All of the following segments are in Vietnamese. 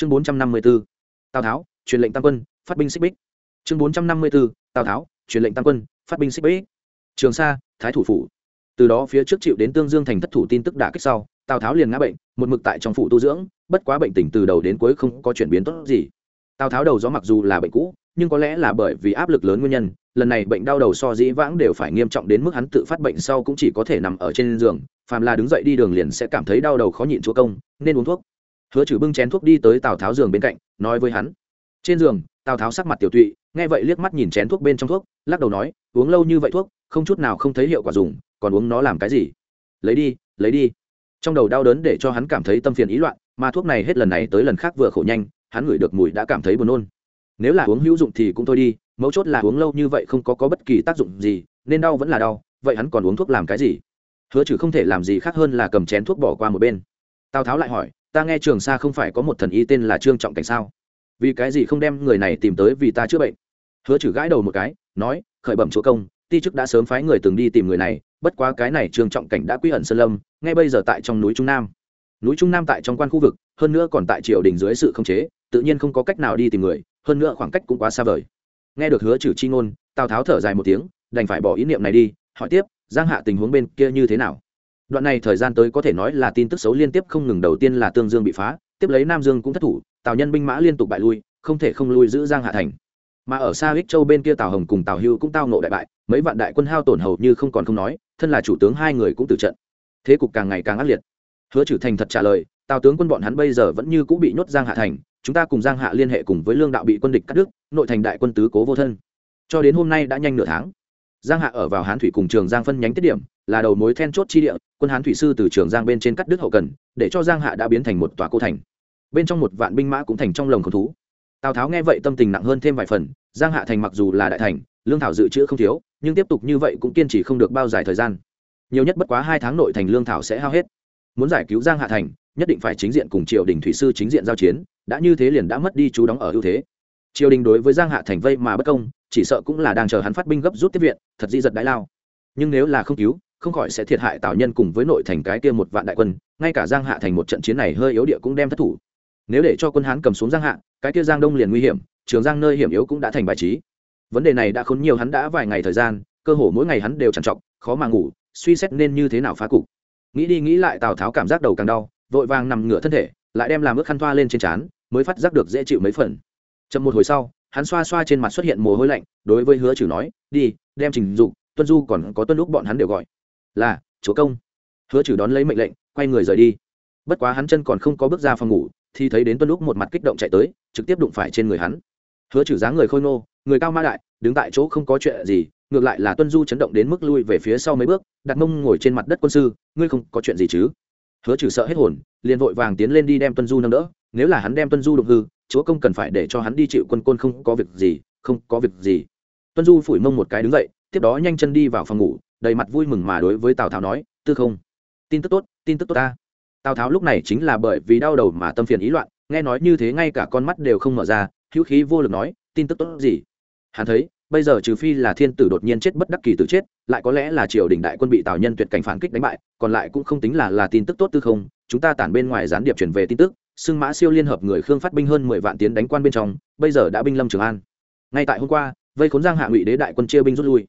chương bốn trăm năm mươi b ố tào tháo, truyền lệnh tam quân, phát binh xích bích. Chương bốn trăm năm mươi b ố tào tháo, truyền lệnh tam quân, phát binh xích bích. Trường sa, thái thủ phủ. Từ đó phía trước chịu đến tương dương thành thất thủ tin tức đả kích sau, tào tháo liền ngã bệnh, một mực tại trong phủ tu dưỡng, bất quá bệnh tình từ đầu đến cuối không có chuyển biến tốt gì. Tào tháo đầu gió mặc dù là bệnh cũ, nhưng có lẽ là bởi vì áp lực lớn nguyên nhân, lần này bệnh đau đầu so dĩ vãng đều phải nghiêm trọng đến mức hắn tự phát bệnh sau cũng chỉ có thể nằm ở trên giường, phàm là đứng dậy đi đường liền sẽ cảm thấy đau đầu khó nhịn chúa công, nên uống thuốc hứa trừ bưng chén thuốc đi tới tào tháo giường bên cạnh nói với hắn. Trên giường tào tháo sắc mặt tiểu tụy nghe vậy liếc mắt nhìn chén thuốc bên trong thuốc lắc đầu nói uống lâu như vậy thuốc không chút nào không thấy hiệu quả dùng còn uống nó làm cái gì? Lấy đi lấy đi. Trong đầu đau đớn để cho hắn cảm thấy tâm phiền ý loạn mà thuốc này hết lần này tới lần khác vừa khổ nhanh hắn ngửi được mùi đã cảm thấy buồn nôn. Nếu là uống hữu dụng thì cũng thôi đi mấu chốt là uống lâu như vậy không có, có bất kỳ tác dụng gì nên đau vẫn là đau vậy hắn còn uống thuốc làm cái gì? Hứa trừ không thể làm gì khác hơn là cầm chén thuốc bỏ qua một bên. Tào tháo lại hỏi ta nghe trường sa không phải có một thần y tên là trương trọng cảnh sao? Vì cái gì không đem người này tìm tới vì ta chữa bệnh? Hứa chử gãi đầu một cái, nói, khởi bẩm chúa công, ti chức đã sớm phái người từng đi tìm người này, bất quá cái này trương trọng cảnh đã quy ẩn sơn lâm, ngay bây giờ tại trong núi trung nam. Núi trung nam tại trong quan khu vực, hơn nữa còn tại triều đình dưới sự khống chế, tự nhiên không có cách nào đi tìm người, hơn nữa khoảng cách cũng quá xa vời. Nghe được hứa trừ chi ngôn, tào tháo thở dài một tiếng, đành phải bỏ ý niệm này đi, hỏi tiếp, giang hạ tình huống bên kia như thế nào? Đoạn này thời gian tới có thể nói là tin tức xấu liên tiếp không ngừng đầu tiên là tương dương bị phá, tiếp lấy nam dương cũng thất thủ, tào nhân binh mã liên tục bại lui, không thể không lui giữ giang hạ thành. Mà ở xa ích châu bên kia tào hồng cùng tào hưu cũng tao nộ đại bại, mấy vạn đại quân hao tổn hầu như không còn không nói, thân là chủ tướng hai người cũng tử trận. Thế cục càng ngày càng ác liệt. Hứa trừ thành thật trả lời, tào tướng quân bọn hắn bây giờ vẫn như cũng bị nhốt giang hạ thành, chúng ta cùng giang hạ liên hệ cùng với lương đạo bị quân địch cắt đứt, nội thành đại quân tứ cố vô thân. Cho đến hôm nay đã nhanh nửa tháng. Giang hạ ở vào hán thủy cùng trường giang phân nhánh tiết điểm là đầu mối then chốt chi địa, quân hán thủy sư từ trường giang bên trên cắt đứt hậu cần, để cho giang hạ đã biến thành một tòa cô thành. Bên trong một vạn binh mã cũng thành trong lồng khẩu thú. Tào tháo nghe vậy tâm tình nặng hơn thêm vài phần, giang hạ thành mặc dù là đại thành, lương thảo dự trữ không thiếu, nhưng tiếp tục như vậy cũng kiên trì không được bao dài thời gian. Nhiều nhất bất quá hai tháng nội thành lương thảo sẽ hao hết. Muốn giải cứu giang hạ thành, nhất định phải chính diện cùng triều đình thủy sư chính diện giao chiến, đã như thế liền đã mất đi chú đóng ở ưu thế. Triều đình đối với giang hạ thành vây mà bất công, chỉ sợ cũng là đang chờ hắn phát binh gấp rút tiếp viện, thật di giật đái lao. Nhưng nếu là không cứu không khỏi sẽ thiệt hại tào nhân cùng với nội thành cái kia một vạn đại quân, ngay cả giang hạ thành một trận chiến này hơi yếu địa cũng đem thất thủ. Nếu để cho quân hán cầm xuống giang hạ, cái kia giang đông liền nguy hiểm, trường giang nơi hiểm yếu cũng đã thành bài trí. Vấn đề này đã khốn nhiều hắn đã vài ngày thời gian, cơ hồ mỗi ngày hắn đều trằn trọc, khó mà ngủ, suy xét nên như thế nào phá cục. Nghĩ đi nghĩ lại, tào tháo cảm giác đầu càng đau, vội vàng nằm ngửa thân thể, lại đem làm ướt khăn thoa lên trên trán, mới phát giác được dễ chịu mấy phần. Chậm một hồi sau, hắn xoa xoa trên mặt xuất hiện mồ hôi lạnh, đối với hứa trừ nói, đi, đem trình dục tuân du còn có tuân lúc bọn hắn đều gọi là, chúa công. Hứa trừ đón lấy mệnh lệnh, quay người rời đi. Bất quá hắn chân còn không có bước ra phòng ngủ, thì thấy đến tuân lúc một mặt kích động chạy tới, trực tiếp đụng phải trên người hắn. Hứa trừ dáng người khôi nô người cao ma đại, đứng tại chỗ không có chuyện gì, ngược lại là tuân du chấn động đến mức lui về phía sau mấy bước, đặt mông ngồi trên mặt đất quân sư, ngươi không có chuyện gì chứ? Hứa trừ sợ hết hồn, liền vội vàng tiến lên đi đem tuân du nâng đỡ, nếu là hắn đem tuân du đụng hư, chúa công cần phải để cho hắn đi chịu quân côn không có việc gì, không có việc gì. Tuân du phủi mông một cái đứng dậy, tiếp đó nhanh chân đi vào phòng ngủ đầy mặt vui mừng mà đối với tào tháo nói, tư không, tin tức tốt, tin tức tốt ta. Tào tháo lúc này chính là bởi vì đau đầu mà tâm phiền ý loạn, nghe nói như thế ngay cả con mắt đều không mở ra, hữu khí vô lực nói, tin tức tốt gì? Hắn thấy, bây giờ trừ phi là thiên tử đột nhiên chết bất đắc kỳ tử chết, lại có lẽ là triều đình đại quân bị tào nhân tuyệt cảnh phản kích đánh bại, còn lại cũng không tính là là tin tức tốt tư không, chúng ta tản bên ngoài gián điệp truyền về tin tức xưng mã siêu liên hợp người khương phát binh hơn mười vạn tiến đánh quan bên trong, bây giờ đã binh lâm trường an. Ngay tại hôm qua, vây khốn giang hạ ngụy đế đại quân chia binh rút lui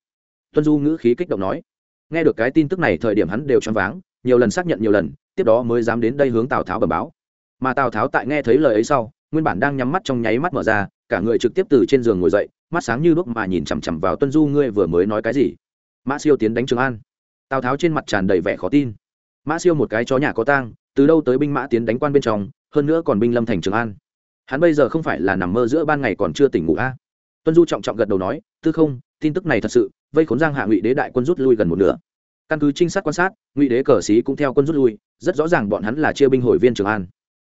tuân du ngữ khí kích động nói. Nghe được cái tin tức này thời điểm hắn đều choáng váng, nhiều lần xác nhận nhiều lần, tiếp đó mới dám đến đây hướng tào tháo bẩm báo. Mà tào tháo tại nghe thấy lời ấy sau, nguyên bản đang nhắm mắt trong nháy mắt mở ra, cả người trực tiếp từ trên giường ngồi dậy, mắt sáng như đuốc mà nhìn chằm chằm vào tuân du, ngươi vừa mới nói cái gì? Mã siêu tiến đánh trường an. Tào tháo trên mặt tràn đầy vẻ khó tin. Mã siêu một cái chó nhà có tang, từ đâu tới binh mã tiến đánh quan bên trong, hơn nữa còn binh lâm thành trường an. Hắn bây giờ không phải là nằm mơ giữa ban ngày còn chưa tỉnh ngủ a. À? tuân du trọng trọng gật đầu nói, tư không, tin tức này thật sự vây khốn giang hạ ngụy đế đại quân rút lui gần một nửa. Căn cứ trinh sát quan sát, ngụy đế cờ xí cũng theo quân rút lui, rất rõ ràng bọn hắn là chia binh hồi viên trường an.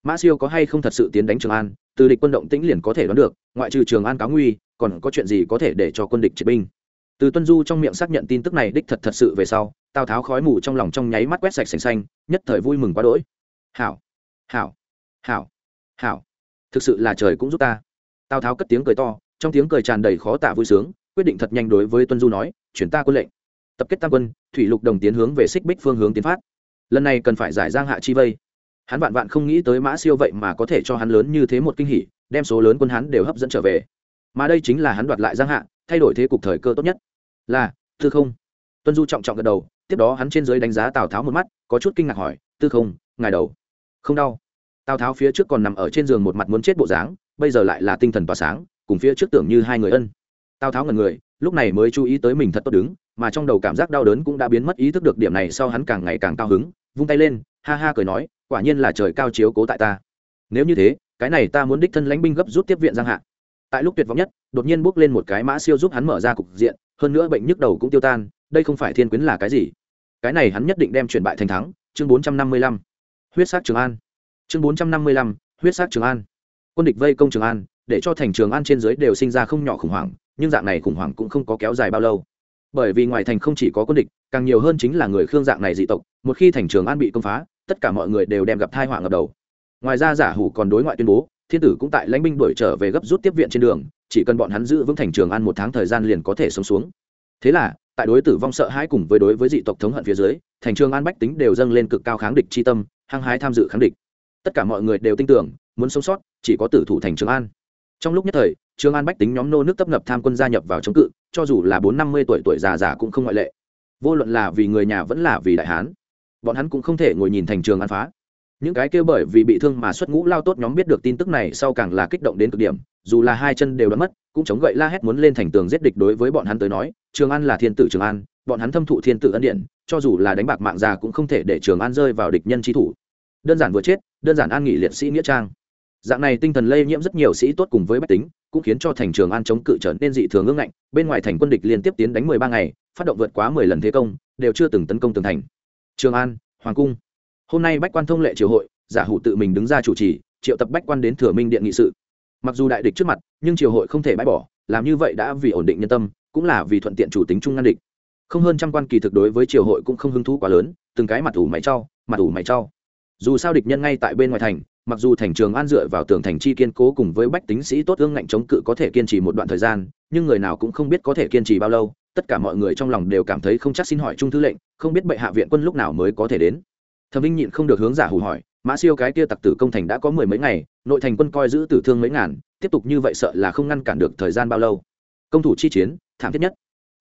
Mã siêu có hay không thật sự tiến đánh trường an, từ địch quân động tĩnh liền có thể đoán được, ngoại trừ trường an cáo nguy, còn có chuyện gì có thể để cho quân địch triệt binh? Từ tuân du trong miệng xác nhận tin tức này đích thật thật sự về sau, tào tháo khói mù trong lòng trong nháy mắt quét sạch sành xanh, nhất thời vui mừng quá đỗi. Hảo hảo hảo hảo. Thực sự là trời cũng giúp ta. Tào tháo cất tiếng cười to, trong tiếng cười tràn đầy khó tả vui sướng quyết định thật nhanh đối với tuân du nói, chuyển ta quân lệnh. Tập kết tam quân, thủy lục đồng tiến hướng về xích bích phương hướng tiến phát. Lần này cần phải giải giang hạ chi vây. Hắn vạn vạn không nghĩ tới mã siêu vậy mà có thể cho hắn lớn như thế một kinh hỉ, đem số lớn quân hắn đều hấp dẫn trở về. Mà đây chính là hắn đoạt lại giang hạ, thay đổi thế cục thời cơ tốt nhất. Là, tư không. Tuân du trọng trọng gật đầu, tiếp đó hắn trên dưới đánh giá tào tháo một mắt, có chút kinh ngạc hỏi, tư không, ngài đầu? Không đau. Tào tháo phía trước còn nằm ở trên giường một mặt muốn chết bộ dáng, bây giờ lại là tinh thần tỏa sáng, cùng phía trước tưởng như hai người ân tào tháo ngần người, lúc này mới chú ý tới mình thật tốt đứng, mà trong đầu cảm giác đau đớn cũng đã biến mất, ý thức được điểm này sau hắn càng ngày càng cao hứng, vung tay lên, ha ha cười nói, quả nhiên là trời cao chiếu cố tại ta. Nếu như thế, cái này ta muốn đích thân lãnh binh gấp rút tiếp viện giang hạ. Tại lúc tuyệt vọng nhất, đột nhiên bước lên một cái mã siêu giúp hắn mở ra cục diện, hơn nữa bệnh nhức đầu cũng tiêu tan, đây không phải thiên quyến là cái gì? Cái này hắn nhất định đem chuyển bại thành thắng, chương bốn trăm năm mươi lăm. Huyết sát trường an. Chương bốn trăm năm mươi lăm, huyết sát trường an. Quân địch vây công trường an, để cho thành trường an trên dưới đều sinh ra không nhỏ khủng hoảng nhưng dạng này khủng hoảng cũng không có kéo dài bao lâu. Bởi vì ngoài thành không chỉ có quân địch, càng nhiều hơn chính là người khương dạng này dị tộc, một khi thành trường an bị công phá, tất cả mọi người đều đem gặp thai họa ngập đầu. Ngoài ra giả hủ còn đối ngoại tuyên bố, thiên tử cũng tại lãnh binh đuổi trở về gấp rút tiếp viện trên đường, chỉ cần bọn hắn giữ vững thành trường an một tháng thời gian liền có thể sống xuống. Thế là, tại đối tử vong sợ hãi cùng với đối với dị tộc thống hận phía dưới, thành trường an bách tính đều dâng lên cực cao kháng địch chi tâm, hăng hái tham dự kháng địch. Tất cả mọi người đều tin tưởng, muốn sống sót, chỉ có tử thủ thành trường an. Trong lúc nhất thời trường an bách tính nhóm nô nước tấp nập tham quân gia nhập vào chống cự, cho dù là bốn năm mươi tuổi tuổi già già cũng không ngoại lệ. Vô luận là vì người nhà vẫn là vì đại hán, bọn hắn cũng không thể ngồi nhìn thành trường an phá. Những cái kia bởi vì bị thương mà xuất ngũ lao tốt nhóm biết được tin tức này sau càng là kích động đến cực điểm, dù là hai chân đều đã mất, cũng chống gậy la hét muốn lên thành tường giết địch đối với bọn hắn tới nói trường an là thiên tử trường an, bọn hắn thâm thụ thiên tử ân điện, cho dù là đánh bạc mạng già cũng không thể để trường an rơi vào địch nhân trí thủ. Đơn giản vừa chết, đơn giản an nghỉ liệt sĩ nghĩa trang dạng này tinh thần lây nhiễm rất nhiều sĩ tốt cùng với bách tính, cũng khiến cho thành trường an chống cự trở nên dị thường ngưng ngạnh. Bên ngoài thành quân địch liên tiếp tiến đánh mười ba ngày, phát động vượt quá mười lần thế công, đều chưa từng tấn công tường thành. Trường an, hoàng cung. Hôm nay bách quan thông lệ triều hội, giả hủ tự mình đứng ra chủ trì, triệu tập bách quan đến thừa minh điện nghị sự. Mặc dù đại địch trước mặt, nhưng triều hội không thể bãi bỏ, làm như vậy đã vì ổn định nhân tâm, cũng là vì thuận tiện chủ tính trung ngăn địch. Không hơn trăm quan kỳ thực đối với triều hội cũng không hứng thú quá lớn, từng cái mặt ủ mày trau mặt ủ mày trau dù sao địch nhân ngay tại bên ngoài thành mặc dù thành trường an dựa vào tường thành chi kiên cố cùng với bách tính sĩ tốt ương ngạnh chống cự có thể kiên trì một đoạn thời gian, nhưng người nào cũng không biết có thể kiên trì bao lâu, tất cả mọi người trong lòng đều cảm thấy không chắc xin hỏi trung thư lệnh, không biết bệ hạ viện quân lúc nào mới có thể đến. Thẩm vinh nhịn không được hướng giả hủ hỏi, mã siêu cái kia tặc tử công thành đã có mười mấy ngày, nội thành quân coi giữ tử thương mấy ngàn, tiếp tục như vậy sợ là không ngăn cản được thời gian bao lâu? Công thủ chi chiến, thảm thiết nhất.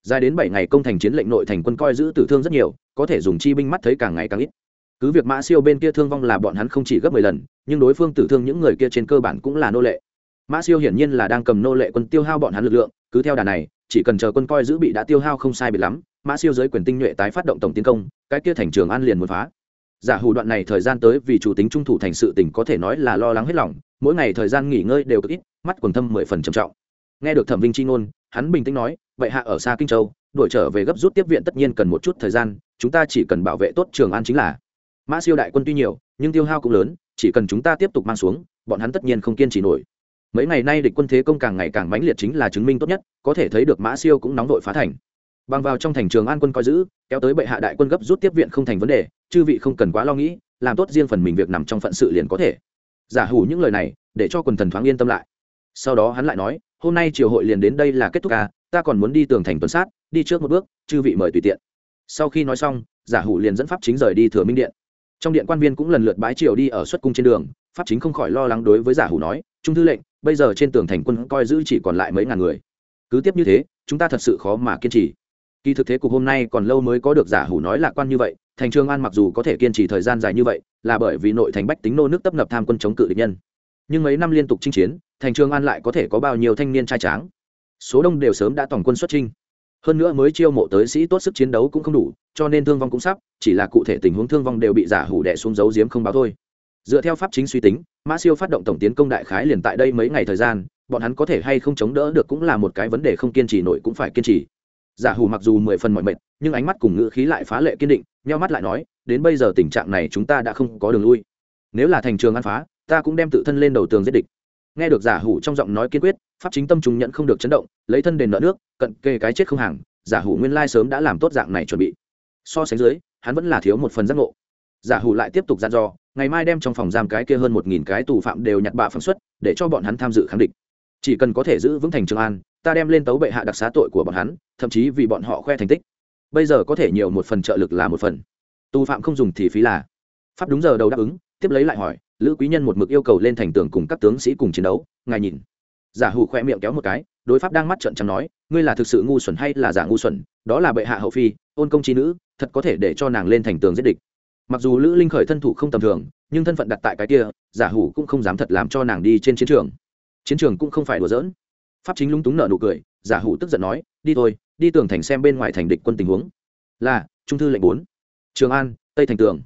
Dài đến bảy ngày công thành chiến lệnh nội thành quân coi giữ tử thương rất nhiều, có thể dùng chi binh mắt thấy càng ngày càng ít cứ việc mã siêu bên kia thương vong là bọn hắn không chỉ gấp mười lần, nhưng đối phương tử thương những người kia trên cơ bản cũng là nô lệ. Mã siêu hiển nhiên là đang cầm nô lệ quân tiêu hao bọn hắn lực lượng, cứ theo đà này, chỉ cần chờ quân coi giữ bị đã tiêu hao không sai biệt lắm, mã siêu giới quyền tinh nhuệ tái phát động tổng tiến công, cái kia thành trường an liền muốn phá. Giả hù đoạn này thời gian tới vì chủ tính trung thủ thành sự tỉnh có thể nói là lo lắng hết lòng, mỗi ngày thời gian nghỉ ngơi đều cực ít, mắt quần thâm mười phần trầm trọng. Nghe được thẩm vinh chi ngôn, hắn bình tĩnh nói, vậy hạ ở xa kinh châu đuổi trở về gấp rút tiếp viện tất nhiên cần một chút thời gian, chúng ta chỉ cần bảo vệ tốt trường an chính là mã siêu đại quân tuy nhiều, nhưng tiêu hao cũng lớn, chỉ cần chúng ta tiếp tục mang xuống, bọn hắn tất nhiên không kiên trì nổi. Mấy ngày nay địch quân thế công càng ngày càng mãnh liệt chính là chứng minh tốt nhất, có thể thấy được mã siêu cũng nóng vội phá thành. Bằng vào trong thành trường an quân coi giữ, kéo tới bệ hạ đại quân gấp rút tiếp viện không thành vấn đề, chư vị không cần quá lo nghĩ, làm tốt riêng phần mình việc nằm trong phận sự liền có thể. Giả hủ những lời này, để cho quần thần thoáng yên tâm lại. Sau đó hắn lại nói, hôm nay triều hội liền đến đây là kết thúc à ta còn muốn đi tường thành tuần sát, đi trước một bước, chư vị mời tùy tiện. Sau khi nói xong, giả hủ liền dẫn pháp chính rời đi thừa minh điện trong điện quan viên cũng lần lượt bái triều đi ở xuất cung trên đường, pháp chính không khỏi lo lắng đối với giả hủ nói, trung thư lệnh, bây giờ trên tường thành quân coi giữ chỉ còn lại mấy ngàn người. Cứ tiếp như thế, chúng ta thật sự khó mà kiên trì. Kỳ thực thế cục hôm nay còn lâu mới có được giả hủ nói lạc quan như vậy, thành trường an mặc dù có thể kiên trì thời gian dài như vậy, là bởi vì nội thành bách tính nô nước tấp nập tham quân chống cự địch nhân. Nhưng mấy năm liên tục chinh chiến, thành trường an lại có thể có bao nhiêu thanh niên trai tráng? Số đông đều sớm đã toàn quân xuất trinh hơn nữa mới chiêu mộ tới sĩ tốt sức chiến đấu cũng không đủ, cho nên thương vong cũng sắp, chỉ là cụ thể tình huống thương vong đều bị giả hủ đẻ xuống dấu diếm không báo thôi. Dựa theo pháp chính suy tính mã siêu phát động tổng tiến công đại khái liền tại đây mấy ngày thời gian, bọn hắn có thể hay không chống đỡ được cũng là một cái vấn đề không kiên trì nổi cũng phải kiên trì. Giả hủ mặc dù mười phần mọi mệt, nhưng ánh mắt cùng ngữ khí lại phá lệ kiên định, nheo mắt lại nói, đến bây giờ tình trạng này chúng ta đã không có đường lui. Nếu là thành trường ăn phá, ta cũng đem tự thân lên đầu tường giết địch nghe được giả hủ trong giọng nói kiên quyết, pháp chính tâm chúng nhận không được chấn động, lấy thân đền nợ nước, cận kề cái chết không hàng, giả hủ nguyên lai sớm đã làm tốt dạng này chuẩn bị. So sánh dưới, hắn vẫn là thiếu một phần giác ngộ. Giả hủ lại tiếp tục dặn dò, ngày mai đem trong phòng giam cái kia hơn một nghìn cái tù phạm đều nhặt bạ phẩm xuất để cho bọn hắn tham dự kháng địch. Chỉ cần có thể giữ vững thành trường an, ta đem lên tấu bệ hạ đặc xá tội của bọn hắn, thậm chí vì bọn họ khoe thành tích. Bây giờ có thể nhiều một phần trợ lực là một phần. Tù phạm không dùng thì phí là. Pháp đúng giờ đầu đáp ứng, tiếp lấy lại hỏi lữ quý nhân một mực yêu cầu lên thành tường cùng các tướng sĩ cùng chiến đấu, ngài nhìn. Giả hủ khoe miệng kéo một cái, đối pháp đang mắt trận chắn nói, ngươi là thực sự ngu xuẩn hay là giả ngu xuẩn, đó là bệ hạ hậu phi, ôn công trí nữ, thật có thể để cho nàng lên thành tường giết địch. Mặc dù lữ linh khởi thân thủ không tầm thường, nhưng thân phận đặt tại cái kia, giả hủ cũng không dám thật làm cho nàng đi trên chiến trường. Chiến trường cũng không phải đùa giỡn. Pháp chính lúng túng nở nụ cười, giả hủ tức giận nói, đi thôi, đi tường thành xem bên ngoài thành địch quân tình huống. Là, trung thư lệnh bốn. Trường an, tây thành tường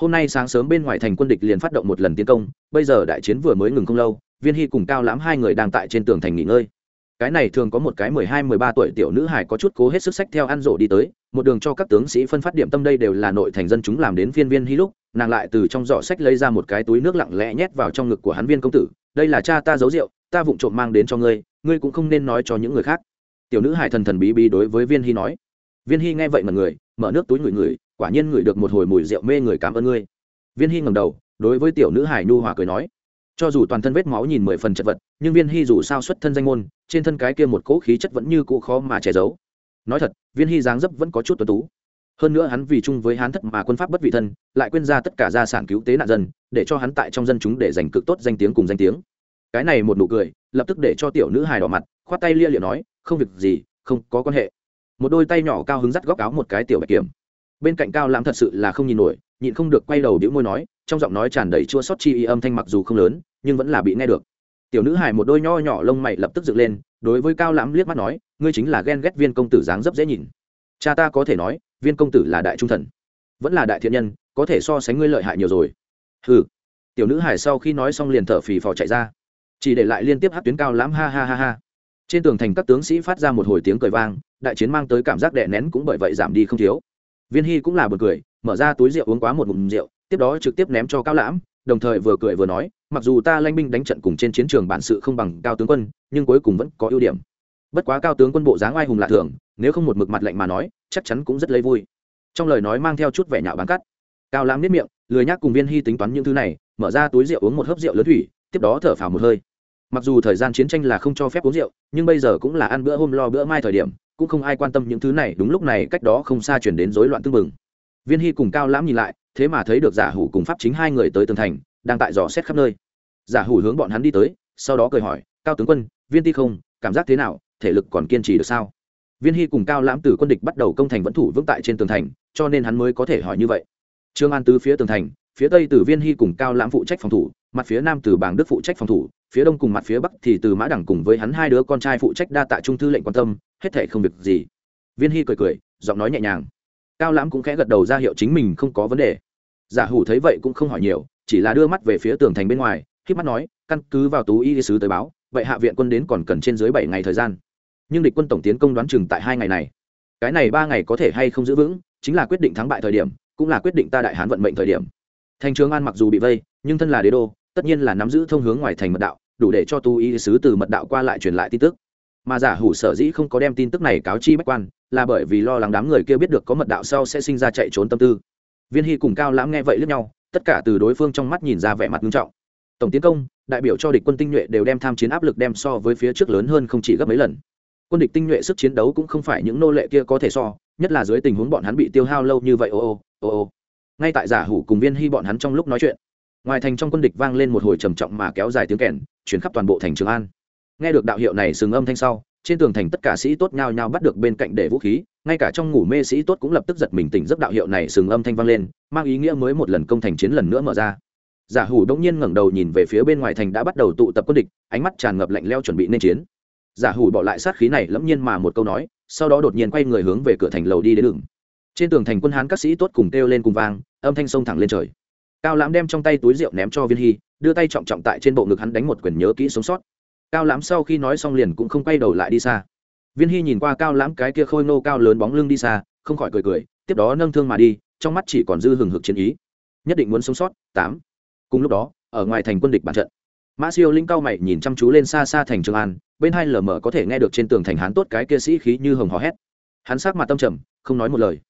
hôm nay sáng sớm bên ngoài thành quân địch liền phát động một lần tiến công, bây giờ đại chiến vừa mới ngừng không lâu, viên hy cùng cao lãm hai người đang tại trên tường thành nghỉ ngơi. Cái này thường có một cái mười hai, mười ba tuổi tiểu nữ hải có chút cố hết sức sách theo ăn rổ đi tới, một đường cho các tướng sĩ phân phát điểm tâm đây đều là nội thành dân chúng làm đến Viên viên hy lúc, nàng lại từ trong giỏ sách lấy ra một cái túi nước lặng lẽ nhét vào trong ngực của hắn viên công tử, đây là cha ta giấu rượu, ta vụng trộm mang đến cho ngươi ngươi cũng không nên nói cho những người khác. Tiểu nữ hải thần thần bí bí đối với viên hy nói. Viên hy nghe vậy mà người mở nước túi ngửi ngửi, quả nhiên ngửi được một hồi mùi rượu mê người cảm ơn ngươi. Viên hy ngầm đầu, đối với tiểu nữ hải nhu hòa cười nói, cho dù toàn thân vết máu nhìn mười phần chật vật, nhưng viên hy dù sao xuất thân danh môn, trên thân cái kia một cỗ khí chất vẫn như cũ khó mà che giấu. Nói thật, viên hy dáng dấp vẫn có chút tuấn tú. Hơn nữa hắn vì chung với hán thất mà quân pháp bất vị thân, lại quên ra tất cả gia sản cứu tế nạn dân, để cho hắn tại trong dân chúng để giành cực tốt danh tiếng cùng danh tiếng. Cái này một nụ cười, lập tức để cho tiểu nữ hài đỏ mặt, khoát tay lia liệu nói, không việc gì, không có quan hệ một đôi tay nhỏ cao hứng dắt góc áo một cái tiểu bạch kiểm. Bên cạnh cao lãm thật sự là không nhìn nổi, nhịn không được quay đầu đĩu môi nói, trong giọng nói tràn đầy chua sót chi y âm thanh mặc dù không lớn, nhưng vẫn là bị nghe được. Tiểu nữ hải một đôi nho nhỏ lông mày lập tức dựng lên, đối với cao lãm liếc mắt nói, ngươi chính là ghen ghét viên công tử dáng dấp dễ nhìn. Cha ta có thể nói, viên công tử là đại trung thần, vẫn là đại thiện nhân, có thể so sánh ngươi lợi hại nhiều rồi. Hừ. Tiểu nữ hải sau khi nói xong liền thở phì phò chạy ra. Chỉ để lại liên tiếp hát tuyến cao lãm ha ha ha ha trên tường thành các tướng sĩ phát ra một hồi tiếng cười vang, đại chiến mang tới cảm giác đè nén cũng bởi vậy giảm đi không thiếu. Viên hy cũng là bật cười, mở ra túi rượu uống quá một ngụm rượu, tiếp đó trực tiếp ném cho cao lãm, đồng thời vừa cười vừa nói, mặc dù ta lanh binh đánh trận cùng trên chiến trường bản sự không bằng cao tướng quân, nhưng cuối cùng vẫn có ưu điểm. Bất quá cao tướng quân bộ dáng oai hùng lạ thường, nếu không một mực mặt lạnh mà nói, chắc chắn cũng rất lấy vui. Trong lời nói mang theo chút vẻ nhạo bán cắt, cao lãm nếp miệng, lười nhác cùng viên hy tính toán những thứ này, mở ra túi rượu uống một hớp rượu lớn thủy, tiếp đó thở phào một hơi mặc dù thời gian chiến tranh là không cho phép uống rượu, nhưng bây giờ cũng là ăn bữa hôm lo bữa mai thời điểm, cũng không ai quan tâm những thứ này, đúng lúc này cách đó không xa chuyển đến rối loạn tương mừng viên hy cùng cao lãm nhìn lại, thế mà thấy được giả hủ cùng pháp chính hai người tới tường thành, đang tại dò xét khắp nơi. Giả hủ hướng bọn hắn đi tới, sau đó cười hỏi, cao tướng quân, viên ti không, cảm giác thế nào, thể lực còn kiên trì được sao? Viên hy cùng cao lãm từ quân địch bắt đầu công thành vẫn thủ vững tại trên tường thành, cho nên hắn mới có thể hỏi như vậy. Trương an tứ phía tường thành phía tây từ viên hy cùng cao lãm phụ trách phòng thủ, mặt phía nam từ bảng đức phụ trách phòng thủ, phía đông cùng mặt phía bắc thì từ mã đẳng cùng với hắn hai đứa con trai phụ trách đa tạ trung thư lệnh quan tâm, hết thể không việc gì. Viên hy cười cười, giọng nói nhẹ nhàng. Cao lãm cũng khẽ gật đầu ra hiệu chính mình không có vấn đề. Giả hủ thấy vậy cũng không hỏi nhiều, chỉ là đưa mắt về phía tường thành bên ngoài khi mắt nói, căn cứ vào tú y sứ tới báo, vậy hạ viện quân đến còn cần trên dưới bảy ngày thời gian. Nhưng địch quân tổng tiến công đoán chừng tại hai ngày này. Cái này ba ngày có thể hay không giữ vững, chính là quyết định thắng bại thời điểm, cũng là quyết định ta đại hán vận mệnh thời điểm thành trường an mặc dù bị vây, nhưng thân là đế đô, tất nhiên là nắm giữ thông hướng ngoài thành mật đạo, đủ để cho tu y sứ từ mật đạo qua lại truyền lại tin tức. Mà giả hủ sở dĩ không có đem tin tức này cáo chi bách quan, là bởi vì lo lắng đám người kia biết được có mật đạo sau sẽ sinh ra chạy trốn tâm tư. Viên hy cùng cao lãm nghe vậy lướt nhau, tất cả từ đối phương trong mắt nhìn ra vẻ mặt nghiêm trọng. Tổng tiến công, đại biểu cho địch quân tinh nhuệ đều đem tham chiến áp lực đem so với phía trước lớn hơn không chỉ gấp mấy lần. Quân địch tinh nhuệ sức chiến đấu cũng không phải những nô lệ kia có thể so, nhất là dưới tình huống bọn hắn bị tiêu hao lâu như vậy, ô ô ô ô ngay tại giả hủ cùng viên hy bọn hắn trong lúc nói chuyện. Ngoài thành trong quân địch vang lên một hồi trầm trọng mà kéo dài tiếng kèn, chuyển khắp toàn bộ thành trường an. Nghe được đạo hiệu này sừng âm thanh sau, trên tường thành tất cả sĩ tốt nhao nhao bắt được bên cạnh để vũ khí, ngay cả trong ngủ mê sĩ tốt cũng lập tức giật mình tỉnh giấc đạo hiệu này sừng âm thanh vang lên, mang ý nghĩa mới một lần công thành chiến lần nữa mở ra. Giả hủ đông nhiên ngẩng đầu nhìn về phía bên ngoài thành đã bắt đầu tụ tập quân địch, ánh mắt tràn ngập lạnh leo chuẩn bị nên chiến. Giả hủ bỏ lại sát khí này lẫm nhiên mà một câu nói, sau đó đột nhiên quay người hướng về cửa thành lầu đi đến đường trên tường thành quân hán các sĩ tốt cùng kêu lên cùng vang, âm thanh sông thẳng lên trời. Cao lãm đem trong tay túi rượu ném cho viên hy, đưa tay trọng trọng tại trên bộ ngực hắn đánh một quyền nhớ kỹ sống sót. Cao lãm sau khi nói xong liền cũng không quay đầu lại đi xa. Viên hy nhìn qua cao lãm cái kia khôi nô cao lớn bóng lưng đi xa, không khỏi cười cười, tiếp đó nâng thương mà đi, trong mắt chỉ còn dư hừng hực chiến ý. Nhất định muốn sống sót, tám. Cùng lúc đó, ở ngoài thành quân địch bàn trận, mã siêu linh cao mày nhìn chăm chú lên xa xa thành trường an, bên hai lờ mờ có thể nghe được trên tường thành hán tốt cái kia sĩ khí như hồng hò hét. Hắn sát mặt tâm trầm, không nói một lời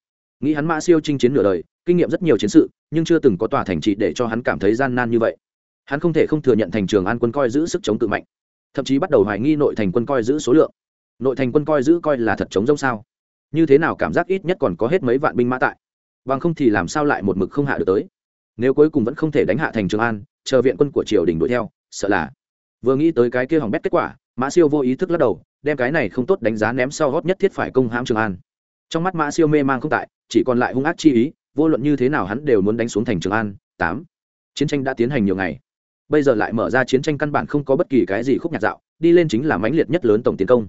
nghĩ hắn mã siêu chinh chiến nửa đời, kinh nghiệm rất nhiều chiến sự, nhưng chưa từng có tòa thành trị để cho hắn cảm thấy gian nan như vậy. Hắn không thể không thừa nhận thành trường an quân coi giữ sức chống tự mạnh. Thậm chí bắt đầu hoài nghi nội thành quân coi giữ số lượng. Nội thành quân coi giữ coi là thật chống rông sao? Như thế nào cảm giác ít nhất còn có hết mấy vạn binh mã tại? Bằng không thì làm sao lại một mực không hạ được tới? Nếu cuối cùng vẫn không thể đánh hạ thành trường an, chờ viện quân của triều đình đuổi theo, sợ là. Vừa nghĩ tới cái kia hỏng bét kết quả, mã siêu vô ý thức lắc đầu, đem cái này không tốt đánh giá ném sau gót nhất thiết phải công hãm trường an trong mắt mã siêu mê mang không tại, chỉ còn lại hung ác chi ý, vô luận như thế nào hắn đều muốn đánh xuống thành trường an. Tám. Chiến tranh đã tiến hành nhiều ngày. Bây giờ lại mở ra chiến tranh căn bản không có bất kỳ cái gì khúc nhạc dạo, đi lên chính là mãnh liệt nhất lớn tổng tiến công.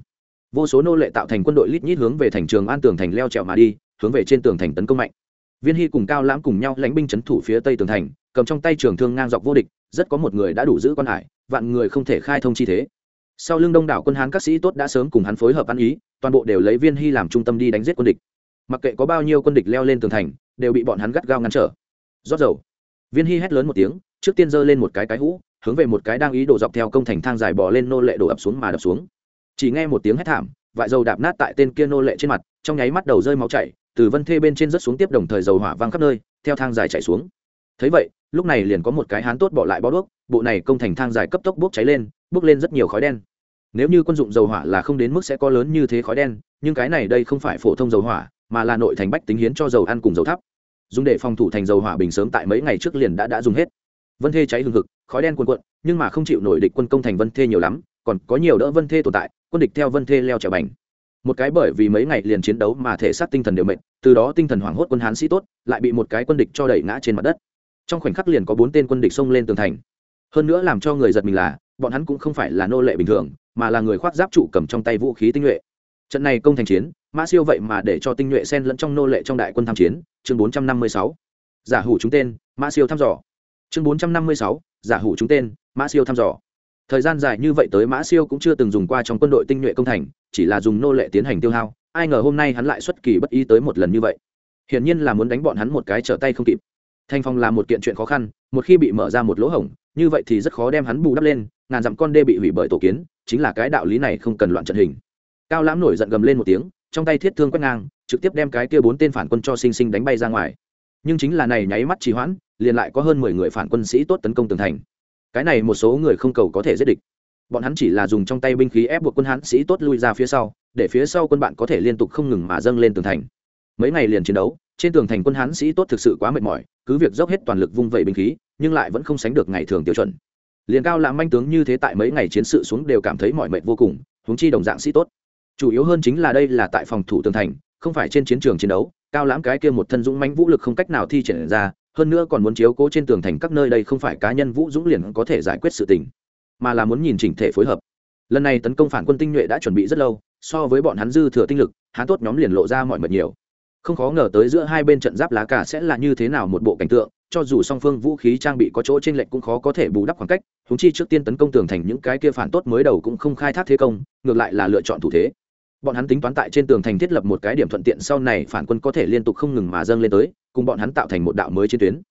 Vô số nô lệ tạo thành quân đội lít nhít hướng về thành trường an tường thành leo trèo mà đi, hướng về trên tường thành tấn công mạnh. Viên hy cùng cao lãm cùng nhau lãnh binh c h ấ n thủ phía tây tường thành, cầm trong tay trường thương ngang dọc vô địch, rất có một người đã đủ giữ quan hải, vạn người không thể khai thông chi thế sau lưng đông đảo quân hán các sĩ tốt đã sớm cùng hắn phối hợp ăn ý, toàn bộ đều lấy viên hy làm trung tâm đi đánh giết quân địch. Mặc kệ có bao nhiêu quân địch leo lên tường thành, đều bị bọn hắn gắt gao ngăn trở. Rót dầu. Viên hy hét lớn một tiếng, trước tiên giơ lên một cái cái hũ, hướng về một cái đang ý đổ dọc theo công thành thang dài bỏ lên nô lệ đổ ập xuống mà đập xuống. Chỉ nghe một tiếng hét thảm, vại dầu đạp nát tại tên kia nô lệ trên mặt, trong nháy mắt đầu rơi máu chảy, từ vân thê bên trên rớt xuống tiếp đồng thời dầu hỏa văng khắp nơi, theo thang dài chạy xuống. Thấy vậy, lúc này liền có một cái hán tốt bỏ lại bó đuốc, bộ này công thành thang dài cấp tốc bốc cháy lên bốc lên rất nhiều khói đen. Nếu như quân dụng dầu hỏa là không đến mức sẽ có lớn như thế khói đen, nhưng cái này đây không phải phổ thông dầu hỏa, mà là nội thành bách tính hiến cho dầu ăn cùng dầu thắp. Dùng để phòng thủ thành dầu hỏa bình sớm tại mấy ngày trước liền đã đã dùng hết. Vân thê cháy hừng hực, khói đen cuồn cuộn, nhưng mà không chịu nổi địch quân công thành vân thê nhiều lắm, còn có nhiều đỡ vân thê tồn tại, quân địch theo vân thê leo trèo bành. Một cái bởi vì mấy ngày liền chiến đấu mà thể xác tinh thần đều mệt, từ đó tinh thần hoảng hốt quân hán sĩ tốt, lại bị một cái quân địch cho đẩy ngã trên mặt đất. Trong khoảnh khắc liền có bốn tên quân địch xông lên tường thành. Hơn nữa làm cho người giật mình là bọn hắn cũng không phải là nô lệ bình thường, mà là người khoác giáp trụ cầm trong tay vũ khí tinh nhuệ. Trận này công thành chiến, mã siêu vậy mà để cho tinh nhuệ xen lẫn trong nô lệ trong đại quân tham chiến, chương bốn trăm năm mươi sáu. Giả hủ chúng tên, mã siêu thăm dò. Chương bốn trăm năm mươi sáu, giả hủ chúng tên, mã siêu thăm dò. Thời gian dài như vậy tới mã siêu cũng chưa từng dùng qua trong quân đội tinh nhuệ công thành, chỉ là dùng nô lệ tiến hành tiêu hao, ai ngờ hôm nay hắn lại xuất kỳ bất ý tới một lần như vậy. Hiển nhiên là muốn đánh bọn hắn một cái trở tay không kịp. Thanh phong là một kiện chuyện khó khăn, một khi bị mở ra một lỗ hổng như vậy thì rất khó đem hắn bù đắp lên, ngàn dặm con đê bị hủy bởi tổ kiến, chính là cái đạo lý này không cần loạn trận hình. Cao lãm nổi giận gầm lên một tiếng, trong tay thiết thương quét ngang, trực tiếp đem cái kia bốn tên phản quân cho sinh sinh đánh bay ra ngoài. Nhưng chính là này nháy mắt trì hoãn, liền lại có hơn mười người phản quân sĩ tốt tấn công tường thành. Cái này một số người không cầu có thể giết địch. Bọn hắn chỉ là dùng trong tay binh khí ép buộc quân hán sĩ tốt lui ra phía sau, để phía sau quân bạn có thể liên tục không ngừng mà dâng lên tường thành. Mấy ngày liền chiến đấu, trên tường thành quân hán sĩ tốt thực sự quá mệt mỏi, cứ việc dốc hết toàn lực vung vẩy binh khí nhưng lại vẫn không sánh được ngày thường tiêu chuẩn. Liền cao lãm manh tướng như thế tại mấy ngày chiến sự xuống đều cảm thấy mỏi mệt vô cùng, huống chi đồng dạng sĩ tốt. Chủ yếu hơn chính là đây là tại phòng thủ tường thành, không phải trên chiến trường chiến đấu, cao lãm cái kia một thân dũng mãnh vũ lực không cách nào thi triển ra, hơn nữa còn muốn chiếu cố trên tường thành các nơi đây không phải cá nhân vũ dũng liền có thể giải quyết sự tình, mà là muốn nhìn chỉnh thể phối hợp. Lần này tấn công phản quân tinh nhuệ đã chuẩn bị rất lâu, so với bọn hắn dư thừa tinh lực, hắn tốt nhóm liền lộ ra mọi mật nhiều không khó ngờ tới giữa hai bên trận giáp lá cả sẽ là như thế nào một bộ cảnh tượng, cho dù song phương vũ khí trang bị có chỗ trên lệnh cũng khó có thể bù đắp khoảng cách húng chi trước tiên tấn công tường thành những cái kia phản tốt mới đầu cũng không khai thác thế công, ngược lại là lựa chọn thủ thế. Bọn hắn tính toán tại trên tường thành thiết lập một cái điểm thuận tiện sau này phản quân có thể liên tục không ngừng mà dâng lên tới, cùng bọn hắn tạo thành một đạo mới trên tuyến.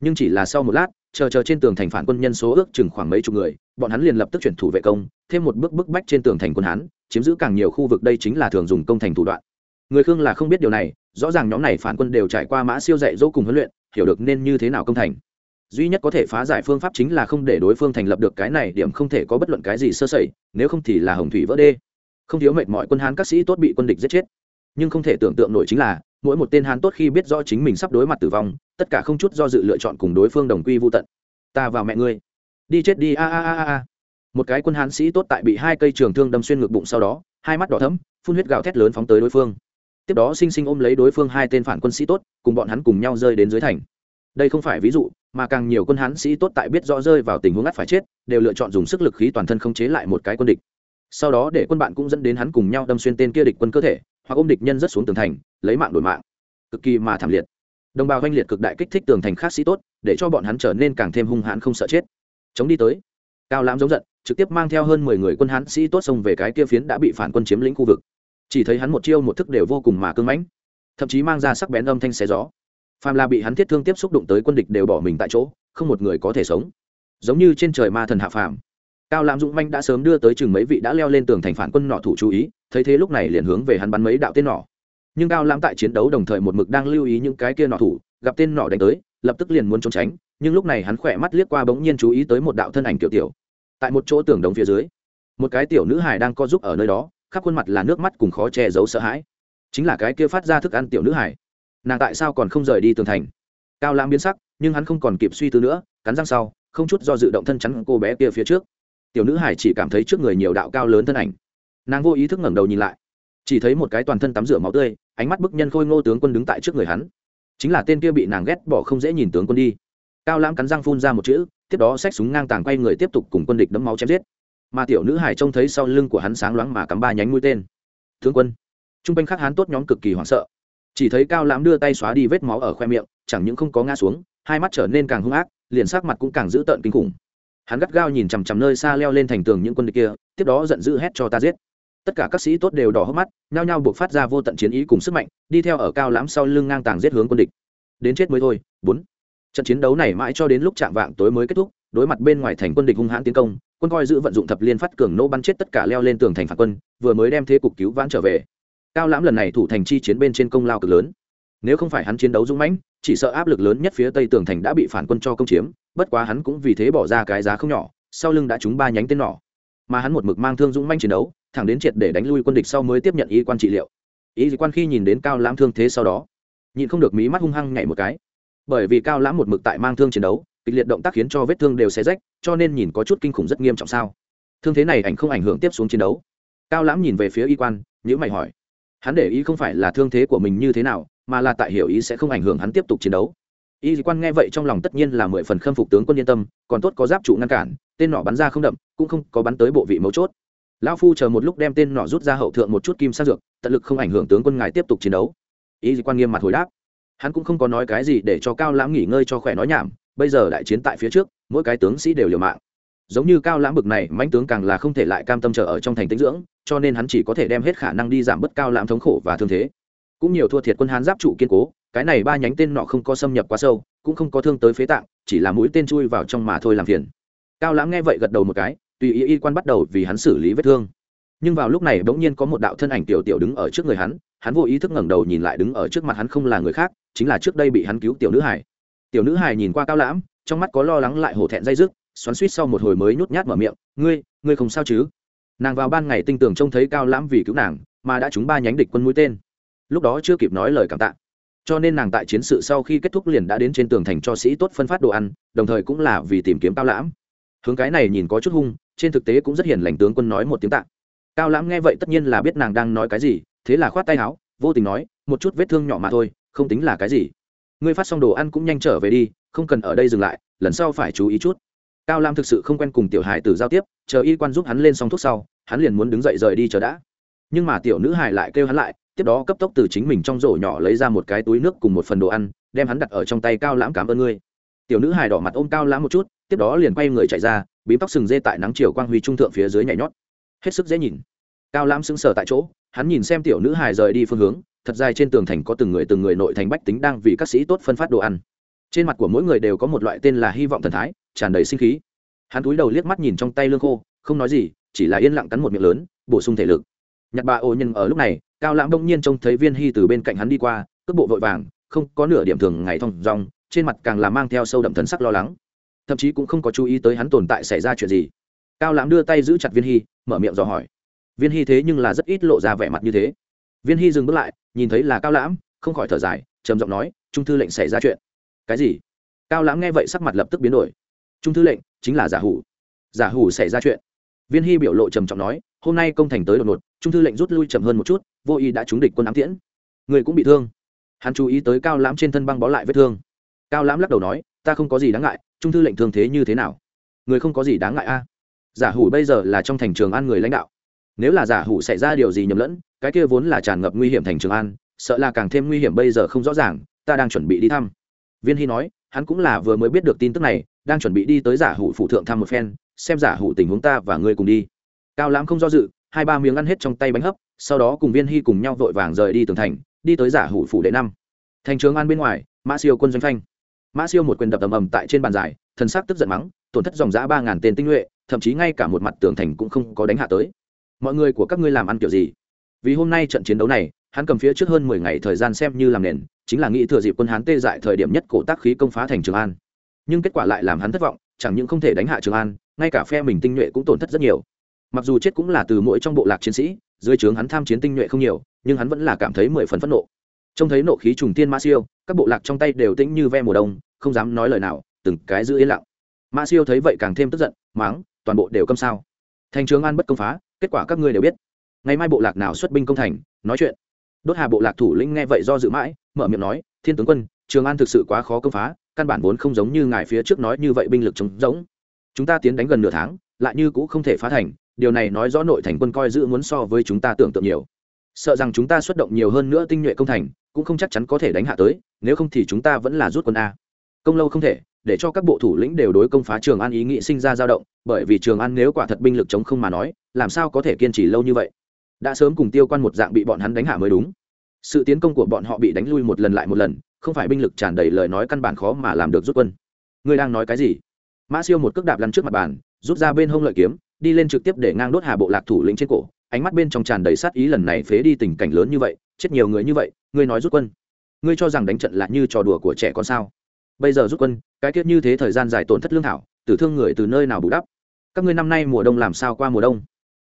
Nhưng chỉ là sau một lát, chờ chờ trên tường thành phản quân nhân số ước chừng khoảng mấy chục người, bọn hắn liền lập tức chuyển thủ vệ công, thêm một bước bức bách trên tường thành quân hán chiếm giữ càng nhiều khu vực đây chính là thường dùng công thành thủ đoạn. Người khương là không biết điều này rõ ràng nhóm này phản quân đều trải qua mã siêu dạy dỗ cùng huấn luyện, hiểu được nên như thế nào công thành. Duy nhất có thể phá giải phương pháp chính là không để đối phương thành lập được cái này, điểm không thể có bất luận cái gì sơ sẩy, nếu không thì là hồng thủy vỡ đê. Không thiếu mệt mọi quân hán các sĩ tốt bị quân địch giết chết. Nhưng không thể tưởng tượng nổi chính là, mỗi một tên hán tốt khi biết rõ chính mình sắp đối mặt tử vong, tất cả không chút do dự lựa chọn cùng đối phương đồng quy vô tận. Ta vào mẹ ngươi. Đi chết đi, a a a a một cái quân hán sĩ tốt tại bị hai cây trường thương đâm xuyên ngực bụng sau đó, hai mắt đỏ thấm phun huyết gào thét lớn phóng tới đối phương tiếp đó sinh sinh ôm lấy đối phương hai tên phản quân sĩ tốt, cùng bọn hắn cùng nhau rơi đến dưới thành. Đây không phải ví dụ, mà càng nhiều quân hán sĩ tốt tại biết rõ rơi vào tình huống ngắt phải chết, đều lựa chọn dùng sức lực khí toàn thân không chế lại một cái quân địch. Sau đó để quân bạn cũng dẫn đến hắn cùng nhau đâm xuyên tên kia địch quân cơ thể, hoặc ôm địch nhân rất xuống tường thành, lấy mạng đổi mạng. Cực kỳ mà thảm liệt. Đồng bào oanh liệt cực đại kích thích tường thành khác sĩ tốt, để cho bọn hắn trở nên càng thêm hung hãn không sợ chết. Chống đi tới. Cao lãm giống giận, trực tiếp mang theo hơn mười người quân hán sĩ tốt xông về cái kia phiến đã bị phản quân chiếm lĩnh khu vực chỉ thấy hắn một chiêu một thức đều vô cùng mà cưng mãnh, thậm chí mang ra sắc bén âm thanh xé gió. Phàm là bị hắn thiết thương tiếp xúc đụng tới quân địch đều bỏ mình tại chỗ, không một người có thể sống. Giống như trên trời ma thần hạ phàm, cao lãm dũng manh đã sớm đưa tới chừng mấy vị đã leo lên tường thành phản quân nọ thủ chú ý, thấy thế lúc này liền hướng về hắn bắn mấy đạo tên nọ. Nhưng cao lãm tại chiến đấu đồng thời một mực đang lưu ý những cái kia nọ thủ, gặp tên nọ đánh tới, lập tức liền muốn trốn tránh, nhưng lúc này hắn khỏe mắt liếc qua bỗng nhiên chú ý tới một đạo thân ảnh tiểu tiểu. Tại một chỗ tường đồng phía dưới, một cái tiểu nữ hải đang co giúp ở nơi đó khắp khuôn mặt là nước mắt cùng khó che giấu sợ hãi. Chính là cái kia phát ra thức ăn tiểu nữ hải. Nàng tại sao còn không rời đi tường thành? Cao lãm biến sắc, nhưng hắn không còn kịp suy tư nữa, cắn răng sau, không chút do dự động thân chắn cô bé kia phía trước. Tiểu nữ hải chỉ cảm thấy trước người nhiều đạo cao lớn thân ảnh. Nàng vô ý thức ngẩng đầu nhìn lại. Chỉ thấy một cái toàn thân tắm rửa máu tươi, ánh mắt bức nhân khôi ngô tướng quân đứng tại trước người hắn. Chính là tên kia bị nàng ghét bỏ không dễ nhìn tướng quân đi. Cao lãm cắn răng phun ra một chữ, tiếp đó xách súng ngang tàng quay người tiếp tục cùng quân địch đấm máu chém giết mà tiểu nữ hải trông thấy sau lưng của hắn sáng loáng mà cắm ba nhánh mũi tên. Tướng quân t r u n g quanh khắc hán tốt nhóm cực kỳ hoảng sợ. Chỉ thấy cao lãm đưa tay xóa đi vết máu ở khoe miệng, chẳng những không có ngã xuống, hai mắt trở nên càng hung ác, liền sắc mặt cũng càng dữ tợn kinh khủng. Hắn gắt gao nhìn chằm chằm nơi xa leo lên thành tường những quân địch kia, tiếp đó giận dữ hét cho ta giết. Tất cả các sĩ tốt đều đỏ hốc mắt, nhao nhao buộc phát ra vô tận chiến ý cùng sức mạnh, đi theo ở cao lãm sau lưng ngang tàng giết hướng quân địch. Đến chết mới thôi, bốn. Trận chiến đấu này mãi cho đến lúc chạm vạng tối mới kết thúc, đối mặt bên ngoài thành quân địch hung hãn tiến công quân coi giữ vận dụng thập liên phát cường nô bắn chết tất cả leo lên tường thành phản quân, vừa mới đem thế cục cứu vãn trở về. Cao lãm lần này thủ thành chi chiến bên trên công lao cực lớn. Nếu không phải hắn chiến đấu dũng mãnh, chỉ sợ áp lực lớn nhất phía tây tường thành đã bị phản quân cho công chiếm, bất quá hắn cũng vì thế bỏ ra cái giá không nhỏ, sau lưng đã trúng ba nhánh tên nỏ. Mà hắn một mực mang thương dũng mãnh chiến đấu, thẳng đến triệt để đánh lui quân địch sau mới tiếp nhận y quan trị liệu. Y quan khi nhìn đến cao lãm thương thế sau đó, nhịn không được mí mắt hung hăng nhảy một cái. Bởi vì cao lãm một mực tại mang thương chiến đấu kịch liệt động tác khiến cho vết thương đều xé rách, cho nên nhìn có chút kinh khủng rất nghiêm trọng sao? Thương thế này ảnh không ảnh hưởng tiếp xuống chiến đấu? Cao lãm nhìn về phía y quan nhữ mày hỏi. Hắn để ý không phải là thương thế của mình như thế nào, mà là tại hiểu ý sẽ không ảnh hưởng hắn tiếp tục chiến đấu. Y quan nghe vậy trong lòng tất nhiên là mười phần khâm phục tướng quân yên tâm, còn tốt có giáp trụ ngăn cản, tên nọ bắn ra không đậm, cũng không có bắn tới bộ vị mấu chốt. Lão phu chờ một lúc đem tên nọ rút ra hậu thượng một chút kim sát dược, tận lực không ảnh hưởng tướng quân ngài tiếp tục chiến đấu. Y quan nghiêm mặt hồi đáp. Hắn cũng không có nói cái gì để cho cao lãm nghỉ ngơi cho khỏe nói nhảm bây giờ đại chiến tại phía trước, mỗi cái tướng sĩ đều liều mạng. Giống như cao lãm bực này, mãnh tướng càng là không thể lại cam tâm chờ ở trong thành tĩnh dưỡng, cho nên hắn chỉ có thể đem hết khả năng đi giảm bớt cao lãm thống khổ và thương thế. Cũng nhiều thua thiệt quân hán giáp trụ kiên cố, cái này ba nhánh tên nọ không có xâm nhập quá sâu, cũng không có thương tới phế tạng, chỉ là mũi tên chui vào trong mà thôi làm phiền. Cao lãm nghe vậy gật đầu một cái, tùy ý y quan bắt đầu vì hắn xử lý vết thương. Nhưng vào lúc này bỗng nhiên có một đạo thân ảnh tiểu tiểu đứng ở trước người hắn hắn vô ý thức ngẩng đầu nhìn lại đứng ở trước mặt hắn không là người khác, chính là trước đây bị hắn cứu tiểu nữ hải tiểu nữ hài nhìn qua cao lãm, trong mắt có lo lắng lại hổ thẹn dây dứt, xoắn suýt sau một hồi mới nhút nhát mở miệng, ngươi ngươi không sao chứ? Nàng vào ban ngày tinh tường trông thấy cao lãm vì cứu nàng, mà đã trúng ba nhánh địch quân mũi tên. Lúc đó chưa kịp nói lời cảm tạ. Cho nên nàng tại chiến sự sau khi kết thúc liền đã đến trên tường thành cho sĩ tốt phân phát đồ ăn, đồng thời cũng là vì tìm kiếm cao lãm. Hướng cái này nhìn có chút hung, trên thực tế cũng rất hiền lành tướng quân nói một tiếng tạ. Cao lãm nghe vậy tất nhiên là biết nàng đang nói cái gì, thế là khoát tay áo, vô tình nói, một chút vết thương nhỏ mà thôi, không tính là cái gì ngươi phát xong đồ ăn cũng nhanh trở về đi, không cần ở đây dừng lại, lần sau phải chú ý chút. Cao lam thực sự không quen cùng tiểu hải tử giao tiếp, chờ y quan giúp hắn lên xong thuốc sau, hắn liền muốn đứng dậy rời đi chờ đã. Nhưng mà tiểu nữ hải lại kêu hắn lại, tiếp đó cấp tốc từ chính mình trong rổ nhỏ lấy ra một cái túi nước cùng một phần đồ ăn, đem hắn đặt ở trong tay cao lãm cảm ơn ngươi. Tiểu nữ hải đỏ mặt ôm cao lãm một chút, tiếp đó liền quay người chạy ra, bím tóc sừng dê tại nắng chiều quang huy trung thượng phía dưới nhảy nhót. Hết sức dễ nhìn. Cao lãm sững sờ tại chỗ, hắn nhìn xem tiểu nữ hải rời đi phương hướng thật dài trên tường thành có từng người từng người nội thành bách tính đang vì các sĩ tốt phân phát đồ ăn. Trên mặt của mỗi người đều có một loại tên là hy vọng thần thái, tràn đầy sinh khí. Hắn cúi đầu liếc mắt nhìn trong tay lương khô, không nói gì, chỉ là yên lặng cắn một miệng lớn, bổ sung thể lực. Nhặt bà ô nhân ở lúc này, cao lãm đông nhiên trông thấy viên hy từ bên cạnh hắn đi qua, cước bộ vội vàng, không có nửa điểm thường ngày thong dong, trên mặt càng là mang theo sâu đậm thần sắc lo lắng. Thậm chí cũng không có chú ý tới hắn tồn tại xảy ra chuyện gì. Cao lãm đưa tay giữ chặt viên hy, mở miệng dò hỏi. Viên hy thế nhưng là rất ít lộ ra vẻ mặt như thế. Viên hy dừng bước lại nhìn thấy là cao lãm, không khỏi thở dài, trầm giọng nói, trung thư lệnh xảy ra chuyện. Cái gì? Cao lãm nghe vậy sắc mặt lập tức biến đổi. Trung thư lệnh chính là giả hủ. Giả hủ xảy ra chuyện. Viên hy biểu lộ trầm trọng nói, hôm nay công thành tới đột ngột, trung thư lệnh rút lui chậm hơn một chút, vô ý đã trúng địch quân ám tiễn. Người cũng bị thương. Hắn chú ý tới cao lãm trên thân băng bó lại vết thương. Cao lãm lắc đầu nói, ta không có gì đáng ngại, trung thư lệnh thương thế như thế nào? Người không có gì đáng ngại a. Giả hủ bây giờ là trong thành trường an người lãnh đạo nếu là giả hủ xảy ra điều gì nhầm lẫn, cái kia vốn là tràn ngập nguy hiểm thành trường an, sợ là càng thêm nguy hiểm bây giờ không rõ ràng, ta đang chuẩn bị đi thăm. Viên hy nói, hắn cũng là vừa mới biết được tin tức này, đang chuẩn bị đi tới giả hủ phụ thượng thăm một phen, xem giả hủ tình huống ta và ngươi cùng đi. Cao lãm không do dự, hai ba miếng ăn hết trong tay bánh hấp, sau đó cùng viên hy cùng nhau vội vàng rời đi tường thành, đi tới giả hủ phủ đệ năm. Thành trường an bên ngoài, mã siêu quân doanh phanh. Mã siêu một quyền đập ầm ầm tại trên bàn giải, thần sắc tức giận mắng, tổn thất dòng giã ba ngàn tên tinh nhuệ, thậm chí ngay cả một mặt tường thành cũng không có đánh hạ tới mọi người của các ngươi làm ăn kiểu gì? Vì hôm nay trận chiến đấu này, hắn cầm phía trước hơn mười ngày thời gian xem như làm nền, chính là nghĩ thừa dịp quân hán tê dại thời điểm nhất cổ tác khí công phá thành trường an. Nhưng kết quả lại làm hắn thất vọng, chẳng những không thể đánh hạ trường an, ngay cả phe mình tinh nhuệ cũng tổn thất rất nhiều. Mặc dù chết cũng là từ mỗi trong bộ lạc chiến sĩ, dưới trướng hắn tham chiến tinh nhuệ không nhiều, nhưng hắn vẫn là cảm thấy mười phần phẫn nộ. Trông thấy nộ khí trùng tiên ma siêu, các bộ lạc trong tay đều tĩnh như ve mùa đông, không dám nói lời nào, từng cái giữ yên lặng. Mã siêu thấy vậy càng thêm tức giận máng toàn bộ đều câm sao. Thành trường an bất công phá kết quả các ngươi đều biết. Ngày mai bộ lạc nào xuất binh công thành, nói chuyện. Đốt hà bộ lạc thủ lĩnh nghe vậy do dự mãi, mở miệng nói, thiên tướng quân, trường an thực sự quá khó công phá, căn bản vốn không giống như ngài phía trước nói như vậy binh lực chống giống chúng ta tiến đánh gần nửa tháng, lại như cũng không thể phá thành, điều này nói rõ nội thành quân coi giữ muốn so với chúng ta tưởng tượng nhiều. Sợ rằng chúng ta xuất động nhiều hơn nữa tinh nhuệ công thành, cũng không chắc chắn có thể đánh hạ tới, nếu không thì chúng ta vẫn là rút quân a. Công lâu không thể để cho các bộ thủ lĩnh đều đối công phá trường an ý nghĩ sinh ra dao động, bởi vì trường an nếu quả thật binh lực chống không mà nói, làm sao có thể kiên trì lâu như vậy? Đã sớm cùng tiêu quan một dạng bị bọn hắn đánh hạ mới đúng. Sự tiến công của bọn họ bị đánh lui một lần lại một lần, không phải binh lực tràn đầy lời nói căn bản khó mà làm được rút quân. Ngươi đang nói cái gì? Mã siêu một cước đạp lăn trước mặt bàn, rút ra bên hông lợi kiếm, đi lên trực tiếp để ngang đốt hà bộ lạc thủ lĩnh trên cổ. Ánh mắt bên trong tràn đầy sát ý lần này phế đi tình cảnh lớn như vậy, chết nhiều người như vậy, ngươi nói rút quân. Ngươi cho rằng đánh trận là như trò đùa của trẻ con sao? Bây giờ rút quân cái tiết như thế thời gian dài tổn thất lương thảo, tử thương người từ nơi nào bù đắp? Các ngươi năm nay mùa đông làm sao qua mùa đông?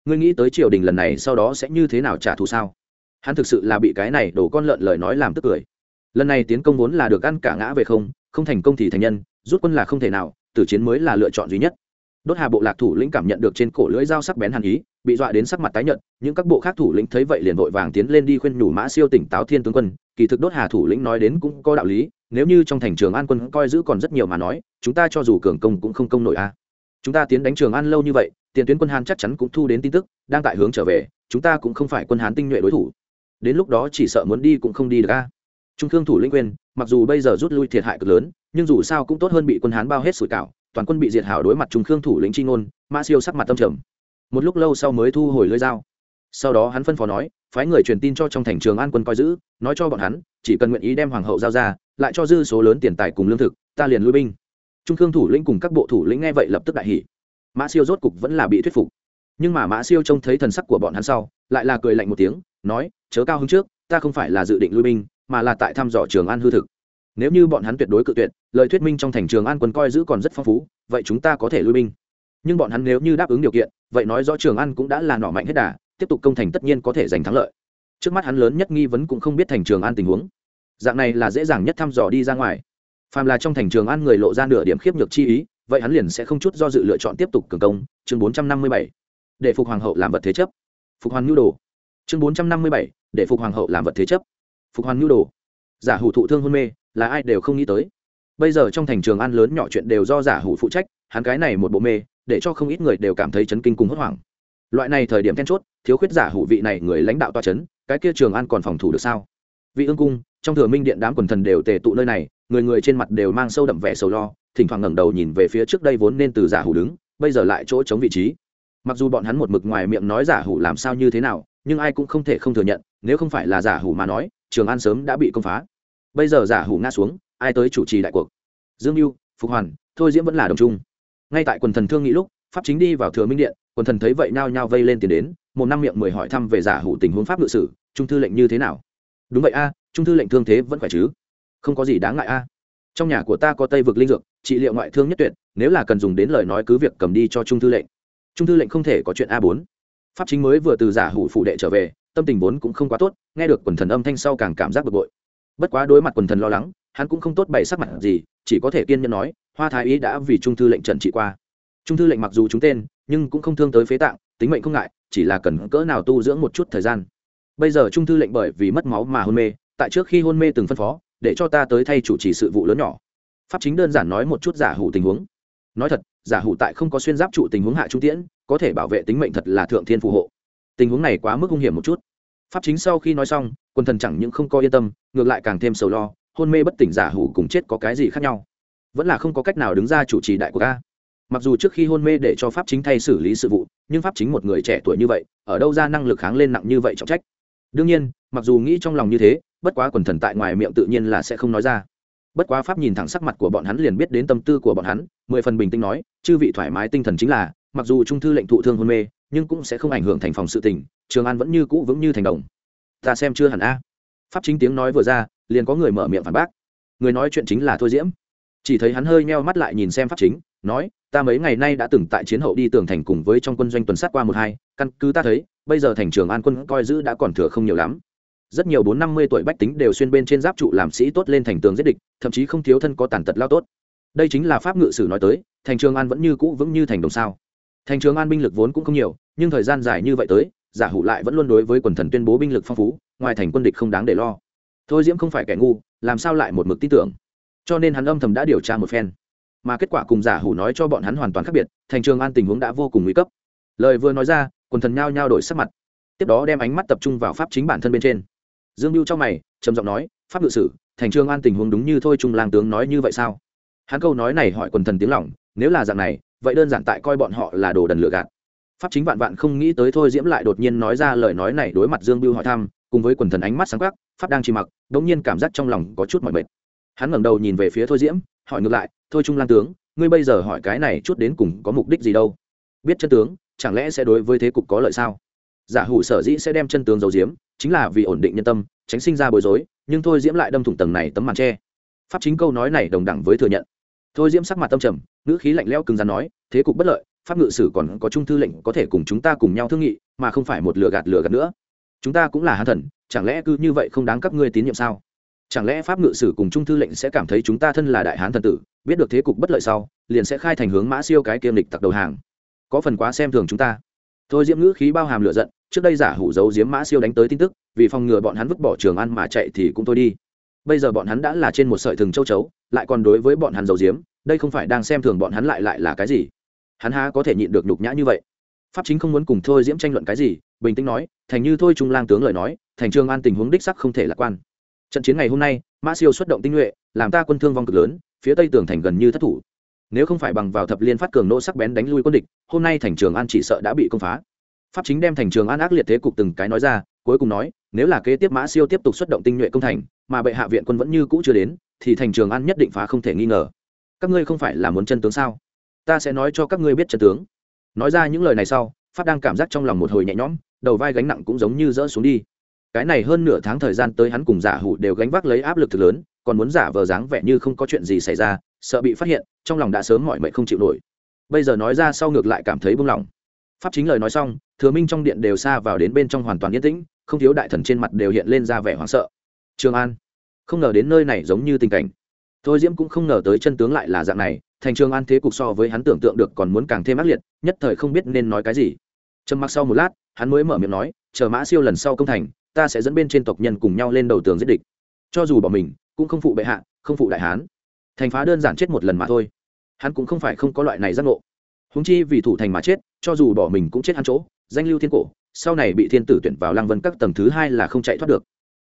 Ngươi nghĩ tới triều đình lần này sau đó sẽ như thế nào trả thù sao? Hắn thực sự là bị cái này đổ con lợn lời nói làm tức cười. Lần này tiến công vốn là được ăn cả ngã về không không thành công thì thành nhân, rút quân là không thể nào, tử chiến mới là lựa chọn duy nhất. Đốt hà bộ lạc thủ lĩnh cảm nhận được trên cổ lưỡi dao sắc bén hàn ý, bị dọa đến sắc mặt tái nhợt, những các bộ khác thủ lĩnh thấy vậy liền vội vàng tiến lên đi khuyên nhủ mã siêu tỉnh táo thiên tướng quân, kỳ thực đốt hà thủ lĩnh nói đến cũng có đạo lý nếu như trong thành trường an quân coi giữ còn rất nhiều mà nói, chúng ta cho dù cường công cũng không công nổi a. Chúng ta tiến đánh trường an lâu như vậy, tiền tuyến quân Hán chắc chắn cũng thu đến tin tức, đang tại hướng trở về, chúng ta cũng không phải quân hán tinh nhuệ đối thủ. Đến lúc đó chỉ sợ muốn đi cũng không đi được a. Trung Thương thủ lĩnh quên mặc dù bây giờ rút lui thiệt hại cực lớn, nhưng dù sao cũng tốt hơn bị quân hán bao hết sủi cảo, toàn quân bị diệt hảo đối mặt trung khương thủ lĩnh chi ngôn, mã siêu sắc mặt tâm trầm. Một lúc lâu sau mới thu hồi lưỡi dao. Sau đó hắn phân phó nói, phái người truyền tin cho trong thành trường an quân coi giữ, nói cho bọn hắn, chỉ cần nguyện ý đem hoàng hậu giao ra lại cho dư số lớn tiền tài cùng lương thực, ta liền lui binh. Trung khương thủ lĩnh cùng các bộ thủ lĩnh nghe vậy lập tức đại hỉ. Mã siêu rốt cục vẫn là bị thuyết phục. Nhưng mà mã siêu trông thấy thần sắc của bọn hắn sau, lại là cười lạnh một tiếng, nói, chớ cao hứng trước, ta không phải là dự định lui binh, mà là tại thăm dò trường an hư thực. Nếu như bọn hắn tuyệt đối cự tuyệt, lời thuyết minh trong thành trường an quân coi giữ còn rất phong phú, vậy chúng ta có thể lui binh. Nhưng bọn hắn nếu như đáp ứng điều kiện, vậy nói rõ trường an cũng đã là nỏ mạnh hết đà, tiếp tục công thành tất nhiên có thể giành thắng lợi. Trước mắt hắn lớn nhất nghi vấn cũng không biết thành trường an tình huống dạng này là dễ dàng nhất thăm dò đi ra ngoài. Phàm là trong thành trường an người lộ ra nửa điểm khiếp nhược chi ý, vậy hắn liền sẽ không chút do dự lựa chọn tiếp tục cường công. Chương bốn trăm năm mươi bảy, để phục hoàng hậu làm vật thế chấp. Phục hoàng nhu đồ. Chương bốn trăm năm mươi bảy, để phục hoàng hậu làm vật thế chấp. Phục hoàng nhu đồ. Giả hủ thụ thương hôn mê, là ai đều không nghĩ tới. Bây giờ trong thành trường an lớn nhỏ chuyện đều do giả hủ phụ trách, hắn cái này một bộ mê, để cho không ít người đều cảm thấy chấn kinh cùng hốt hoảng. Loại này thời điểm then chốt, thiếu khuyết giả hủ vị này người lãnh đạo toa chấn, cái kia trường an còn phòng thủ được sao? Vị ương cung trong thừa minh điện đám quần thần đều tề tụ nơi này, người người trên mặt đều mang sâu đậm vẻ sầu lo, thỉnh thoảng ngẩng đầu nhìn về phía trước đây vốn nên từ giả hủ đứng, bây giờ lại chỗ chống vị trí. Mặc dù bọn hắn một mực ngoài miệng nói giả hủ làm sao như thế nào, nhưng ai cũng không thể không thừa nhận, nếu không phải là giả hủ mà nói, trường an sớm đã bị công phá. Bây giờ giả hủ ngã xuống, ai tới chủ trì đại cuộc? Dương mưu phục hoàn, thôi diễm vẫn là đồng trung. Ngay tại quần thần thương nghĩ lúc, pháp chính đi vào thừa minh điện, quần thần thấy vậy nhao nhao vây lên tiền đến, một năm miệng mười hỏi thăm về giả hủ tình huống pháp ngự sử, trung thư lệnh như thế nào? Đúng vậy a trung thư lệnh thương thế vẫn khỏe chứ? Không có gì đáng ngại a. Trong nhà của ta có tây vực linh dược, trị liệu ngoại thương nhất tuyệt, nếu là cần dùng đến lời nói cứ việc cầm đi cho trung thư lệnh. Trung thư lệnh không thể có chuyện a bốn. Pháp chính mới vừa từ giả hủ phụ đệ trở về, tâm tình vốn cũng không quá tốt, nghe được quần thần âm thanh sau càng cảm giác bực bội. Bất quá đối mặt quần thần lo lắng, hắn cũng không tốt bày sắc mặt gì, chỉ có thể kiên nhẫn nói, hoa thái ý đã vì trung thư lệnh trần trị qua. Trung thư lệnh mặc dù chúng tên, nhưng cũng không thương tới phế tạng, tính mệnh không ngại, chỉ là cần cỡ nào tu dưỡng một chút thời gian. Bây giờ trung thư lệnh bởi vì mất máu mà hôn mê tại trước khi hôn mê từng phân phó, để cho ta tới thay chủ trì sự vụ lớn nhỏ. Pháp chính đơn giản nói một chút giả hủ tình huống. Nói thật, giả hủ tại không có xuyên giáp trụ tình huống hạ trung tiễn, có thể bảo vệ tính mệnh thật là thượng thiên phù hộ. Tình huống này quá mức hung hiểm một chút. Pháp chính sau khi nói xong quân thần chẳng những không có yên tâm, ngược lại càng thêm sầu lo, hôn mê bất tỉnh giả hủ cùng chết có cái gì khác nhau? Vẫn là không có cách nào đứng ra chủ trì đại của ca mặc dù trước khi hôn mê để cho pháp chính thay xử lý sự vụ, nhưng pháp chính một người trẻ tuổi như vậy, ở đâu ra năng lực kháng lên nặng như vậy trọng trách? Đương nhiên, mặc dù nghĩ trong lòng như thế bất quá quần thần tại ngoài miệng tự nhiên là sẽ không nói ra. Bất quá pháp nhìn thẳng sắc mặt của bọn hắn liền biết đến tâm tư của bọn hắn, mười phần bình tĩnh nói, chư vị thoải mái tinh thần chính là, mặc dù trung thư lệnh thụ thương hôn mê, nhưng cũng sẽ không ảnh hưởng thành phòng sự tình, trường an vẫn như cũ vững như thành đồng. Ta xem chưa hẳn a. Pháp chính tiếng nói vừa ra, liền có người mở miệng phản bác. Người nói chuyện chính là thôi diễm. Chỉ thấy hắn hơi meo mắt lại nhìn xem pháp chính, nói, ta mấy ngày nay đã từng tại chiến hậu đi tường thành cùng với trong quân doanh tuần sát qua một hai, căn cứ ta thấy, bây giờ thành trường an quân coi giữ đã còn thừa không nhiều lắm rất nhiều bốn năm mươi tuổi bách tính đều xuyên bên trên giáp trụ làm sĩ tốt lên thành tường giết địch, thậm chí không thiếu thân có tàn tật lao tốt. Đây chính là pháp ngự sử nói tới, thành trường an vẫn như cũ vững như thành đồng sao. Thành trường an binh lực vốn cũng không nhiều, nhưng thời gian dài như vậy tới, giả hủ lại vẫn luôn đối với quần thần tuyên bố binh lực phong phú, ngoài thành quân địch không đáng để lo. Thôi diễm không phải kẻ ngu, làm sao lại một mực tin tưởng? Cho nên hắn âm thầm đã điều tra một phen. Mà kết quả cùng giả hủ nói cho bọn hắn hoàn toàn khác biệt, thành trường an tình huống đã vô cùng nguy cấp. Lời vừa nói ra, quần thần nhao nhao đổi sắc mặt. Tiếp đó đem ánh mắt tập trung vào pháp chính bản thân bên trên dương mưu trong mày, trầm giọng nói, pháp ngự sử, thành trương an tình huống đúng như thôi trung lang tướng nói như vậy sao? Hắn câu nói này hỏi quần thần tiếng lỏng nếu là dạng này, vậy đơn giản tại coi bọn họ là đồ đần lựa gạt. Pháp chính vạn vạn không nghĩ tới thôi diễm lại đột nhiên nói ra lời nói này đối mặt dương biêu hỏi thăm, cùng với quần thần ánh mắt sáng quắc, pháp đang chỉ mặc đ ỗ n g nhiên cảm giác trong lòng có chút mọi mệt. Hắn ngẩng đầu nhìn về phía thôi diễm, hỏi ngược lại, thôi trung lang tướng, ngươi bây giờ hỏi cái này chút đến cùng có mục đích gì đâu? Biết chân tướng, chẳng lẽ sẽ đối với thế cục có lợi sao? Giả hủ sở dĩ sẽ đem chân tướng giấu diếm chính là vì ổn định nhân tâm, tránh sinh ra bối rối, nhưng thôi diễm lại đâm thủng tầng này tấm màn tre. Pháp chính câu nói này đồng đẳng với thừa nhận. Thôi diễm sắc mặt tâm trầm, ngữ khí lạnh lẽo cứng rắn nói, thế cục bất lợi, pháp ngự sử còn có trung thư lệnh có thể cùng chúng ta cùng nhau thương nghị, mà không phải một lừa gạt lừa gạt nữa. Chúng ta cũng là hán thần, chẳng lẽ cứ như vậy không đáng các ngươi tín nhiệm sao? Chẳng lẽ pháp ngự sử cùng trung thư lệnh sẽ cảm thấy chúng ta thân là đại hán thần tử, biết được thế cục bất lợi sau, liền sẽ khai thành hướng mã siêu cái kiêm lịch tặc đầu hàng. Có phần quá xem thường chúng ta thôi diễm ngữ khí bao hàm lửa giận, trước đây giả hủ giấu diếm mã siêu đánh tới tin tức, vì phòng ngừa bọn hắn vứt bỏ trường ăn mà chạy thì cũng thôi đi. Bây giờ bọn hắn đã là trên một sợi thừng châu chấu, lại còn đối với bọn hắn giấu diếm đây không phải đang xem thường bọn hắn lại lại là cái gì? Hắn há có thể nhịn được nhục nhã như vậy? Pháp chính không muốn cùng thôi diễm tranh luận cái gì, bình tĩnh nói, thành như thôi trung lang tướng lời nói, thành Trường an tình huống đích sắc không thể lạc quan. Trận chiến ngày hôm nay, mã siêu xuất động tinh nhuệ, làm ta quân thương vong cực lớn, phía tây tường thành gần như thất thủ nếu không phải bằng vào thập liên phát cường nỗ sắc bén đánh lui quân địch, hôm nay thành trường an chỉ sợ đã bị công phá. Pháp chính đem thành trường an ác liệt thế cục từng cái nói ra, cuối cùng nói, nếu là kế tiếp mã siêu tiếp tục xuất động tinh nhuệ công thành, mà bệ hạ viện quân vẫn như cũ chưa đến, thì thành trường an nhất định phá không thể nghi ngờ. Các ngươi không phải là muốn chân tướng sao? Ta sẽ nói cho các ngươi biết chân tướng. Nói ra những lời này sau, pháp đang cảm giác trong lòng một hồi nhẹ nhõm, đầu vai gánh nặng cũng giống như rỡ xuống đi. Cái này hơn nửa tháng thời gian tới hắn cùng giả hủ đều gánh vác lấy áp lực thực lớn còn muốn giả vờ dáng vẻ như không có chuyện gì xảy ra, sợ bị phát hiện, trong lòng đã sớm mọi mệnh không chịu nổi. Bây giờ nói ra sau ngược lại cảm thấy buông lỏng. Pháp chính lời nói xong, thừa minh trong điện đều xa vào đến bên trong hoàn toàn yên tĩnh, không thiếu đại thần trên mặt đều hiện lên ra vẻ hoảng sợ. Trường an, không ngờ đến nơi này giống như tình cảnh. Thôi diễm cũng không ngờ tới chân tướng lại là dạng này, thành trường an thế cục so với hắn tưởng tượng được còn muốn càng thêm ác liệt, nhất thời không biết nên nói cái gì. Trầm mặc sau một lát, hắn mới mở miệng nói, chờ mã siêu lần sau công thành, ta sẽ dẫn bên trên tộc nhân cùng nhau lên đầu tường giết địch. Cho dù bỏ mình cũng không phụ bệ hạ, không phụ đại hán. Thành phá đơn giản chết một lần mà thôi. Hắn cũng không phải không có loại này giác ngộ. Húng chi vì thủ thành mà chết, cho dù bỏ mình cũng chết hắn chỗ, danh lưu thiên cổ, sau này bị thiên tử tuyển vào lăng vân các tầng thứ hai là không chạy thoát được.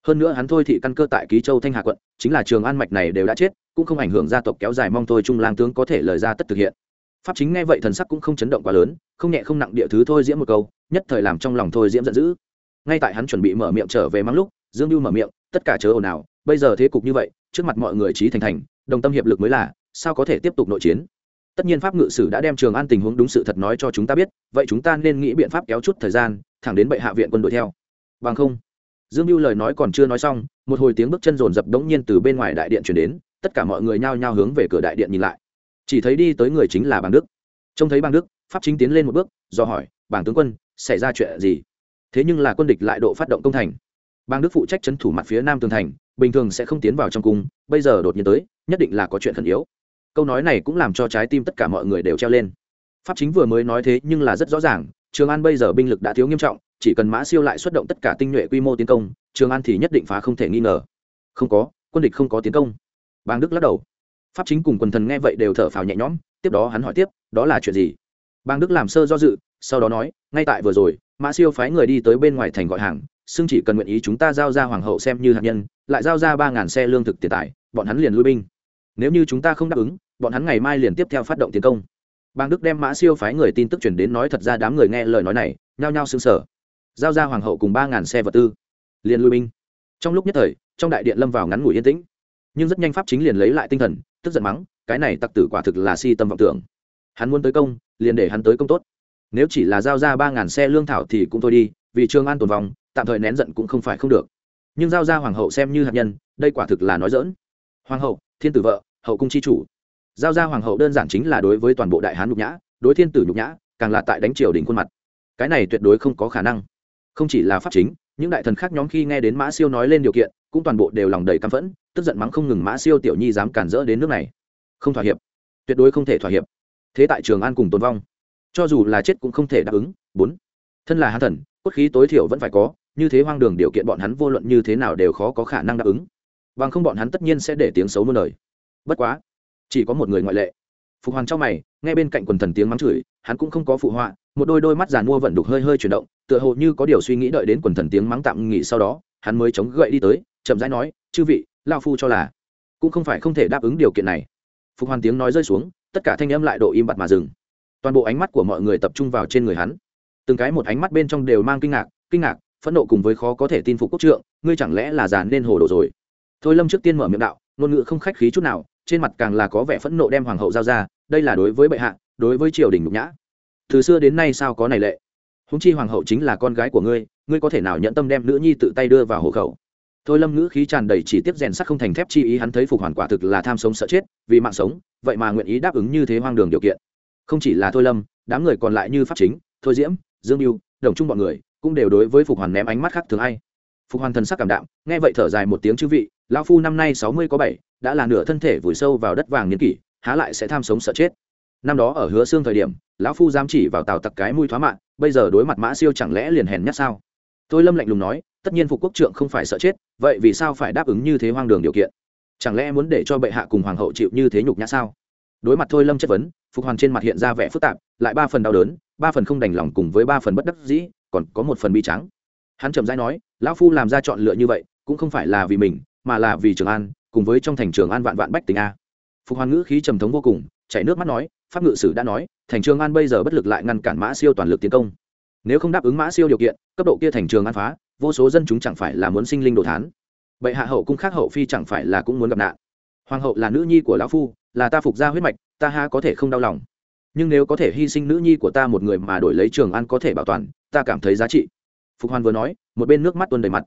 Hơn nữa hắn thôi thị căn cơ tại ký châu thanh hà quận, chính là trường an mạch này đều đã chết, cũng không ảnh hưởng gia tộc kéo dài mong thôi trung lang tướng có thể lời ra tất thực hiện. Pháp chính nghe vậy thần sắc cũng không chấn động quá lớn, không nhẹ không nặng địa thứ thôi diễm một câu, nhất thời làm trong lòng thôi diễm giận dữ ngay tại hắn chuẩn bị mở miệng trở về mang lúc, dương mưu mở miệng, tất cả chớ ồn ào, bây giờ thế cục như vậy, trước mặt mọi người trí thành thành, đồng tâm hiệp lực mới là, sao có thể tiếp tục nội chiến? Tất nhiên pháp ngự sử đã đem trường an tình huống đúng sự thật nói cho chúng ta biết, vậy chúng ta nên nghĩ biện pháp kéo chút thời gian, thẳng đến bệ hạ viện quân đuổi theo. Bằng không, dương mưu lời nói còn chưa nói xong, một hồi tiếng bước chân rồn rập đống nhiên từ bên ngoài đại điện chuyển đến, tất cả mọi người nhao nhao hướng về cửa đại điện nhìn lại. Chỉ thấy đi tới người chính là bàng đức. Trông thấy bàng đức, pháp chính tiến lên một bước, do hỏi, bàng tướng quân, xảy ra chuyện gì? Thế nhưng là quân địch lại độ phát động công thành. Bang đức phụ trách c thủ mặt phía nam tường thành, bình thường sẽ không tiến vào trong cung, bây giờ đột nhiên tới, nhất định là có chuyện khẩn yếu. Câu nói này cũng làm cho trái tim tất cả mọi người đều treo lên. Pháp chính vừa mới nói thế nhưng là rất rõ ràng, trường an bây giờ binh lực đã thiếu nghiêm trọng, chỉ cần mã siêu lại xuất động tất cả tinh nhuệ quy mô tiến công, trường an thì nhất định phá không thể nghi ngờ. Không có, quân địch không có tiến công. Bang đức lắc đầu. Pháp chính cùng quần thần nghe vậy đều thở phào nhẹ nhõm, tiếp đó hắn hỏi tiếp, đó là chuyện gì? Bang đức làm sơ do dự, sau đó nói, ngay tại vừa rồi mã siêu phái người đi tới bên ngoài thành gọi hàng, xưng chỉ cần nguyện ý chúng ta giao ra hoàng hậu xem như hạt nhân, lại giao ra ba ngàn xe lương thực tiền tài, bọn hắn liền lui binh. Nếu như chúng ta không đáp ứng, bọn hắn ngày mai liền tiếp theo phát động tiến công. Bang đức đem mã siêu phái người tin tức chuyển đến nói thật ra đám người nghe lời nói này, nhao nhao xứng sở giao ra hoàng hậu cùng ba ngàn xe vật tư, liền lui binh. Trong lúc nhất thời, trong đại điện lâm vào ngắn ngủi yên tĩnh. Nhưng rất nhanh pháp chính liền lấy lại tinh thần, tức giận mắng, cái này tặc tử quả thực là si tâm vọng tưởng. Hắn muốn tới công, liền để hắn tới công tốt nếu chỉ là giao ra ba ngàn xe lương thảo thì cũng thôi đi, vì trường an tồn vong, tạm thời nén giận cũng không phải không được. Nhưng giao ra hoàng hậu xem như hạt nhân, đây quả thực là nói dỡn hoàng hậu, thiên tử vợ, hậu cung c h i chủ. Giao ra hoàng hậu đơn giản chính là đối với toàn bộ đại hán nhục nhã, đối thiên tử nhục nhã, càng là tại đánh triều đỉnh khuôn mặt. Cái này tuyệt đối không có khả năng. Không chỉ là pháp chính, những đại thần khác nhóm khi nghe đến mã siêu nói lên điều kiện, cũng toàn bộ đều lòng đầy căm phẫn, tức giận mắng không ngừng mã siêu tiểu nhi dám cản rỡ đến nước này. Không thỏa hiệp. Tuyệt đối không thể thỏa hiệp. Thế tại trường an cùng tồn vong cho dù là chết cũng không thể đáp ứng. Bốn, thân là hán thần, cốt khí tối thiểu vẫn phải có, như thế hoang đường điều kiện bọn hắn vô luận như thế nào đều khó có khả năng đáp ứng. Bằng không bọn hắn tất nhiên sẽ để tiếng xấu muôn đời. Bất quá, chỉ có một người ngoại lệ. Phục hoàng trong mày, nghe bên cạnh quần thần tiếng mắng chửi, hắn cũng không có phụ họa, một đôi đôi mắt giàn mua vận đục hơi hơi chuyển động, tựa hồ như có điều suy nghĩ đợi đến quần thần tiếng mắng tạm nghỉ sau đó, hắn mới chống gậy đi tới, chậm rãi nói, chư vị lao phu cho là cũng không phải không thể đáp ứng điều kiện này. Phục hoàn tiếng nói rơi xuống, tất cả thanh âm lại độ im bặt mà dừng toàn bộ ánh mắt của mọi người tập trung vào trên người hắn. Từng cái một ánh mắt bên trong đều mang kinh ngạc kinh ngạc, phẫn nộ cùng với khó có thể tin phục quốc trượng, ngươi chẳng lẽ là già nên hồ đồ rồi? Thôi lâm trước tiên mở miệng đạo, ngôn ngữ không khách khí chút nào, trên mặt càng là có vẻ phẫn nộ đem hoàng hậu giao ra, đây là đối với bệ hạ, đối với triều đình nhục nhã. Từ xưa đến nay sao có này lệ? Húng chi hoàng hậu chính là con gái của ngươi ngươi có thể nào nhận tâm đem nữ nhi tự tay đưa vào hộ khẩu? Thôi lâm ngữ khí tràn đầy chỉ tiếp rèn sắt không thành thép chi ý, hắn thấy phục hoàn quả thực là tham sống sợ chết, vì mạng sống, vậy mà nguyện ý đáp ứng như thế hoang đường điều kiện không chỉ là thôi lâm, đám người còn lại như pháp chính, thôi diễm, dương mưu đồng chung bọn người cũng đều đối với phục hoàn ném ánh mắt khác thường hay. phục hoàn thần sắc cảm đạm, nghe vậy thở dài một tiếng chữ vị lao phu năm nay sáu mươi có bảy, đã là nửa thân thể vùi sâu vào đất vàng niên kỷ, há lại sẽ tham sống sợ chết. Năm đó ở hứa xương thời điểm, lão phu dám chỉ vào tàu tặc cái mũi thoá mạng, bây giờ đối mặt mã siêu chẳng lẽ liền hèn nhát sao? Tôi lâm lạnh lùng nói, tất nhiên phục quốc trượng không phải sợ chết, vậy vì sao phải đáp ứng như thế hoang đường điều kiện? Chẳng lẽ muốn để cho bệ hạ cùng hoàng hậu chịu như thế nhục nhã sao? Đối mặt thôi lâm chất vấn, phục hoàn trên mặt hiện ra vẻ phức tạp, lại ba phần đau đớn, ba phần không đành lòng cùng với ba phần bất đắc dĩ, còn có một phần bi trắng hắn trầm rãi nói, lão phu làm ra chọn lựa như vậy, cũng không phải là vì mình, mà là vì trường an, cùng với trong thành trường an vạn vạn bách tình a. Phục hoàn ngữ khí trầm thống vô cùng, chảy nước mắt nói, pháp ngự sử đã nói, thành trường an bây giờ bất lực lại ngăn cản mã siêu toàn lực tiến công. Nếu không đáp ứng mã siêu điều kiện, cấp độ kia thành trường an phá, vô số dân chúng chẳng phải là muốn sinh linh đồ thán. Bệ hạ hậu cung khác hậu phi chẳng phải là cũng muốn gặp nạn. Hoàng hậu là nữ nhi của lão phu là ta phục gia huyết mạch, ta ha có thể không đau lòng. Nhưng nếu có thể hy sinh nữ nhi của ta một người mà đổi lấy trường an có thể bảo toàn, ta cảm thấy giá trị. Phục hoàn vừa nói, một bên nước mắt tuôn đầy mặt.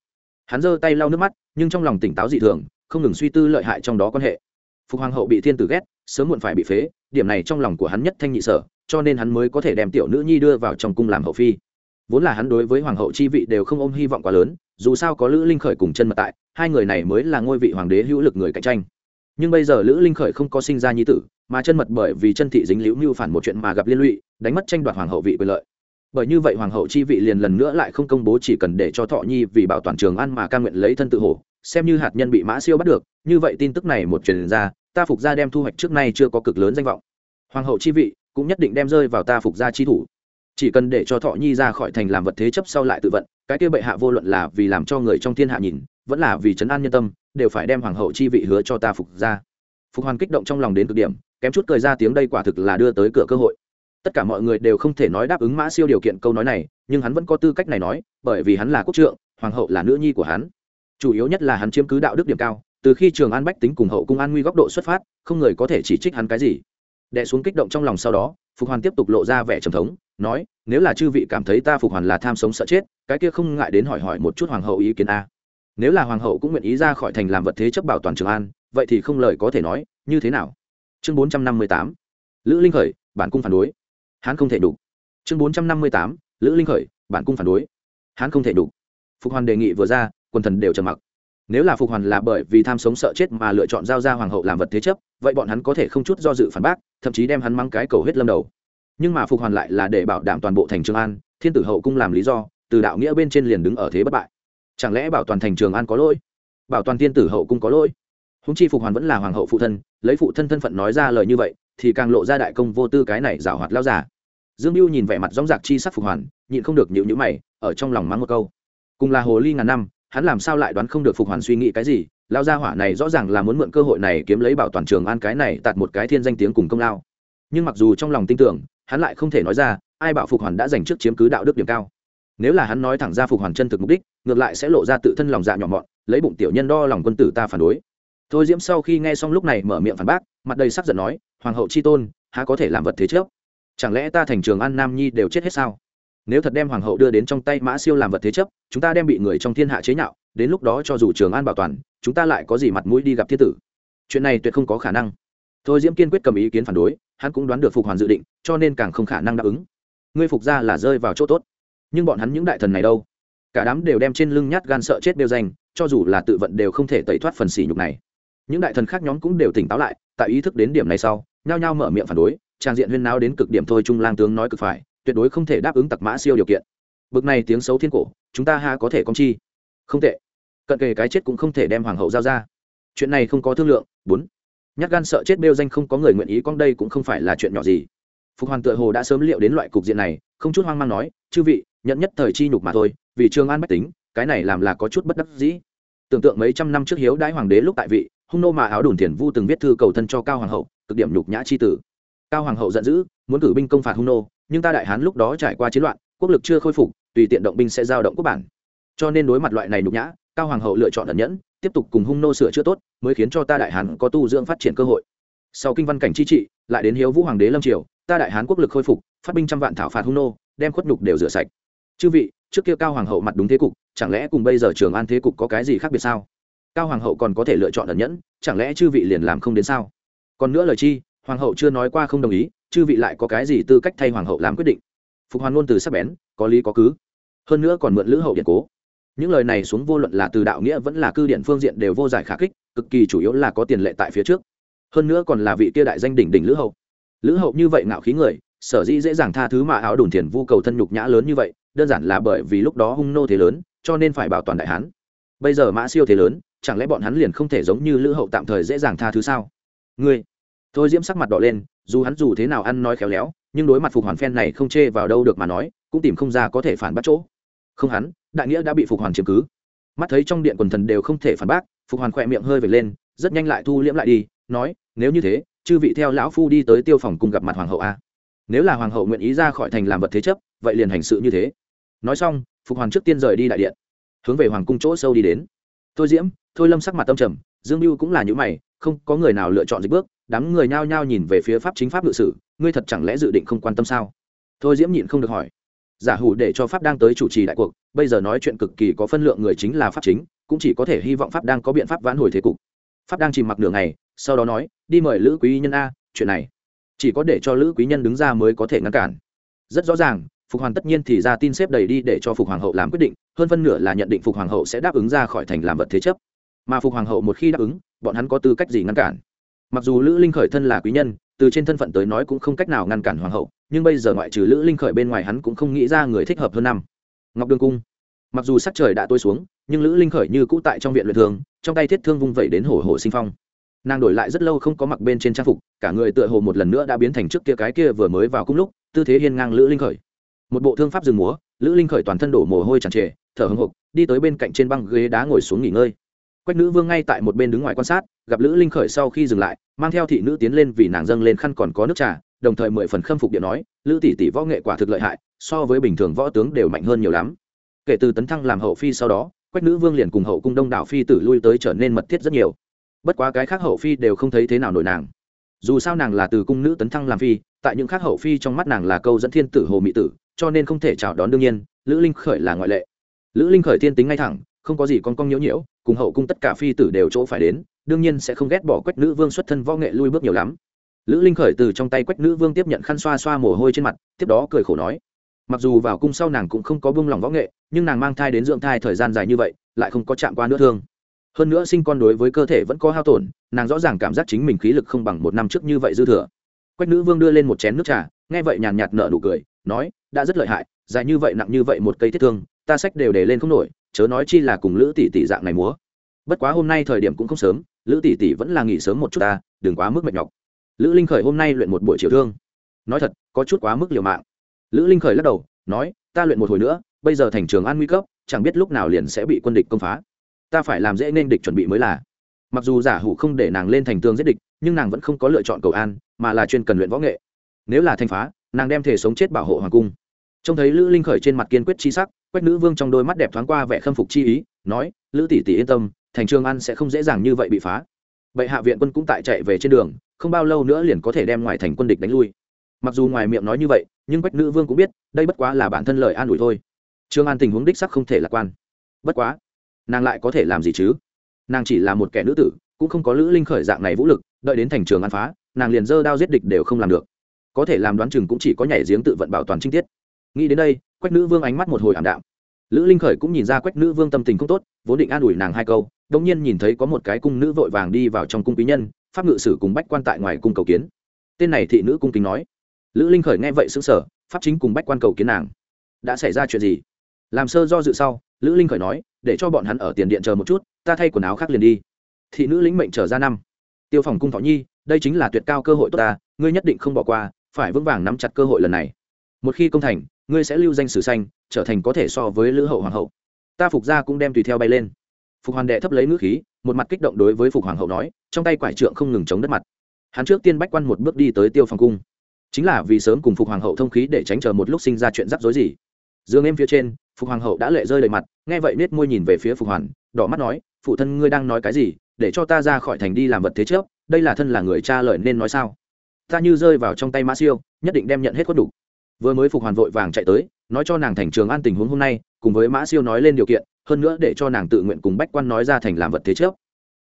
Hắn giơ tay lau nước mắt, nhưng trong lòng tỉnh táo dị thường, không ngừng suy tư lợi hại trong đó quan hệ. Phục hoàng hậu bị thiên tử ghét, sớm muộn phải bị phế, điểm này trong lòng của hắn nhất thanh nhị sở, cho nên hắn mới có thể đem tiểu nữ nhi đưa vào trong cung làm hậu phi. Vốn là hắn đối với hoàng hậu chi vị đều không ôm hy vọng quá lớn, dù sao có lữ linh khởi cùng chân mật tại, hai người này mới là ngôi vị hoàng đế hữu lực người cạnh tranh nhưng bây giờ lữ linh khởi không có sinh ra nhi tử, mà chân mật bởi vì chân thị dính liễu mưu phản một chuyện mà gặp liên lụy, đánh mất tranh đoạt hoàng hậu vị quyền lợi. Bởi như vậy hoàng hậu chi vị liền lần nữa lại không công bố chỉ cần để cho thọ nhi vì bảo toàn trường ăn mà ca nguyện lấy thân tự hổ, xem như hạt nhân bị mã siêu bắt được, như vậy tin tức này một truyền ra, ta phục gia đem thu hoạch trước nay chưa có cực lớn danh vọng. Hoàng hậu chi vị cũng nhất định đem rơi vào ta phục gia chi thủ. Chỉ cần để cho thọ nhi ra khỏi thành làm vật thế chấp sau lại tự vận, cái kia bệ hạ vô luận là vì làm cho người trong thiên hạ nhìn, vẫn là vì trấn an nhân tâm đều phải đem hoàng hậu chi vị hứa cho ta phục ra. phục hoàn kích động trong lòng đến cực điểm, kém chút cười ra tiếng đây quả thực là đưa tới cửa cơ hội. Tất cả mọi người đều không thể nói đáp ứng mã siêu điều kiện câu nói này, nhưng hắn vẫn có tư cách này nói, bởi vì hắn là quốc trượng, hoàng hậu là nữ nhi của hắn. Chủ yếu nhất là hắn chiếm cứ đạo đức điểm cao, từ khi trường an bách tính cùng hậu cung an nguy góc độ xuất phát, không người có thể chỉ trích hắn cái gì. Đẻ xuống kích động trong lòng sau đó, phục hoàn tiếp tục lộ ra vẻ trầm thống, nói, nếu là chư vị cảm thấy ta phục hoàn là tham sống sợ chết, cái kia không ngại đến hỏi hỏi một chút hoàng hậu ý kiến a nếu là hoàng hậu cũng nguyện ý ra khỏi thành làm vật thế chấp bảo toàn trường an, vậy thì không lời có thể nói, như thế nào? Chương bốn trăm năm mươi tám, lữ linh khởi, bản cung phản đối. Hắn không thể đủ. Chương bốn trăm năm mươi tám, lữ linh khởi, bản cung phản đối. Hắn không thể đủ. Phục hoàn đề nghị vừa ra, quần thần đều trầm mặc. Nếu là phục hoàn là bởi vì tham sống sợ chết mà lựa chọn giao ra hoàng hậu làm vật thế chấp, vậy bọn hắn có thể không chút do dự phản bác, thậm chí đem hắn mang cái cầu hết lâm đầu. Nhưng mà phục hoàn lại là để bảo đảm toàn bộ thành trường an, thiên tử hậu cung làm lý do, từ đạo nghĩa bên trên liền đứng ở thế bất bại chẳng lẽ bảo toàn thành trường an có lỗi? Bảo toàn Tiên tử hậu cung có lỗi? Húng chi phục hoàn vẫn là hoàng hậu phụ thân, lấy phụ thân thân phận nói ra lời như vậy, thì càng lộ ra đại công vô tư cái này giảo hoạt lao giả dương mưu nhìn vẻ mặt dóng giặc chi sắc phục hoàn, nhịn không được nhịu nhữ mày, ở trong lòng mắng một câu. Cùng là hồ ly ngàn năm, hắn làm sao lại đoán không được phục hoàn suy nghĩ cái gì? Lao gia hỏa này rõ ràng là muốn mượn cơ hội này kiếm lấy bảo toàn trường an cái này tạt một cái thiên danh tiếng cùng công lao. Nhưng mặc dù trong lòng tin tưởng, hắn lại không thể nói ra, ai bảo phục hoàn đã giành trước chiếm cứ đạo đức điểm cao. Nếu là hắn nói thẳng ra phục hoàn chân thực mục đích ngược lại sẽ lộ ra tự thân lòng dạ nhỏ mọn, lấy bụng tiểu nhân đo lòng quân tử ta phản đối. Thôi diễm sau khi nghe xong lúc này mở miệng phản bác, mặt đầy sắc giận nói, hoàng hậu chi tôn, há có thể làm vật thế trước? Chẳng lẽ ta thành trường an nam nhi đều chết hết sao? Nếu thật đem hoàng hậu đưa đến trong tay mã siêu làm vật thế chấp, chúng ta đem bị người trong thiên hạ chế nhạo, đến lúc đó cho dù trường an bảo toàn, chúng ta lại có gì mặt mũi đi gặp thiên tử? Chuyện này tuyệt không có khả năng. Thôi diễm kiên quyết cầm ý kiến phản đối, hắn cũng đoán được phục hoàn dự định, cho nên càng không khả năng đáp ứng. Ngươi phục ra là rơi vào chỗ tốt. Nhưng bọn hắn những đại thần này đâu? Cả đám đều đem trên lưng nhát gan sợ chết đều danh, cho dù là tự vận đều không thể tẩy thoát phần sỉ nhục này. Những đại thần khác nhóm cũng đều tỉnh táo lại, tại ý thức đến điểm này sau, nhao nhao mở miệng phản đối, trang diện huyên náo đến cực điểm thôi, trung lang tướng nói cực phải, tuyệt đối không thể đáp ứng tặc mã siêu điều kiện. Bực này tiếng xấu thiên cổ, chúng ta ha có thể công chi? Không tệ. Cận kề cái chết cũng không thể đem hoàng hậu giao ra. Chuyện này không có thương lượng. Bốn. Nhát gan sợ chết bêu danh không có người nguyện ý, con đây cũng không phải là chuyện nhỏ gì. Phục hoàng tựa hồ đã sớm liệu đến loại cục diện này, không chút hoang mang nói, chư vị nhận nhất thời chi nhục mà thôi vì trường an bách tính, cái này làm là có chút bất đắc dĩ. Tưởng tượng mấy trăm năm trước hiếu đãi hoàng đế lúc tại vị, hung nô mà áo đùn thiền vu từng viết thư cầu thân cho cao hoàng hậu, cực điểm nhục nhã chi tử. Cao hoàng hậu giận dữ, muốn cử binh công phạt hung nô, nhưng ta đại hán lúc đó trải qua chiến loạn, quốc lực chưa khôi phục, tùy tiện động binh sẽ giao động quốc bản. Cho nên đối mặt loại này nhục nhã, cao hoàng hậu lựa chọn ẩn nhẫn, tiếp tục cùng hung nô sửa chữa tốt, mới khiến cho ta đại hán có tu dưỡng phát triển cơ hội. Sau kinh văn cảnh chi trị, lại đến hiếu vũ hoàng đế lâm triều, ta đại hán quốc lực khôi phục, phát binh trăm vạn thảo phạt hung nô, đem khuất nhục đều rửa sạch. Chư vị trước kia cao hoàng hậu mặt đúng thế cục, chẳng lẽ cùng bây giờ trường an thế cục có cái gì khác biệt sao? Cao hoàng hậu còn có thể lựa chọn ẩn nhẫn, chẳng lẽ chư vị liền làm không đến sao? Còn nữa lời chi, hoàng hậu chưa nói qua không đồng ý, chư vị lại có cái gì tư cách thay hoàng hậu làm quyết định? Phục hoàn ngôn từ sắc bén, có lý có cứ. Hơn nữa còn mượn lữ hậu điện cố. Những lời này xuống vô luận là từ đạo nghĩa vẫn là cư điện phương diện đều vô giải khả kích cực kỳ chủ yếu là có tiền lệ tại phía trước. Hơn nữa còn là vị kia đại danh đỉnh đỉnh lữ hậu. Lữ hậu như vậy ngạo khí người sở dĩ dễ dàng tha thứ mà áo đồn thiền vu cầu thân nhục nhã lớn như vậy, đơn giản là bởi vì lúc đó hung nô thế lớn, cho nên phải bảo toàn đại hán. Bây giờ mã siêu thế lớn, chẳng lẽ bọn hắn liền không thể giống như lữ hậu tạm thời dễ dàng tha thứ sao? Ngươi. Thôi diễm sắc mặt đỏ lên, dù hắn dù thế nào ăn nói khéo léo, nhưng đối mặt phục hoàn phen này không chê vào đâu được mà nói, cũng tìm không ra có thể phản bác chỗ. Không hắn, đại nghĩa đã bị phục hoàn chiếm cứ. Mắt thấy trong điện quần thần đều không thể phản bác, phục hoàn khỏe miệng hơi vệt lên, rất nhanh lại thu liễm lại đi, nói, nếu như thế, chư vị theo lão phu đi tới tiêu phòng cùng gặp mặt hoàng hậu a nếu là hoàng hậu nguyện ý ra khỏi thành làm vật thế chấp, vậy liền hành sự như thế. Nói xong, phục hoàng trước tiên rời đi đại điện, hướng về hoàng cung chỗ sâu đi đến. Thôi diễm, thôi lâm sắc mặt tâm trầm, dương mưu cũng là những mày, không có người nào lựa chọn dịch bước, đám người nhao nhao nhìn về phía pháp chính pháp ngự sử, ngươi thật chẳng lẽ dự định không quan tâm sao? Thôi diễm nhịn không được hỏi. Giả hủ để cho pháp đang tới chủ trì đại cuộc, bây giờ nói chuyện cực kỳ có phân lượng người chính là pháp chính, cũng chỉ có thể hy vọng pháp đang có biện pháp vãn hồi thế cục. Pháp đang chìm mặc nửa ngày, sau đó nói, đi mời lữ quý nhân a, chuyện này chỉ có để cho lữ quý nhân đứng ra mới có thể ngăn cản. Rất rõ ràng, phục hoàng tất nhiên thì ra tin xếp đầy đi để cho phục hoàng hậu làm quyết định, hơn phân nửa là nhận định phục hoàng hậu sẽ đáp ứng ra khỏi thành làm vật thế chấp. Mà phục hoàng hậu một khi đáp ứng, bọn hắn có tư cách gì ngăn cản? Mặc dù lữ linh khởi thân là quý nhân, từ trên thân phận tới nói cũng không cách nào ngăn cản hoàng hậu, nhưng bây giờ ngoại trừ lữ linh khởi bên ngoài hắn cũng không nghĩ ra người thích hợp hơn năm. Ngọc đường cung. Mặc dù sắc trời đã tối xuống, nhưng lữ linh khởi như cũ tại trong viện luyện thường trong tay thiết thương vung vẩy đến hổ hổ sinh phong nàng đổi lại rất lâu không có mặc bên trên trang phục, cả người tựa hồ một lần nữa đã biến thành trước kia cái kia vừa mới vào cung lúc, tư thế hiên ngang lữ linh khởi. Một bộ thương pháp rừng múa, lữ linh khởi toàn thân đổ mồ hôi tràn trề, thở hưng hục đi tới bên cạnh trên băng ghế đá ngồi xuống nghỉ ngơi. Quách nữ vương ngay tại một bên đứng ngoài quan sát, gặp lữ linh khởi sau khi dừng lại, mang theo thị nữ tiến lên vì nàng dâng lên khăn còn có nước trà, đồng thời mười phần khâm phục điện nói, lữ tỷ tỷ võ nghệ quả thực lợi hại, so với bình thường võ tướng đều mạnh hơn nhiều lắm. Kể từ tấn thăng làm hậu phi sau đó, quách nữ vương liền cùng hậu cung đông đảo phi tử lui tới trở nên mật thiết rất nhiều bất quá cái khác hậu phi đều không thấy thế nào nổi nàng. Dù sao nàng là từ cung nữ tấn thăng làm phi, tại những khác hậu phi trong mắt nàng là câu dẫn thiên tử hồ mỹ tử, cho nên không thể chào đón đương nhiên, lữ linh khởi là ngoại lệ. Lữ linh khởi thiên tính ngay thẳng, không có gì con cong nhiễu nhiễu, cùng hậu cung tất cả phi tử đều chỗ phải đến, đương nhiên sẽ không ghét bỏ quách nữ vương xuất thân võ nghệ lui bước nhiều lắm. Lữ linh khởi từ trong tay quách nữ vương tiếp nhận khăn xoa xoa mồ hôi trên mặt, tiếp đó cười khổ nói, mặc dù vào cung sau nàng cũng không có buông lòng võ nghệ, nhưng nàng mang thai đến dưỡng thai thời gian dài như vậy, lại không có chạm qua nữa thương hơn nữa sinh con đối với cơ thể vẫn có hao tổn, nàng rõ ràng cảm giác chính mình khí lực không bằng một năm trước như vậy dư thừa. Quách nữ vương đưa lên một chén nước trà, nghe vậy nhàn nhạt nở nụ cười, nói, đã rất lợi hại, dài như vậy nặng như vậy một cây thiết thương, ta sách đều để lên không nổi, chớ nói chi là cùng lữ tỷ tỷ dạng này múa. Bất quá hôm nay thời điểm cũng không sớm, lữ tỷ tỷ vẫn là nghỉ sớm một chút ta, đừng quá mức mệt nhọc. Lữ linh khởi hôm nay luyện một buổi chiều thương. Nói thật, có chút quá mức liều mạng. Lữ linh khởi lắc đầu, nói, ta luyện một hồi nữa, bây giờ thành trường an nguy cấp, chẳng biết lúc nào liền sẽ bị quân địch công phá ta phải làm dễ nên địch chuẩn bị mới là. Mặc dù giả hủ không để nàng lên thành tường giết địch, nhưng nàng vẫn không có lựa chọn cầu an, mà là chuyên cần luyện võ nghệ. Nếu là thành phá, nàng đem thể sống chết bảo hộ hoàng cung. Trông thấy lữ linh khởi trên mặt kiên quyết chi sắc, quách nữ vương trong đôi mắt đẹp thoáng qua vẻ khâm phục chi ý, nói, lữ tỷ tỷ yên tâm, thành trường an sẽ không dễ dàng như vậy bị phá. Vậy hạ viện quân cũng tại chạy về trên đường, không bao lâu nữa liền có thể đem ngoài thành quân địch đánh lui. Mặc dù ngoài miệng nói như vậy, nhưng quách nữ vương cũng biết, đây bất quá là bản thân lời an ủi thôi. Trương an tình huống đích sắc không thể lạc quan. Bất quá nàng lại có thể làm gì chứ? Nàng chỉ là một kẻ nữ tử, cũng không có lữ linh khởi dạng này vũ lực, đợi đến thành trường ăn phá, nàng liền dơ đao giết địch đều không làm được. Có thể làm đoán chừng cũng chỉ có nhảy giếng tự vận bảo toàn trinh tiết. Nghĩ đến đây, quách nữ vương ánh mắt một hồi ảm đạm. Lữ linh khởi cũng nhìn ra quách nữ vương tâm tình không tốt, vốn định an ủi nàng hai câu đông nhiên nhìn thấy có một cái cung nữ vội vàng đi vào trong cung quý nhân, pháp ngự sử cùng bách quan tại ngoài cung cầu kiến. Tên này thị nữ cung kính nói. Lữ linh khởi nghe vậy xứng sở pháp chính cùng bách quan cầu kiến nàng. Đã xảy ra chuyện gì? Làm sơ do dự sau lữ linh khởi nói, để cho bọn hắn ở tiền điện chờ một chút, ta thay quần áo khác liền đi. Thị nữ lĩnh mệnh trở ra năm. Tiêu phòng cung thọ nhi, đây chính là tuyệt cao cơ hội tốt ta, ngươi nhất định không bỏ qua, phải vững vàng nắm chặt cơ hội lần này. Một khi công thành, ngươi sẽ lưu danh sử xanh, trở thành có thể so với lữ hậu hoàng hậu. Ta phục gia cũng đem tùy theo bay lên. Phục hoàng đệ thấp lấy ngữ khí, một mặt kích động đối với phục hoàng hậu nói, trong tay quải trượng không ngừng chống đất mặt. Hắn trước tiên bách quan một bước đi tới tiêu phòng cung. Chính là vì sớm cùng phục hoàng hậu thông khí để tránh chờ một lúc sinh ra chuyện rắc rối gì dương em phía trên, phục hoàng hậu đã lệ rơi đầy mặt, nghe vậy nết môi nhìn về phía phục hoàn, đỏ mắt nói, phụ thân ngươi đang nói cái gì? Để cho ta ra khỏi thành đi làm vật thế trước, đây là thân là người cha lợi nên nói sao? Ta như rơi vào trong tay mã siêu, nhất định đem nhận hết quất đủ. Vừa mới phục hoàn vội vàng chạy tới, nói cho nàng thành trường an tình huống hôm nay, cùng với mã siêu nói lên điều kiện, hơn nữa để cho nàng tự nguyện cùng bách quan nói ra thành làm vật thế trước.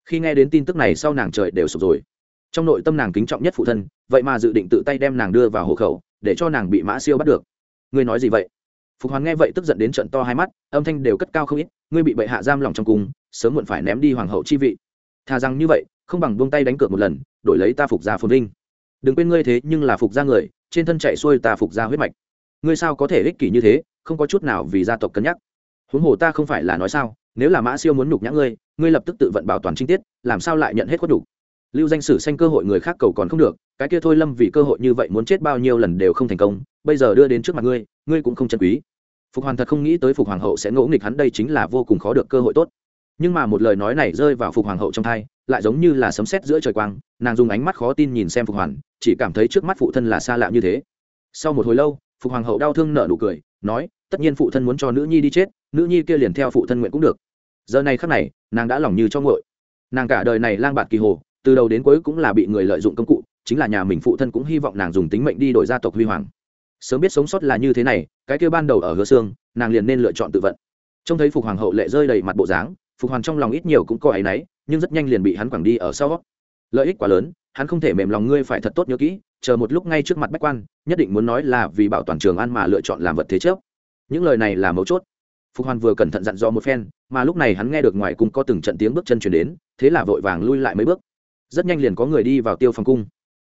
Khi nghe đến tin tức này sau nàng trời đều sụp rồi. Trong nội tâm nàng kính trọng nhất phụ thân, vậy mà dự định tự tay đem nàng đưa vào hộ khẩu, để cho nàng bị mã siêu bắt được. Ngươi nói gì vậy? Phục hoàn nghe vậy tức giận đến trận to hai mắt, âm thanh đều cất cao không ít, ngươi bị bệ hạ giam lòng trong cung sớm muộn phải ném đi hoàng hậu chi vị. Thà rằng như vậy, không bằng buông tay đánh cược một lần, đổi lấy ta phục gia phồn vinh. Đừng quên ngươi thế nhưng là phục gia người, trên thân chạy xuôi ta phục gia huyết mạch. Ngươi sao có thể ích kỷ như thế, không có chút nào vì gia tộc cân nhắc. Huống hồ ta không phải là nói sao, nếu là mã siêu muốn nhục nhã ngươi ngươi lập tức tự vận bảo toàn chi tiết, làm sao lại nhận hết khuất đủ? Lưu danh sử xanh cơ hội người khác cầu còn không được, cái kia thôi lâm vì cơ hội như vậy muốn chết bao nhiêu lần đều không thành công, bây giờ đưa đến trước mặt ngươi ngươi cũng không chân quý phục hoàn thật không nghĩ tới phục hoàng hậu sẽ ngỗ nghịch hắn, đây chính là vô cùng khó được cơ hội tốt. Nhưng mà một lời nói này rơi vào phục hoàng hậu trong thai, lại giống như là sấm sét giữa trời quang, nàng dùng ánh mắt khó tin nhìn xem phục hoàn, chỉ cảm thấy trước mắt phụ thân là xa lạ như thế. Sau một hồi lâu, phục hoàng hậu đau thương nở nụ cười, nói, tất nhiên phụ thân muốn cho nữ nhi đi chết, nữ nhi kia liền theo phụ thân nguyện cũng được. Giờ này khắc này, nàng đã lòng như cho ngội nàng cả đời này lang bạt kỳ hồ, từ đầu đến cuối cũng là bị người lợi dụng công cụ, chính là nhà mình phụ thân cũng hy vọng nàng dùng tính mệnh đi đổi gia tộc huy hoàng sớm biết sống sót là như thế này, cái kia ban đầu ở hứa xương nàng liền nên lựa chọn tự vận. Trông thấy phục hoàng hậu lệ rơi đầy mặt bộ dáng, phục hoàng trong lòng ít nhiều cũng có áy náy, nhưng rất nhanh liền bị hắn quẳng đi ở sau. Lợi ích quá lớn, hắn không thể mềm lòng ngươi phải thật tốt nhớ kỹ, chờ một lúc ngay trước mặt bách quan, nhất định muốn nói là vì bảo toàn trường an mà lựa chọn làm vật thế trước những lời này là mấu chốt. Phục hoàn vừa cẩn thận dặn dò một phen, mà lúc này hắn nghe được ngoài cung có từng trận tiếng bước chân chuyển đến, thế là vội vàng lui lại mấy bước. Rất nhanh liền có người đi vào tiêu phòng cung.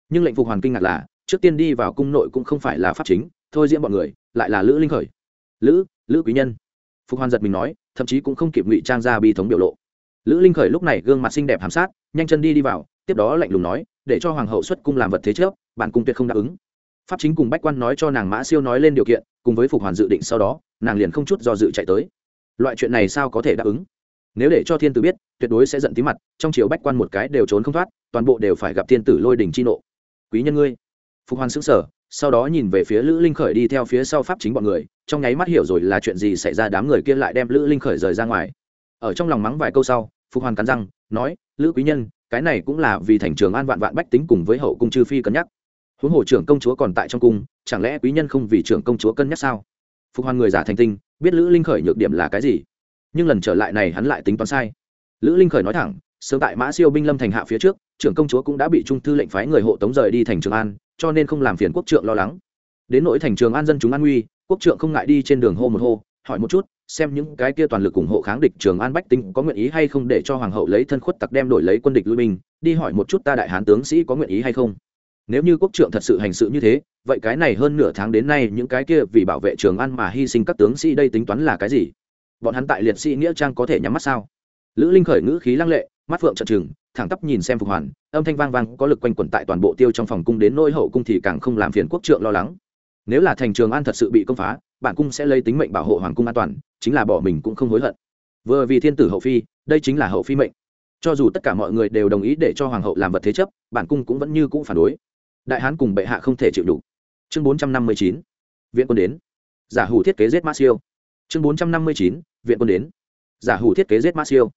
Nhưng lệnh phục hoàn kinh ngạc là trước tiên đi vào cung nội cũng không phải là pháp chính, thôi diễm bọn người, lại là lữ linh khởi. Lữ lữ quý nhân. Phục hoàn giật mình nói, thậm chí cũng không kịp ngụy trang ra bi thống biểu lộ. Lữ linh khởi lúc này gương mặt xinh đẹp hàm sát, nhanh chân đi đi vào, tiếp đó lạnh lùng nói, để cho hoàng hậu xuất cung làm vật thế trước, bản cung tuyệt không đáp ứng. Pháp chính cùng bách quan nói cho nàng mã siêu nói lên điều kiện, cùng với phục hoàn dự định sau đó, nàng liền không chút do dự chạy tới. Loại chuyện này sao có thể đáp ứng? Nếu để cho thiên tử biết, tuyệt đối sẽ giận tí mặt, trong chiều bách quan một cái đều trốn không thoát, toàn bộ đều phải gặp thiên tử lôi đình chi nộ. Quý nhân ngươi phục hoàn xứng sở, sau đó nhìn về phía lữ linh khởi đi theo phía sau pháp chính bọn người, trong nháy mắt hiểu rồi là chuyện gì xảy ra đám người kia lại đem lữ linh khởi rời ra ngoài. Ở trong lòng mắng vài câu sau, phục hoàn cắn răng, nói, lữ quý nhân, cái này cũng là vì thành trường an vạn vạn bách tính cùng với hậu cung chư phi cân nhắc. Huống hồ trưởng công chúa còn tại trong cung, chẳng lẽ quý nhân không vì trưởng công chúa cân nhắc sao? Phục hoàn người giả thành tinh, biết lữ linh khởi nhược điểm là cái gì, nhưng lần trở lại này hắn lại tính toán sai. Lữ linh khởi nói thẳng, sớm tại mã siêu binh lâm thành hạ phía trước, trưởng công chúa cũng đã bị trung thư lệnh phái người hộ tống rời đi thành trường an cho nên không làm phiền quốc trượng lo lắng. Đến nỗi thành trường an dân chúng an nguy, quốc trượng không ngại đi trên đường hô một hô, hỏi một chút, xem những cái kia toàn lực ủng hộ kháng địch trường an bách tính có nguyện ý hay không để cho hoàng hậu lấy thân khuất tặc đem đổi lấy quân địch lui binh, đi hỏi một chút ta đại hán tướng sĩ có nguyện ý hay không. Nếu như quốc trượng thật sự hành sự như thế, vậy cái này hơn nửa tháng đến nay những cái kia vì bảo vệ trường an mà hy sinh các tướng sĩ đây tính toán là cái gì? Bọn hắn tại liệt sĩ nghĩa trang có thể nhắm mắt sao? Lữ linh khởi ngữ khí lăng lệ, mắt phượng trợn trừng thẳng tắp nhìn xem phục hoàn, âm thanh vang vang có lực quanh quẩn tại toàn bộ tiêu trong phòng cung đến nỗi hậu cung thì càng không làm phiền quốc trượng lo lắng. Nếu là thành trường an thật sự bị công phá, bản cung sẽ lấy tính mệnh bảo hộ hoàng cung an toàn, chính là bỏ mình cũng không hối hận. Vừa vì thiên tử hậu phi, đây chính là hậu phi mệnh. Cho dù tất cả mọi người đều đồng ý để cho hoàng hậu làm vật thế chấp, bản cung cũng vẫn như cũ phản đối. Đại hán cùng bệ hạ không thể chịu đủ. Chương bốn trăm năm mươi chín, viện quân đến. Giả hủ thiết kế giết mã siêu. Chương bốn trăm năm mươi chín, viện quân đến. Giả hủ thiết kế giết mã siêu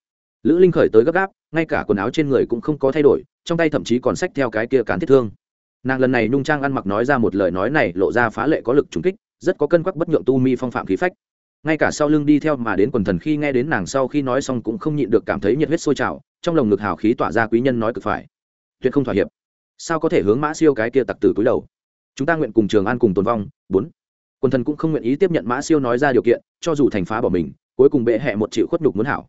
lữ linh khởi tới gấp gáp, ngay cả quần áo trên người cũng không có thay đổi, trong tay thậm chí còn xách theo cái kia cán thiết thương. Nàng lần này nhung trang ăn mặc nói ra một lời nói này lộ ra phá lệ có lực trúng kích, rất có cân quắc bất nhượng tu mi phong phạm khí phách. Ngay cả sau lưng đi theo mà đến quần thần khi nghe đến nàng sau khi nói xong cũng không nhịn được cảm thấy nhiệt huyết sôi trào, trong lồng ngực hào khí tỏa ra quý nhân nói cực phải. Tuyệt không thỏa hiệp. Sao có thể hướng mã siêu cái kia tặc tử cúi đầu? Chúng ta nguyện cùng trường an cùng tồn vong, bốn. Quân thần cũng không nguyện ý tiếp nhận mã siêu nói ra điều kiện, cho dù thành phá bỏ mình, cuối cùng bệ hẹ một triệu khuất nhục muốn hảo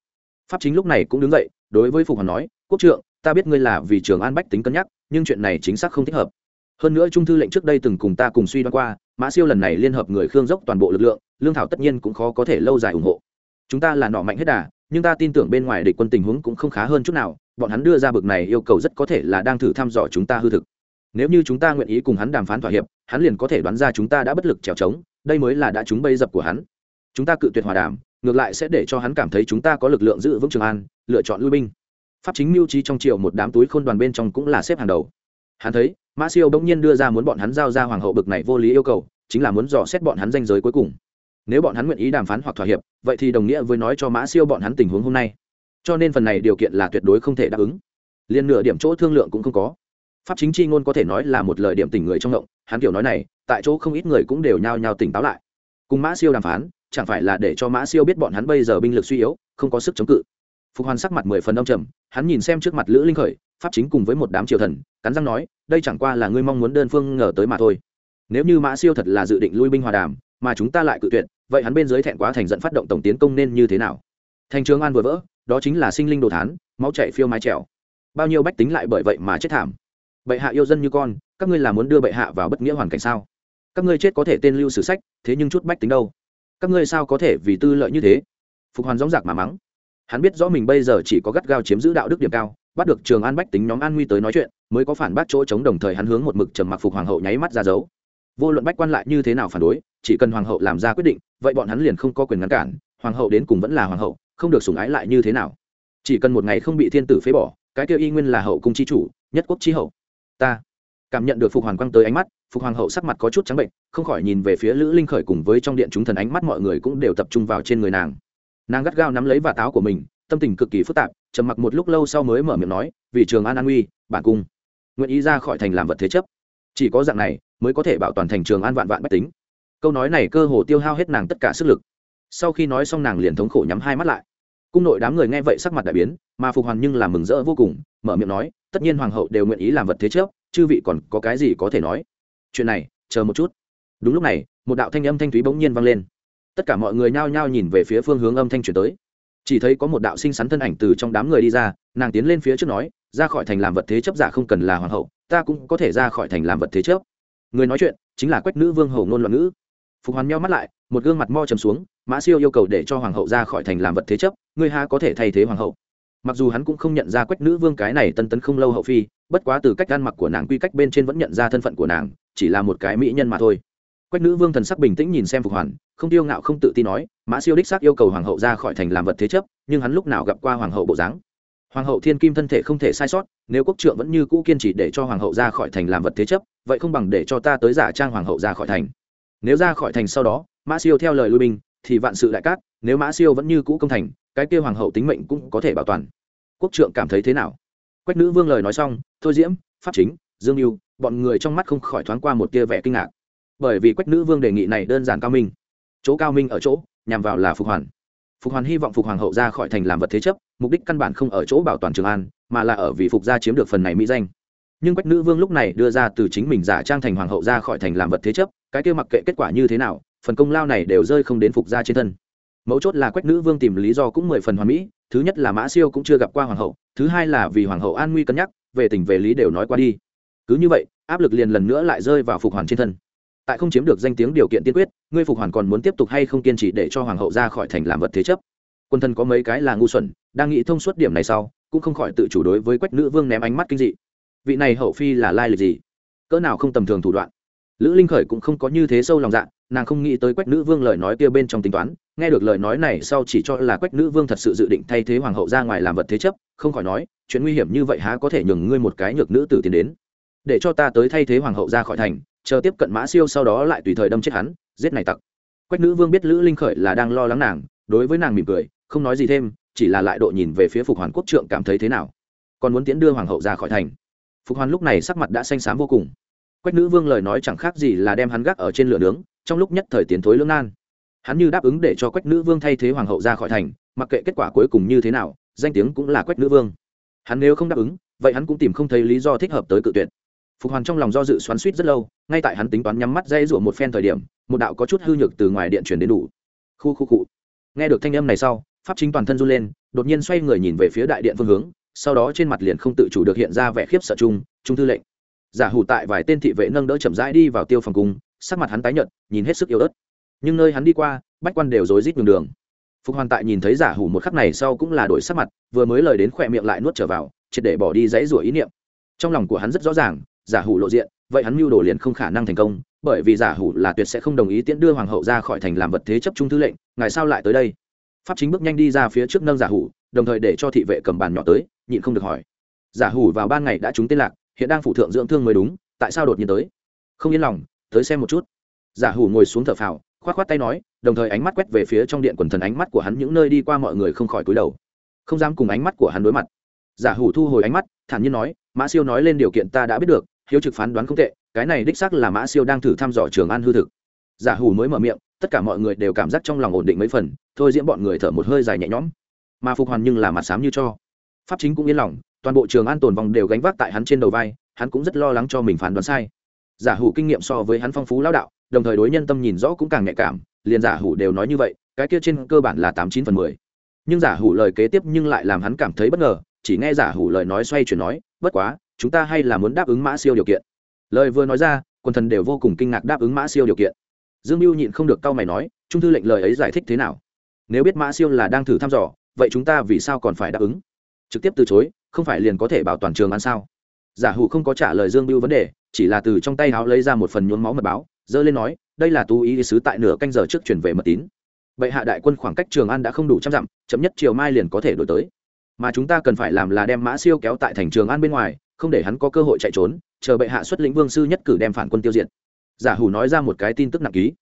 pháp chính lúc này cũng đứng dậy, đối với phục hoàn nói, quốc trượng, ta biết ngươi là vì trường an bách tính cân nhắc, nhưng chuyện này chính xác không thích hợp. Hơn nữa trung thư lệnh trước đây từng cùng ta cùng suy đoán qua, mã siêu lần này liên hợp người khương dốc toàn bộ lực lượng, lương thảo tất nhiên cũng khó có thể lâu dài ủng hộ. Chúng ta là nọ mạnh hết đà, nhưng ta tin tưởng bên ngoài địch quân tình huống cũng không khá hơn chút nào, bọn hắn đưa ra bực này yêu cầu rất có thể là đang thử thăm dò chúng ta hư thực. Nếu như chúng ta nguyện ý cùng hắn đàm phán thỏa hiệp, hắn liền có thể đoán ra chúng ta đã bất lực trèo trống, đây mới là đã chúng bây dập của hắn. Chúng ta cự tuyệt hòa đàm ngược lại sẽ để cho hắn cảm thấy chúng ta có lực lượng giữ vững trường an, lựa chọn lui binh. Pháp chính mưu trí trong triều một đám túi khôn đoàn bên trong cũng là xếp hàng đầu. Hắn thấy mã siêu bỗng nhiên đưa ra muốn bọn hắn giao ra hoàng hậu bực này vô lý yêu cầu, chính là muốn dò xét bọn hắn danh giới cuối cùng. Nếu bọn hắn nguyện ý đàm phán hoặc thỏa hiệp, vậy thì đồng nghĩa với nói cho mã siêu bọn hắn tình huống hôm nay. Cho nên phần này điều kiện là tuyệt đối không thể đáp ứng. Liền nửa điểm chỗ thương lượng cũng không có. Pháp chính chi ngôn có thể nói là một lời điểm tỉnh người trong động, hắn kiểu nói này, tại chỗ không ít người cũng đều nhao nhao tỉnh táo lại. Cùng mã siêu đàm phán chẳng phải là để cho mã siêu biết bọn hắn bây giờ binh lực suy yếu, không có sức chống cự. Phục hoàn sắc mặt mười phần đông trầm, hắn nhìn xem trước mặt lữ linh khởi, pháp chính cùng với một đám triều thần, cắn răng nói, đây chẳng qua là ngươi mong muốn đơn phương ngờ tới mà thôi. Nếu như mã siêu thật là dự định lui binh hòa đàm, mà chúng ta lại cự tuyệt, vậy hắn bên dưới thẹn quá thành dẫn phát động tổng tiến công nên như thế nào? Thành trường an vừa vỡ, đó chính là sinh linh đồ thán, máu chảy phiêu mái trèo. Bao nhiêu bách tính lại bởi vậy mà chết thảm. Bệ hạ yêu dân như con, các ngươi là muốn đưa bệ hạ vào bất nghĩa hoàn cảnh sao? Các ngươi chết có thể tên lưu sử sách, thế nhưng chút bách tính đâu? Các ngươi sao có thể vì tư lợi như thế? Phục hoàn dóng dạc mà mắng. Hắn biết rõ mình bây giờ chỉ có gắt gao chiếm giữ đạo đức điểm cao, bắt được trường an bách tính nhóm an nguy tới nói chuyện, mới có phản bác chỗ chống đồng thời hắn hướng một mực trầm mặc phục hoàng hậu nháy mắt ra dấu. Vô luận bách quan lại như thế nào phản đối, chỉ cần hoàng hậu làm ra quyết định, vậy bọn hắn liền không có quyền ngăn cản, hoàng hậu đến cùng vẫn là hoàng hậu, không được sủng ái lại như thế nào. Chỉ cần một ngày không bị thiên tử phế bỏ, cái kêu y nguyên là hậu cung chi chủ, nhất quốc chi hậu. Ta cảm nhận được phục hoàng quang tới ánh mắt, phục hoàng hậu sắc mặt có chút trắng bệnh, không khỏi nhìn về phía lữ linh khởi cùng với trong điện chúng thần ánh mắt mọi người cũng đều tập trung vào trên người nàng. Nàng gắt gao nắm lấy và táo của mình, tâm tình cực kỳ phức tạp, trầm mặc một lúc lâu sau mới mở miệng nói, vì trường an an uy, bản cung, nguyện ý ra khỏi thành làm vật thế chấp. Chỉ có dạng này mới có thể bảo toàn thành trường an vạn vạn bách tính. Câu nói này cơ hồ tiêu hao hết nàng tất cả sức lực. Sau khi nói xong nàng liền thống khổ nhắm hai mắt lại. Cung nội đám người nghe vậy sắc mặt đại biến, mà phục hoàn nhưng làm mừng rỡ vô cùng, mở miệng nói, tất nhiên hoàng hậu đều nguyện ý làm vật thế chấp chư vị còn có cái gì có thể nói? Chuyện này, chờ một chút. Đúng lúc này, một đạo thanh âm thanh thúy bỗng nhiên vang lên. Tất cả mọi người nhao nhao nhìn về phía phương hướng âm thanh chuyển tới. Chỉ thấy có một đạo sinh sắn thân ảnh từ trong đám người đi ra, nàng tiến lên phía trước nói, ra khỏi thành làm vật thế chấp giả không cần là hoàng hậu, ta cũng có thể ra khỏi thành làm vật thế chấp. Người nói chuyện chính là quách nữ vương hầu ngôn loạn ngữ. Phục hoàn meo mắt lại, một gương mặt mo trầm xuống, mã siêu yêu cầu để cho hoàng hậu ra khỏi thành làm vật thế chấp người ha có thể thay thế hoàng hậu? Mặc dù hắn cũng không nhận ra quách nữ vương cái này tân tấn không lâu hậu phi, bất quá từ cách ăn mặc của nàng quy cách bên trên vẫn nhận ra thân phận của nàng, chỉ là một cái mỹ nhân mà thôi. Quách nữ vương thần sắc bình tĩnh nhìn xem phục hoàn, không tiêu ngạo không tự tin nói, mã siêu đích xác yêu cầu hoàng hậu ra khỏi thành làm vật thế chấp, nhưng hắn lúc nào gặp qua hoàng hậu bộ dáng? Hoàng hậu thiên kim thân thể không thể sai sót, nếu quốc trượng vẫn như cũ kiên trì để cho hoàng hậu ra khỏi thành làm vật thế chấp, vậy không bằng để cho ta tới giả trang hoàng hậu ra khỏi thành. Nếu ra khỏi thành sau đó, mã siêu theo lời lui binh, thì vạn sự đại cát nếu mã siêu vẫn như cũ công thành, cái kia hoàng hậu tính mệnh cũng có thể bảo toàn. Quốc trượng cảm thấy thế nào? Quách nữ vương lời nói xong, thôi diễm, pháp chính, dương mưu bọn người trong mắt không khỏi thoáng qua một tia vẻ kinh ngạc. Bởi vì quách nữ vương đề nghị này đơn giản cao minh. Chỗ cao minh ở chỗ, nhằm vào là phục hoàn. Phục hoàn hy vọng phục hoàng hậu ra khỏi thành làm vật thế chấp, mục đích căn bản không ở chỗ bảo toàn trường an, mà là ở vì phục gia chiếm được phần này mỹ danh. Nhưng quách nữ vương lúc này đưa ra từ chính mình giả trang thành hoàng hậu ra khỏi thành làm vật thế chấp, cái kia mặc kệ kết quả như thế nào, phần công lao này đều rơi không đến phục gia trên thân mấu chốt là quách nữ vương tìm lý do cũng mười phần hoàn mỹ, thứ nhất là mã siêu cũng chưa gặp qua hoàng hậu, thứ hai là vì hoàng hậu an nguy cân nhắc, về tình về lý đều nói qua đi. Cứ như vậy, áp lực liền lần nữa lại rơi vào phục hoàn trên thân. Tại không chiếm được danh tiếng điều kiện tiên quyết, ngươi phục hoàn còn muốn tiếp tục hay không kiên trì để cho hoàng hậu ra khỏi thành làm vật thế chấp? Quân thân có mấy cái là ngu xuẩn, đang nghĩ thông suốt điểm này sau, cũng không khỏi tự chủ đối với quách nữ vương ném ánh mắt kinh dị. Vị này hậu phi là lai lịch gì? Cỡ nào không tầm thường thủ đoạn? Lữ linh khởi cũng không có như thế sâu lòng dạ nàng không nghĩ tới quách nữ vương lời nói kia bên trong tính toán, nghe được lời nói này sau chỉ cho là quách nữ vương thật sự dự định thay thế hoàng hậu ra ngoài làm vật thế chấp, không khỏi nói, chuyện nguy hiểm như vậy há có thể nhường ngươi một cái nhược nữ tử tiến đến. Để cho ta tới thay thế hoàng hậu ra khỏi thành, chờ tiếp cận mã siêu sau đó lại tùy thời đâm chết hắn, giết này tặc. Quách nữ vương biết lữ linh khởi là đang lo lắng nàng, đối với nàng mỉm cười, không nói gì thêm, chỉ là lại độ nhìn về phía phục hoàn quốc trượng cảm thấy thế nào. Còn muốn tiến đưa hoàng hậu ra khỏi thành. Phục hoàn lúc này sắc mặt đã xanh xám vô cùng quách nữ vương lời nói chẳng khác gì là đem hắn gác ở trên lửa nướng, trong lúc nhất thời tiến thối lưỡng nan. Hắn như đáp ứng để cho quách nữ vương thay thế hoàng hậu ra khỏi thành, mặc kệ kết quả cuối cùng như thế nào, danh tiếng cũng là quách nữ vương. Hắn nếu không đáp ứng, vậy hắn cũng tìm không thấy lý do thích hợp tới cự tuyệt. Phục hoàn trong lòng do dự xoắn suýt rất lâu, ngay tại hắn tính toán nhắm mắt dây rủa một phen thời điểm, một đạo có chút hư nhược từ ngoài điện truyền đến đủ. Khu khu cụ nghe được thanh âm này sau, pháp chính toàn thân run lên, đột nhiên xoay người nhìn về phía đại điện phương hướng, sau đó trên mặt liền không tự chủ được hiện ra vẻ khiếp sợ chung trung thư lệnh giả hủ tại vài tên thị vệ nâng đỡ chậm rãi đi vào tiêu phòng cung, sắc mặt hắn tái nhợt, nhìn hết sức yếu ớt. Nhưng nơi hắn đi qua, bách quan đều rối rít đường đường. Phục hoàn tại nhìn thấy giả hủ một khắc này sau cũng là đổi sắc mặt, vừa mới lời đến khỏe miệng lại nuốt trở vào, triệt để bỏ đi dãy rủa ý niệm. Trong lòng của hắn rất rõ ràng, giả hủ lộ diện, vậy hắn mưu đồ liền không khả năng thành công, bởi vì giả hủ là tuyệt sẽ không đồng ý tiễn đưa hoàng hậu ra khỏi thành làm vật thế chấp trung thư lệnh, ngài sao lại tới đây? Pháp chính bước nhanh đi ra phía trước nâng giả hủ, đồng thời để cho thị vệ cầm bàn nhỏ tới, nhịn không được hỏi. Giả hủ vào ban ngày đã trúng tên lạc hiện đang phụ thượng dưỡng thương mới đúng, tại sao đột nhiên tới? Không yên lòng, tới xem một chút. Giả hủ ngồi xuống thở phào k h o á t k h o á t tay nói, đồng thời ánh mắt quét về phía trong điện quần thần ánh mắt của hắn những nơi đi qua mọi người không khỏi cúi đầu. Không dám cùng ánh mắt của hắn đối mặt. Giả hủ thu hồi ánh mắt, thản nhiên nói, mã siêu nói lên điều kiện ta đã biết được, hiếu trực phán đoán không tệ, cái này đích xác là mã siêu đang thử thăm dò trường an hư thực. Giả hủ mới mở miệng, tất cả mọi người đều cảm giác trong lòng ổn định mấy phần, thôi diễn bọn người thở một hơi dài nhẹ nhõm. Mà phục hoàn nhưng là mặt sám như cho. Pháp chính cũng yên lòng toàn bộ trường an tồn vòng đều gánh vác tại hắn trên đầu vai, hắn cũng rất lo lắng cho mình phán đoán sai. Giả hủ kinh nghiệm so với hắn phong phú lão đạo, đồng thời đối nhân tâm nhìn rõ cũng càng nhạy cảm, liền giả hủ đều nói như vậy, cái kia trên cơ bản là tám chín phần mười. Nhưng giả hủ lời kế tiếp nhưng lại làm hắn cảm thấy bất ngờ, chỉ nghe giả hủ lời nói xoay chuyển nói, bất quá, chúng ta hay là muốn đáp ứng mã siêu điều kiện. Lời vừa nói ra, quần thần đều vô cùng kinh ngạc đáp ứng mã siêu điều kiện. Dương mưu nhịn không được cau mày nói, trung thư lệnh lời ấy giải thích thế nào? Nếu biết mã siêu là đang thử thăm dò, vậy chúng ta vì sao còn phải đáp ứng? Trực tiếp từ chối không phải liền có thể bảo toàn trường ăn sao? Giả hủ không có trả lời dương mưu vấn đề, chỉ là từ trong tay háo lấy ra một phần nhuốm máu mật báo dơ lên nói, đây là tú ý sứ tại nửa canh giờ trước chuyển về mật tín. Vậy hạ đại quân khoảng cách trường an đã không đủ trăm dặm, chậm nhất chiều mai liền có thể đổi tới. Mà chúng ta cần phải làm là đem mã siêu kéo tại thành trường an bên ngoài, không để hắn có cơ hội chạy trốn, chờ bệ hạ xuất lĩnh vương sư nhất cử đem phản quân tiêu diệt. Giả hủ nói ra một cái tin tức nặng ký.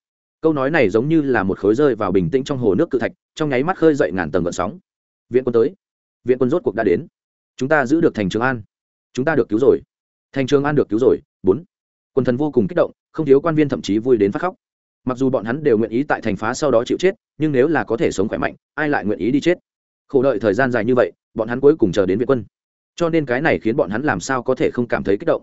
Câu nói này giống như là một khối rơi vào bình tĩnh trong hồ nước cự thạch, trong nháy mắt khơi dậy ngàn tầng gợn sóng. Viện quân tới. Viện quân rốt cuộc đã đến chúng ta giữ được thành trường an. Chúng ta được cứu rồi. Thành trường an được cứu rồi. Bốn. Quân thần vô cùng kích động, không thiếu quan viên thậm chí vui đến phát khóc. Mặc dù bọn hắn đều nguyện ý tại thành phá sau đó chịu chết, nhưng nếu là có thể sống khỏe mạnh, ai lại nguyện ý đi chết? Khổ đợi thời gian dài như vậy, bọn hắn cuối cùng chờ đến viện quân. Cho nên cái này khiến bọn hắn làm sao có thể không cảm thấy kích động.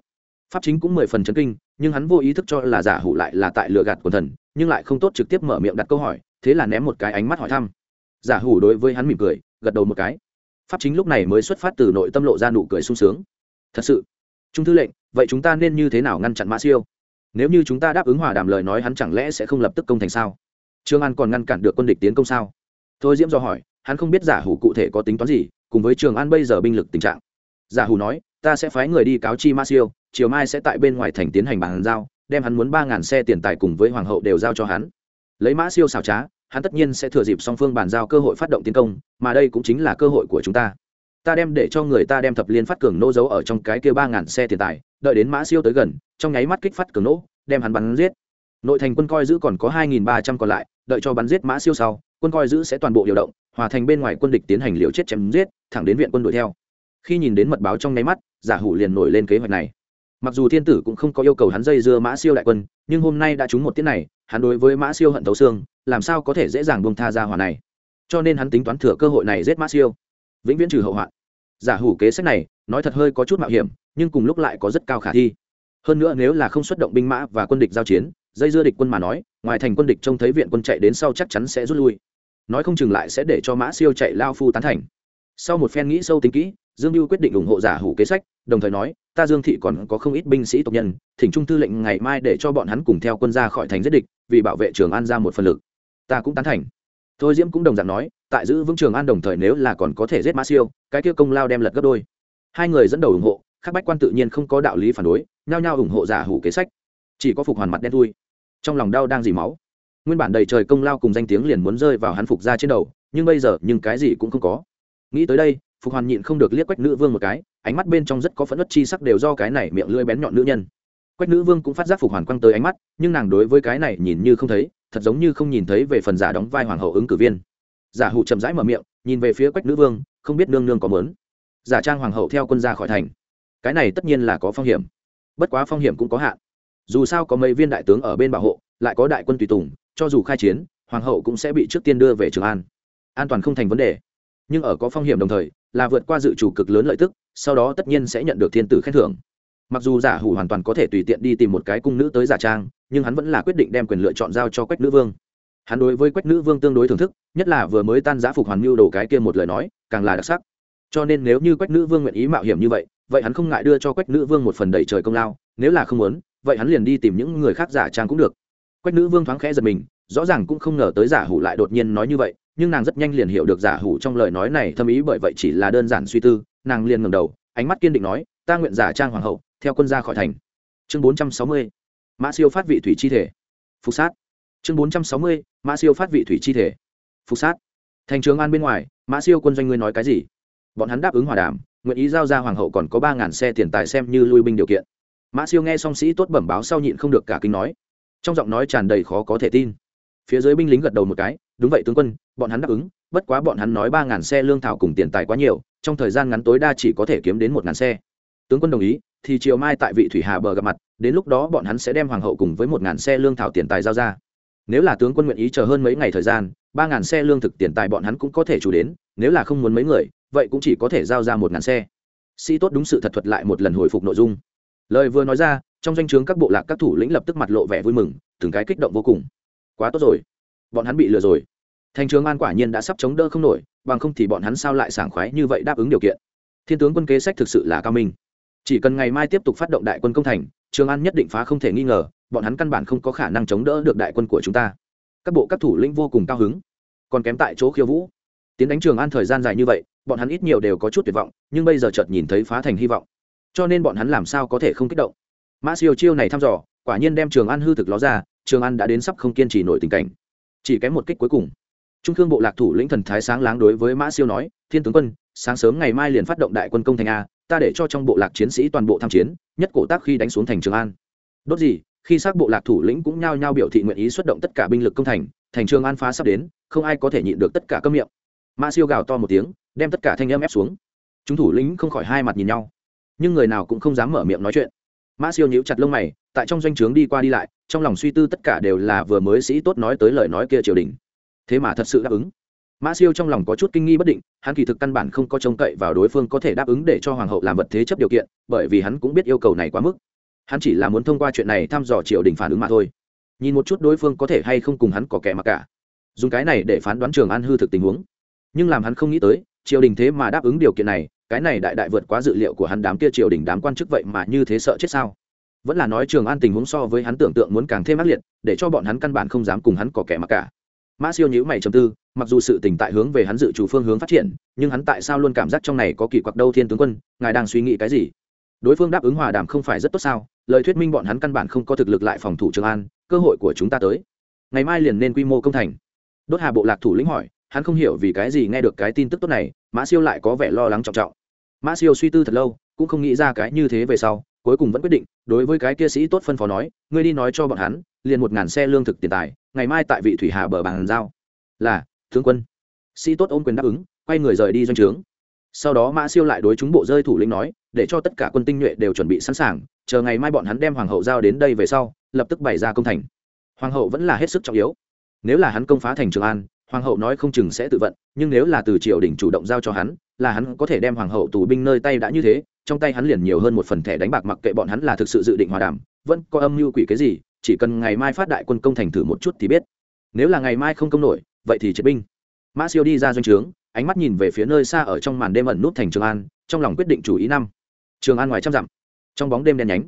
Pháp chính cũng mười phần chấn kinh, nhưng hắn vô ý thức cho là giả hủ lại là tại lừa gạt quần thần, nhưng lại không tốt trực tiếp mở miệng đặt câu hỏi, thế là ném một cái ánh mắt hỏi thăm. Giả hủ đối với hắn mỉm cười, gật đầu một cái pháp chính lúc này mới xuất phát từ nội tâm lộ ra nụ cười sung sướng. Thật sự, trung thư lệnh, vậy chúng ta nên như thế nào ngăn chặn mã siêu? Nếu như chúng ta đáp ứng hòa đàm lời nói hắn chẳng lẽ sẽ không lập tức công thành sao? Trương an còn ngăn cản được quân địch tiến công sao? Thôi diễm do hỏi, hắn không biết giả hủ cụ thể có tính toán gì, cùng với trường an bây giờ binh lực tình trạng. Giả hủ nói, ta sẽ phái người đi cáo chi mã siêu, chiều mai sẽ tại bên ngoài thành tiến hành bàn giao, đem hắn muốn ba ngàn xe tiền tài cùng với hoàng hậu đều giao cho hắn. Lấy mã siêu xào trá hắn tất nhiên sẽ thừa dịp song phương bàn giao cơ hội phát động tiến công, mà đây cũng chính là cơ hội của chúng ta. Ta đem để cho người ta đem thập liên phát cường nô giấu ở trong cái kia ba ngàn xe tiền tài, đợi đến mã siêu tới gần, trong nháy mắt kích phát cường nỗ đem hắn bắn giết. Nội thành quân coi giữ còn có hai nghìn ba trăm còn lại, đợi cho bắn giết mã siêu sau, quân coi giữ sẽ toàn bộ điều động, hòa thành bên ngoài quân địch tiến hành liều chết chém giết, thẳng đến viện quân đuổi theo. Khi nhìn đến mật báo trong nháy mắt, giả hủ liền nổi lên kế hoạch này mặc dù thiên tử cũng không có yêu cầu hắn dây dưa mã siêu đại quân, nhưng hôm nay đã trúng một tiết này, hắn đối với mã siêu hận thấu xương, làm sao có thể dễ dàng buông tha ra hòa này. Cho nên hắn tính toán thừa cơ hội này giết mã siêu. Vĩnh viễn trừ hậu hoạn. Giả hủ kế sách này, nói thật hơi có chút mạo hiểm, nhưng cùng lúc lại có rất cao khả thi. Hơn nữa nếu là không xuất động binh mã và quân địch giao chiến, dây dưa địch quân mà nói, ngoài thành quân địch trông thấy viện quân chạy đến sau chắc chắn sẽ rút lui. Nói không chừng lại sẽ để cho mã siêu chạy lao phu tán thành. Sau một phen nghĩ sâu tính kỹ, dương mưu quyết định ủng hộ giả hủ kế sách đồng thời nói, ta dương thị còn có không ít binh sĩ tộc nhân, thỉnh trung tư lệnh ngày mai để cho bọn hắn cùng theo quân ra khỏi thành giết địch, vì bảo vệ trường an ra một phần lực. Ta cũng tán thành. Thôi diễm cũng đồng dạng nói, tại giữ vững trường an đồng thời nếu là còn có thể giết mã siêu, cái kia công lao đem lật gấp đôi. Hai người dẫn đầu ủng hộ các bách quan tự nhiên không có đạo lý phản đối, nhao nhao ủng hộ giả hủ kế sách. Chỉ có phục hoàn mặt đen thui. Trong lòng đau đang dì máu. Nguyên bản đầy trời công lao cùng danh tiếng liền muốn rơi vào hắn phục ra trên đầu, nhưng bây giờ nhưng cái gì cũng không có. Nghĩ tới đây phục hoàn nhịn không được liếc quách nữ vương một cái, ánh mắt bên trong rất có phẫn nứt chi sắc đều do cái này miệng lưỡi bén nhọn nữ nhân. Quách nữ vương cũng phát giác phục hoàn quăng tới ánh mắt, nhưng nàng đối với cái này nhìn như không thấy, thật giống như không nhìn thấy về phần giả đóng vai hoàng hậu ứng cử viên. Giả hụ chậm rãi mở miệng, nhìn về phía quách nữ vương, không biết nương nương có mớn giả trang hoàng hậu theo quân ra khỏi thành. Cái này tất nhiên là có phong hiểm. Bất quá phong hiểm cũng có hạn. Dù sao có mấy viên đại tướng ở bên bảo hộ, lại có đại quân tùy tùng, cho dù khai chiến, hoàng hậu cũng sẽ bị trước tiên đưa về trường an. An toàn không thành vấn đề nhưng ở có phong hiểm đồng thời, là vượt qua dự chủ cực lớn lợi tức, sau đó tất nhiên sẽ nhận được thiên tử khen thưởng. Mặc dù giả hủ hoàn toàn có thể tùy tiện đi tìm một cái cung nữ tới giả trang, nhưng hắn vẫn là quyết định đem quyền lựa chọn giao cho quách nữ vương. Hắn đối với quách nữ vương tương đối thưởng thức, nhất là vừa mới tan giã phục hoàn mưu đồ cái kia một lời nói, càng là đặc sắc. Cho nên nếu như quách nữ vương nguyện ý mạo hiểm như vậy vậy hắn không ngại đưa cho quách nữ vương một phần đầy trời công lao, nếu là không muốn, vậy hắn liền đi tìm những người khác giả trang cũng được. Quách nữ vương thoáng khẽ giật mình, rõ ràng cũng không ngờ tới giả hủ lại đột nhiên nói như vậy nhưng nàng rất nhanh liền hiểu được giả hủ trong lời nói này thâm ý bởi vậy chỉ là đơn giản suy tư, nàng liền ngầm đầu, ánh mắt kiên định nói, ta nguyện giả trang hoàng hậu, theo quân ra khỏi thành. Chương bốn trăm sáu mươi, mã siêu phát vị thủy chi thể. Phục sát. Chương bốn trăm sáu mươi, mã siêu phát vị thủy chi thể. Phục sát. Thành trường an bên ngoài, mã siêu quân doanh ngươi nói cái gì? Bọn hắn đáp ứng hòa đàm, nguyện ý giao ra hoàng hậu còn có ba ngàn xe tiền tài xem như lui binh điều kiện. Mã siêu nghe song sĩ tốt bẩm báo sau nhịn không được cả kinh nói. Trong giọng nói tràn đầy khó có thể tin. Phía dưới binh lính gật đầu một cái đúng vậy tướng quân, bọn hắn đáp ứng, bất quá bọn hắn nói ba ngàn xe lương thảo cùng tiền tài quá nhiều, trong thời gian ngắn tối đa chỉ có thể kiếm đến một ngàn xe. Tướng quân đồng ý, thì chiều mai tại vị thủy hà bờ gặp mặt, đến lúc đó bọn hắn sẽ đem hoàng hậu cùng với một ngàn xe lương thảo tiền tài giao ra. Nếu là tướng quân nguyện ý chờ hơn mấy ngày thời gian, ba ngàn xe lương thực tiền tài bọn hắn cũng có thể chủ đến, nếu là không muốn mấy người, vậy cũng chỉ có thể giao ra một ngàn xe. Sĩ tốt đúng sự thật thuật lại một lần hồi phục nội dung. Lời vừa nói ra, trong danh o chướng các bộ lạc các thủ lĩnh lập tức mặt lộ vẻ vui mừng, từng cái kích động vô cùng. Quá tốt rồi bọn hắn bị lừa rồi. Thành trường an quả nhiên đã sắp chống đỡ không nổi, bằng không thì bọn hắn sao lại sảng khoái như vậy đáp ứng điều kiện? Thiên tướng quân kế sách thực sự là cao minh. Chỉ cần ngày mai tiếp tục phát động đại quân công thành, trường an nhất định phá không thể nghi ngờ, bọn hắn căn bản không có khả năng chống đỡ được đại quân của chúng ta. Các bộ các thủ lĩnh vô cùng cao hứng. Còn kém tại chỗ khiêu vũ. Tiến đánh trường an thời gian dài như vậy, bọn hắn ít nhiều đều có chút tuyệt vọng, nhưng bây giờ chợt nhìn thấy phá thành hy vọng. Cho nên bọn hắn làm sao có thể không kích động? Mã siêu chiêu này thăm dò, quả nhiên đem trường an hư thực ló ra, trường an đã đến sắp không kiên trì nổi tình cảnh chỉ kém một kích cuối cùng. Trung thương bộ lạc thủ lĩnh thần thái sáng láng đối với mã siêu nói, thiên tướng quân, sáng sớm ngày mai liền phát động đại quân công thành a, ta để cho trong bộ lạc chiến sĩ toàn bộ tham chiến, nhất cổ tác khi đánh xuống thành trường an. Đốt gì, khi xác bộ lạc thủ lĩnh cũng nhao nhao biểu thị nguyện ý xuất động tất cả binh lực công thành thành trường an phá sắp đến, không ai có thể nhịn được tất cả cơm miệng. Mã siêu gào to một tiếng, đem tất cả thanh âm ép xuống. Chúng thủ lĩnh không khỏi hai mặt nhìn nhau, nhưng người nào cũng không dám mở miệng nói chuyện mã siêu nhíu chặt lông mày, tại trong doanh trướng đi qua đi lại, trong lòng suy tư tất cả đều là vừa mới sĩ tốt nói tới lời nói kia triều đình. Thế mà thật sự đáp ứng. Mã siêu trong lòng có chút kinh nghi bất định, hắn kỳ thực căn bản không có trông cậy vào đối phương có thể đáp ứng để cho hoàng hậu làm vật thế chấp điều kiện, bởi vì hắn cũng biết yêu cầu này quá mức. Hắn chỉ là muốn thông qua chuyện này thăm dò triều đình phản ứng mà thôi. Nhìn một chút đối phương có thể hay không cùng hắn có kẻ mặc cả. Dùng cái này để phán đoán trường an hư thực tình huống. Nhưng làm hắn không nghĩ tới, triều đình thế mà đáp ứng điều kiện này cái này đại đại vượt quá dự liệu của hắn đám kia triều đình đám quan chức vậy mà như thế sợ chết sao? Vẫn là nói trường an tình huống so với hắn tưởng tượng muốn càng thêm ác liệt, để cho bọn hắn căn bản không dám cùng hắn có kẻ mặc cả. Mã siêu nhữ mày trầm tư, mặc dù sự tình tại hướng về hắn dự chủ phương hướng phát triển, nhưng hắn tại sao luôn cảm giác trong này có kỳ quặc đâu thiên tướng quân, ngài đang suy nghĩ cái gì? Đối phương đáp ứng hòa đàm không phải rất tốt sao? Lời thuyết minh bọn hắn căn bản không có thực lực lại phòng thủ trường an, cơ hội của chúng ta tới. Ngày mai liền nên quy mô công thành. Đốt hà bộ lạc thủ lĩnh hỏi, hắn không hiểu vì cái gì nghe được cái tin tức tốt này, mã siêu lại có vẻ lo lắng trọng trọng mã siêu suy tư thật lâu, cũng không nghĩ ra cái như thế về sau, cuối cùng vẫn quyết định, đối với cái kia sĩ tốt phân phó nói, ngươi đi nói cho bọn hắn, liền một ngàn xe lương thực tiền tài, ngày mai tại vị thủy hà bờ bàn giao. Là, tướng quân. Sĩ tốt ôm quyền đáp ứng, quay người rời đi doanh trướng. Sau đó mã siêu lại đối chúng bộ rơi thủ lĩnh nói, để cho tất cả quân tinh nhuệ đều chuẩn bị sẵn sàng, chờ ngày mai bọn hắn đem hoàng hậu giao đến đây về sau, lập tức bày ra công thành. Hoàng hậu vẫn là hết sức trọng yếu. Nếu là hắn công phá thành trường an hoàng hậu nói không chừng sẽ tự vận, nhưng nếu là từ triều đình chủ động giao cho hắn, là hắn có thể đem hoàng hậu tù binh nơi tay đã như thế, trong tay hắn liền nhiều hơn một phần thẻ đánh bạc mặc kệ bọn hắn là thực sự dự định hòa đàm, vẫn có âm mưu quỷ cái gì, chỉ cần ngày mai phát đại quân công thành thử một chút thì biết. Nếu là ngày mai không công nổi, vậy thì triệt binh. Mã siêu đi ra doanh trướng, ánh mắt nhìn về phía nơi xa ở trong màn đêm ẩn nút thành trường an, trong lòng quyết định chủ ý năm. Trường an ngoài trăm dặm, trong bóng đêm đen nhánh,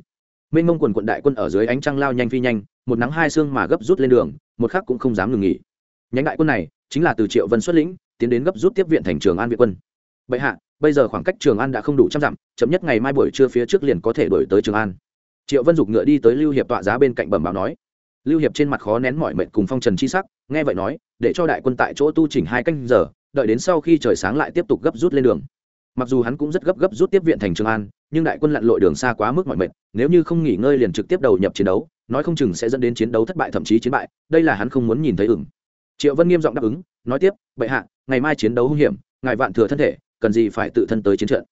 mênh mông quần quận đại quân ở dưới ánh trăng lao nhanh phi nhanh, một nắng hai sương mà gấp rút lên đường, một khắc cũng không dám ngừng nghỉ nhánh đại quân này chính là từ triệu vân xuất lĩnh, tiến đến gấp rút tiếp viện thành trường an viện quân. Bệ hạ, bây giờ khoảng cách trường an đã không đủ trăm dặm, chậm nhất ngày mai buổi trưa phía trước liền có thể đổi tới trường an. Triệu vân dục ngựa đi tới lưu hiệp tọa giá bên cạnh bẩm báo nói. Lưu hiệp trên mặt khó nén mọi mệnh cùng phong trần chi sắc, nghe vậy nói, để cho đại quân tại chỗ tu chỉnh hai canh giờ, đợi đến sau khi trời sáng lại tiếp tục gấp rút lên đường. Mặc dù hắn cũng rất gấp gấp rút tiếp viện thành trường an, nhưng đại quân lặn lội đường xa quá mức mọi mệnh nếu như không nghỉ ngơi liền trực tiếp đầu nhập chiến đấu, nói không chừng sẽ dẫn đến chiến đấu thất bại thậm chí chiến bại, đây là hắn không muốn nhìn thấy ửng triệu vân nghiêm giọng đáp ứng, nói tiếp, bệ hạ, ngày mai chiến đấu hung hiểm, ngài vạn thừa thân thể, cần gì phải tự thân tới chiến trận.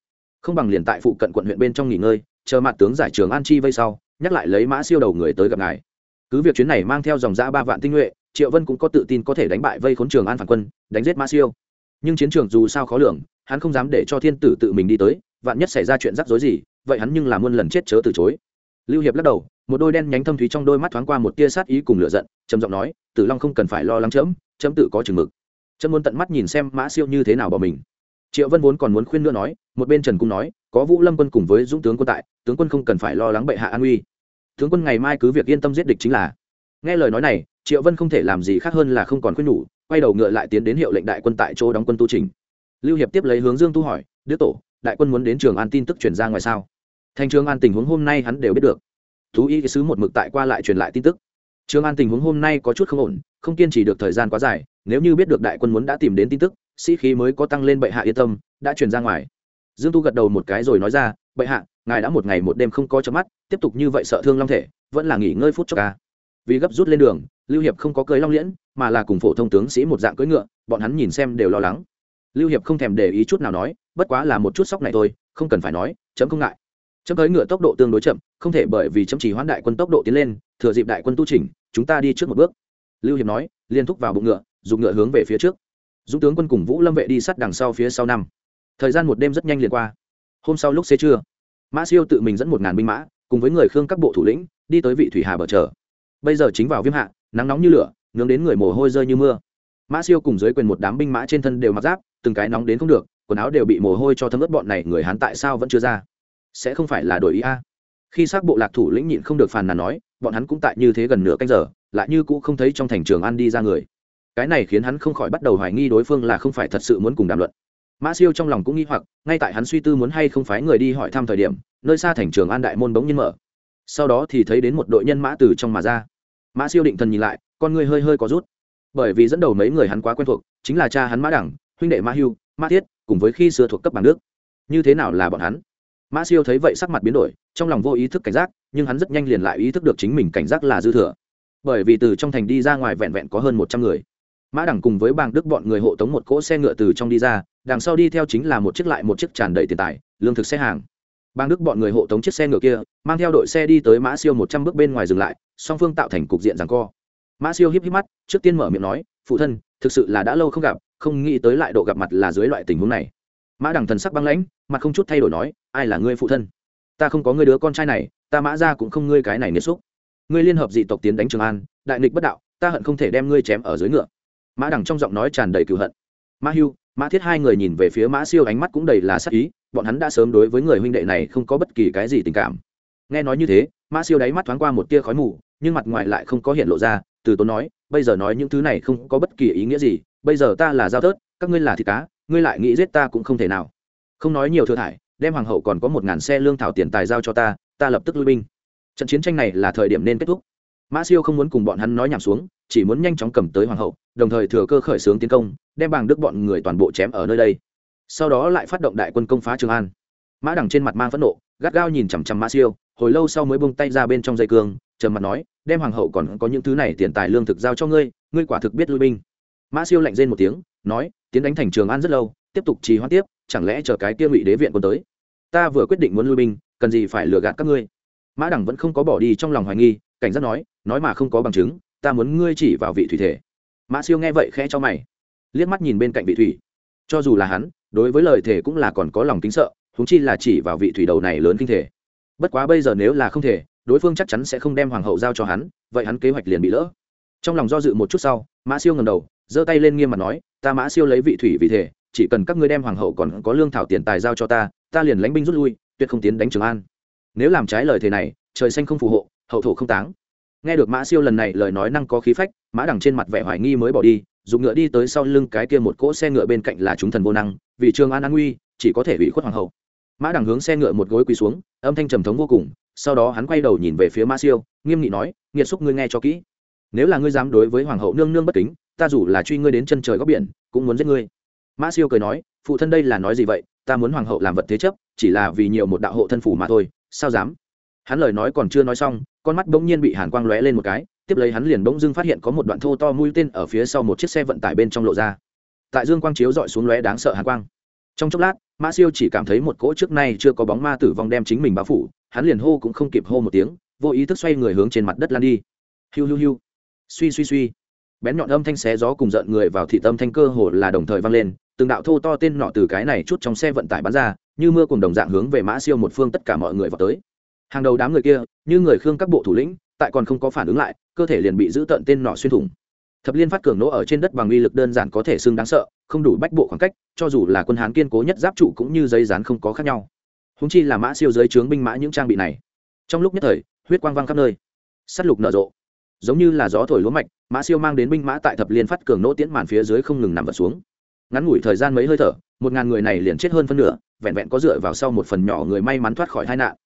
Không bằng liền tại phụ cận quận huyện bên trong nghỉ ngơi, chờ mặt tướng giải trường an chi vây sau, nhắc lại lấy mã siêu đầu người tới gặp ngài. Cứ việc chuyến này mang theo dòng giã ba vạn tinh nhuệ, triệu vân cũng có tự tin có thể đánh bại vây khốn trường an phản quân, đánh giết mã siêu. Nhưng chiến trường dù sao khó lường, hắn không dám để cho thiên tử tự mình đi tới, vạn nhất xảy ra chuyện rắc rối gì, vậy hắn nhưng là muôn lần chết chớ từ chối lưu hiệp lắc đầu, một đôi đen nhánh thâm thúy trong đôi mắt thoáng qua một tia sát ý cùng lửa giận, trầm giọng nói, tử long không cần phải lo lắng chấm chấm tự có chừng mực. Chấm muốn tận mắt nhìn xem mã siêu như thế nào bỏ mình. Triệu vân vốn còn muốn khuyên nữa nói, một bên trần cung nói, có vũ lâm quân cùng với dũng tướng quân tại, tướng quân không cần phải lo lắng bệ hạ an uy. Tướng quân ngày mai cứ việc yên tâm giết địch chính là. Nghe lời nói này, triệu vân không thể làm gì khác hơn là không còn khuyên nhủ, quay đầu ngựa lại tiến đến hiệu lệnh đại quân tại chỗ đóng quân tu trình. Lưu hiệp tiếp lấy hướng dương tu hỏi, đức tổ, đại quân muốn đến trường an tin tức chuyển ra ngoài sao? Thành trường an tình huống hôm nay hắn đều biết được. Thú y sứ một mực tại qua lại truyền lại tin tức. Trường an tình huống hôm nay có chút không ổn, không kiên trì được thời gian quá dài, nếu như biết được đại quân muốn đã tìm đến tin tức, sĩ khí mới có tăng lên bệ hạ yên tâm, đã truyền ra ngoài. Dương tu gật đầu một cái rồi nói ra, bệ hạ, ngài đã một ngày một đêm không có chớp mắt, tiếp tục như vậy sợ thương long thể, vẫn là nghỉ ngơi phút cho ca à. vì gấp rút lên đường, lưu hiệp không có cưới long liễn, mà là cùng phổ thông tướng sĩ một dạng cưỡi ngựa, bọn hắn nhìn xem đều lo lắng. Lưu hiệp không thèm để ý chút nào nói, bất quá là một chút sóc này thôi, không cần phải nói, chấm không ngại chấm tới ngựa tốc độ tương đối chậm, không thể bởi vì chấm chỉ hoãn đại quân tốc độ tiến lên, thừa dịp đại quân tu chỉnh, chúng ta đi trước một bước. Lưu hiệp nói, liên thúc vào bụng ngựa, dùng ngựa hướng về phía trước. Dũng tướng quân cùng vũ lâm vệ đi sát đằng sau phía sau năm. Thời gian một đêm rất nhanh liền qua. Hôm sau lúc xế trưa, mã siêu tự mình dẫn một ngàn binh mã, cùng với người khương các bộ thủ lĩnh, đi tới vị thủy hà bờ chờ. Bây giờ chính vào viêm hạ, nắng nóng như lửa, nướng đến người mồ hôi rơi như mưa. Mã siêu cùng dưới quyền một đám binh mã trên thân đều mặc giáp, từng cái nóng đến không được, quần áo đều bị mồ hôi cho thấm ướt bọn này, người hắn tại sao vẫn chưa ra? Sẽ không phải là đổi ý a. Khi xác bộ lạc thủ lĩnh nhịn không được phàn nàn nói, bọn hắn cũng tại như thế gần nửa canh giờ, lại như cũ không thấy trong thành trường ăn đi ra người. Cái này khiến hắn không khỏi bắt đầu hoài nghi đối phương là không phải thật sự muốn cùng đàm luận. Mã siêu trong lòng cũng nghi hoặc, ngay tại hắn suy tư muốn hay không phái người đi hỏi thăm thời điểm, nơi xa thành trường an đại môn bỗng nhiên mở. Sau đó thì thấy đến một đội nhân mã từ trong mà ra. Mã siêu định thần nhìn lại, con người hơi hơi có rút. Bởi vì dẫn đầu mấy người hắn quá quen thuộc, chính là cha hắn mã đẳng, huynh đệ mã hưu, mã thiết, cùng với khi xưa thuộc cấp bằng nước. Như thế nào là bọn hắn? Mã siêu thấy vậy sắc mặt biến đổi, trong lòng vô ý thức cảnh giác, nhưng hắn rất nhanh liền lại ý thức được chính mình cảnh giác là dư thừa. Bởi vì từ trong thành đi ra ngoài vẹn vẹn có hơn một trăm người. Mã đẳng cùng với bang đức bọn người hộ tống một cỗ xe ngựa từ trong đi ra, đằng sau đi theo chính là một chiếc lại một chiếc tràn đầy tiền tài, lương thực xe hàng. Bang đức bọn người hộ tống chiếc xe ngựa kia, mang theo đội xe đi tới mã siêu một trăm bước bên ngoài dừng lại, song phương tạo thành cục diện rằng co. Mã siêu híp híp mắt, trước tiên mở miệng nói, phụ thân, thực sự là đã lâu không gặp, không nghĩ tới lại độ gặp mặt là dưới loại tình huống này mã đằng thần sắc băng lãnh, mặt không chút thay đổi nói, ai là ngươi phụ thân? Ta không có ngươi đứa con trai này, ta mã ra cũng không ngươi cái này nghiệt xúc. Ngươi liên hợp dị tộc tiến đánh trường an, đại nghịch bất đạo, ta hận không thể đem ngươi chém ở dưới ngựa. Mã đằng trong giọng nói tràn đầy cựu hận. Mã hưu, mã thiết hai người nhìn về phía mã siêu ánh mắt cũng đầy là sắc ý, bọn hắn đã sớm đối với người huynh đệ này không có bất kỳ cái gì tình cảm. Nghe nói như thế, mã siêu đáy mắt thoáng qua một tia khói mù, nhưng mặt ngoài lại không có hiện lộ ra, từ tốn nói, bây giờ nói những thứ này không có bất kỳ ý nghĩa gì, bây giờ ta là giao tớt các ngươi là thịt cá ngươi lại nghĩ giết ta cũng không thể nào. Không nói nhiều thừa thải, đem hoàng hậu còn có một ngàn xe lương thảo tiền tài giao cho ta ta lập tức lui binh. Trận chiến tranh này là thời điểm nên kết thúc. Mã siêu không muốn cùng bọn hắn nói nhảm xuống, chỉ muốn nhanh chóng cầm tới hoàng hậu, đồng thời thừa cơ khởi xướng tiến công, đem bàng đức bọn người toàn bộ chém ở nơi đây. Sau đó lại phát động đại quân công phá trường an. Mã đằng trên mặt mang phẫn nộ, gắt gao nhìn chằm chằm mã siêu, hồi lâu sau mới bông tay ra bên trong dây cương, trầm mặt nói, đem hoàng hậu còn có những thứ này tiền tài lương thực giao cho ngươi ngươi quả thực biết lui binh. Mã siêu lạnh rên một tiếng, nói tiến đánh thành trường an rất lâu, tiếp tục trì hoãn tiếp, chẳng lẽ chờ cái kia ngụy đế viện quân tới? Ta vừa quyết định muốn lui binh, cần gì phải lừa gạt các ngươi? Mã đẳng vẫn không có bỏ đi trong lòng hoài nghi, cảnh giác nói nói mà không có bằng chứng, ta muốn ngươi chỉ vào vị thủy thể. Mã siêu nghe vậy khẽ cho mày, liếc mắt nhìn bên cạnh vị thủy. Cho dù là hắn, đối với lời thể cũng là còn có lòng tính sợ húng chi là chỉ vào vị thủy đầu này lớn kinh thể. Bất quá bây giờ nếu là không thể, đối phương chắc chắn sẽ không đem hoàng hậu giao cho hắn, vậy hắn kế hoạch liền bị lỡ. Trong lòng do dự một chút sau, mã siêu ngầm đầu, giơ tay lên nghiêm mặt nói ta mã siêu lấy vị thủy vì thể, chỉ cần các ngươi đem hoàng hậu còn có lương thảo tiền tài giao cho ta ta liền lánh binh rút lui, tuyệt không tiến đánh trường an. Nếu làm trái lời thế này, trời xanh không phù hộ, hậu thổ không táng. Nghe được mã siêu lần này lời nói năng có khí phách, mã đằng trên mặt vẻ hoài nghi mới bỏ đi, dùng ngựa đi tới sau lưng cái kia một cỗ xe ngựa bên cạnh là chúng thần vô năng, vì trường an an nguy, chỉ có thể bị khuất hoàng hậu. Mã đằng hướng xe ngựa một gối quỳ xuống, âm thanh trầm thống vô cùng, sau đó hắn quay đầu nhìn về phía mã siêu, nghiêm nghị nói, nghiệt xúc ngươi nghe cho kỹ. Nếu là ngươi dám đối với hoàng hậu nương nương bất kính ta dù là truy ngươi đến chân trời góc biển, cũng muốn giết ngươi. Mã siêu cười nói, phụ thân đây là nói gì vậy? Ta muốn hoàng hậu làm vật thế chấp, chỉ là vì nhiều một đạo hộ thân phủ mà thôi, sao dám? Hắn lời nói còn chưa nói xong, con mắt bỗng nhiên bị hàn quang lóe lên một cái, tiếp lấy hắn liền bỗng dưng phát hiện có một đoạn thô to mũi tên ở phía sau một chiếc xe vận tải bên trong lộ ra. Tại dương quang chiếu dọi xuống lóe đáng sợ hàn quang. Trong chốc lát, mã siêu chỉ cảm thấy một cỗ trước nay chưa có bóng ma tử vong đem chính mình bao phủ, hắn liền hô cũng không kịp hô một tiếng, vô ý thức xoay người hướng trên mặt đất lan đi. Hiu hiu hiu. Suy suy suy bén nhọn âm thanh xé gió cùng giận người vào thị tâm thanh cơ hồ là đồng thời vang lên, từng đạo thô to tên nọ từ cái này chút trong xe vận tải bắn ra, như mưa cùng đồng dạng hướng về mã siêu một phương tất cả mọi người vào tới. Hàng đầu đám người kia, như người khương các bộ thủ lĩnh, tại còn không có phản ứng lại, cơ thể liền bị giữ tận tên nọ xuyên thủng. Thập liên phát cường nỗ ở trên đất bằng uy lực đơn giản có thể xưng đáng sợ, không đủ bách bộ khoảng cách, cho dù là quân hán kiên cố nhất giáp trụ cũng như dây rán không có khác nhau. Húng chi là mã siêu dưới trướng binh mã những trang bị này. Trong lúc nhất thời, huyết quang văng khắp nơi. S á t lục nở rộ giống như là gió thổi lúa mạch, mã siêu mang đến binh mã tại thập liên phát cường nỗ tiễn màn phía dưới không ngừng nằm vật xuống. Ngắn ngủi thời gian mấy hơi thở, một ngàn người này liền chết hơn phân nửa, vẹn vẹn có dựa vào sau một phần nhỏ người may mắn thoát khỏi tai nạn.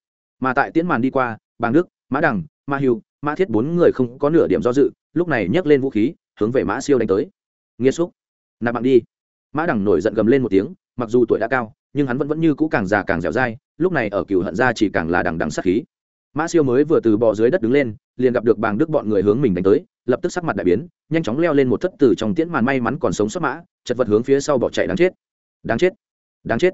Mà tại tiễn màn đi qua, bàng đức, mã đằng, ma hưu mã thiết bốn người không có nửa điểm do dự, lúc này nhấc lên vũ khí, hướng về mã siêu đánh tới. Nghiêm xúc. Nạp mạng đi. Mã đằng nổi giận gầm lên một tiếng, mặc dù tuổi đã cao, nhưng hắn vẫn vẫn như cũ càng già càng dẻo dai, lúc này ở cựu hận ra chỉ càng là đằng đằng sát khí mã siêu mới vừa từ bò dưới đất đứng lên, liền gặp được bàng đức bọn người hướng mình đánh tới, lập tức sắc mặt đại biến, nhanh chóng leo lên một thất tử trong tiễn màn may mắn còn sống sót mã, chật vật hướng phía sau bỏ chạy đáng chết. Đáng chết. Đáng chết.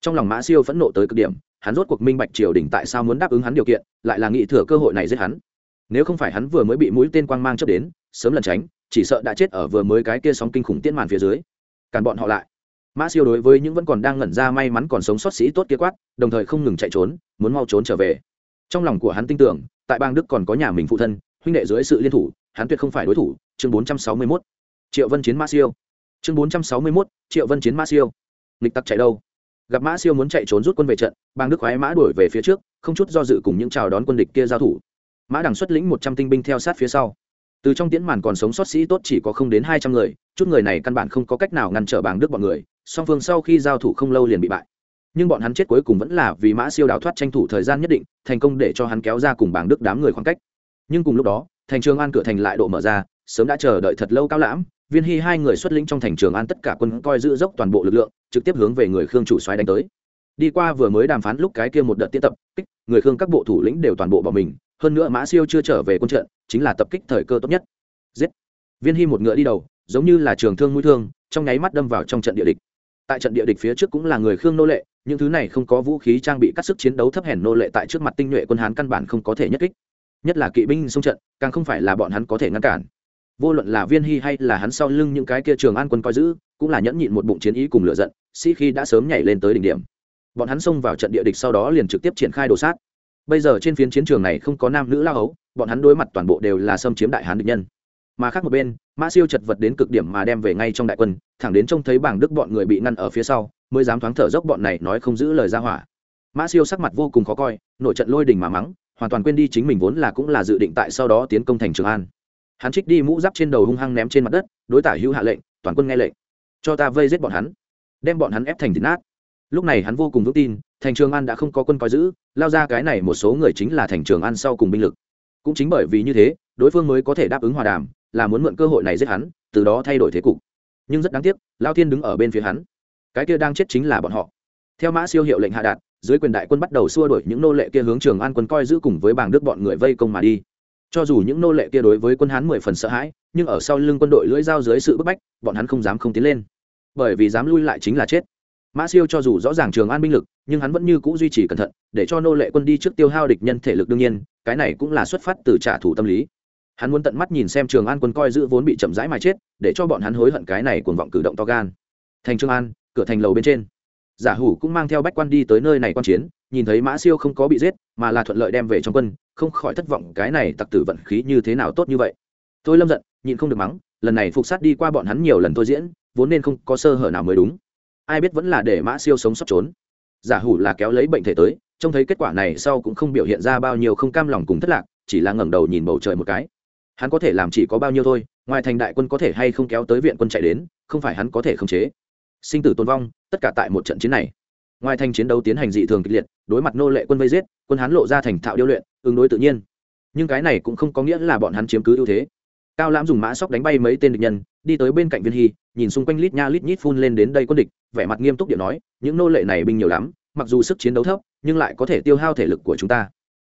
Trong lòng mã siêu phẫn nộ tới cực điểm, hắn rốt cuộc minh bạch triều đình tại sao muốn đáp ứng hắn điều kiện, lại là nghị thừa cơ hội này giết hắn. Nếu không phải hắn vừa mới bị mũi tên quang mang chớp đến, sớm lần tránh, chỉ sợ đã chết ở vừa mới cái kia sóng kinh khủng tiễn màn phía dưới. Càn bọn họ lại. Mã siêu đối với những vẫn còn đang ngẩn ra may mắn còn sống sót sĩ tốt kia quát, đồng thời không ngừng chạy trốn, muốn mau trốn trở về trong lòng của hắn tin tưởng tại bang đức còn có nhà mình phụ thân huynh đệ dưới sự liên thủ hắn tuyệt không phải đối thủ. Chương 461. triệu vân chiến mã siêu. Chương 461, triệu vân chiến mã siêu. Nghịch tặc chạy đâu? Gặp mã siêu muốn chạy trốn rút quân về trận bang đức khoái mã đuổi về phía trước không chút do dự cùng những chào đón quân địch kia giao thủ. Mã đằng xuất lĩnh một trăm tinh binh theo sát phía sau. Từ trong tiễn màn còn sống sót sĩ tốt chỉ có không đến hai trăm người chút người này căn bản không có cách nào ngăn trở bàng đức bọn người song phương sau khi giao thủ không lâu liền bị bại nhưng bọn hắn chết cuối cùng vẫn là vì mã siêu đào thoát tranh thủ thời gian nhất định, thành công để cho hắn kéo ra cùng bảng đức đám người khoảng cách. Nhưng cùng lúc đó, thành trường an cửa thành lại độ mở ra, sớm đã chờ đợi thật lâu cao lãm, viên hy hai người xuất lĩnh trong thành trường an tất cả quân coi giữ dốc toàn bộ lực lượng, trực tiếp hướng về người khương chủ xoáy đánh tới. Đi qua vừa mới đàm phán lúc cái kia một đợt tiết tập, kích, người khương các bộ thủ lĩnh đều toàn bộ bỏ mình, hơn nữa mã siêu chưa trở về quân trận, chính là tập kích thời cơ tốt nhất. Giết! Viên hy một ngựa đi đầu, giống như là trường thương mũi thương, trong nháy mắt đâm vào trong trận địa địch. Tại trận địa địch phía trước cũng là người khương nô lệ những thứ này không có vũ khí trang bị cắt sức chiến đấu thấp hèn nô lệ tại trước mặt tinh nhuệ quân hán căn bản không có thể nhất kích. Nhất là kỵ binh xung trận, càng không phải là bọn hắn có thể ngăn cản. Vô luận là viên hy hay là hắn sau lưng những cái kia trường an quân coi giữ, cũng là nhẫn nhịn một bụng chiến ý cùng lựa giận, sĩ khi đã sớm nhảy lên tới đỉnh điểm. Bọn hắn xông vào trận địa địch sau đó liền trực tiếp triển khai đồ sát. Bây giờ trên phiến chiến trường này không có nam nữ lao ấu bọn hắn đối mặt toàn bộ đều là xâm chiếm đại hán địch nhân. Mà khác một bên mã siêu chật vật đến cực điểm mà đem về ngay trong đại quân, thẳng đến trông thấy bảng đức bọn người bị ngăn ở phía sau mới dám thoáng thở dốc bọn này nói không giữ lời ra hỏa. Mã siêu sắc mặt vô cùng khó coi nội trận lôi đình mà mắng, hoàn toàn quên đi chính mình vốn là cũng là dự định tại sau đó tiến công thành trường an. Hắn trích đi mũ giáp trên đầu hung hăng ném trên mặt đất, đối tả hữu hạ lệnh, toàn quân nghe lệnh. Cho ta vây giết bọn hắn. Đem bọn hắn ép thành thịt nát. Lúc này hắn vô cùng vững tin, thành trường an đã không có quân coi giữ, lao ra cái này một số người chính là thành trường an sau cùng binh lực. Cũng chính bởi vì như thế, đối phương mới có thể đáp ứng hòa đàm, là muốn mượn cơ hội này giết hắn, từ đó thay đổi thế cục. Nhưng rất đáng tiếc, lao thiên đứng ở bên phía hắn cái kia đang chết chính là bọn họ. Theo mã siêu hiệu lệnh hạ đạt, dưới quyền đại quân bắt đầu xua đuổi những nô lệ kia hướng trường an quân coi giữ cùng với bảng đức bọn người vây công mà đi. Cho dù những nô lệ kia đối với quân hán mười phần sợ hãi, nhưng ở sau lưng quân đội lưỡi dao dưới sự bức bách, bọn hắn không dám không tiến lên. Bởi vì dám lui lại chính là chết. Mã siêu cho dù rõ ràng trường an binh lực, nhưng hắn vẫn như c ũ duy trì cẩn thận, để cho nô lệ quân đi trước tiêu hao địch nhân thể lực đương nhiên, cái này cũng là xuất phát từ trả thù tâm lý. Hắn muốn tận mắt nhìn xem trường an quân coi giữ vốn bị chậm rãi mà chết, để cho bọn hắn hối hận cái này cuồng vọng cử động to gan. Thành trường an cửa thành lầu bên trên. Giả hủ cũng mang theo bách quan đi tới nơi này quan chiến, nhìn thấy mã siêu không có bị giết, mà là thuận lợi đem về trong quân, không khỏi thất vọng cái này tặc tử vận khí như thế nào tốt như vậy. Tôi lâm giận, nhịn không được mắng, lần này phục sát đi qua bọn hắn nhiều lần tôi diễn, vốn nên không có sơ hở nào mới đúng. Ai biết vẫn là để mã siêu sống sót trốn. Giả hủ là kéo lấy bệnh thể tới, trông thấy kết quả này sau cũng không biểu hiện ra bao nhiêu không cam lòng cùng thất lạc, chỉ là ngẩng đầu nhìn bầu trời một cái. Hắn có thể làm chỉ có bao nhiêu thôi, ngoài thành đại quân có thể hay không kéo tới viện quân chạy đến, không phải hắn có thể khống chế sinh tử tôn vong, tất cả tại một trận chiến này. Ngoài thành chiến đấu tiến hành dị thường kịch liệt, đối mặt nô lệ quân vây giết, quân hắn lộ ra thành thạo điêu luyện, ứng đối tự nhiên. Nhưng cái này cũng không có nghĩa là bọn hắn chiếm cứ ưu thế. Cao lãm dùng mã sóc đánh bay mấy tên địch nhân, đi tới bên cạnh viên hy, nhìn xung quanh lít nha lít nhít phun lên đến đây quân địch, vẻ mặt nghiêm túc điện nói, những nô lệ này binh nhiều lắm, mặc dù sức chiến đấu thấp, nhưng lại có thể tiêu hao thể lực của chúng ta.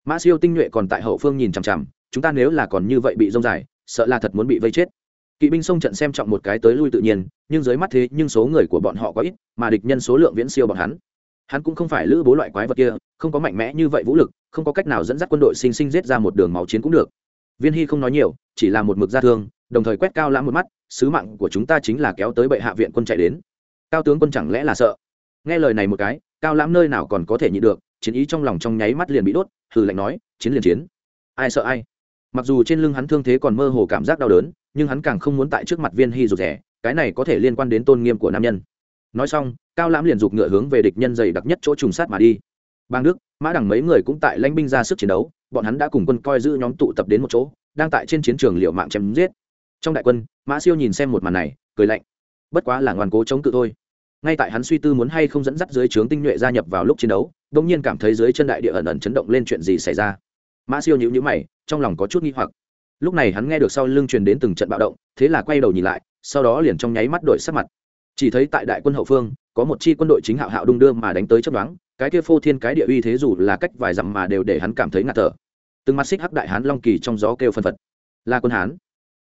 Mã siêu tinh nhuệ còn tại hậu phương nhìn chằm chằm, chúng ta nếu là còn như vậy bị rông dài, sợ là thật muốn bị vây chết kỵ binh xông trận xem trọng một cái tới lui tự nhiên, nhưng dưới mắt thế nhưng số người của bọn họ có ít, mà địch nhân số lượng viễn siêu bọn hắn. Hắn cũng không phải lữ bố loại quái vật kia, không có mạnh mẽ như vậy vũ lực, không có cách nào dẫn dắt quân đội sinh sinh giết ra một đường máu chiến cũng được. Viên hy không nói nhiều, chỉ là một mực gia thương, đồng thời quét cao lãm một mắt, sứ mạng của chúng ta chính là kéo tới bệ hạ viện quân chạy đến. Cao tướng quân chẳng lẽ là sợ? Nghe lời này một cái, cao lãm nơi nào còn có thể nhịn được, chiến ý trong lòng trong nháy mắt liền bị đốt, hừ lạnh nói, chiến liền chiến. Ai sợ ai? Mặc dù trên lưng hắn thương thế còn mơ hồ cảm giác đau đớn nhưng hắn càng không muốn tại trước mặt viên hy rụt rẻ cái này có thể liên quan đến tôn nghiêm của nam nhân. Nói xong, cao lãm liền giục ngựa hướng về địch nhân dày đặc nhất chỗ trùng sát mà đi. Bang đức, mã đẳng mấy người cũng tại lãnh binh ra sức chiến đấu, bọn hắn đã cùng quân coi giữ nhóm tụ tập đến một chỗ, đang tại trên chiến trường liệu mạng chém giết. Trong đại quân, mã siêu nhìn xem một màn này, cười lạnh. Bất quá là ngoan cố chống cự thôi. Ngay tại hắn suy tư muốn hay không dẫn dắt dưới trướng tinh nhuệ gia nhập vào lúc chiến đấu đ ỗ n g nhiên cảm thấy dưới chân đại địa ẩn ẩn chấn động lên chuyện gì xảy ra. Mã siêu nhữ nhữ mày, trong lòng có chút nghi hoặc lúc này hắn nghe được sau lưng truyền đến từng trận bạo động, thế là quay đầu nhìn lại, sau đó liền trong nháy mắt đổi sắc mặt. Chỉ thấy tại đại quân hậu phương, có một chi quân đội chính hạo hạo đung đưa mà đánh tới chấp đoán cái kia phô thiên cái địa uy thế dù là cách vài dặm mà đều để hắn cảm thấy ngạt thở. Từng mắt xích hắc đại hán long kỳ trong gió kêu phân phật. Là quân hán.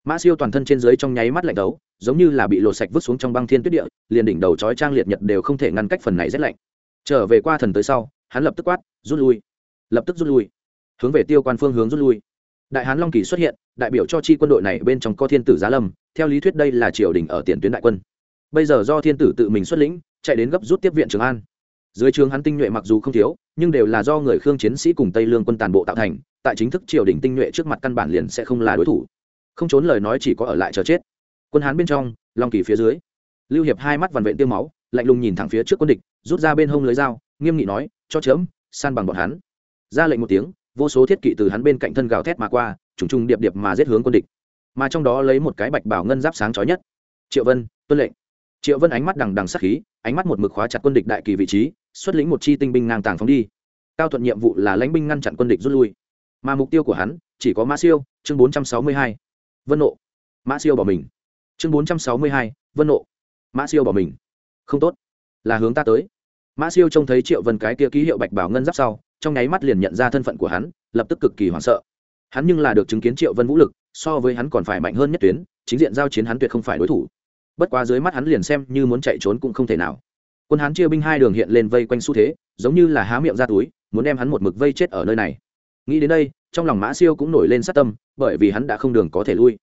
Mã siêu toàn thân trên dưới trong nháy mắt lạnh đấu, giống như là bị lột sạch vứt xuống trong băng thiên tuyết địa, liền đỉnh đầu chói trang liệt nhật đều không thể ngăn cách phần này rét lạnh. Trở về qua thần tới sau, hắn lập tức quát, rút lui. Lập tức rút lui. Hướng về tiêu quan phương hướng rút lui đại hán long kỳ xuất hiện, đại biểu cho chi quân đội này bên trong có thiên tử giá lâm, theo lý thuyết đây là triều đình ở tiền tuyến đại quân. Bây giờ do thiên tử tự mình xuất lĩnh, chạy đến gấp rút tiếp viện trường an. Dưới trường hắn tinh nhuệ mặc dù không thiếu, nhưng đều là do người khương chiến sĩ cùng tây lương quân tàn bộ tạo thành, tại chính thức triều đình tinh nhuệ trước mặt căn bản liền sẽ không là đối thủ. Không trốn lời nói chỉ có ở lại chờ chết. Quân hán bên trong, long kỳ phía dưới. Lưu hiệp hai mắt vằn vện tiêu máu, lạnh lùng nhìn thẳng phía trước quân địch, rút ra bên hông lưới dao, nghiêm nghị nói, cho chớm san bằng bọn hắn. Ra lệnh một tiếng vô số thiết kỵ từ hắn bên cạnh thân gào thét mà qua, trùng trùng điệp điệp mà giết hướng quân địch. Mà trong đó lấy một cái bạch bảo ngân giáp sáng chói nhất. Triệu vân, tuân lệnh. Triệu vân ánh mắt đằng đằng sắc khí, ánh mắt một mực khóa chặt quân địch đại kỳ vị trí, xuất lĩnh một chi tinh binh ngang tàng phóng đi. Cao thuận nhiệm vụ là lãnh binh ngăn chặn quân địch rút lui. Mà mục tiêu của hắn, chỉ có mã siêu, chương bốn trăm sáu mươi hai. Vân nộ. Mã siêu bỏ mình. Chương bốn trăm sáu mươi hai, vân nộ. Mã siêu bỏ mình. Không tốt. Là hướng ta tới. Mã siêu trông thấy triệu vân cái kia ký hiệu bạch bảo ngân giáp sau trong nháy mắt liền nhận ra thân phận của hắn, lập tức cực kỳ hoảng sợ. Hắn nhưng là được chứng kiến triệu vân vũ lực, so với hắn còn phải mạnh hơn nhất tuyến, chính diện giao chiến hắn tuyệt không phải đối thủ. Bất quá dưới mắt hắn liền xem như muốn chạy trốn cũng không thể nào. Quân hắn chia binh hai đường hiện lên vây quanh xu thế, giống như là há miệng ra túi, muốn đem hắn một mực vây chết ở nơi này. Nghĩ đến đây, trong lòng mã siêu cũng nổi lên sát tâm, bởi vì hắn đã không đường có thể lui.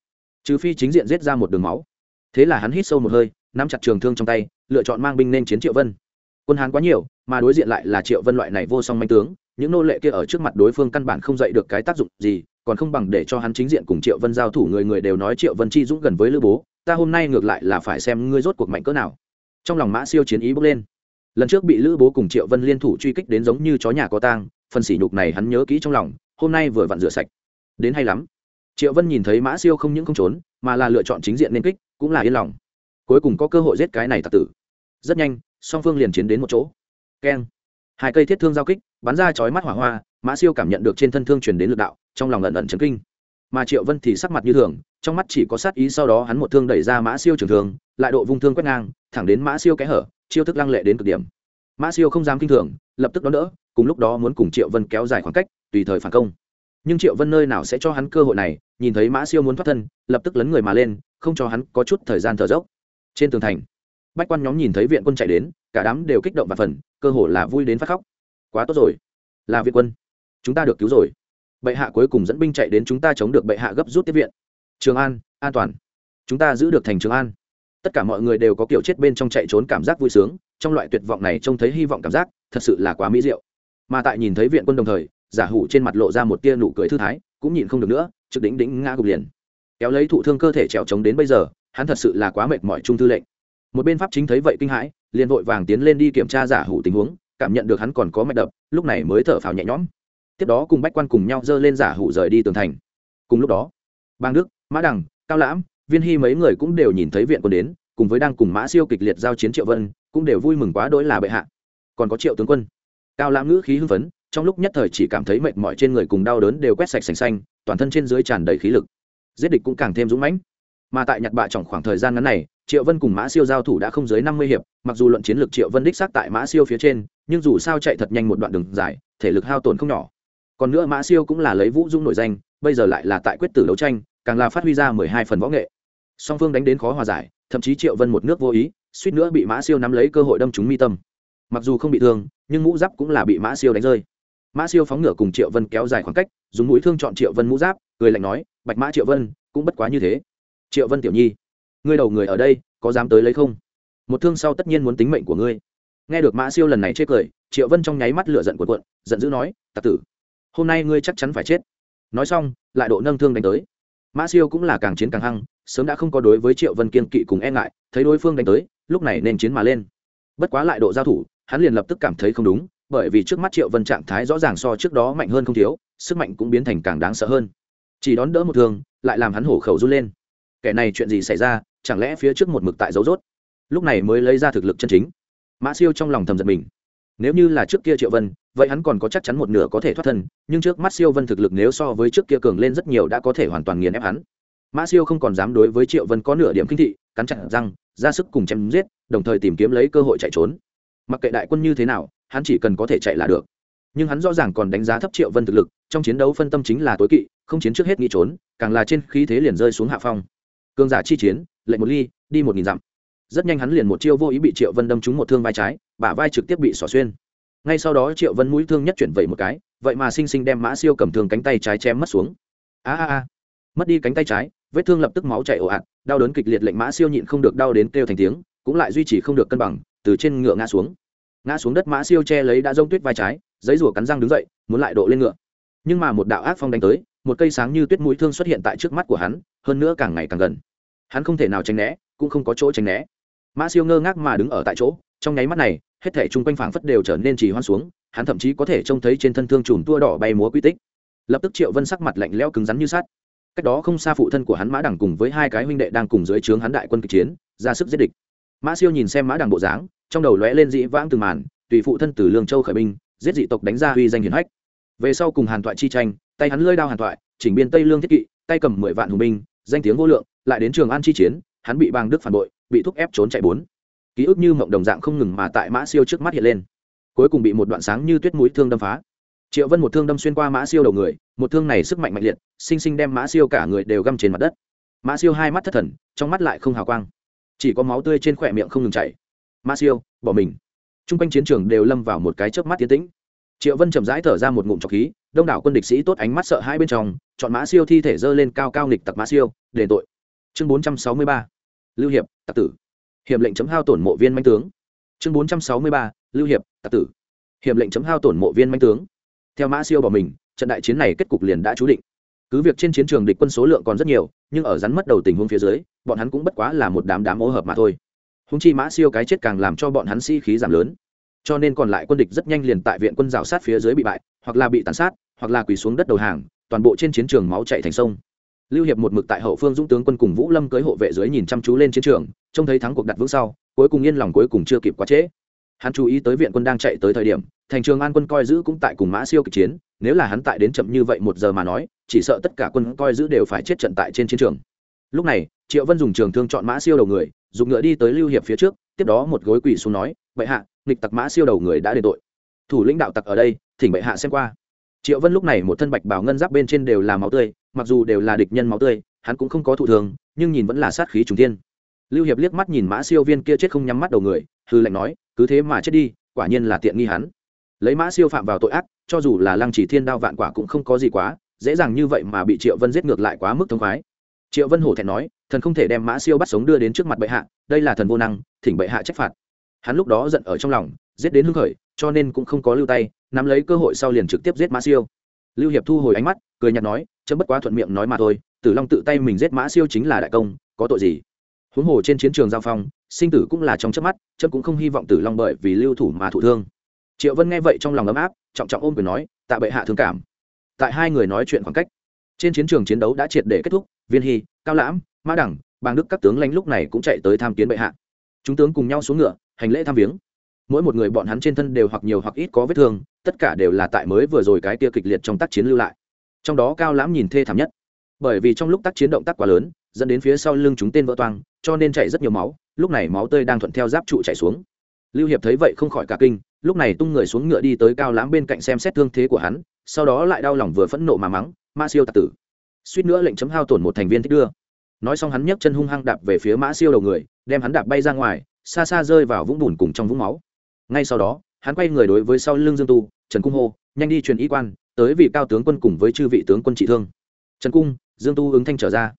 Trừ phi chính diện giết ra một đường máu. Thế là hắn hít sâu một hơi, nắm chặt trường thương trong tay, lựa chọn mang binh nên chiến triệu vân. Quân hán quá nhiều, mà đối diện lại là triệu vân loại này vô song manh tướng những nô lệ kia ở trước mặt đối phương căn bản không dạy được cái tác dụng gì, còn không bằng để cho hắn chính diện cùng triệu vân giao thủ, người người đều nói triệu vân chi dũng gần với lữ bố, ta hôm nay ngược lại là phải xem ngươi rốt cuộc mạnh cỡ nào. Trong lòng mã siêu chiến ý bước lên. Lần trước bị lữ bố cùng triệu vân liên thủ truy kích đến giống như chó nhà có tang, phần sỉ nhục này hắn nhớ kỹ trong lòng, hôm nay vừa vặn rửa sạch. Đến hay lắm. Triệu vân nhìn thấy mã siêu không những không trốn, mà là lựa chọn chính diện nên kích, cũng là yên lòng. Cuối cùng có cơ hội giết cái này tặc tử. Rất nhanh, song phương liền chiến đến một chỗ. Keng hai cây thiết thương giao kích, bắn ra chói mắt hỏa hoa, mã siêu cảm nhận được trên thân thương chuyển đến lực đạo, trong lòng ẩn ẩn chấn kinh. Mà triệu vân thì sắc mặt như thường, trong mắt chỉ có sát ý sau đó hắn một thương đẩy ra mã siêu trường thường lại độ vung thương quét ngang, thẳng đến mã siêu kẽ hở, chiêu thức lăng lệ đến cực điểm. Mã siêu không dám kinh thường, lập tức đón đỡ, cùng lúc đó muốn cùng triệu vân kéo dài khoảng cách, tùy thời phản công. Nhưng triệu vân nơi nào sẽ cho hắn cơ hội này, nhìn thấy mã siêu muốn thoát thân, lập tức lấn người mà lên, không cho hắn có chút thời gian thở dốc. Trên tường thành bách quan nhóm nhìn thấy viện quân chạy đến, cả đám đều kích động và phần, cơ hồ là vui đến phát khóc. Quá tốt rồi. Là viện quân. Chúng ta được cứu rồi. Bệ hạ cuối cùng dẫn binh chạy đến chúng ta chống được bệ hạ gấp rút tiếp viện. Trường an an toàn. Chúng ta giữ được thành trường an. Tất cả mọi người đều có kiểu chết bên trong chạy trốn cảm giác vui sướng, trong loại tuyệt vọng này trông thấy hy vọng cảm giác, thật sự là quá mỹ diệu. Mà tại nhìn thấy viện quân đồng thời, giả hủ trên mặt lộ ra một tia nụ cười thư thái, cũng nhìn không được nữa, trực đỉnh đỉnh ngã gục liền. Kéo lấy thụ thương cơ thể trèo trống đến bây giờ, hắn thật sự là quá mệt mỏi trung thư lệnh một bên pháp chính thấy vậy kinh hãi, liền vội vàng tiến lên đi kiểm tra giả hủ tình huống, cảm nhận được hắn còn có mạch đập, lúc này mới thở phào nhẹ nhõm. Tiếp đó cùng bách quan cùng nhau dơ lên giả hủ rời đi tường thành. Cùng lúc đó bang đức, mã đằng, cao lãm, viên hy mấy người cũng đều nhìn thấy viện quân đến, cùng với đang cùng mã siêu kịch liệt giao chiến triệu vân, cũng đều vui mừng quá đỗi là bệ hạ. Còn có triệu tướng quân. Cao lãm ngữ khí hưng phấn, trong lúc nhất thời chỉ cảm thấy mệt mỏi trên người cùng đau đớn đều quét sạch sành xanh, toàn thân trên dưới tràn đầy khí lực. Giết địch cũng càng thêm dũng mãnh mà tại nhặt bạ trong khoảng thời gian ngắn này, triệu vân cùng mã siêu giao thủ đã không dưới năm mươi hiệp, mặc dù luận chiến lược triệu vân đích xác tại mã siêu phía trên, nhưng dù sao chạy thật nhanh một đoạn đường dài, thể lực hao tổn không nhỏ. Còn nữa mã siêu cũng là lấy vũ dung nổi danh, bây giờ lại là tại quyết tử đấu tranh, càng là phát huy ra mười hai phần võ nghệ. Song phương đánh đến khó hòa giải, thậm chí triệu vân một nước vô ý, suýt nữa bị mã siêu nắm lấy cơ hội đâm trúng mi tâm. Mặc dù không bị thương, nhưng mũ giáp cũng là bị mã siêu đánh rơi. Mã siêu phóng ngựa cùng triệu vân kéo dài khoảng cách, dùng mũi thương chọn triệu vân mũ giáp, cười lạnh nói, bạch mã triệu vân, cũng bất quá như thế triệu vân tiểu nhi, ngươi đầu người ở đây, có dám tới lấy không? Một thương sau tất nhiên muốn tính mệnh của ngươi. Nghe được mã siêu lần này chê cười, triệu vân trong nháy mắt lửa giận cuộn cuộn, giận dữ nói, tặc tử, hôm nay ngươi chắc chắn phải chết. Nói xong, lại độ nâng thương đánh tới. Mã siêu cũng là càng chiến càng hăng, sớm đã không có đối với triệu vân kiên kỵ cùng e ngại, thấy đối phương đánh tới, lúc này nên chiến mà lên. Bất quá lại độ giao thủ, hắn liền lập tức cảm thấy không đúng, bởi vì trước mắt triệu vân trạng thái rõ ràng so trước đó mạnh hơn không thiếu, sức mạnh cũng biến thành càng đáng sợ hơn. Chỉ đón đỡ một thương, lại làm hắn hổ khẩu run lên kẻ này chuyện gì xảy ra, chẳng lẽ phía trước một mực tại dấu rốt? Lúc này mới lấy ra thực lực chân chính. Mã siêu trong lòng thầm giật mình. Nếu như là trước kia triệu vân, vậy hắn còn có chắc chắn một nửa có thể thoát thân, nhưng trước mắt siêu vân thực lực nếu so với trước kia cường lên rất nhiều đã có thể hoàn toàn nghiền ép hắn. Mã siêu không còn dám đối với triệu vân có nửa điểm kinh thị, cắn chặt răng, ra sức cùng chém giết, đồng thời tìm kiếm lấy cơ hội chạy trốn. Mặc kệ đại quân như thế nào, hắn chỉ cần có thể chạy là được. Nhưng hắn rõ ràng còn đánh giá thấp triệu vân thực lực, trong chiến đấu phân tâm chính là tối kỵ, không chiến trước hết nghĩ trốn, càng là trên khí thế liền rơi xuống hạ phong cường giả chi chiến, lệnh một ly, đi một nghìn dặm. Rất nhanh hắn liền một chiêu vô ý bị triệu vân đâm trúng một thương vai trái, bả vai trực tiếp bị xỏ xuyên. Ngay sau đó triệu vân mũi thương nhất chuyển vẩy một cái, vậy mà sinh sinh đem mã siêu cầm thương cánh tay trái chém mất xuống. A a a. Mất đi cánh tay trái, vết thương lập tức máu chảy ồ ạt, đau đớn kịch liệt lệnh mã siêu nhịn không được đau đến kêu thành tiếng, cũng lại duy trì không được cân bằng, từ trên ngựa ngã xuống. Ngã xuống đất mã siêu che lấy đã rông tuyết vai trái, giấy rủa cắn răng đứng dậy, muốn lại độ lên ngựa. Nhưng mà một đạo ác phong đánh tới, một cây sáng như tuyết mũi thương xuất hiện tại trước mắt của hắn hơn nữa càng ngày càng gần. Hắn không thể nào tránh né, cũng không có chỗ tránh né. Mã siêu ngơ ngác mà đứng ở tại chỗ, trong nháy mắt này, hết thể chung quanh phảng phất đều trở nên trì hoan xuống, hắn thậm chí có thể trông thấy trên thân thương chùm tua đỏ bay múa quy tích. Lập tức triệu vân sắc mặt lạnh lẽo cứng rắn như sắt. Cách đó không xa phụ thân của hắn mã đẳng cùng với hai cái huynh đệ đang cùng dưới trướng hắn đại quân kịch chiến, ra sức giết địch. Mã siêu nhìn xem mã đẳng bộ dáng, trong đầu lóe lên dĩ vãng từng màn, tùy phụ thân từ lương châu khởi binh, giết dị tộc đánh ra uy danh hiển hách. Về sau cùng hàn thoại chi tranh, tay hắn lơi đao hàn thoại, chỉnh biên tây lương thiết kỵ, tay cầm mười vạn hùng binh danh tiếng vô lượng, lại đến trường an chi chiến, hắn bị bang đức phản bội, bị thúc ép trốn chạy bốn. Ký ức như mộng đồng dạng không ngừng mà tại mã siêu trước mắt hiện lên. Cuối cùng bị một đoạn sáng như tuyết mũi thương đâm phá. Triệu vân một thương đâm xuyên qua mã siêu đầu người, một thương này sức mạnh mạnh liệt, sinh sinh đem mã siêu cả người đều găm trên mặt đất. Mã siêu hai mắt thất thần, trong mắt lại không hào quang. Chỉ có máu tươi trên khỏe miệng không ngừng chảy. Mã siêu, bỏ mình. T r u n g quanh chiến trường đều lâm vào một cái chớp mắt tiến tĩnh triệu vân chậm rãi thở ra một ngụm trọc khí, đông đảo quân địch sĩ tốt ánh mắt sợ hai bên trong, chọn mã siêu thi thể dơ lên cao cao nghịch tặc mã siêu, đền tội. Chương bốn trăm sáu mươi ba, lưu hiệp, tặc tử. Hiệp lệnh chấm hao tổn mộ viên manh tướng. Chương bốn trăm sáu mươi ba, lưu hiệp, tặc tử. Hiệp lệnh chấm hao tổn mộ viên manh tướng. Theo mã siêu bỏ mình, trận đại chiến này kết cục liền đã chú định. Cứ việc trên chiến trường địch quân số lượng còn rất nhiều, nhưng ở rắn mất đầu tình huống phía dưới, bọn hắn cũng bất quá là một đám đám ô hợp mà thôi. Húng chi mã siêu cái chết càng làm cho bọn hắn sĩ、si、khí giảm lớn cho nên còn lại quân địch rất nhanh liền tại viện quân rào sát phía dưới bị bại, hoặc là bị tàn sát, hoặc là quỳ xuống đất đầu hàng, toàn bộ trên chiến trường máu chạy thành sông. Lưu hiệp một mực tại hậu phương dũng tướng quân cùng vũ lâm cưới hộ vệ dưới nhìn chăm chú lên chiến trường, trông thấy thắng cuộc đặt vững sau, cuối cùng yên lòng cuối cùng chưa kịp quá trễ. Hắn chú ý tới viện quân đang chạy tới thời điểm, thành trường an quân coi giữ cũng tại cùng mã siêu kịch chiến, nếu là hắn tại đến chậm như vậy một giờ mà nói, chỉ sợ tất cả quân coi giữ đều phải chết trận tại trên chiến trường. Lúc này, triệu vân dùng trường thương chọn mã siêu đầu người, dùng ngựa đi tới lưu hiệp phía trước, tiếp đó một gối quỳ xuống nói bệ hạ, nghịch tặc mã siêu đầu người đã đền tội. Thủ lĩnh đạo tặc ở đây, thỉnh bệ hạ xem qua. Triệu vân lúc này một thân bạch bảo ngân giáp bên trên đều là máu tươi, mặc dù đều là địch nhân máu tươi, hắn cũng không có thụ thường nhưng nhìn vẫn là sát khí trùng thiên. lưu hiệp liếc mắt nhìn mã siêu viên kia chết không nhắm mắt đầu người hư lệnh nói, cứ thế mà chết đi, quả nhiên là tiện nghi hắn. Lấy mã siêu phạm vào tội ác, cho dù là lăng chỉ thiên đao vạn quả cũng không có gì quá, dễ dàng như vậy mà bị triệu vân giết ngược lại quá mức thông khoái. Triệu vân hổ thẹn nói, thần không thể đem mã siêu bắt sống đưa đến trước mặt bệ hạ, đây là thần vô năng, thỉnh bệ hạ trách phạt hắn lúc đó giận ở trong lòng, giết đến hưng khởi, cho nên cũng không có lưu tay, nắm lấy cơ hội sau liền trực tiếp giết mã siêu. Lưu hiệp thu hồi ánh mắt, cười nhạt nói, chấm bất quá thuận miệng nói mà thôi, tử long tự tay mình giết mã siêu chính là đại công, có tội gì? Huống hồ trên chiến trường giao phong, sinh tử cũng là trong chớp mắt, chấm cũng không hy vọng tử long bởi vì lưu thủ mà thụ thương. Triệu vân nghe vậy trong lòng ấm áp, trọng trọng ôm quyền nói, tạ bệ hạ thương cảm. Tại hai người nói chuyện khoảng cách, trên chiến trường chiến đấu đã triệt để kết thúc, viên hy, cao lãm mã đẳng, bàng đức các tướng lãnh lúc này cũng chạy tới tham kiến bệ hạ chúng tướng cùng nhau xuống ngựa, hành lễ tham viếng. Mỗi một người bọn hắn trên thân đều hoặc nhiều hoặc ít có vết thương, tất cả đều là tại mới vừa rồi cái tia kịch liệt trong tác chiến lưu lại. Trong đó cao lãm nhìn thê thảm nhất. Bởi vì trong lúc tác chiến động tác quá lớn, dẫn đến phía sau lưng chúng tên vỡ toang, cho nên chảy rất nhiều máu, lúc này máu tươi đang thuận theo giáp trụ chảy xuống. Lưu hiệp thấy vậy không khỏi cả kinh, lúc này tung người xuống ngựa đi tới cao lãm bên cạnh xem xét thương thế của hắn, sau đó lại đau lòng vừa phẫn nộ mà mắng, ma siêu tạc tử. Suýt nữa lệnh chấm hao tổn một thành viên thích đưa. Nói xong hắn nhấc chân hung hăng đạp về phía mã siêu đầu người đem hắn đạp bay ra ngoài, xa xa rơi vào vũng bùn cùng trong vũng máu. Ngay sau đó, hắn quay người đối với sau lưng dương tu, trần cung hô, nhanh đi truyền y quan, tới vị cao tướng quân cùng với chư vị tướng quân trị thương. Trần cung, dương tu ứng thanh trở ra.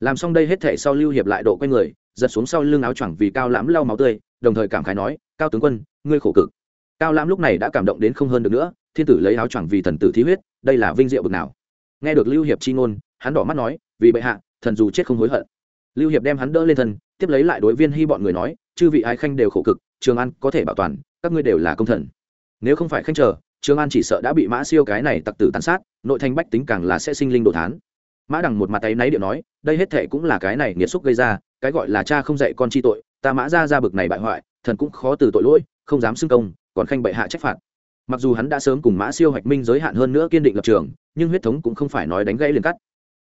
Làm xong đây hết thể sau lưu hiệp lại độ quay người, giật xuống sau lưng áo choàng vì cao lãm lau máu tươi, đồng thời cảm khái nói, cao tướng quân, ngươi khổ cực. Cao lãm lúc này đã cảm động đến không hơn được nữa, thiên tử lấy áo choàng vì thần tử thí huyết, đây là vinh diệu bực nào. Nghe được lưu hiệp chi ngôn, hắn đỏ mắt nói, vì bệ hạ, thần dù chết không hối hận lưu hiệp đem hắn đỡ lên thân, tiếp lấy lại đối viên hy bọn người nói, chư vị ái khanh đều khổ cực, trường an có thể bảo toàn, các ngươi đều là công thần. Nếu không phải khanh chờ, trường an chỉ sợ đã bị mã siêu cái này tặc tử tàn sát, nội thành bách tính càng là sẽ sinh linh đồ thán. Mã đằng một mặt tay náy điệu nói, đây hết thệ cũng là cái này nghiệt xúc gây ra, cái gọi là cha không dạy con chi tội, ta mã ra ra bực này bại hoại, thần cũng khó từ tội lỗi, không dám xưng công, còn khanh bệ hạ trách phạt. Mặc dù hắn đã sớm cùng mã siêu hoạch minh giới hạn hơn nữa kiên định lập trường, nhưng huyết thống cũng không phải nói đánh gãy liền cắt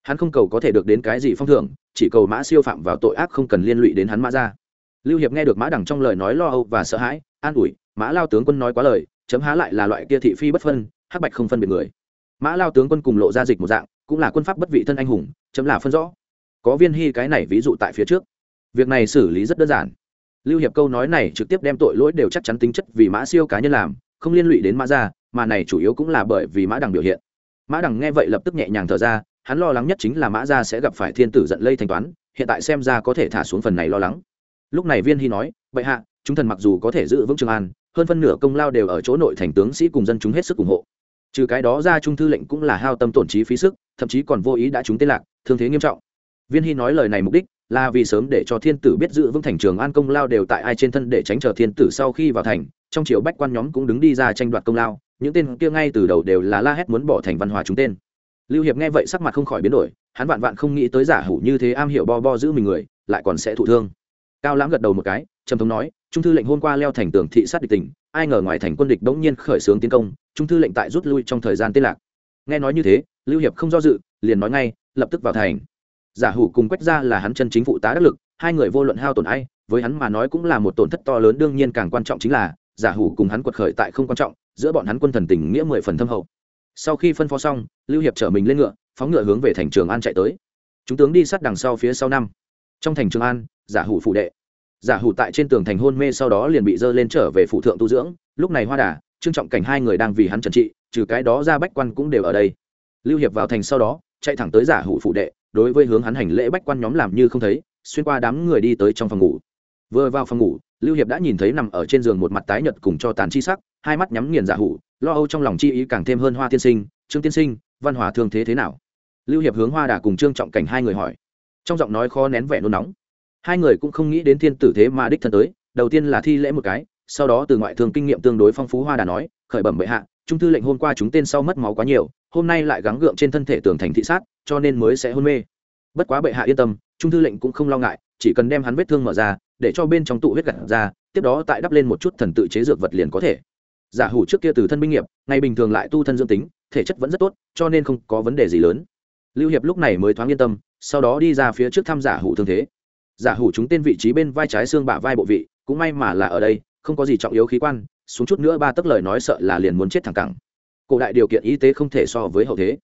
hắn không cầu có thể được đến cái gì phong thưởng chỉ cầu mã siêu phạm vào tội ác không cần liên lụy đến hắn mã ra lưu hiệp nghe được mã đằng trong lời nói lo âu và sợ hãi an ủi mã lao tướng quân nói quá lời chấm há lại là loại kia thị phi bất phân hắc bạch không phân biệt người. Mã lao tướng quân cùng lộ ra dịch một dạng cũng là quân pháp bất vị thân anh hùng chấm là phân rõ. Có viên hy cái này ví dụ tại phía trước. Việc này xử lý rất đơn giản. Lưu hiệp câu nói này trực tiếp đem tội lỗi đều chắc chắn tính chất vì mã siêu cá nhân làm không liên lụy đến mã ra, mà này chủ yếu cũng là bởi vì mã đằng biểu hiện. Mã đằng nghe vậy lập tức nhẹ nhàng thở ra hắn lo lắng nhất chính là mã gia sẽ gặp phải thiên tử giận lây thanh toán, hiện tại xem ra có thể thả xuống phần này lo lắng. Lúc này viên hy nói vậy hạ, chúng thần mặc dù có thể giữ vững trường an, hơn phân nửa công lao đều ở chỗ nội thành tướng sĩ cùng dân chúng hết sức ủng hộ. Trừ cái đó ra trung thư lệnh cũng là hao tâm tổn trí phí sức, thậm chí còn vô ý đã chúng tên lạc, thương thế nghiêm trọng. Viên hy nói lời này mục đích là vì sớm để cho thiên tử biết giữ vững thành trường an công lao đều tại ai trên thân để tránh chờ thiên tử sau khi vào thành, trong triều bách quan nhóm cũng đứng đi ra tranh đoạt công lao, những tên kia ngay từ đầu đều là la hét muốn bỏ thành văn hóa chúng tên lưu hiệp nghe vậy sắc mặt không khỏi biến đổi, hắn vạn vạn không nghĩ tới giả hủ như thế am hiểu bo bo giữ mình người, lại còn sẽ thụ thương. Cao lãm gật đầu một cái, trầm thống nói, trung thư lệnh hôm qua leo thành tường thị sát địch tỉnh, ai ngờ ngoài thành quân địch đống nhiên khởi xướng tiến công, trung thư lệnh tại rút lui trong thời gian tê lạc. Nghe nói như thế, lưu hiệp không do dự, liền nói ngay, lập tức vào thành. Giả hủ cùng quách ra là hắn chân chính phụ tá đắc lực, hai người vô luận hao tổn ai, với hắn mà nói cũng là một tổn thất to lớn, đương nhiên càng quan trọng chính là, giả hủ cùng hắn quật khởi tại không quan trọng, giữa bọn hắn quân thần tình nghĩa mười phần thâm hậu sau khi phân phó xong, lưu hiệp chở mình lên ngựa, phóng ngựa hướng về thành trường an chạy tới. Chúng tướng đi sát đằng sau phía sau năm. Trong thành trường an, giả hủ phụ đệ. Giả hủ tại trên tường thành hôn mê sau đó liền bị dơ lên trở về phụ thượng tu dưỡng. Lúc này hoa đà, trương trọng cảnh hai người đang vì hắn trần trị, trừ cái đó ra bách quan cũng đều ở đây. Lưu hiệp vào thành sau đó, chạy thẳng tới giả hủ phụ đệ, đối với hướng hắn hành lễ bách quan nhóm làm như không thấy, xuyên qua đám người đi tới trong phòng ngủ. Vừa vào phòng ngủ, lưu hiệp đã nhìn thấy nằm ở trên giường một mặt tái nhợt cùng cho tàn chi sắc, hai mắt nhắm nghiền giả hủ lo âu trong lòng chi ý càng thêm hơn hoa tiên sinh, trương tiên sinh, văn hòa thương thế thế nào? Lưu hiệp hướng hoa đà cùng trương trọng cảnh hai người hỏi. Trong giọng nói khó nén vẻ nôn nóng. Hai người cũng không nghĩ đến thiên tử thế mà đích thân tới, đầu tiên là thi lễ một cái, sau đó từ ngoại thương kinh nghiệm tương đối phong phú hoa đà nói, khởi bẩm bệ hạ, trung thư lệnh hôm qua chúng tên sau mất máu quá nhiều, hôm nay lại gắng gượng trên thân thể tường thành thị sát, cho nên mới sẽ hôn mê. Bất quá bệ hạ yên tâm, trung thư lệnh cũng không lo ngại, chỉ cần đem hắn vết thương mở ra, để cho bên trong tụ huyết gặt ra, tiếp đó tại đắp lên một chút thần tự chế dược vật liền có thể giả hủ trước kia từ thân binh nghiệp, ngày bình thường lại tu thân dương tính, thể chất vẫn rất tốt, cho nên không có vấn đề gì lớn. Lưu hiệp lúc này mới thoáng yên tâm, sau đó đi ra phía trước thăm giả hủ thương thế. Giả hủ chúng tên vị trí bên vai trái xương bả vai bộ vị, cũng may mà là ở đây, không có gì trọng yếu khí quan, xuống chút nữa ba tấc lời nói sợ là liền muốn chết thẳng cẳng. Cổ đại điều kiện y tế không thể so với hậu thế.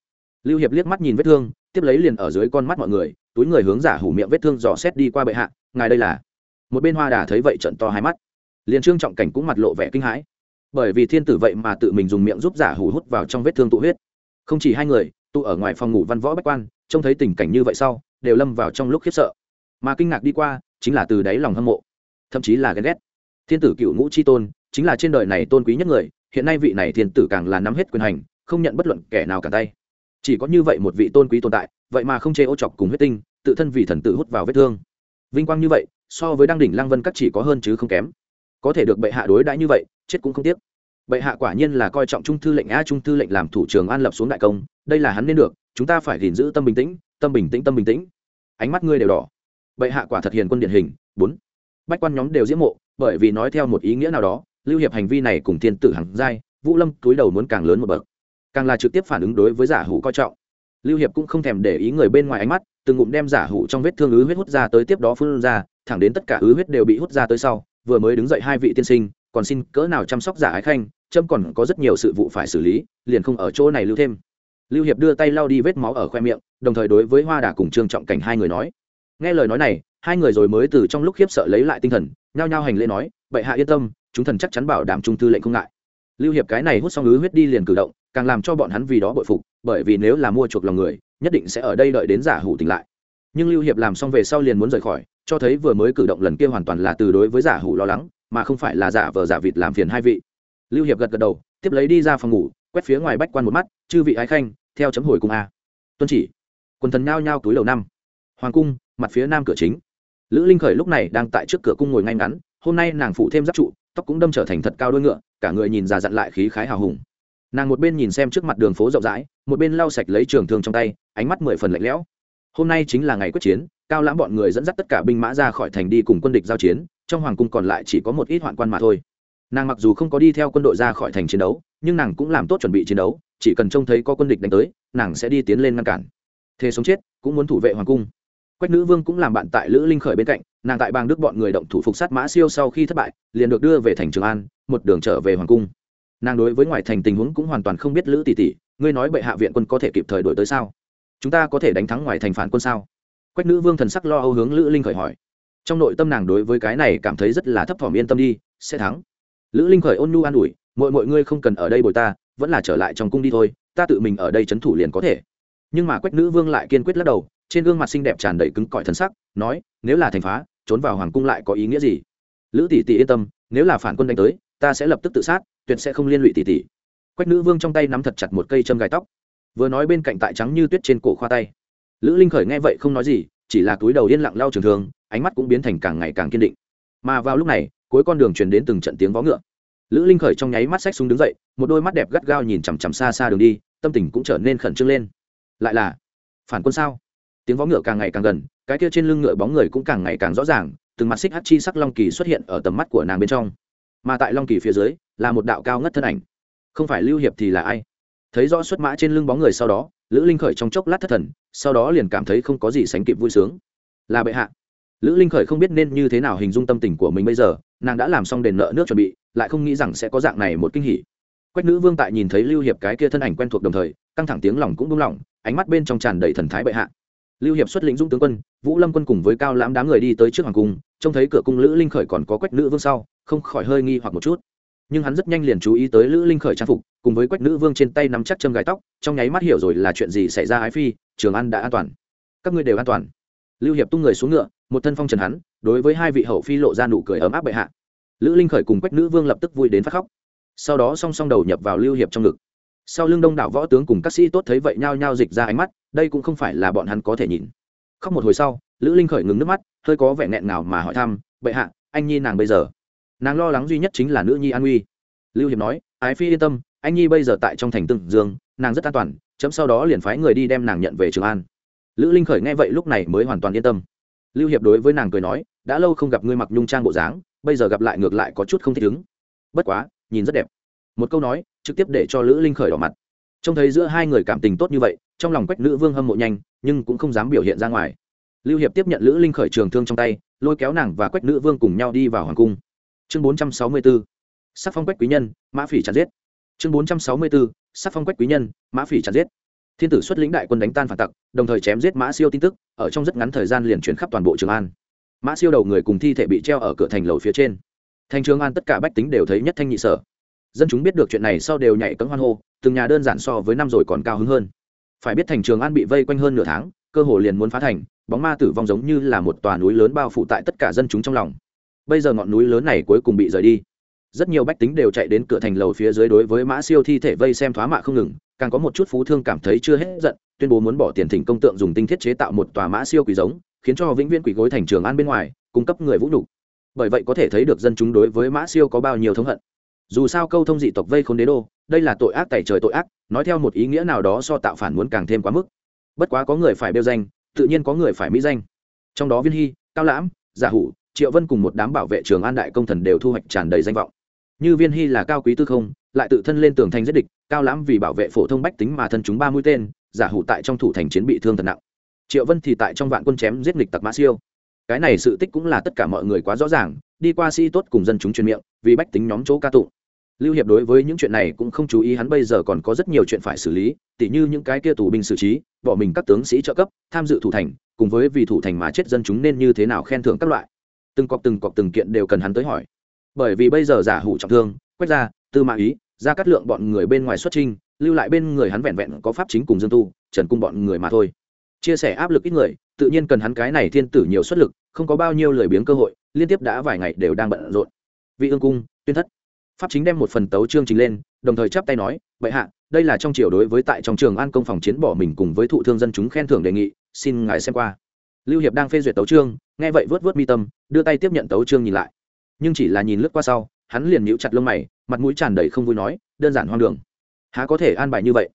Lưu hiệp liếc mắt nhìn vết thương, tiếp lấy liền ở dưới con mắt mọi người, túi người hướng giả hủ miệng vết thương dò xét đi qua bệ hạ, ngài đây là? Một bên hoa đà thấy vậy trận to hai mắt. Liền trương trọng cảnh cũng mặt lộ vẻ kinh hãi bởi vì thiên tử vậy mà tự mình dùng miệng giúp giả hủ hút vào trong vết thương tụ huyết. Không chỉ hai người, tụ ở ngoài phòng ngủ văn võ bách quan, trông thấy tình cảnh như vậy sau, đều lâm vào trong lúc khiếp sợ. Mà kinh ngạc đi qua, chính là từ đáy lòng hâm mộ, thậm chí là ghen ghét. Thiên tử cựu ngũ c h i tôn, chính là trên đời này tôn quý nhất người, hiện nay vị này thiên tử càng là nắm hết quyền hành, không nhận bất luận kẻ nào cả tay. Chỉ có như vậy một vị tôn quý tồn tại, vậy mà không chê ô chọc cùng huyết tinh, tự thân vì thần tử hút vào vết thương. Vinh quang như vậy, so với đăng đỉnh lăng vân các chỉ có hơn chứ không kém. Có thể được bệ hạ đối đãi như vậy chết cũng không tiếc. Bệ hạ quả nhiên là coi trọng trung thư lệnh a trung thư lệnh làm thủ trưởng an lập xuống đại công, đây là hắn nên được, chúng ta phải gìn giữ tâm bình tĩnh, tâm bình tĩnh, tâm bình tĩnh. Ánh mắt ngươi đều đỏ. Bệ hạ quả thật hiền quân điển hình. Bốn. Bách quan nhóm đều diễm mộ, bởi vì nói theo một ý nghĩa nào đó, lưu hiệp hành vi này cùng thiên tử hằng giai, vũ lâm túi đầu muốn càng lớn một bậc. Càng là trực tiếp phản ứng đối với giả hủ coi trọng. Lưu hiệp cũng không thèm để ý người bên ngoài ánh mắt, từng ngụm đem giả hủ trong vết thương ứ huyết hút ra tới tiếp đó phun ra, thẳng đến tất cả ứ huyết đều bị hút ra tới sau, vừa mới đứng dậy hai vị tiên sinh còn xin cỡ nào chăm sóc giả ái khanh, trâm còn có rất nhiều sự vụ phải xử lý, liền không ở chỗ này lưu thêm. Lưu hiệp đưa tay lau đi vết máu ở khoe miệng, đồng thời đối với hoa đà cùng trương trọng cảnh hai người nói. Nghe lời nói này, hai người rồi mới từ trong lúc khiếp sợ lấy lại tinh thần, nhao nhao hành lễ nói, bệ hạ yên tâm, chúng thần chắc chắn bảo đảm trung thư lệnh không ngại. Lưu hiệp cái này hút xong ứ huyết đi liền cử động, càng làm cho bọn hắn vì đó bội phục, bởi vì nếu là mua chuộc lòng người, nhất định sẽ ở đây đợi đến giả hủ tỉnh lại. Nhưng lưu hiệp làm xong về sau liền muốn rời khỏi, cho thấy vừa mới cử động lần kia hoàn toàn là từ đối với giả hủ lo lắng mà không phải là giả vờ giả vịt làm phiền hai vị. Lưu hiệp gật gật đầu, tiếp lấy đi ra phòng ngủ, quét phía ngoài bách quan một mắt, chư vị ái khanh, theo chấm hồi cung a. Tuân chỉ. Quần thần nhao nhao túi lầu năm. Hoàng cung, mặt phía nam cửa chính. Lữ linh khởi lúc này đang tại trước cửa cung ngồi ngay ngắn, hôm nay nàng phụ thêm giáp trụ, tóc cũng đâm trở thành thật cao đôi ngựa, cả người nhìn già dặn lại khí khái hào hùng. Nàng một bên nhìn xem trước mặt đường phố rộng rãi, một bên lau sạch lấy trường thương trong tay, ánh mắt mười phần lạnh lẽo. Hôm nay chính là ngày quyết chiến, cao lãm bọn người dẫn dắt tất cả binh mã ra khỏi thành đi cùng quân địch giao chiến trong hoàng cung còn lại chỉ có một ít hoạn quan mà thôi. Nàng mặc dù không có đi theo quân đội ra khỏi thành chiến đấu, nhưng nàng cũng làm tốt chuẩn bị chiến đấu, chỉ cần trông thấy có quân địch đánh tới, nàng sẽ đi tiến lên ngăn cản. Thế sống chết, cũng muốn thủ vệ hoàng cung. Quách nữ vương cũng làm bạn tại lữ linh khởi bên cạnh, nàng tại bang đức bọn người động thủ phục sát mã siêu sau khi thất bại, liền được đưa về thành trường an, một đường trở về hoàng cung. Nàng đối với ngoài thành tình huống cũng hoàn toàn không biết lữ tỷ tỷ, ngươi nói bệ hạ viện quân có thể kịp thời đổi tới sao? Chúng ta có thể đánh thắng ngoài thành phản quân sao? Quách nữ vương thần sắc lo âu hướng lữ linh khởi hỏi trong nội tâm nàng đối với cái này cảm thấy rất là thấp thỏm yên tâm đi, sẽ thắng. Lữ linh khởi ôn nhu an ủi mọi mọi ngươi không cần ở đây bồi ta, vẫn là trở lại trong cung đi thôi, ta tự mình ở đây trấn thủ liền có thể. Nhưng mà quách nữ vương lại kiên quyết lắc đầu, trên gương mặt xinh đẹp tràn đầy cứng cỏi thân sắc, nói, nếu là thành phá, trốn vào hoàng cung lại có ý nghĩa gì? Lữ tỷ tỷ yên tâm, nếu là phản quân đánh tới, ta sẽ lập tức tự sát, tuyệt sẽ không liên lụy tỷ tỷ. Quách nữ vương trong tay nắm thật chặt một cây châm gai tóc, vừa nói bên cạnh tại trắng như tuyết trên cổ khoa tay. Lữ linh khởi nghe vậy không nói gì chỉ là túi đầu yên lặng lau trường thường ánh mắt cũng biến thành càng ngày càng kiên định. Mà vào lúc này, cuối con đường truyền đến từng trận tiếng vó ngựa. Lữ linh khởi trong nháy mắt xách súng đứng dậy, một đôi mắt đẹp gắt gao nhìn chằm chằm xa xa đường đi, tâm tình cũng trở nên khẩn trương lên. Lại là, phản quân sao? Tiếng vó ngựa càng ngày càng gần, cái kia trên lưng ngựa bóng người cũng càng ngày càng rõ ràng, từng mặt xích hát chi sắc long kỳ xuất hiện ở tầm mắt của nàng bên trong. Mà tại long kỳ phía dưới, là một đạo cao ngất thân ảnh. Không phải lưu hiệp thì là ai? Thấy rõ xuất mã trên lưng bóng người sau đó lữ linh khởi trong chốc lát thất thần, sau đó liền cảm thấy không có gì sánh kịp vui sướng. Là bệ hạ. Lữ linh khởi không biết nên như thế nào hình dung tâm tình của mình bây giờ, nàng đã làm xong đền nợ nước chuẩn bị, lại không nghĩ rằng sẽ có dạng này một kinh hỉ. Quách nữ vương tại nhìn thấy lưu hiệp cái kia thân ảnh quen thuộc đồng thời, căng thẳng tiếng lòng cũng buông lỏng, ánh mắt bên trong tràn đầy thần thái bệ hạ. Lưu hiệp xuất lĩnh dũng tướng quân, vũ lâm quân cùng với cao lãm đám người đi tới trước hoàng cung, trông thấy cửa cung lữ linh khởi còn có quách nữ vương sau, không khỏi hơi nghi hoặc một chút nhưng hắn rất nhanh liền chú ý tới lữ linh khởi trang phục, cùng với quách nữ vương trên tay nắm chắc châm gái tóc, trong nháy mắt hiểu rồi là chuyện gì xảy ra ái phi, trường an đã an toàn. Các ngươi đều an toàn. Lưu hiệp tung người xuống ngựa, một thân phong trần hắn, đối với hai vị hậu phi lộ ra nụ cười ấm áp bệ hạ. Lữ linh khởi cùng quách nữ vương lập tức vui đến phát khóc. Sau đó song song đầu nhập vào lưu hiệp trong ngực. Sau lưng đông đảo võ tướng cùng các sĩ tốt thấy vậy nhao nhao dịch ra ánh mắt, đây cũng không phải là bọn hắn có thể nhìn. Khóc một hồi sau, lữ linh khởi ngừng nước mắt, hơi có vẻ nghẹn nào mà hỏi thăm, bệ hạ, anh nhi nàng bây giờ? Nàng lo lắng duy nhất chính là nữ nhi an nguy lưu hiệp nói, ái phi yên tâm, anh nhi bây giờ tại trong thành tương dương, nàng rất an toàn, chấm sau đó liền phái người đi đem nàng nhận về trường an. Lữ linh khởi nghe vậy lúc này mới hoàn toàn yên tâm. Lưu hiệp đối với nàng cười nói, đã lâu không gặp ngươi mặc nhung trang bộ dáng, bây giờ gặp lại ngược lại có chút không thích ứng. Bất quá, nhìn rất đẹp. Một câu nói, trực tiếp để cho lữ linh khởi đỏ mặt. Trông thấy giữa hai người cảm tình tốt như vậy, trong lòng quách nữ vương hâm mộ nhanh, nhưng cũng không dám biểu hiện ra ngoài. Lưu hiệp tiếp nhận lữ linh khởi trường thương trong tay, lôi kéo nàng và quách nữ vương cùng nhau đi vào hoàng cung chương bốn trăm sáu mươi b ố sắc phong quách quý nhân, mã phỉ chặt giết. chương bốn trăm sáu mươi b ố sắc phong quách quý nhân, mã phỉ chặt giết. thiên tử xuất lĩnh đại quân đánh tan phản tặc, đồng thời chém giết mã siêu tin tức, ở trong rất ngắn thời gian liền chuyển khắp toàn bộ trường an. mã siêu đầu người cùng thi thể bị treo ở cửa thành lầu phía trên. thành trường an tất cả bách tính đều thấy nhất thanh nhị sở. dân chúng biết được chuyện này sau đều nhảy cấm hoan hô, từng nhà đơn giản so với năm rồi còn cao hứng hơn. phải biết thành trường an bị vây quanh hơn nửa tháng, cơ hồ liền muốn phá thành, bóng ma tử vong giống như là một tòa núi lớn bao phủ tại tất cả dân chúng trong lòng bây giờ ngọn núi lớn này cuối cùng bị rời đi. Rất nhiều bách tính đều chạy đến cửa thành lầu phía dưới đối với mã siêu thi thể vây xem thoá mạ không ngừng, càng có một chút phú thương cảm thấy chưa hết giận, tuyên bố muốn bỏ tiền thỉnh công tượng dùng tinh thiết chế tạo một tòa mã siêu quỷ giống, khiến cho vĩnh viễn quỷ gối thành trường an bên ngoài, cung cấp người vũ nhục. Bởi vậy có thể thấy được dân chúng đối với mã siêu có bao nhiêu thống hận. Dù sao câu thông dị tộc vây khốn đế đô, đây là tội ác tẩy trời tội ác, nói theo một ý nghĩa nào đó so tạo phản muốn càng thêm quá mức. Bất quá có người phải bêu danh, tự nhiên có người phải mỹ danh. Trong đó viên hy, cao lãm, giả hủ triệu vân cùng một đám bảo vệ trường an đại công thần đều thu hoạch tràn đầy danh vọng. Như viên hy là cao quý tư không, lại tự thân lên tường thành giết địch, cao lãm vì bảo vệ phổ thông bách tính mà thân chúng ba mũi tên, giả hủ tại trong thủ thành chiến bị thương thật nặng. Triệu vân thì tại trong vạn quân chém giết địch tặc mã siêu. Cái này sự tích cũng là tất cả mọi người quá rõ ràng, đi qua sĩ tốt cùng dân chúng truyền miệng, vì bách tính nhóm chỗ ca tụng. Lưu hiệp đối với những chuyện này cũng không chú ý, hắn bây giờ còn có rất nhiều chuyện phải xử lý, tỉ như những cái kia tù binh xử trí, bỏ mình các tướng sĩ trợ cấp, tham dự thủ thành, cùng với vì thủ thành mà chết dân chúng nên như thế nào khen thưởng các loại từng cọc từng cọc từng kiện đều cần hắn tới hỏi. Bởi vì bây giờ giả hủ trọng thương, quét ra, tư mã ý, ra cắt lượng bọn người bên ngoài xuất trinh, lưu lại bên người hắn vẹn vẹn có pháp chính cùng dương tu, trần cung bọn người mà thôi. Chia sẻ áp lực ít người, tự nhiên cần hắn cái này thiên tử nhiều xuất lực, không có bao nhiêu lời biếng cơ hội, liên tiếp đã vài ngày đều đang bận rộn. Vị ương cung, tuyên thất. Pháp chính đem một phần tấu chương trình lên, đồng thời chắp tay nói, bệ hạ, đây là trong triều đối với tại trong trường an công phòng chiến bỏ mình cùng với thụ thương dân chúng khen thưởng đề nghị, xin ngài xem qua lưu hiệp đang phê duyệt tấu chương nghe vậy vớt vớt mi tâm đưa tay tiếp nhận tấu chương nhìn lại nhưng chỉ là nhìn lướt qua sau hắn liền nhíu chặt lông mày mặt mũi tràn đầy không vui nói đơn giản hoang đường há có thể an bài như vậy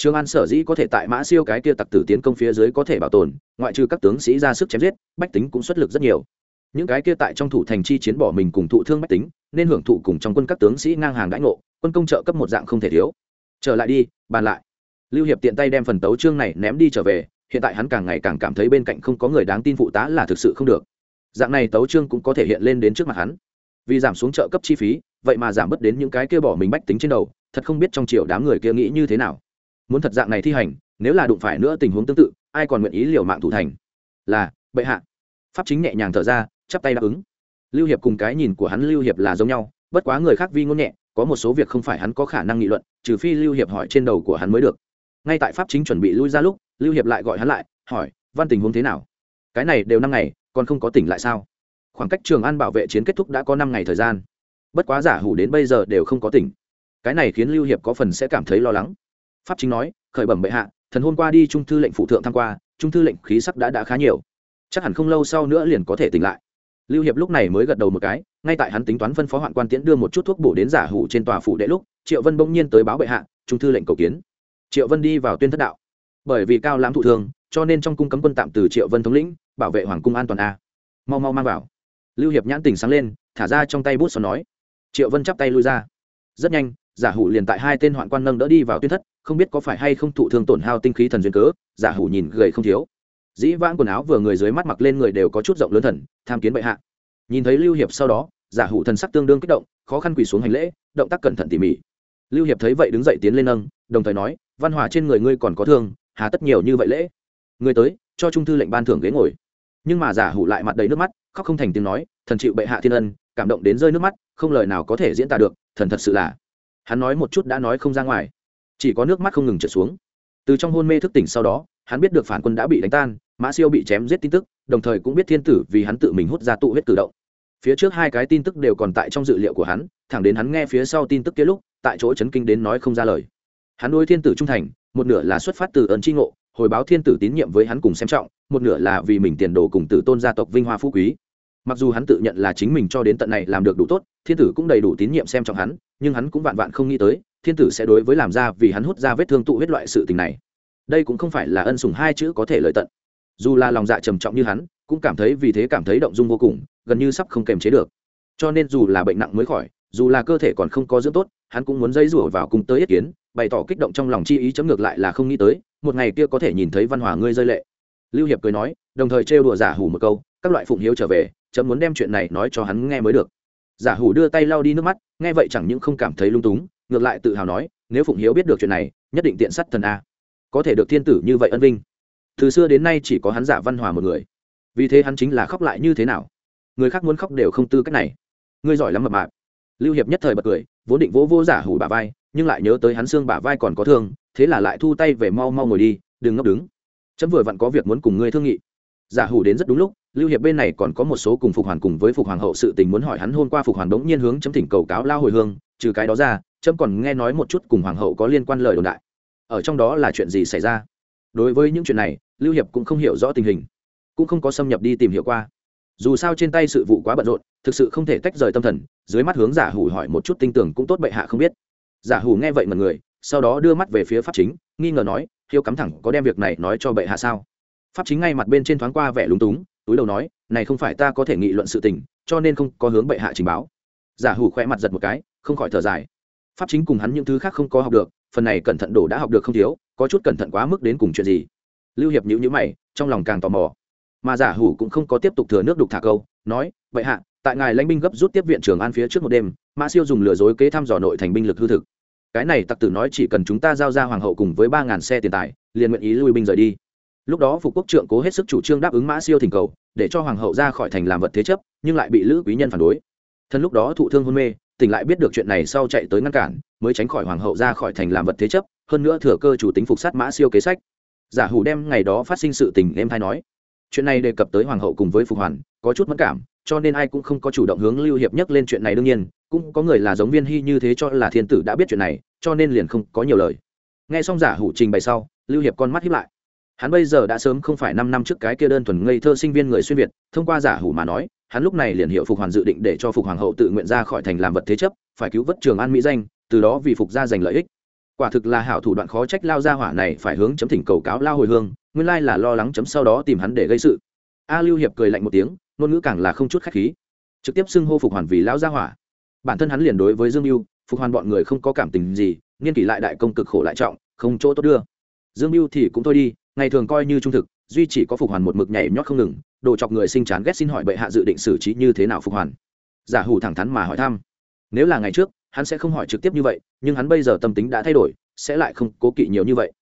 Trương An sở dĩ có thể tại Mã Siêu cái kia tặc tử tiến công phía dưới có thể bảo tồn, ngoại trừ các tướng sĩ ra sức chém giết, bách tính cũng xuất lực rất nhiều. Những cái kia tại trong thủ thành chi chiến bỏ mình cùng thụ thương bách tính, nên hưởng thụ cùng trong quân các tướng sĩ ngang hàng đãi ngộ, quân công trợ cấp một dạng không thể thiếu. Trở lại đi, bàn lại. Lưu Hiệp tiện tay đem phần tấu chương này ném đi trở về, hiện tại hắn càng ngày càng cảm thấy bên cạnh không có người đáng tin phụ tá là thực sự không được. Dạng này tấu trương cũng có thể hiện lên đến trước mặt hắn. Vì giảm xuống trợ cấp chi phí, vậy mà giảm bớt đến những cái kia bỏ mình bách tính trên đầu, thật không biết trong triều đám người kia nghĩ như thế nào. Muốn thật dạng này thi hành nếu là đụng phải nữa tình huống tương tự ai còn nguyện ý liều mạng thủ thành? Là bệ hạ. Pháp chính nhẹ nhàng thở ra chắp tay đáp ứng. Lưu hiệp cùng cái nhìn của hắn lưu hiệp là giống nhau bất quá người khác vi ngôn nhẹ có một số việc không phải hắn có khả năng nghị luận trừ phi lưu hiệp hỏi trên đầu của hắn mới được. Ngay tại pháp chính chuẩn bị lui ra lúc lưu hiệp lại gọi hắn lại, hỏi, văn tình huống thế nào? Cái này đều năm ngày, còn không có tỉnh lại sao? Khoảng cách trường an bảo vệ chiến kết thúc đã có năm ngày thời gian. Bất quá giả hủ đến bây giờ đều không có tỉnh. Cái này khiến lưu hiệp có phần sẽ cảm thấy lo lắng. Pháp chính nói, khởi bẩm bệ hạ, thần hôm qua đi trung thư lệnh phụ thượng tham qua, trung thư lệnh khí sắc đã đã khá nhiều. Chắc hẳn không lâu sau nữa liền có thể tỉnh lại. Lưu hiệp lúc này mới gật đầu một cái, ngay tại hắn tính toán phân phó hoạn quan tiễn đưa một chút thuốc bổ đến giả hủ trên tòa phủ đệ lúc, triệu vân bỗng nhiên tới báo bệ hạ, trung thư lệnh cầu kiến. Triệu vân đi vào tuyên thất đạo bởi vì cao lãm thụ thương, cho nên trong cung cấm quân tạm từ triệu vân thống lĩnh, bảo vệ hoàng cung an toàn a. Mau mau mang vào. Lưu hiệp nhãn tình sáng lên, thả ra trong tay bút xoắn nói. Triệu vân chắp tay lui ra. Rất nhanh, giả hủ liền tại hai tên hoạn quan nâng đỡ đi vào tuyên thất, không biết có phải hay không thụ thương tổn hao tinh khí thần duyên cớ, giả hủ nhìn gầy không thiếu. Dĩ vãng quần áo vừa người dưới mắt mặc lên người đều có chút rộng lớn thần, tham kiến bệ hạ. Nhìn thấy lưu hiệp sau đó, giả hủ thần sắc tương đương kích động, khó khăn quỳ xuống hành lễ, động tác cẩn thận tỉ mỉ. Lưu hiệp thấy vậy đứng dậy tiến lên nâng, đồng thời nói, văn hòa trên người ngươi còn có thương hà tất nhiều như vậy lễ. Người tới, cho trung thư lệnh ban thưởng ghế ngồi. Nhưng mà giả hủ lại mặt đầy nước mắt, khóc không thành tiếng nói, thần chịu bệ hạ thiên ân, cảm động đến rơi nước mắt, không lời nào có thể diễn tả được, thần thật sự là. Hắn nói một chút đã nói không ra ngoài. Chỉ có nước mắt không ngừng trượt xuống. Từ trong hôn mê thức tỉnh sau đó, hắn biết được phản quân đã bị đánh tan, mã siêu bị chém giết tin tức, đồng thời cũng biết thiên tử vì hắn tự mình hút ra tụ huyết cử động. Phía trước hai cái tin tức đều còn tại trong dự liệu của hắn, thẳng đến hắn nghe phía sau tin tức kia lúc, tại chỗ chấn kinh đến nói không ra lời. Hắn nuôi thiên tử trung thành một nửa là xuất phát từ ơn tri ngộ, hồi báo thiên tử tín nhiệm với hắn cùng xem trọng, một nửa là vì mình tiền đồ cùng tử tôn gia tộc vinh hoa phú quý. Mặc dù hắn tự nhận là chính mình cho đến tận này làm được đủ tốt, thiên tử cũng đầy đủ tín nhiệm xem trọng hắn, nhưng hắn cũng vạn vạn không nghĩ tới, thiên tử sẽ đối với làm ra vì hắn hút ra vết thương tụ huyết loại sự tình này. Đây cũng không phải là ân sủng hai chữ có thể lợi tận. Dù là lòng dạ trầm trọng như hắn, cũng cảm thấy vì thế cảm thấy động dung vô cùng, gần như sắp không kềm chế được. Cho nên dù là bệnh nặng mới khỏi dù là cơ thể còn không có dưỡng tốt, hắn cũng muốn dây rủa vào cùng tới ý kiến, bày tỏ kích động trong lòng chi ý chấm ngược lại là không nghĩ tới, một ngày kia có thể nhìn thấy văn hòa ngươi rơi lệ. Lưu hiệp cười nói, đồng thời trêu đùa giả hủ một câu, các loại phụng hiếu trở về, chấm muốn đem chuyện này nói cho hắn nghe mới được. Giả hủ đưa tay lau đi nước mắt, nghe vậy chẳng những không cảm thấy lung túng, ngược lại tự hào nói, nếu phụng hiếu biết được chuyện này, nhất định tiện sắt thần a. Có thể được thiên tử như vậy ân vinh. Từ xưa đến nay chỉ có hắn giả văn hòa một người. Vì thế hắn chính là khóc lại như thế nào? Người khác muốn khóc đều không tư cách này. Ngươi giỏi lắm mập mạp lưu hiệp nhất thời bật cười, vốn định vỗ vỗ giả hủ bả vai, nhưng lại nhớ tới hắn xương bả vai còn có thương, thế là lại thu tay về mau mau ngồi đi, đừng ngốc đứng. Chấm vừa vặn có việc muốn cùng ngươi thương nghị. Giả hủ đến rất đúng lúc, lưu hiệp bên này còn có một số cùng phục hoàn cùng với phục hoàng hậu sự tình muốn hỏi hắn hôm qua phục hoàn đống nhiên hướng chấm thỉnh cầu cáo lao hồi hương, trừ cái đó ra trâm còn nghe nói một chút cùng hoàng hậu có liên quan lời đồn đại. Ở trong đó là chuyện gì xảy ra? Đối với những chuyện này, lưu hiệp cũng không hiểu rõ tình hình, cũng không có xâm nhập đi tìm hiểu qua dù sao trên tay sự vụ quá bận rộn, thực sự không thể tách rời tâm thần, dưới mắt hướng giả hủ hỏi một chút tinh tưởng cũng tốt bệ hạ không biết. Giả hủ nghe vậy mật người, sau đó đưa mắt về phía pháp chính, nghi ngờ nói, hiếu cắm thẳng có đem việc này nói cho bệ hạ sao? Pháp chính ngay mặt bên trên thoáng qua vẻ lúng túng, túi đầu nói, này không phải ta có thể nghị luận sự tình, cho nên không có hướng bệ hạ trình báo. Giả hủ khoe mặt giật một cái, không khỏi thở dài. Pháp chính cùng hắn những thứ khác không có học được, phần này cẩn thận đổ đã học được không thiếu, có chút cẩn thận quá mức đến cùng chuyện gì? Lưu hiệp nhữ nhữ mày, trong lòng càng tò mò mà giả hủ cũng không có tiếp tục thừa nước đục thả câu, nói, vậy hạ, tại ngài lãnh binh gấp rút tiếp viện trường an phía trước một đêm mã siêu dùng lừa dối kế thăm dò nội thành binh lực hư thực. Cái này tặc tử nói chỉ cần chúng ta giao ra hoàng hậu cùng với ba ngàn xe tiền tài, liền nguyện ý lui binh rời đi. Lúc đó phục quốc trượng cố hết sức chủ trương đáp ứng mã siêu thỉnh cầu, để cho hoàng hậu ra khỏi thành làm vật thế chấp, nhưng lại bị lữ quý nhân phản đối. Thân lúc đó thụ thương hôn mê, tỉnh lại biết được chuyện này sau chạy tới ngăn cản, mới tránh khỏi hoàng hậu ra khỏi thành làm vật thế chấp, hơn nữa thừa cơ chủ tính phục sát mã siêu kế sách. Giả hủ đem ngày đó phát sinh sự tình em thay nói chuyện này đề cập tới hoàng hậu cùng với phục hoàn, có chút mất cảm, cho nên ai cũng không có chủ động hướng lưu hiệp nhắc lên chuyện này đương nhiên, cũng có người là giống viên hy như thế cho là thiên tử đã biết chuyện này, cho nên liền không có nhiều lời. Nghe xong giả hủ trình bày sau, lưu hiệp con mắt hiếp lại. Hắn bây giờ đã sớm không phải năm năm trước cái kia đơn thuần ngây thơ sinh viên người xuyên việt, thông qua giả hủ mà nói, hắn lúc này liền hiệu phục hoàn dự định để cho phục hoàng hậu tự nguyện ra khỏi thành làm vật thế chấp, phải cứu vớt trường an mỹ danh, từ đó vì phục gia giành lợi ích. Quả thực là hảo thủ đoạn khó trách lao ra hỏa này phải hướng chấm thỉnh cầu cáo lao hồi hương nguyên lai là lo lắng chấm sau đó tìm hắn để gây sự. A lưu hiệp cười lạnh một tiếng, ngôn ngữ càng là không chút khách khí. Trực tiếp xưng hô phục hoàn vì lão gia hỏa. Bản thân hắn liền đối với dương mưu, phục hoàn bọn người không có cảm tình gì nghiên kỷ lại đại công cực khổ lại trọng, không chỗ tốt đưa. Dương mưu thì cũng thôi đi, ngày thường coi như trung thực, duy chỉ có phục hoàn một mực nhảy nhót không ngừng, đồ chọc người sinh chán ghét xin hỏi bệ hạ dự định xử trí như thế nào phục hoàn. Giả hủ thẳng thắn mà hỏi thăm. Nếu là ngày trước, hắn sẽ không hỏi trực tiếp như vậy, nhưng hắn bây giờ tâm tính đã thay đổi, sẽ lại không cố kỵ nhiều như vậy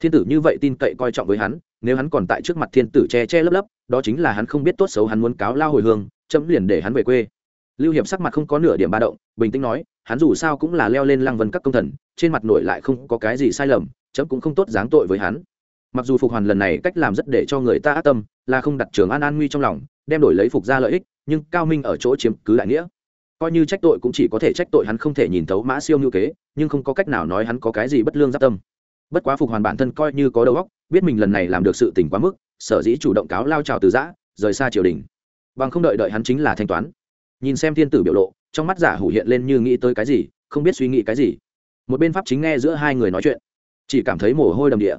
thiên tử như vậy tin cậy coi trọng với hắn, nếu hắn còn tại trước mặt thiên tử che che lấp lấp, đó chính là hắn không biết tốt xấu hắn muốn cáo lao hồi hương, chấm liền để hắn về quê. Lưu hiệp sắc mặt không có nửa điểm ba động, bình tĩnh nói, hắn dù sao cũng là leo lên lăng vân các công thần, trên mặt nổi lại không có cái gì sai lầm, chấm cũng không tốt dáng tội với hắn. Mặc dù phục hoàn lần này cách làm rất để cho người ta ác tâm, là không đặt trường an an nguy trong lòng, đem đổi lấy phục ra lợi ích, nhưng cao minh ở chỗ chiếm cứ đại nghĩa. Coi như trách tội cũng chỉ có thể trách tội hắn không thể nhìn thấu mã siêu ngữ kế, nhưng không có cách nào nói hắn có cái gì bất lương giáp tâm bất quá phục hoàn bản thân coi như có đầu óc, biết mình lần này làm được sự tỉnh quá mức, sở dĩ chủ động cáo lao trào từ giã, rời xa triều đình. Bằng không đợi đợi hắn chính là thanh toán. Nhìn xem thiên tử biểu lộ, trong mắt giả hủ hiện lên như nghĩ tới cái gì, không biết suy nghĩ cái gì. Một bên pháp chính nghe giữa hai người nói chuyện, chỉ cảm thấy mồ hôi đầm địa.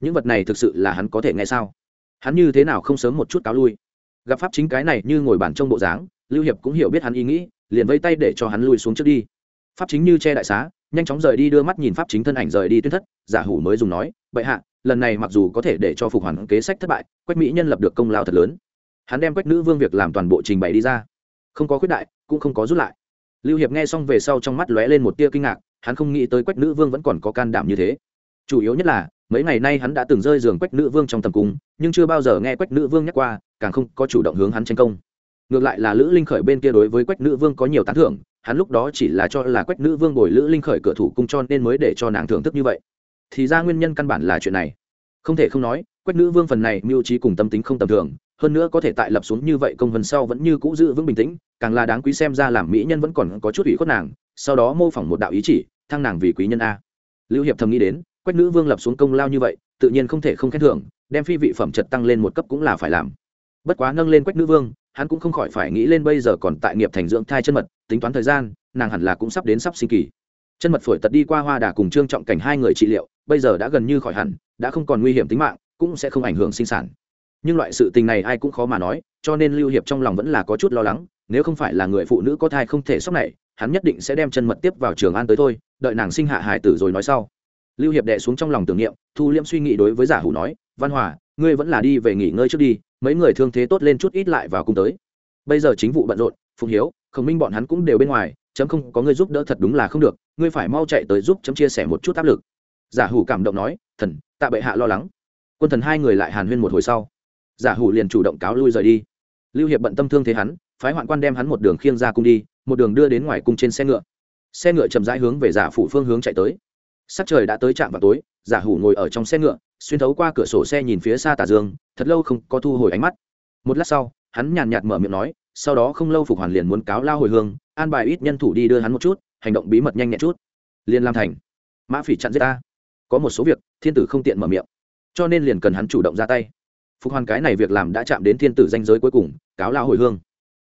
Những vật này thực sự là hắn có thể nghe sao? Hắn như thế nào không sớm một chút cáo lui? Gặp pháp chính cái này như ngồi bàn trong bộ dáng, lưu hiệp cũng hiểu biết hắn ý nghĩ, liền vây tay để cho hắn lui xuống trước đi pháp chính như che đại xá, nhanh chóng rời đi đưa mắt nhìn pháp chính thân ảnh rời đi tuyên thất, giả hủ mới dùng nói, bệ hạ, lần này mặc dù có thể để cho phục hoàn kế sách thất bại, quách mỹ nhân lập được công lao thật lớn. Hắn đem quách nữ vương việc làm toàn bộ trình bày đi ra. Không có khuyết đại, cũng không có rút lại. Lưu hiệp nghe xong về sau trong mắt lóe lên một tia kinh ngạc, hắn không nghĩ tới quách nữ vương vẫn còn có can đảm như thế. Chủ yếu nhất là, mấy ngày nay hắn đã từng rơi giường quách nữ vương trong tầm cung, nhưng chưa bao giờ nghe quách nữ vương nhắc qua, càng không có chủ động hướng hắn tranh công. Ngược lại là lữ linh khởi bên kia đối với quách nữ vương có nhiều tán thưởng hắn lúc đó chỉ là cho là quách nữ vương bồi lữ linh khởi cửa thủ cung cho nên mới để cho nàng thưởng thức như vậy. Thì ra nguyên nhân căn bản là chuyện này. Không thể không nói, quách nữ vương phần này mưu trí cùng tâm tính không tầm thường, hơn nữa có thể tại lập xuống như vậy công vân sau vẫn như cũ giữ vững bình tĩnh, càng là đáng quý xem ra làm mỹ nhân vẫn còn có chút ủy khuất nàng, sau đó mô phỏng một đạo ý chỉ, thăng nàng vì quý nhân a. Lưu hiệp thầm nghĩ đến, quách nữ vương lập xuống công lao như vậy, tự nhiên không thể không khen thưởng, đem phi vị phẩm trật tăng lên một cấp cũng là phải làm. Bất quá nâng lên quách nữ vương hắn cũng không khỏi phải nghĩ lên bây giờ còn tại nghiệp thành dưỡng thai chân mật, tính toán thời gian, nàng hẳn là cũng sắp đến sắp sinh kỳ. Chân mật phổi tật đi qua hoa đà cùng trương trọng cảnh hai người trị liệu, bây giờ đã gần như khỏi hẳn, đã không còn nguy hiểm tính mạng, cũng sẽ không ảnh hưởng sinh sản. Nhưng loại sự tình này ai cũng khó mà nói, cho nên lưu hiệp trong lòng vẫn là có chút lo lắng, nếu không phải là người phụ nữ có thai không thể sốc này, hắn nhất định sẽ đem chân mật tiếp vào trường an tới thôi, đợi nàng sinh hạ hải tử rồi nói sau. Lưu hiệp đệ xuống trong lòng tưởng niệm, thu liễm suy nghĩ đối với giả hủ nói, văn hòa, ngươi vẫn là đi về nghỉ ngơi trước đi mấy người thương thế tốt lên chút ít lại vào cùng tới. Bây giờ chính vụ bận rộn phùng hiếu, khổng minh bọn hắn cũng đều bên ngoài, chấm không có người giúp đỡ thật đúng là không được, ngươi phải mau chạy tới giúp chấm chia sẻ một chút áp lực. Giả hủ cảm động nói, thần, tạ bệ hạ lo lắng. Quân thần hai người lại hàn huyên một hồi sau. Giả hủ liền chủ động cáo lui rời đi. Lưu hiệp bận tâm thương thế hắn, phái hoạn quan đem hắn một đường khiêng ra cung đi, một đường đưa đến ngoài cung trên xe ngựa. Xe ngựa chậm rãi hướng về giả phủ phương hướng chạy tới. Sắc trời đã tới trạm vào tối, giả hủ ngồi ở trong xe ngựa xuyên thấu qua cửa sổ xe nhìn phía xa tà dương, thật lâu không có thu hồi ánh mắt. Một lát sau, hắn nhàn nhạt mở miệng nói, sau đó không lâu phục hoàn liền muốn cáo lao hồi hương, an bài ít nhân thủ đi đưa hắn một chút, hành động bí mật nhanh nhẹn chút. Liền làm thành, mã phỉ chặn giết ta. Có một số việc, thiên tử không tiện mở miệng, cho nên liền cần hắn chủ động ra tay. Phục hoàn cái này việc làm đã chạm đến thiên tử danh giới cuối cùng, cáo lao hồi hương.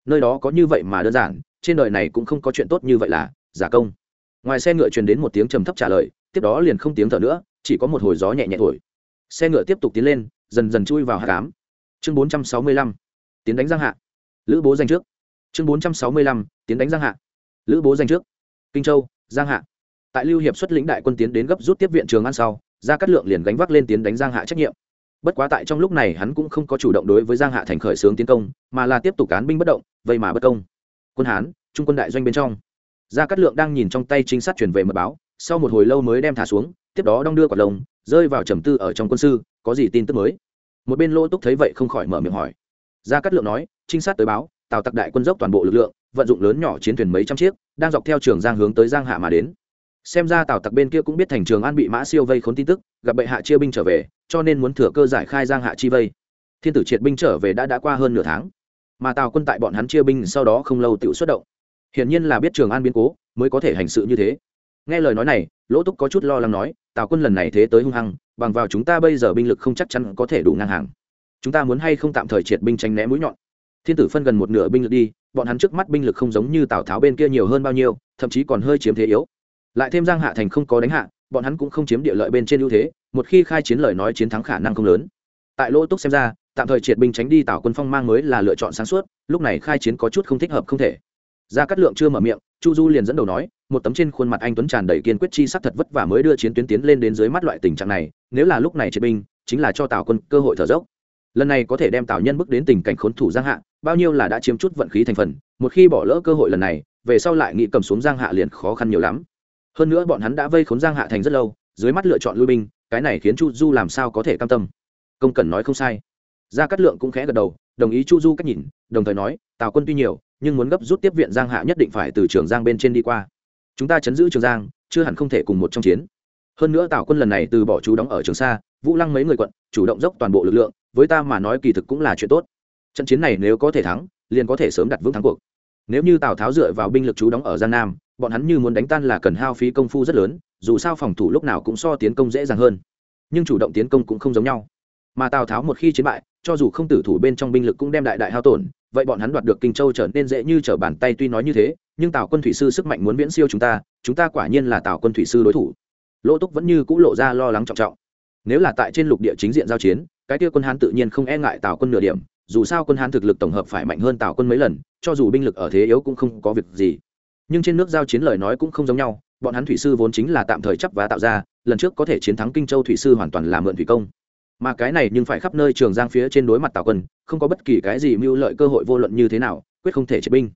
Nơi đó có như vậy mà đơn giản, trên đời này cũng không có chuyện tốt như vậy là, giả công. Ngoài xe ngựa truyền đến một tiếng trầm thấp trả lời, tiếp đó liền không tiếng thở nữa, chỉ có một hồi gió nhẹ nhẹ thổi xe ngựa tiếp tục tiến lên, dần dần chui vào hạ cám. Chương bốn trăm sáu mươi lăm, tiến đánh giang hạ. Lữ bố danh trước. Chương bốn trăm sáu mươi lăm, tiến đánh giang hạ. Lữ bố danh trước. Kinh châu, giang hạ. Tại lưu hiệp xuất lĩnh đại quân tiến đến gấp rút tiếp viện trường an sau ra cát lượng liền gánh vác lên tiến đánh giang hạ trách nhiệm. Bất quá tại trong lúc này hắn cũng không có chủ động đối với giang hạ thành khởi xướng tiến công, mà là tiếp tục cán binh bất động, vậy mà bất công. Quân hán, trung quân đại doanh bên trong. Gia cát lượng đang nhìn trong tay trinh sát truyền về mật báo, sau một hồi lâu mới đem thả xuống, tiếp đó đong đưa quả lồng rơi vào trầm tư ở trong quân sư, có gì tin tức mới? Một bên lô túc thấy vậy không khỏi mở miệng hỏi. Gia cát lượng nói, trinh sát tới báo, tào tặc đại quân dốc toàn bộ lực lượng, vận dụng lớn nhỏ chiến thuyền mấy trăm chiếc, đang dọc theo trường giang hướng tới giang hạ mà đến. Xem ra tào tặc bên kia cũng biết thành trường an bị mã siêu vây khốn tin tức, gặp bệ hạ chia binh trở về, cho nên muốn thừa cơ giải khai giang hạ chi vây. Thiên tử triệt binh trở về đã đã qua hơn nửa tháng, mà tào quân tại bọn hắn chia binh sau đó không lâu tự xuất động. Hiển nhiên là biết trường an biến cố, mới có thể hành sự như thế nghe lời nói này, lỗ túc có chút lo lắng nói, tào quân lần này thế tới hung hăng, bằng vào chúng ta bây giờ binh lực không chắc chắn có thể đủ ngang hàng. Chúng ta muốn hay không tạm thời triệt binh tranh né mũi nhọn? Thiên tử phân gần một nửa binh lực đi, bọn hắn trước mắt binh lực không giống như tào tháo bên kia nhiều hơn bao nhiêu, thậm chí còn hơi chiếm thế yếu. Lại thêm giang hạ thành không có đánh hạ, bọn hắn cũng không chiếm địa lợi bên trên ưu thế, một khi khai chiến lời nói chiến thắng khả năng không lớn. Tại lỗ túc xem ra, tạm thời triệt binh tránh đi tào quân phong mang mới là lựa chọn sáng suốt, lúc này khai chiến có chút không thích hợp không thể gia cát lượng chưa mở miệng, chu du liền dẫn đầu nói, một tấm trên khuôn mặt anh tuấn tràn đầy kiên quyết chi sắc thật vất vả mới đưa chiến tuyến tiến lên đến dưới mắt loại tình trạng này, nếu là lúc này triệt binh, chính là cho tào quân cơ hội thở dốc. Lần này có thể đem tào nhân bước đến tình cảnh khốn thủ giang hạ, bao nhiêu là đã chiếm chút vận khí thành phần, một khi bỏ lỡ cơ hội lần này, về sau lại nghĩ cầm xuống giang hạ liền khó khăn nhiều lắm. Hơn nữa bọn hắn đã vây khốn giang hạ thành rất lâu, dưới mắt lựa chọn lui binh, cái này khiến chu du làm sao có thể cam tâm. Công cần nói không sai. Gia cát lượng cũng khẽ gật đầu, đồng ý chu du cách nhìn, đồng thời nói, tào quân tuy nhiều nhưng muốn gấp rút tiếp viện giang hạ nhất định phải từ trường giang bên trên đi qua. Chúng ta chấn giữ trường giang, chưa hẳn không thể cùng một trong chiến. Hơn nữa tào quân lần này từ bỏ chú đóng ở trường sa, vũ lăng mấy người quận, chủ động dốc toàn bộ lực lượng, với ta mà nói kỳ thực cũng là chuyện tốt. Trận chiến này nếu có thể thắng, liền có thể sớm đặt vững thắng cuộc. Nếu như tào tháo dựa vào binh lực chú đóng ở giang nam, bọn hắn như muốn đánh tan là cần hao phí công phu rất lớn, dù sao phòng thủ lúc nào cũng so tiến công dễ dàng hơn. Nhưng chủ động tiến công cũng không giống nhau. Mà tào tháo một khi chiến bại, cho dù không tử thủ bên trong binh lực cũng đem đại đại hao tổn vậy bọn hắn đoạt được kinh châu trở nên dễ như trở bàn tay tuy nói như thế, nhưng tào quân thủy sư sức mạnh muốn viễn siêu chúng ta chúng ta quả nhiên là tào quân thủy sư đối thủ. Lỗ túc vẫn như c ũ lộ ra lo lắng trọng trọng. Nếu là tại trên lục địa chính diện giao chiến, cái kia quân hán tự nhiên không e ngại tào quân nửa điểm, dù sao quân hán thực lực tổng hợp phải mạnh hơn tào quân mấy lần, cho dù binh lực ở thế yếu cũng không có việc gì. Nhưng trên nước giao chiến lời nói cũng không giống nhau, bọn hắn thủy sư vốn chính là tạm thời chấp và tạo ra, lần trước có thể chiến thắng kinh châu thủy sư hoàn toàn là mượn thủy công mà cái này nhưng phải khắp nơi trường giang phía trên đối mặt tào quân, không có bất kỳ cái gì mưu lợi cơ hội vô luận như thế nào, quyết không thể chế binh.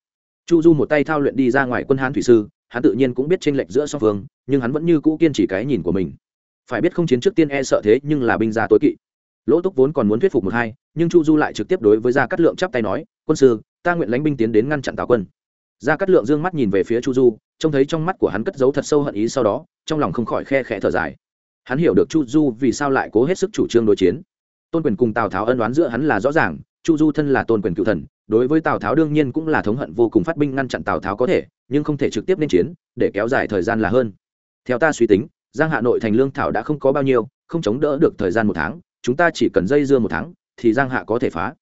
Chu du một tay thao luyện đi ra ngoài quân hán thủy sư, hắn tự nhiên cũng biết tranh lệch giữa song phương, nhưng hắn vẫn như cũ kiên trì cái nhìn của mình. Phải biết không chiến trước tiên e sợ thế nhưng là binh gia tối kỵ. Lỗ túc vốn còn muốn thuyết phục một hai, nhưng chu du lại trực tiếp đối với gia cát lượng chắp tay nói, quân sư, ta nguyện lãnh binh tiến đến ngăn chặn tào quân. Gia cát lượng dương mắt nhìn về phía chu du, trông thấy trong mắt của hắn cất giấu thật sâu hận ý sau đó, trong lòng không khỏi khe khẽ thở dài hắn hiểu được chu du vì sao lại cố hết sức chủ trương đối chiến. Tôn quyền cùng tào tháo ân đoán giữa hắn là rõ ràng, chu du thân là tôn quyền cựu thần, đối với tào tháo đương nhiên cũng là thống hận vô cùng phát binh ngăn chặn tào tháo có thể, nhưng không thể trực tiếp lên chiến, để kéo dài thời gian là hơn. Theo ta suy tính, giang hạ nội thành lương thảo đã không có bao nhiêu, không chống đỡ được thời gian một tháng, chúng ta chỉ cần dây dưa một tháng, thì giang hạ có thể phá.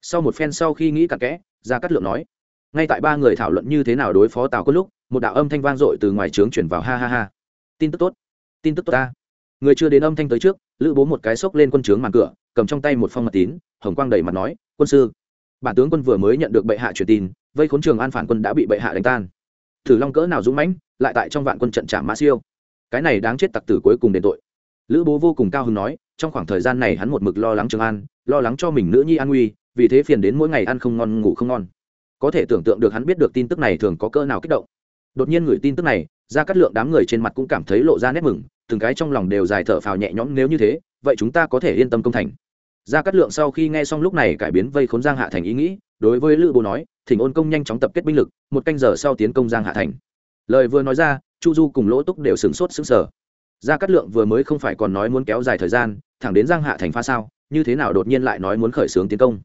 Sau một phen sau khi nghĩ cặn kẽ ra cát lượng nói, ngay tại ba người thảo luận như thế nào đối phó tào có lúc, một đạo âm thanh vang dội từ ngoài trướng chuyển vào, ha ha ha. Tin tức tốt, tin tức tốt ta người chưa đến âm thanh tới trước, lữ bố một cái xốc lên quân trướng màn cửa, cầm trong tay một phong mật tín, hồng quang đầy mặt nói, quân sư, bản tướng quân vừa mới nhận được bệ hạ truyền tin, vây khốn trường an phản quân đã bị bệ hạ đánh tan. Thử long cỡ nào dũng mãnh, lại tại trong vạn quân trận trả mã siêu. Cái này đáng chết tặc tử cuối cùng đền tội. Lữ bố vô cùng cao hứng nói, trong khoảng thời gian này hắn một mực lo lắng trường an, lo lắng cho mình nữ nhi an nguy, vì thế phiền đến mỗi ngày ăn không ngon, ngủ không ngon. Có thể tưởng tượng được hắn biết được tin tức này thường có cỡ nào kích động. Đột nhiên gửi tin tức này ra cắt lượng đám người trên mặt cũng cảm thấy lộ ra nét mừng từng cái trong lòng đều dài thở phào nhẹ nhõm, nếu như thế, vậy chúng ta có thể yên tâm công thành. Gia cát lượng sau khi nghe xong lúc này cải biến vây khốn giang hạ thành ý nghĩ, đối với lữ bố nói, thỉnh ôn công nhanh chóng tập kết binh lực, một canh giờ sau tiến công giang hạ thành. Lời vừa nói ra, chu du cùng lỗ túc đều sửng sốt sững sờ. Gia cát lượng vừa mới không phải còn nói muốn kéo dài thời gian, thẳng đến giang hạ thành pha sao, như thế nào đột nhiên lại nói muốn khởi xướng tiến công?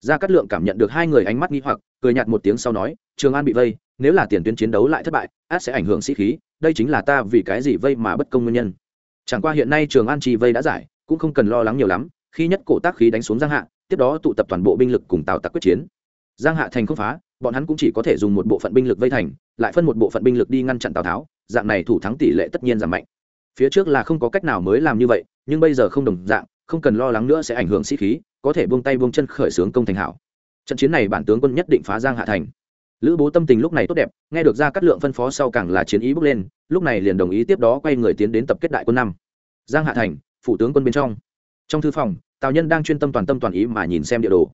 Gia cát lượng cảm nhận được hai người ánh mắt nghi hoặc, cười nhạt một tiếng sau nói, trường an bị vây, nếu là tiền tuyến chiến đấu lại thất bại, át sẽ ảnh hưởng sĩ khí, đây chính là ta vì cái gì vây mà bất công nguyên nhân. Chẳng qua hiện nay trường an trì vây đã giải, cũng không cần lo lắng nhiều lắm, khi nhất cổ tác khí đánh xuống giang hạ, tiếp đó tụ tập toàn bộ binh lực cùng tào tặc quyết chiến. Giang hạ thành không phá, bọn hắn cũng chỉ có thể dùng một bộ phận binh lực vây thành, lại phân một bộ phận binh lực đi ngăn chặn tào tháo, dạng này thủ thắng tỷ lệ tất nhiên giảm mạnh. Phía trước là không có cách nào mới làm như vậy, nhưng bây giờ không đồng dạng, không cần lo lắng nữa sẽ ảnh hưởng sĩ khí có thể buông tay buông chân khởi xướng công thành hảo. Trận chiến này bản tướng quân nhất định phá giang hạ thành. Lữ bố tâm tình lúc này tốt đẹp, nghe được ra cắt lượng phân phó sau càng là chiến ý bước lên, lúc này liền đồng ý tiếp đó quay người tiến đến tập kết đại quân năm. Giang hạ thành, phủ tướng quân bên trong. Trong thư phòng, tào nhân đang chuyên tâm toàn tâm toàn ý mà nhìn xem địa đồ.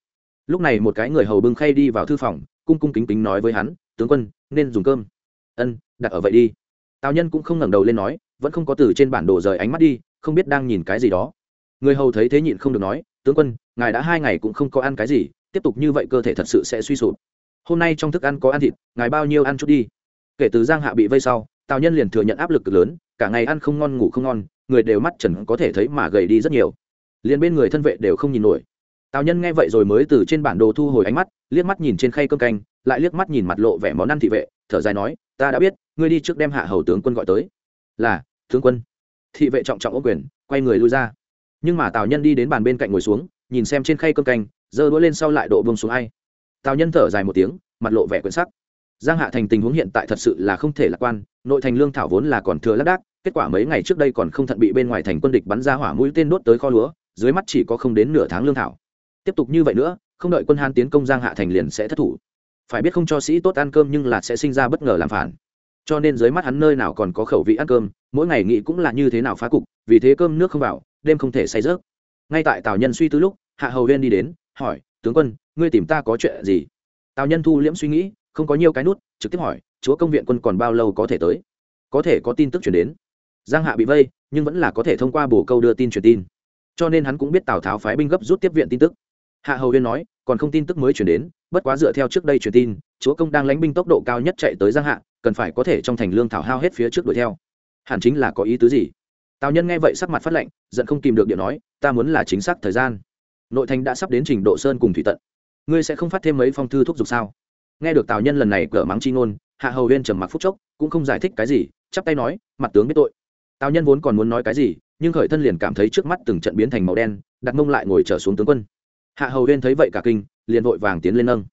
Lúc này một cái người hầu bưng khay đi vào thư phòng, cung cung kính kính nói với hắn, tướng quân, nên dùng cơm. Ân, đặt ở vậy đi. Tào nhân cũng không ngẩng đầu lên nói, vẫn không có từ trên bản đồ rời ánh mắt đi, không biết đang nhìn cái gì đó người hầu thấy thế nhịn không được nói, tướng quân, ngài đã hai ngày cũng không có ăn cái gì, tiếp tục như vậy cơ thể thật sự sẽ suy sụp. Hôm nay trong thức ăn có ăn thịt, ngài bao nhiêu ăn chút đi. Kể từ giang hạ bị vây sau, tào nhân liền thừa nhận áp lực cực lớn, cả ngày ăn không ngon, ngủ không ngon, người đều mắt trần có thể thấy mà gầy đi rất nhiều. Liền bên người thân vệ đều không nhìn nổi. Tào nhân nghe vậy rồi mới từ trên bản đồ thu hồi ánh mắt, liếc mắt nhìn trên khay cơm canh, lại liếc mắt nhìn mặt lộ vẻ món ăn thị vệ, thở dài nói, ta đã biết, ngươi đi trước đem hạ hầu tướng quân gọi tới. Là, tướng quân. Thị vệ trọng trọng ô quyền, quay người lui ra nhưng mà tào nhân đi đến bàn bên cạnh ngồi xuống, nhìn xem trên khay cơm canh, giơ đũa lên sau lại độ bông xuống ai. Tào nhân thở dài một tiếng, mặt lộ vẻ quyển sắc. Giang hạ thành tình huống hiện tại thật sự là không thể lạc quan, nội thành lương thảo vốn là còn thừa lác đác, kết quả mấy ngày trước đây còn không thận bị bên ngoài thành quân địch bắn ra hỏa mũi tên đốt tới kho lúa, dưới mắt chỉ có không đến nửa tháng lương thảo. Tiếp tục như vậy nữa, không đợi quân hán tiến công giang hạ thành liền sẽ thất thủ. Phải biết không cho sĩ tốt ăn cơm nhưng là sẽ sinh ra bất ngờ làm phản cho nên dưới mắt hắn nơi nào còn có khẩu vị ăn cơm, mỗi ngày nghĩ cũng là như thế nào phá cục, vì thế cơm nước không vào, đêm không thể say rớt ngay tại tào nhân suy tư lúc, hạ hầu huyên đi đến, hỏi, tướng quân, ngươi tìm ta có chuyện gì? Tào nhân thu liễm suy nghĩ, không có nhiều cái nút, trực tiếp hỏi, chúa công viện quân còn bao lâu có thể tới? Có thể có tin tức chuyển đến. Giang hạ bị vây, nhưng vẫn là có thể thông qua bổ câu đưa tin truyền tin. Cho nên hắn cũng biết tào tháo phái binh gấp rút tiếp viện tin tức. Hạ hầu huyên nói, còn không tin tức mới chuyển đến, bất quá dựa theo trước đây truyền tin chúa công đang lánh binh tốc độ cao nhất chạy tới giang hạ, cần phải có thể trong thành lương thảo hao hết phía trước đuổi theo. Hẳn chính là có ý tứ gì? Tào nhân nghe vậy sắc mặt phát lệnh giận không kìm được điện nói, ta muốn là chính xác thời gian. Nội thành đã sắp đến trình độ sơn cùng thủy tận. Ngươi sẽ không phát thêm mấy phong thư thúc giục sao? Nghe được tào nhân lần này cỡ mắng chi ngôn, hạ hầu huyên trầm mặc phúc chốc, cũng không giải thích cái gì, chắp tay nói, mặt tướng biết tội. Tào nhân vốn còn muốn nói cái gì, nhưng khởi thân liền cảm thấy trước mắt từng trận biến thành màu đen, đặt mông lại ngồi trở xuống tướng quân. Hạ hầu huyên thấy vậy cả kinh, liền vội vàng tiến lên nâng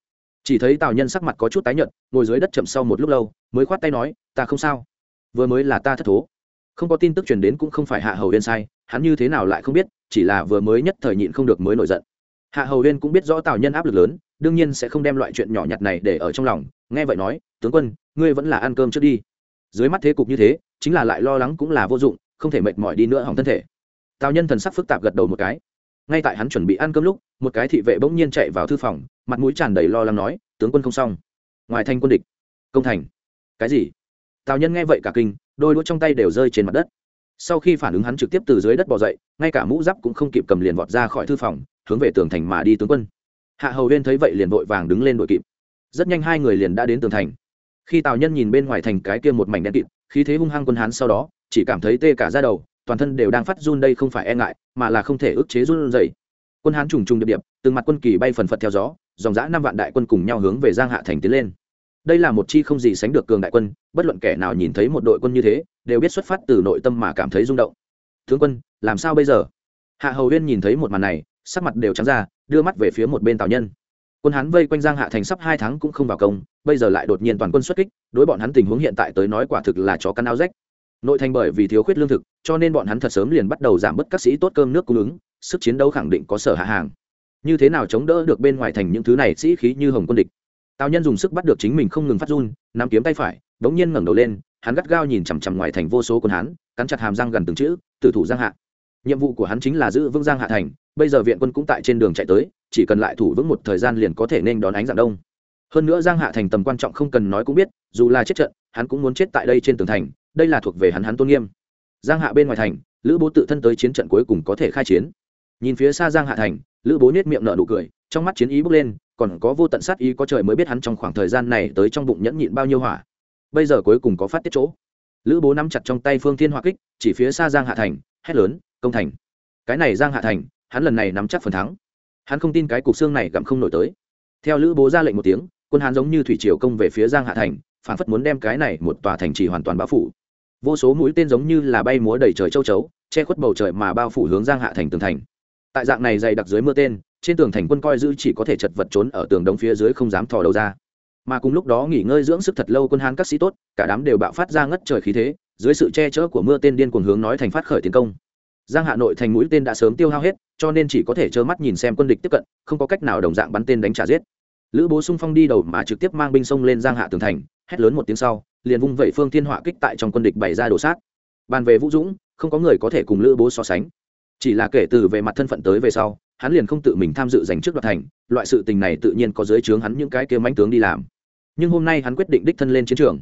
chỉ thấy tào nhân sắc mặt có chút tái nhợt, ngồi dưới đất chậm sau một lúc lâu, mới khoát tay nói, ta không sao. Vừa mới là ta thất thố. Không có tin tức truyền đến cũng không phải hạ hầu huyên sai, hắn như thế nào lại không biết, chỉ là vừa mới nhất thời nhịn không được mới nổi giận. Hạ hầu huyên cũng biết rõ tào nhân áp lực lớn, đương nhiên sẽ không đem loại chuyện nhỏ nhặt này để ở trong lòng, nghe vậy nói, tướng quân, ngươi vẫn là ăn cơm trước đi. Dưới mắt thế cục như thế, chính là lại lo lắng cũng là vô dụng, không thể mệt mỏi đi nữa hỏng thân thể. Tào nhân thần sắc phức tạp gật đầu một cái ngay tại hắn chuẩn bị ăn cơm lúc, một cái thị vệ bỗng nhiên chạy vào thư phòng, mặt mũi tràn đầy lo lắng nói, tướng quân không xong. Ngoài thành quân địch. Công thành. Cái gì? Tào nhân nghe vậy cả kinh, đôi đũa trong tay đều rơi trên mặt đất. Sau khi phản ứng hắn trực tiếp từ dưới đất bỏ dậy, ngay cả mũ giáp cũng không kịp cầm liền vọt ra khỏi thư phòng, hướng về tường thành mà đi tướng quân. Hạ hầu huyên thấy vậy liền vội vàng đứng lên đội kịp. Rất nhanh hai người liền đã đến tường thành. Khi tào nhân nhìn bên ngoài thành cái kia một mảnh đen kịt, khí thế hung hăng quân hán sau đó, chỉ cảm thấy tê cả ra đầu toàn thân đều đang phát run đây không phải e ngại, mà là không thể ức chế run dày quân hán trùng trùng điệp điệp, từng mặt quân kỳ bay phần phật theo gió, dòng dã năm vạn đại quân cùng nhau hướng về giang hạ thành tiến lên. Đây là một chi không gì sánh được cường đại quân, bất luận kẻ nào nhìn thấy một đội quân như thế, đều biết xuất phát từ nội tâm mà cảm thấy rung động. Tướng quân, làm sao bây giờ? Hạ hầu huyên nhìn thấy một màn này, sắc mặt đều trắng ra, đưa mắt về phía một bên tào nhân. Quân hán vây quanh giang hạ thành sắp hai tháng cũng không vào công, bây giờ lại đột nhiên toàn quân xuất kích, đối bọn hắn tình huống hiện tại tới nói quả thực là chó căn áo rách nội thành bởi vì thiếu khuyết lương thực, cho nên bọn hắn thật sớm liền bắt đầu giảm bớt các sĩ tốt cơm nước cung ứng, sức chiến đấu khẳng định có sở hạ hàng. Như thế nào chống đỡ được bên ngoài thành những thứ này sĩ khí như hồng quân địch? Tào nhân dùng sức bắt được chính mình không ngừng phát run, nắm kiếm tay phải đống nhiên ngẩng đầu lên, hắn gắt gao nhìn chằm chằm ngoài thành vô số quân hắn cắn chặt hàm răng gần từng chữ, tử thủ giang hạ. Nhiệm vụ của hắn chính là giữ vững giang hạ thành, bây giờ viện quân cũng tại trên đường chạy tới, chỉ cần lại thủ vững một thời gian liền có thể nên đón ánh dạng đông. Hơn nữa giang hạ thành tầm quan trọng không cần nói cũng biết, dù là chết trận, hắn cũng muốn chết tại đây trên tường thành đây là thuộc về hắn hắn tôn nghiêm. Giang hạ bên ngoài thành, lữ bố tự thân tới chiến trận cuối cùng có thể khai chiến. Nhìn phía xa giang hạ thành, lữ bố nhếch miệng nở nụ cười, trong mắt chiến ý bốc lên, còn có vô tận sát ý có trời mới biết hắn trong khoảng thời gian này tới trong bụng nhẫn nhịn bao nhiêu hỏa. Bây giờ cuối cùng có phát tiết chỗ. Lữ bố nắm chặt trong tay phương thiên hỏa kích, chỉ phía xa giang hạ thành, hét lớn, công thành! Cái này giang hạ thành, hắn lần này nắm chắc phần thắng. Hắn không tin cái cục xương này gặm không nổi tới. Theo lữ bố ra lệnh một tiếng, quân hán giống như thủy triều công về phía giang hạ thành, phản phất muốn đem cái này một tòa thành trì hoàn toàn bao phủ vô số mũi tên giống như là bay múa đầy trời châu chấu, che khuất bầu trời mà bao phủ hướng giang hạ thành tường thành. Tại dạng này dày đặc dưới mưa tên, trên tường thành quân coi giữ chỉ có thể chật vật trốn ở tường đông phía dưới không dám thò đầu ra. Mà cùng lúc đó nghỉ ngơi dưỡng sức thật lâu quân hán các sĩ tốt, cả đám đều bạo phát ra ngất trời khí thế, dưới sự che chở của mưa tên điên cuồng hướng nói thành phát khởi tiến công. Giang hạ nội thành mũi tên đã sớm tiêu hao hết, cho nên chỉ có thể trơ mắt nhìn xem quân địch tiếp cận, không có cách nào đồng dạng bắn tên đánh trả giết lữ bố sung phong đi đầu mà trực tiếp mang binh sông lên giang hạ tường thành, hét lớn một tiếng sau, liền vung vẩy phương thiên họa kích tại trong quân địch bày ra đổ sát. Bàn về vũ dũng, không có người có thể cùng lữ bố so sánh. Chỉ là kể từ về mặt thân phận tới về sau, hắn liền không tự mình tham dự giành trước đoạt thành, loại sự tình này tự nhiên có dưới trướng hắn những cái kia mánh tướng đi làm. Nhưng hôm nay hắn quyết định đích thân lên chiến trường.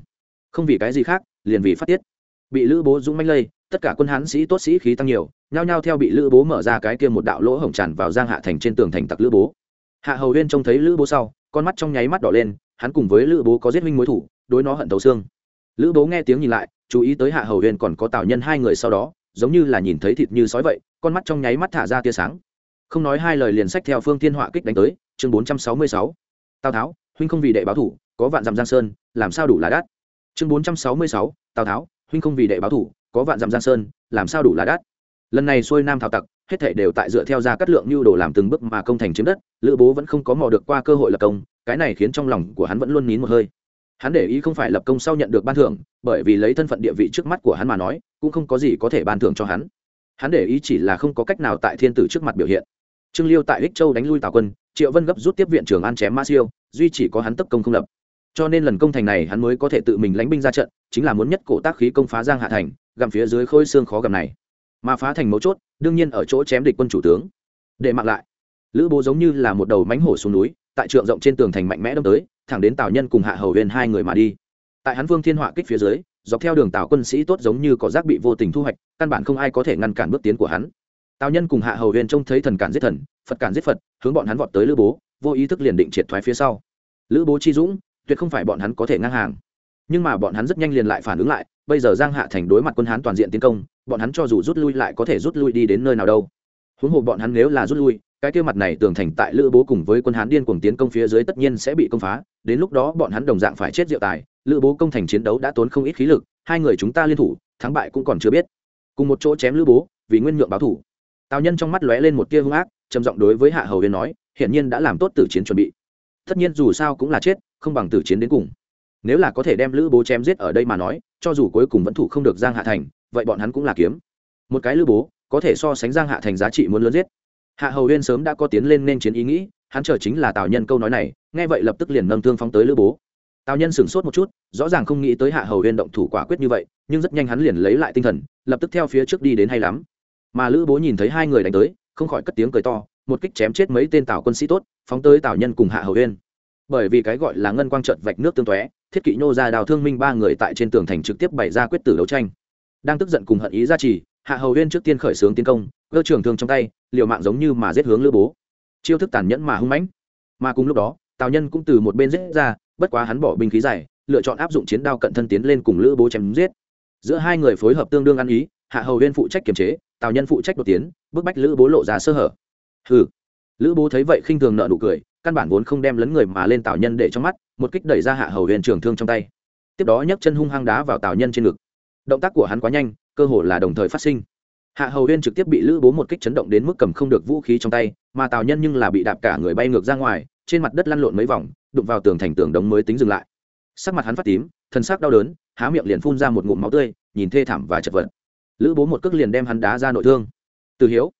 Không vì cái gì khác, liền vì phát tiết. Bị lữ bố dũng manh lây, tất cả quân hán sĩ tốt sĩ khí tăng nhiều, nhao nhao theo bị lữ bố mở ra cái kia một đạo lỗ hổng tràn vào giang hạ thành trên tường thành tặc lữ bố. Hạ hầu huyên trông thấy lữ bố sau con mắt trong nháy mắt đỏ lên, hắn cùng với lữ bố có giết minh mối thủ, đối nó hận tấu xương. Lữ bố nghe tiếng nhìn lại, chú ý tới hạ hầu huyền còn có tào nhân hai người sau đó, giống như là nhìn thấy thịt như sói vậy, con mắt trong nháy mắt thả ra tia sáng. Không nói hai lời liền sách theo phương thiên họa kích đánh tới, chương bốn trăm sáu mươi sáu. Tào tháo, huynh không vì đệ báo thủ, có vạn dặm giang sơn, làm sao đủ là đắt? Chương bốn trăm sáu mươi sáu, tào tháo, huynh không vì đệ báo thủ, có vạn dặm giang sơn, làm sao đủ là đắt? Lần này xuôi nam thảo tặc hết thảy đều tại dựa theo ra cắt lượng nhu đồ làm từng bước mà công thành chiếm đất, lữ bố vẫn không có mò được qua cơ hội lập công, cái này khiến trong lòng của hắn vẫn luôn nín một hơi. Hắn để ý không phải lập công sau nhận được ban thưởng, bởi vì lấy thân phận địa vị trước mắt của hắn mà nói, cũng không có gì có thể ban thưởng cho hắn. Hắn để ý chỉ là không có cách nào tại thiên tử trước mặt biểu hiện. Trương liêu tại ích châu đánh lui tào quân, triệu vân gấp rút tiếp viện trường an chém ma siêu, duy chỉ có hắn tấp công không lập. Cho nên lần công thành này hắn mới có thể tự mình lánh binh ra trận, chính là muốn nhất cổ tác khí công phá giang hạ thành, gặm phía dưới khôi xương khó gặm này. Mà phá thành mấu chốt đương nhiên ở chỗ chém địch quân chủ tướng. Để mặc lại. Lữ bố giống như là một đầu mánh hổ xuống núi, tại trượng rộng trên tường thành mạnh mẽ đâm tới, thẳng đến tào nhân cùng hạ hầu huyền hai người mà đi. Tại hắn vương thiên họa kích phía dưới, dọc theo đường tào quân sĩ tốt giống như có rác bị vô tình thu hoạch, căn bản không ai có thể ngăn cản bước tiến của hắn. Tào nhân cùng hạ hầu huyền trông thấy thần cản giết thần, phật cản giết phật, hướng bọn hắn vọt tới lữ bố, vô ý thức liền định triệt thoái phía sau. Lữ bố chi dũng, tuyệt không phải bọn hắn có thể ngang hàng. Nhưng mà bọn hắn rất nhanh liền lại phản ứng lại bây giờ giang hạ thành đối mặt quân hán toàn diện tiến công, bọn hắn cho dù rút lui lại có thể rút lui đi đến nơi nào đâu. Huống hồ bọn hắn nếu là rút lui, cái kia mặt này tường thành tại lữ bố cùng với quân hán điên cuồng tiến công phía dưới tất nhiên sẽ bị công phá, đến lúc đó bọn hắn đồng dạng phải chết diệu tài, lữ bố công thành chiến đấu đã tốn không ít khí lực, hai người chúng ta liên thủ, thắng bại cũng còn chưa biết. Cùng một chỗ chém lữ bố, vì nguyên nhượng báo thủ. Tào nhân trong mắt lóe lên một tia hung ác, trầm giọng đối với hạ hầu huyền nói, hiển nhiên đã làm tốt tử chiến chuẩn bị. Tất nhiên dù sao cũng là chết, không bằng tử chiến đến cùng. Nếu là có thể đem lữ bố chém giết ở đây mà nói cho dù cuối cùng vẫn thủ không được giang hạ thành, vậy bọn hắn cũng là kiếm. Một cái lữ bố, có thể so sánh giang hạ thành giá trị muốn lớn giết. Hạ hầu huyên sớm đã có tiến lên nên chiến ý nghĩ, hắn chờ chính là tào nhân câu nói này, nghe vậy lập tức liền nâng thương phóng tới lữ bố. Tào nhân sửng sốt một chút, rõ ràng không nghĩ tới hạ hầu huyên động thủ quả quyết như vậy, nhưng rất nhanh hắn liền lấy lại tinh thần, lập tức theo phía trước đi đến hay lắm. Mà lữ bố nhìn thấy hai người đánh tới, không khỏi cất tiếng cười to, một kích chém chết mấy tên tào quân sĩ tốt, phóng tới tào nhân cùng hạ hầu huyên bởi vì cái gọi là ngân quang trợt vạch nước tương tóe, thiết kỵ nhô ra đào thương minh ba người tại trên tường thành trực tiếp bày ra quyết tử đấu tranh. Đang tức giận cùng hận ý ra trì, hạ hầu huyên trước tiên khởi xướng tiến công, cơ trường thương trong tay, liều mạng giống như mà giết hướng lữ bố. Chiêu thức tàn nhẫn mà hung mãnh. Mà cùng lúc đó, tào nhân cũng từ một bên giết ra, bất quá hắn bỏ binh khí dài, lựa chọn áp dụng chiến đao cận thân tiến lên cùng lữ bố chém giết. Giữa hai người phối hợp tương đương ăn ý, hạ hầu huyên phụ trách kiềm chế, tào nhân phụ trách đột tiến, bức bách lữ bố lộ ra sơ hở. Hừ. Lữ bố thấy vậy khinh thường nợ nụ cười căn bản vốn không đem lấn người mà lên tào nhân để trong mắt, một kích đẩy ra hạ hầu huyền trường thương trong tay. Tiếp đó nhấc chân hung hăng đá vào tào nhân trên ngực. Động tác của hắn quá nhanh, cơ hồ là đồng thời phát sinh. Hạ hầu huyên trực tiếp bị lữ bố một kích chấn động đến mức cầm không được vũ khí trong tay, mà tào nhân nhưng là bị đạp cả người bay ngược ra ngoài, trên mặt đất lăn lộn mấy vòng, đụng vào tường thành tường đống mới tính dừng lại. Sắc mặt hắn phát tím, thân xác đau đớn, há miệng liền phun ra một ngụm máu tươi, nhìn thê thảm và chật vật. Lữ bố một cước liền đem hắn đá ra nội thương. Từ hiếu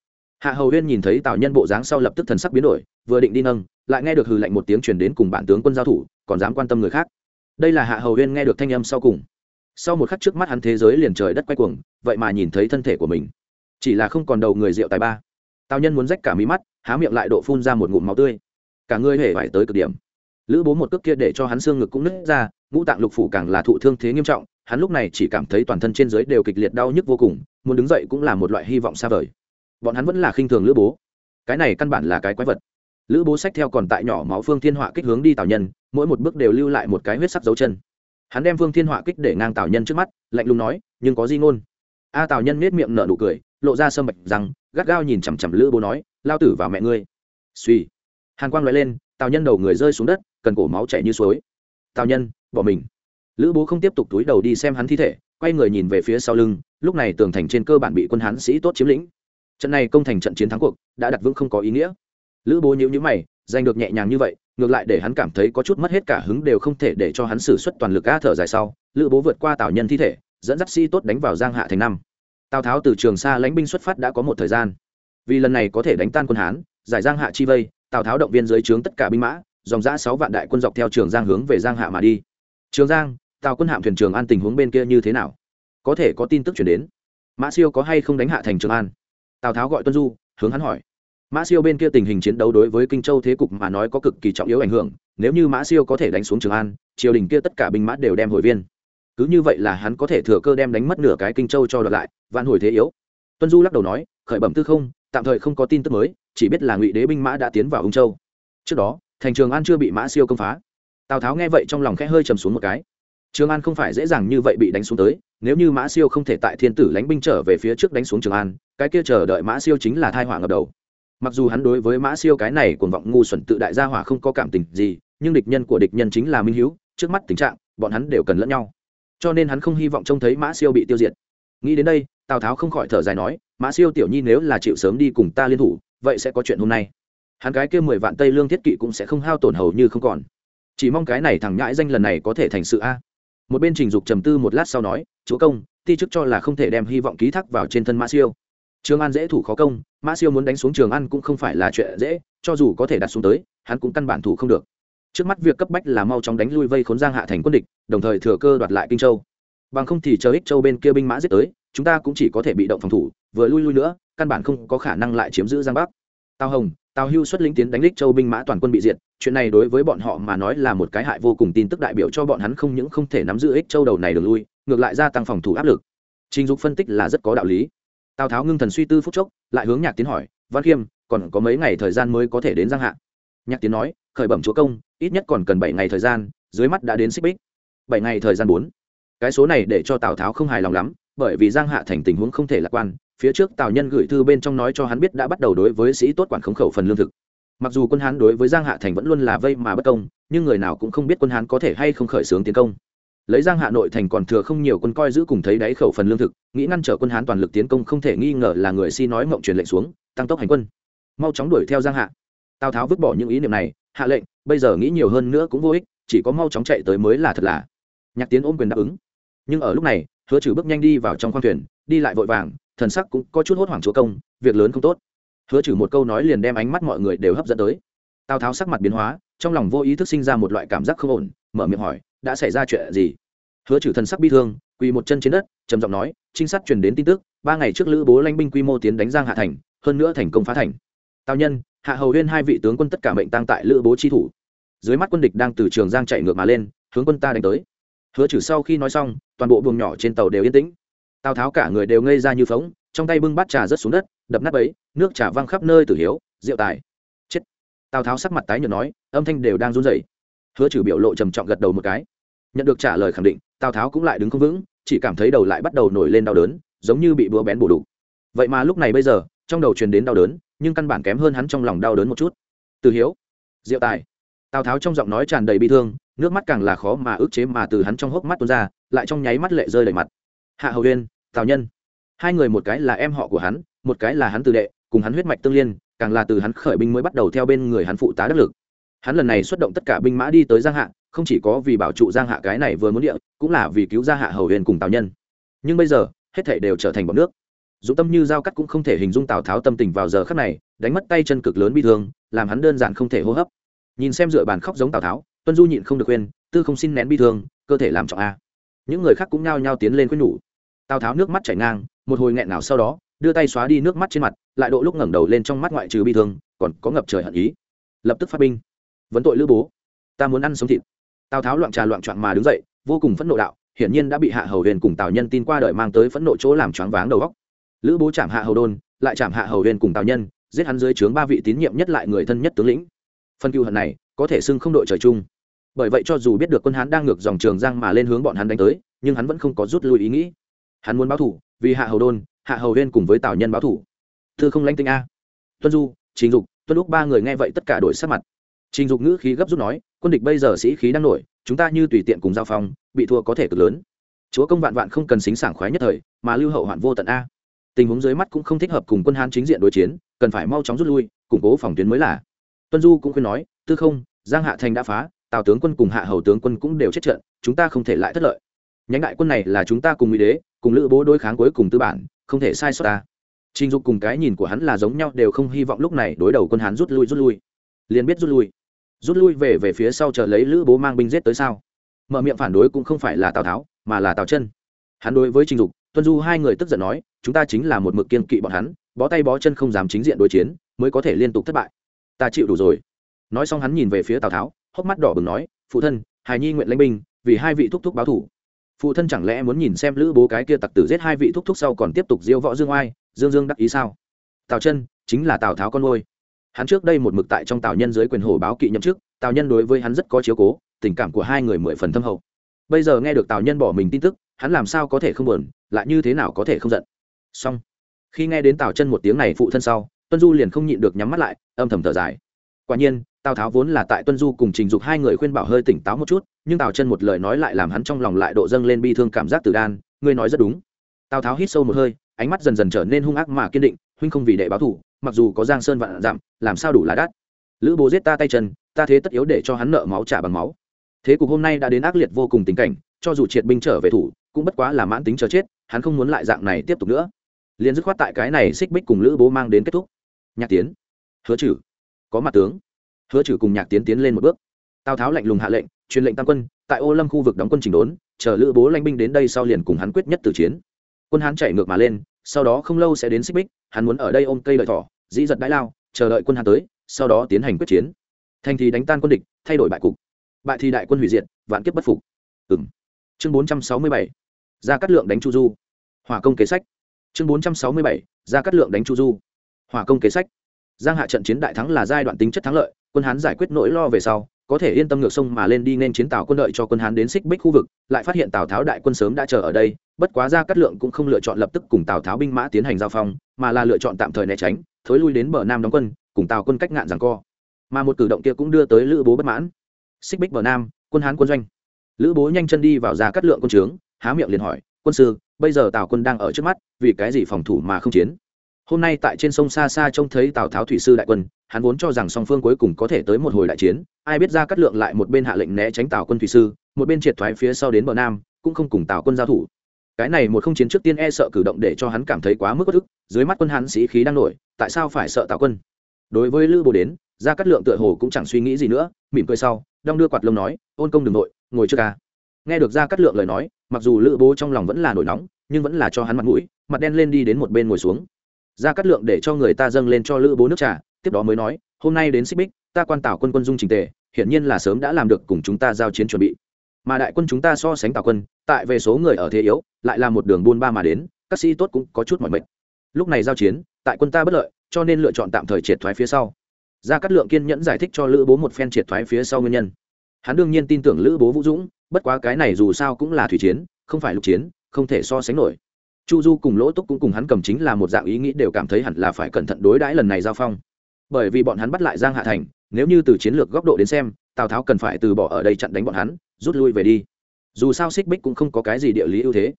hạ hầu huyên nhìn thấy tào nhân bộ dáng sau lập tức thần sắc biến đổi, vừa định đi nâng, lại nghe được hừ lạnh một tiếng truyền đến cùng bản tướng quân giao thủ, còn dám quan tâm người khác. Đây là hạ hầu huyên nghe được thanh âm sau cùng. Sau một khắc trước mắt hắn thế giới liền trời đất quay cuồng, vậy mà nhìn thấy thân thể của mình. Chỉ là không còn đầu người rượu tài ba. Tào nhân muốn rách cả mí mắt, há miệng lại độ phun ra một ngụm máu tươi. Cả người hề phải tới cực điểm. Lữ bố một cước kia để cho hắn xương ngực cũng nứt ra, ngũ tạng lục phủ càng là thụ thương thế nghiêm trọng, hắn lúc này chỉ cảm thấy toàn thân trên dưới đều kịch liệt đau nhức vô cùng, muốn đứng dậy cũng là một loại hy vọng xa vời bọn hắn vẫn là khinh thường lữ bố. Cái này căn bản là cái quái vật. Lữ bố sách theo còn tại nhỏ máu phương thiên họa kích hướng đi tào nhân, mỗi một bước đều lưu lại một cái huyết sắc dấu chân. Hắn đem phương thiên họa kích để ngang tào nhân trước mắt, lạnh lùng nói, nhưng có gì ngôn. A tào nhân nết miệng nở nụ cười, lộ ra sâm bạch rằng, gắt gao nhìn chằm chằm lữ bố nói, lao tử vào mẹ ngươi. Suy hàn quang nói lên, tào nhân đầu người rơi xuống đất, cần cổ máu chảy như suối. Tào nhân, bỏ mình. Lữ bố không tiếp tục túi đầu đi xem hắn thi thể, quay người nhìn về phía sau lưng, lúc này tường thành trên cơ bản bị quân hán sĩ tốt chiếm lĩnh trận này công thành trận chiến thắng cuộc đã đặt vững không có ý nghĩa. Lữ bố nhíu nhíu mày, giành được nhẹ nhàng như vậy, ngược lại để hắn cảm thấy có chút mất hết cả hứng đều không thể để cho hắn xử suất toàn lực a thở dài sau, lữ bố vượt qua tào nhân thi thể, dẫn dắt sĩ tốt đánh vào giang hạ thành năm. Tào tháo từ trường xa lãnh binh xuất phát đã có một thời gian. Vì lần này có thể đánh tan quân hán, giải giang hạ chi vây, tào tháo động viên dưới trướng tất cả binh mã, dòng giã sáu vạn đại quân dọc theo trường giang hướng về giang hạ mà đi. Trường giang, tào quân hạm thuyền trường an tình huống bên kia như thế nào? Có thể có tin tức chuyển đến. Mã siêu có hay không đánh hạ thành trường an? Tào tháo gọi tuân du hướng hắn hỏi mã siêu bên kia tình hình chiến đấu đối với kinh châu thế cục mà nói có cực kỳ trọng yếu ảnh hưởng nếu như mã siêu có thể đánh xuống trường an triều đình kia tất cả binh mã đều đem hồi viên cứ như vậy là hắn có thể thừa cơ đem đánh mất nửa cái kinh châu cho đợt lại vạn hồi thế yếu tuân du lắc đầu nói khởi bẩm tư không tạm thời không có tin tức mới chỉ biết là ngụy đế binh mã đã tiến vào ung châu trước đó thành trường an chưa bị mã siêu công phá tào tháo nghe vậy trong lòng khẽ hơi trầm xuống một cái trường an không phải dễ dàng như vậy bị đánh xuống tới nếu như mã siêu không thể tại thiên tử lánh binh trở về phía trước đánh xuống trường an, cái kia chờ đợi mã siêu chính là thai họa ngập đầu. Mặc dù hắn đối với mã siêu cái này cuồng vọng ngu xuẩn tự đại gia hỏa không có cảm tình gì, nhưng địch nhân của địch nhân chính là minh hữu trước mắt tình trạng, bọn hắn đều cần lẫn nhau. Cho nên hắn không hy vọng trông thấy mã siêu bị tiêu diệt. Nghĩ đến đây, tào tháo không khỏi thở dài nói, mã siêu tiểu nhi nếu là chịu sớm đi cùng ta liên thủ, vậy sẽ có chuyện hôm nay. Hắn cái kia mười vạn tây lương thiết kỵ cũng sẽ không hao tổn hầu như không còn. Chỉ mong cái này thằng nhãi danh lần này có thể thành sự a một bên trình dục trầm tư một lát sau nói, chúa công, ti chức cho là không thể đem hy vọng ký thác vào trên thân mã siêu. Trường an dễ thủ khó công mã siêu muốn đánh xuống trường an cũng không phải là chuyện dễ, cho dù có thể đặt xuống tới, hắn cũng căn bản thủ không được. Trước mắt việc cấp bách là mau chóng đánh lui vây khốn giang hạ thành quân địch, đồng thời thừa cơ đoạt lại kinh châu. Bằng không thì chờ ích châu bên kia binh mã giết tới, chúng ta cũng chỉ có thể bị động phòng thủ, vừa lui lui nữa, căn bản không có khả năng lại chiếm giữ giang bắc. Tào hồng, tào hưu xuất lĩnh tiến đánh ích châu binh mã toàn quân bị diệt chuyện này đối với bọn họ mà nói là một cái hại vô cùng tin tức đại biểu cho bọn hắn không những không thể nắm giữ ích châu đầu này đường lui, ngược lại gia tăng phòng thủ áp lực. Trình dục phân tích là rất có đạo lý. Tào tháo ngưng thần suy tư phúc chốc, lại hướng nhạc tiến hỏi, văn khiêm, còn có mấy ngày thời gian mới có thể đến giang hạ? Nhạc tiến nói, khởi bẩm chúa công, ít nhất còn cần bảy ngày thời gian, dưới mắt đã đến xích bích. Bảy ngày thời gian bốn. Cái số này để cho tào tháo không hài lòng lắm, bởi vì giang hạ thành tình huống không thể lạc quan, phía trước tào nhân gửi thư bên trong nói cho hắn biết đã bắt đầu đối với sĩ tốt quản khống khẩu phần lương thực mặc dù quân hán đối với giang hạ thành vẫn luôn là vây mà bất công, nhưng người nào cũng không biết quân hán có thể hay không khởi xướng tiến công. Lấy giang hạ nội thành còn thừa không nhiều quân coi giữ cùng thấy đáy khẩu phần lương thực, nghĩ ngăn trở quân hán toàn lực tiến công không thể nghi ngờ là người si nói mộng truyền lệnh xuống, tăng tốc hành quân. Mau chóng đuổi theo giang hạ. Tào tháo vứt bỏ những ý niệm này, hạ lệnh, bây giờ nghĩ nhiều hơn nữa cũng vô ích, chỉ có mau chóng chạy tới mới là thật là. Nhạc tiến ôm quyền đáp ứng. Nhưng ở lúc này, hứa trừ bước nhanh đi vào trong khoang thuyền, đi lại vội vàng, thần sắc cũng có chút hốt hoảng chúa công, việc lớn không tốt hứa trừ một câu nói liền đem ánh mắt mọi người đều hấp dẫn tới. Tào tháo sắc mặt biến hóa, trong lòng vô ý thức sinh ra một loại cảm giác không ổn, mở miệng hỏi, đã xảy ra chuyện gì? Hứa trừ thần sắc bi thương, quỳ một chân trên đất, trầm giọng nói, trinh sát truyền đến tin tức, ba ngày trước lữ bố lanh binh quy mô tiến đánh giang hạ thành, hơn nữa thành công phá thành. Tào nhân, hạ hầu huyên hai vị tướng quân tất cả mệnh tăng tại lữ bố chi thủ. Dưới mắt quân địch đang từ trường giang chạy ngược mà lên, hướng quân ta đánh tới. Hứa trừ sau khi nói xong, toàn bộ buồng nhỏ trên tàu đều yên tĩnh. Tào tháo cả người đều ngây ra như phóng, trong tay bưng bát trà rớt xuống đất đập nát ấy nước trà văng khắp nơi tử hiếu, rượu tài. Chết. Tào tháo sắc mặt tái nhợt nói, âm thanh đều đang run rẩy. Hứa trừ biểu lộ trầm trọng gật đầu một cái. Nhận được trả lời khẳng định, tào tháo cũng lại đứng không vững, chỉ cảm thấy đầu lại bắt đầu nổi lên đau đớn, giống như bị búa bén bổ đủ vậy mà lúc này bây giờ, trong đầu truyền đến đau đớn, nhưng căn bản kém hơn hắn trong lòng đau đớn một chút. Từ hiếu diệu tài. Tào tháo trong giọng nói tràn đầy bi thương, nước mắt càng là khó mà ức chế mà từ hắn trong hốc mắt tuôn ra, lại trong nháy mắt lệ rơi đầy mặt. Hạ hầu huyên tào nhân. Hai người một cái là em họ của hắn một cái là hắn từ đệ, cùng hắn huyết mạch tương liên, càng là từ hắn khởi binh mới bắt đầu theo bên người hắn phụ tá đắc lực. Hắn lần này xuất động tất cả binh mã đi tới giang hạ, không chỉ có vì bảo trụ giang hạ cái này vừa muốn địa, cũng là vì cứu giang hạ hầu huyền cùng tào nhân. Nhưng bây giờ, hết thể đều trở thành bọc nước. Dũng tâm như giao cắt cũng không thể hình dung tào tháo tâm tình vào giờ khắc này, đánh mất tay chân cực lớn bi thương, làm hắn đơn giản không thể hô hấp. Nhìn xem dựa bàn khóc giống tào tháo, tuân du nhịn không được khuyên, tư không xin nén bi thương, cơ thể làm trọng a. Những người khác cũng nhao nhao tiến lên khuyên nhủ. Tào tháo nước mắt chảy ngang, một hồi nghẹn nào sau đó đưa tay xóa đi nước mắt trên mặt, lại độ lúc ngẩng đầu lên trong mắt ngoại trừ bi thương, còn có ngập trời hận ý. Lập tức phát binh. Vấn tội lữ bố. Ta muốn ăn sống thịt. Tào tháo loạn trà loạn trọn mà đứng dậy, vô cùng phẫn nộ đạo, hiển nhiên đã bị hạ hầu huyền cùng tào nhân tin qua đợi mang tới phẫn nộ chỗ làm choáng váng đầu góc lữ bố chạm hạ hầu đôn, lại chạm hạ hầu huyền cùng tào nhân, giết hắn dưới trướng ba vị tín nhiệm nhất lại người thân nhất tướng lĩnh. Phân cựu hận này, có thể xưng không đội trời chung. Bởi vậy cho dù biết được quân hán đang ngược dòng trường giang mà lên hướng bọn hắn đánh tới, nhưng hắn vẫn không có rút lui ý nghĩ. Hắn muốn báo thủ, vì hạ hầu đôn hạ hầu huyên cùng với tào nhân báo thủ. Thư không lanh tinh a. Tuân du, trình dục, tuân lúc ba người nghe vậy tất cả đổi sắc mặt. Trình dục ngữ khí gấp rút nói, quân địch bây giờ sĩ khí đang nổi, chúng ta như tùy tiện cùng giao phong, bị thua có thể cực lớn. Chúa công vạn vạn không cần xính sảng khoái nhất thời, mà lưu hậu hoạn vô tận a. Tình huống dưới mắt cũng không thích hợp cùng quân hán chính diện đối chiến, cần phải mau chóng rút lui, củng cố phòng tuyến mới là. Tuân du cũng khuyên nói, tư không, giang hạ thành đã phá, tào tướng quân cùng hạ hầu tướng quân cũng đều chết trận, chúng ta không thể lại thất lợi. Nhánh đại quân này là chúng ta cùng ngụy đế cùng lữ bố đối kháng cuối cùng tư bản, không thể sai sót ta. Trình dục cùng cái nhìn của hắn là giống nhau, đều không hy vọng lúc này đối đầu quân hắn rút lui rút lui. Liền biết rút lui. Rút lui về về phía sau chờ lấy lữ bố mang binh giết tới sao. Mở miệng phản đối cũng không phải là tào tháo, mà là tào chân. Hắn đối với trình dục, tuân du hai người tức giận nói, chúng ta chính là một mực kiên kỵ bọn hắn, bó tay bó chân không dám chính diện đối chiến, mới có thể liên tục thất bại. Ta chịu đủ rồi. Nói xong hắn nhìn về phía tào tháo, hốc mắt đỏ bừng nói, phụ thân hài nhi nguyện lãnh binh, vì hai vị thúc thúc báo thủ phụ thân chẳng lẽ muốn nhìn xem lữ bố cái kia tặc tử giết hai vị thúc thúc sau còn tiếp tục diêu võ dương oai, dương dương đắc ý sao? Tào chân, chính là tào tháo con ngôi hắn trước đây một mực tại trong tào nhân dưới quyền hồ báo kỵ nhậm chức, tào nhân đối với hắn rất có chiếu cố, tình cảm của hai người mười phần thâm hậu. Bây giờ nghe được tào nhân bỏ mình tin tức, hắn làm sao có thể không buồn, lại như thế nào có thể không giận? Xong. Khi nghe đến tào chân một tiếng này phụ thân sau, tuân du liền không nhịn được nhắm mắt lại, âm thầm thở dài. Quả nhiên tào tháo vốn là tại tuân du cùng trình dục hai người khuyên bảo hơi tỉnh táo một chút, nhưng tào chân một lời nói lại làm hắn trong lòng lại độ dâng lên bi thương cảm giác từ đan, ngươi nói rất đúng. Tào tháo hít sâu một hơi, ánh mắt dần dần trở nên hung ác mà kiên định, huynh không vì đệ báo thủ, mặc dù có giang sơn vạn dặm làm sao đủ là đắt. Lữ bố giết ta tay chân, ta thế tất yếu để cho hắn nợ máu trả bằng máu. Thế cục hôm nay đã đến ác liệt vô cùng tình cảnh, cho dù triệt binh trở về thủ, cũng bất quá là mãn tính chờ chết, hắn không muốn lại dạng này tiếp tục nữa. Liền dứt khoát tại cái này xích bích cùng lữ bố mang đến kết thúc. Nhạc tiến, hứa trừ, có mặt tướng hứa trừ cùng nhạc tiến tiến lên một bước. Tào tháo lạnh lùng hạ lệnh, truyền lệnh tam quân, tại ô lâm khu vực đóng quân chỉnh đốn, chờ lữ bố lanh binh đến đây sau liền cùng hắn quyết nhất từ chiến. Quân hắn chạy ngược mà lên, sau đó không lâu sẽ đến xích bích, hắn muốn ở đây ôm cây lợi thỏ, dĩ giật đãi lao, chờ đợi quân hắn tới, sau đó tiến hành quyết chiến. Thành thì đánh tan quân địch, thay đổi bại cục. Bại thì đại quân hủy diệt, vạn kiếp bất phục. Ừng chương bốn trăm sáu mươi bảy ra cắt lượng đánh chu du. Hỏa công kế sách. Chương bốn trăm sáu mươi bảy ra cắt lượng đánh chu du. Hỏa công kế sách. Giang hạ trận chiến đại thắng là giai đoạn tính chất thắng lợi quân hán giải quyết nỗi lo về sau, có thể yên tâm ngược sông mà lên đi nên chiến tàu quân đợi cho quân hán đến xích bích khu vực, lại phát hiện tào tháo đại quân sớm đã chờ ở đây, bất quá ra cát lượng cũng không lựa chọn lập tức cùng tào tháo binh mã tiến hành giao phong, mà là lựa chọn tạm thời né tránh, thối lui đến bờ nam đóng quân, cùng tào quân cách ngạn rằng co. Mà một cử động kia cũng đưa tới lữ bố bất mãn. Xích bích bờ nam, quân hán quân doanh. Lữ bố nhanh chân đi vào ra cát lượng quân trướng, há miệng liền hỏi, quân sư, bây giờ tào quân đang ở trước mắt, vì cái gì phòng thủ mà không chiến? Hôm nay tại trên sông xa xa trông thấy tào tháo thủy sư đại quân hắn vốn cho rằng song phương cuối cùng có thể tới một hồi đại chiến ai biết ra cắt lượng lại một bên hạ lệnh né tránh tào quân thủy sư một bên triệt thoái phía sau đến bờ nam cũng không cùng tào quân giao thủ cái này một không chiến trước tiên e sợ cử động để cho hắn cảm thấy quá mức bất ức dưới mắt quân hắn sĩ khí đang nổi tại sao phải sợ tào quân đối với lữ bố đến ra cắt lượng tựa hồ cũng chẳng suy nghĩ gì nữa mỉm cười sau đong đưa quạt lông nói ôn công đ ừ n g nội ngồi trước ca nghe được ra cắt lượng lời nói mặc dù lữ bố trong lòng vẫn là nổi nóng nhưng vẫn là cho hắn mặt mũi mặt đen lên đi đến một bên ngồi xuống ra cắt lượng để cho người ta dâng lên cho lữ bố nước trà, tiếp đó mới nói, hôm nay đến xích bích, ta quan tảo quân quân dung trình tề, hiển nhiên là sớm đã làm được cùng chúng ta giao chiến chuẩn bị. Mà đại quân chúng ta so sánh tào quân, tại về số người ở thế yếu, lại là một đường buôn ba mà đến, các sĩ tốt cũng có chút mỏi mệt. Lúc này giao chiến, tại quân ta bất lợi, cho nên lựa chọn tạm thời triệt thoái phía sau. Ra cắt lượng kiên nhẫn giải thích cho lữ bố một phen triệt thoái phía sau nguyên nhân. Hắn đương nhiên tin tưởng lữ bố vũ dũng, bất quá cái này dù sao cũng là thủy chiến, không phải lục chiến, không thể so sánh nổi chu du cùng lỗ túc cũng cùng hắn cầm chính là một dạng ý nghĩ đều cảm thấy hẳn là phải cẩn thận đối đãi lần này giao phong. Bởi vì bọn hắn bắt lại giang hạ thành, nếu như từ chiến lược góc độ đến xem, tào tháo cần phải từ bỏ ở đây chặn đánh bọn hắn, rút lui về đi. Dù sao xích bích cũng không có cái gì địa lý ưu thế.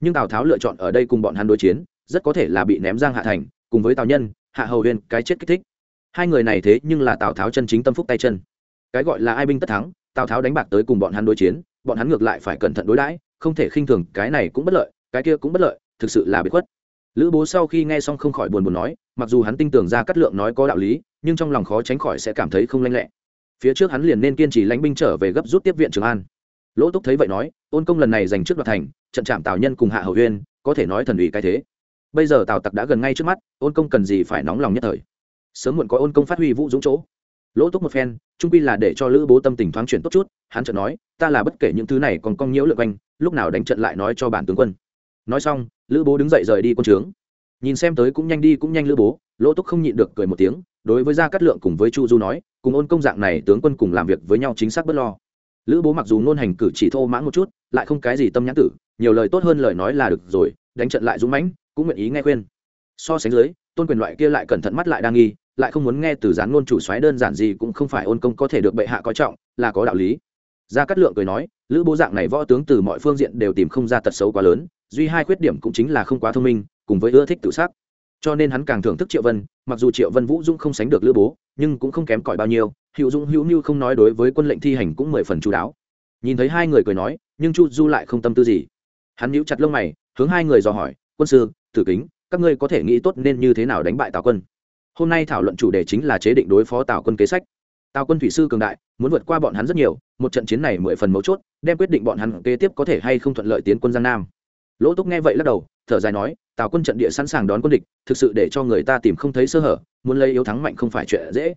Nhưng tào tháo lựa chọn ở đây cùng bọn hắn đối chiến, rất có thể là bị ném giang hạ thành, cùng với tào nhân, hạ hầu huyên cái chết kích thích. Hai người này thế nhưng là tào tháo chân chính tâm phúc tay chân. Cái gọi là ai binh tất thắng, tào tháo đánh bạc tới cùng bọn hắn đối chiến, bọn hắn ngược lại phải cẩn thận đối đãi, không thể khinh thường, cái này cũng bất lợi, cái kia cũng bất lợi thực sự là bị khuất. Lữ bố sau khi nghe xong không khỏi buồn buồn nói, mặc dù hắn tin tưởng ra cắt lượng nói có đạo lý, nhưng trong lòng khó tránh khỏi sẽ cảm thấy không lanh lẹ. Phía trước hắn liền nên kiên trì lãnh binh trở về gấp rút tiếp viện trường an. Lỗ túc thấy vậy nói, ôn công lần này giành trước đoạt thành, trận chạm tào nhân cùng hạ hầu huyên có thể nói thần ủy cái thế. Bây giờ tào tặc đã gần ngay trước mắt, ôn công cần gì phải nóng lòng nhất thời. Sớm muộn có ôn công phát huy vũ dũng chỗ. Lỗ túc một phen, trung quy là để cho lữ bố tâm tình thoáng chuyển tốt chút, hắn chợt nói, ta là bất kể những thứ này còn cong nhiễu lượt quanh, lúc nào đánh trận lại nói cho bản tướng quân nói xong, lữ bố đứng dậy rời đi quân trướng. Nhìn xem tới cũng nhanh đi cũng nhanh lữ bố, lỗ túc không nhịn được cười một tiếng, đối với gia cát lượng cùng với chu du nói, cùng ôn công dạng này tướng quân cùng làm việc với nhau chính xác bất lo. Lữ bố mặc dù ngôn hành cử chỉ thô mãng một chút, lại không cái gì tâm nhãn tử, nhiều lời tốt hơn lời nói là được rồi, đánh trận lại dũng mãnh, cũng nguyện ý nghe khuyên. So sánh dưới, tôn quyền loại kia lại cẩn thận mắt lại đang nghi, lại không muốn nghe từ gián ngôn chủ xoáy đơn giản gì cũng không phải ôn công có thể được bệ hạ coi trọng, là có đạo lý. Gia cát lượng cười nói, lữ bố dạng này võ tướng từ mọi phương diện đều tìm không ra tật xấu quá lớn duy hai khuyết điểm cũng chính là không quá thông minh cùng với ưa thích tự sát, cho nên hắn càng thưởng thức triệu vân mặc dù triệu vân vũ dũng không sánh được lữ bố nhưng cũng không kém cỏi bao nhiêu hữu dũng hữu như không nói đối với quân lệnh thi hành cũng mười phần chú đáo. Nhìn thấy hai người cười nói nhưng chu du lại không tâm tư gì. Hắn nhíu chặt lông mày hướng hai người dò hỏi quân sư tử kính các ngươi có thể nghĩ tốt nên như thế nào đánh bại tào quân? Hôm nay thảo luận chủ đề chính là chế định đối phó tào quân kế sách. Tào quân thủy sư cường đại muốn vượt qua bọn hắn rất nhiều một trận chiến này mười phần mấu chốt đem quyết định bọn hắn kế tiếp có thể hay không thuận lợi tiến quân giang nam lỗ túc nghe vậy lắc đầu, thở dài nói, tào quân trận địa sẵn sàng đón quân địch, thực sự để cho người ta tìm không thấy sơ hở, muốn lấy yếu thắng mạnh không phải chuyện dễ.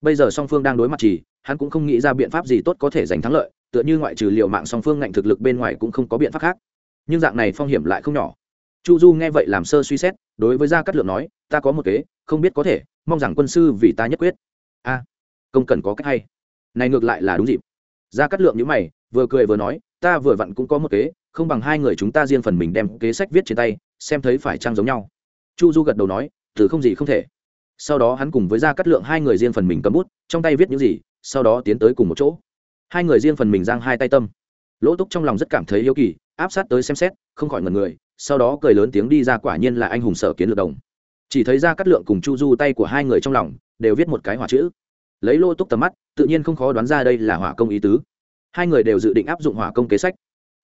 Bây giờ song phương đang đối mặt chỉ hắn cũng không nghĩ ra biện pháp gì tốt có thể giành thắng lợi, tựa như ngoại trừ liệu mạng song phương ngạnh thực lực bên ngoài cũng không có biện pháp khác. Nhưng dạng này phong hiểm lại không nhỏ. Chu du nghe vậy làm sơ suy xét, đối với gia cát lượng nói, ta có một kế, không biết có thể, mong rằng quân sư vì ta nhất quyết. A, công cần có cách hay. Này ngược lại là đúng dịp. Gia cát lượng nhíu mày, vừa cười vừa nói ta vừa vặn cũng có một kế, không bằng hai người chúng ta riêng phần mình đem kế sách viết trên tay, xem thấy phải trang giống nhau. Chu du gật đầu nói, từ không gì không thể. Sau đó hắn cùng với gia cát lượng hai người riêng phần mình cầm bút, trong tay viết những gì, sau đó tiến tới cùng một chỗ. Hai người riêng phần mình giang hai tay tâm. Lỗ túc trong lòng rất cảm thấy yêu kỳ, áp sát tới xem xét, không khỏi ngần người, sau đó cười lớn tiếng đi ra quả nhiên là anh hùng sở kiến lược đồng. Chỉ thấy ra cắt lượng cùng chu du tay của hai người trong lòng, đều viết một cái hỏa chữ. Lấy lô túc tầm mắt, tự nhiên không khó đoán ra đây là hỏa công ý tứ hai người đều dự định áp dụng hỏa công kế sách.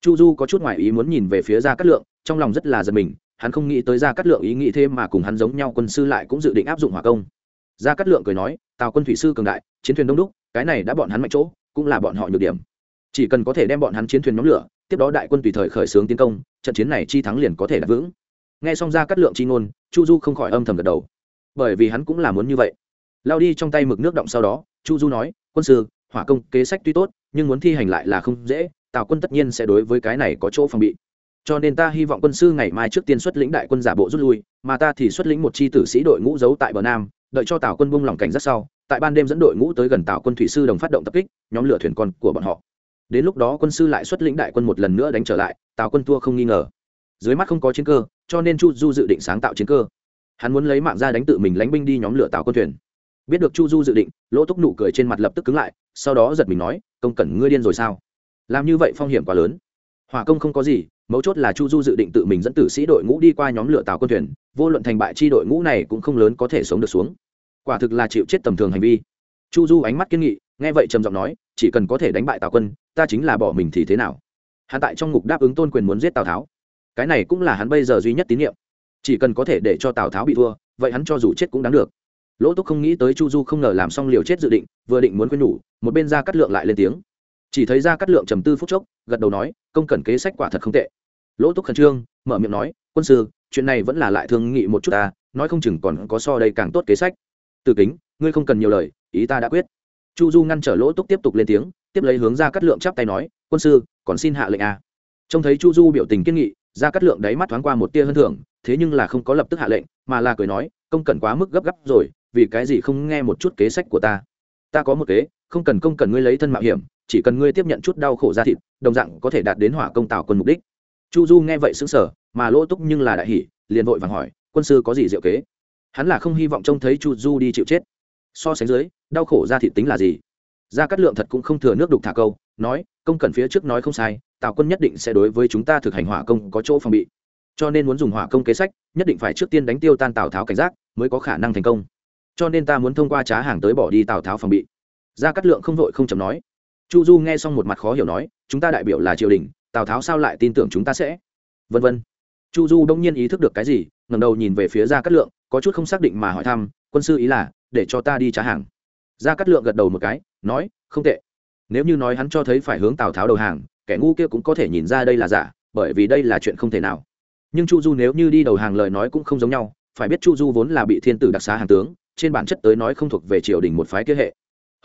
Chu du có chút ngoại ý muốn nhìn về phía gia cát lượng, trong lòng rất là giật mình, hắn không nghĩ tới gia cát lượng ý nghĩ thêm mà cùng hắn giống nhau quân sư lại cũng dự định áp dụng hỏa công. Gia cát lượng cười nói, tào quân thủy sư cường đại, chiến thuyền đông đúc, cái này đã bọn hắn mạnh chỗ, cũng là bọn họ nhược điểm. Chỉ cần có thể đem bọn hắn chiến thuyền nhóm lửa, tiếp đó đại quân tùy thời khởi xướng tiến công, trận chiến này chi thắng liền có thể đạt vững. Nghe xong gia cát lượng chi ngôn, chu du không khỏi âm thầm gật đầu. Bởi vì hắn cũng là muốn như vậy. Lao đi trong tay mực nước động sau đó, chu du nói, quân sư, hỏa công kế sách tuy tốt nhưng muốn thi hành lại là không dễ, tào quân tất nhiên sẽ đối với cái này có chỗ phòng bị. Cho nên ta hy vọng quân sư ngày mai trước tiên xuất lĩnh đại quân giả bộ rút lui, mà ta thì xuất lĩnh một chi tử sĩ đội ngũ giấu tại bờ nam, đợi cho tào quân buông lỏng cảnh rất sau, tại ban đêm dẫn đội ngũ tới gần tào quân thủy sư đồng phát động tập kích, nhóm lửa thuyền con của bọn họ. Đến lúc đó quân sư lại xuất lĩnh đại quân một lần nữa đánh trở lại, tào quân thua không nghi ngờ. Dưới mắt không có chiến cơ, cho nên chu du dự định sáng tạo chiến cơ. Hắn muốn lấy mạng ra đánh tự mình lánh binh đi nhóm lửa tàu quân thuyền. Biết được chu du dự định, lỗ túc nụ cười trên mặt lập tức cứng lại sau đó giật mình nói, công cẩn, ngươi điên rồi sao? Làm như vậy phong hiểm quá lớn. Hỏa công không có gì, mấu chốt là chu du dự định tự mình dẫn tử sĩ đội ngũ đi qua nhóm lửa tàu quân thuyền, vô luận thành bại chi đội ngũ này cũng không lớn có thể sống được xuống. Quả thực là chịu chết tầm thường hành vi. Chu du ánh mắt kiên nghị, nghe vậy trầm giọng nói, chỉ cần có thể đánh bại tào quân, ta chính là bỏ mình thì thế nào? Hắn tại trong ngục đáp ứng tôn quyền muốn giết tào tháo. Cái này cũng là hắn bây giờ duy nhất tín nhiệm. Chỉ cần có thể để cho tào tháo bị thua, vậy hắn cho dù chết cũng đáng được lỗ túc không nghĩ tới chu du không ngờ làm xong liều chết dự định, vừa định muốn quên nhủ, một bên ra cắt lượng lại lên tiếng. Chỉ thấy ra cắt lượng trầm tư phút chốc, gật đầu nói, công cần kế sách quả thật không tệ. Lỗ túc khẩn trương, mở miệng nói, quân sư, chuyện này vẫn là lại thương nghị một chút ta, nói không chừng còn có so đây càng tốt kế sách. Từ kính, ngươi không cần nhiều lời, ý ta đã quyết. Chu du ngăn trở lỗ túc tiếp tục lên tiếng, tiếp lấy hướng ra cắt lượng chắp tay nói, quân sư, còn xin hạ lệnh a à. trông thấy chu du biểu tình kiên nghị, ra cắt lượng đáy mắt thoáng qua một tia hơn thưởng, thế nhưng là không có lập tức hạ lệnh, mà là cười nói, công cần quá mức gấp gáp rồi vì cái gì không nghe một chút kế sách của ta? Ta có một kế, không cần công cần ngươi lấy thân mạo hiểm, chỉ cần ngươi tiếp nhận chút đau khổ ra thịt, đồng dạng có thể đạt đến hỏa công tạo quân mục đích. Chu du nghe vậy xứng sở mà lỗ túc nhưng là đại hỷ liền vội vàng hỏi, quân sư có gì diệu kế? Hắn là không hy vọng trông thấy chu du đi chịu chết. So sánh dưới, đau khổ ra thịt tính là gì? Gia cát lượng thật cũng không thừa nước đục thả câu, nói, công cần phía trước nói không sai tào quân nhất định sẽ đối với chúng ta thực hành hỏa công có chỗ phòng bị. Cho nên muốn dùng hỏa công kế sách, nhất định phải trước tiên đánh tiêu tan tào tháo cảnh giác, mới có khả năng thành công cho nên ta muốn thông qua trá hàng tới bỏ đi tào tháo phòng bị gia cát lượng không vội không chậm nói chu du nghe xong một mặt khó hiểu nói chúng ta đại biểu là triều đình tào tháo sao lại tin tưởng chúng ta sẽ vân vân chu du đông nhiên ý thức được cái gì ngẩng đầu nhìn về phía gia cát lượng có chút không xác định mà hỏi thăm quân sư ý là để cho ta đi trá hàng gia cát lượng gật đầu một cái nói không tệ nếu như nói hắn cho thấy phải hướng tào tháo đầu hàng kẻ ngu kia cũng có thể nhìn ra đây là giả bởi vì đây là chuyện không thể nào nhưng chu du nếu như đi đầu hàng lời nói cũng không giống nhau phải biết chu du vốn là bị thiên tử đặc xá hàng tướng trên bản chất tới nói không thuộc về triều đình một phái kia hệ.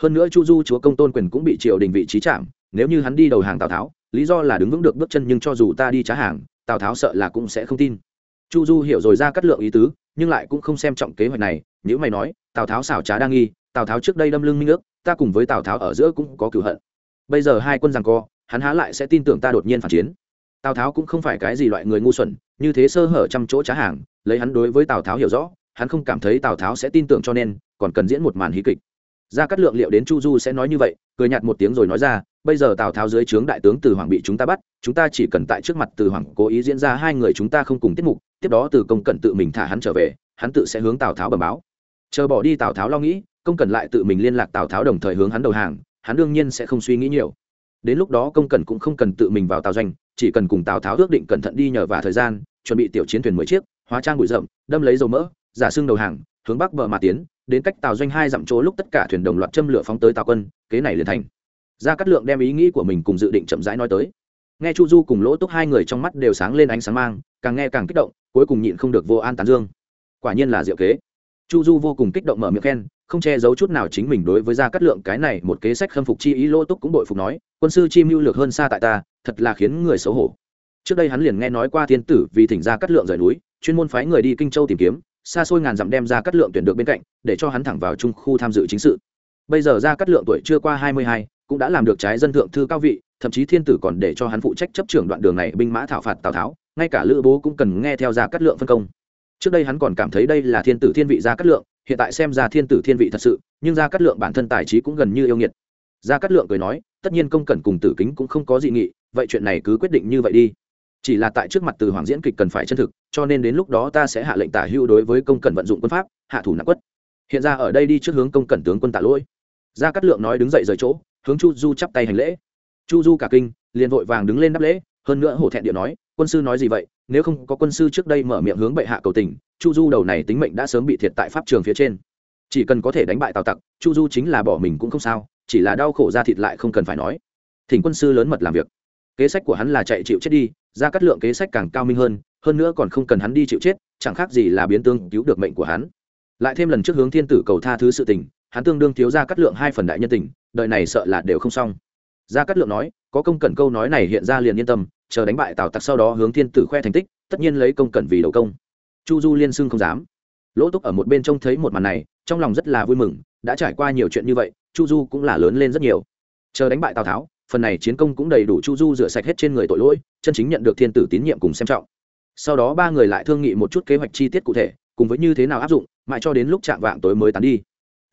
Hơn nữa chu du chúa công tôn quyền cũng bị triều đình vị trí chạm, nếu như hắn đi đầu hàng tào tháo, lý do là đứng vững được bước chân nhưng cho dù ta đi trá hàng, tào tháo sợ là cũng sẽ không tin. Chu du hiểu rồi ra cắt lượng ý tứ, nhưng lại cũng không xem trọng kế hoạch này, nếu mày nói, tào tháo xảo trá đa nghi, tào tháo trước đây đâm lưng minh ước, ta cùng với tào tháo ở giữa cũng có cửu hận. Bây giờ hai quân rằng co, hắn há lại sẽ tin tưởng ta đột nhiên phản chiến. Tào tháo cũng không phải cái gì loại người ngu xuẩn, như thế sơ hở trăm chỗ trá hàng, lấy hắn đối với tào tháo hiểu rõ hắn không cảm thấy tào tháo sẽ tin tưởng cho nên còn cần diễn một màn hí kịch ra cắt lượng liệu đến chu du sẽ nói như vậy cười nhạt một tiếng rồi nói ra bây giờ tào tháo dưới trướng đại tướng từ hoàng bị chúng ta bắt chúng ta chỉ cần tại trước mặt từ hoàng cố ý diễn ra hai người chúng ta không cùng tiết mục tiếp đó từ công cận tự mình thả hắn trở về hắn tự sẽ hướng tào tháo bẩm báo chờ bỏ đi tào tháo lo nghĩ công cận lại tự mình liên lạc tào tháo đồng thời hướng hắn đầu hàng hắn đương nhiên sẽ không suy nghĩ nhiều đến lúc đó công cận cũng không cần tự mình vào tào doanh chỉ cần cùng tào tháo ước định cẩn thận đi nhờ và thời gian chuẩn bị tiểu chiến thuyền mười chiếc hóa trang bụi rậm đâm lấy dầu mỡ giả xương đầu hàng, hướng bắc bờ mà tiến, đến cách tàu doanh hai dặm chỗ lúc tất cả thuyền đồng loạt châm lửa phóng tới tàu quân, kế này liền thành. Ra cát lượng đem ý nghĩ của mình cùng dự định chậm rãi nói tới. Nghe chu du cùng lỗ túc hai người trong mắt đều sáng lên ánh sáng mang, càng nghe càng kích động, cuối cùng nhịn không được vô an tán dương. Quả nhiên là diệu kế. Chu du vô cùng kích động mở miệng khen, không che giấu chút nào chính mình đối với gia cát lượng cái này một kế sách khâm phục chi ý, lỗ túc cũng bội phục nói, quân sư chi mưu lược hơn xa tại ta, thật là khiến người xấu hổ. Trước đây hắn liền nghe nói qua thiên tử vì thỉnh gia cát lượng rời núi, chuyên môn phái người đi kinh châu tìm kiếm xa xôi ngàn dặm đem ra cắt lượng tuyển được bên cạnh, để cho hắn thẳng vào trung khu tham dự chính sự. Bây giờ ra cắt lượng tuổi chưa qua hai mươi hai, cũng đã làm được trái dân thượng thư cao vị, thậm chí thiên tử còn để cho hắn phụ trách chấp trưởng đoạn đường này binh mã thảo phạt tào tháo, ngay cả lữ bố cũng cần nghe theo ra cắt lượng phân công. Trước đây hắn còn cảm thấy đây là thiên tử thiên vị gia cắt lượng, hiện tại xem ra thiên tử thiên vị thật sự, nhưng gia cắt lượng bản thân tài trí cũng gần như yêu nghiệt. Gia cắt lượng cười nói, tất nhiên công cẩn cùng tử kính cũng không có dị nghị, vậy chuyện này cứ quyết định như vậy đi chỉ là tại trước mặt từ hoàng diễn kịch cần phải chân thực, cho nên đến lúc đó ta sẽ hạ lệnh tả hưu đối với công cẩn vận dụng quân pháp, hạ thủ nặng quất. Hiện ra ở đây đi trước hướng công cẩn tướng quân tạ lỗi. Gia cát lượng nói đứng dậy rời chỗ, hướng chu du chắp tay hành lễ. Chu du cả kinh, liền vội vàng đứng lên đáp lễ, hơn nữa hổ thẹn điện nói, quân sư nói gì vậy? Nếu không có quân sư trước đây mở miệng hướng bệ hạ cầu tình, chu du đầu này tính mệnh đã sớm bị thiệt tại pháp trường phía trên. Chỉ cần có thể đánh bại tào tặc, chu du chính là bỏ mình cũng không sao, chỉ là đau khổ ra thịt lại không cần phải nói. Thỉnh quân sư lớn mật làm việc. Kế sách của hắn là chạy chịu chết đi ra cắt lượng kế sách càng cao minh hơn hơn nữa còn không cần hắn đi chịu chết, chẳng khác gì là biến tương cứu được mệnh của hắn. Lại thêm lần trước hướng thiên tử cầu tha thứ sự tình, hắn tương đương thiếu ra cắt lượng hai phần đại nhân tình đợi này sợ là đều không xong. Gia cát lượng nói, có công cẩn câu nói này hiện ra liền yên tâm, chờ đánh bại tào tặc sau đó hướng thiên tử khoe thành tích, tất nhiên lấy công cẩn vì đầu công. Chu du liên xưng không dám. Lỗ túc ở một bên trông thấy một màn này, trong lòng rất là vui mừng, đã trải qua nhiều chuyện như vậy, chu du cũng là lớn lên rất nhiều. Chờ đánh bại tào tháo phần này chiến công cũng đầy đủ chu du rửa sạch hết trên người tội lỗi, chân chính nhận được thiên tử tín nhiệm cùng xem trọng. Sau đó ba người lại thương nghị một chút kế hoạch chi tiết cụ thể, cùng với như thế nào áp dụng, mãi cho đến lúc chạm vạng tối mới tán đi.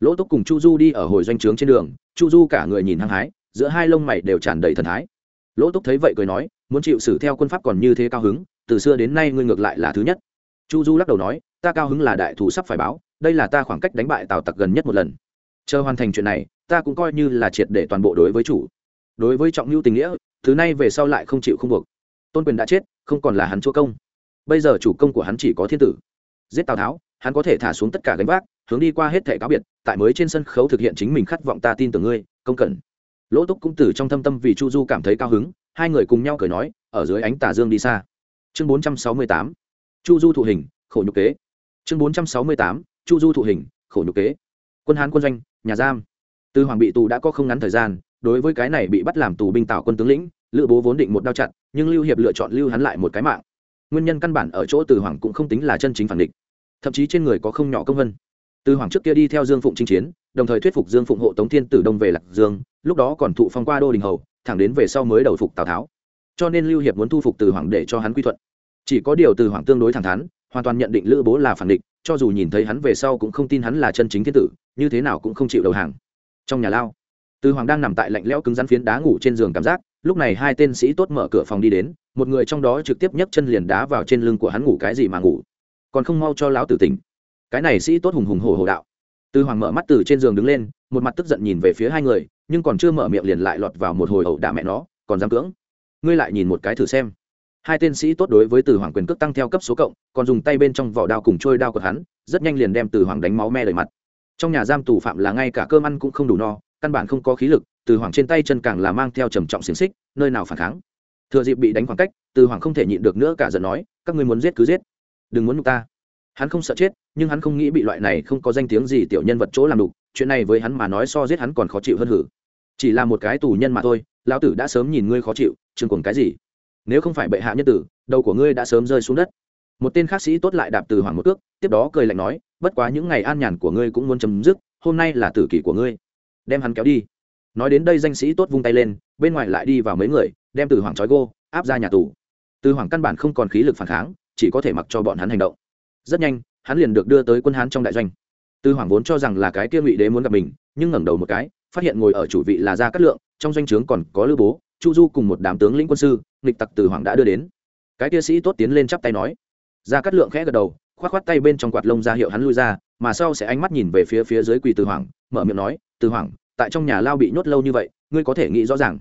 Lỗ túc cùng chu du đi ở hồi doanh trướng trên đường, chu du cả người nhìn hăng hái, giữa hai lông mày đều tràn đầy thần thái. Lỗ túc thấy vậy cười nói, muốn chịu xử theo quân pháp còn như thế cao hứng, từ xưa đến nay ngươi ngược lại là thứ nhất. Chu du lắc đầu nói, ta cao hứng là đại thù sắp phải báo, đây là ta khoảng cách đánh bại tào tặc gần nhất một lần. Chờ hoàn thành chuyện này, ta cũng coi như là triệt để toàn bộ đối với chủ đối với trọng lưu tình nghĩa, thứ này về sau lại không chịu không buộc. Tôn quyền đã chết, không còn là hắn chúa công. Bây giờ chủ công của hắn chỉ có thiên tử. Giết tào tháo, hắn có thể thả xuống tất cả gánh vác, hướng đi qua hết thẻ cáo biệt, tại mới trên sân khấu thực hiện chính mình khát vọng ta tin tưởng ngươi, công cẩn. Lỗ túc cũng từ trong thâm tâm vì chu du cảm thấy cao hứng, hai người cùng nhau cười nói, ở dưới ánh tà dương đi xa. Chương bốn trăm sáu mươi tám, chu du thụ hình, khổ nhục kế. Chương bốn trăm sáu mươi tám, chu du thụ hình, khổ nhục kế. Quân hán quân doanh, nhà giam. Từ hoàng bị tù đã có không ngắn thời gian đối với cái này bị bắt làm tù binh tạo quân tướng lĩnh, lữ bố vốn định một đao chặt, nhưng lưu hiệp lựa chọn lưu hắn lại một cái mạng. Nguyên nhân căn bản ở chỗ từ hoàng cũng không tính là chân chính phản địch. Thậm chí trên người có không nhỏ công vân. Từ hoàng trước kia đi theo dương phụng chinh chiến, đồng thời thuyết phục dương phụng hộ tống thiên tử đông về lạc dương, lúc đó còn thụ phong qua đô đình hầu, thẳng đến về sau mới đầu phục tào tháo. Cho nên lưu hiệp muốn thu phục từ hoàng để cho hắn quy thuận. Chỉ có điều từ hoàng tương đối thẳng thắn, hoàn toàn nhận định lữ bố là phản địch, cho dù nhìn thấy hắn về sau cũng không tin hắn là chân chính thiên tử, như thế nào cũng không chịu đầu hàng. Trong nhà lao từ hoàng đang nằm tại lạnh lẽo cứng rắn phiến đá ngủ trên giường cảm giác, lúc này hai tên sĩ tốt mở cửa phòng đi đến, một người trong đó trực tiếp nhấc chân liền đá vào trên lưng của hắn ngủ cái gì mà ngủ. Còn không mau cho lão tử tỉnh. Cái này sĩ tốt hùng hùng hổ hổ đạo. Từ hoàng mở mắt từ trên giường đứng lên, một mặt tức giận nhìn về phía hai người, nhưng còn chưa mở miệng liền lại lọt vào một hồi ẩu đả mẹ nó, còn dám cưỡng. Ngươi lại nhìn một cái thử xem. Hai tên sĩ tốt đối với từ hoàng quyền cước tăng theo cấp số cộng, còn dùng tay bên trong vỏ đao cùng trôi đao của hắn, rất nhanh liền đem từ hoàng đánh máu me đầy mặt. Trong nhà giam tù phạm là ngay cả cơm ăn cũng không đủ no căn bản không có khí lực, từ hoàng trên tay chân càng là mang theo trầm trọng xiềng xích, nơi nào phản kháng. Thừa dịp bị đánh khoảng cách, từ hoàng không thể nhịn được nữa cả giận nói, các ngươi muốn giết cứ giết, đừng muốn nhục ta. Hắn không sợ chết, nhưng hắn không nghĩ bị loại này không có danh tiếng gì tiểu nhân vật chỗ làm đục, chuyện này với hắn mà nói so giết hắn còn khó chịu hơn hử. Chỉ là một cái tù nhân mà thôi, lão tử đã sớm nhìn ngươi khó chịu chừng cùng cái gì? Nếu không phải bệ hạ nhân tử, đầu của ngươi đã sớm rơi xuống đất. Một tên khắc sĩ tốt lại đạp từ hoàng một cước, tiếp đó cười lạnh nói, bất quá những ngày an nhàn của ngươi cũng muốn chấm dứt, hôm nay là tử kỷ của ngươi đem hắn kéo đi. Nói đến đây danh sĩ tốt vung tay lên, bên ngoài lại đi vào mấy người, đem từ hoàng trói gô, áp ra nhà tù. Từ hoàng căn bản không còn khí lực phản kháng, chỉ có thể mặc cho bọn hắn hành động. Rất nhanh, hắn liền được đưa tới quân hán trong đại doanh. Từ hoàng vốn cho rằng là cái kia ngụy đế muốn gặp mình, nhưng ngẩng đầu một cái, phát hiện ngồi ở chủ vị là gia cát lượng, trong doanh trướng còn có lữ bố, chu du cùng một đám tướng lĩnh quân sư, nghịch tặc từ hoàng đã đưa đến. Cái kia sĩ tốt tiến lên chắp tay nói. Gia cát lượng khẽ gật đầu, khoát khoát tay bên trong quạt lông ra hiệu hắn lui ra, mà sau sẽ ánh mắt nhìn về phía phía dưới quỳ từ hoàng mở miệng nói từ hoàng tại trong nhà lao bị nhốt lâu như vậy, ngươi có thể nghĩ rõ ràng.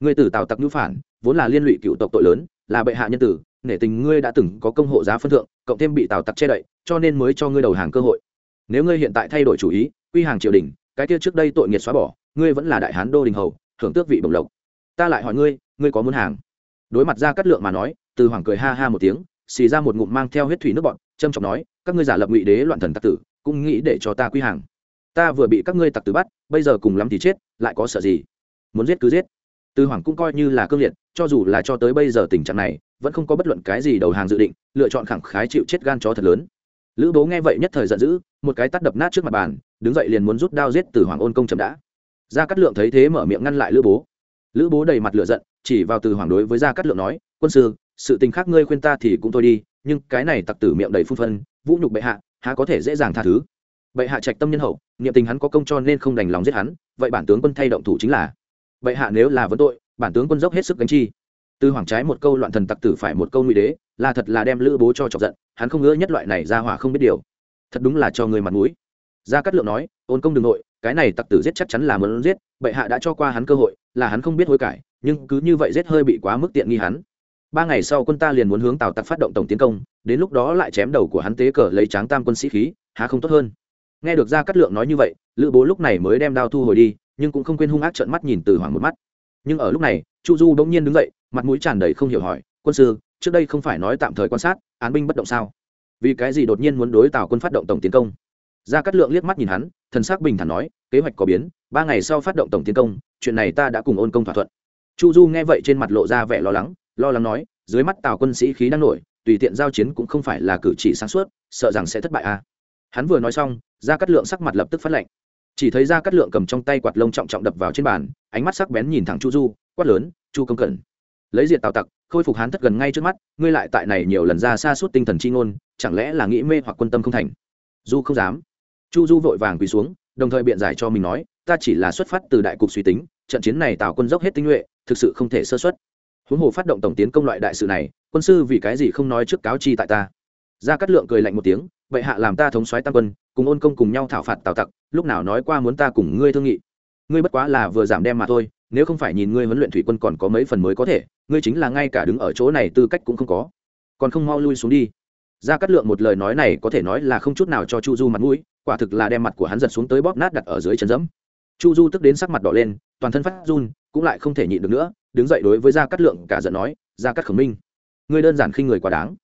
Ngươi tử tào tặc ngữ phản, vốn là liên lụy cựu tộc tội lớn, là bệ hạ nhân tử, nể tình ngươi đã từng có công hộ giá phân thượng, cộng thêm bị tào tặc che đậy, cho nên mới cho ngươi đầu hàng cơ hội. Nếu ngươi hiện tại thay đổi chủ ý, quy hàng triều đình, cái kia trước đây tội nghiệt xóa bỏ, ngươi vẫn là đại hán đô đình hầu, thưởng tước vị bồng lộc. Ta lại hỏi ngươi ngươi có muốn hàng? Đối mặt ra cắt lượng mà nói, từ hoàng cười ha ha một tiếng, xì ra một ngụm mang theo huyết thủy nước bọn, trâm trọng nói, các ngươi giả lập ngụy đế loạn thần tặc tử, cũng nghĩ để cho ta quy hàng ta vừa bị các ngươi tặc tử bắt, bây giờ cùng lắm thì chết, lại có sợ gì? Muốn giết cứ giết. Từ hoàng cũng coi như là cương liệt, cho dù là cho tới bây giờ tình trạng này, vẫn không có bất luận cái gì đầu hàng dự định, lựa chọn khẳng khái chịu chết gan chó thật lớn. Lữ bố nghe vậy nhất thời giận dữ, một cái tắt đập nát trước mặt bàn, đứng dậy liền muốn rút đao giết từ hoàng ôn công chậm đã. Gia cát lượng thấy thế mở miệng ngăn lại lữ bố. Lữ bố đầy mặt lửa giận, chỉ vào từ hoàng đối với gia cát lượng nói, quân sư, sự tình khác ngươi khuyên ta thì cũng thôi đi, nhưng cái này tặc tử miệng đầy phun phân, vũ nhục bệ hạ, há có thể dễ dàng tha thứ? Bệ hạ trạch tâm nhân hậu, niệm tình hắn có công cho nên không đành lòng giết hắn, vậy bản tướng quân thay động thủ chính là. Bệ hạ nếu là vấn tội, bản tướng quân dốc hết sức gánh chi. Từ hoàng trái một câu loạn thần tặc tử phải một câu nguy đế, là thật là đem lữ bố cho chọc giận, hắn không ngỡ nhất loại này ra hỏa không biết điều. Thật đúng là cho người mặt mũi. Gia cát lượng nói, ôn công đường nội, cái này tặc tử giết chắc chắn là muốn giết, bệ hạ đã cho qua hắn cơ hội, là hắn không biết hối cải, nhưng cứ như vậy giết hơi bị quá mức tiện nghi hắn. Ba ngày sau quân ta liền muốn hướng tào tặc phát động tổng tiến công, đến lúc đó lại chém đầu của hắn tế cờ lấy tráng tam quân sĩ khí, há không tốt hơn nghe được gia cát lượng nói như vậy, lữ bố lúc này mới đem đao thu hồi đi, nhưng cũng không quên hung ác trợn mắt nhìn từ hoàng một mắt. Nhưng ở lúc này, chu du bỗng nhiên đứng dậy, mặt mũi tràn đầy không hiểu hỏi, quân sư, trước đây không phải nói tạm thời quan sát, án binh bất động sao? Vì cái gì đột nhiên muốn đối tào quân phát động tổng tiến công? Gia cát lượng liếc mắt nhìn hắn, thần sắc bình thản nói, kế hoạch có biến, ba ngày sau phát động tổng tiến công, chuyện này ta đã cùng ôn công thỏa thuận. Chu du nghe vậy trên mặt lộ ra vẻ lo lắng lo lắng nói, dưới mắt tào quân sĩ khí đang nổi, tùy tiện giao chiến cũng không phải là cử chỉ sáng suốt, sợ rằng sẽ thất bại à hắn vừa nói xong, gia cát lượng sắc mặt lập tức phát lệnh chỉ thấy gia cát lượng cầm trong tay quạt lông trọng trọng đập vào trên bàn, ánh mắt sắc bén nhìn thẳng chu du, quát lớn, chu công cẩn, lấy diệt tào tặc, khôi phục hán thất gần ngay trước mắt, ngươi lại tại này nhiều lần ra xa suốt tinh thần chi ngôn, chẳng lẽ là nghĩ mê hoặc quân tâm không thành? Du không dám. Chu du vội vàng quỳ xuống, đồng thời biện giải cho mình nói, ta chỉ là xuất phát từ đại cục suy tính, trận chiến này tào quân dốc hết tinh nhuệ, thực sự không thể sơ xuất huống hồ phát động tổng tiến công loại đại sự này, quân sư vì cái gì không nói trước cáo chi tại ta? Gia cát lượng cười lạnh một tiếng vậy hạ làm ta thống soái tam quân, cùng ôn công cùng nhau thảo phạt tào tặc, lúc nào nói qua muốn ta cùng ngươi thương nghị. Ngươi bất quá là vừa giảm đem mà thôi, nếu không phải nhìn ngươi huấn luyện thủy quân còn có mấy phần mới có thể, ngươi chính là ngay cả đứng ở chỗ này tư cách cũng không có. Còn không mau lui xuống đi. Gia cát lượng một lời nói này có thể nói là không chút nào cho chu du mặt mũi, quả thực là đem mặt của hắn giật xuống tới bóp nát đặt ở dưới chân dẫm chu du tức đến sắc mặt đỏ lên, toàn thân phát run, cũng lại không thể nhịn được nữa, đứng dậy đối với gia cát lượng cả giận nói, gia cát khổng minh, ngươi đơn giản khinh người quá đáng.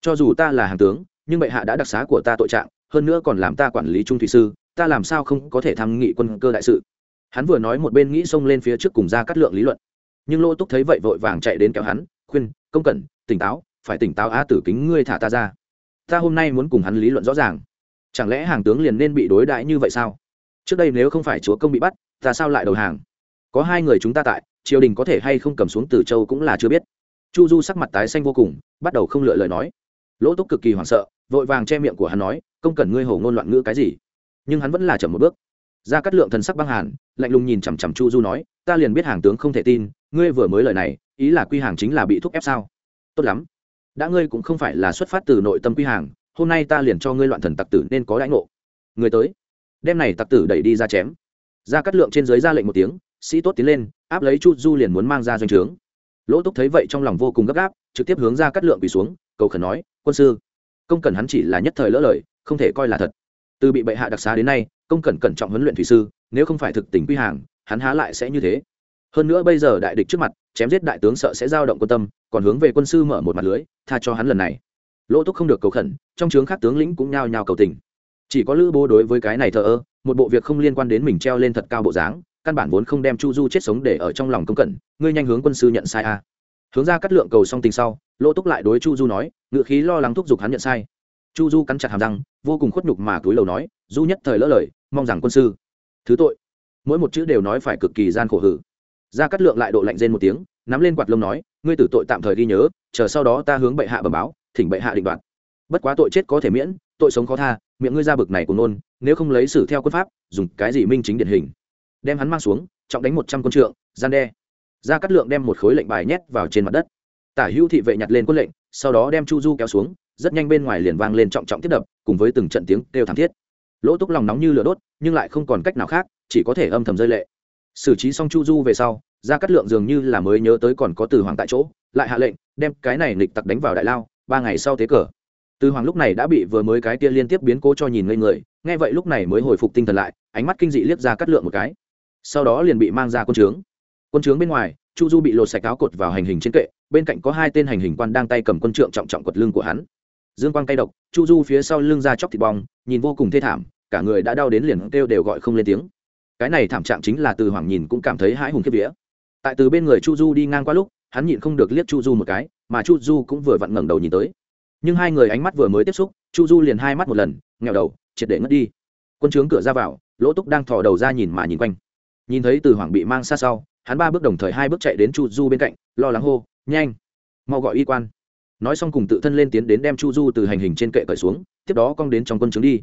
Cho dù ta là hàng tướng nhưng bệ hạ đã đặc xá của ta tội trạng, hơn nữa còn làm ta quản lý trung thủy sư, ta làm sao không có thể tham nghị quân cơ đại sự? Hắn vừa nói một bên nghĩ xông lên phía trước cùng ra cắt lượng lý luận. Nhưng lỗ túc thấy vậy vội vàng chạy đến kéo hắn, khuyên, công cẩn, tỉnh táo, phải tỉnh táo a tử kính ngươi thả ta ra. Ta hôm nay muốn cùng hắn lý luận rõ ràng. Chẳng lẽ hàng tướng liền nên bị đối đãi như vậy sao? Trước đây nếu không phải chúa công bị bắt, ta sao lại đầu hàng? Có hai người chúng ta tại, triều đình có thể hay không cầm xuống từ châu cũng là chưa biết. Chu du sắc mặt tái xanh vô cùng, bắt đầu không lựa lời nói. Lỗ túc cực kỳ hoảng sợ vội vàng che miệng của hắn nói, công cần ngươi hổ ngôn loạn ngữ cái gì? Nhưng hắn vẫn là chậm một bước. Ra cắt lượng thần sắc băng hàn, lạnh lùng nhìn chằm chằm chu du nói, ta liền biết hàng tướng không thể tin, ngươi vừa mới lời này, ý là quy hàng chính là bị thúc ép sao? Tốt lắm. Đã ngươi cũng không phải là xuất phát từ nội tâm quy hàng, hôm nay ta liền cho ngươi loạn thần tặc tử nên có đãi ngộ. Người tới. Đem này tặc tử đẩy đi ra chém. Ra cắt lượng trên dưới ra lệnh một tiếng, sĩ tốt tiến lên, áp lấy chu du liền muốn mang ra doanh trướng. Lỗ túc thấy vậy trong lòng vô cùng gấp gáp, trực tiếp hướng ra cắt lượng quỳ xuống, cầu khẩn nói, quân sư công cần hắn chỉ là nhất thời lỡ lời, không thể coi là thật. Từ bị bệ hạ đặc xá đến nay, công cần cẩn trọng huấn luyện thủy sư, nếu không phải thực tình quy hàng, hắn há lại sẽ như thế. Hơn nữa bây giờ đại địch trước mặt, chém giết đại tướng sợ sẽ dao động quân tâm, còn hướng về quân sư mở một mặt lưới, tha cho hắn lần này. Lỗ túc không được cầu khẩn, trong trướng khác tướng lĩnh cũng nhao nhao cầu tình. Chỉ có lữ bố đối với cái này thờ ơ, một bộ việc không liên quan đến mình treo lên thật cao bộ dáng, căn bản vốn không đem chu du chết sống để ở trong lòng công cẩn, ngươi nhanh hướng quân sư nhận sai a. Hướng ra cắt lượng cầu xong tình sau lỗ túc lại đối chu du nói, ngựa khí lo lắng thúc giục hắn nhận sai. Chu du cắn chặt hàm răng, vô cùng khuất nhục mà túi lầu nói, du nhất thời lỡ lời, mong rằng quân sư thứ tội. Mỗi một chữ đều nói phải cực kỳ gian khổ hử. Ra cắt lượng lại độ lạnh rên một tiếng, nắm lên quạt lông nói, ngươi tử tội tạm thời ghi nhớ, chờ sau đó ta hướng bệ hạ bẩm báo, thỉnh bệ hạ định đoạt. Bất quá tội chết có thể miễn, tội sống khó tha, miệng ngươi ra bực này của nôn nếu không lấy xử theo quân pháp, dùng cái gì minh chính điển hình? Đem hắn mang xuống, trọng đánh một trăm quân trượng, gian đe. Ra cắt lượng đem một khối lệnh bài nhét vào trên mặt đất tả hữu thị vệ nhặt lên quân lệnh, sau đó đem chu du kéo xuống, rất nhanh bên ngoài liền vang lên trọng trọng thiết đập, cùng với từng trận tiếng kêu thảm thiết. Lỗ túc lòng nóng như lửa đốt, nhưng lại không còn cách nào khác, chỉ có thể âm thầm rơi lệ. Xử trí xong chu du về sau ra cắt lượng dường như là mới nhớ tới còn có từ hoàng tại chỗ, lại hạ lệnh, đem cái này nịch tặc đánh vào đại lao, ba ngày sau tế cờ. Từ hoàng lúc này đã bị vừa mới cái kia liên tiếp biến cố cho nhìn ngây người, nghe vậy lúc này mới hồi phục tinh thần lại, ánh mắt kinh dị liếc ra cắt lượng một cái. Sau đó liền bị mang ra quân trướng. Quân trướng bên ngoài, chu du bị lột sạch áo cột vào hành hình trên kệ bên cạnh có hai tên hành hình quan đang tay cầm quân trượng trọng trọng quật lưng của hắn. Dương quang cay độc, chu du phía sau lưng ra chóc thịt bong, nhìn vô cùng thê thảm, cả người đã đau đến liền kêu đều gọi không lên tiếng. Cái này thảm trạng chính là từ hoàng nhìn cũng cảm thấy hãi hùng kiếp vía. Tại từ bên người chu du đi ngang qua lúc, hắn nhịn không được liếc chu du một cái, mà chu du cũng vừa vặn ngẩng đầu nhìn tới. Nhưng hai người ánh mắt vừa mới tiếp xúc, chu du liền hai mắt một lần nghèo đầu, triệt để ngất đi. Quân trướng cửa ra vào, lỗ túc đang thò đầu ra nhìn mà nhìn quanh. Nhìn thấy từ hoàng bị mang xa sau, hắn ba bước đồng thời hai bước chạy đến chu du bên cạnh, lo lắng hô nhanh. Mau gọi y quan. Nói xong cùng tự thân lên tiến đến đem chu du từ hành hình trên kệ cởi xuống, tiếp đó cong đến trong quân trướng đi.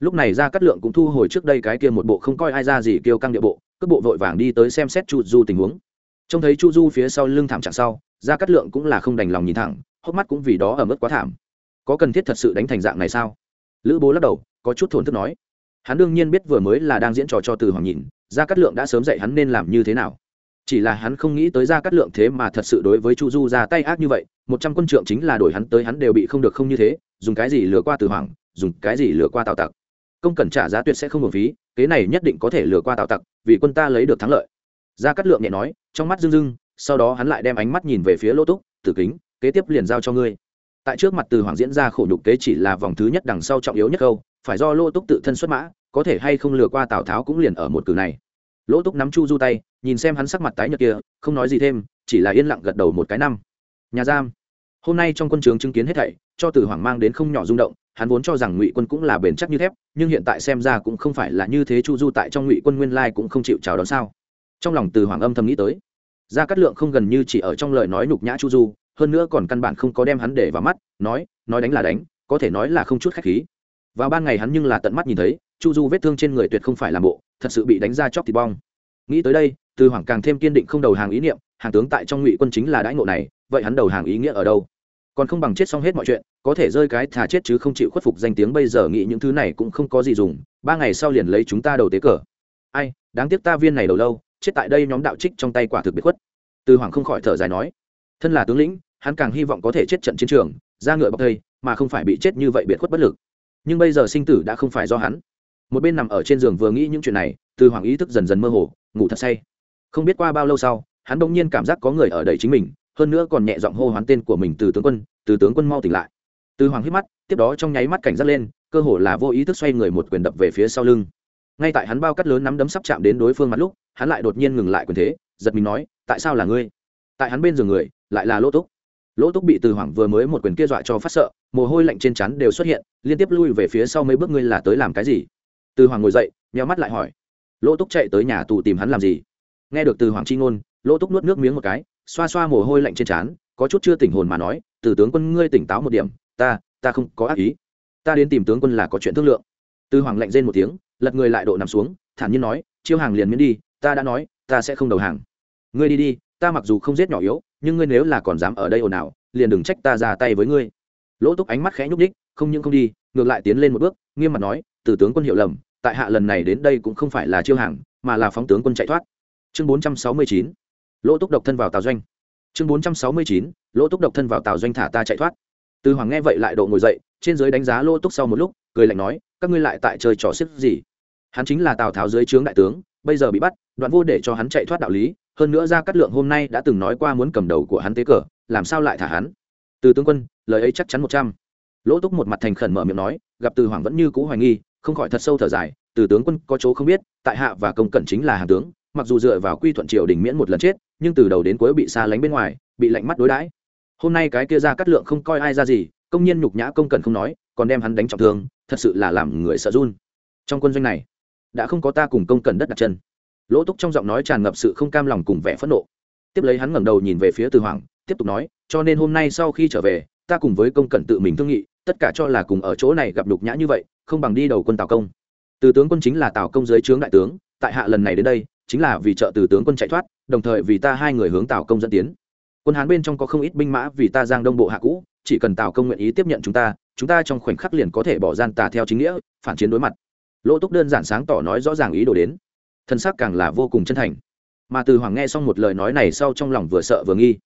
Lúc này ra cắt lượng cũng thu hồi trước đây cái kia một bộ không coi ai ra gì kêu căng địa bộ, cước bộ vội vàng đi tới xem xét chu du tình huống. Trông thấy chu du phía sau lưng thảm trạng sau ra cắt lượng cũng là không đành lòng nhìn thẳng, hốc mắt cũng vì đó ở mức quá thảm. Có cần thiết thật sự đánh thành dạng này sao? Lữ bố lắc đầu, có chút thổn thức nói. Hắn đương nhiên biết vừa mới là đang diễn trò cho từ hoàng nhìn ra cắt lượng đã sớm dạy hắn nên làm như thế nào chỉ là hắn không nghĩ tới ra cắt lượng thế mà thật sự đối với chu du ra tay ác như vậy, một trăm quân trượng chính là đổi hắn tới hắn đều bị không được không như thế, dùng cái gì lừa qua từ hoàng, dùng cái gì lừa qua tào tặc. Công cần trả giá tuyệt sẽ không hợp phí, kế này nhất định có thể lừa qua tào tặc, vì quân ta lấy được thắng lợi. Ra cắt lượng nhẹ nói, trong mắt rưng rưng, sau đó hắn lại đem ánh mắt nhìn về phía lỗ túc, tử kính, kế tiếp liền giao cho ngươi. Tại trước mặt từ hoàng diễn ra khổ nhục kế chỉ là vòng thứ nhất đằng sau trọng yếu nhất câu, phải do lỗ túc tự thân xuất mã, có thể hay không lừa qua tào tháo cũng liền ở một cử này. Lỗ túc nắm chu du tay nhìn xem hắn sắc mặt tái nhợt kia, không nói gì thêm, chỉ là yên lặng gật đầu một cái năm. Nhà giam. Hôm nay trong quân trường chứng kiến hết thảy, cho từ hoàng mang đến không nhỏ rung động, hắn vốn cho rằng ngụy quân cũng là bền chắc như thép, nhưng hiện tại xem ra cũng không phải là như thế chu du tại trong ngụy quân nguyên lai cũng không chịu chào đón sao. Trong lòng từ hoàng âm thầm nghĩ tới, gia cát lượng không gần như chỉ ở trong lời nói nhục nhã chu du, hơn nữa còn căn bản không có đem hắn để vào mắt, nói nói đánh là đánh, có thể nói là không chút khách khí. Vào ban ngày hắn nhưng là tận mắt nhìn thấy, chu du vết thương trên người tuyệt không phải làm bộ thật sự bị đánh ra chóc thịt bong nghĩ tới đây, từ hoàng càng thêm kiên định không đầu hàng ý niệm, hàng tướng tại trong ngụy quân chính là đãi ngộ này, vậy hắn đầu hàng ý nghĩa ở đâu? Còn không bằng chết xong hết mọi chuyện, có thể rơi cái thà chết chứ không chịu khuất phục danh tiếng bây giờ nghĩ những thứ này cũng không có gì dùng, ba ngày sau liền lấy chúng ta đầu tế cờ. Ai, đáng tiếc ta viên này đầu lâu, chết tại đây nhóm đạo trích trong tay quả thực biệt khuất. Từ hoàng không khỏi thở dài nói, thân là tướng lĩnh, hắn càng hy vọng có thể chết trận chiến trường, ra ngựa bọc thây, mà không phải bị chết như vậy biệt khuất bất lực. Nhưng bây giờ sinh tử đã không phải do hắn. Một bên nằm ở trên giường vừa nghĩ những chuyện này, từ hoàng ý thức dần dần mơ hồ ngủ thật say. Không biết qua bao lâu sau, hắn bỗng nhiên cảm giác có người ở đầy chính mình, hơn nữa còn nhẹ giọng hô hoán tên của mình từ tướng quân, từ tướng quân mau tỉnh lại. Từ hoàng hít mắt, tiếp đó trong nháy mắt cảnh giác lên, cơ hồ là vô ý thức xoay người một quyền đập về phía sau lưng. Ngay tại hắn bao cắt lớn nắm đấm sắp chạm đến đối phương mặt lúc, hắn lại đột nhiên ngừng lại quyền thế, giật mình nói, tại sao là ngươi? Tại hắn bên giường người, lại là lỗ túc. Lỗ túc bị từ hoàng vừa mới một quyền kia dọa cho phát sợ, mồ hôi lạnh trên chắn đều xuất hiện, liên tiếp lui về phía sau mấy bước, ngươi là tới làm cái gì? Từ hoàng ngồi dậy, nheo mắt lại hỏi lỗ túc chạy tới nhà tù tìm hắn làm gì? Nghe được từ hoàng c h i ngôn, lỗ túc nuốt nước miếng một cái, xoa xoa mồ hôi lạnh trên trán, có chút chưa tỉnh hồn mà nói, từ tướng quân ngươi tỉnh táo một điểm, ta ta không có ác ý. Ta đến tìm tướng quân là có chuyện thương lượng. Từ hoàng lạnh rên một tiếng, lật người lại độ nằm xuống, thản nhiên nói, chiêu hàng liền miễn đi, ta đã nói, ta sẽ không đầu hàng. Ngươi đi đi, ta mặc dù không giết nhỏ yếu, nhưng ngươi nếu là còn dám ở đây ồn ào, liền đừng trách ta ra tay với ngươi. Lỗ túc ánh mắt khẽ nhúc ních không những không đi, ngược lại tiến lên một bước, nghiêm mặt nói, từ tướng quân hiểu lầm tại hạ lần này đến đây cũng không phải là chiêu hàng, mà là phóng tướng quân chạy thoát. Chương bốn trăm sáu mươi chín, lỗ túc độc thân vào tàu doanh. Chương bốn trăm sáu mươi chín, lỗ túc độc thân vào tàu doanh thả ta chạy thoát. Từ hoàng nghe vậy lại độ ngồi dậy, trên giới đánh giá lỗ túc sau một lúc, cười lạnh nói, các ngươi lại tại chơi trò xếp gì? Hắn chính là tào tháo dưới trướng đại tướng, bây giờ bị bắt, đoạn vô để cho hắn chạy thoát đạo lý, hơn nữa ra cát lượng hôm nay đã từng nói qua muốn cầm đầu của hắn tế cờ, làm sao lại thả hắn? Từ tướng quân, lời ấy chắc chắn một trăm. Lỗ túc một mặt thành khẩn mở miệng nói, gặp từ hoàng vẫn như cũ hoài nghi không khỏi thật sâu thở dài, từ tướng quân có chỗ không biết, tại hạ và công cẩn chính là hàng tướng, mặc dù dựa vào quy thuận triều đình miễn một lần chết, nhưng từ đầu đến cuối bị xa lánh bên ngoài, bị lạnh mắt đối đãi. Hôm nay cái kia ra cắt lượng không coi ai ra gì, công nhân nhục nhã công cẩn không nói, còn đem hắn đánh trọng thương, thật sự là làm người sợ run. Trong quân doanh này, đã không có ta cùng công cẩn đất đặt chân. Lỗ túc trong giọng nói tràn ngập sự không cam lòng cùng vẻ phẫn nộ. Tiếp lấy hắn ngẩng đầu nhìn về phía từ hoàng, tiếp tục nói, cho nên hôm nay sau khi trở về, ta cùng với công cẩn tự mình thương nghị, tất cả cho là cùng ở chỗ này gặp nhục nhã như vậy không bằng đi đầu quân tào công. Từ tướng quân chính là tào công dưới trướng đại tướng, tại hạ lần này đến đây, chính là vì trợ từ tướng quân chạy thoát, đồng thời vì ta hai người hướng tào công dẫn tiến. Quân hán bên trong có không ít binh mã vì ta giang đông bộ hạ cũ, chỉ cần tào công nguyện ý tiếp nhận chúng ta chúng ta trong khoảnh khắc liền có thể bỏ gian tà theo chính nghĩa, phản chiến đối mặt. Lỗ túc đơn giản sáng tỏ nói rõ ràng ý đồ đến. Thân xác càng là vô cùng chân thành. Mà từ hoàng nghe xong một lời nói này sau trong lòng vừa sợ vừa nghi.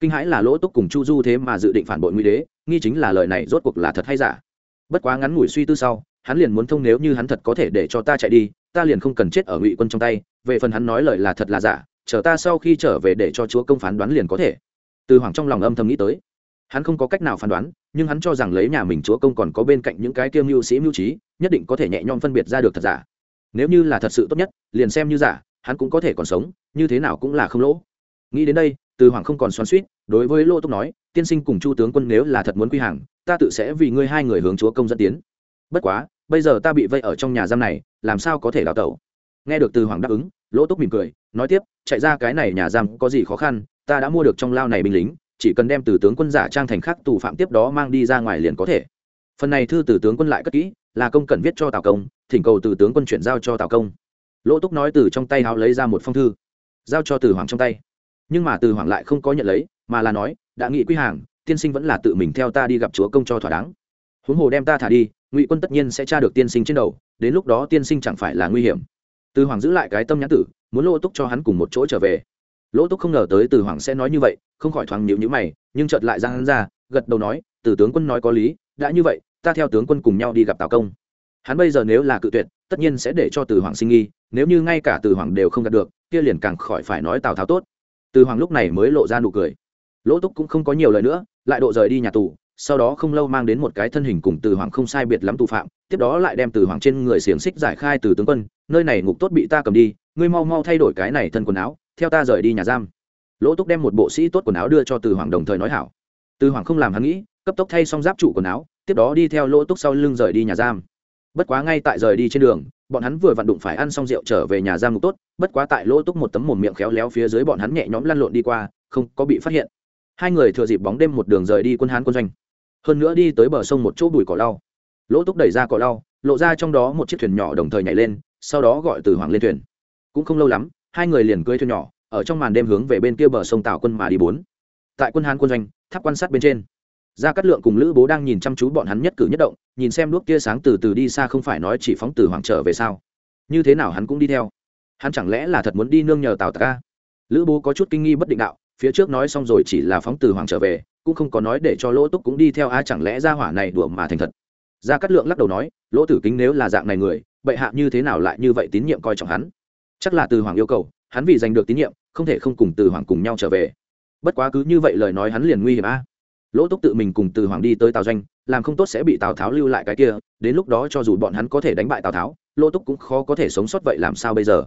Kinh hãi là lỗ túc cùng chu du thế mà dự định phản bội nguy đế, nghi chính là lời này rốt cuộc là thật hay giả. Bất quá ngắn ngủi suy tư sau hắn liền muốn thông nếu như hắn thật có thể để cho ta chạy đi, ta liền không cần chết ở ngụy quân trong tay, về phần hắn nói lời là thật là giả, chờ ta sau khi trở về để cho chúa công phán đoán liền có thể. Từ hoàng trong lòng âm thầm nghĩ tới. Hắn không có cách nào phán đoán, nhưng hắn cho rằng lấy nhà mình chúa công còn có bên cạnh những cái kiêm mưu sĩ mưu trí, nhất định có thể nhẹ nhõm phân biệt ra được thật giả. Nếu như là thật sự tốt nhất, liền xem như giả, hắn cũng có thể còn sống, như thế nào cũng là không lỗ. Nghĩ đến đây, từ hoàng không còn xoắn suýt đối với lô túc nói, tiên sinh cùng chu tướng quân nếu là thật muốn quy hàng, ta tự sẽ vì ngươi hai người hướng chúa công dẫn tiến bất quá, bây giờ ta bị vây ở trong nhà giam này, làm sao có thể đào tẩu? Nghe được từ hoàng đáp ứng, lỗ túc mỉm cười, nói tiếp, chạy ra cái này nhà giam có gì khó khăn, ta đã mua được trong lao này binh lính, chỉ cần đem từ tướng quân giả trang thành khắc tù phạm tiếp đó mang đi ra ngoài liền có thể. Phần này thư từ tướng quân lại cất kỹ, là công cần viết cho tào công, thỉnh cầu từ tướng quân chuyển giao cho tào công. Lỗ túc nói từ trong tay háo lấy ra một phong thư, giao cho từ hoàng trong tay. Nhưng mà từ hoàng lại không có nhận lấy, mà là nói, đã nghị quy hàng, tiên sinh vẫn là tự mình theo ta đi gặp chúa công cho thỏa đáng. Huống hồ đem ta thả đi ngụy quân tất nhiên sẽ tra được tiên sinh trên đầu, đến lúc đó tiên sinh chẳng phải là nguy hiểm. Từ hoàng giữ lại cái tâm nhãn tử, muốn lỗ túc cho hắn cùng một chỗ trở về. Lỗ túc không ngờ tới từ hoàng sẽ nói như vậy, không khỏi thoáng nhịu nhữ mày, nhưng chợt lại ra hắn ra, gật đầu nói, từ tướng quân nói có lý, đã như vậy, ta theo tướng quân cùng nhau đi gặp tào công. Hắn bây giờ nếu là cự tuyệt, tất nhiên sẽ để cho từ hoàng sinh nghi, nếu như ngay cả từ hoàng đều không gặp được, kia liền càng khỏi phải nói tào tháo tốt. Từ hoàng lúc này mới lộ ra nụ cười. Lỗ túc cũng không có nhiều lời nữa, lại độ rời đi nhà tù sau đó không lâu mang đến một cái thân hình cùng từ hoàng không sai biệt lắm tù phạm, tiếp đó lại đem từ hoàng trên người xiềng xích giải khai từ tướng quân, nơi này ngục tốt bị ta cầm đi, ngươi mau mau thay đổi cái này thân quần áo, theo ta rời đi nhà giam. Lỗ túc đem một bộ sĩ tốt quần áo đưa cho từ hoàng đồng thời nói hảo. Từ hoàng không làm hắn nghĩ, cấp tốc thay xong giáp trụ quần áo, tiếp đó đi theo lỗ túc sau lưng rời đi nhà giam. Bất quá ngay tại rời đi trên đường, bọn hắn vừa vặn đụng phải ăn xong rượu trở về nhà giam ngục tốt, bất quá tại lỗ túc một tấm mồm miệng khéo léo phía dưới bọn hắn nhẹ nhõm lăn lộn đi qua, không có bị phát hiện. Hai người thừa dịp bóng đêm một đường rời đi quân hán quân doanh hơn nữa đi tới bờ sông một chỗ bụi cỏ lau. Lỗ túc đẩy ra cỏ lau, lộ ra trong đó một chiếc thuyền nhỏ đồng thời nhảy lên, sau đó gọi từ hoàng lên thuyền. Cũng không lâu lắm, hai người liền cưới thuyền nhỏ, ở trong màn đêm hướng về bên kia bờ sông tào quân mà đi bốn. Tại quân hán quân doanh, tháp quan sát bên trên. Gia cát lượng cùng lữ bố đang nhìn chăm chú bọn hắn nhất cử nhất động, nhìn xem đuốc tia sáng từ từ đi xa không phải nói chỉ phóng từ hoàng trở về sao. Như thế nào hắn cũng đi theo. Hắn chẳng lẽ là thật muốn đi nương nhờ tào tạc lữ bố có chút kinh nghi bất định đạo, phía trước nói xong rồi chỉ là phóng từ hoàng trở về cũng không có nói để cho lỗ túc cũng đi theo a, chẳng lẽ ra hỏa này đùa mà thành thật? Gia cát lượng lắc đầu nói, lỗ tử kính nếu là dạng này người, bệ hạ như thế nào lại như vậy tín nhiệm coi trọng hắn? Chắc là từ hoàng yêu cầu, hắn vì giành được tín nhiệm, không thể không cùng từ hoàng cùng nhau trở về. Bất quá cứ như vậy lời nói hắn liền nguy hiểm a. Lỗ túc tự mình cùng từ hoàng đi tới tào doanh, làm không tốt sẽ bị tào tháo lưu lại cái kia, đến lúc đó cho dù bọn hắn có thể đánh bại tào tháo, lỗ túc cũng khó có thể sống sót vậy làm sao bây giờ?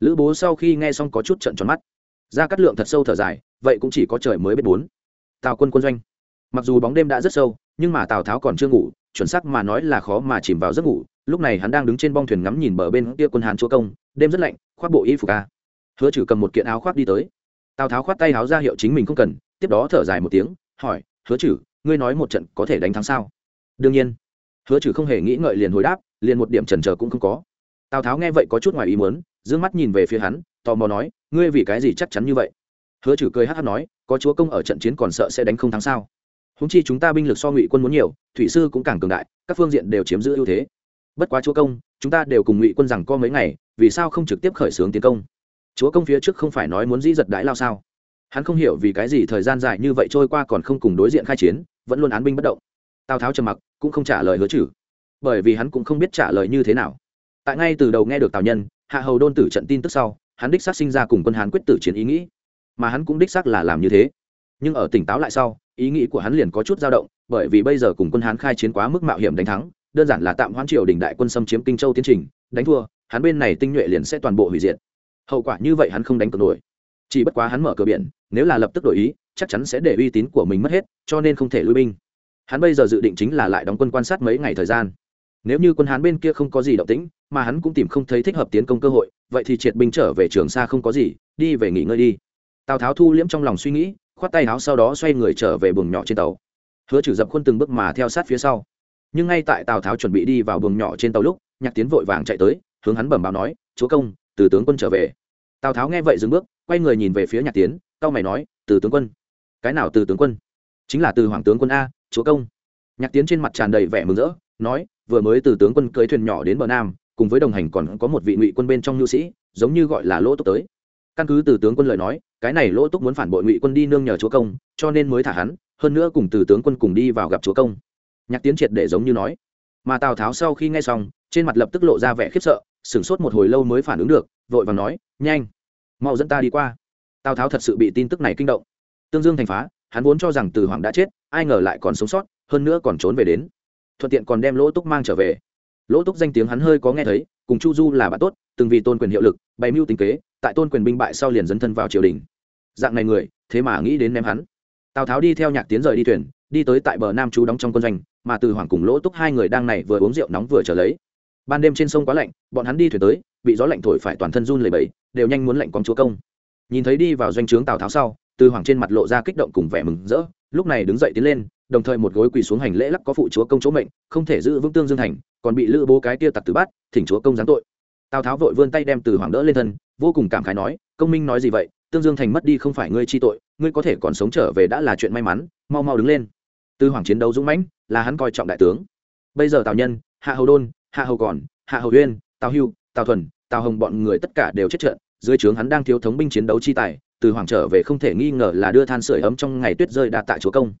Lữ bố sau khi nghe xong có chút trận tròn mắt. Ra cắt lượng thật sâu thở dài, vậy cũng chỉ có trời mới biết bốn tào quân quân doanh. Mặc dù bóng đêm đã rất sâu, nhưng mà tào tháo còn chưa ngủ, chuẩn xác mà nói là khó mà chìm vào giấc ngủ. Lúc này hắn đang đứng trên bong thuyền ngắm nhìn bờ bên kia quân hàn chúa công, đêm rất lạnh, khoác bộ y phục ca hứa trừ cầm một kiện áo khoác đi tới. Tào tháo khoát tay áo ra hiệu chính mình không cần, tiếp đó thở dài một tiếng, hỏi, hứa trừ ngươi nói một trận có thể đánh thắng sao? Đương nhiên. Hứa trừ không hề nghĩ ngợi liền hồi đáp, liền một điểm trần trờ cũng không có. Tào tháo nghe vậy có chút ngoài ý muốn d ư ơ n g mắt nhìn về phía hắn, tò mò nói, ngươi vì cái gì chắc chắn như vậy? Hứa trừ cười hát hát nói, có chúa công ở trận chiến còn sợ sẽ đánh không thắng sao? Húng chi chúng ta binh lực so ngụy quân muốn nhiều, thủy sư cũng càng cường đại, các phương diện đều chiếm giữ ưu thế. Bất quá chúa công, chúng ta đều cùng ngụy quân rằng co mấy ngày, vì sao không trực tiếp khởi xướng tiến công? Chúa công phía trước không phải nói muốn dĩ giật đãi lao sao? Hắn không hiểu vì cái gì thời gian dài như vậy trôi qua còn không cùng đối diện khai chiến, vẫn luôn án binh bất động. Tào tháo trầm mặc, cũng không trả lời hứa chử bởi vì hắn cũng không biết trả lời như thế nào. Tại ngay từ đầu nghe được tào nhân, hạ hầu đôn tử trận tin tức sau, hắn đích xác sinh ra cùng quân hán quyết tử chiến ý nghĩ mà hắn cũng đích xác là làm như thế. Nhưng ở tỉnh táo lại sau, ý nghĩ của hắn liền có chút dao động, bởi vì bây giờ cùng quân hán khai chiến quá mức mạo hiểm đánh thắng, đơn giản là tạm hoãn triều đình đại quân xâm chiếm kinh châu tiến trình, đánh thua, hắn bên này tinh nhuệ liền sẽ toàn bộ hủy diệt. Hậu quả như vậy hắn không đánh cược nổi. Chỉ bất quá hắn mở cửa biển, nếu là lập tức đổi ý, chắc chắn sẽ để uy tín của mình mất hết, cho nên không thể lui binh. Hắn bây giờ dự định chính là lại đóng quân quan sát mấy ngày thời gian. Nếu như quân hán bên kia không có gì động tĩnh, mà hắn cũng tìm không thấy thích hợp tiến công cơ hội, vậy thì triệt binh trở về trường xa không có gì, đi về nghỉ ngơi đi tào tháo thu liễm trong lòng suy nghĩ, khoát tay áo sau đó xoay người trở về buồng nhỏ trên tàu. Hứa trừ dập khuôn từng bước mà theo sát phía sau. Nhưng ngay tại tào tháo chuẩn bị đi vào buồng nhỏ trên tàu lúc, nhạc tiến vội vàng chạy tới, hướng hắn bẩm báo nói, chúa công, từ tướng quân trở về. Tào tháo nghe vậy dừng bước, quay người nhìn về phía nhạc tiến cao mày nói, từ tướng quân. Cái nào từ tướng quân? Chính là từ hoàng tướng quân a, chúa công. Nhạc tiến trên mặt tràn đầy vẻ mừng rỡ, nói, vừa mới từ tướng quân cưới thuyền nhỏ đến bờ nam, cùng với đồng hành còn có một vị ngụy quân bên trong nhu sĩ, giống như gọi là lỗ túc tới. Căn cứ từ tướng quân lời nói cái này lỗ túc muốn phản bội ngụy quân đi nương nhờ chúa công, cho nên mới thả hắn, hơn nữa cùng từ tướng quân cùng đi vào gặp chúa công. Nhạc tiến triệt để giống như nói. Mà tào tháo sau khi nghe xong, trên mặt lập tức lộ ra vẻ khiếp sợ, sửng sốt một hồi lâu mới phản ứng được, vội và nói, nhanh, mau dẫn ta đi qua. Tào tháo thật sự bị tin tức này kinh động. Tương dương thành phá, hắn vốn cho rằng từ hoàng đã chết, ai ngờ lại còn sống sót, hơn nữa còn trốn về đến. Thuận tiện còn đem lỗ túc mang trở về. Lỗ túc danh tiếng hắn hơi có nghe thấy, cùng chu du là bạn tốt, từng vì tôn quyền hiệu lực, bày mưu tính kế tại tôn quyền binh bại sau liền dấn thân vào triều đình. Dạng này người, thế mà nghĩ đến ném hắn. Tào tháo đi theo nhạc tiến rời đi thuyền, đi tới tại bờ nam chú đóng trong quân doanh, mà từ hoàng cùng lỗ túc hai người đang này vừa uống rượu nóng vừa trở lấy. Ban đêm trên sông quá lạnh, bọn hắn đi thuyền tới, bị gió lạnh thổi phải toàn thân run lầy bẫy đều nhanh muốn lạnh con chúa công. Nhìn thấy đi vào doanh trướng tào tháo sau, từ hoàng trên mặt lộ ra kích động cùng vẻ mừng rỡ, lúc này đứng dậy tiến lên, đồng thời một gối quỳ xuống hành lễ lắc có phụ chúa công chỗ mệnh, không thể giữ vững tương dương thành, còn bị lữ bố cái tia tặc tử bắt, thỉnh chúa công giáng tội. Tào tháo vội vươn tay đem từ hoàng đỡ lên thân vô cùng cảm khái nói, công minh nói gì vậy? Tương dương thành mất đi không phải ngươi chi tội, ngươi có thể còn sống trở về đã là chuyện may mắn, mau mau đứng lên. Tư hoàng chiến đấu dũng mãnh, là hắn coi trọng đại tướng. Bây giờ tào nhân, hạ hầu đôn, hạ hầu còn, hạ hầu uyên, tào hưu, tào thuần, tào hồng bọn người tất cả đều chết trận, dưới trướng hắn đang thiếu thống binh chiến đấu chi tài từ hoàng trở về không thể nghi ngờ là đưa than sửa ấm trong ngày tuyết rơi đạt tại chúa công.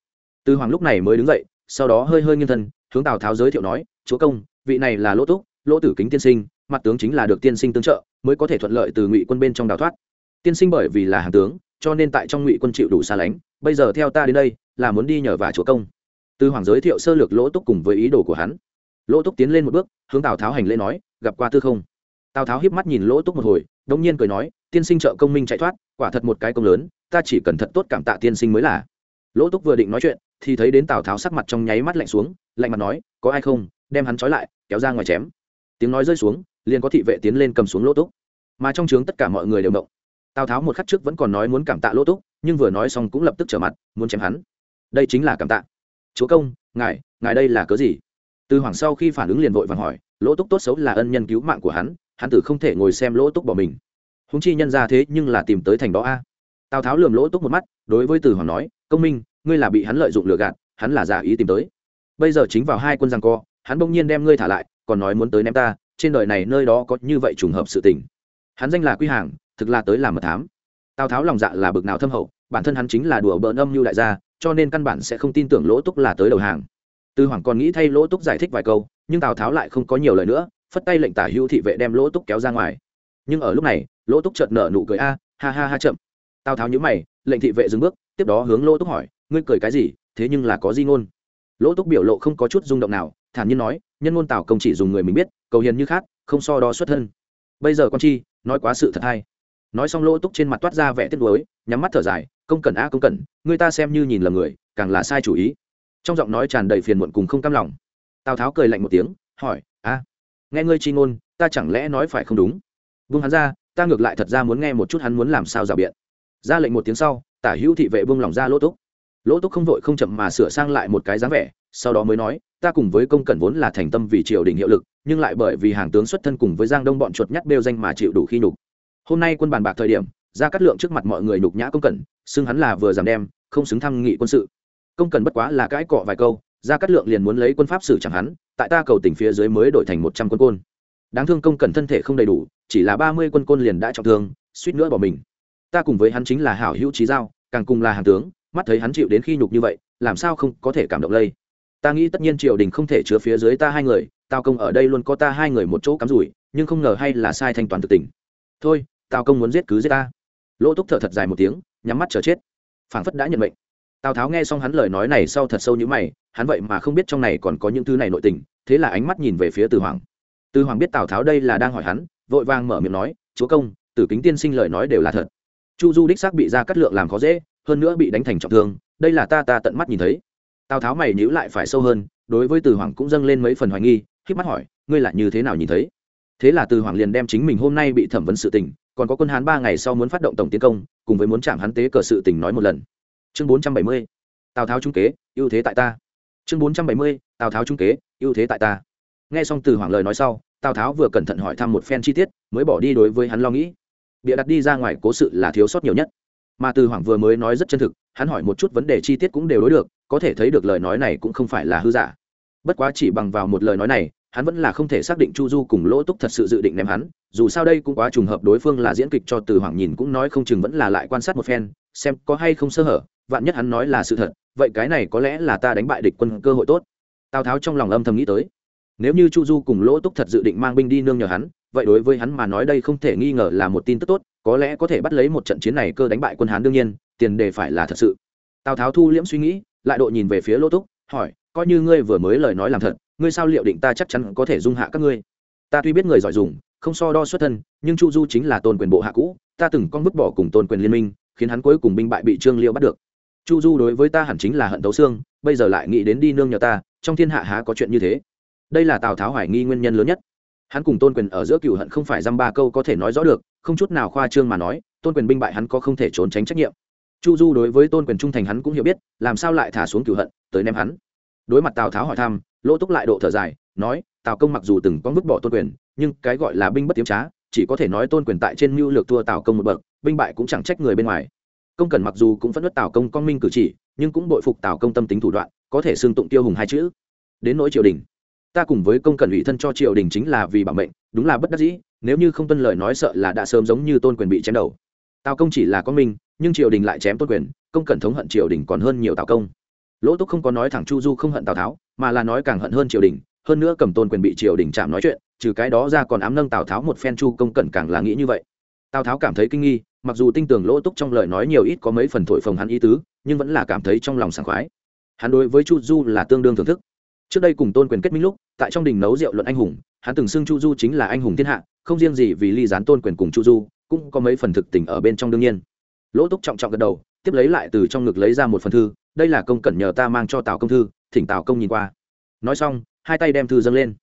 Từ hoàng lúc này mới đứng dậy, sau đó hơi hơi nghiêng thân, hướng tào tháo giới thiệu nói, chúa công, vị này là lỗ túc, lỗ tử kính tiên sinh mặt tướng chính là được tiên sinh tương trợ, mới có thể thuận lợi từ ngụy quân bên trong đào thoát. Tiên sinh bởi vì là hàng tướng, cho nên tại trong ngụy quân chịu đủ xa lánh, bây giờ theo ta đến đây, là muốn đi nhờ vả chúa công. Tư hoàng giới thiệu sơ lược lỗ túc cùng với ý đồ của hắn. Lỗ túc tiến lên một bước, hướng tào tháo hành lễ nói, gặp qua tư không? Tào tháo hiếp mắt nhìn lỗ túc một hồi, đông nhiên cười nói, tiên sinh trợ công minh chạy thoát, quả thật một cái công lớn, ta chỉ cần thật tốt cảm tạ tiên sinh mới là. Lỗ túc vừa định nói chuyện, thì thấy đến tào tháo sắc mặt trong nháy mắt lạnh xuống, lạnh mặt nói, có ai không, đem hắn trói lại, kéo ra ngoài chém. Tiếng nói rơi xuống liền có thị vệ tiến lên cầm xuống lỗ túc. Mà trong trướng tất cả mọi người đều động. Tào tháo một khắc trước vẫn còn nói muốn cảm tạ lỗ túc, nhưng vừa nói xong cũng lập tức trở mặt, muốn chém hắn. Đây chính là cảm tạ. Chúa công, ngài ngài đây là cớ gì? Từ hoàng sau khi phản ứng liền vội vàng hỏi, lỗ túc tốt xấu là ân nhân cứu mạng của hắn hắn tử không thể ngồi xem lỗ túc bỏ mình. Húng chi nhân ra thế nhưng là tìm tới thành đó a. Tào tháo lườm lỗ túc một mắt, đối với từ hoàng nói, công minh, ngươi là bị hắn lợi dụng lừa gạt, hắn là giả ý tìm tới. Bây giờ chính vào hai quân giang co, hắn bỗng nhiên đem ngươi thả lại, còn nói muốn tới ném ta trên đời này nơi đó có như vậy trùng hợp sự tình. Hắn danh là quy hàng, thực là tới làm mật thám. Tào tháo lòng dạ là bực nào thâm hậu, bản thân hắn chính là đùa bỡn âm như đại gia, cho nên căn bản sẽ không tin tưởng lỗ túc là tới đầu hàng. Tư hoàng còn nghĩ thay lỗ túc giải thích vài câu, nhưng tào tháo lại không có nhiều lời nữa, phất tay lệnh tả hữu thị vệ đem lỗ túc kéo ra ngoài. Nhưng ở lúc này, lỗ túc chợt nở nụ cười, a, ha ha ha, chậm. Tào tháo nhíu mày, lệnh thị vệ dừng bước, tiếp đó hướng lỗ túc hỏi, ngươi cười cái gì? Thế nhưng là có di ngôn. Lỗ túc biểu lộ không có chút rung động nào, thản nhiên nói nhân ngôn tào công chỉ dùng người mình biết, cầu hiền như khác, không so đo xuất thân. Bây giờ con chi, nói quá sự thật hay. Nói xong lỗ túc trên mặt toát ra vẻ tiếc nuối, nhắm mắt thở dài, công cẩn a, công cẩn, người ta xem như nhìn lầm người, càng là sai chủ ý. Trong giọng nói tràn đầy phiền muộn cùng không cam lòng. Tào tháo cười lạnh một tiếng, hỏi, a, nghe ngươi chi ngôn, ta chẳng lẽ nói phải không đúng? Vung hắn ra, ta ngược lại thật ra muốn nghe một chút hắn muốn làm sao rào biện. Ra lệnh một tiếng sau, tả hữu thị vệ vung lỏng ra lỗ túc lỗ túc không vội không chậm mà sửa sang lại một cái dáng vẻ, sau đó mới nói, ta cùng với công cẩn vốn là thành tâm vì triều đình hiệu lực, nhưng lại bởi vì hàng tướng xuất thân cùng với giang đông bọn chuột nhắt đeo danh mà chịu đủ khi nhục. Hôm nay quân bàn bạc thời điểm ra cắt lượng trước mặt mọi người nhục nhã công cẩn xưng hắn là vừa giảm đem, không xứng thăng nghị quân sự. Công cẩn bất quá là cãi cọ vài câu ra cắt lượng liền muốn lấy quân pháp xử chẳng hắn, tại ta cầu tỉnh phía dưới mới đổi thành một trăm quân côn. Đáng thương công cẩn thân thể không đầy đủ, chỉ là ba mươi quân côn liền đã trọng thương, suýt nữa bỏ mình. Ta cùng với hắn chính là hảo hữu trí giao, càng cùng là hàng tướng mắt thấy hắn chịu đến khi nhục như vậy, làm sao không có thể cảm động lây? Ta nghĩ tất nhiên triều đình không thể chứa phía dưới ta hai người, tào công ở đây luôn có ta hai người một chỗ cắm rủi, nhưng không ngờ hay là sai thanh toán thực tình. Thôi, tào công muốn giết cứ giết ta. Lỗ túc thở thật dài một tiếng, nhắm mắt chờ chết. Phảng phất đã nhận mệnh. Tào tháo nghe xong hắn lời nói này sau thật sâu như mày, hắn vậy mà không biết trong này còn có những thứ này nội tình, thế là ánh mắt nhìn về phía từ hoàng. Từ hoàng biết tào tháo đây là đang hỏi hắn, vội vàng mở miệng nói, chúa công, tử kính tiên sinh lời nói đều là thật. Chu du đích xác bị ra cắt lượng làm khó dễ hơn nữa bị đánh thành trọng thương, đây là ta ta tận mắt nhìn thấy. Tào tháo mày nhữ lại phải sâu hơn, đối với từ hoàng cũng dâng lên mấy phần hoài nghi khi mắt hỏi, ngươi là như thế nào nhìn thấy? Thế là từ hoàng liền đem chính mình hôm nay bị thẩm vấn sự tình, còn có quân hán ba ngày sau muốn phát động tổng tiến công, cùng với muốn chạm hắn tế cờ sự tình nói một lần. Chương bốn trăm bảy mươi, tào tháo trung kế, ưu thế tại ta. Chương bốn trăm bảy mươi, tào tháo trung kế, ưu thế tại ta. Nghe xong từ hoàng lời nói sau, tào tháo vừa cẩn thận hỏi thăm một phen chi tiết, mới bỏ đi đối với hắn lo nghĩ. Bịa đặt đi ra ngoài cố sự là thiếu sót nhiều nhất mà từ hoàng vừa mới nói rất chân thực, hắn hỏi một chút vấn đề chi tiết cũng đều đối được, có thể thấy được lời nói này cũng không phải là hư giả. Bất quá chỉ bằng vào một lời nói này, hắn vẫn là không thể xác định chu du cùng lỗ túc thật sự dự định ném hắn, dù sao đây cũng quá trùng hợp đối phương là diễn kịch cho từ hoàng nhìn cũng nói không chừng vẫn là lại quan sát một phen, xem có hay không sơ hở, vạn nhất hắn nói là sự thật, vậy cái này có lẽ là ta đánh bại địch quân cơ hội tốt. Tào tháo trong lòng âm thầm nghĩ tới. Nếu như chu du cùng lỗ túc thật dự định mang binh đi nương nhờ hắn, vậy đối với hắn mà nói đây không thể nghi ngờ là một tin tức tốt có lẽ có thể bắt lấy một trận chiến này cơ đánh bại quân hán đương nhiên, tiền đề phải là thật sự. Tào tháo thu liễm suy nghĩ, lại độ nhìn về phía lỗ túc, hỏi, coi như ngươi vừa mới lời nói làm thật, ngươi sao liệu định ta chắc chắn có thể dung hạ các ngươi? Ta tuy biết người giỏi dùng, không so đo xuất thân, nhưng chu du chính là tôn quyền bộ hạ cũ, ta từng con vứt bỏ cùng tôn quyền liên minh, khiến hắn cuối cùng binh bại bị trương liêu bắt được. Chu du đối với ta hẳn chính là hận tấu xương, bây giờ lại nghĩ đến đi nương nhờ ta, trong thiên hạ há có chuyện như thế? Đây là tào tháo hoài nghi nguyên nhân lớn nhất. Hắn cùng tôn quyền ở giữa cựu hận không phải dăm ba câu có thể nói rõ được không chút nào khoa trương mà nói, tôn quyền binh bại hắn có không thể trốn tránh trách nhiệm. Chu du đối với tôn quyền trung thành hắn cũng hiểu biết, làm sao lại thả xuống cửu hận, tới ném hắn. Đối mặt tào tháo hỏi thăm, lỗ túc lại độ thở dài, nói, tào công mặc dù từng có vứt bỏ tôn quyền, nhưng cái gọi là binh bất tiếm trá, chỉ có thể nói tôn quyền tại trên mưu lược thua tào công một bậc, binh bại cũng chẳng trách người bên ngoài. Công cần mặc dù cũng phẫn nứt tào công con minh cử chỉ, nhưng cũng bội phục tào công tâm tính thủ đoạn, có thể xương tụng tiêu hùng hai chữ. Đến nỗi triều đình. Ta cùng với công cần ủy thân cho triều đình chính là vì bảo mệnh, đúng là bất đắc dĩ nếu như không tuân lời nói sợ là đã sớm giống như tôn quyền bị chém đầu. Tào công chỉ là có mình, nhưng triều đình lại chém tôn quyền, công cần thống hận triều đình còn hơn nhiều tào công. Lỗ túc không có nói thẳng chu du không hận tào tháo, mà là nói càng hận hơn triều đình, hơn nữa cầm tôn quyền bị triều đình chạm nói chuyện, trừ cái đó ra còn ám nâng tào tháo một phen chu công cẩn càng là nghĩ như vậy. Tào tháo cảm thấy kinh nghi, mặc dù tinh tường lỗ túc trong lời nói nhiều ít có mấy phần thổi phồng hắn ý tứ, nhưng vẫn là cảm thấy trong lòng sảng khoái. Hắn đối với chu du là tương đương thưởng thức. Trước đây cùng tôn quyền kết minh lúc, tại trong đình nấu rượu luận anh hùng hắn từng xưng chu du chính là anh hùng thiên hạ, không riêng gì vì ly gián tôn quyền cùng chu du, cũng có mấy phần thực tình ở bên trong đương nhiên. Lỗ túc trọng trọng gật đầu, tiếp lấy lại từ trong ngực lấy ra một phần thư, đây là công cẩn nhờ ta mang cho tào công thư, thỉnh tào công nhìn qua. Nói xong, hai tay đem thư dâng lên.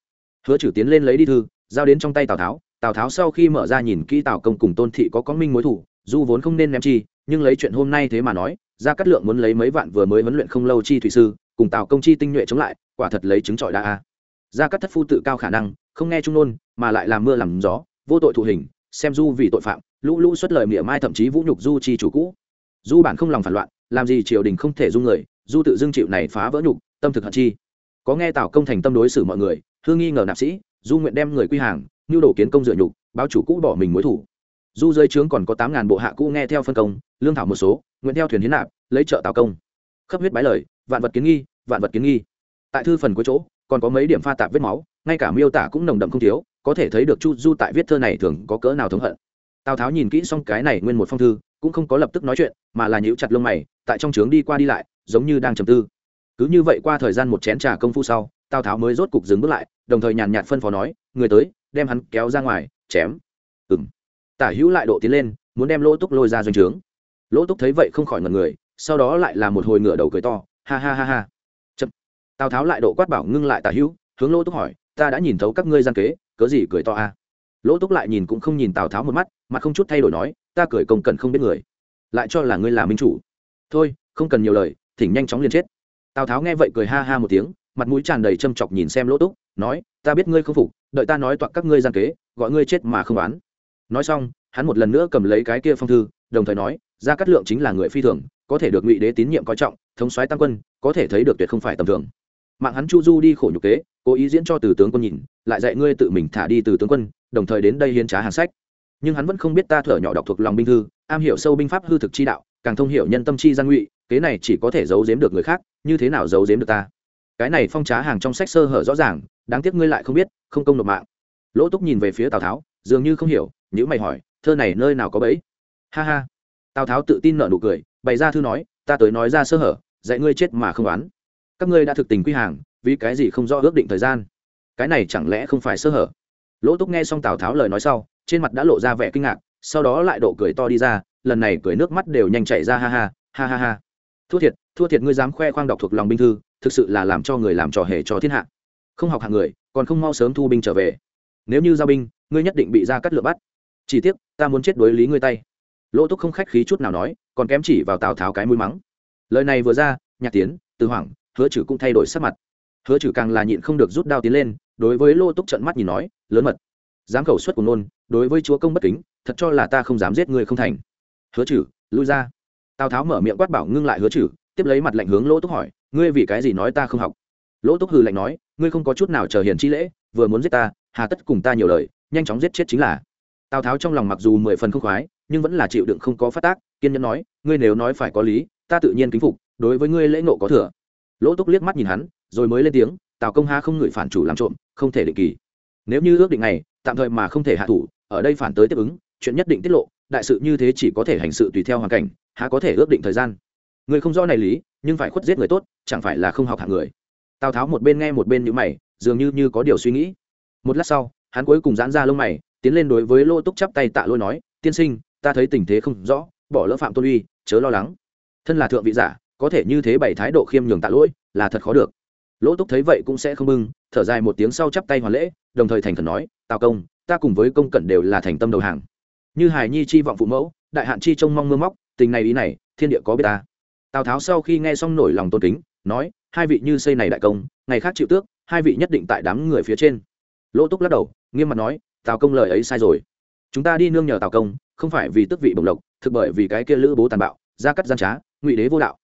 Hứa chử tiến lên lấy đi thư, giao đến trong tay tào tháo. Tào tháo sau khi mở ra nhìn kỹ tào công cùng tôn thị có có minh mối thủ Du vốn không nên ném chi, nhưng lấy chuyện hôm nay thế mà nói ra cát lượng muốn lấy mấy vạn vừa mới huấn luyện không lâu chi thủy sư, cùng tào công chi tinh nhuệ chống lại, quả thật lấy chứng trọi đa a ra cát thất phu tự cao khả năng, không nghe trung nôn, mà lại làm mưa làm gió, vô tội thụ hình, xem du vì tội phạm, lũ lũ xuất lời mỉa mai thậm chí vũ nhục du chi chủ cũ. Du bản không lòng phản loạn, làm gì triều đình không thể dung người, du tự dưng chịu này phá vỡ nhục, tâm thực hận chi. Có nghe tào công thành tâm đối xử mọi người hương nghi ngờ nạp sĩ, du nguyện đem người quy hàng, nhu đồ kiến công dựa nhục, báo chủ cũ bỏ mình mối thủ. Du dưới trướng còn có tám ngàn bộ hạ cũ nghe theo phân công, lương thảo một số, nguyện theo thuyền hiến nạp, lấy trợ tào công. Khắp huyết bái lời, vạn vật kiến nghi, vạn vật kiến nghi. Tại thư phần cuối chỗ còn có mấy điểm pha tạp vết máu, ngay cả miêu tả cũng nồng đậm không thiếu, có thể thấy được chu du tại viết thơ này thường có cỡ nào thống hận. Tào tháo nhìn kỹ xong cái này nguyên một phong thư, cũng không có lập tức nói chuyện, mà là nhíu chặt lông mày, tại trong trướng đi qua đi lại, giống như đang trầm tư. Cứ như vậy qua thời gian một chén trà công phu sau, tào tháo mới rốt cục dừng bước lại, đồng thời nhàn nhạt phân phó nói, người tới, đem hắn kéo ra ngoài, chém. Ừng tả hữu lại độ tiến lên, muốn đem lỗ túc lôi ra doanh trướng. Lỗ túc thấy vậy không khỏi ngần người, sau đó lại là một hồi ngửa đầu cười to, ha ha ha ha tào tháo lại độ quát bảo ngưng lại tả hữu, hướng lỗ túc hỏi, ta đã nhìn thấu các ngươi gian kế, cớ gì cười to a? À? lỗ túc lại nhìn cũng không nhìn tào tháo một mắt mà không chút thay đổi nói, ta cười công cần không biết người, lại cho là ngươi là minh chủ. Thôi, không cần nhiều lời, thỉnh nhanh chóng liền chết. Tào tháo nghe vậy cười ha ha một tiếng, mặt mũi tràn đầy châm chọc nhìn xem lỗ túc, nói, ta biết ngươi không phục, đợi ta nói toạc các ngươi gian kế, gọi ngươi chết mà không oán. Nói xong, hắn một lần nữa cầm lấy cái kia phong thư, đồng thời nói, gia cát lượng chính là người phi thường, có thể được ngụy đế tín nhiệm coi trọng, thống soái tam quân, có thể thấy được tuyệt không phải tầm thường mạng hắn chu du đi khổ nhục kế, cố ý diễn cho từ tướng quân nhìn, lại dạy ngươi tự mình thả đi từ tướng quân, đồng thời đến đây hiến trá hàng sách. Nhưng hắn vẫn không biết ta thở nhỏ đọc thuộc lòng binh thư, am hiểu sâu binh pháp hư thực chi đạo, càng thông hiểu nhân tâm chi gian ngụy, kế này chỉ có thể giấu giếm được người khác, như thế nào giấu giếm được ta? Cái này phong trá hàng trong sách sơ hở rõ ràng, đáng tiếc ngươi lại không biết, không công nộp mạng. Lỗ túc nhìn về phía tào tháo, dường như không hiểu nếu mày hỏi, thơ này nơi nào có bẫy? Ha ha. Tào tháo tự tin nợ nụ cười, bày ra thư nói, ta tới nói ra sơ hở, dạy ngươi chết mà không đoán các ngươi đã thực tình quy hàng, vì cái gì không rõ ước định thời gian? Cái này chẳng lẽ không phải sơ hở? Lỗ túc nghe xong tào tháo lời nói sau, trên mặt đã lộ ra vẻ kinh ngạc, sau đó lại độ cười to đi ra, lần này cười nước mắt đều nhanh chảy ra, ha ha ha ha ha. Thua thiệt thua thiệt ngươi dám khoe khoang đọc thuộc lòng binh thư, thực sự là làm cho người làm trò hề cho thiên hạ. Không học hạng người, còn không mau sớm thu binh trở về. Nếu như giao binh, ngươi nhất định bị ra cắt lửa bắt. Chỉ tiếc, ta muốn chết đối lý ngươi tay. Lỗ túc không khách khí chút nào nói, còn kém chỉ vào tào tháo cái mũi mắng. Lời này vừa ra, nhạc tiến, từ hoảng hứa trừ cũng thay đổi sắc mặt. Hứa trừ càng là nhịn không được rút đao tiến lên, đối với Lô túc trận mắt nhìn nói, lớn mật dám khẩu suất của nôn, đối với chúa công bất kính, thật cho là ta không dám giết người không thành. Hứa trừ, lui ra. Tào tháo mở miệng quát bảo ngưng lại hứa trừ, tiếp lấy mặt lạnh hướng lỗ túc hỏi, ngươi vì cái gì nói ta không học? Lỗ túc hừ lạnh nói, ngươi không có chút nào chờ hiền chi lễ, vừa muốn giết ta, hà tất cùng ta nhiều lời, nhanh chóng giết chết chính là. Tào tháo trong lòng mặc dù mười phần không khoái, nhưng vẫn là chịu đựng không có phát tác, kiên nhẫn nói, ngươi nếu nói phải có lý, ta tự nhiên kính phục, đối với ngươi lễ nộ có thừa lỗ túc liếc mắt nhìn hắn, rồi mới lên tiếng, tào công ha không ngửi phản chủ làm trộm, không thể định kỳ. Nếu như ước định này, tạm thời mà không thể hạ thủ, ở đây phản tới tiếp ứng, chuyện nhất định tiết lộ, đại sự như thế chỉ có thể hành sự tùy theo hoàn cảnh, há có thể ước định thời gian. Người không rõ này lý, nhưng phải khuất giết người tốt, chẳng phải là không học hạng người. Tào tháo một bên nghe một bên nhữ mày, dường như như có điều suy nghĩ. Một lát sau, hắn cuối cùng giãn ra lông mày, tiến lên đối với lô túc chắp tay tạ lôi nói, tiên sinh, ta thấy tình thế không rõ, bỏ lỡ phạm tôn uy, chớ lo lắng. Thân là thượng vị giả có thể như thế bày thái độ khiêm nhường tạ lỗi, là thật khó được. Lỗ túc thấy vậy cũng sẽ không bưng, thở dài một tiếng sau chắp tay hoàn lễ, đồng thời thành thần nói, tào công, ta cùng với công cẩn đều là thành tâm đầu hàng. Như hải nhi chi vọng phụ mẫu, đại hạn chi trông mong mưa móc, tình này ý này, thiên địa có biết ta. Tào tháo sau khi nghe xong nổi lòng tôn kính, nói, hai vị như xây này đại công, ngày khác chịu tước, hai vị nhất định tại đám người phía trên. Lỗ túc lắc đầu, nghiêm mặt nói, tào công lời ấy sai rồi. Chúng ta đi nương nhờ tào công, không phải vì tước vị bồng lộc, thực bởi vì cái kia lữ bố tàn bạo, gia cắt gian trá, ngụy đế vô đạo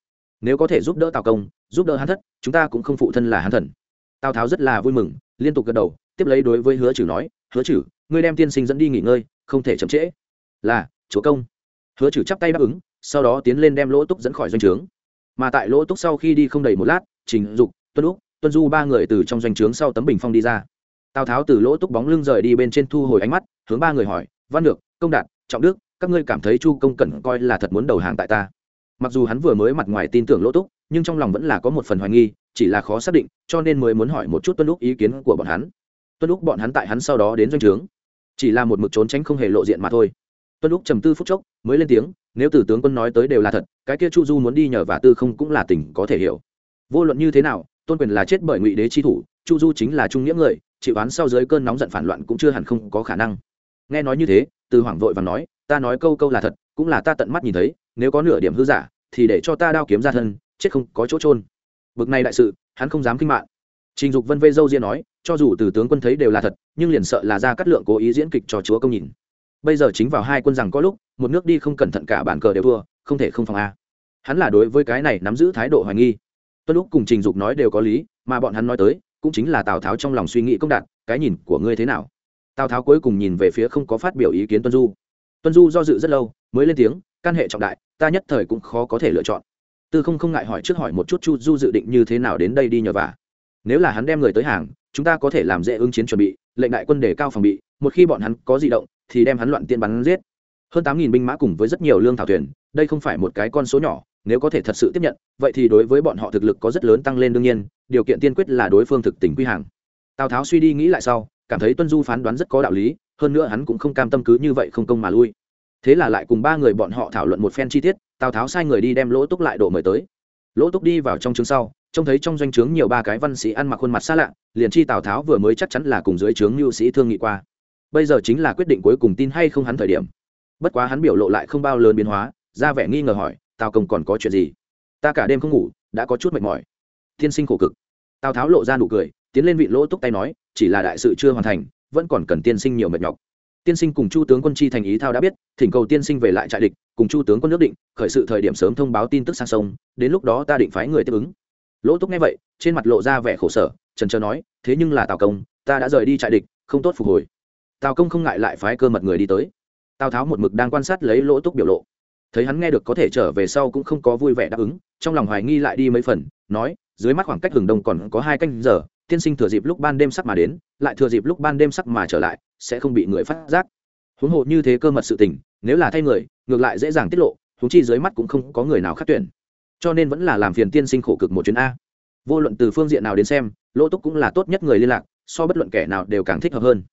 nếu có thể giúp đỡ tào công, giúp đỡ hắn thất, chúng ta cũng không phụ thân là hắn thần. Tào tháo rất là vui mừng, liên tục gật đầu, tiếp lấy đối với hứa chử nói, hứa chử ngươi đem tiên sinh dẫn đi nghỉ ngơi, không thể chậm trễ. Là, chúa công. Hứa chử chắp tay đáp ứng, sau đó tiến lên đem lỗ túc dẫn khỏi doanh trướng. Mà tại lỗ túc sau khi đi không đầy một lát, trình dục, tuân úc, tuân du ba người từ trong doanh trướng sau tấm bình phong đi ra. Tào tháo từ lỗ túc bóng lưng rời đi bên trên thu hồi ánh mắt, hướng ba người hỏi, văn được công đạt, trọng đức, các ngươi cảm thấy chu công cần coi là thật muốn đầu hàng tại ta? Mặc dù hắn vừa mới mặt ngoài tin tưởng lỗ túc, nhưng trong lòng vẫn là có một phần hoài nghi, chỉ là khó xác định, cho nên mới muốn hỏi một chút tuân lúc ý kiến của bọn hắn. Tuân lúc bọn hắn tại hắn sau đó đến doanh trướng, chỉ là một mực trốn tránh không hề lộ diện mà thôi. Tuân lúc trầm tư phút chốc, mới lên tiếng, nếu từ tướng quân nói tới đều là thật, cái kia chu du muốn đi nhờ và tư không cũng là tình có thể hiểu. Vô luận như thế nào, tôn quyền là chết bởi ngụy đế chi thủ, chu du chính là trung nghĩa người, chịu oán sau dưới cơn nóng giận phản loạn cũng chưa hẳn không có khả năng. Nghe nói như thế, từ hoảng vội và nói ta nói câu câu là thật, cũng là ta tận mắt nhìn thấy, nếu có nửa điểm hư giả, thì để cho ta đao kiếm ra thân, chết không có chỗ trôn bực này đại sự, hắn không dám kinh mạng. Trình dục vân vây dâu ria nói, cho dù từ tướng quân thấy đều là thật, nhưng liền sợ là ra cắt lượng cố ý diễn kịch cho chúa công nhìn. Bây giờ chính vào hai quân rằng có lúc, một nước đi không cẩn thận cả bản cờ đều thua, không thể không phòng a. Hắn là đối với cái này nắm giữ thái độ hoài nghi. Tuân lúc cùng trình dục nói đều có lý, mà bọn hắn nói tới, cũng chính là tào tháo trong lòng suy nghĩ công đạt, cái nhìn của ngươi thế nào? Tào tháo cuối cùng nhìn về phía không có phát biểu ý kiến tuân du tuân du do dự rất lâu, mới lên tiếng căn hệ trọng đại, ta nhất thời cũng khó có thể lựa chọn. Tư không không ngại hỏi trước hỏi một chút chu du dự định như thế nào đến đây đi nhờ vả. Nếu là hắn đem người tới hàng, chúng ta có thể làm dễ ứng chiến chuẩn bị, lệnh đại quân đề cao phòng bị, một khi bọn hắn có di động, thì đem hắn loạn tiên bắn giết. Hơn tám nghìn binh mã cùng với rất nhiều lương thảo thuyền, đây không phải một cái con số nhỏ, nếu có thể thật sự tiếp nhận, vậy thì đối với bọn họ thực lực có rất lớn tăng lên đương nhiên, điều kiện tiên quyết là đối phương thực tình quy hàng. Tào tháo suy đi nghĩ lại sau, cảm thấy tuân du phán đoán rất có đạo lý hơn nữa hắn cũng không cam tâm cứ như vậy không công mà lui. Thế là lại cùng ba người bọn họ thảo luận một phen chi tiết, tào tháo sai người đi đem lỗ túc lại đổ mời tới. Lỗ túc đi vào trong trướng sau, trông thấy trong doanh trướng nhiều ba cái văn sĩ ăn mặc khuôn mặt xa lạ, liền chi tào tháo vừa mới chắc chắn là cùng dưới trướng mưu sĩ thương nghị qua. Bây giờ chính là quyết định cuối cùng tin hay không hắn thời điểm. Bất quá hắn biểu lộ lại không bao lớn biến hóa, ra vẻ nghi ngờ hỏi, tào công còn có chuyện gì? Ta cả đêm không ngủ, đã có chút mệt mỏi. Thiên sinh khổ cực. Tào tháo lộ ra nụ cười, tiến lên vị lỗ túc tay nói, chỉ là đại sự chưa hoàn thành vẫn còn cần tiên sinh nhiều mệt nhọc. Tiên sinh cùng chu tướng quân chi thành ý thao đã biết, thỉnh cầu tiên sinh về lại trại địch, cùng chu tướng quân nước định, khởi sự thời điểm sớm thông báo tin tức sang sông, đến lúc đó ta định phái người tiếp ứng. Lỗ túc nghe vậy, trên mặt lộ ra vẻ khổ sở, trần trờ nói, thế nhưng là tào công, ta đã rời đi trại địch, không tốt phục hồi. Tào công không ngại lại phái cơ mật người đi tới. Tào tháo một mực đang quan sát lấy lỗ túc biểu lộ. Thấy hắn nghe được có thể trở về sau cũng không có vui vẻ đáp ứng, trong lòng hoài nghi lại đi mấy phần, nói, dưới mắt khoảng cách hừng đông còn có hai canh giờ tiên sinh thừa dịp lúc ban đêm sắc mà đến, lại thừa dịp lúc ban đêm sắc mà trở lại, sẽ không bị người phát giác. Huống hồ như thế cơ mật sự tình, nếu là thay người, ngược lại dễ dàng tiết lộ, huống chi dưới mắt cũng không có người nào khác tuyển. Cho nên vẫn là làm phiền tiên sinh khổ cực một chuyến a. Vô luận từ phương diện nào đến xem, lỗ túc cũng là tốt nhất người liên lạc, so bất luận kẻ nào đều càng thích hợp hơn.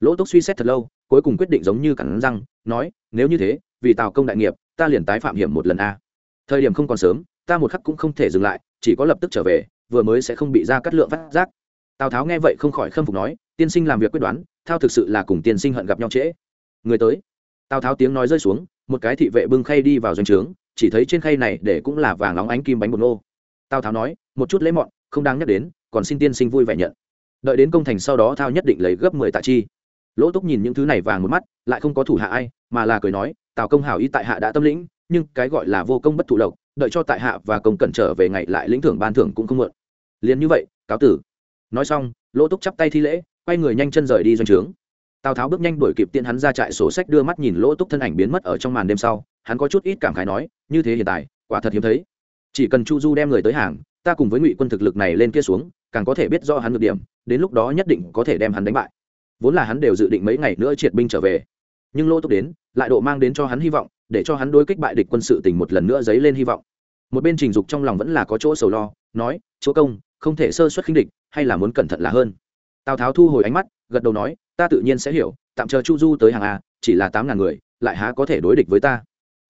Lỗ túc suy xét thật lâu, cuối cùng quyết định giống như cẳng răng, nói, nếu như thế, vì tào công đại nghiệp, ta liền tái phạm hiểm một lần a. Thời điểm không còn sớm, ta một khắc cũng không thể dừng lại, chỉ có lập tức trở về vừa mới sẽ không bị ra cắt lượng phát giác. Tào tháo nghe vậy không khỏi khâm phục nói, tiên sinh làm việc quyết đoán, thao thực sự là cùng tiên sinh hận gặp nhau trễ. Người tới. Tào tháo tiếng nói rơi xuống, một cái thị vệ bưng khay đi vào doanh trướng, chỉ thấy trên khay này để cũng là vàng nóng ánh kim bánh bột nô. Tào tháo nói, một chút lễ mọn, không đáng nhắc đến, còn xin tiên sinh vui vẻ nhận. Đợi đến công thành sau đó thao nhất định lấy gấp mười tạ chi. Lỗ túc nhìn những thứ này vàng một mắt, lại không có thủ hạ ai, mà là cười nói, tào công hảo ý tại hạ đã tâm lĩnh, nhưng cái gọi là vô công bất thụ lộc, đợi cho tại hạ và công cẩn trở về ngày lại lĩnh thưởng ban thưởng cũng không mượn liền như vậy, cáo tử. Nói xong, lỗ túc chắp tay thi lễ, quay người nhanh chân rời đi doanh trướng. Tào tháo bước nhanh đuổi kịp tiện hắn ra trại sổ sách đưa mắt nhìn lỗ túc thân ảnh biến mất ở trong màn đêm sau, hắn có chút ít cảm khái nói, như thế hiện tại, quả thật hiếm thấy. Chỉ cần chu du đem người tới hàng, ta cùng với ngụy quân thực lực này lên kia xuống, càng có thể biết do hắn ngược điểm, đến lúc đó nhất định có thể đem hắn đánh bại. Vốn là hắn đều dự định mấy ngày nữa triệt binh trở về. Nhưng lỗ túc đến, lại độ mang đến cho hắn hy vọng, để cho hắn đối kích bại địch quân sự tình một lần nữa dấy lên hy vọng. Một bên trình dục trong lòng vẫn là có chỗ sầu lo, nói, chúa công không thể sơ suất khinh địch, hay là muốn cẩn thận là hơn. Tào tháo thu hồi ánh mắt, gật đầu nói, ta tự nhiên sẽ hiểu, tạm chờ chu du tới hàng a, chỉ là tám ngàn người, lại há có thể đối địch với ta.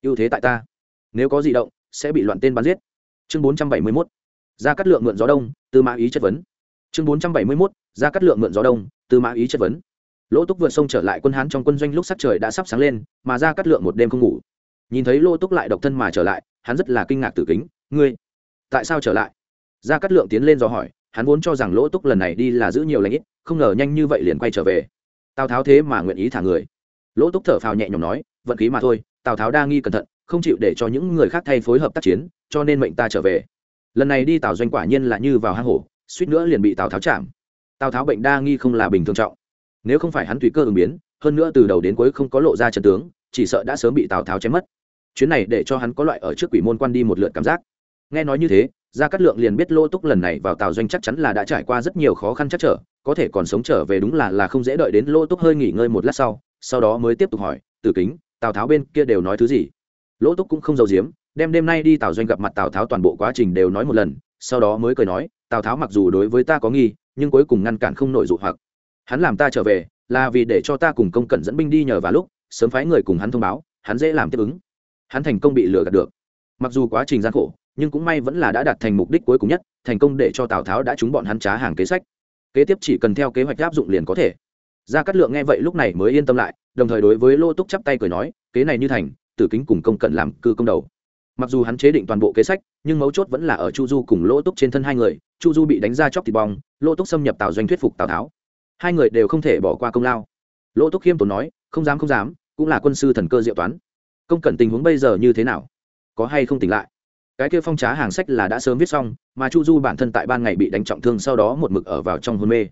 Ưu thế tại ta. Nếu có di động, sẽ bị loạn tên bắn giết. Chương bốn trăm bảy mươi mốt. Ra cắt lượng mượn gió đông, tư mã ý chất vấn. Chương bốn trăm bảy mươi mốt. Ra cắt lượng mượn gió đông, tư mã ý chất vấn. Lỗ túc vượt sông trở lại quân hán trong quân doanh lúc sắc trời đã sắp sáng lên, mà ra cắt lượng một đêm không ngủ. Nhìn thấy lỗ túc lại độc thân mà trở lại, hắn rất là kinh ngạc tử kính. Ngươi, tại sao trở lại? Gia cát lượng tiến lên dò hỏi, hắn vốn cho rằng lỗ túc lần này đi là giữ nhiều lãnh ít, không ngờ nhanh như vậy liền quay trở về. Tào tháo thế mà nguyện ý thả người. Lỗ túc thở phào nhẹ nhõm nói, vận khí mà thôi, tào tháo đa nghi cẩn thận, không chịu để cho những người khác thay phối hợp tác chiến, cho nên mệnh ta trở về. Lần này đi tào doanh quả nhiên là như vào hang hổ, suýt nữa liền bị tào tháo chạm. Tào tháo bệnh đa nghi không là bình thường trọng. Nếu không phải hắn tùy cơ ứng biến, hơn nữa từ đầu đến cuối không có lộ ra trận tướng, chỉ sợ đã sớm bị tào tháo chém mất. Chuyến này để cho hắn có loại ở trước quỷ môn quan đi một lượt cảm giác. Nghe nói như thế gia cát lượng liền biết lô túc lần này vào tào doanh chắc chắn là đã trải qua rất nhiều khó khăn chắc trở, có thể còn sống trở về đúng là là không dễ đợi đến lô túc hơi nghỉ ngơi một lát sau sau đó mới tiếp tục hỏi, tử kính, tào tháo bên kia đều nói thứ gì? Lỗ túc cũng không giấu giếm, đem đêm nay đi tào doanh gặp mặt tào tháo toàn bộ quá trình đều nói một lần, sau đó mới cười nói, tào tháo mặc dù đối với ta có nghi, nhưng cuối cùng ngăn cản không nổi dụ hoặc. Hắn làm ta trở về, là vì để cho ta cùng công cận dẫn binh đi nhờ vào lúc, sớm phái người cùng hắn thông báo, hắn dễ làm tiếp ứng. Hắn thành công bị lừa gạt được. Mặc dù quá trình gian khổ nhưng cũng may vẫn là đã đạt thành mục đích cuối cùng nhất, thành công để cho tào tháo đã trúng bọn hắn trá hàng kế sách. Kế tiếp chỉ cần theo kế hoạch áp dụng liền có thể. Gia cát lượng nghe vậy lúc này mới yên tâm lại, đồng thời đối với lô túc chắp tay cười nói, kế này như thành, tử kính cùng công cận làm cư công đầu. Mặc dù hắn chế định toàn bộ kế sách, nhưng mấu chốt vẫn là ở chu du cùng lỗ túc trên thân hai người, chu du bị đánh ra chóc thịt bong lỗ túc xâm nhập tào doanh thuyết phục tào tháo. Hai người đều không thể bỏ qua công lao. Lỗ túc khiêm tốn nói, không dám không dám, cũng là quân sư thần cơ diệu toán. Công cận tình huống bây giờ như thế nào? Có hay không tỉnh lại? Cái kia phong trá hàng sách là đã sớm viết xong, mà chu du bản thân tại ban ngày bị đánh trọng thương sau đó một mực ở vào trong hôn mê.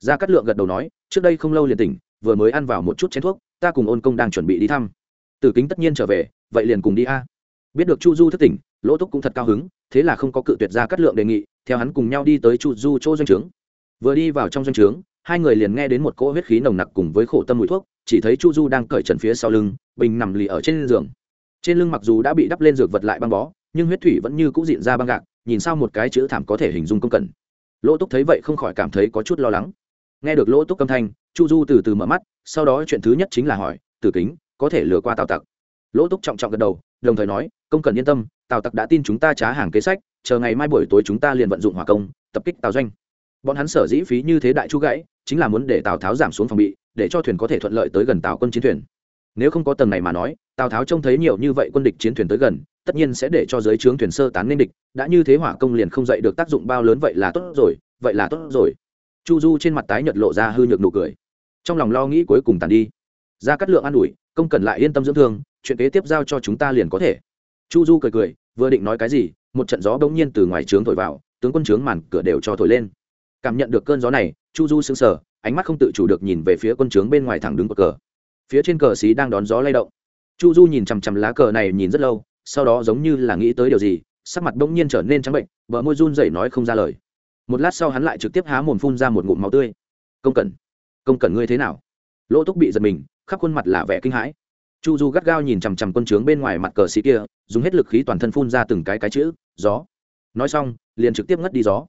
Gia cát lượng gật đầu nói, trước đây không lâu liền tỉnh, vừa mới ăn vào một chút chén thuốc, ta cùng ôn công đang chuẩn bị đi thăm. Tử kính tất nhiên trở về, vậy liền cùng đi a. Biết được chu du thức tỉnh, lỗ túc cũng thật cao hứng, thế là không có cự tuyệt gia cát lượng đề nghị, theo hắn cùng nhau đi tới chu du chỗ doanh trướng. Vừa đi vào trong doanh trướng, hai người liền nghe đến một cỗ huyết khí nồng nặc cùng với khổ tâm mùi thuốc, chỉ thấy chu du đang cởi trần phía sau lưng, bình nằm lì ở trên giường. Trên lưng mặc dù đã bị đắp lên dược vật lại băng bó nhưng huyết thủy vẫn như c ũ diện ra băng gạc, nhìn sao một cái chữ thảm có thể hình dung công cần lỗ túc thấy vậy không khỏi cảm thấy có chút lo lắng. Nghe được lỗ túc âm thanh, chu du từ từ mở mắt, sau đó chuyện thứ nhất chính là hỏi, tử kính, có thể lừa qua tào tặc? Lỗ túc trọng trọng gật đầu, đồng thời nói, công cần yên tâm, tào tặc đã tin chúng ta trá hàng kế sách, chờ ngày mai buổi tối chúng ta liền vận dụng hỏa công, tập kích tào doanh. Bọn hắn sở dĩ phí như thế đại chu gãy, chính là muốn để tào tháo giảm xuống phòng bị, để cho thuyền có thể thuận lợi tới gần tào quân chiến thuyền. Nếu không có tầng này mà nói, tào tháo trông thấy nhiều như vậy quân địch chiến thuyền tới gần tất nhiên sẽ để cho giới trướng thuyền sơ tán nên địch, đã như thế hỏa công liền không dậy được tác dụng bao lớn vậy là tốt rồi, vậy là tốt rồi. Chu du trên mặt tái nhợt lộ ra hư nhược nụ cười. Trong lòng lo nghĩ cuối cùng tàn đi. Ra cắt lượng an ủi, công cần lại yên tâm dưỡng thương, chuyện kế tiếp giao cho chúng ta liền có thể. Chu du cười cười, vừa định nói cái gì, một trận gió bỗng nhiên từ ngoài trướng thổi vào, tướng quân trướng màn cửa đều cho thổi lên. Cảm nhận được cơn gió này, chu du sững sờ, ánh mắt không tự chủ được nhìn về phía quân trướng bên ngoài thẳng đứng cờ. Phía trên cờ xí đang đón gió lay động. Chu du nhìn chằm chằm lá cờ này nhìn rất lâu sau đó giống như là nghĩ tới điều gì, sắc mặt bỗng nhiên trở nên trắng bệnh vợ môi run rẩy nói không ra lời. Một lát sau hắn lại trực tiếp há mồm phun ra một ngụm máu tươi. Công cần công cần ngươi thế nào? Lỗ túc bị giật mình, khắp khuôn mặt là vẻ kinh hãi. Chu du gắt gao nhìn chằm chằm quân trướng bên ngoài mặt cờ sĩ kia, dùng hết lực khí toàn thân phun ra từng cái cái chữ, gió. Nói xong, liền trực tiếp ngất đi gió.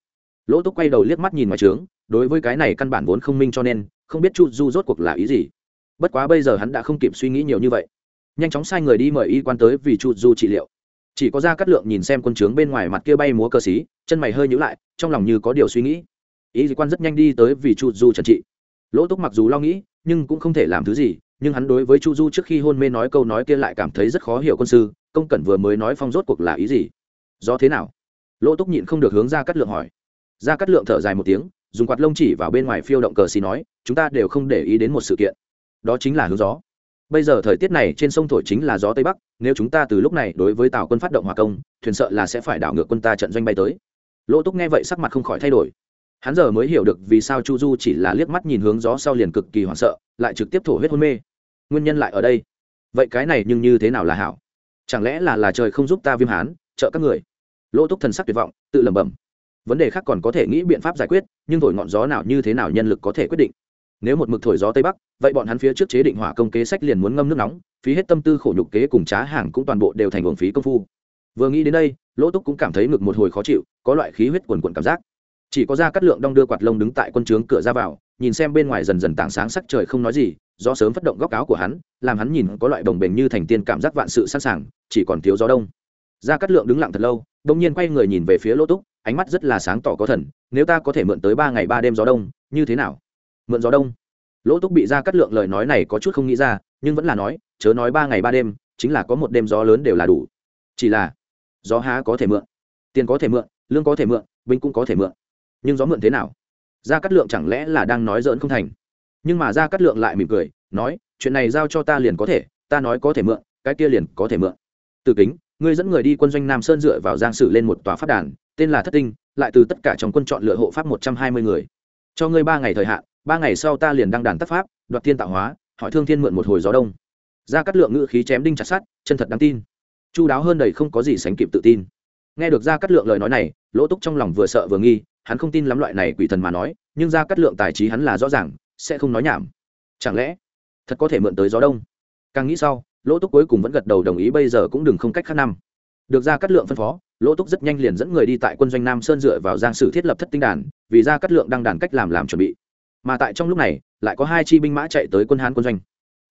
Lỗ túc quay đầu liếc mắt nhìn ngoài trướng đối với cái này căn bản vốn không minh cho nên, không biết chu du rốt cuộc là ý gì. Bất quá bây giờ hắn đã không kịp suy nghĩ nhiều như vậy nhanh chóng sai người đi mời y quan tới vì chu du trị liệu. Chỉ có ra cắt lượng nhìn xem quân trướng bên ngoài mặt kia bay múa cơ xí, chân mày hơi nhữ lại, trong lòng như có điều suy nghĩ. Ý quan rất nhanh đi tới vì chu du trần trị. Lỗ túc mặc dù lo nghĩ, nhưng cũng không thể làm thứ gì, nhưng hắn đối với chu du trước khi hôn mê nói câu nói kia lại cảm thấy rất khó hiểu quân sư, công cẩn vừa mới nói phong rốt cuộc là ý gì? Do thế nào? Lỗ túc nhịn không được hướng ra cắt lượng hỏi. Ra cắt lượng thở dài một tiếng, dùng quạt lông chỉ vào bên ngoài phiêu động cờ xì nói, chúng ta đều không để ý đến một sự kiện. Đó chính là hướng gió bây giờ thời tiết này trên sông thổi chính là gió tây bắc, nếu chúng ta từ lúc này đối với tàu quân phát động hòa công, thuyền sợ là sẽ phải đảo ngược quân ta trận doanh bay tới. Lỗ túc nghe vậy sắc mặt không khỏi thay đổi. Hắn giờ mới hiểu được vì sao chu du chỉ là liếc mắt nhìn hướng gió sau liền cực kỳ hoảng sợ, lại trực tiếp thổ huyết hôn mê. Nguyên nhân lại ở đây. Vậy cái này nhưng như thế nào là hảo? Chẳng lẽ là là trời không giúp ta viêm hán, trợ các người? Lỗ túc thần sắc tuyệt vọng, tự lẩm bẩm. Vấn đề khác còn có thể nghĩ biện pháp giải quyết, nhưng thổi ngọn gió nào như thế nào nhân lực có thể quyết định nếu một mực thổi gió tây bắc, vậy bọn hắn phía trước chế định hỏa công kế sách liền muốn ngâm nước nóng, phí hết tâm tư khổ nhục kế cùng trá hàng cũng toàn bộ đều thành hưởng phí công phu. Vừa nghĩ đến đây, lỗ túc cũng cảm thấy ngực một hồi khó chịu, có loại khí huyết quần quần cảm giác. Chỉ có ra cắt lượng đong đưa quạt lông đứng tại quân trướng cửa ra vào, nhìn xem bên ngoài dần dần tảng sáng sắc trời không nói gì do sớm phát động góc áo của hắn, làm hắn nhìn có loại đồng bền như thành tiên cảm giác vạn sự sẵn sàng, chỉ còn thiếu gió đông. Ra cắt lượng đứng lặng thật lâu đông nhiên quay người nhìn về phía lỗ túc, ánh mắt rất là sáng tỏ có thần, nếu ta có thể mượn tới ba ngày ba đêm gió đông, như thế nào? Mượn gió đông. Lỗ túc bị ra cắt lượng lời nói này có chút không nghĩ ra, nhưng vẫn là nói, chớ nói ba ngày ba đêm, chính là có một đêm gió lớn đều là đủ. Chỉ là, gió há có thể mượn, tiền có thể mượn, lương có thể mượn, binh cũng có thể mượn. Nhưng gió mượn thế nào? Gia cát lượng chẳng lẽ là đang nói dỡn không thành? Nhưng mà gia cát lượng lại mỉm cười, nói, chuyện này giao cho ta liền có thể, ta nói có thể mượn, cái kia liền có thể mượn. Từ kính, ngươi dẫn người đi quân doanh nam sơn dựa vào giang sử lên một tòa phát đàn, tên là thất tinh, lại từ tất cả trong quân chọn lựa hộ pháp một trăm hai mươi người. Cho ngươi ba ngày thời hạn ba ngày sau ta liền đăng đàn tác pháp đoạt thiên tạo hóa hỏi thương thiên mượn một hồi gió đông. Ra cắt lượng ngữ khí chém đinh chặt sắt, chân thật đáng tin. Chu đáo hơn đầy không có gì sánh kịp tự tin. Nghe được ra cắt lượng lời nói này lỗ túc trong lòng vừa sợ vừa nghi hắn không tin lắm loại này quỷ thần mà nói nhưng ra cắt lượng tài trí hắn là rõ ràng sẽ không nói nhảm. Chẳng lẽ thật có thể mượn tới gió đông? Càng nghĩ sau lỗ túc cuối cùng vẫn gật đầu đồng ý bây giờ cũng đừng không cách khác năm. Được ra cắt lượng phân phó lỗ túc rất nhanh liền dẫn người đi tại quân doanh nam sơn dựa vào giang sử thiết lập thất tinh đàn vì ra cắt lượng đăng đàn cách làm làm chuẩn bị mà tại trong lúc này, lại có hai chi binh mã chạy tới quân hán quân doanh.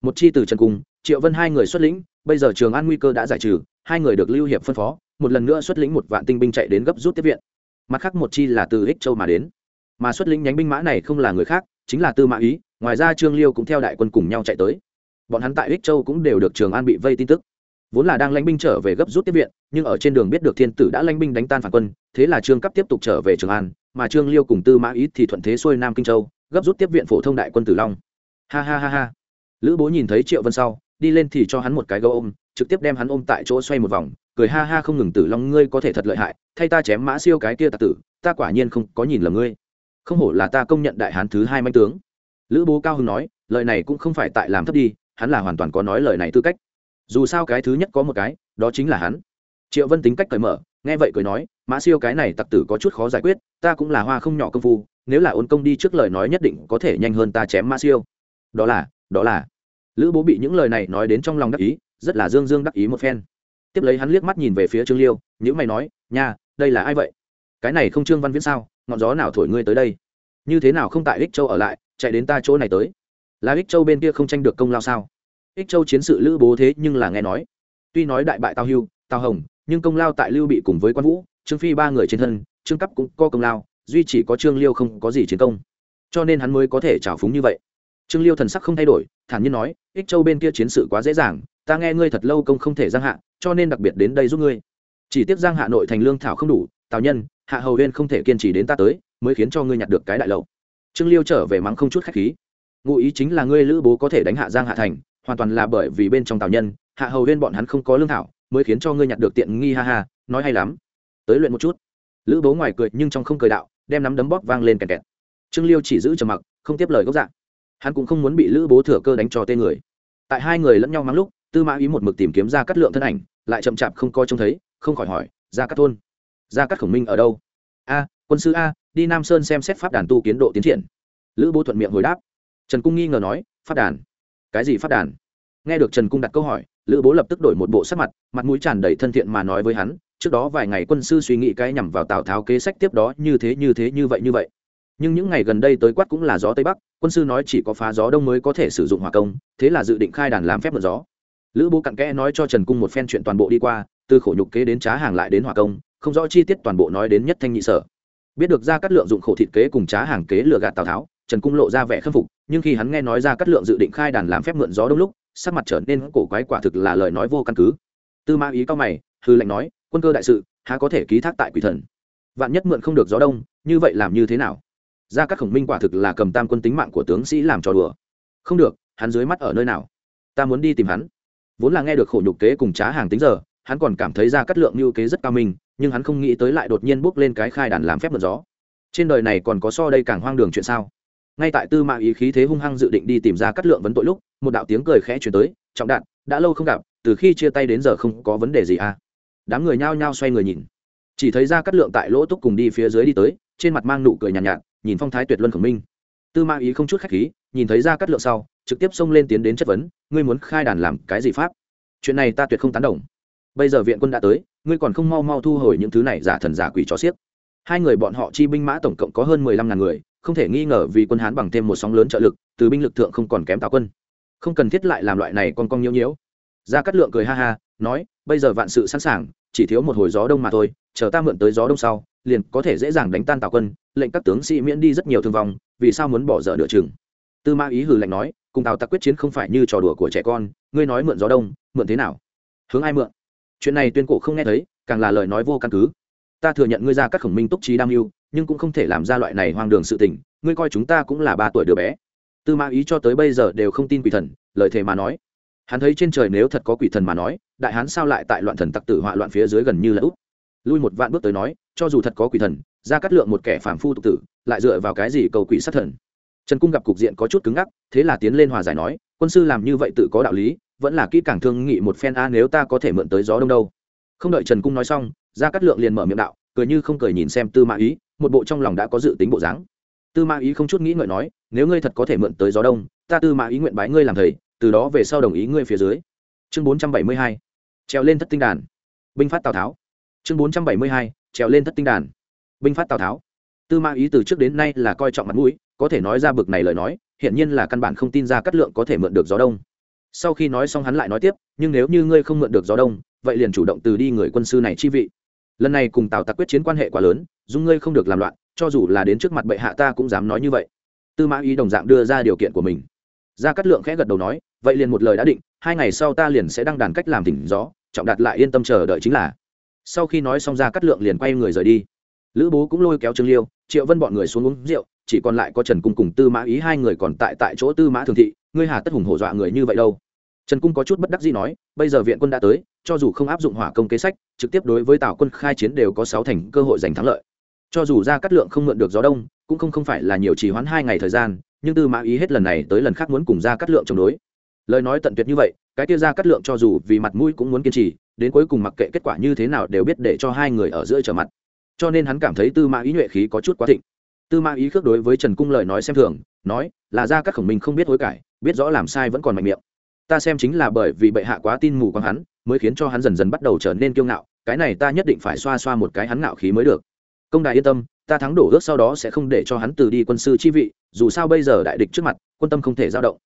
Một chi từ trần cung, triệu vân hai người xuất lĩnh, bây giờ trường an nguy cơ đã giải trừ, hai người được lưu hiệp phân phó, một lần nữa xuất lĩnh một vạn tinh binh chạy đến gấp rút tiếp viện. Mặt khác một chi là từ ích châu mà đến. Mà xuất lĩnh nhánh binh mã này không là người khác, chính là tư mã ý, ngoài ra trương liêu cũng theo đại quân cùng nhau chạy tới. Bọn hắn tại ích châu cũng đều được trường an bị vây tin tức. Vốn là đang lãnh binh trở về gấp rút tiếp viện, nhưng ở trên đường biết được thiên tử đã lãnh binh đánh tan phản quân, thế là trương cấp tiếp tục trở về trường an, mà trương liêu cùng tư mã ý thì thuận thế xuôi nam kinh châu gấp rút tiếp viện phổ thông đại quân tử long. Ha ha ha ha. Lữ bố nhìn thấy triệu vân sau, đi lên thì cho hắn một cái gấu ôm, trực tiếp đem hắn ôm tại chỗ xoay một vòng, cười ha ha không ngừng, tử long, ngươi có thể thật lợi hại, thay ta chém mã siêu cái kia tạc tử, ta quả nhiên không có nhìn lầm ngươi. Không hổ là ta công nhận đại hán thứ hai manh tướng. Lữ bố cao hưng nói, lời này cũng không phải tại làm thấp đi, hắn là hoàn toàn có nói lời này tư cách. Dù sao cái thứ nhất có một cái, đó chính là hắn. Triệu vân tính cách cởi mở, nghe vậy cười nói, mã siêu cái này tặc tử có chút khó giải quyết, ta cũng là hoa không nhỏ công phu nếu là ôn công đi trước lời nói nhất định có thể nhanh hơn ta chém ma siêu. Đó là đó là. Lữ bố bị những lời này nói đến trong lòng đắc ý, rất là dương dương đắc ý một phen. Tiếp lấy hắn liếc mắt nhìn về phía trương liêu những mày nói, nha, đây là ai vậy? Cái này không trương văn viễn sao? Ngọn gió nào thổi ngươi tới đây? Như thế nào không tại ích châu ở lại, chạy đến ta chỗ này tới? Là ích châu bên kia không tranh được công lao sao? Ích châu chiến sự lữ bố thế nhưng là nghe nói. Tuy nói đại bại tào hưu, tào hồng, nhưng công lao tại lưu bị cùng với quan vũ, trương phi ba người trên thân, trương cấp cũng có công lao duy chỉ có trương liêu không có gì chiến công. Cho nên hắn mới có thể trào phúng như vậy. Trương liêu thần sắc không thay đổi, thản nhiên nói, ích châu bên kia chiến sự quá dễ dàng, ta nghe ngươi thật lâu công không thể giang hạ, cho nên đặc biệt đến đây giúp ngươi. Chỉ tiếc giang hạ nội thành lương thảo không đủ, tào nhân, hạ hầu huyên không thể kiên trì đến ta tới, mới khiến cho ngươi nhặt được cái đại lậu. Trương liêu trở về mắng không chút khách khí. Ngụ ý chính là ngươi lữ bố có thể đánh hạ giang hạ thành, hoàn toàn là bởi vì bên trong tào nhân, hạ hầu huyên bọn hắn không có lương thảo, mới khiến cho ngươi nhặt được tiện nghi ha ha, nói hay lắm. Tới luyện một chút. Lữ bố ngoài cười nhưng trong không cười đạo đem nắm đấm bóp vang lên kẹt kẹt. Trương liêu chỉ giữ trầm mặc, không tiếp lời gốc dạng hắn cũng không muốn bị lữ bố thừa cơ đánh cho tên người. Tại hai người lẫn nhau mắng lúc, tư mã ý một mực tìm kiếm ra cắt lượng thân ảnh, lại chậm chạp không coi trông thấy, không khỏi hỏi ra cắt thôn ra cắt khổng minh ở đâu? A, quân sư a, đi nam sơn xem xét pháp đàn tu kiến độ tiến triển. Lữ bố thuận miệng hồi đáp. Trần cung nghi ngờ nói, pháp đàn? Cái gì pháp đàn? Nghe được trần cung đặt câu hỏi, lữ bố lập tức đổi một bộ sắc mặt mặt mũi tràn đầy thân thiện mà nói với hắn trước đó vài ngày quân sư suy nghĩ cái nhằm vào tào tháo kế sách tiếp đó như thế như thế như vậy như vậy. Nhưng những ngày gần đây tới quát cũng là gió tây bắc, quân sư nói chỉ có phá gió đông mới có thể sử dụng hỏa công, thế là dự định khai đàn làm phép mượn gió. Lữ bố cặn kẽ nói cho trần cung một phen chuyện toàn bộ đi qua, từ khổ nhục kế đến trá hàng lại đến hỏa công, không rõ chi tiết toàn bộ nói đến nhất thanh nhị sở. Biết được ra cắt lượng dụng khổ thịt kế cùng trá hàng kế lừa gạt tào tháo, trần cung lộ ra vẻ khâm phục, nhưng khi hắn nghe nói ra cắt lượng dự định khai đàn làm phép mượn gió đông lúc, sắc mặt trở nên cổ quái quả thực là lời nói vô căn cứ. Tư ma ý cao mày, hư lệnh nói quân cơ đại sự, há có thể ký thác tại quỷ thần. Vạn nhất mượn không được gió đông, như vậy làm như thế nào? Ra các khổng minh quả thực là cầm tam quân tính mạng của tướng sĩ làm trò đùa. Không được, hắn dưới mắt ở nơi nào? Ta muốn đi tìm hắn. Vốn là nghe được khổ nhục kế cùng trá hàng tính giờ, hắn còn cảm thấy ra cắt lượng như kế rất cao minh, nhưng hắn không nghĩ tới lại đột nhiên bước lên cái khai đàn làm phép mượn gió. Trên đời này còn có so đây càng hoang đường chuyện sao? Ngay tại tư mã ý khí thế hung hăng dự định đi tìm ra cắt lượng vấn tội lúc, một đạo tiếng cười khẽ chuyển tới, trọng đạn đã lâu không gặp, từ khi chia tay đến giờ không có vấn đề gì à? Đám người nhao nhao xoay người nhìn. Chỉ thấy ra cắt lượng tại lỗ túc cùng đi phía dưới đi tới trên mặt mang nụ cười nhàn nhạt, nhạt nhìn phong thái tuyệt luân khổng minh. Tư ma ý không chút khách khí nhìn thấy ra cắt lượng sau trực tiếp xông lên tiến đến chất vấn ngươi muốn khai đàn làm cái gì pháp? Chuyện này ta tuyệt không tán đồng. Bây giờ viện quân đã tới ngươi còn không mau mau thu hồi những thứ này giả thần giả quỷ cho xiếc hai người bọn họ chi binh mã tổng cộng có hơn mười lăm ngàn người không thể nghi ngờ vì quân hán bằng thêm một sóng lớn trợ lực từ binh lực thượng không còn kém tào quân. Không cần thiết lại làm loại này con cong nhiễu nhiễu. Ra cắt lượng cười ha ha nói bây giờ vạn sự sẵn sàng, chỉ thiếu một hồi gió đông mà thôi, chờ ta mượn tới gió đông sau, liền có thể dễ dàng đánh tan tào quân, lệnh các tướng sĩ miễn đi rất nhiều thương vong, vì sao muốn bỏ dở nửa chừng? Tư ma ý hừ lạnh nói, cùng tào tặc quyết chiến không phải như trò đùa của trẻ con, ngươi nói mượn gió đông, mượn thế nào? Hướng ai mượn? Chuyện này tuyên cổ không nghe thấy, càng là lời nói vô căn cứ. Ta thừa nhận ngươi ra các khổng minh túc trí đam mưu, nhưng cũng không thể làm ra loại này hoang đường sự tình, ngươi coi chúng ta cũng là ba tuổi đứa bé. Tư ma ý cho tới bây giờ đều không tin quỷ thần, lời thề mà nói hắn thấy trên trời nếu thật có quỷ thần mà nói, đại hán sao lại tại loạn thần tặc tử họa loạn phía dưới gần như là úp. Lui một vạn bước tới nói, cho dù thật có quỷ thần, ra cắt lượng một kẻ phàm phu tục tử, lại dựa vào cái gì cầu quỷ sát thần? Trần cung gặp cục diện có chút cứng ngắc, thế là tiến lên hòa giải nói, quân sư làm như vậy tự có đạo lý, vẫn là kỹ càng thương nghị một phen a nếu ta có thể mượn tới gió đông đâu. Không đợi trần cung nói xong, ra cắt lượng liền mở miệng đạo, cười như không cười nhìn xem tư mã ý, một bộ trong lòng đã có dự tính bộ dáng. Tư mã ý không chút nghĩ ngợi nói, nếu ngươi thật có thể mượn tới gió đông, ta tư mã ý nguyện bái ngươi làm thầy từ đó về sau đồng ý ngươi phía dưới. Chương bốn trăm bảy mươi hai treo lên thất tinh đàn. Binh phát tào tháo. Chương bốn trăm bảy mươi hai treo lên thất tinh đàn. Binh phát tào tháo. Tư mã ý từ trước đến nay là coi trọng mặt mũi, có thể nói ra bực này lời nói, hiển nhiên là căn bản không tin ra cắt lượng có thể mượn được gió đông. Sau khi nói xong hắn lại nói tiếp, nhưng nếu như ngươi không mượn được gió đông, vậy liền chủ động từ đi người quân sư này chi vị. Lần này cùng tào tặc quyết chiến quan hệ quá lớn dung ngươi không được làm loạn, cho dù là đến trước mặt bệ hạ ta cũng dám nói như vậy. Tư mã ý đồng dạng đưa ra điều kiện của mình. Ra cát lượng khẽ gật đầu nói vậy liền một lời đã định, hai ngày sau ta liền sẽ đăng đàn cách làm tỉnh gió, trọng đạt lại yên tâm chờ đợi chính là. Sau khi nói xong ra cắt lượng liền quay người rời đi. Lữ bố cũng lôi kéo trương liêu, triệu vân bọn người xuống uống rượu, chỉ còn lại có trần cung cùng tư mã ý, hai người còn tại tại chỗ tư mã thường thị, ngươi hà tất hùng hổ dọa người như vậy đâu. Trần cung có chút bất đắc gì nói, bây giờ viện quân đã tới, cho dù không áp dụng hỏa công kế sách, trực tiếp đối với tào quân khai chiến đều có sáu thành cơ hội giành thắng lợi. Cho dù ra cắt lượng không mượn được gió đông, cũng không không phải là nhiều trì hoãn hai ngày thời gian, nhưng tư mã ý hết lần này tới lần khác muốn cùng ra cắt lượng chống đối lời nói tận tuyệt như vậy, cái kia ra cắt lượng cho dù vì mặt mũi cũng muốn kiên trì, đến cuối cùng mặc kệ kết quả như thế nào đều biết để cho hai người ở giữa trở mặt. Cho nên hắn cảm thấy tư mã ý nhuệ khí có chút quá thịnh. Tư mã ý khước đối với trần cung lời nói xem thường, nói, là ra các khổng minh không biết hối cải, biết rõ làm sai vẫn còn mạnh miệng. Ta xem chính là bởi vì bệ hạ quá tin mù quáng hắn, mới khiến cho hắn dần dần bắt đầu trở nên kiêu ngạo, cái này ta nhất định phải xoa xoa một cái hắn ngạo khí mới được. Công đại yên tâm, ta thắng đổ ước sau đó sẽ không để cho hắn từ đi quân sư chi vị, dù sao bây giờ đại địch trước mặt, quân tâm không thể dao động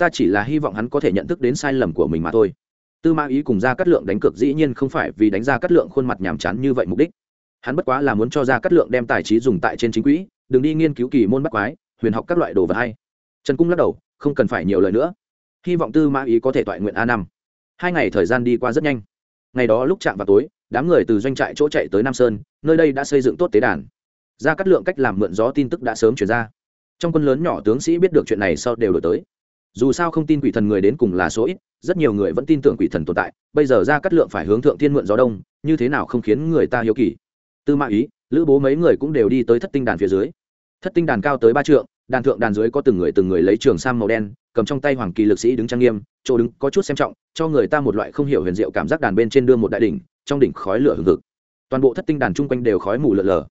ta chỉ là hy vọng hắn có thể nhận thức đến sai lầm của mình mà thôi. Tư ma ý cùng ra cắt lượng đánh cược dĩ nhiên không phải vì đánh ra cắt lượng khuôn mặt nhàm chán như vậy mục đích. Hắn bất quá là muốn cho ra cắt lượng đem tài trí dùng tại trên chính quỹ, đừng đi nghiên cứu kỳ môn bắt quái, huyền học các loại đồ vật hay. Trần cung lắc đầu, không cần phải nhiều lời nữa. Hy vọng tư mã ý có thể toại nguyện a năm. Hai ngày thời gian đi qua rất nhanh. Ngày đó lúc chạm vào tối, đám người từ doanh trại chỗ chạy tới nam sơn, nơi đây đã xây dựng tốt tế đàn. Ra cắt lượng cách làm mượn gió tin tức đã sớm chuyển ra. Trong quân lớn nhỏ tướng sĩ biết được chuyện này sau đều đổi tới dù sao không tin quỷ thần người đến cùng là số ít, rất nhiều người vẫn tin tưởng quỷ thần tồn tại, bây giờ ra cắt lượng phải hướng thượng thiên mượn gió đông, như thế nào không khiến người ta hiếu kỳ. Tư mã ý, lữ bố mấy người cũng đều đi tới thất tinh đàn phía dưới. Thất tinh đàn cao tới ba trượng, đàn thượng đàn dưới có từng người từng người lấy trường sam màu đen, cầm trong tay hoàng kỳ lực sĩ đứng trang nghiêm, chỗ đứng có chút xem trọng, cho người ta một loại không hiểu huyền diệu cảm giác đàn bên trên đưa một đại đỉnh, trong đỉnh khói lửa hừng hực. Toàn bộ thất tinh đàn chung quanh đều khói mù lợn lờ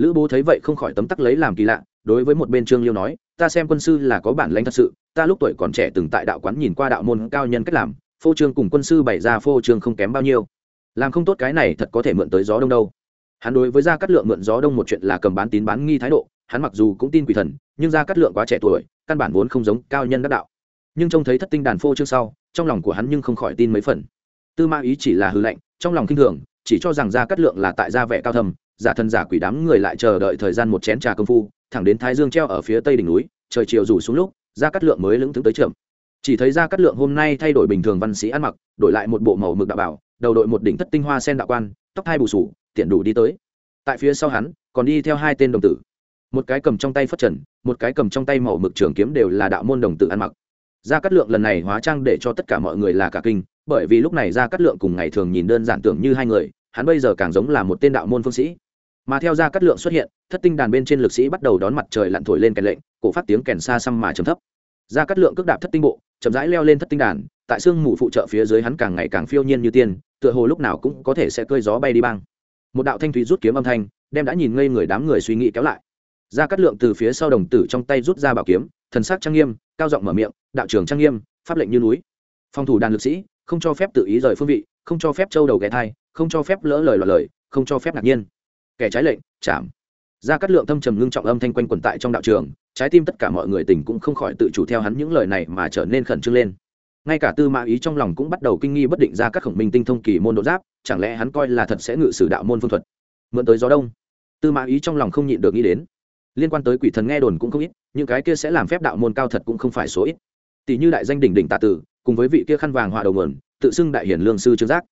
lữ bố thấy vậy không khỏi tấm tắc lấy làm kỳ lạ đối với một bên trương liêu nói, ta xem quân sư là có bản lãnh thật sự, ta lúc tuổi còn trẻ từng tại đạo quán nhìn qua đạo môn cao nhân cách làm, phô trương cùng quân sư bày ra phô trương không kém bao nhiêu. Làm không tốt cái này thật có thể mượn tới gió đông đâu. Hắn đối với gia cát lượng mượn gió đông một chuyện là cầm bán tín bán nghi thái độ, hắn mặc dù cũng tin quỷ thần, nhưng gia cát lượng quá trẻ tuổi, căn bản vốn không giống cao nhân đắc đạo. Nhưng trông thấy thất tinh đàn phô trương sau, trong lòng của hắn nhưng không khỏi tin mấy phần. Tư ma ý chỉ là hư lệnh, trong lòng kinh thường, chỉ cho rằng gia cát lượng là tại gia vẻ cao thầm giả thân giả quỷ đám người lại chờ đợi thời gian một chén trà công phu, thẳng đến thái dương treo ở phía tây đỉnh núi, trời chiều rủ xuống lúc, gia cát lượng mới lững thững tới trưởng chỉ thấy gia cát lượng hôm nay thay đổi bình thường văn sĩ ăn mặc, đổi lại một bộ màu mực đạo bảo đầu đội một đỉnh thất tinh hoa sen đạo quan, tóc hai bù sủ tiện đủ đi tới. Tại phía sau hắn, còn đi theo hai tên đồng tử. Một cái cầm trong tay phất trần, một cái cầm trong tay màu mực trường kiếm đều là đạo môn đồng tử ăn mặc. Gia cát lượng lần này hóa trang để cho tất cả mọi người là cả kinh, bởi vì lúc này gia cát lượng cùng ngày thường nhìn đơn giản tưởng như hai người, hắn bây giờ càng giống là một tên đạo môn phương sĩ mà theo gia cát lượng xuất hiện, thất tinh đàn bên trên lực sĩ bắt đầu đón mặt trời lặn thổi lên kèn lệnh, cổ phát tiếng kèn xa xăm mà trầm thấp. Gia cát lượng cước đạp thất tinh bộ, chậm rãi leo lên thất tinh đàn, tại xương mù phụ trợ phía dưới hắn càng ngày càng phiêu nhiên như tiên, tựa hồ lúc nào cũng có thể sẽ cơi gió bay đi băng. Một đạo thanh thủy rút kiếm âm thanh, đem đã nhìn ngây người đám người suy nghĩ kéo lại. Gia cát lượng từ phía sau đồng tử trong tay rút ra bảo kiếm, thần sắc trang nghiêm, cao giọng mở miệng, đạo trưởng trang nghiêm, pháp lệnh như núi. Phòng thủ đàn lực sĩ, không cho phép tự ý rời phương vị, không cho phép châu đầu ghé thai, không cho phép lỡ lời loạt lời, không cho phép ngạc nhiên kẻ trái lệnh, chạm. Ra cắt lượng thâm trầm ngưng trọng âm thanh quanh quẩn tại trong đạo trường, trái tim tất cả mọi người tỉnh cũng không khỏi tự chủ theo hắn những lời này mà trở nên khẩn trương lên. Ngay cả tư mã ý trong lòng cũng bắt đầu kinh nghi bất định ra các khổng minh tinh thông kỳ môn độ giáp, chẳng lẽ hắn coi là thật sẽ ngự sử đạo môn phương thuật? Mượn tới gió đông. Tư mã ý trong lòng không nhịn được nghĩ đến. Liên quan tới quỷ thần nghe đồn cũng không ít, những cái kia sẽ làm phép đạo môn cao thật cũng không phải số ít. Tỷ như đại danh đỉnh đỉnh tạ tử, cùng với vị kia khăn vàng hòa đầu mườn tự xưng đại hiển lương sư trương giác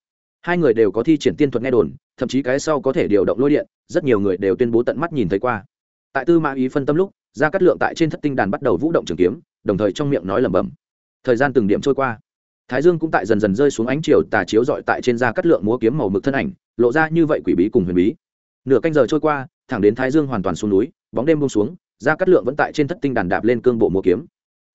hai người đều có thi triển tiên thuật nghe đồn, thậm chí cái sau có thể điều động lôi điện, rất nhiều người đều tuyên bố tận mắt nhìn thấy qua. Tại tư mã ý phân tâm lúc ra cắt lượng tại trên thất tinh đàn bắt đầu vũ động trường kiếm, đồng thời trong miệng nói lẩm bẩm. Thời gian từng điểm trôi qua. Thái dương cũng tại dần dần rơi xuống ánh chiều tà chiếu dọi tại trên da cắt lượng múa kiếm màu mực thân ảnh, lộ ra như vậy quỷ bí cùng huyền bí. Nửa canh giờ trôi qua, thẳng đến thái dương hoàn toàn xuống núi, bóng đêm bông xuống da cắt lượng vẫn tại trên thất tinh đàn đạp lên cương bộ múa kiếm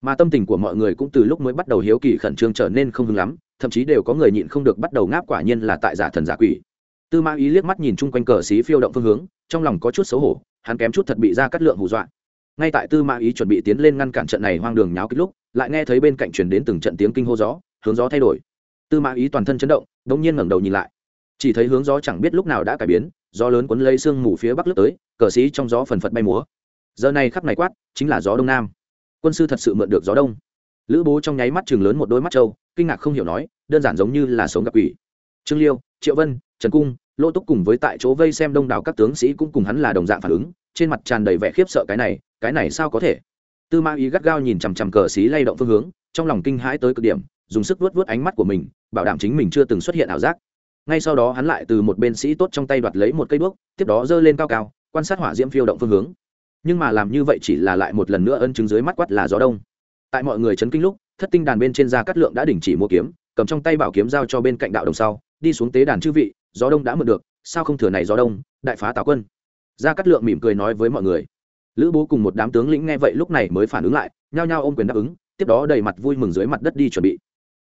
mà tâm tình của mọi người cũng từ lúc mới bắt đầu hiếu kỳ khẩn trương trở nên không hứng lắm, thậm chí đều có người nhịn không được bắt đầu ngáp quả nhiên là tại giả thần giả quỷ. Tư mã ý liếc mắt nhìn chung quanh cờ xí phiêu động phương hướng, trong lòng có chút xấu hổ, hắn kém chút thật bị ra cắt lượng hù dọa. Ngay tại tư mã ý chuẩn bị tiến lên ngăn cản trận này hoang đường nháo kích lúc, lại nghe thấy bên cạnh truyền đến từng trận tiếng kinh hô gió, hướng gió thay đổi. Tư mã ý toàn thân chấn động đ ỗ n g nhiên ngẩng đầu nhìn lại. Chỉ thấy hướng gió chẳng biết lúc nào đã cải biến, gió lớn cuốn lấy sương mù phía bắc lướt tới, cờ xí trong gió phần phật bay múa. Giờ này khắp này quát, chính là gió đông nam quân sư thật sự mượn được gió đông. Lữ bố trong nháy mắt chừng lớn một đôi mắt trâu, kinh ngạc không hiểu nói, đơn giản giống như là sống gặp quỷ. Trương liêu, triệu vân, trần cung Lỗ túc cùng với tại chỗ vây xem đông đảo các tướng sĩ cũng cùng hắn là đồng dạng phản ứng, trên mặt tràn đầy vẻ khiếp sợ cái này cái này sao có thể? Tư Ma ý gắt gao nhìn chằm chằm cờ xí lay động phương hướng, trong lòng kinh hãi tới cực điểm, dùng sức vuốt vuốt ánh mắt của mình, bảo đảm chính mình chưa từng xuất hiện ảo giác. Ngay sau đó hắn lại từ một bên sĩ tốt trong tay đoạt lấy một cây đuốc, tiếp đó giơ lên cao cao, quan sát hỏa diễm phiêu động phương hướng nhưng mà làm như vậy chỉ là lại một lần nữa ân chứng dưới mắt quát là gió đông. Tại mọi người chấn kinh lúc, thất tinh đàn bên trên da cắt lượng đã đình chỉ mua kiếm, cầm trong tay bảo kiếm giao cho bên cạnh đạo đồng sau, đi xuống tế đàn chư vị, gió đông đã mượn được, sao không thừa này gió đông, đại phá tào quân. Gia cát lượng mỉm cười nói với mọi người. Lữ bố cùng một đám tướng lĩnh nghe vậy lúc này mới phản ứng lại, nhao nhao ôm quyền đáp ứng, tiếp đó đầy mặt vui mừng dưới mặt đất đi chuẩn bị.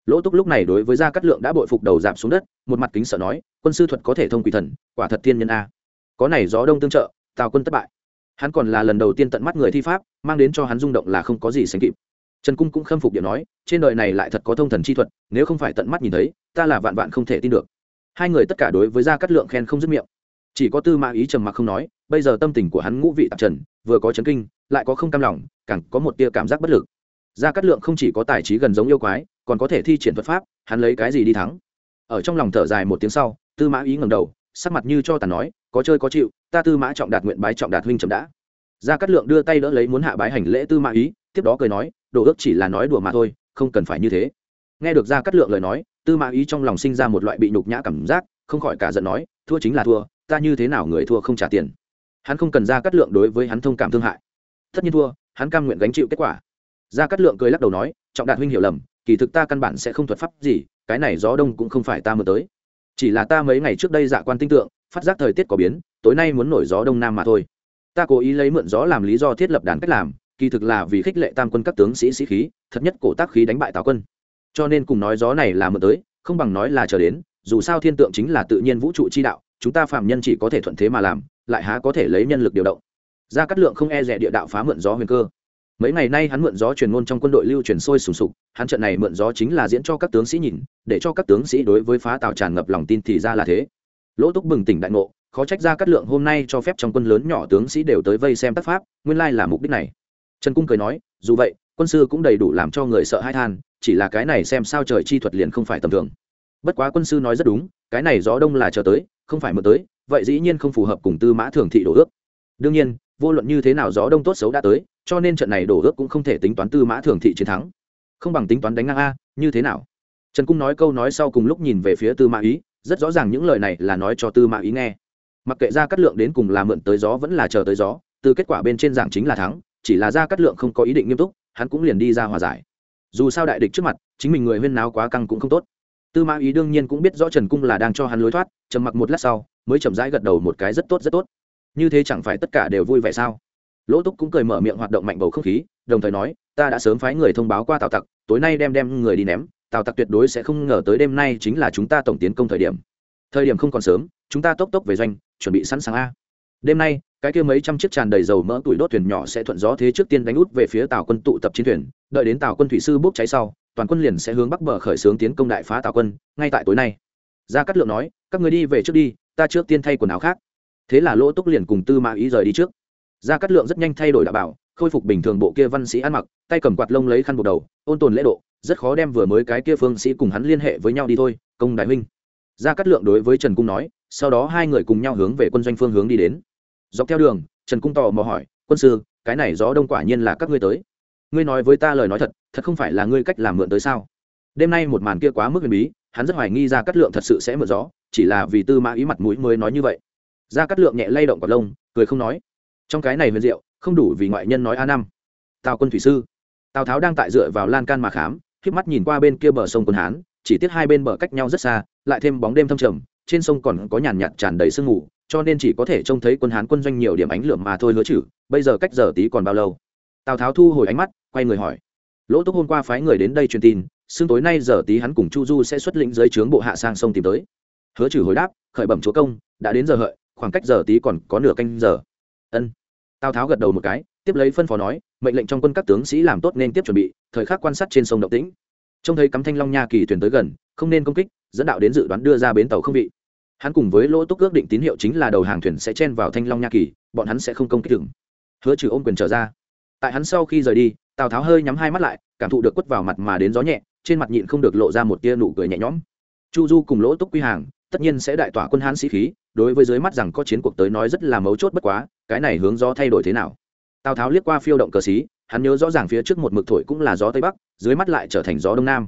Lỗ túc lúc này đối với gia cát lượng đã bội phục đầu giảm xuống đất, một mặt kính sợ nói, quân sư thuật có thể thông quỷ thần, quả thật thiên nhân a. Có này gió đông tương trợ, tào quân thất bại hắn còn là lần đầu tiên tận mắt người thi pháp, mang đến cho hắn rung động là không có gì sánh kịp. Trần cung cũng khâm phục điện nói, trên đời này lại thật có thông thần chi thuật, nếu không phải tận mắt nhìn thấy, ta là vạn vạn không thể tin được. Hai người tất cả đối với gia cát lượng khen không dứt miệng. Chỉ có tư mã ý trầm mặc không nói, bây giờ tâm tình của hắn ngũ vị tạp trần, vừa có chấn kinh, lại có không cam lòng, càng có một tia cảm giác bất lực. Gia cát lượng không chỉ có tài trí gần giống yêu quái, còn có thể thi triển thuật pháp, hắn lấy cái gì đi thắng? Ở trong lòng thở dài một tiếng sau, tư mã ý ngẩng đầu sắc mặt như cho tàn nói, có chơi có chịu, ta tư mã trọng đạt nguyện bái trọng đạt huynh chậm đã. Gia cát lượng đưa tay đỡ lấy muốn hạ bái hành lễ tư mã ý, tiếp đó cười nói, đồ ước chỉ là nói đùa mà thôi, không cần phải như thế. Nghe được gia cát lượng lời nói, tư mã ý trong lòng sinh ra một loại bị nhục nhã cảm giác, không khỏi cả giận nói, thua chính là thua, ta như thế nào người thua không trả tiền? Hắn không cần ra Cát lượng đối với hắn thông cảm thương hại. Tất nhiên thua, hắn cam nguyện gánh chịu kết quả. Ra Cát lượng cười lắc đầu nói, trọng đạt huynh hiểu lầm, kỳ thực ta căn bản sẽ không thuật pháp gì, cái này gió đông cũng không phải ta mơ tới chỉ là ta mấy ngày trước đây dạ quan tinh tượng, phát giác thời tiết có biến, tối nay muốn nổi gió đông nam mà thôi. Ta cố ý lấy mượn gió làm lý do thiết lập đàn cách làm, kỳ thực là vì khích lệ tam quân các tướng sĩ sĩ khí, thật nhất cổ tác khí đánh bại tào quân. Cho nên cùng nói gió này là mượn tới, không bằng nói là chờ đến, dù sao thiên tượng chính là tự nhiên vũ trụ chi đạo, chúng ta phạm nhân chỉ có thể thuận thế mà làm, lại há có thể lấy nhân lực điều động. Ra cát lượng không e rẻ địa đạo phá mượn gió huyền cơ mấy ngày nay hắn mượn gió truyền ngôn trong quân đội lưu truyền sôi sùng sục, hắn trận này mượn gió chính là diễn cho các tướng sĩ nhìn, để cho các tướng sĩ đối với phá tào tràn ngập lòng tin thì ra là thế. Lỗ túc bừng tỉnh đại ngộ, khó trách ra cát lượng hôm nay cho phép trong quân lớn nhỏ tướng sĩ đều tới vây xem tác pháp, nguyên lai là mục đích này. Trần cung cười nói, dù vậy, quân sư cũng đầy đủ làm cho người sợ hai than, chỉ là cái này xem sao trời chi thuật liền không phải tầm thường. Bất quá quân sư nói rất đúng, cái này gió đông là chờ tới, không phải mượn tới, vậy dĩ nhiên không phù hợp cùng tư mã thường thị đổ ước. Đương nhiên vô luận như thế nào gió đông tốt xấu đã tới, cho nên trận này đổ ước cũng không thể tính toán tư mã thường thị chiến thắng. Không bằng tính toán đánh ngang a, như thế nào? Trần cung nói câu nói sau cùng lúc nhìn về phía tư mã ý, rất rõ ràng những lời này là nói cho tư mã ý nghe. Mặc kệ ra cắt lượng đến cùng là mượn tới gió vẫn là chờ tới gió, từ kết quả bên trên giảng chính là thắng, chỉ là ra cắt lượng không có ý định nghiêm túc, hắn cũng liền đi ra hòa giải. Dù sao đại địch trước mặt, chính mình người huyên náo quá căng cũng không tốt. Tư mã ý đương nhiên cũng biết rõ trần cung là đang cho hắn lối thoát, trầm mặc một lát sau, mới chậm rãi gật đầu một cái rất tốt rất tốt như thế chẳng phải tất cả đều vui vẻ sao? Lỗ túc cũng cười mở miệng hoạt động mạnh bầu không khí, đồng thời nói, ta đã sớm phái người thông báo qua tào tặc, tối nay đem đem người đi ném, tào tặc tuyệt đối sẽ không ngờ tới đêm nay chính là chúng ta tổng tiến công thời điểm. Thời điểm không còn sớm, chúng ta tốc tốc về doanh, chuẩn bị sẵn sàng a. Đêm nay, cái kia mấy trăm chiếc tràn đầy dầu mỡ tuổi đốt thuyền nhỏ sẽ thuận gió thế trước tiên đánh út về phía tàu quân tụ tập chiến thuyền, đợi đến tàu quân thủy sư bốc cháy sau, toàn quân liền sẽ hướng bắc bờ khởi xướng tiến công đại phá tàu quân, ngay tại tối nay. Gia cát lượng nói, các người đi về trước đi, ta trước tiên thay quần áo khác thế là lỗ túc liền cùng tư mã ý rời đi trước. Gia cát lượng rất nhanh thay đổi đạo bảo, khôi phục bình thường bộ kia văn sĩ ăn mặc, tay cầm quạt lông lấy khăn buộc đầu, ôn tồn lễ độ, rất khó đem vừa mới cái kia phương sĩ cùng hắn liên hệ với nhau đi thôi, công đại huynh. Gia cát lượng đối với trần cung nói, sau đó hai người cùng nhau hướng về quân doanh phương hướng đi đến. Dọc theo đường, trần cung tò mò hỏi, quân sư, cái này gió đông quả nhiên là các ngươi tới. Ngươi nói với ta lời nói thật thật không phải là ngươi cách làm mượn tới sao? Đêm nay một màn kia quá mức huyền bí, hắn rất hoài nghi ra cắt lượng thật sự sẽ mượn gió, chỉ là vì tư mã ý mặt mũi mới nói như vậy ra cắt lượng nhẹ lay động cọt lông, cười không nói. Trong cái này huyền diệu, không đủ vì ngoại nhân nói a năm. Tào quân thủy sư. Tào tháo đang tại dựa vào lan can mà khám khiếp mắt nhìn qua bên kia bờ sông quân hán, chỉ tiếc hai bên bờ cách nhau rất xa, lại thêm bóng đêm thâm trầm, trên sông còn có nhàn nhạt tràn đầy sương mù, cho nên chỉ có thể trông thấy quân hán quân doanh nhiều điểm ánh lửa mà thôi hứa chử, bây giờ cách giờ tí còn bao lâu? Tào tháo thu hồi ánh mắt, quay người hỏi. Lỗ túc hôm qua phái người đến đây truyền tin xương tối nay giờ tí hắn cùng chu du sẽ xuất lĩnh dưới trướng bộ hạ sang sông tìm tới. Hứa Chử hồi đáp, khởi bẩm chúa công, đã đến giờ hợi khoảng cách giờ tí còn có nửa canh giờ. Ân. Tào tháo gật đầu một cái, tiếp lấy phân phó nói, mệnh lệnh trong quân các tướng sĩ làm tốt nên tiếp chuẩn bị, thời khắc quan sát trên sông động tĩnh. Trông thấy cắm thanh long nha kỳ thuyền tới gần, không nên công kích, dẫn đạo đến dự đoán đưa ra bến tàu không vị hắn cùng với lỗ túc ước định tín hiệu chính là đầu hàng thuyền sẽ chen vào thanh long nha kỳ, bọn hắn sẽ không công kích đừng hứa trừ ôm quyền trở ra. Tại hắn sau khi rời đi, tào tháo hơi nhắm hai mắt lại, cảm thụ được quất vào mặt mà đến gió nhẹ, trên mặt nhịn không được lộ ra một tia nụ cười nhẹ nhõm. Chu du cùng lỗ túc quy hàng, tất nhiên sẽ đại tỏa quân hán sĩ khí đối với dưới mắt rằng có chiến cuộc tới nói rất là mấu chốt bất quá, cái này hướng gió thay đổi thế nào? Tào tháo liếc qua phiêu động cờ xí, hắn nhớ rõ ràng phía trước một mực thổi cũng là gió tây bắc, dưới mắt lại trở thành gió đông nam.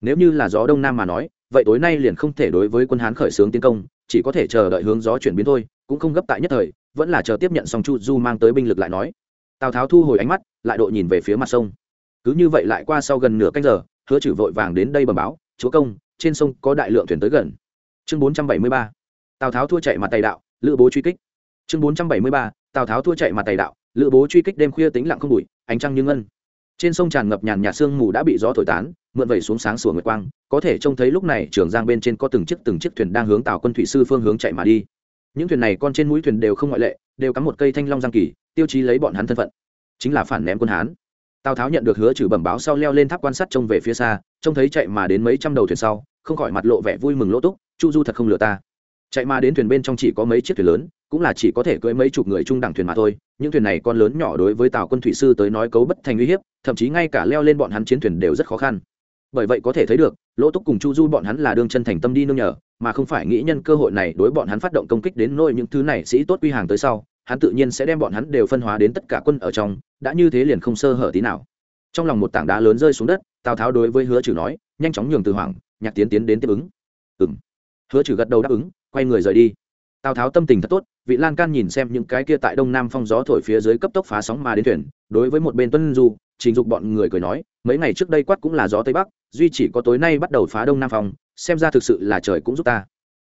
Nếu như là gió đông nam mà nói, vậy tối nay liền không thể đối với quân hán khởi xướng tiến công, chỉ có thể chờ đợi hướng gió chuyển biến thôi, cũng không gấp tại nhất thời, vẫn là chờ tiếp nhận xong chu du mang tới binh lực lại nói. Tào tháo thu hồi ánh mắt, lại đội nhìn về phía mặt sông. Cứ như vậy lại qua sau gần nửa canh giờ, hứa chử vội vàng đến đây bẩm báo, chúa công, trên sông có đại lượng thuyền tới gần. Chương bốn trăm bảy mươi ba tào tháo thua chạy mặt tày đạo, lữ bố truy kích. Chương bốn trăm bảy mươi ba, tào tháo thua chạy mặt tày đạo, lữ bố truy kích đêm khuya tính lặng không bụi, ánh trăng như ngân. Trên sông tràn ngập nhàn nhạt sương mù đã bị gió thổi tán, mượn vẩy xuống sáng sủa nguyệt quang, có thể trông thấy lúc này trường giang bên trên có từng chiếc từng chiếc thuyền đang hướng tàu quân thủy sư phương hướng chạy mà đi. Những thuyền này con trên mũi thuyền đều không ngoại lệ, đều cắm một cây thanh long giang kỳ, tiêu chí lấy bọn hắn thân phận. Chính là phản ném quân hán. Tào tháo nhận được hứa trừ bẩm báo sau leo lên tháp quan sát trông về phía xa, trông thấy chạy mà đến mấy trăm đầu thuyền sau, không khỏi mặt lộ vẻ vui mừng lỗ túc, chu du thật không lừa ta chạy mà đến thuyền bên trong chỉ có mấy chiếc thuyền lớn, cũng là chỉ có thể cưỡi mấy chục người trung đẳng thuyền mà thôi. Những thuyền này con lớn nhỏ đối với tàu quân thủy sư tới nói cấu bất thành uy hiếp, thậm chí ngay cả leo lên bọn hắn chiến thuyền đều rất khó khăn. Bởi vậy có thể thấy được, lỗ túc cùng chu du bọn hắn là đương chân thành tâm đi nương nhờ, mà không phải nghĩ nhân cơ hội này đối bọn hắn phát động công kích đến nôi những thứ này sĩ tốt quy hàng tới sau, hắn tự nhiên sẽ đem bọn hắn đều phân hóa đến tất cả quân ở trong, đã như thế liền không sơ hở tí nào. Trong lòng một tảng đá lớn rơi xuống đất, tào tháo đối với hứa trừ nói, nhanh chóng nhường từ hoàng nhạc tiến tiến đến tiếp ứng. Ừ hứa trừ gật đầu đáp ứng quay người rời đi. Tào tháo tâm tình thật tốt, vị lan can nhìn xem những cái kia tại đông nam phong gió thổi phía dưới cấp tốc phá sóng mà đến thuyền, đối với một bên tuân du, trình dục bọn người cười nói, mấy ngày trước đây quát cũng là gió tây bắc, duy chỉ có tối nay bắt đầu phá đông nam phong, xem ra thực sự là trời cũng giúp ta.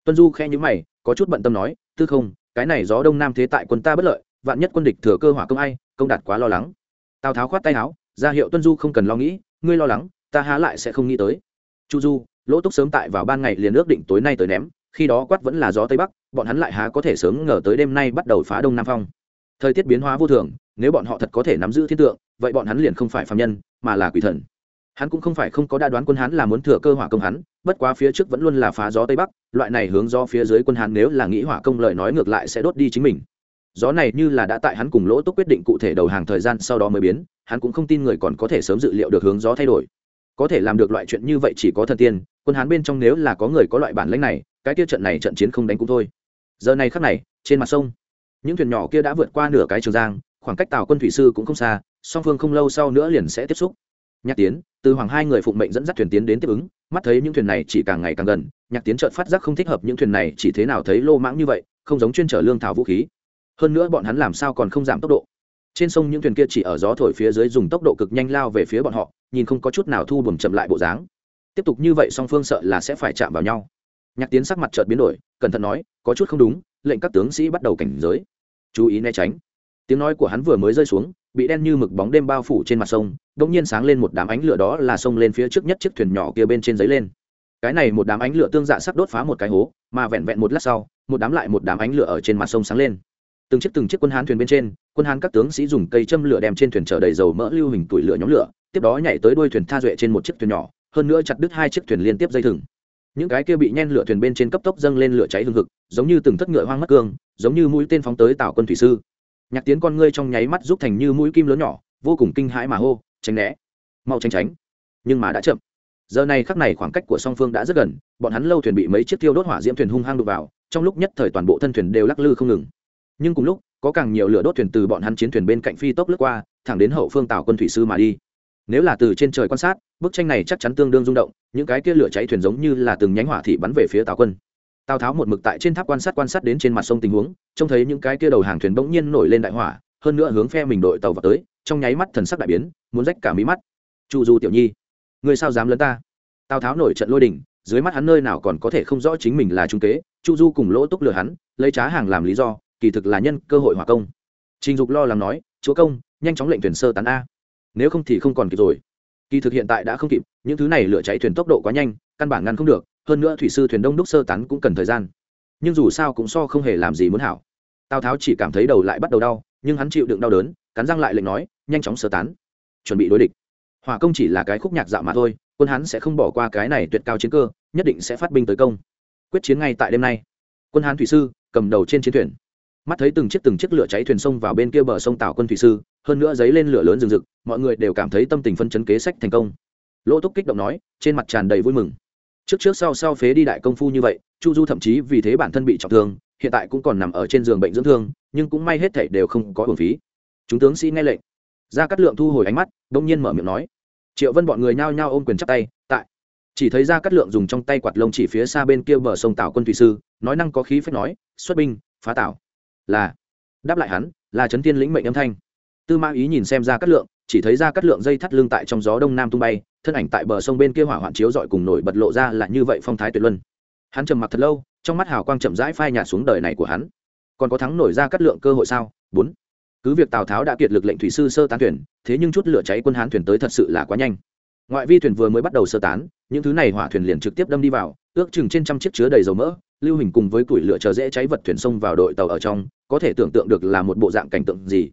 Tuân du khe nhữ mày, có chút bận tâm nói, tư không, cái này gió đông nam thế tại quân ta bất lợi, vạn nhất quân địch thừa cơ hỏa công ai, công đạt quá lo lắng. Tào tháo khoát tay áo, ra hiệu tuân du không cần lo nghĩ, ngươi lo lắng, ta há lại sẽ không nghĩ tới. Chu du, lỗ túc sớm tại vào ban ngày liền ước định tối nay tới ném khi đó quát vẫn là gió tây bắc, bọn hắn lại há có thể sớm ngờ tới đêm nay bắt đầu phá đông nam phong. Thời tiết biến hóa vô thường, nếu bọn họ thật có thể nắm giữ thiên tượng, vậy bọn hắn liền không phải phạm nhân, mà là quỷ thần. Hắn cũng không phải không có đa đoán quân hắn là muốn thừa cơ hỏa công hắn, bất quá phía trước vẫn luôn là phá gió tây bắc, loại này hướng do phía dưới quân hắn nếu là nghĩ hỏa công lời nói ngược lại sẽ đốt đi chính mình. Gió này như là đã tại hắn cùng lỗ túc quyết định cụ thể đầu hàng thời gian sau đó mới biến, hắn cũng không tin người còn có thể sớm dự liệu được hướng gió thay đổi. Có thể làm được loại chuyện như vậy chỉ có thần tiên, quân hán bên trong nếu là có người có loại bản lãnh này cái kia trận này trận chiến không đánh cũng thôi. Giờ này khắc này, trên mặt sông, những thuyền nhỏ kia đã vượt qua nửa cái trường giang, khoảng cách tàu quân thủy sư cũng không xa, song phương không lâu sau nữa liền sẽ tiếp xúc. Nhạc tiến, từ hoàng hai người phụng mệnh dẫn dắt thuyền tiến đến tiếp ứng, mắt thấy những thuyền này chỉ càng ngày càng gần, nhạc tiến chợt phát giác không thích hợp những thuyền này chỉ thế nào thấy lô mãng như vậy, không giống chuyên chở lương thảo vũ khí. Hơn nữa bọn hắn làm sao còn không giảm tốc độ. Trên sông những thuyền kia chỉ ở gió thổi phía dưới dùng tốc độ cực nhanh lao về phía bọn họ, nhìn không có chút nào thu buồm chậm lại bộ dáng. Tiếp tục như vậy song phương sợ là sẽ phải chạm vào nhau nhạc tiến sắc mặt chợt biến đổi, cẩn thận nói, có chút không đúng, lệnh các tướng sĩ bắt đầu cảnh giới. Chú ý né tránh. Tiếng nói của hắn vừa mới rơi xuống, bị đen như mực bóng đêm bao phủ trên mặt sông đ ỗ n g nhiên sáng lên một đám ánh lửa đó là sông lên phía trước nhất chiếc thuyền nhỏ kia bên trên giấy lên. Cái này một đám ánh lửa tương dạ sắp đốt phá một cái hố, mà vẹn vẹn một lát sau, một đám lại một đám ánh lửa ở trên mặt sông sáng lên. Từng chiếc từng chiếc quân hán thuyền bên trên, quân hán các tướng sĩ dùng cây châm lửa đem trên thuyền chở đầy dầu mỡ lưu hình tủi lửa nhóm lửa, tiếp đó nhảy tới đuôi thuyền tha duệ trên một chiếc thuyền nhỏ, hơn nữa chặt đứt hai chiếc thuyền liên tiếp dây thừng những cái kia bị nhen lửa thuyền bên trên cấp tốc dâng lên lửa cháy hừng hực, giống như từng thất ngựa hoang mất cương, giống như mũi tên phóng tới tảo quân thủy sư. Nhạc tiến con ngươi trong nháy mắt giúp thành như mũi kim lớn nhỏ, vô cùng kinh hãi mà hô, tránh né! Mau tránh tránh! Nhưng mà đã chậm. Giờ này khắc này khoảng cách của song phương đã rất gần, bọn hắn lâu thuyền bị mấy chiếc tiêu đốt hỏa diễm thuyền hung hăng đục vào, trong lúc nhất thời toàn bộ thân thuyền đều lắc lư không ngừng. Nhưng cùng lúc, có càng nhiều lửa đốt thuyền từ bọn hắn chiến thuyền bên cạnh phi tốc lướt qua, thẳng đến hậu phương tàu quân thủy sư mà đi nếu là từ trên trời quan sát, bức tranh này chắc chắn tương đương rung động, những cái kia lửa cháy thuyền giống như là từng nhánh hỏa thị bắn về phía tào quân. Tào tháo một mực tại trên tháp quan sát quan sát đến trên mặt sông tình huống, trông thấy những cái kia đầu hàng thuyền bỗng nhiên nổi lên đại hỏa, hơn nữa hướng phe mình đội tàu vào tới, trong nháy mắt thần sắc đại biến, muốn rách cả mí mắt. Chu du tiểu nhi người sao dám lấn ta? Tào tháo nổi trận lôi đình, dưới mắt hắn nơi nào còn có thể không rõ chính mình là trung kế, chu du cùng lỗ túc lừa hắn, lấy trá hàng làm lý do, kỳ thực là nhân cơ hội hỏa công. Trình dục lo lắng nói, chúa công, nhanh chóng lệnh thuyền sơ tán a nếu không thì không còn kịp rồi. Kỳ thực hiện tại đã không kịp, những thứ này lửa cháy thuyền tốc độ quá nhanh, căn bản ngăn không được, hơn nữa thủy sư thuyền đông đúc sơ tán cũng cần thời gian. Nhưng dù sao cũng so không hề làm gì muốn hảo. Tào tháo chỉ cảm thấy đầu lại bắt đầu đau, nhưng hắn chịu đựng đau đớn, cắn răng lại lệnh nói, nhanh chóng sơ tán. Chuẩn bị đối địch. Hỏa công chỉ là cái khúc nhạc dạo mà thôi, quân hắn sẽ không bỏ qua cái này tuyệt cao chiến cơ, nhất định sẽ phát binh tới công. Quyết chiến ngay tại đêm nay. Quân hán thủy sư cầm đầu trên chiến thuyền. Mắt thấy từng chiếc từng chiếc lửa cháy thuyền sông vào bên kia bờ sông tảo quân thủy sư hơn nữa giấy lên lửa lớn rừng rực, mọi người đều cảm thấy tâm tình phân chấn kế sách thành công. Lỗ túc kích động nói, trên mặt tràn đầy vui mừng. Trước trước sau sau phế đi đại công phu như vậy, chu du thậm chí vì thế bản thân bị trọng thương, hiện tại cũng còn nằm ở trên giường bệnh dưỡng thương, nhưng cũng may hết thảy đều không có hồn phí. Chúng tướng sĩ nghe lệnh. Ra cắt lượng thu hồi ánh mắt đông nhiên mở miệng nói. Triệu vân bọn người nhao nhao ôm quyền chắp tay, tại. Chỉ thấy ra cắt lượng dùng trong tay quạt lông chỉ phía xa bên kia bờ sông tảo quân thủy sư, nói năng có khí phép nói, xuất binh, phá tảo. Là. Đáp lại hắn, là trấn tiên lĩnh mệnh âm thanh tư mã ý nhìn xem ra cắt lượng, chỉ thấy ra cắt lượng dây thắt lưng tại trong gió đông nam tung bay, thân ảnh tại bờ sông bên kia hỏa hoạn chiếu dọi cùng nổi bật lộ ra là như vậy phong thái tuyệt luân. Hắn trầm mặc thật lâu, trong mắt hào quang chậm rãi phai nhạt xuống đời này của hắn. Còn có thắng nổi ra cắt lượng cơ hội sao? Bốn. Cứ việc tào tháo đã kiệt lực lệnh thủy sư sơ tán thuyền, thế nhưng chút lửa cháy quân hán thuyền tới thật sự là quá nhanh. Ngoại vi thuyền vừa mới bắt đầu sơ tán, những thứ này hỏa thuyền liền trực tiếp đâm đi vào, ước chừng trên trăm chiếc chứa đầy dầu mỡ, lưu hình cùng với củi lửa chờ dễ cháy vật thuyền sông vào đội tàu ở trong, có thể tưởng tượng được là một bộ dạng cảnh tượng gì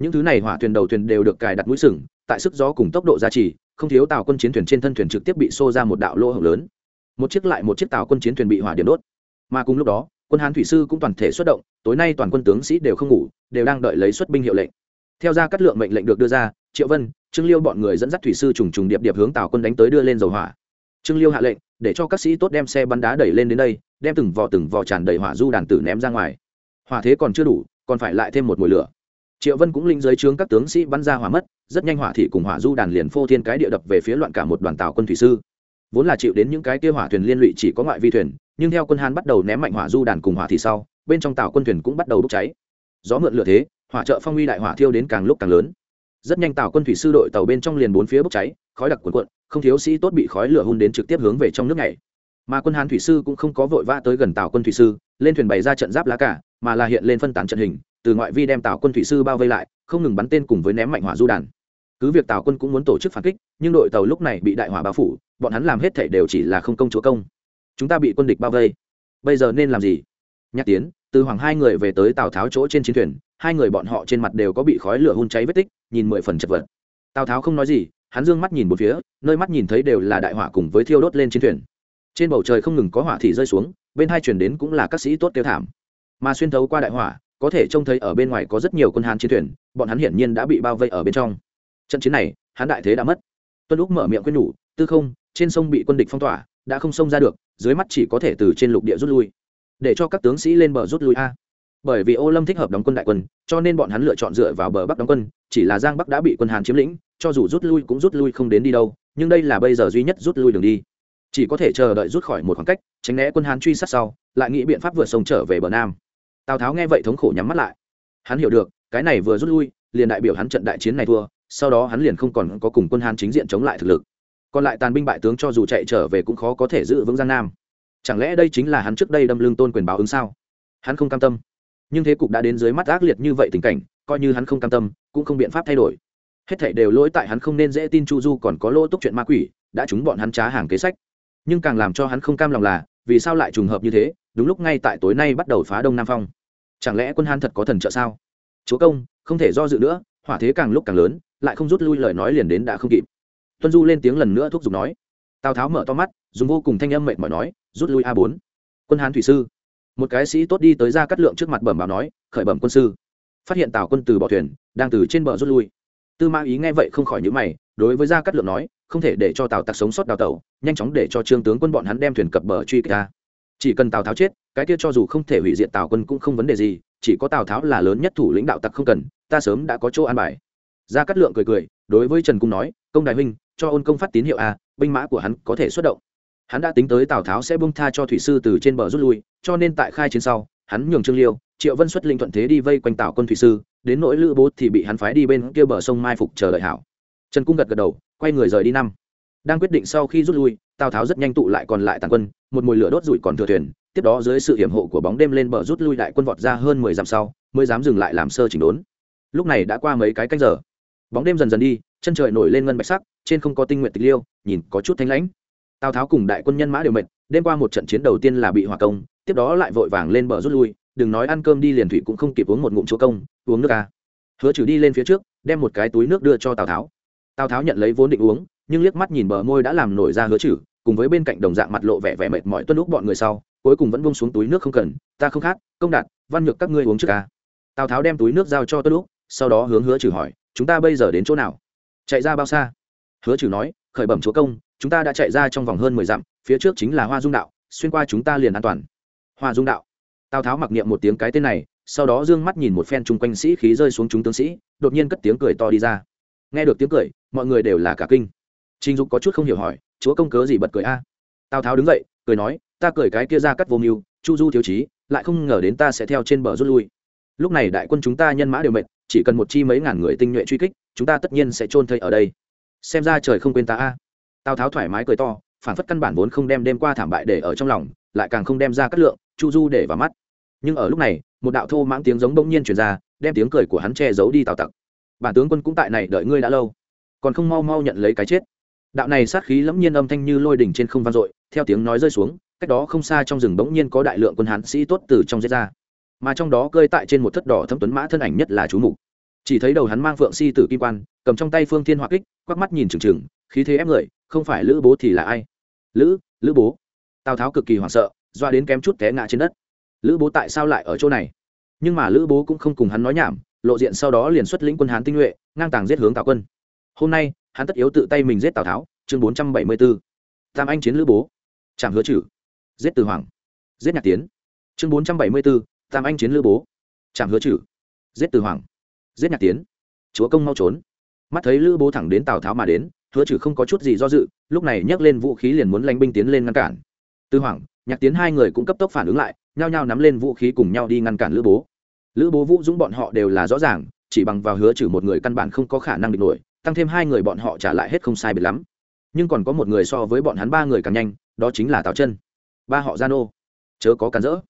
những thứ này hỏa thuyền đầu thuyền đều được cài đặt mũi sừng, tại sức gió cùng tốc độ giá trị không thiếu tàu quân chiến thuyền trên thân thuyền trực tiếp bị xô ra một đạo lỗ hổng lớn. Một chiếc lại một chiếc tàu quân chiến thuyền bị hỏa điểm đốt. Mà cùng lúc đó, quân hán thủy sư cũng toàn thể xuất động, tối nay toàn quân tướng sĩ đều không ngủ, đều đang đợi lấy xuất binh hiệu lệnh. Theo ra cắt lượng mệnh lệnh được đưa ra, triệu vân, trương liêu bọn người dẫn dắt thủy sư trùng trùng điệp điệp hướng tàu quân đánh tới đưa lên dầu hỏa. Trương liêu hạ lệnh, để cho các sĩ tốt đem xe bắn đá đẩy lên đến đây, đem từng vò từng vò tràn đầy hỏa du đàn tử ném ra ngoài. Hỏa thế còn chưa đủ, còn phải lại thêm một mùi lửa triệu vân cũng linh giới trướng các tướng sĩ bắn ra hỏa mất, rất nhanh hỏa thị cùng hỏa du đàn liền phô thiên cái địa đập về phía loạn cả một đoàn tàu quân thủy sư. Vốn là chịu đến những cái kia hỏa thuyền liên lụy chỉ có ngoại vi thuyền, nhưng theo quân hán bắt đầu ném mạnh hỏa du đàn cùng hỏa thị sau, bên trong tàu quân thuyền cũng bắt đầu bốc cháy. Gió mượn lửa thế, hỏa trợ phong uy đại hỏa thiêu đến càng lúc càng lớn. Rất nhanh tàu quân thủy sư đội tàu bên trong liền bốn phía bốc cháy, khói đặc cuộn cuộn, không thiếu sĩ tốt bị khói lửa hun đến trực tiếp hướng về trong nước này mà quân hán thủy sư cũng không có vội vã tới gần tàu quân thủy sư, lên thuyền bày ra trận giáp lá cả, mà là hiện lên phân tán trận hình từ ngoại vi đem tàu quân thủy sư bao vây lại, không ngừng bắn tên cùng với ném mạnh hỏa du đàn. Cứ việc tàu quân cũng muốn tổ chức phản kích, nhưng đội tàu lúc này bị đại hỏa bao phủ, bọn hắn làm hết thể đều chỉ là không công chúa công. Chúng ta bị quân địch bao vây. Bây giờ nên làm gì? Nhắc tiến, từ hoàng hai người về tới tàu tháo chỗ trên chiến thuyền, hai người bọn họ trên mặt đều có bị khói lửa hun cháy vết tích, nhìn mười phần chật vật. Tào tháo không nói gì, hắn dương mắt nhìn một phía, nơi mắt nhìn thấy đều là đại hỏa cùng với thiêu đốt lên chiến thuyền. Trên bầu trời không ngừng có hỏa thì rơi xuống, bên hai chuyển đến cũng là các sĩ tốt tiêu thảm. Mà xuyên thấu qua đại hỏa có thể trông thấy ở bên ngoài có rất nhiều quân hán chiến thuyền, bọn hắn hiển nhiên đã bị bao vây ở bên trong. Trận chiến này, hắn đại thế đã mất. Tuân lúc mở miệng quyết nhủ, tư không, trên sông bị quân địch phong tỏa, đã không xông ra được, dưới mắt chỉ có thể từ trên lục địa rút lui. Để cho các tướng sĩ lên bờ rút lui a. Bởi vì ô lâm thích hợp đóng quân đại quân, cho nên bọn hắn lựa chọn dựa vào bờ bắc đóng quân, chỉ là giang bắc đã bị quân hàn chiếm lĩnh, cho dù rút lui cũng rút lui không đến đi đâu, nhưng đây là bây giờ duy nhất rút lui đường đi. Chỉ có thể chờ đợi rút khỏi một khoảng cách, tránh né quân hán truy sát sau, lại nghĩ biện pháp vượt sông trở về bờ nam tào tháo nghe vậy thống khổ nhắm mắt lại. Hắn hiểu được, cái này vừa rút lui, liền đại biểu hắn trận đại chiến này thua, sau đó hắn liền không còn có cùng quân hán chính diện chống lại thực lực. Còn lại tàn binh bại tướng cho dù chạy trở về cũng khó có thể giữ vững giang nam. Chẳng lẽ đây chính là hắn trước đây đâm lương tôn quyền báo ứng sao? Hắn không cam tâm. Nhưng thế cục đã đến dưới mắt ác liệt như vậy tình cảnh, coi như hắn không cam tâm, cũng không biện pháp thay đổi. Hết thảy đều lỗi tại hắn không nên dễ tin chu du còn có lỗ túc chuyện ma quỷ, đã chúng bọn hắn trá hàng kế sách. Nhưng càng làm cho hắn không cam lòng là vì sao lại trùng hợp như thế, đúng lúc ngay tại tối nay bắt đầu phá đông nam phong. Chẳng lẽ quân han thật có thần trợ sao? Chúa công, không thể do dự nữa, hỏa thế càng lúc càng lớn, lại không rút lui lời nói liền đến đã không kịp. Tuân du lên tiếng lần nữa thúc giục nói. Tào tháo mở to mắt, dùng vô cùng thanh âm mệt mỏi nói, rút lui a bốn. Quân hán thủy sư. Một cái sĩ tốt đi tới ra cắt lượng trước mặt bẩm báo nói, khởi bẩm quân sư. Phát hiện tào quân từ bỏ thuyền, đang từ trên bờ rút lui. Tư mã ý nghe vậy không khỏi nhữ mày, đối với gia cát lượng nói không thể để cho tào tặc sống sót đào tẩu, nhanh chóng để cho trương tướng quân bọn hắn đem thuyền cập bờ truy kích ta. chỉ cần tào tháo chết, cái kia cho dù không thể hủy diệt tào quân cũng không vấn đề gì, chỉ có tào tháo là lớn nhất thủ lĩnh đạo tặc không cần, ta sớm đã có chỗ an bài. Gia cát lượng cười cười, đối với trần cung nói, công đại huynh, cho ôn công phát tín hiệu a, binh mã của hắn có thể xuất động. Hắn đã tính tới tào tháo sẽ bung tha cho thủy sư từ trên bờ rút lui, cho nên tại khai chiến sau, hắn nhường trương liêu, triệu vân xuất linh thuận thế đi vây quanh tào quân thủy sư, đến nỗi lữ bố thì bị hắn phái đi bên kia bờ sông mai phục chờ đợi hảo. Trần cung gật gật đầu quay người rời đi năm. Đang quyết định sau khi rút lui, tào tháo rất nhanh tụ lại còn lại tàn quân, một mùi lửa đốt rụi còn thừa thuyền, tiếp đó dưới sự hiểm hộ của bóng đêm lên bờ rút lui đại quân vọt ra hơn mười dặm sau, mới dám dừng lại làm sơ chỉnh đốn. Lúc này đã qua mấy cái canh giờ. Bóng đêm dần dần đi, chân trời nổi lên ngân bạch sắc, trên không có tinh nguyện tịch liêu, nhìn có chút thanh lãnh. Tào tháo cùng đại quân nhân mã đều mệt, đêm qua một trận chiến đầu tiên là bị hỏa công, tiếp đó lại vội vàng lên bờ rút lui, đừng nói ăn cơm đi liền thủy cũng không kịp uống một ngụm chúa công, uống nước ca hứa trừ đi lên phía trước, đem một cái túi nước đưa cho tào tháo tào tháo nhận lấy vốn định uống, nhưng liếc mắt nhìn bờ môi đã làm nổi ra hứa trừ cùng với bên cạnh đồng dạng mặt lộ vẻ vẻ mệt mỏi tuân lúc bọn người sau, cuối cùng vẫn bông xuống túi nước không cần, ta không khát, công đạt, văn nhược các ngươi uống trước ca. Tào tháo đem túi nước giao cho tuân lúc, sau đó hướng hứa trừ hỏi, chúng ta bây giờ đến chỗ nào? Chạy ra bao xa? Hứa trừ nói, khởi bẩm chúa công, chúng ta đã chạy ra trong vòng hơn mười dặm, phía trước chính là hoa dung đạo, xuyên qua chúng ta liền an toàn. Hoa dung đạo. Tào tháo mặc niệm một tiếng cái tên này, sau đó d ư ơ n g mắt nhìn một phen chung quanh sĩ khí rơi xuống chúng tướng sĩ, đột nhiên cất tiếng cười to đi ra. Nghe được tiếng cười mọi người đều là cả kinh. Trình dục có chút không hiểu hỏi, chúa công cớ gì bật cười a? Tào tháo đứng dậy, cười nói, ta cười cái kia ra cắt vô mưu, chu du thiếu chí lại không ngờ đến ta sẽ theo trên bờ rút lui. Lúc này đại quân chúng ta nhân mã đều mệt, chỉ cần một chi mấy ngàn người tinh nhuệ truy kích, chúng ta tất nhiên sẽ trôn thây ở đây. Xem ra trời không quên ta a. Tào tháo thoải mái cười to, phản phất căn bản vốn không đem đêm qua thảm bại để ở trong lòng, lại càng không đem ra cắt lượng, chu du để vào mắt. Nhưng ở lúc này, một đạo thô mãng tiếng giống bỗng nhiên chuyển ra, đem tiếng cười của hắn che giấu đi tào tặc. Bản tướng quân cũng tại này, đợi ngươi đã lâu còn không mau mau nhận lấy cái chết. Đạo này sát khí lẫm nhiên âm thanh như lôi đỉnh trên không vang dội, theo tiếng nói rơi xuống, cách đó không xa trong rừng bỗng nhiên có đại lượng quân hán sĩ tốt từ trong giết ra. Mà trong đó cơi tại trên một thất đỏ thâm tuấn mã thân ảnh nhất là chú mục. Chỉ thấy đầu hắn mang phượng si tử kim quan, cầm trong tay phương thiên hỏa kích, quắc mắt nhìn trừng trừng khí thế ép người, không phải lữ bố thì là ai? Lữ lữ bố. Tào tháo cực kỳ hoảng sợ, doa đến kém chút té ngã trên đất. Lữ bố tại sao lại ở chỗ này? Nhưng mà lữ bố cũng không cùng hắn nói nhảm, lộ diện sau đó liền xuất lĩnh quân hán tinh nhuệ, ngang tàng giết hướng tào quân hôm nay, hắn tất yếu tự tay mình giết tào tháo, chương bốn trăm bảy mươi b ố tam anh chiến lữ bố. Chạm hứa chử giết từ hoàng. Giết nhạc tiến. Chương bốn trăm bảy mươi b ố tam anh chiến lữ bố. Chạm hứa chử giết từ hoàng. Giết nhạc tiến. Chúa công mau trốn. Mắt thấy lữ bố thẳng đến tào tháo mà đến, hứa chử không có chút gì do dự, lúc này nhấc lên vũ khí liền muốn lánh binh tiến lên ngăn cản. Tư hoàng, nhạc tiến hai người cũng cấp tốc phản ứng lại, nhao nhao nắm lên vũ khí cùng nhau đi ngăn cản lữ bố. Lữ bố vũ dũng bọn họ đều là rõ ràng, chỉ bằng vào hứa trừ một người căn bản không có khả năng địch nổi tăng thêm hai người bọn họ trả lại hết không sai biệt lắm. Nhưng còn có một người so với bọn hắn ba người càng nhanh, đó chính là tào chân. Ba họ gian ô chớ có cản rỡ.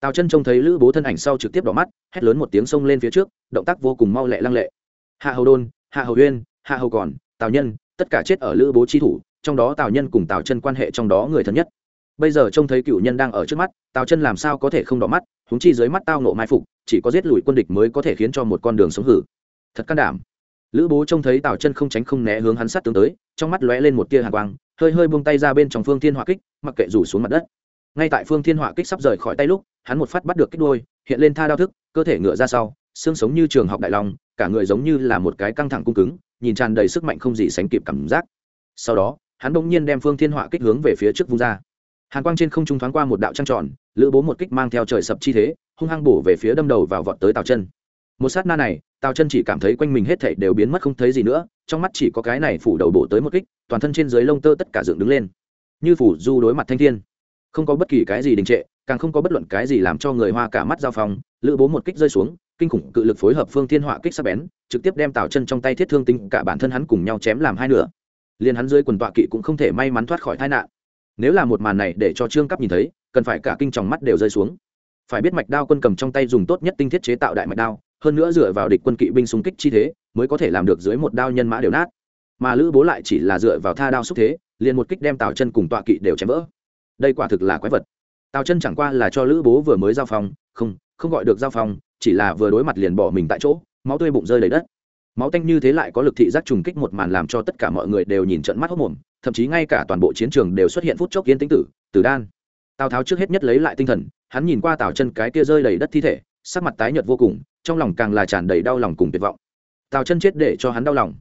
Tào chân trông thấy lữ bố thân ảnh sau trực tiếp đỏ mắt, hét lớn một tiếng xông lên phía trước, động tác vô cùng mau lẹ lăng lệ. Hạ hầu đôn, hạ hầu uyên, hạ hầu còn, tào nhân, tất cả chết ở lữ bố chi thủ, trong đó tào nhân cùng tào chân quan hệ trong đó người thân nhất. Bây giờ trông thấy cựu nhân đang ở trước mắt, tào chân làm sao có thể không đỏ mắt húng chi dưới mắt tao nộ mai phục, chỉ có giết lùi quân địch mới có thể khiến cho một con đường sống hử. Thật can đảm lữ bố trông thấy tào chân không tránh không né hướng hắn sát tướng tới, trong mắt lóe lên một tia hàng quang, hơi hơi buông tay ra bên trong phương thiên hỏa kích, mặc kệ rủ xuống mặt đất. Ngay tại phương thiên hỏa kích sắp rời khỏi tay lúc, hắn một phát bắt được kích đôi, hiện lên tha đao thức, cơ thể ngựa ra sau, xương sống như trường học đại long, cả người giống như là một cái căng thẳng cung cứng, nhìn tràn đầy sức mạnh không gì sánh kịp cảm giác. Sau đó, hắn bỗng nhiên đem phương thiên hỏa kích hướng về phía trước vung ra. Hàn quang trên không trung thoáng qua một đạo trăng tròn, lữ bố một kích mang theo trời sập chi thế, hung hăng bổ về phía đâm đầu vào vọt tới tào chân một sát na này, tào chân chỉ cảm thấy quanh mình hết thảy đều biến mất không thấy gì nữa, trong mắt chỉ có cái này phủ đầu bổ tới một kích, toàn thân trên dưới lông tơ tất cả dựng đứng lên. Như phủ du đối mặt thanh thiên. Không có bất kỳ cái gì đình trệ, càng không có bất luận cái gì làm cho người hoa cả mắt giao phòng lữ bố một kích rơi xuống, kinh khủng cự lực phối hợp phương thiên họa kích sắc bén, trực tiếp đem tào chân trong tay thiết thương tinh cả bản thân hắn cùng nhau chém làm hai nửa. Liền hắn dưới quần tọa kỵ cũng không thể may mắn thoát khỏi tai nạn. Nếu là một màn này để cho trương cấp nhìn thấy, cần phải cả kinh tròng mắt đều rơi xuống. Phải biết mạch đao quân cầm trong tay dùng tốt nhất tinh thiết chế tạo đại mạch đao hơn nữa dựa vào địch quân kỵ binh xung kích chi thế, mới có thể làm được dưới một đao nhân mã đều nát. Mà lữ bố lại chỉ là dựa vào tha đao xúc thế, liền một kích đem tào chân cùng tọa kỵ đều chém vỡ. Đây quả thực là quái vật. Tào chân chẳng qua là cho lữ bố vừa mới giao phong không không gọi được giao phong chỉ là vừa đối mặt liền bỏ mình tại chỗ, máu tươi bụng rơi đầy đất. Máu tanh như thế lại có lực thị giác trùng kích một màn làm cho tất cả mọi người đều nhìn trận mắt hốc mồm, thậm chí ngay cả toàn bộ chiến trường đều xuất hiện phút chốc yên tĩnh tử tử đan. Tào tháo trước hết nhất lấy lại tinh thần, hắn nhìn qua tào chân cái kia rơi đầy đất thi thể, sắc mặt tái nhợt vô cùng trong lòng càng là tràn đầy đau lòng cùng tuyệt vọng. Tào chân chết để cho hắn đau lòng.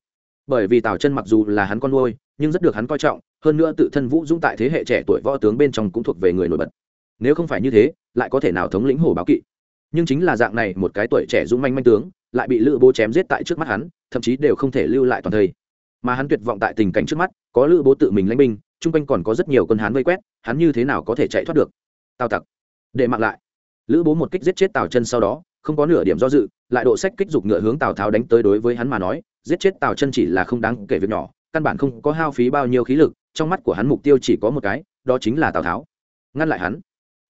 Bởi vì tào chân mặc dù là hắn con nuôi, nhưng rất được hắn coi trọng, hơn nữa tự thân vũ dũng tại thế hệ trẻ tuổi võ tướng bên trong cũng thuộc về người nổi bật. Nếu không phải như thế, lại có thể nào thống lĩnh hổ báo kỵ? Nhưng chính là dạng này, một cái tuổi trẻ dũng manh manh tướng, lại bị lữ bố chém giết tại trước mắt hắn, thậm chí đều không thể lưu lại toàn thây mà hắn tuyệt vọng tại tình cảnh trước mắt, có lữ bố tự mình lãnh binh, chung quanh còn có rất nhiều quân hán vây quét, hắn như thế nào có thể chạy thoát được? Tào tặc, để mạng lại. Lữ bố một kích giết chết tào chân sau đó không có nửa điểm do dự, lại độ sách kích dục ngựa hướng tào tháo đánh tới đối với hắn mà nói, giết chết tào chân chỉ là không đáng kể việc nhỏ, căn bản không có hao phí bao nhiêu khí lực, trong mắt của hắn mục tiêu chỉ có một cái, đó chính là tào tháo. Ngăn lại hắn,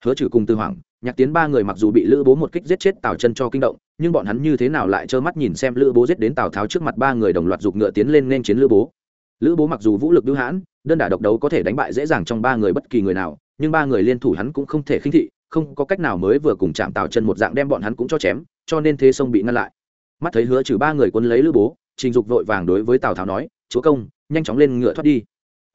hứa trừ cùng tư hoàng nhạc tiến ba người mặc dù bị lữ bố một kích giết chết tào chân cho kinh động, nhưng bọn hắn như thế nào lại trơ mắt nhìn xem lữ bố giết đến tào tháo trước mặt ba người đồng loạt giục ngựa tiến lên nên chiến lữ bố. Lữ bố mặc dù vũ lực đưu hãn, đơn đả độc đấu có thể đánh bại dễ dàng trong ba người bất kỳ người nào, nhưng ba người liên thủ hắn cũng không thể khinh thị không có cách nào mới vừa cùng chạm tào chân một dạng đem bọn hắn cũng cho chém, cho nên thế sông bị ngăn lại. Mắt thấy hứa trừ ba người quân lấy lữ bố, trình dục vội vàng đối với tào tháo nói, chúa công, nhanh chóng lên ngựa thoát đi.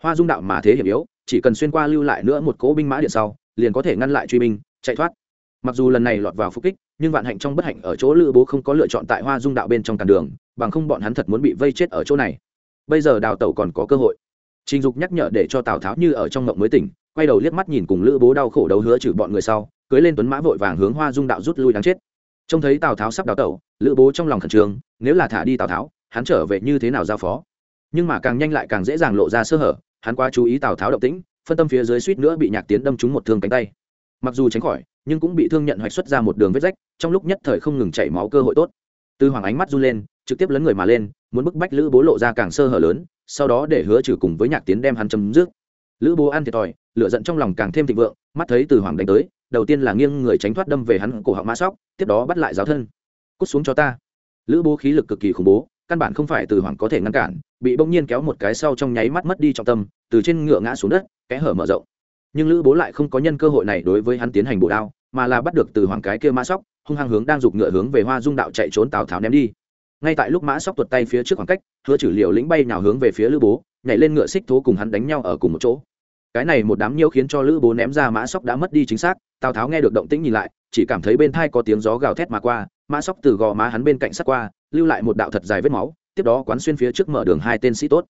Hoa dung đạo mà thế hiểm yếu, chỉ cần xuyên qua lưu lại nữa một cỗ binh mã điện sau, liền có thể ngăn lại truy binh, chạy thoát. Mặc dù lần này lọt vào phục kích, nhưng vạn hạnh trong bất hạnh ở chỗ lữ bố không có lựa chọn tại hoa dung đạo bên trong cản đường, bằng không bọn hắn thật muốn bị vây chết ở chỗ này. Bây giờ đào tẩu còn có cơ hội trình dục nhắc nhở để cho tào tháo như ở trong ngộng mới tỉnh, quay đầu liếc mắt nhìn cùng lữ bố đau khổ đấu hứa trừ bọn người sau, cưới lên tuấn mã vội vàng hướng hoa dung đạo rút lui đáng chết. Trông thấy tào tháo sắp đào tẩu, lữ bố trong lòng khẩn trương, nếu là thả đi tào tháo, hắn trở về như thế nào giao phó? Nhưng mà càng nhanh lại càng dễ dàng lộ ra sơ hở, hắn quá chú ý tào tháo động tĩnh, phân tâm phía dưới suýt nữa bị nhạc tiến đâm trúng một thương cánh tay. Mặc dù tránh khỏi, nhưng cũng bị thương nhận hoạch xuất ra một đường vết rách, trong lúc nhất thời không ngừng chảy máu cơ hội tốt. Tư hoàng ánh mắt run lên, trực tiếp lấn người mà lên, muốn bức bách lữ bố lộ ra càng sơ hở lớn sau đó để hứa trừ cùng với nhạc tiến đem hắn chấm dứt. Lữ bố ăn thiệt thòi, lửa giận trong lòng càng thêm thịnh vượng, mắt thấy từ hoàng đánh tới, đầu tiên là nghiêng người tránh thoát đâm về hắn cổ họng mã sóc, tiếp đó bắt lại giáo thân. Cút xuống cho ta. Lữ bố khí lực cực kỳ khủng bố, căn bản không phải từ hoàng có thể ngăn cản, bị bỗng nhiên kéo một cái sau trong nháy mắt mất đi trọng tâm, từ trên ngựa ngã xuống đất, kẽ hở mở rộng. Nhưng lữ bố lại không có nhân cơ hội này đối với hắn tiến hành bộ đao, mà là bắt được từ hoàng cái kia mã sóc, hung hăng hướng đang giục ngựa hướng về hoa dung đạo chạy trốn tào tháo ném đi ngay tại lúc mã sóc tuột tay phía trước khoảng cách, hứa chử liều lĩnh bay nào hướng về phía lữ bố, nhảy lên ngựa xích thố cùng hắn đánh nhau ở cùng một chỗ. Cái này một đám nhiễu khiến cho lữ bố ném ra mã sóc đã mất đi chính xác, tào tháo nghe được động tĩnh nhìn lại, chỉ cảm thấy bên thai có tiếng gió gào thét mà qua, mã sóc từ gò má hắn bên cạnh sắt qua, lưu lại một đạo thật dài vết máu, tiếp đó quán xuyên phía trước mở đường hai tên sĩ tốt.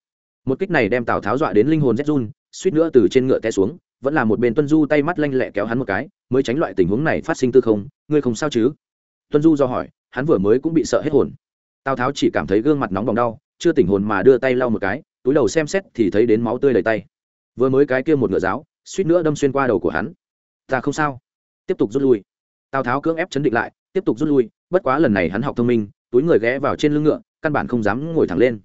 Một kích này đem tào tháo dọa đến linh hồn rét run, suýt nữa từ trên ngựa té xuống, vẫn là một bên tuân du tay mắt lanh lẹ kéo hắn một cái, mới tránh loại tình huống này phát sinh tư không, ngươi không sao chứ? Tuân du do hỏi, hắn vừa mới cũng bị sợ hết hồn tào tháo chỉ cảm thấy gương mặt nóng bỏng đau chưa tỉnh hồn mà đưa tay lau một cái túi đầu xem xét thì thấy đến máu tươi đầy tay. Vừa mới cái kia một ngựa giáo suýt nữa đâm xuyên qua đầu của hắn. Ta không sao. Tiếp tục rút lui. Tào tháo cưỡng ép chấn định lại tiếp tục rút lui bất quá lần này hắn học thông minh túi người ghé vào trên lưng ngựa căn bản không dám ngồi thẳng lên.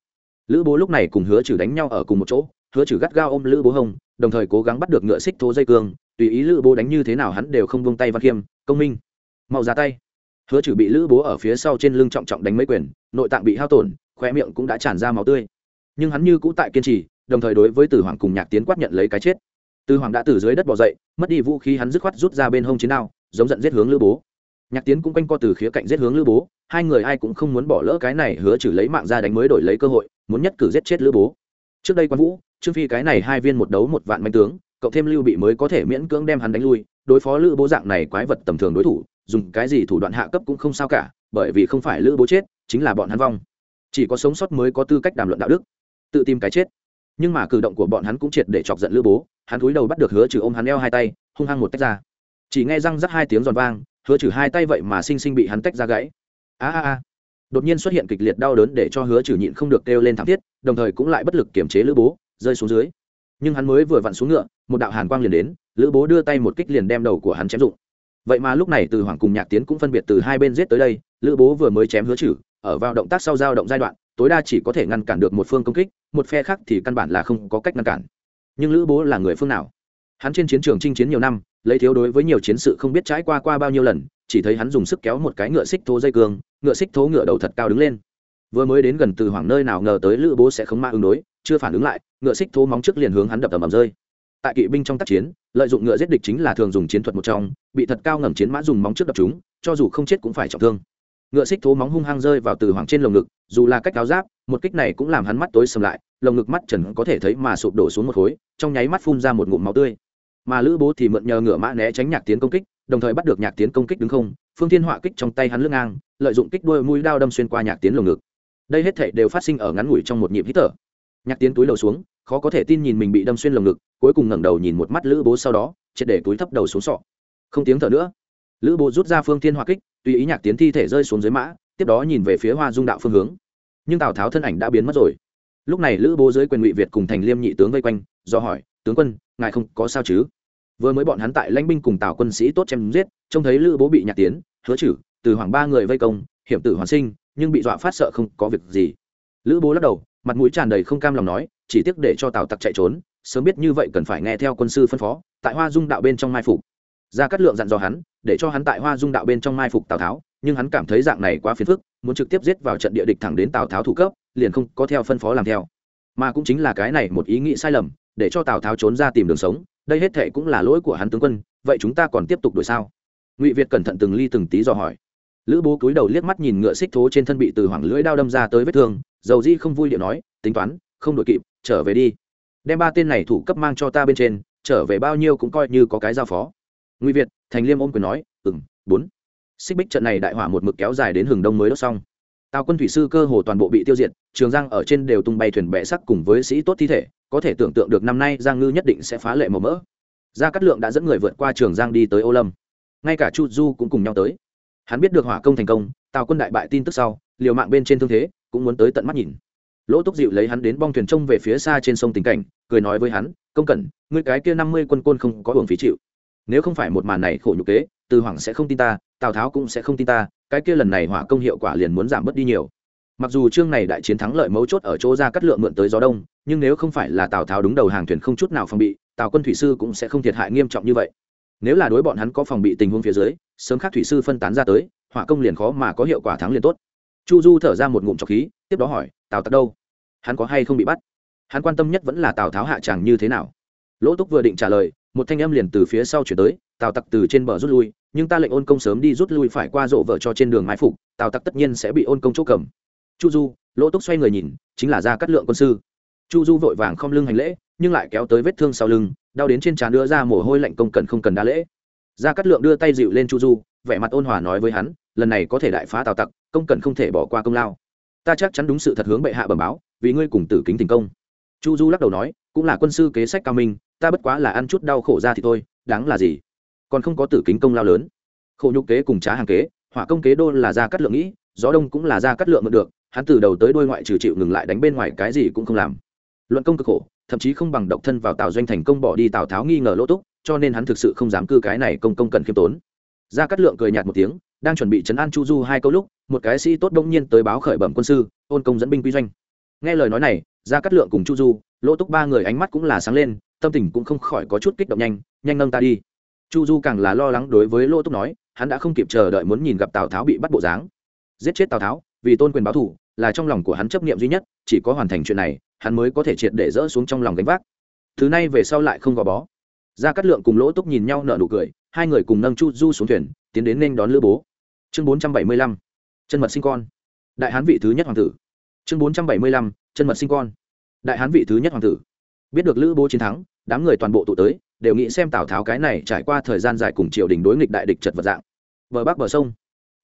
Lữ bố lúc này cùng hứa trừ đánh nhau ở cùng một chỗ hứa trừ gắt gao ôm lữ bố hồng, đồng thời cố gắng bắt được ngựa xích thố dây cương tùy ý lữ bố đánh như thế nào hắn đều không buông tay văn khiêm. Công minh mau ra tay. Hứa trừ bị lữ bố ở phía sau trên lưng trọng trọng đánh mấy quyền nội tạng bị hao tổn khoe miệng cũng đã tràn ra máu tươi. Nhưng hắn như cũ tại kiên trì, đồng thời đối với tử hoàng cùng nhạc tiến quát nhận lấy cái chết. Tử hoàng đã từ dưới đất bỏ dậy, mất đi vũ khí hắn dứt khoát rút ra bên hông chiến đao, giống giận giết hướng lữ bố. Nhạc tiến cũng quanh co từ khía cạnh giết hướng lữ bố, hai người ai cũng không muốn bỏ lỡ cái này hứa trừ lấy mạng ra đánh mới đổi lấy cơ hội, muốn nhất cử giết chết lữ bố. Trước đây quan vũ, trương phi cái này hai viên một đấu một vạn manh tướng, cộng thêm lưu bị mới có thể miễn cưỡng đem hắn đánh lui, đối phó lữ bố dạng này quái vật tầm thường đối thủ, dùng cái gì thủ đoạn hạ cấp cũng không sao cả, bởi vì không phải lữ bố chết chính là bọn hắn vong. Chỉ có sống sót mới có tư cách đàm luận đạo đức, tự tìm cái chết. Nhưng mà cử động của bọn hắn cũng triệt để chọc giận lữ bố, hắn cúi đầu bắt được hứa trừ ôm hắn eo hai tay, hung hăng một tách ra. Chỉ nghe răng rắc hai tiếng giòn vang, hứa trừ hai tay vậy mà sinh sinh bị hắn tách ra gãy. A a a. Đột nhiên xuất hiện kịch liệt đau đớn để cho hứa trừ nhịn không được kêu lên thảm thiết, đồng thời cũng lại bất lực kiềm chế lữ bố, rơi xuống dưới. Nhưng hắn mới vừa vặn xuống ngựa, một đạo hàn quang liền đến, lữ bố đưa tay một kích liền đem đầu của hắn chém dụng vậy mà lúc này từ hoàng cùng nhạc tiến cũng phân biệt từ hai bên giết tới đây, lữ bố vừa mới chém hứa trừ ở vào động tác sau giao động giai đoạn, tối đa chỉ có thể ngăn cản được một phương công kích, một phe khác thì căn bản là không có cách ngăn cản. Nhưng lữ bố là người phương nào? Hắn trên chiến trường chinh chiến nhiều năm, lấy thiếu đối với nhiều chiến sự không biết trải qua qua bao nhiêu lần, chỉ thấy hắn dùng sức kéo một cái ngựa xích thố dây cương, ngựa xích thố ngựa đầu thật cao đứng lên. Vừa mới đến gần từ hoàng nơi nào ngờ tới lữ bố sẽ không ma ứng đối, chưa phản ứng lại, ngựa xích thố móng trước liền hướng hắn đập tầm ầm rơi. Tại kỵ binh trong tác chiến, lợi dụng ngựa giết địch chính là thường dùng chiến thuật một trong, bị thật cao ngầm chiến mã dùng móng trước đập chúng, cho dù không chết cũng phải trọng thương ngựa xích thố móng hung hăng rơi vào từ hoàng trên lồng ngực, dù là cách áo giáp, một kích này cũng làm hắn mắt tối sầm lại, lồng ngực mắt trần có thể thấy mà sụp đổ xuống một khối, trong nháy mắt phun ra một ngụm máu tươi. Mà lữ bố thì mượn nhờ ngựa mã né tránh nhạc tiến công kích, đồng thời bắt được nhạc tiến công kích đứng không, phương thiên họa kích trong tay hắn lưng ngang, lợi dụng kích đuôi mũi đao đâm xuyên qua nhạc tiến lồng ngực. Đây hết thể đều phát sinh ở ngắn ngủi trong một nhịp hít thở. Nhạc tiến túi đầu xuống, khó có thể tin nhìn mình bị đâm xuyên lồng ngực, cuối cùng ngẩng đầu nhìn một mắt lữ bố sau đó, triệt để túi thấp đầu xuống sọ. Không tiếng thở nữa lữ bố rút ra phương thiên Hoa kích, tùy ý nhạc tiến thi thể rơi xuống dưới mã, tiếp đó nhìn về phía hoa dung đạo phương hướng. Nhưng tào tháo thân ảnh đã biến mất rồi. Lúc này lữ bố dưới quyền ngụy việt cùng thành liêm nhị tướng vây quanh, do hỏi, tướng quân, ngài không có sao chứ? Vừa mới bọn hắn tại lãnh binh cùng tào quân sĩ tốt chém giết, trông thấy lữ bố bị nhạc tiến, hứa chử, từ hoàng ba người vây công, hiểm tử hoàn sinh, nhưng bị dọa phát sợ không có việc gì. Lữ bố lắc đầu, mặt mũi tràn đầy không cam lòng nói, chỉ tiếc để cho tào tặc chạy trốn, sớm biết như vậy cần phải nghe theo quân sư phân phó, tại hoa dung đạo bên trong mai phục. Ra cát lượng dặn dò hắn để cho hắn tại hoa dung đạo bên trong mai phục tào tháo nhưng hắn cảm thấy dạng này quá phiền phức muốn trực tiếp giết vào trận địa địch thẳng đến tào tháo thủ cấp liền không có theo phân phó làm theo mà cũng chính là cái này một ý nghĩ sai lầm để cho tào tháo trốn ra tìm đường sống đây hết thệ cũng là lỗi của hắn tướng quân vậy chúng ta còn tiếp tục đuổi sao ngụy việt cẩn thận từng ly từng tí dò hỏi lữ bố cúi đầu liếc mắt nhìn ngựa xích thố trên thân bị từ hoảng lưỡi đao đâm ra tới vết thương dầu di không vui điệu nói tính toán không đội kịp trở về đi đem ba tên này thủ cấp mang cho ta bên trên trở về bao nhiêu cũng coi như có cái giao phó Nguy việt, thành liêm ôm quyền nói ừng bốn. Xích bích trận này đại hỏa một mực kéo dài đến hừng đông mới đốt xong. Tào quân thủy sư cơ hồ toàn bộ bị tiêu diệt, trường giang ở trên đều tung bay thuyền bệ sắc cùng với sĩ tốt thi thể, có thể tưởng tượng được năm nay giang ngư nhất định sẽ phá lệ màu mỡ. Gia cát lượng đã dẫn người vượt qua trường giang đi tới ô lâm. Ngay cả chu du cũng cùng nhau tới. Hắn biết được hỏa công thành công, tào quân đại bại tin tức sau, liều mạng bên trên thương thế, cũng muốn tới tận mắt nhìn. Lỗ túc dịu lấy hắn đến bong thuyền trông về phía xa trên sông tình cảnh, cười nói với hắn, công cẩn, ngươi cái kia năm mươi quân côn không có hưởng phí chịu nếu không phải một màn này khổ nhục kế, từ hoàng sẽ không tin ta, tào tháo cũng sẽ không tin ta, cái kia lần này hỏa công hiệu quả liền muốn giảm bớt đi nhiều. Mặc dù chương này đại chiến thắng lợi mấu chốt ở chỗ ra cắt lượng mượn tới gió đông, nhưng nếu không phải là tào tháo đứng đầu hàng thuyền không chút nào phòng bị, tào quân thủy sư cũng sẽ không thiệt hại nghiêm trọng như vậy. Nếu là đối bọn hắn có phòng bị tình huống phía dưới, sớm khác thủy sư phân tán ra tới, hỏa công liền khó mà có hiệu quả thắng liền tốt. Chu du thở ra một ngụm trọc khí, tiếp đó hỏi, tào tặc đâu? Hắn có hay không bị bắt? Hắn quan tâm nhất vẫn là tào tháo hạ tràng như thế nào lỗ túc vừa định trả lời, một thanh âm liền từ phía sau chuyển tới, tào tặc từ trên bờ rút lui, nhưng ta lệnh ôn công sớm đi rút lui phải qua rộ vợ cho trên đường mái phục, tào tặc tất nhiên sẽ bị ôn công chỗ cầm. Chu du, lỗ túc xoay người nhìn, chính là ra cắt lượng quân sư. Chu du vội vàng không lưng hành lễ, nhưng lại kéo tới vết thương sau lưng, đau đến trên trán đưa ra mồ hôi lạnh công cần không cần đa lễ. Ra cắt lượng đưa tay dịu lên chu du, vẻ mặt ôn hòa nói với hắn, lần này có thể đại phá tào tặc, công cần không thể bỏ qua công lao. Ta chắc chắn đúng sự thật hướng bệ hạ bẩm báo, vì ngươi cùng tử kính tình công. Chu du lắc đầu nói cũng là quân sư kế sách cao minh, ta bất quá là ăn chút đau khổ ra thì thôi, đáng là gì? Còn không có tử kính công lao lớn. Khổ nhục kế cùng trá hàng kế, hỏa công kế đô là ra cắt lượng nghĩ, gió đông cũng là ra cắt lượng được, hắn từ đầu tới đôi ngoại trừ chịu ngừng lại đánh bên ngoài cái gì cũng không làm. Luận công cực khổ, thậm chí không bằng độc thân vào tào doanh thành công bỏ đi tào tháo nghi ngờ lỗ túc, cho nên hắn thực sự không dám cư cái này công công cần khiêm tốn. Ra cắt lượng cười nhạt một tiếng, đang chuẩn bị chấn an chu du hai câu lúc, một cái sĩ tốt đông nhiên tới báo khởi bẩm quân sư, ôn công dẫn binh quy doanh. Nghe lời nói này, ra cắt lượng cùng chu du lỗ túc ba người ánh mắt cũng là sáng lên, tâm tình cũng không khỏi có chút kích động nhanh nhanh nâng ta đi. Chu du càng là lo lắng đối với lỗ túc nói, hắn đã không kịp chờ đợi muốn nhìn gặp tào tháo bị bắt bộ dáng. Giết chết tào tháo, vì tôn quyền báo thủ là trong lòng của hắn chấp niệm duy nhất, chỉ có hoàn thành chuyện này, hắn mới có thể triệt để dỡ xuống trong lòng gánh vác. Thứ này về sau lại không gò bó. Ra cắt lượng cùng lỗ túc nhìn nhau nở nụ cười, hai người cùng nâng chu du xuống thuyền, tiến đến nên đón lữ bố. Chương bốn trăm bảy mươi lăm, chân mật sinh con. Đại hán vị thứ nhất hoàng tử. Chương bốn trăm bảy mươi lăm, chân mật sinh con đại hán vị thứ nhất hoàng tử. Biết được lữ bố chiến thắng, đám người toàn bộ tụ tới, đều nghĩ xem tào tháo cái này trải qua thời gian dài cùng triều đình đối nghịch đại địch chật vật dạng. Bờ bắc bờ sông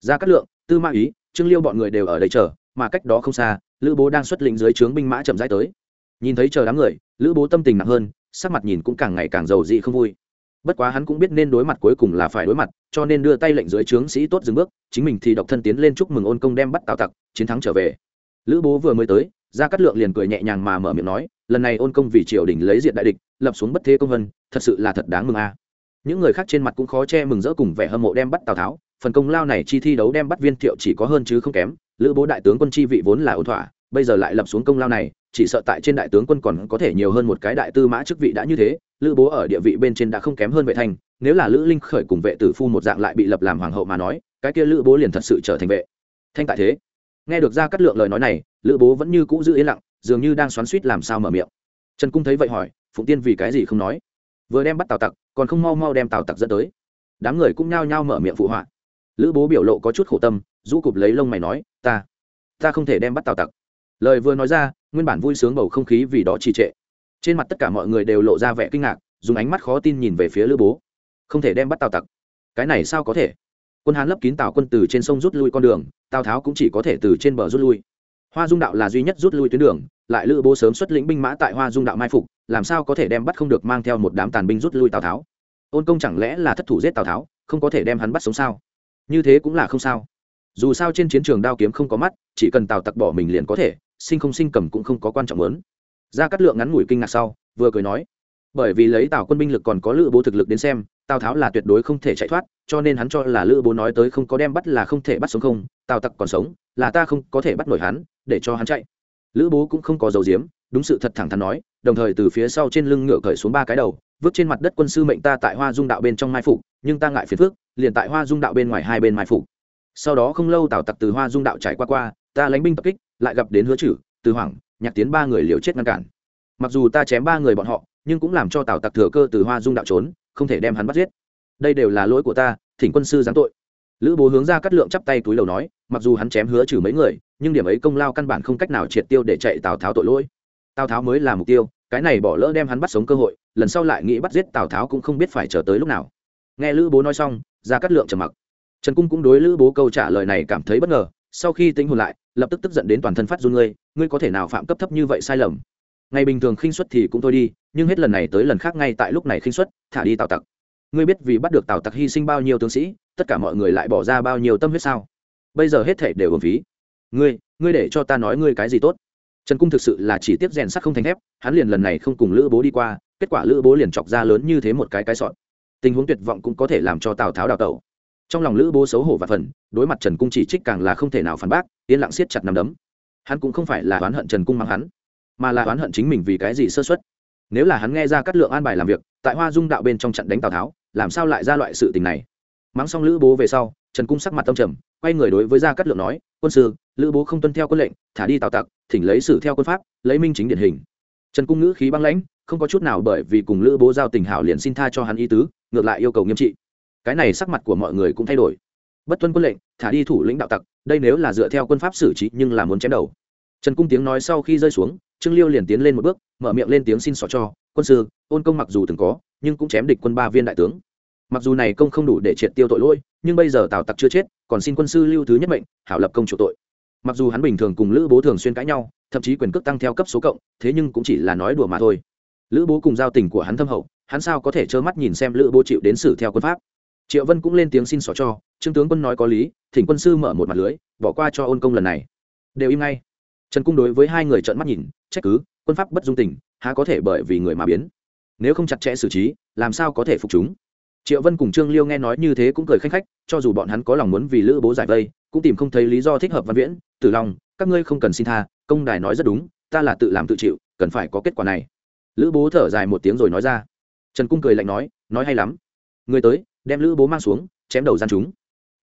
ra cát lượng, tư ma ý, trương liêu bọn người đều ở đây chờ, mà cách đó không xa, lữ bố đang xuất lĩnh dưới trướng binh mã chậm rãi tới. Nhìn thấy chờ đám người, lữ bố tâm tình nặng hơn, sắc mặt nhìn cũng càng ngày càng giàu dị không vui. Bất quá hắn cũng biết nên đối mặt cuối cùng là phải đối mặt, cho nên đưa tay lệnh dưới trướng sĩ tốt dừng bước, chính mình thì độc thân tiến lên chúc mừng ôn công đem bắt tào tặc, chiến thắng trở về. Lữ bố vừa mới tới gia cát lượng liền cười nhẹ nhàng mà mở miệng nói lần này ôn công vì triều đình lấy diện đại địch lập xuống bất thế công vân thật sự là thật đáng mừng a. Những người khác trên mặt cũng khó che mừng rỡ cùng vẻ hâm mộ đem bắt tào tháo phần công lao này chi thi đấu đem bắt viên thiệu chỉ có hơn chứ không kém lữ bố đại tướng quân chi vị vốn là ổn thỏa bây giờ lại lập xuống công lao này chỉ sợ tại trên đại tướng quân còn có thể nhiều hơn một cái đại tư mã chức vị đã như thế lữ bố ở địa vị bên trên đã không kém hơn vệ thành, nếu là lữ linh khởi cùng vệ tử phu một dạng lại bị lập làm hoàng hậu mà nói cái kia lữ bố liền thật sự trở thành vệ. Thanh tại thế. Nghe được ra cát lượng lời nói này lữ bố vẫn như cũ giữ yên lặng, dường như đang xoắn suýt làm sao mở miệng. Trần cung thấy vậy hỏi, phụng tiên vì cái gì không nói? Vừa đem bắt tào tặc, còn không mau mau đem tào tặc dẫn tới. Đám người cũng nhao nhao mở miệng phụ họa. Lữ bố biểu lộ có chút khổ tâm, rũ cụp lấy lông mày nói, ta ta không thể đem bắt tào tặc. Lời vừa nói ra, nguyên bản vui sướng bầu không khí vì đó trì trệ. Trên mặt tất cả mọi người đều lộ ra vẻ kinh ngạc, dùng ánh mắt khó tin nhìn về phía lữ bố. Không thể đem bắt tào tặc. Cái này sao có thể? Quân hán lấp kín tào quân từ trên sông rút lui con đường, tào tháo cũng chỉ có thể từ trên bờ rút lui hoa dung đạo là duy nhất rút lui tuyến đường, lại lữ bố sớm xuất lĩnh binh mã tại hoa dung đạo mai phục, làm sao có thể đem bắt không được mang theo một đám tàn binh rút lui tào tháo? Ôn công chẳng lẽ là thất thủ giết tào tháo, không có thể đem hắn bắt sống sao? Như thế cũng là không sao. Dù sao trên chiến trường đao kiếm không có mắt, chỉ cần tào tặc bỏ mình liền có thể, sinh không sinh cầm cũng không có quan trọng lớn. Ra cắt lượng ngắn ngủi kinh ngạc sau, vừa cười nói, bởi vì lấy tào quân binh lực còn có lữ bố thực lực đến xem tào tháo là tuyệt đối không thể chạy thoát, cho nên hắn cho là lữ bố nói tới không có đem bắt là không thể bắt sống không, tào tặc còn sống, là ta không có thể bắt nổi hắn, để cho hắn chạy. Lữ bố cũng không có dầu diếm đúng sự thật thẳng thắn nói, đồng thời từ phía sau trên lưng ngựa cởi xuống ba cái đầu, vứt trên mặt đất quân sư mệnh ta tại hoa dung đạo bên trong mai phục, nhưng ta ngại phiền phước liền tại hoa dung đạo bên ngoài hai bên mai phục. Sau đó không lâu tào tặc từ hoa dung đạo trải qua qua, ta lánh binh tập kích, lại gặp đến hứa chử từ hoàng nhạc tiến ba người liều chết ngăn cản. Mặc dù ta chém ba người bọn họ, nhưng cũng làm cho tào tặc thừa cơ từ hoa dung đạo trốn không thể đem hắn bắt giết. Đây đều là lỗi của ta, thỉnh quân sư giáng tội. Lữ bố hướng ra cắt lượng chắp tay túi đầu nói, mặc dù hắn chém hứa trừ mấy người, nhưng điểm ấy công lao căn bản không cách nào triệt tiêu để chạy tào tháo tội lỗi. Tào tháo mới là mục tiêu, cái này bỏ lỡ đem hắn bắt sống cơ hội, lần sau lại nghĩ bắt giết tào tháo cũng không biết phải chờ tới lúc nào. Nghe lữ bố nói xong, ra cắt lượng trầm mặc. Trần cung cũng đối lữ bố câu trả lời này cảm thấy bất ngờ, sau khi tính hồn lại, lập tức tức giận đến toàn thân phát run ngươi ngươi có thể nào phạm cấp thấp như vậy sai lầm? Ngày bình thường khinh xuất thì cũng thôi đi, nhưng hết lần này tới lần khác ngay tại lúc này khinh xuất thả đi tào tặc. Ngươi biết vì bắt được tào tặc hy sinh bao nhiêu tướng sĩ, tất cả mọi người lại bỏ ra bao nhiêu tâm huyết sao? Bây giờ hết thể đều ổn phí. Ngươi ngươi để cho ta nói ngươi cái gì tốt? Trần cung thực sự là chỉ tiếp rèn sắt không thành thép, hắn liền lần này không cùng lữ bố đi qua, kết quả lữ bố liền chọc ra lớn như thế một cái cái sọn. Tình huống tuyệt vọng cũng có thể làm cho tào tháo đào tẩu. Trong lòng lữ bố xấu hổ và phần đối mặt trần cung chỉ trích càng là không thể nào phản bác, yên lặng siết chặt nằm đấm. Hắn cũng không phải là oán hận trần cung mang hắn mà là oán hận chính mình vì cái gì sơ xuất nếu là hắn nghe ra cắt lượng an bài làm việc, tại hoa dung đạo bên trong trận đánh tào tháo, làm sao lại ra loại sự tình này? Mắng xong lữ bố về sau, trần cung sắc mặt tâm trầm, quay người đối với gia cát lượng nói, quân sư, lữ bố không tuân theo quân lệnh, thả đi tào tặc, thỉnh lấy xử theo quân pháp, lấy minh chính điển hình. Trần cung ngữ khí băng lãnh, không có chút nào bởi vì cùng lữ bố giao tình hảo liền xin tha cho hắn ý tứ, ngược lại yêu cầu nghiêm trị. Cái này sắc mặt của mọi người cũng thay đổi. Bất tuân quân lệnh, thả đi thủ lĩnh đạo tặc, đây nếu là dựa theo quân pháp xử trí nhưng là muốn chém đầu. Trần cung tiếng nói sau khi rơi xuống trương liêu liền tiến lên một bước, mở miệng lên tiếng xin xỏ cho, quân sư, ôn công mặc dù từng có, nhưng cũng chém địch quân ba viên đại tướng. Mặc dù này công không đủ để triệt tiêu tội lỗi, nhưng bây giờ tào tặc chưa chết, còn xin quân sư lưu thứ nhất mệnh, hảo lập công chủ tội. Mặc dù hắn bình thường cùng lữ bố thường xuyên cãi nhau, thậm chí quyền cước tăng theo cấp số cộng, thế nhưng cũng chỉ là nói đùa mà thôi. Lữ bố cùng giao tình của hắn thâm hậu, hắn sao có thể trơ mắt nhìn xem lữ bố chịu đến xử theo quân pháp? Triệu vân cũng lên tiếng xin xỏ cho, trương tướng quân nói có lý, thỉnh quân sư mở một mặt lưới, bỏ qua cho ôn công lần này. Đều im ngay trần cung đối với hai người trợn mắt nhìn, trách cứ, quân pháp bất dung tình, há có thể bởi vì người mà biến? Nếu không chặt chẽ xử trí, làm sao có thể phục chúng? Triệu vân cùng trương liêu nghe nói như thế cũng cười khanh khách, cho dù bọn hắn có lòng muốn vì lữ bố giải vây, cũng tìm không thấy lý do thích hợp văn viễn, tử long, các ngươi không cần xin tha, công đài nói rất đúng, ta là tự làm tự chịu, cần phải có kết quả này. Lữ bố thở dài một tiếng rồi nói ra. Trần cung cười lạnh nói nói hay lắm. Người tới, đem lữ bố mang xuống, chém đầu gian chúng.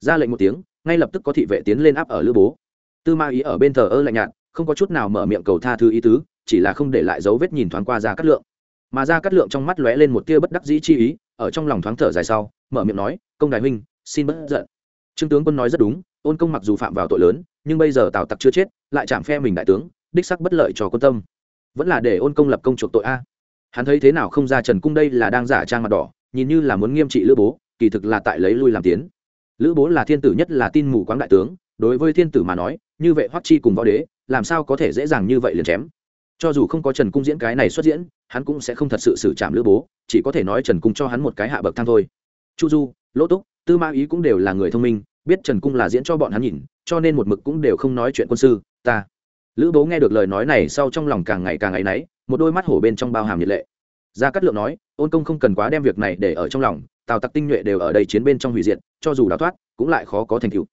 Ra lệnh một tiếng, ngay lập tức có thị vệ tiến lên áp ở lữ bố. Tư ma ý ở bên thờ ơ lạnh nhạt không có chút nào mở miệng cầu tha thứ ý tứ, chỉ là không để lại dấu vết nhìn thoáng qua ra Cát lượng. Mà ra Cát lượng trong mắt lóe lên một tia bất đắc dĩ chi ý, ở trong lòng thoáng thở dài sau, mở miệng nói, công đại huynh, xin bất giận. Trương tướng quân nói rất đúng, ôn công mặc dù phạm vào tội lớn, nhưng bây giờ tào tặc chưa chết, lại chạm phe mình đại tướng, đích sắc bất lợi cho quân tâm. Vẫn là để ôn công lập công chuộc tội a. Hắn thấy thế nào không ra trần cung đây là đang giả trang mặt đỏ, nhìn như là muốn nghiêm trị lữ bố, kỳ thực là tại lấy lui làm tiến. Lữ bố là thiên tử nhất là tin mù quáng đại tướng đối với thiên tử mà nói, như vậy hoắc chi cùng võ đế, làm sao có thể dễ dàng như vậy liền chém? Cho dù không có trần cung diễn cái này xuất diễn, hắn cũng sẽ không thật sự xử trảm lữ bố, chỉ có thể nói trần cung cho hắn một cái hạ bậc thang thôi. Chu du, lỗ túc, tư ma ý cũng đều là người thông minh, biết trần cung là diễn cho bọn hắn nhìn, cho nên một mực cũng đều không nói chuyện quân sư, ta. Lữ bố nghe được lời nói này sau trong lòng càng ngày càng áy náy, một đôi mắt hổ bên trong bao hàm nhiệt lệ. Gia cát lượng nói, ôn công không cần quá đem việc này để ở trong lòng, tào tặc tinh nhuệ đều ở đây chiến bên trong hủy diệt, cho dù đào thoát, cũng lại khó có thành tựu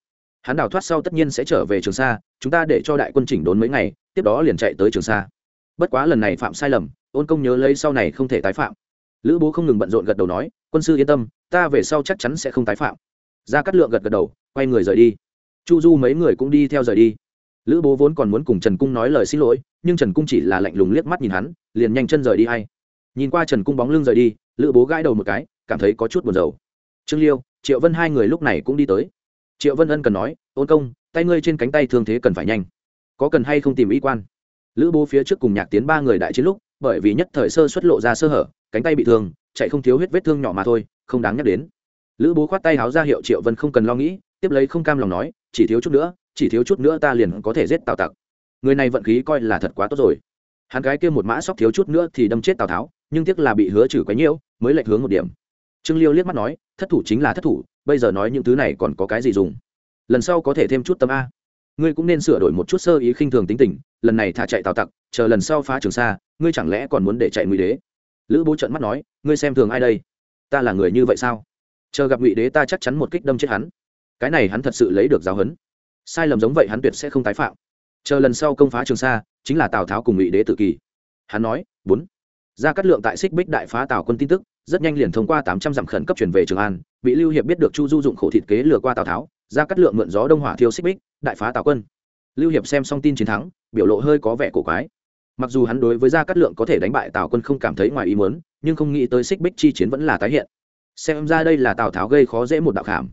hắn đào thoát sau tất nhiên sẽ trở về trường sa, chúng ta để cho đại quân chỉnh đốn mấy ngày, tiếp đó liền chạy tới trường sa. Bất quá lần này phạm sai lầm, ôn công nhớ lấy sau này không thể tái phạm. Lữ bố không ngừng bận rộn gật đầu nói, quân sư yên tâm, ta về sau chắc chắn sẽ không tái phạm. Ra cắt lượng gật gật đầu, quay người rời đi. Chu du mấy người cũng đi theo rời đi. Lữ bố vốn còn muốn cùng trần cung nói lời xin lỗi, nhưng trần cung chỉ là lạnh lùng liếc mắt nhìn hắn, liền nhanh chân rời đi hay. Nhìn qua trần cung bóng lưng rời đi, lữ bố gãi đầu một cái, cảm thấy có chút buồn rầu. Trương liêu, triệu vân hai người lúc này cũng đi tới triệu vân ân cần nói ôn công, tay ngươi trên cánh tay thương thế cần phải nhanh. Có cần hay không tìm y quan? Lữ bố phía trước cùng nhạc tiến ba người đại chiến lúc, bởi vì nhất thời sơ xuất lộ ra sơ hở, cánh tay bị thương, chạy không thiếu huyết vết thương nhỏ mà thôi, không đáng nhắc đến. Lữ bố khoát tay háo ra hiệu triệu vân không cần lo nghĩ, tiếp lấy không cam lòng nói, chỉ thiếu chút nữa, chỉ thiếu chút nữa ta liền có thể giết tào tặc. Người này vận khí coi là thật quá tốt rồi. Hắn gái kia một mã sóc thiếu chút nữa thì đâm chết tào tháo, nhưng tiếc là bị hứa trừ quấy nhiễu mới lệch hướng một điểm. Trương liêu liếc mắt nói, thất thủ chính là thất thủ bây giờ nói những thứ này còn có cái gì dùng? Lần sau có thể thêm chút tâm a. Ngươi cũng nên sửa đổi một chút sơ ý khinh thường tính tình, lần này thả chạy tào tặc, chờ lần sau phá trường sa, ngươi chẳng lẽ còn muốn để chạy ngụy đế? Lữ bố trận mắt nói, ngươi xem thường ai đây? Ta là người như vậy sao? Chờ gặp ngụy đế ta chắc chắn một kích đâm chết hắn. Cái này hắn thật sự lấy được giáo huấn. Sai lầm giống vậy hắn tuyệt sẽ không tái phạm. Chờ lần sau công phá trường sa, chính là tào tháo cùng ngụy đế tự kỳ. Hắn nói, bốn ra cắt lượng tại xích bích đại phá tào quân tin tức, rất nhanh liền thông qua tám trăm dặm khẩn cấp chuyển về trường an, bị lưu hiệp biết được chu du dụng khổ thịt kế lừa qua tào tháo ra cắt lượng mượn gió đông hỏa thiêu xích bích, đại phá tào quân. Lưu hiệp xem xong tin chiến thắng, biểu lộ hơi có vẻ cổ quái. Mặc dù hắn đối với gia cát lượng có thể đánh bại tào quân không cảm thấy ngoài ý muốn, nhưng không nghĩ tới xích bích chi chiến vẫn là tái hiện. Xem ra đây là tào tháo gây khó dễ một đạo khảm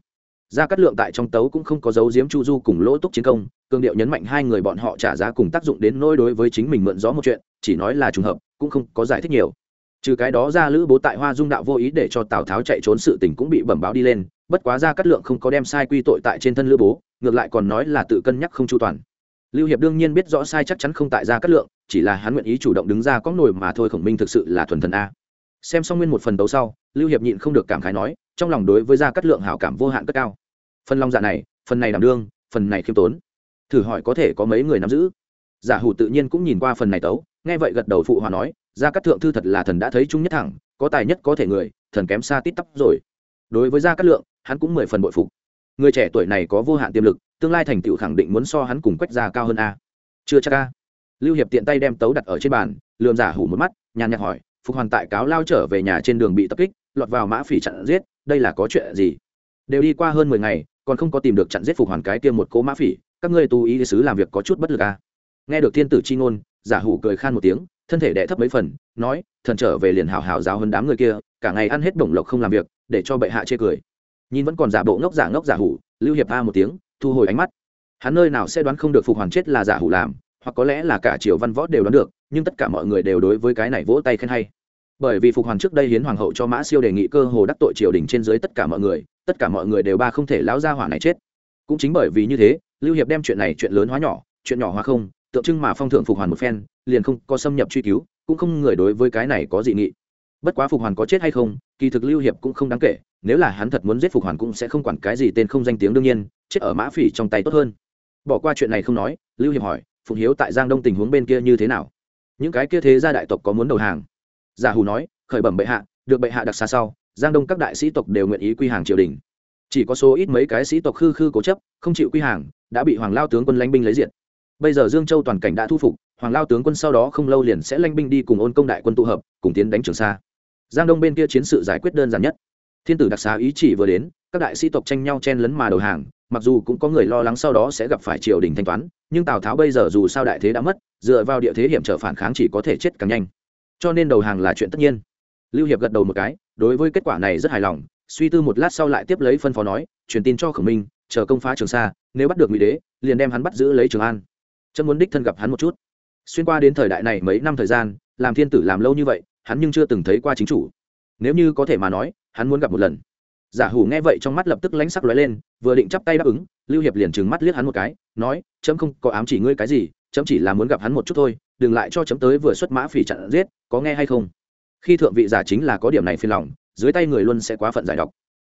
gia cát lượng tại trong tấu cũng không có dấu diếm chu du cùng lỗ túc chiến công, cương điệu nhấn mạnh hai người bọn họ trả giá cùng tác dụng đến nỗi đối với chính mình mượn gió một chuyện, chỉ nói là trùng hợp, cũng không có giải thích nhiều. Trừ cái đó ra lữ bố tại hoa dung đạo vô ý để cho tào tháo chạy trốn sự tình cũng bị bẩm báo đi lên, bất quá gia cát lượng không có đem sai quy tội tại trên thân lữ bố, ngược lại còn nói là tự cân nhắc không chu toàn. Lưu hiệp đương nhiên biết rõ sai chắc chắn không tại gia cát lượng, chỉ là hắn nguyện ý chủ động đứng ra có nổi mà thôi khổng minh thực sự là thuần thần a. Xem xong nguyên một phần đầu sau, lưu hiệp nhịn không được cảm khái nói, trong lòng đối với gia cát lượng hảo cảm vô hạn cất cao phần lòng dạ này, phần này đảm đương, phần này khiêm tốn. Thử hỏi có thể có mấy người nắm giữ? Giả hủ tự nhiên cũng nhìn qua phần này tấu, nghe vậy gật đầu phụ hòa nói, gia cát thượng thư thật là thần đã thấy trung nhất thẳng, có tài nhất có thể người, thần kém xa tít tắp rồi. Đối với gia cát lượng, hắn cũng mười phần bội phục. Người trẻ tuổi này có vô hạn tiềm lực, tương lai thành tựu khẳng định muốn so hắn cùng quách gia cao hơn a. Chưa chắc a. Lưu hiệp tiện tay đem tấu đặt ở trên bàn, lườm giả hủ một mắt, nhàn nhạt hỏi, phục hoàn tại cáo lao trở về nhà trên đường bị tập kích, lọt vào mã phỉ chặn giết, đây là có chuyện gì? Đều đi qua hơn mười ngày còn không có tìm được chặn giết phục hoàn cái tiêm một cố mã phỉ, các ngươi tu ý sứ làm việc có chút bất lực à? Nghe được thiên tử chi ngôn, giả hủ cười khan một tiếng, thân thể đẻ thấp mấy phần, nói, thần trở về liền hào hào giáo hơn đám người kia, cả ngày ăn hết bổng lộc không làm việc, để cho bệ hạ chê cười. Nhìn vẫn còn giả bộ ngốc giả ngốc giả hủ, lưu hiệp a một tiếng, thu hồi ánh mắt. Hắn nơi nào sẽ đoán không được phục hoàn chết là giả hủ làm, hoặc có lẽ là cả triều văn võ đều đoán được, nhưng tất cả mọi người đều đối với cái này vỗ tay khen hay bởi vì phục hoàn trước đây hiến hoàng hậu cho mã siêu đề nghị cơ hồ đắc tội triều đình trên dưới tất cả mọi người, tất cả mọi người đều ba không thể lão gia hỏa này chết. Cũng chính bởi vì như thế, lưu hiệp đem chuyện này chuyện lớn hóa nhỏ, chuyện nhỏ hóa không, tượng trưng mà phong thượng phục hoàn một phen, liền không có xâm nhập truy cứu, cũng không người đối với cái này có dị nghị. Bất quá phục hoàn có chết hay không, kỳ thực lưu hiệp cũng không đáng kể, nếu là hắn thật muốn giết phục hoàn cũng sẽ không quản cái gì tên không danh tiếng đương nhiên, chết ở mã phỉ trong tay tốt hơn. Bỏ qua chuyện này không nói, lưu hiệp hỏi, phụng hiếu tại giang đông tình huống bên kia như thế nào? Những cái kia thế gia đại tộc có muốn đầu hàng? Giả hù nói, khởi bẩm bệ hạ, được bệ hạ đặc xa sau, giang đông các đại sĩ tộc đều nguyện ý quy hàng triều đình. Chỉ có số ít mấy cái sĩ tộc khư khư cố chấp, không chịu quy hàng, đã bị hoàng lao tướng quân lãnh binh lấy diện bây giờ dương châu toàn cảnh đã thu phục, hoàng lao tướng quân sau đó không lâu liền sẽ lãnh binh đi cùng ôn công đại quân tụ hợp, cùng tiến đánh trường sa. Giang đông bên kia chiến sự giải quyết đơn giản nhất. Thiên tử đặc xá ý chỉ vừa đến, các đại sĩ tộc tranh nhau chen lấn mà đầu hàng, mặc dù cũng có người lo lắng sau đó sẽ gặp phải triều đình thanh toán, nhưng tào tháo bây giờ dù sao đại thế đã mất, dựa vào địa thế hiểm trở phản kháng chỉ có thể chết càng nhanh cho nên đầu hàng là chuyện tất nhiên. Lưu hiệp gật đầu một cái, đối với kết quả này rất hài lòng, suy tư một lát sau lại tiếp lấy phân phó nói, truyền tin cho khổng minh, chờ công phá trường sa, nếu bắt được ngụy đế, liền đem hắn bắt giữ lấy trường an. Chân muốn đích thân gặp hắn một chút. Xuyên qua đến thời đại này mấy năm thời gian, làm thiên tử làm lâu như vậy, hắn nhưng chưa từng thấy qua chính chủ. Nếu như có thể mà nói, hắn muốn gặp một lần. Giả hủ nghe vậy trong mắt lập tức lánh sắc lóe lên, vừa định chắp tay đáp ứng, lưu hiệp liền trừng mắt liếc hắn một cái, nói, chấm không có ám chỉ ngươi cái gì, chấm chỉ là muốn gặp hắn một chút thôi đừng lại cho chấm tới vừa xuất mã phỉ chặn giết, có nghe hay không? Khi thượng vị giả chính là có điểm này phiền lòng, dưới tay người luôn sẽ quá phận giải độc.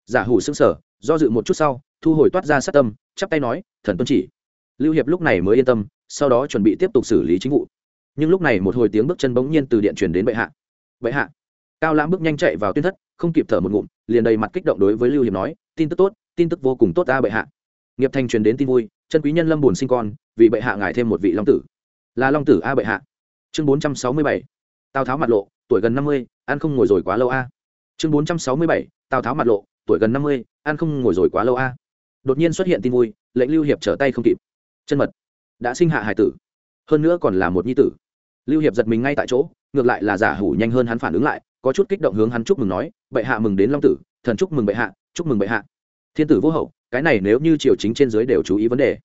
Giả hủ xưng sở do dự một chút sau, thu hồi toát ra sát tâm, chắp tay nói, thần tuân chỉ. Lưu hiệp lúc này mới yên tâm, sau đó chuẩn bị tiếp tục xử lý chính vụ. Nhưng lúc này một hồi tiếng bước chân bỗng nhiên từ điện truyền đến bệ hạ. Bệ hạ. Cao lãm bước nhanh chạy vào tuyên thất, không kịp thở một ngụm, liền đầy mặt kích động đối với lưu hiệp nói, tin tức tốt, tin tức vô cùng tốt ta bệ hạ. Nghiệp thành truyền đến tin vui, chân quý nhân lâm buồn sinh con, vì bệ hạ ngài thêm một vị long tử là long tử a bệ hạ. Chương bốn trăm sáu mươi bảy, tào tháo mặt lộ, tuổi gần năm mươi, ăn không ngồi rồi quá lâu a. Chương bốn trăm sáu mươi bảy, tào tháo mặt lộ, tuổi gần năm mươi, ăn không ngồi rồi quá lâu a. Đột nhiên xuất hiện tin vui, lệnh lưu hiệp trở tay không kịp. Chân mật. Đã sinh hạ hải tử. Hơn nữa còn là một nhi tử. Lưu hiệp giật mình ngay tại chỗ, ngược lại là giả hủ nhanh hơn hắn phản ứng lại, có chút kích động hướng hắn chúc mừng nói, bệ hạ mừng đến long tử, thần chúc mừng bệ hạ, chúc mừng bệ hạ. Thiên tử vô hậu, cái này nếu như triều chính trên dưới đều chú ý vấn đề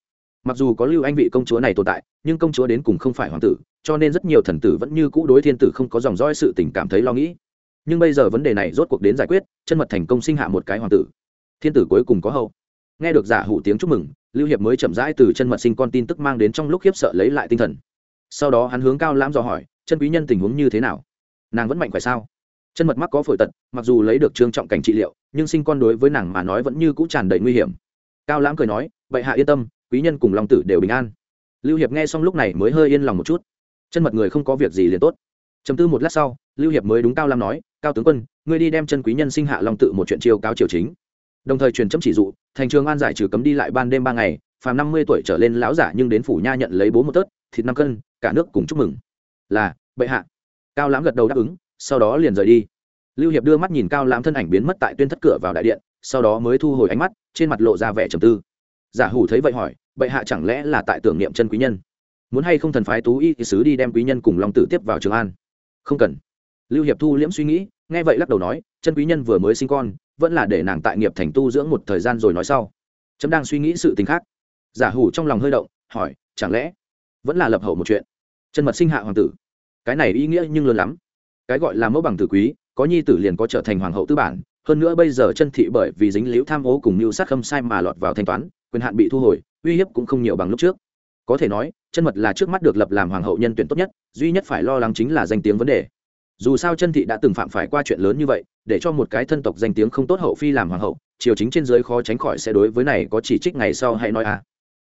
mặc dù có lưu anh vị công chúa này tồn tại, nhưng công chúa đến cùng không phải hoàng tử, cho nên rất nhiều thần tử vẫn như cũ đối thiên tử không có dòng dõi sự tình cảm thấy lo nghĩ. Nhưng bây giờ vấn đề này rốt cuộc đến giải quyết, chân mật thành công sinh hạ một cái hoàng tử. Thiên tử cuối cùng có hậu. Nghe được giả hủ tiếng chúc mừng, lưu hiệp mới chậm rãi từ chân mật sinh con tin tức mang đến trong lúc khiếp sợ lấy lại tinh thần. Sau đó hắn hướng cao lãm dò hỏi, chân quý nhân tình huống như thế nào? Nàng vẫn mạnh khỏe sao? Chân mật mắc có phổi tật, mặc dù lấy được trương trọng cảnh trị liệu, nhưng sinh con đối với nàng mà nói vẫn như cũ tràn đầy nguy hiểm. Cao lãm cười nói vậy hạ yên tâm quý nhân cùng long tử đều bình an. Lưu hiệp nghe xong lúc này mới hơi yên lòng một chút. Chân mật người không có việc gì liền tốt. Chấm tư một lát sau, lưu hiệp mới đúng cao lam nói, cao tướng quân, ngươi đi đem chân quý nhân sinh hạ long tự một chuyện chiêu cáo triều chính. Đồng thời truyền chấm chỉ dụ, thành trường an giải trừ cấm đi lại ban đêm ba ngày, phàm năm mươi tuổi trở lên lão giả nhưng đến phủ nha nhận lấy bố một tớt, thịt năm cân, cả nước cùng chúc mừng. Là, bệ hạ. Cao lãm gật đầu đáp ứng, sau đó liền rời đi. Lưu hiệp đưa mắt nhìn cao lãm thân ảnh biến mất tại tuyên thất cửa vào đại điện, sau đó mới thu hồi ánh mắt, trên mặt lộ ra vẻ trầm tư. Giả hủ thấy vậy hỏi bệ hạ chẳng lẽ là tại tưởng niệm chân quý nhân? Muốn hay không thần phái tú y sứ đi đem quý nhân cùng long tử tiếp vào trường an? Không cần. Lưu hiệp thu liễm suy nghĩ, nghe vậy lắc đầu nói, chân quý nhân vừa mới sinh con, vẫn là để nàng tại nghiệp thành tu dưỡng một thời gian rồi nói sau. Chấm đang suy nghĩ sự tình khác. Giả hủ trong lòng hơi động, hỏi, chẳng lẽ vẫn là lập hậu một chuyện? Chân mật sinh hạ hoàng tử. Cái này ý nghĩa nhưng lớn lắm. Cái gọi là mẫu bằng tử quý, có nhi tử liền có trở thành hoàng hậu tư bản. Hơn nữa bây giờ chân thị bởi vì dính liễu tham ô cùng mưu sát khâm sai mà lọt vào thanh toán, quyền hạn bị thu hồi uy hiếp cũng không nhiều bằng lúc trước. Có thể nói, chân mật là trước mắt được lập làm hoàng hậu nhân tuyển tốt nhất, duy nhất phải lo lắng chính là danh tiếng vấn đề. Dù sao chân thị đã từng phạm phải qua chuyện lớn như vậy, để cho một cái thân tộc danh tiếng không tốt hậu phi làm hoàng hậu, triều chính trên giới khó tránh khỏi sẽ đối với này có chỉ trích ngày sau hay nói à.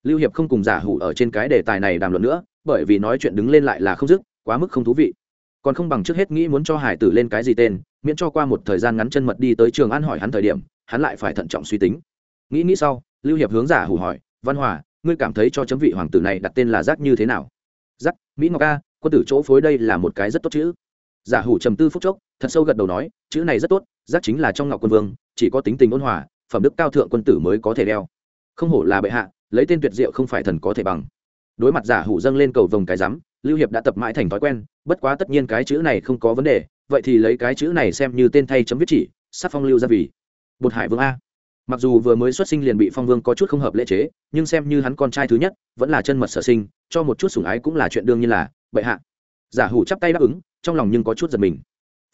Lưu hiệp không cùng giả hủ ở trên cái đề tài này đàm luận nữa, bởi vì nói chuyện đứng lên lại là không dứt, quá mức không thú vị. Còn không bằng trước hết nghĩ muốn cho hải tử lên cái gì tên, miễn cho qua một thời gian ngắn chân mật đi tới trường an hỏi hắn thời điểm, hắn lại phải thận trọng suy tính. Nghĩ nghĩ sau, lưu hiệp hướng giả hủ hỏi văn hòa, ngươi cảm thấy cho chấm vị hoàng tử này đặt tên là giác như thế nào? Giác, mỹ ngọc a, quân tử chỗ phối đây là một cái rất tốt chữ. Giả hủ trầm tư phúc chốc, thật sâu gật đầu nói, chữ này rất tốt, giác chính là trong ngọc quân vương, chỉ có tính tình ôn hòa, phẩm đức cao thượng quân tử mới có thể đeo. Không hổ là bệ hạ, lấy tên tuyệt diệu không phải thần có thể bằng. Đối mặt giả hủ dâng lên cầu vồng cái rắm lưu hiệp đã tập mãi thành thói quen, bất quá tất nhiên cái chữ này không có vấn đề, vậy thì lấy cái chữ này xem như tên thay chấm viết chỉ, sắc phong lưu ra vì. Bột hải vương a mặc dù vừa mới xuất sinh liền bị phong vương có chút không hợp lễ chế, nhưng xem như hắn con trai thứ nhất, vẫn là chân mật sở sinh, cho một chút sủng ái cũng là chuyện đương nhiên là, bệ hạ. Giả hủ chắp tay đáp ứng, trong lòng nhưng có chút giật mình.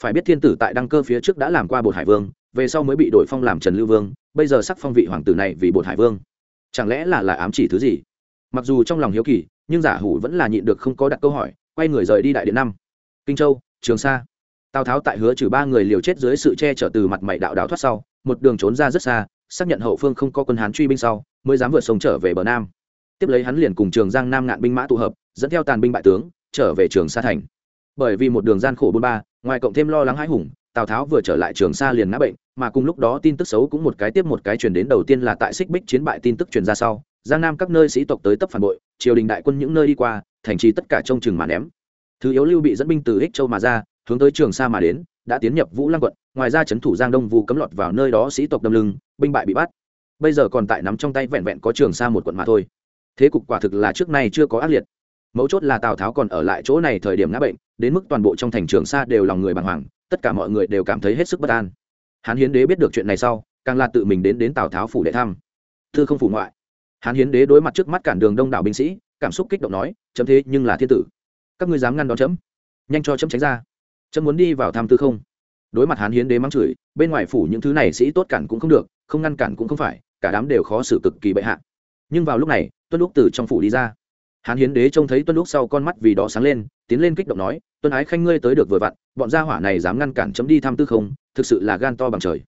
Phải biết thiên tử tại đăng cơ phía trước đã làm qua bột hải vương, về sau mới bị đổi phong làm trần lưu vương, bây giờ sắc phong vị hoàng tử này vì bột hải vương. Chẳng lẽ là là ám chỉ thứ gì? Mặc dù trong lòng hiếu kỳ, nhưng giả hủ vẫn là nhịn được không có đặt câu hỏi, quay người rời đi đại điện năm. Kinh châu, trường sa. Tào tháo tại hứa trừ ba người liều chết dưới sự che chở từ mặt mày đạo đào thoát sau, một đường trốn ra rất xa xác nhận hậu phương không có quân hán truy binh sau, mới dám vượt sông trở về bờ nam. Tiếp lấy hắn liền cùng trường giang nam ngạn binh mã tụ hợp, dẫn theo tàn binh bại tướng, trở về trường sa thành. Bởi vì một đường gian khổ bôn ba, ngoài cộng thêm lo lắng hãi hùng, tào tháo vừa trở lại trường sa liền ngã bệnh, mà cùng lúc đó tin tức xấu cũng một cái tiếp một cái truyền đến đầu tiên là tại xích bích chiến bại tin tức truyền ra sau, giang nam các nơi sĩ tộc tới tấp phản bội, triều đình đại quân những nơi đi qua, thành trì tất cả trông chừng mà ném. Thứ yếu lưu bị dẫn binh từ ích châu mà ra, hướng tới trường sa mà đến đã tiến nhập vũ lăng quận, ngoài ra trấn thủ giang đông vu cấm lọt vào nơi đó sĩ tộc đâm lưng, binh bại bị bắt. Bây giờ còn tại nắm trong tay vẹn vẹn có trường sa một quận mà thôi. Thế cục quả thực là trước nay chưa có ác liệt. Mấu chốt là tào tháo còn ở lại chỗ này thời điểm ngã bệnh, đến mức toàn bộ trong thành trường sa đều lòng người bàng hoàng, tất cả mọi người đều cảm thấy hết sức bất an. Hán hiến đế biết được chuyện này sau, càng là tự mình đến đến tào tháo phủ để thăm. Thư không phủ ngoại. Hán hiến đế đối mặt trước mắt cản đường đông đảo binh sĩ, cảm xúc kích động nói, chấm thế nhưng là thiên tử. Các ngươi dám ngăn đón chấm? Nhanh cho chấm tránh ra chấm muốn đi vào tham tư không? Đối mặt hán hiến đế mắng chửi, bên ngoài phủ những thứ này sĩ tốt cản cũng không được, không ngăn cản cũng không phải, cả đám đều khó xử cực kỳ bệ hạ. Nhưng vào lúc này, tuân lúc từ trong phủ đi ra. Hán hiến đế trông thấy tuân lúc sau con mắt vì đó sáng lên, tiến lên kích động nói, tuân ái khanh ngươi tới được vừa vặn, bọn gia hỏa này dám ngăn cản chấm đi tham tư không, thực sự là gan to bằng trời.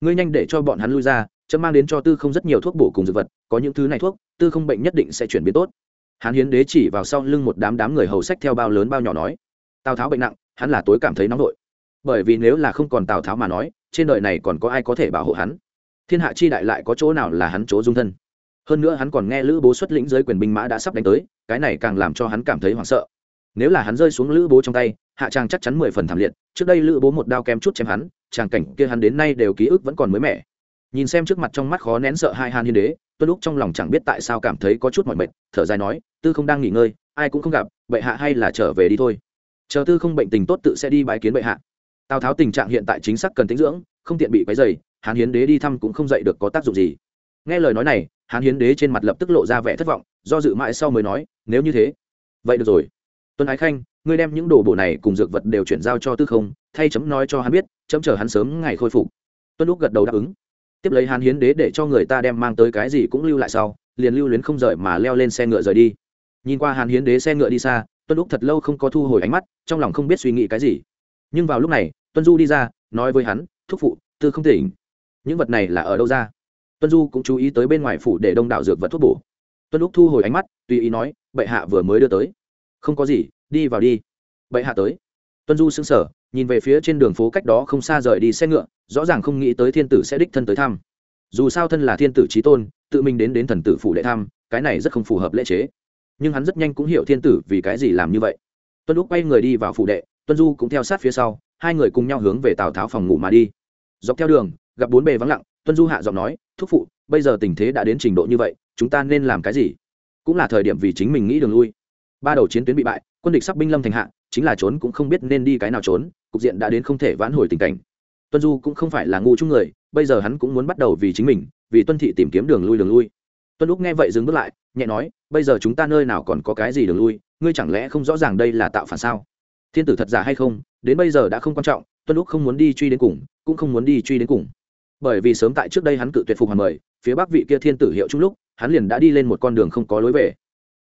Ngươi nhanh để cho bọn hắn lui ra, chấm mang đến cho tư không rất nhiều thuốc bổ cùng dược vật, có những thứ này thuốc, tư không bệnh nhất định sẽ chuyển biến tốt. Hán hiến đế chỉ vào sau lưng một đám đám người hầu sách theo bao lớn bao nhỏ nói, tào tháo bệnh nặng hắn là tối cảm thấy nóng vội. Bởi vì nếu là không còn tào tháo mà nói, trên đời này còn có ai có thể bảo hộ hắn? Thiên hạ chi đại lại có chỗ nào là hắn chỗ dung thân? Hơn nữa hắn còn nghe lữ bố xuất lĩnh dưới quyền binh mã đã sắp đánh tới, cái này càng làm cho hắn cảm thấy hoảng sợ. Nếu là hắn rơi xuống lữ bố trong tay, hạ trang chắc chắn mười phần thảm liệt, trước đây lữ bố một đao kém chút chém hắn, tràng cảnh kia hắn đến nay đều ký ức vẫn còn mới mẻ. Nhìn xem trước mặt trong mắt khó nén sợ hai han hiên đế tôi lúc trong lòng chẳng biết tại sao cảm thấy có chút mỏi mệt, thở dài nói, tư không đang nghỉ ngơi, ai cũng không gặp, bệ hạ hay là trở về đi thôi chờ tư không bệnh tình tốt tự sẽ đi bái kiến bệ hạ. Tào tháo tình trạng hiện tại chính xác cần tính dưỡng, không tiện bị quấy dày hán hiến đế đi thăm cũng không dậy được có tác dụng gì. Nghe lời nói này, hán hiến đế trên mặt lập tức lộ ra vẻ thất vọng, do dự mãi sau mới nói, nếu như thế, vậy được rồi. Tuân ái khanh, ngươi đem những đồ bổ này cùng dược vật đều chuyển giao cho tư không, thay chấm nói cho hắn biết, chấm chờ hắn sớm ngày khôi phục. Tuân lúc gật đầu đáp ứng. Tiếp lấy hán hiến đế để cho người ta đem mang tới cái gì cũng lưu lại sau, liền lưu luyến không rời mà leo lên xe ngựa rời đi. Nhìn qua hán hiến đế xe ngựa đi xa tuân lúc thật lâu không có thu hồi ánh mắt, trong lòng không biết suy nghĩ cái gì. Nhưng vào lúc này, tuân du đi ra, nói với hắn, thúc phụ, tư không tỉnh những vật này là ở đâu ra? Tuân du cũng chú ý tới bên ngoài phủ để đông đảo dược vật thuốc bổ. Tuân lúc thu hồi ánh mắt, tùy ý nói, bệ hạ vừa mới đưa tới. Không có gì, đi vào đi. Bệ hạ tới. Tuân du xứng sở nhìn về phía trên đường phố cách đó không xa rời đi xe ngựa, rõ ràng không nghĩ tới thiên tử sẽ đích thân tới thăm. Dù sao thân là thiên tử trí tôn, tự mình đến đến thần tử phủ đệ thăm, cái này rất không phù hợp lễ chế nhưng hắn rất nhanh cũng hiểu thiên tử vì cái gì làm như vậy. Tuân lúc quay người đi vào phủ đệ, tuân du cũng theo sát phía sau, hai người cùng nhau hướng về tào tháo phòng ngủ mà đi. Dọc theo đường, gặp bốn bề vắng lặng, tuân du hạ giọng nói, thúc phụ, bây giờ tình thế đã đến trình độ như vậy, chúng ta nên làm cái gì? Cũng là thời điểm vì chính mình nghĩ đường lui. Ba đầu chiến tuyến bị bại, quân địch sắp binh lâm thành hạ, chính là trốn cũng không biết nên đi cái nào trốn, cục diện đã đến không thể vãn hồi tình cảnh. Tuân du cũng không phải là ngu chung người, bây giờ hắn cũng muốn bắt đầu vì chính mình, vì tuân thị tìm kiếm đường lui đường lui tuân lúc nghe vậy dừng bước lại, nhẹ nói, bây giờ chúng ta nơi nào còn có cái gì đường lui, ngươi chẳng lẽ không rõ ràng đây là tạo phản sao? Thiên tử thật giả hay không, đến bây giờ đã không quan trọng, tuân lúc không muốn đi truy đến cùng, cũng không muốn đi truy đến cùng. Bởi vì sớm tại trước đây hắn cự tuyệt phục hoàn mời, phía bắc vị kia thiên tử hiệu chung lúc, hắn liền đã đi lên một con đường không có lối về.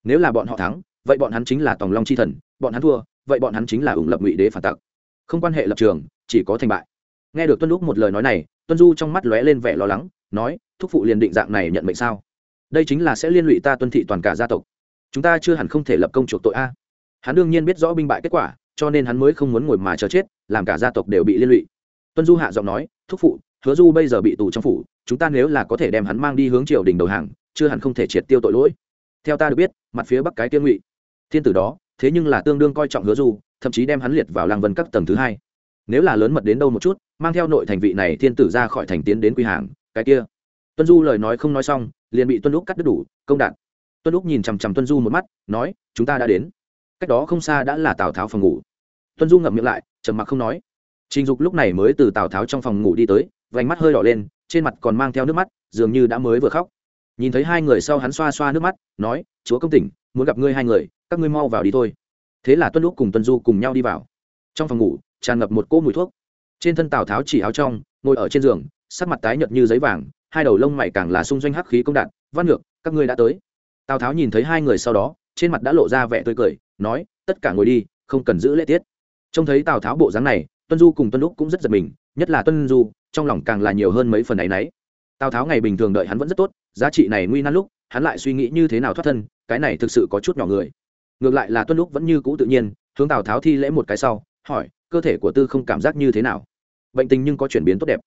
Nếu là bọn họ thắng, vậy bọn hắn chính là tòng long chi thần, bọn hắn thua, vậy bọn hắn chính là ủng lập ngụy đế phản tặc. Không quan hệ lập trường, chỉ có thành bại. Nghe được tuân lúc một lời nói này, tuân du trong mắt lóe lên vẻ lo lắng, nói, thúc phụ liền định dạng này nhận mệnh sao? Đây chính là sẽ liên lụy ta tuân thị toàn cả gia tộc. Chúng ta chưa hẳn không thể lập công chuộc tội a. Hắn đương nhiên biết rõ binh bại kết quả, cho nên hắn mới không muốn ngồi mà chờ chết, làm cả gia tộc đều bị liên lụy. Tuân du hạ giọng nói, thúc phụ, hứa du bây giờ bị tù trong phủ, chúng ta nếu là có thể đem hắn mang đi hướng triều đình đầu hàng, chưa hẳn không thể triệt tiêu tội lỗi. Theo ta được biết, mặt phía bắc cái tiên ngụy, thiên tử đó, thế nhưng là tương đương coi trọng hứa du, thậm chí đem hắn liệt vào làng vân các tầng thứ hai. Nếu là lớn mật đến đâu một chút, mang theo nội thành vị này thiên tử ra khỏi thành tiến đến quy hàng, cái kia tuân du lời nói không nói xong, liền bị tuân lúc cắt đứt đủ, công đạn. Tuân lúc nhìn chằm chằm tuân du một mắt, nói, chúng ta đã đến. Cách đó không xa đã là tào tháo phòng ngủ. Tuân du ngậm miệng lại, trầm mặc không nói. Trình dục lúc này mới từ tào tháo trong phòng ngủ đi tới, vành mắt hơi đỏ lên, trên mặt còn mang theo nước mắt, dường như đã mới vừa khóc. Nhìn thấy hai người sau hắn xoa xoa nước mắt, nói, chúa công tỉnh, muốn gặp ngươi hai người, các ngươi mau vào đi thôi. Thế là tuân lúc cùng tuân du cùng nhau đi vào. Trong phòng ngủ, tràn ngập một cỗ mùi thuốc. Trên thân tào tháo chỉ áo trong, ngồi ở trên giường, sắc mặt tái nhợt như giấy vàng hai đầu lông mày càng là xung doanh hắc khí công đạn văn ngược, các ngươi đã tới. Tào tháo nhìn thấy hai người sau đó, trên mặt đã lộ ra vẻ tươi cười, nói, tất cả ngồi đi, không cần giữ lễ tiết. Trông thấy tào tháo bộ dáng này, tuân du cùng tuân lúc cũng rất giật mình, nhất là tuân du, trong lòng càng là nhiều hơn mấy phần ấ y n ấ y tào tháo ngày bình thường đợi hắn vẫn rất tốt, giá trị này nguy nan lúc, hắn lại suy nghĩ như thế nào thoát thân, cái này thực sự có chút nhỏ người. Ngược lại là tuân lúc vẫn như cũ tự nhiên, hướng tào tháo thi lễ một cái sau, hỏi, cơ thể của tư không cảm giác như thế nào? Bệnh tình nhưng có chuyển biến tốt đẹp.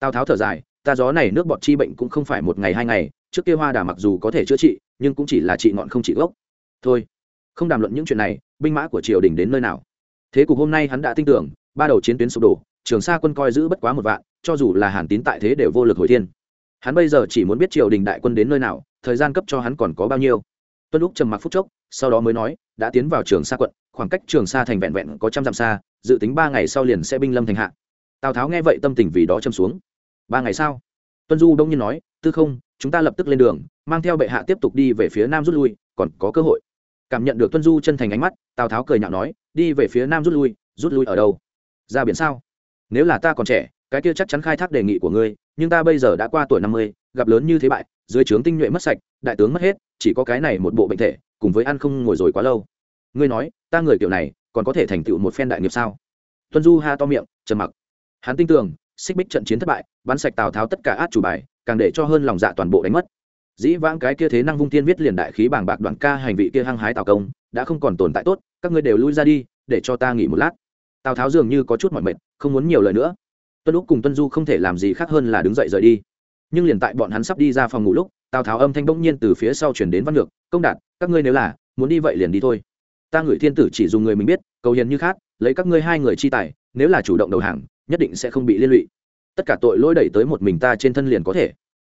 Tào tháo thở dài ta gió này nước bọt chi bệnh cũng không phải một ngày hai ngày, trước kia hoa đà mặc dù có thể chữa trị, nhưng cũng chỉ là trị ngọn không trị gốc. Thôi, không đàm luận những chuyện này, binh mã của triều đình đến nơi nào? Thế cục hôm nay hắn đã tin tưởng, ba đầu chiến tuyến sụp đổ, trường sa quân coi giữ bất quá một vạn, cho dù là hàn tín tại thế đều vô lực hồi thiên. Hắn bây giờ chỉ muốn biết triều đình đại quân đến nơi nào, thời gian cấp cho hắn còn có bao nhiêu? Tuân lúc trầm mặc phút chốc, sau đó mới nói, đã tiến vào trường sa quận, khoảng cách trường sa thành vẹn vẹn có trăm dặm xa, dự tính ba ngày sau liền sẽ binh lâm thành hạ. Tào tháo nghe vậy tâm tình vì đó châm xuống ba ngày sau, tuân du đông nhiên nói, tư không, chúng ta lập tức lên đường, mang theo bệ hạ tiếp tục đi về phía nam rút lui, còn có cơ hội. Cảm nhận được tuân du chân thành ánh mắt, tào tháo cười nhạo nói, đi về phía nam rút lui rút lui ở đâu? Ra biển sao? Nếu là ta còn trẻ, cái kia chắc chắn khai thác đề nghị của ngươi, nhưng ta bây giờ đã qua tuổi năm mươi, gặp lớn như thế bại, dưới trướng tinh nhuệ mất sạch, đại tướng mất hết, chỉ có cái này một bộ bệnh thể, cùng với ăn không ngồi rồi quá lâu. Ngươi nói, ta người kiểu này, còn có thể thành tựu một phen đại nghiệp sao? Tuân du ha to miệng, trầm mặc. Hắn tin tưởng xích bích trận chiến thất bại, bắn sạch tào tháo tất cả át chủ bài, càng để cho hơn lòng dạ toàn bộ đánh mất. Dĩ vãng cái kia thế năng vung tiên viết liền đại khí bảng bạc đoạn ca hành vị kia hăng hái tào công, đã không còn tồn tại tốt, các ngươi đều lui ra đi, để cho ta nghỉ một lát. Tào tháo dường như có chút mỏi mệt, không muốn nhiều lời nữa. Tuân lúc cùng tuân du không thể làm gì khác hơn là đứng dậy rời đi. Nhưng liền tại bọn hắn sắp đi ra phòng ngủ lúc, tào tháo âm thanh bỗng nhiên từ phía sau chuyển đến văn ngược, công đạt, các ngươi nếu là muốn đi vậy liền đi thôi. Ta ngửi thiên tử chỉ dùng người mình biết, cầu hiền như khác lấy các ngươi hai người chi tài, nếu là chủ động đầu hàng nhất định sẽ không bị liên lụy. Tất cả tội lỗi đẩy tới một mình ta trên thân liền có thể.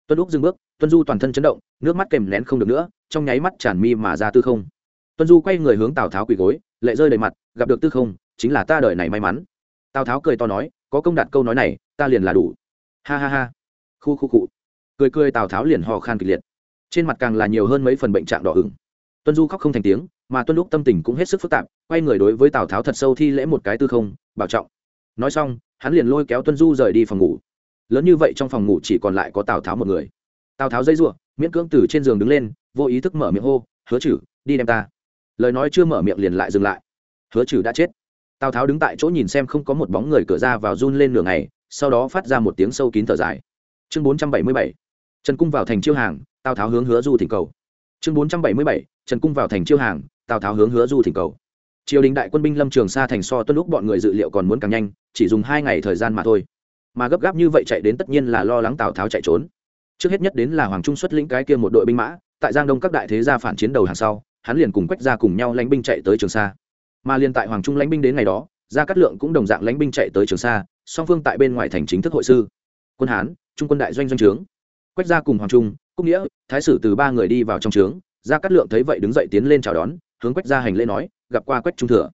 Tuân lúc dừng bước, tuân du toàn thân chấn động, nước mắt kèm nén không được nữa, trong nháy mắt tràn mi mà ra tư không. Tuân du quay người hướng tào tháo quỳ gối, lệ rơi đầy mặt, gặp được tư không, chính là ta đời này may mắn. Tào tháo cười to nói, có công đạt câu nói này, ta liền là đủ. Ha ha ha. Khu khu cụ cười cười tào tháo liền hò khan kịch liệt. Trên mặt càng là nhiều hơn mấy phần bệnh trạng đỏ ửng. Tuân du khóc không thành tiếng, mà tuân lúc tâm tình cũng hết sức phức tạp, quay người đối với tào tháo thật sâu thi lễ một cái tư không, bảo trọng. Nói xong hắn liền lôi kéo tuân du rời đi phòng ngủ. Lớn như vậy trong phòng ngủ chỉ còn lại có tào tháo một người. Tào tháo dây r u ộ miễn cưỡng từ trên giường đứng lên, vô ý thức mở miệng hô, hứa chử đi đem ta. Lời nói chưa mở miệng liền lại dừng lại. Hứa chử đã chết. Tào tháo đứng tại chỗ nhìn xem không có một bóng người cửa ra vào run lên nửa ngày, sau đó phát ra một tiếng sâu kín thở dài. Chương bốn trăm bảy mươi bảy, trần cung vào thành chiêu hàng, tào tháo hướng hứa du thỉnh cầu. Chương bốn trăm bảy mươi bảy, trần cung vào thành chiêu hàng, tào tháo hướng hứa du thỉnh cầu. Triều đình đại quân binh lâm trường sa thành so tuân lúc bọn người dự liệu còn muốn càng nhanh chỉ dùng hai ngày thời gian mà thôi. Mà gấp gáp như vậy chạy đến tất nhiên là lo lắng tào tháo chạy trốn. Trước hết nhất đến là hoàng trung xuất lĩnh cái kia một đội binh mã, tại giang đông các đại thế gia phản chiến đầu hàng sau, hắn liền cùng quách ra cùng nhau lãnh binh chạy tới trường sa. Mà liền tại hoàng trung lãnh binh đến ngày đó, gia cát lượng cũng đồng dạng lãnh binh chạy tới trường sa, song phương tại bên ngoài thành chính thức hội sư. Quân hán, trung quân đại doanh doanh trướng. Quách gia cùng hoàng trung, cúc nghĩa, thái sử từ ba người đi vào trong trướng, gia cát lượng thấy vậy đứng dậy tiến lên chào đón, hướng quách gia hành lễ nói, gặp qua quách trung thừa.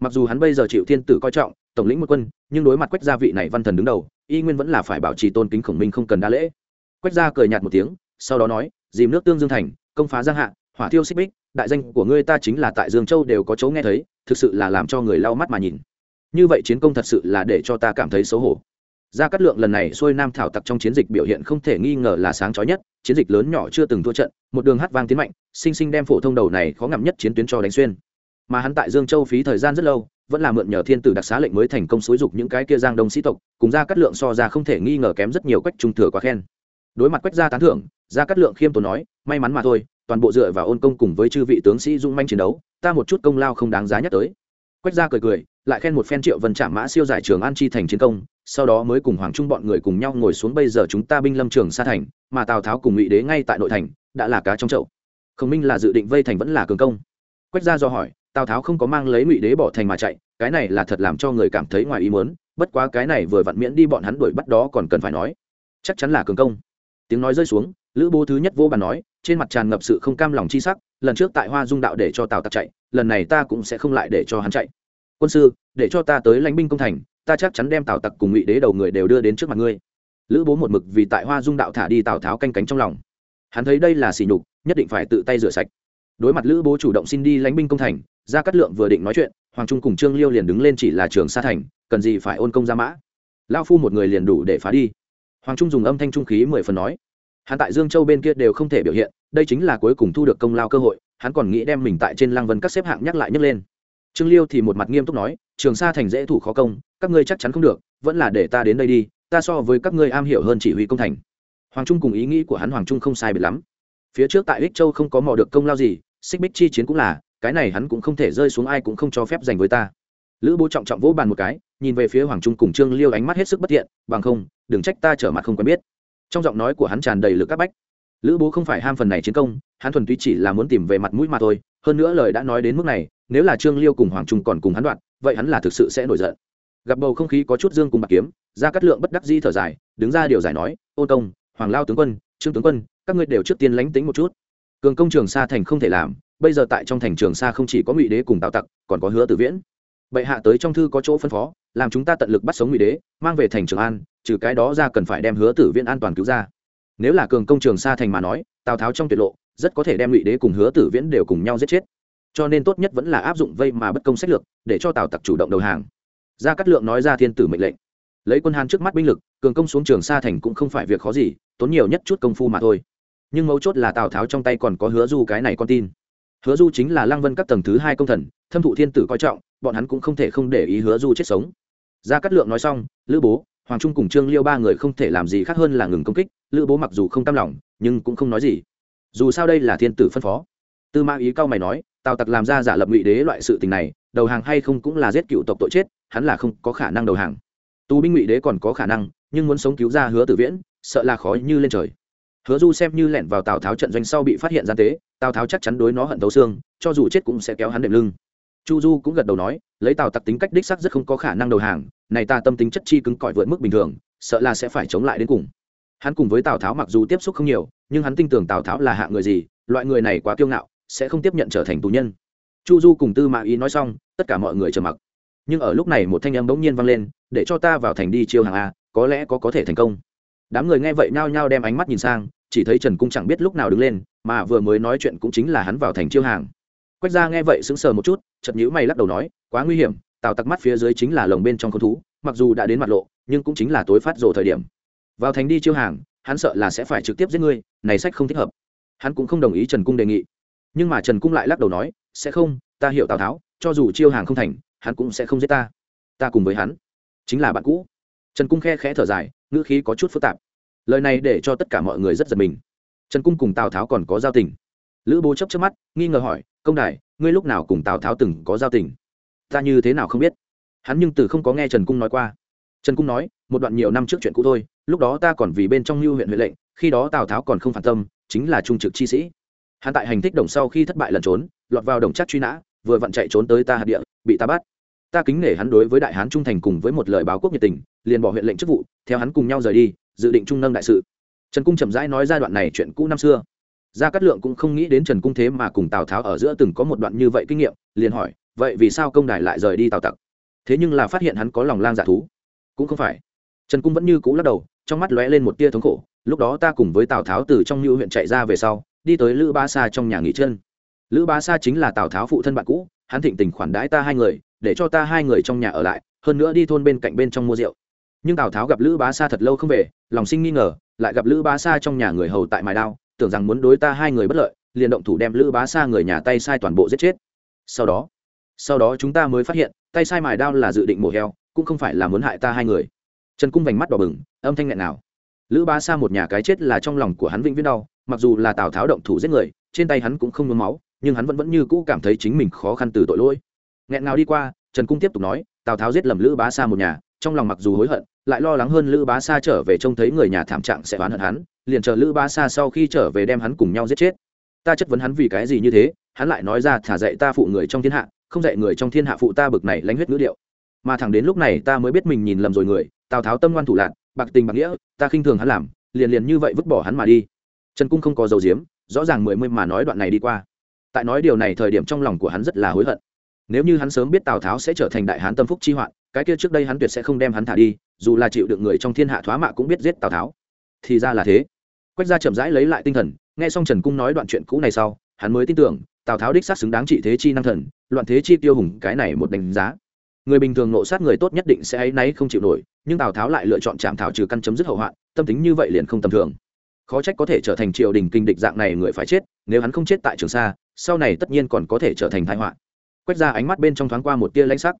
Mặc dù hắn bây giờ chịu thiên tử coi trọng tổng lĩnh một quân, nhưng đối mặt quách gia vị này văn thần đứng đầu, y nguyên vẫn là phải bảo trì tôn kính khổng minh không cần đa lễ. Quách gia cười nhạt một tiếng, sau đó nói, dìm nước tương dương thành, công phá giang hạ, hỏa thiêu xích bích, đại danh của ngươi ta chính là tại dương châu đều có chỗ nghe thấy, thực sự là làm cho người lau mắt mà nhìn. Như vậy chiến công thật sự là để cho ta cảm thấy xấu hổ. Gia cát lượng lần này xuôi nam thảo tặc trong chiến dịch biểu hiện không thể nghi ngờ là sáng chói nhất, chiến dịch lớn nhỏ chưa từng thua trận, một đường hát vang tiến mạnh, sinh sinh đem phổ thông đầu này khó ngậm nhất chiến tuyến cho đánh xuyên. Mà hắn tại dương châu phí thời gian rất lâu vẫn là mượn nhờ thiên tử đặc xá lệnh mới thành công xúi dục những cái kia giang đông sĩ tộc, cùng ra cắt lượng so ra không thể nghi ngờ kém rất nhiều quách trung thừa quá khen. Đối mặt quách gia tán thưởng, gia cát lượng khiêm tốn nói, may mắn mà thôi, toàn bộ dựa vào ôn công cùng với chư vị tướng sĩ dung manh chiến đấu, ta một chút công lao không đáng giá nhắc tới. Quách gia cười cười, lại khen một phen triệu vân trạm mã siêu giải trường an chi thành chiến công, sau đó mới cùng hoàng trung bọn người cùng nhau ngồi xuống bây giờ chúng ta binh lâm trường sa thành, mà tào tháo cùng ngụy đế ngay tại nội thành, đã là cá trong chậu. Khổng minh là dự định vây thành vẫn là cường công. Quách gia do hỏi tào tháo không có mang lấy ngụy đế bỏ thành mà chạy, cái này là thật làm cho người cảm thấy ngoài ý muốn, bất quá cái này vừa vặn miễn đi bọn hắn đuổi bắt đó còn cần phải nói. Chắc chắn là cường công. Tiếng nói rơi xuống, lữ bố thứ nhất vô bàn nói, trên mặt tràn ngập sự không cam lòng chi sắc, lần trước tại hoa dung đạo để cho tào tặc chạy, lần này ta cũng sẽ không lại để cho hắn chạy. Quân sư, để cho ta tới lãnh binh công thành, ta chắc chắn đem tào tặc cùng ngụy đế đầu người đều đưa đến trước mặt ngươi. Lữ bố một mực vì tại hoa dung đạo thả đi tào tháo canh cánh trong lòng. Hắn thấy đây là sỉ nhục, nhất định phải tự tay rửa sạch. Đối mặt lữ bố chủ động xin đi lãnh binh công thành gia cát lượng vừa định nói chuyện, hoàng trung cùng trương liêu liền đứng lên chỉ là trường sa thành, cần gì phải ôn công ra mã. Lao phu một người liền đủ để phá đi. Hoàng trung dùng âm thanh trung khí mười phần nói. Hắn tại dương châu bên kia đều không thể biểu hiện, đây chính là cuối cùng thu được công lao cơ hội, hắn còn nghĩ đem mình tại trên lăng vân các xếp hạng nhắc lại nhấc lên. Trương liêu thì một mặt nghiêm túc nói, trường sa thành dễ thủ khó công, các ngươi chắc chắn không được, vẫn là để ta đến đây đi, ta so với các ngươi am hiểu hơn chỉ huy công thành. Hoàng trung cùng ý nghĩ của hắn hoàng trung không sai biệt lắm. Phía trước tại ích châu không có mò được công lao gì, xích bích chi chiến cũng là cái này hắn cũng không thể rơi xuống ai cũng không cho phép dành với ta. Lữ bố trọng trọng vỗ bàn một cái, nhìn về phía hoàng trung cùng trương liêu ánh mắt hết sức bất thiện, bằng không, đừng trách ta trở mặt không quen biết. Trong giọng nói của hắn tràn đầy lực các bách. Lữ bố không phải ham phần này chiến công, hắn thuần túy chỉ là muốn tìm về mặt mũi mà thôi, hơn nữa lời đã nói đến mức này, nếu là trương liêu cùng hoàng trung còn cùng hắn đoạn, vậy hắn là thực sự sẽ nổi giận. Gặp bầu không khí có chút dương cùng bạc kiếm ra cắt lượng bất đắc di thở dài, đứng ra điều giải nói, ôn công, hoàng lao tướng quân, trương tướng quân, các ngươi đều trước tiên lánh tính một chút. Cường công trường xa thành không thể làm bây giờ tại trong thành trường sa không chỉ có ngụy đế cùng tào tặc, còn có hứa tử viễn. Bệ hạ tới trong thư có chỗ phân phó, làm chúng ta tận lực bắt sống ngụy đế, mang về thành trường an, trừ cái đó ra cần phải đem hứa tử viễn an toàn cứu ra. Nếu là cường công trường sa thành mà nói, tào tháo trong tuyệt lộ, rất có thể đem ngụy đế cùng hứa tử viễn đều cùng nhau giết chết. Cho nên tốt nhất vẫn là áp dụng vây mà bất công sách lược, để cho tào tặc chủ động đầu hàng. Gia cát lượng nói ra thiên tử mệnh lệnh. Lấy quân hàn trước mắt binh lực, cường công xuống trường sa thành cũng không phải việc khó gì, tốn nhiều nhất chút công phu mà thôi. Nhưng mấu chốt là tào tháo trong tay còn có hứa du cái này con tin hứa du chính là lăng vân các tầng thứ hai công thần, thâm thụ thiên tử coi trọng, bọn hắn cũng không thể không để ý hứa du chết sống. Gia cát lượng nói xong, lữ bố, hoàng trung cùng trương liêu ba người không thể làm gì khác hơn là ngừng công kích, lữ bố mặc dù không tam lòng, nhưng cũng không nói gì. Dù sao đây là thiên tử phân phó. Tư mã ý cao mày nói, tào tặc làm ra giả lập ngụy đế loại sự tình này, đầu hàng hay không cũng là giết cựu tộc tội chết, hắn là không có khả năng đầu hàng. Tù binh ngụy đế còn có khả năng, nhưng muốn sống cứu ra hứa tử viễn, sợ là khó như lên trời hứa du xem như lẻn vào tào tháo trận doanh sau bị phát hiện gian tế, tào tháo chắc chắn đối nó hận thấu xương, cho dù chết cũng sẽ kéo hắn đệm lưng. Chu du cũng gật đầu nói, lấy tào tặc tính cách đích sắc rất không có khả năng đầu hàng, này ta tâm tính chất chi cứng cỏi vượt mức bình thường, sợ là sẽ phải chống lại đến cùng. Hắn cùng với tào tháo mặc dù tiếp xúc không nhiều, nhưng hắn tin tưởng tào tháo là hạ người gì, loại người này quá kiêu ngạo, sẽ không tiếp nhận trở thành tù nhân. Chu du cùng tư mã ý nói xong, tất cả mọi người trầm mặc. Nhưng ở lúc này một thanh âm bỗng nhiên vang lên, để cho ta vào thành đi chiêu hàng a, có lẽ có có thể thành công đám người nghe vậy nhao nhao đem ánh mắt nhìn sang, chỉ thấy trần cung chẳng biết lúc nào đứng lên, mà vừa mới nói chuyện cũng chính là hắn vào thành chiêu hàng. Quách gia nghe vậy sững sờ một chút chật nhữ mày lắc đầu nói, quá nguy hiểm, tào tặc mắt phía dưới chính là lồng bên trong con thú, mặc dù đã đến mặt lộ, nhưng cũng chính là tối phát rồ thời điểm. Vào thành đi chiêu hàng, hắn sợ là sẽ phải trực tiếp giết ngươi, này sách không thích hợp. Hắn cũng không đồng ý trần cung đề nghị. Nhưng mà trần cung lại lắc đầu nói, sẽ không, ta hiểu tào tháo, cho dù chiêu hàng không thành, hắn cũng sẽ không giết ta. Ta cùng với hắn, chính là bạn cũ. Trần cung khe khẽ thở dài ngữ khí có chút phức tạp. Lời này để cho tất cả mọi người rất giật mình. Trần cung cùng tào tháo còn có giao tình. Lữ bố chấp chấp mắt, nghi ngờ hỏi, công đài ngươi lúc nào cùng tào tháo từng có giao tình? Ta như thế nào không biết? Hắn nhưng từ không có nghe trần cung nói qua. Trần cung nói, một đoạn nhiều năm trước chuyện cũ thôi, lúc đó ta còn vì bên trong lưu huyện huệ lệnh, khi đó tào tháo còn không phản tâm, chính là trung trực chi sĩ. Hắn tại hành thích đồng sau khi thất bại lẩn trốn, lọt vào đồng chắc truy nã, vừa vặn chạy trốn tới ta hạt địa, bị ta bắt ta kính nể hắn đối với đại hán trung thành cùng với một lời báo quốc nhiệt tình, liền bỏ huyện lệnh chức vụ, theo hắn cùng nhau rời đi, dự định trung nâng đại sự. Trần cung chậm rãi nói giai đoạn này chuyện cũ năm xưa. Gia cát lượng cũng không nghĩ đến trần cung thế mà cùng tào tháo ở giữa từng có một đoạn như vậy kinh nghiệm, liền hỏi, vậy vì sao công đài lại rời đi tào tặc? Thế nhưng là phát hiện hắn có lòng lang dạ thú. Cũng không phải. Trần cung vẫn như cũ lắc đầu, trong mắt lóe lên một tia thống khổ, lúc đó ta cùng với tào tháo từ trong lưu huyện chạy ra về sau, đi tới lữ ba sa trong nhà nghỉ chân. Lữ ba sa chính là tào tháo phụ thân bạn cũ, hắn thịnh tình khoản đãi ta hai người để cho ta hai người trong nhà ở lại, hơn nữa đi thôn bên cạnh bên trong mua rượu. Nhưng tào tháo gặp lữ bá sa thật lâu không về, lòng sinh nghi ngờ, lại gặp lữ bá sa trong nhà người hầu tại mài đao, tưởng rằng muốn đối ta hai người bất lợi, liền động thủ đem lữ bá sa người nhà tay sai toàn bộ giết chết. Sau đó sau đó chúng ta mới phát hiện, tay sai mài đao là dự định mổ heo, cũng không phải là muốn hại ta hai người. Trần cung vành mắt đỏ bừng, âm thanh nghẹn nào lữ bá sa một nhà cái chết là trong lòng của hắn vĩnh viễn đau, mặc dù là tào tháo động thủ giết người, trên tay hắn cũng không nhuốm máu, nhưng hắn vẫn vẫn như cũ cảm thấy chính mình khó khăn từ tội lỗi nghẹn nào đi qua, trần cung tiếp tục nói, tào tháo giết lầm lữ bá sa một nhà, trong lòng mặc dù hối hận, lại lo lắng hơn lữ bá sa trở về trông thấy người nhà thảm trạng sẽ oán hận hắn, liền chờ lữ bá sa sau khi trở về đem hắn cùng nhau giết chết. Ta chất vấn hắn vì cái gì như thế, hắn lại nói ra, thả dạy ta phụ người trong thiên hạ, không dạy người trong thiên hạ phụ ta bực này lánh huyết ngữ điệu. Mà thẳng đến lúc này ta mới biết mình nhìn lầm rồi người, tào tháo tâm ngoan thủ lạc bạc tình bạc nghĩa, ta khinh thường hắn làm, liền liền như vậy vứt bỏ hắn mà đi. Trần cung không có dầu diếm rõ ràng mười mươi mà nói đoạn này đi qua. Tại nói điều này thời điểm trong lòng của hắn rất là hối hận nếu như hắn sớm biết tào tháo sẽ trở thành đại hán tâm phúc chi hoạn, cái kia trước đây hắn tuyệt sẽ không đem hắn thả đi, dù là chịu được người trong thiên hạ thoá mạ cũng biết giết tào tháo. Thì ra là thế. Quách gia chậm rãi lấy lại tinh thần, nghe xong trần cung nói đoạn chuyện cũ này sau, hắn mới tin tưởng, tào tháo đích xác xứng đáng trị thế chi năng thần, loạn thế chi tiêu hùng, cái này một đánh giá. Người bình thường nộ sát người tốt nhất định sẽ áy náy không chịu nổi, nhưng tào tháo lại lựa chọn chạm thảo trừ căn chấm dứt hậu hoạn, tâm tính như vậy liền không tầm thường. Khó trách có thể trở thành triều đình kinh địch dạng này người phải chết, nếu hắn không chết tại trường sa, sau này tất nhiên còn có thể trở thành thái họa quét ra ánh mắt bên trong thoáng qua một tia lãnh sắc.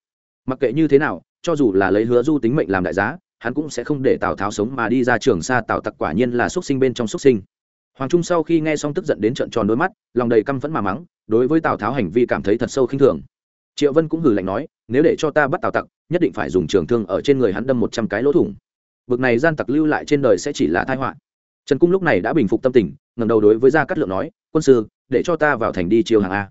Mặc kệ như thế nào, cho dù là lấy hứa du tính mệnh làm đại giá, hắn cũng sẽ không để tào tháo sống mà đi ra trường sa tào tặc quả nhiên là xuất sinh bên trong xuất sinh. Hoàng trung sau khi nghe xong tức giận đến trận tròn đôi mắt, lòng đầy căm phẫn mà mắng, đối với tào tháo hành vi cảm thấy thật sâu khinh thường. Triệu vân cũng hử lạnh nói, nếu để cho ta bắt tào tặc, nhất định phải dùng trường thương ở trên người hắn đâm một trăm cái lỗ thủng. Bực này gian tặc lưu lại trên đời sẽ chỉ là tai họa. Trần cung lúc này đã bình phục tâm tình, ngẩng đầu đối với gia cát lượng nói, quân sư, để cho ta vào thành đi chiều hàng a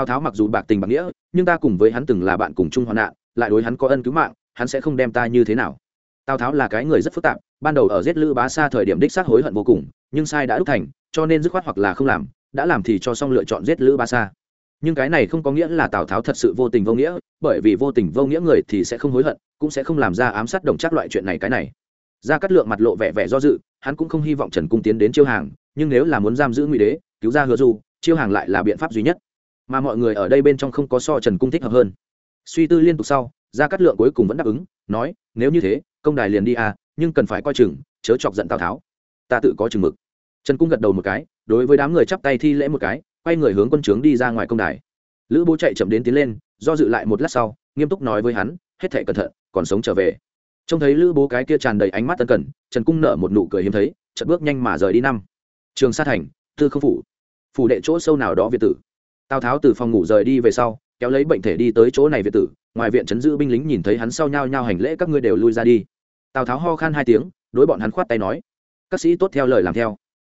tào tháo mặc dù bạc tình bạc nghĩa, nhưng ta cùng với hắn từng là bạn cùng chung hoạn nạn, lại đối hắn có ân cứu mạng, hắn sẽ không đem ta như thế nào. Tào tháo là cái người rất phức tạp, ban đầu ở giết lữ bá xa thời điểm đích xác hối hận vô cùng, nhưng sai đã đúc thành, cho nên dứt khoát hoặc là không làm, đã làm thì cho xong lựa chọn giết lữ bá xa nhưng cái này không có nghĩa là tào tháo thật sự vô tình vô nghĩa, bởi vì vô tình vô nghĩa người thì sẽ không hối hận, cũng sẽ không làm ra ám sát đồng chắc loại chuyện này cái này. Ra cắt lượng mặt lộ vẻ vẻ do dự, hắn cũng không hy vọng trần cung tiến đến chiêu hàng, nhưng nếu là muốn giam giữ ngụy đế, cứu ra hứa du, chiêu hàng lại là biện pháp duy nhất mà mọi người ở đây bên trong không có so trần cung thích hợp hơn. Suy tư liên tục sau ra cắt lượng cuối cùng vẫn đáp ứng, nói, nếu như thế, công đài liền đi à nhưng cần phải coi chừng, chớ chọc giận tào tháo. Ta tự có chừng mực. Trần cung gật đầu một cái, đối với đám người chắp tay thi lễ một cái, quay người hướng quân trướng đi ra ngoài công đài. Lữ bố chạy chậm đến tiến lên, do dự lại một lát sau, nghiêm túc nói với hắn, hết thể cẩn thận, còn sống trở về. Trông thấy lữ bố cái kia tràn đầy ánh mắt tân cần, trần cung nở một nụ cười hiếm thấy chật bước nhanh mà rời đi năm. Trường sa thành, tư không phủ. Phủ đệ chỗ sâu nào đó việt tử tào tháo từ phòng ngủ rời đi về sau, kéo lấy bệnh thể đi tới chỗ này việt tử, ngoài viện chấn giữ binh lính nhìn thấy hắn sau nhau nhau hành lễ các ngươi đều lui ra đi. Tào tháo ho khan hai tiếng, đối bọn hắn khoát tay nói, các sĩ tốt theo lời làm theo.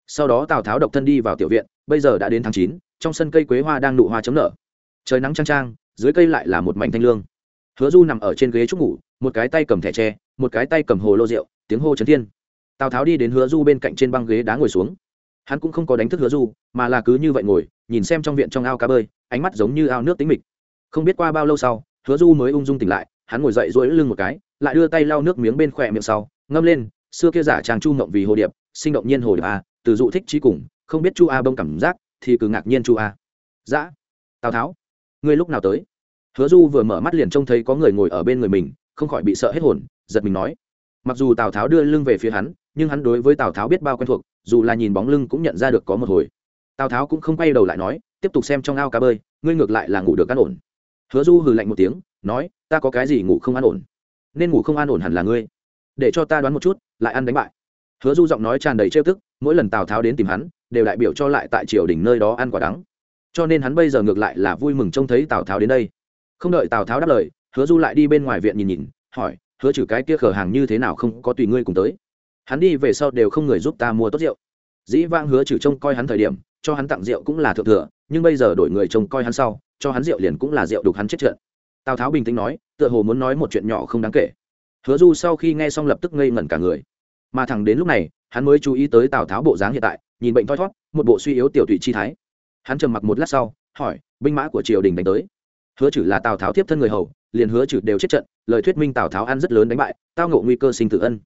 Sau đó tào tháo độc thân đi vào tiểu viện, bây giờ đã đến tháng chín, trong sân cây quế hoa đang nụ hoa chấm nở. Trời nắng trang trang dưới cây lại là một mảnh thanh lương. Hứa du nằm ở trên ghế trúc ngủ, một cái tay cầm thẻ tre, một cái tay cầm hồ lô rượu, tiếng hô chấn thiên. Tào tháo đi đến hứa du bên cạnh trên băng ghế đá ngồi xuống hắn cũng không có đánh thức hứa du, mà là cứ như vậy ngồi, nhìn xem trong viện trong ao cá bơi, ánh mắt giống như ao nước tính mịch. Không biết qua bao lâu sau, hứa du mới ung dung tỉnh lại, hắn ngồi dậy dỗi lưng một cái, lại đưa tay lau nước miếng bên khỏe miệng sau, ngâm lên, xưa kia giả trang chu mộng vì hồ điệp, sinh động nhiên hồ điệp a, từ dụ thích trí cùng, không biết chu a bông cảm giác, thì cứ ngạc nhiên chu a. Dã dạ. tào tháo, ngươi lúc nào tới? Hứa du vừa mở mắt liền trông thấy có người ngồi ở bên người mình, không khỏi bị sợ hết hồn, giật mình nói. Mặc dù tào tháo đưa lưng về phía hắn, nhưng hắn đối với tào tháo biết bao quen thuộc dù là nhìn bóng lưng cũng nhận ra được có một hồi. Tào tháo cũng không quay đầu lại nói, tiếp tục xem trong ao cá bơi, ngươi ngược lại là ngủ được an ổn. Hứa du hừ lạnh một tiếng, nói, ta có cái gì ngủ không an ổn? Nên ngủ không an ổn hẳn là ngươi. Để cho ta đoán một chút, lại ăn đánh bại. Hứa du giọng nói tràn đầy trêu tức, mỗi lần tào tháo đến tìm hắn, đều đại biểu cho lại tại triều đình nơi đó ăn quả đắng. Cho nên hắn bây giờ ngược lại là vui mừng trông thấy tào tháo đến đây. Không đợi tào tháo đáp lời, hứa du lại đi bên ngoài viện nhìn nhìn, hỏi, hứa trừ cái kia khở hàng như thế nào không có tùy ngươi cùng tới? Hắn đi về sau đều không người giúp ta mua tốt rượu. Dĩ vãng hứa trừ trông coi hắn thời điểm, cho hắn tặng rượu cũng là thượng thừa, nhưng bây giờ đổi người trông coi hắn sau, cho hắn rượu liền cũng là rượu đục hắn chết trận. Tào tháo bình tĩnh nói, tựa hồ muốn nói một chuyện nhỏ không đáng kể. Hứa du sau khi nghe xong lập tức ngây ngẩn cả người. Mà thẳng đến lúc này, hắn mới chú ý tới tào tháo bộ dáng hiện tại, nhìn bệnh thoi thót, một bộ suy yếu tiểu thụy chi thái. Hắn trầm mặc một lát sau, hỏi, binh mã của triều đình đánh tới. Hứa chử là tào tháo tiếp thân người hầu, liền hứa chử đều chết trận, lời thuyết minh tào tháo ăn rất lớn đánh bại, tao ngộ nguy cơ sinh tử ân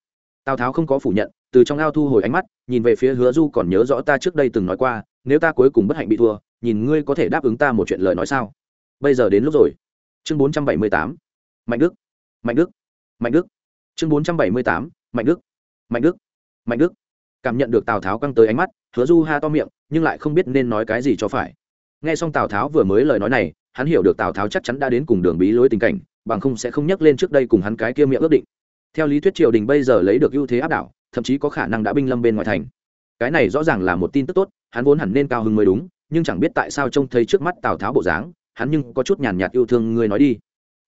tào tháo không có phủ nhận, từ trong ao thu hồi ánh mắt, nhìn về phía hứa du còn nhớ rõ ta trước đây từng nói qua, nếu ta cuối cùng bất hạnh bị thua, nhìn ngươi có thể đáp ứng ta một chuyện lời nói sao? Bây giờ đến lúc rồi. Chương bốn trăm bảy mươi tám. Mạnh đức. Mạnh đức. Mạnh đức. Chương bốn trăm bảy mươi tám. Mạnh đức. Mạnh đức. Mạnh đức. Cảm nhận được tào tháo căng tới ánh mắt, hứa du ha to miệng, nhưng lại không biết nên nói cái gì cho phải. Nghe xong tào tháo vừa mới lời nói này, hắn hiểu được tào tháo chắc chắn đã đến cùng đường bí lối tình cảnh, bằng không sẽ không nhắc lên trước đây cùng hắn cái kia miệng ước định theo lý thuyết triều đình bây giờ lấy được ưu thế áp đảo, thậm chí có khả năng đã binh lâm bên ngoài thành. Cái này rõ ràng là một tin tức tốt, hắn vốn hẳn nên cao hứng mới đúng, nhưng chẳng biết tại sao trông thấy trước mắt tào tháo bộ dáng, hắn nhưng có chút nhàn nhạt yêu thương ngươi nói đi.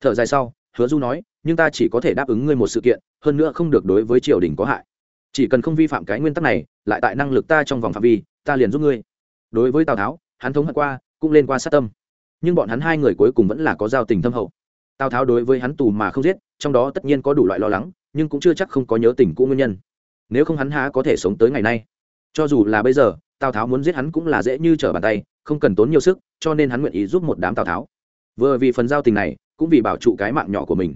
Thở dài sau, hứa du nói, nhưng ta chỉ có thể đáp ứng ngươi một sự kiện, hơn nữa không được đối với triều đình có hại. Chỉ cần không vi phạm cái nguyên tắc này, lại tại năng lực ta trong vòng phạm vi, ta liền giúp ngươi. Đối với tào tháo, hắn thống hận qua, cũng lên qua sát tâm. Nhưng bọn hắn hai người cuối cùng vẫn là có giao tình thâm hậu. Tào tháo đối với hắn tù mà không giết, trong đó tất nhiên có đủ loại lo lắng nhưng cũng chưa chắc không có nhớ tình cũ nguyên nhân. Nếu không hắn há có thể sống tới ngày nay. Cho dù là bây giờ, tào tháo muốn giết hắn cũng là dễ như trở bàn tay, không cần tốn nhiều sức, cho nên hắn nguyện ý giúp một đám tào tháo. Vừa vì phần giao tình này, cũng vì bảo trụ cái mạng nhỏ của mình.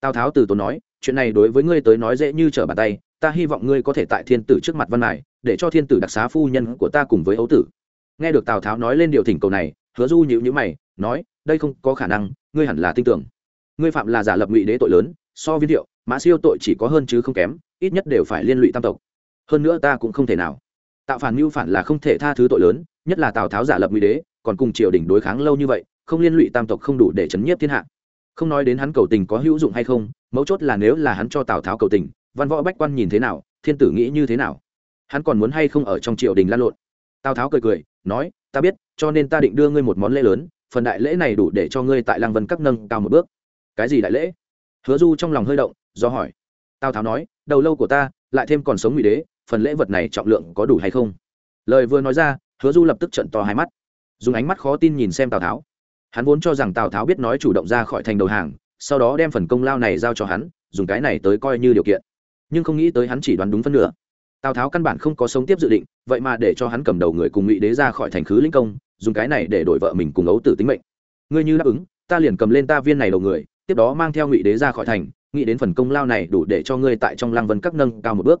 Tào tháo từ tốn nói, chuyện này đối với ngươi tới nói dễ như trở bàn tay, ta hy vọng ngươi có thể tại thiên tử trước mặt văn này để cho thiên tử đặc xá phu nhân của ta cùng với ấu tử. Nghe được tào tháo nói lên điều thỉnh cầu này, hứa du nhịu nhữ mày, nói, đây không có khả năng, ngươi hẳn là tin tưởng. Ngươi phạm là giả lập ngụy đế tội lớn, so với thiệu mã siêu tội chỉ có hơn chứ không kém, ít nhất đều phải liên lụy tam tộc. Hơn nữa ta cũng không thể nào. Tạo phản mưu phản là không thể tha thứ tội lớn, nhất là tào tháo giả lập nguy đế, còn cùng triều đình đối kháng lâu như vậy, không liên lụy tam tộc không đủ để chấn nhiếp thiên hạ. Không nói đến hắn cầu tình có hữu dụng hay không, mấu chốt là nếu là hắn cho tào tháo cầu tình, văn võ bách quan nhìn thế nào, thiên tử nghĩ như thế nào. Hắn còn muốn hay không ở trong triều đình lan lộn? Tào tháo cười cười, nói, ta biết, cho nên ta định đưa ngươi một món lễ lớn, phần đại lễ này đủ để cho ngươi tại lang vân các nâng cao một bước. Cái gì đại lễ? Hứa du trong lòng hơi động do hỏi. Tào tháo nói, đầu lâu của ta, lại thêm còn sống ngụy đế, phần lễ vật này trọng lượng có đủ hay không? Lời vừa nói ra, hứa du lập tức trận to hai mắt, dùng ánh mắt khó tin nhìn xem tào tháo. Hắn vốn cho rằng tào tháo biết nói chủ động ra khỏi thành đầu hàng, sau đó đem phần công lao này giao cho hắn, dùng cái này tới coi như điều kiện. Nhưng không nghĩ tới hắn chỉ đoán đúng phân nửa. Tào tháo căn bản không có sống tiếp dự định, vậy mà để cho hắn cầm đầu người cùng ngụy đế ra khỏi thành khứ linh công, dùng cái này để đổi vợ mình cùng ấu tử tính mệnh. Ngươi như đáp ứng, ta liền cầm lên ta viên này đầu người, tiếp đó mang theo ngụy đế ra khỏi thành nghĩ đến phần công lao này đủ để cho ngươi tại trong lăng vân các nâng cao một bước.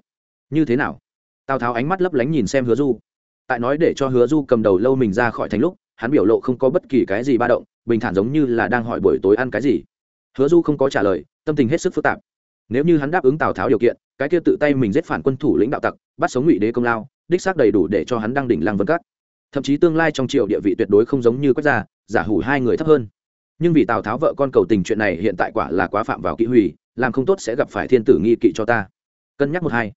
Như thế nào? Tào tháo ánh mắt lấp lánh nhìn xem hứa du. Tại nói để cho hứa du cầm đầu lâu mình ra khỏi thành lúc, hắn biểu lộ không có bất kỳ cái gì ba động, bình thản giống như là đang hỏi buổi tối ăn cái gì. Hứa du không có trả lời, tâm tình hết sức phức tạp. Nếu như hắn đáp ứng tào tháo điều kiện, cái kia tự tay mình giết phản quân thủ lĩnh đạo tặc, bắt sống ngụy đế công lao, đích xác đầy đủ để cho hắn đăng đỉnh lăng vân các. Thậm chí tương lai trong triều địa vị tuyệt đối không giống như quách gia, giả hủ hai người thấp hơn nhưng vì tào tháo vợ con cầu tình chuyện này hiện tại quả là quá phạm vào kỹ hủy, làm không tốt sẽ gặp phải thiên tử nghi kỵ cho ta. Cân nhắc một hai.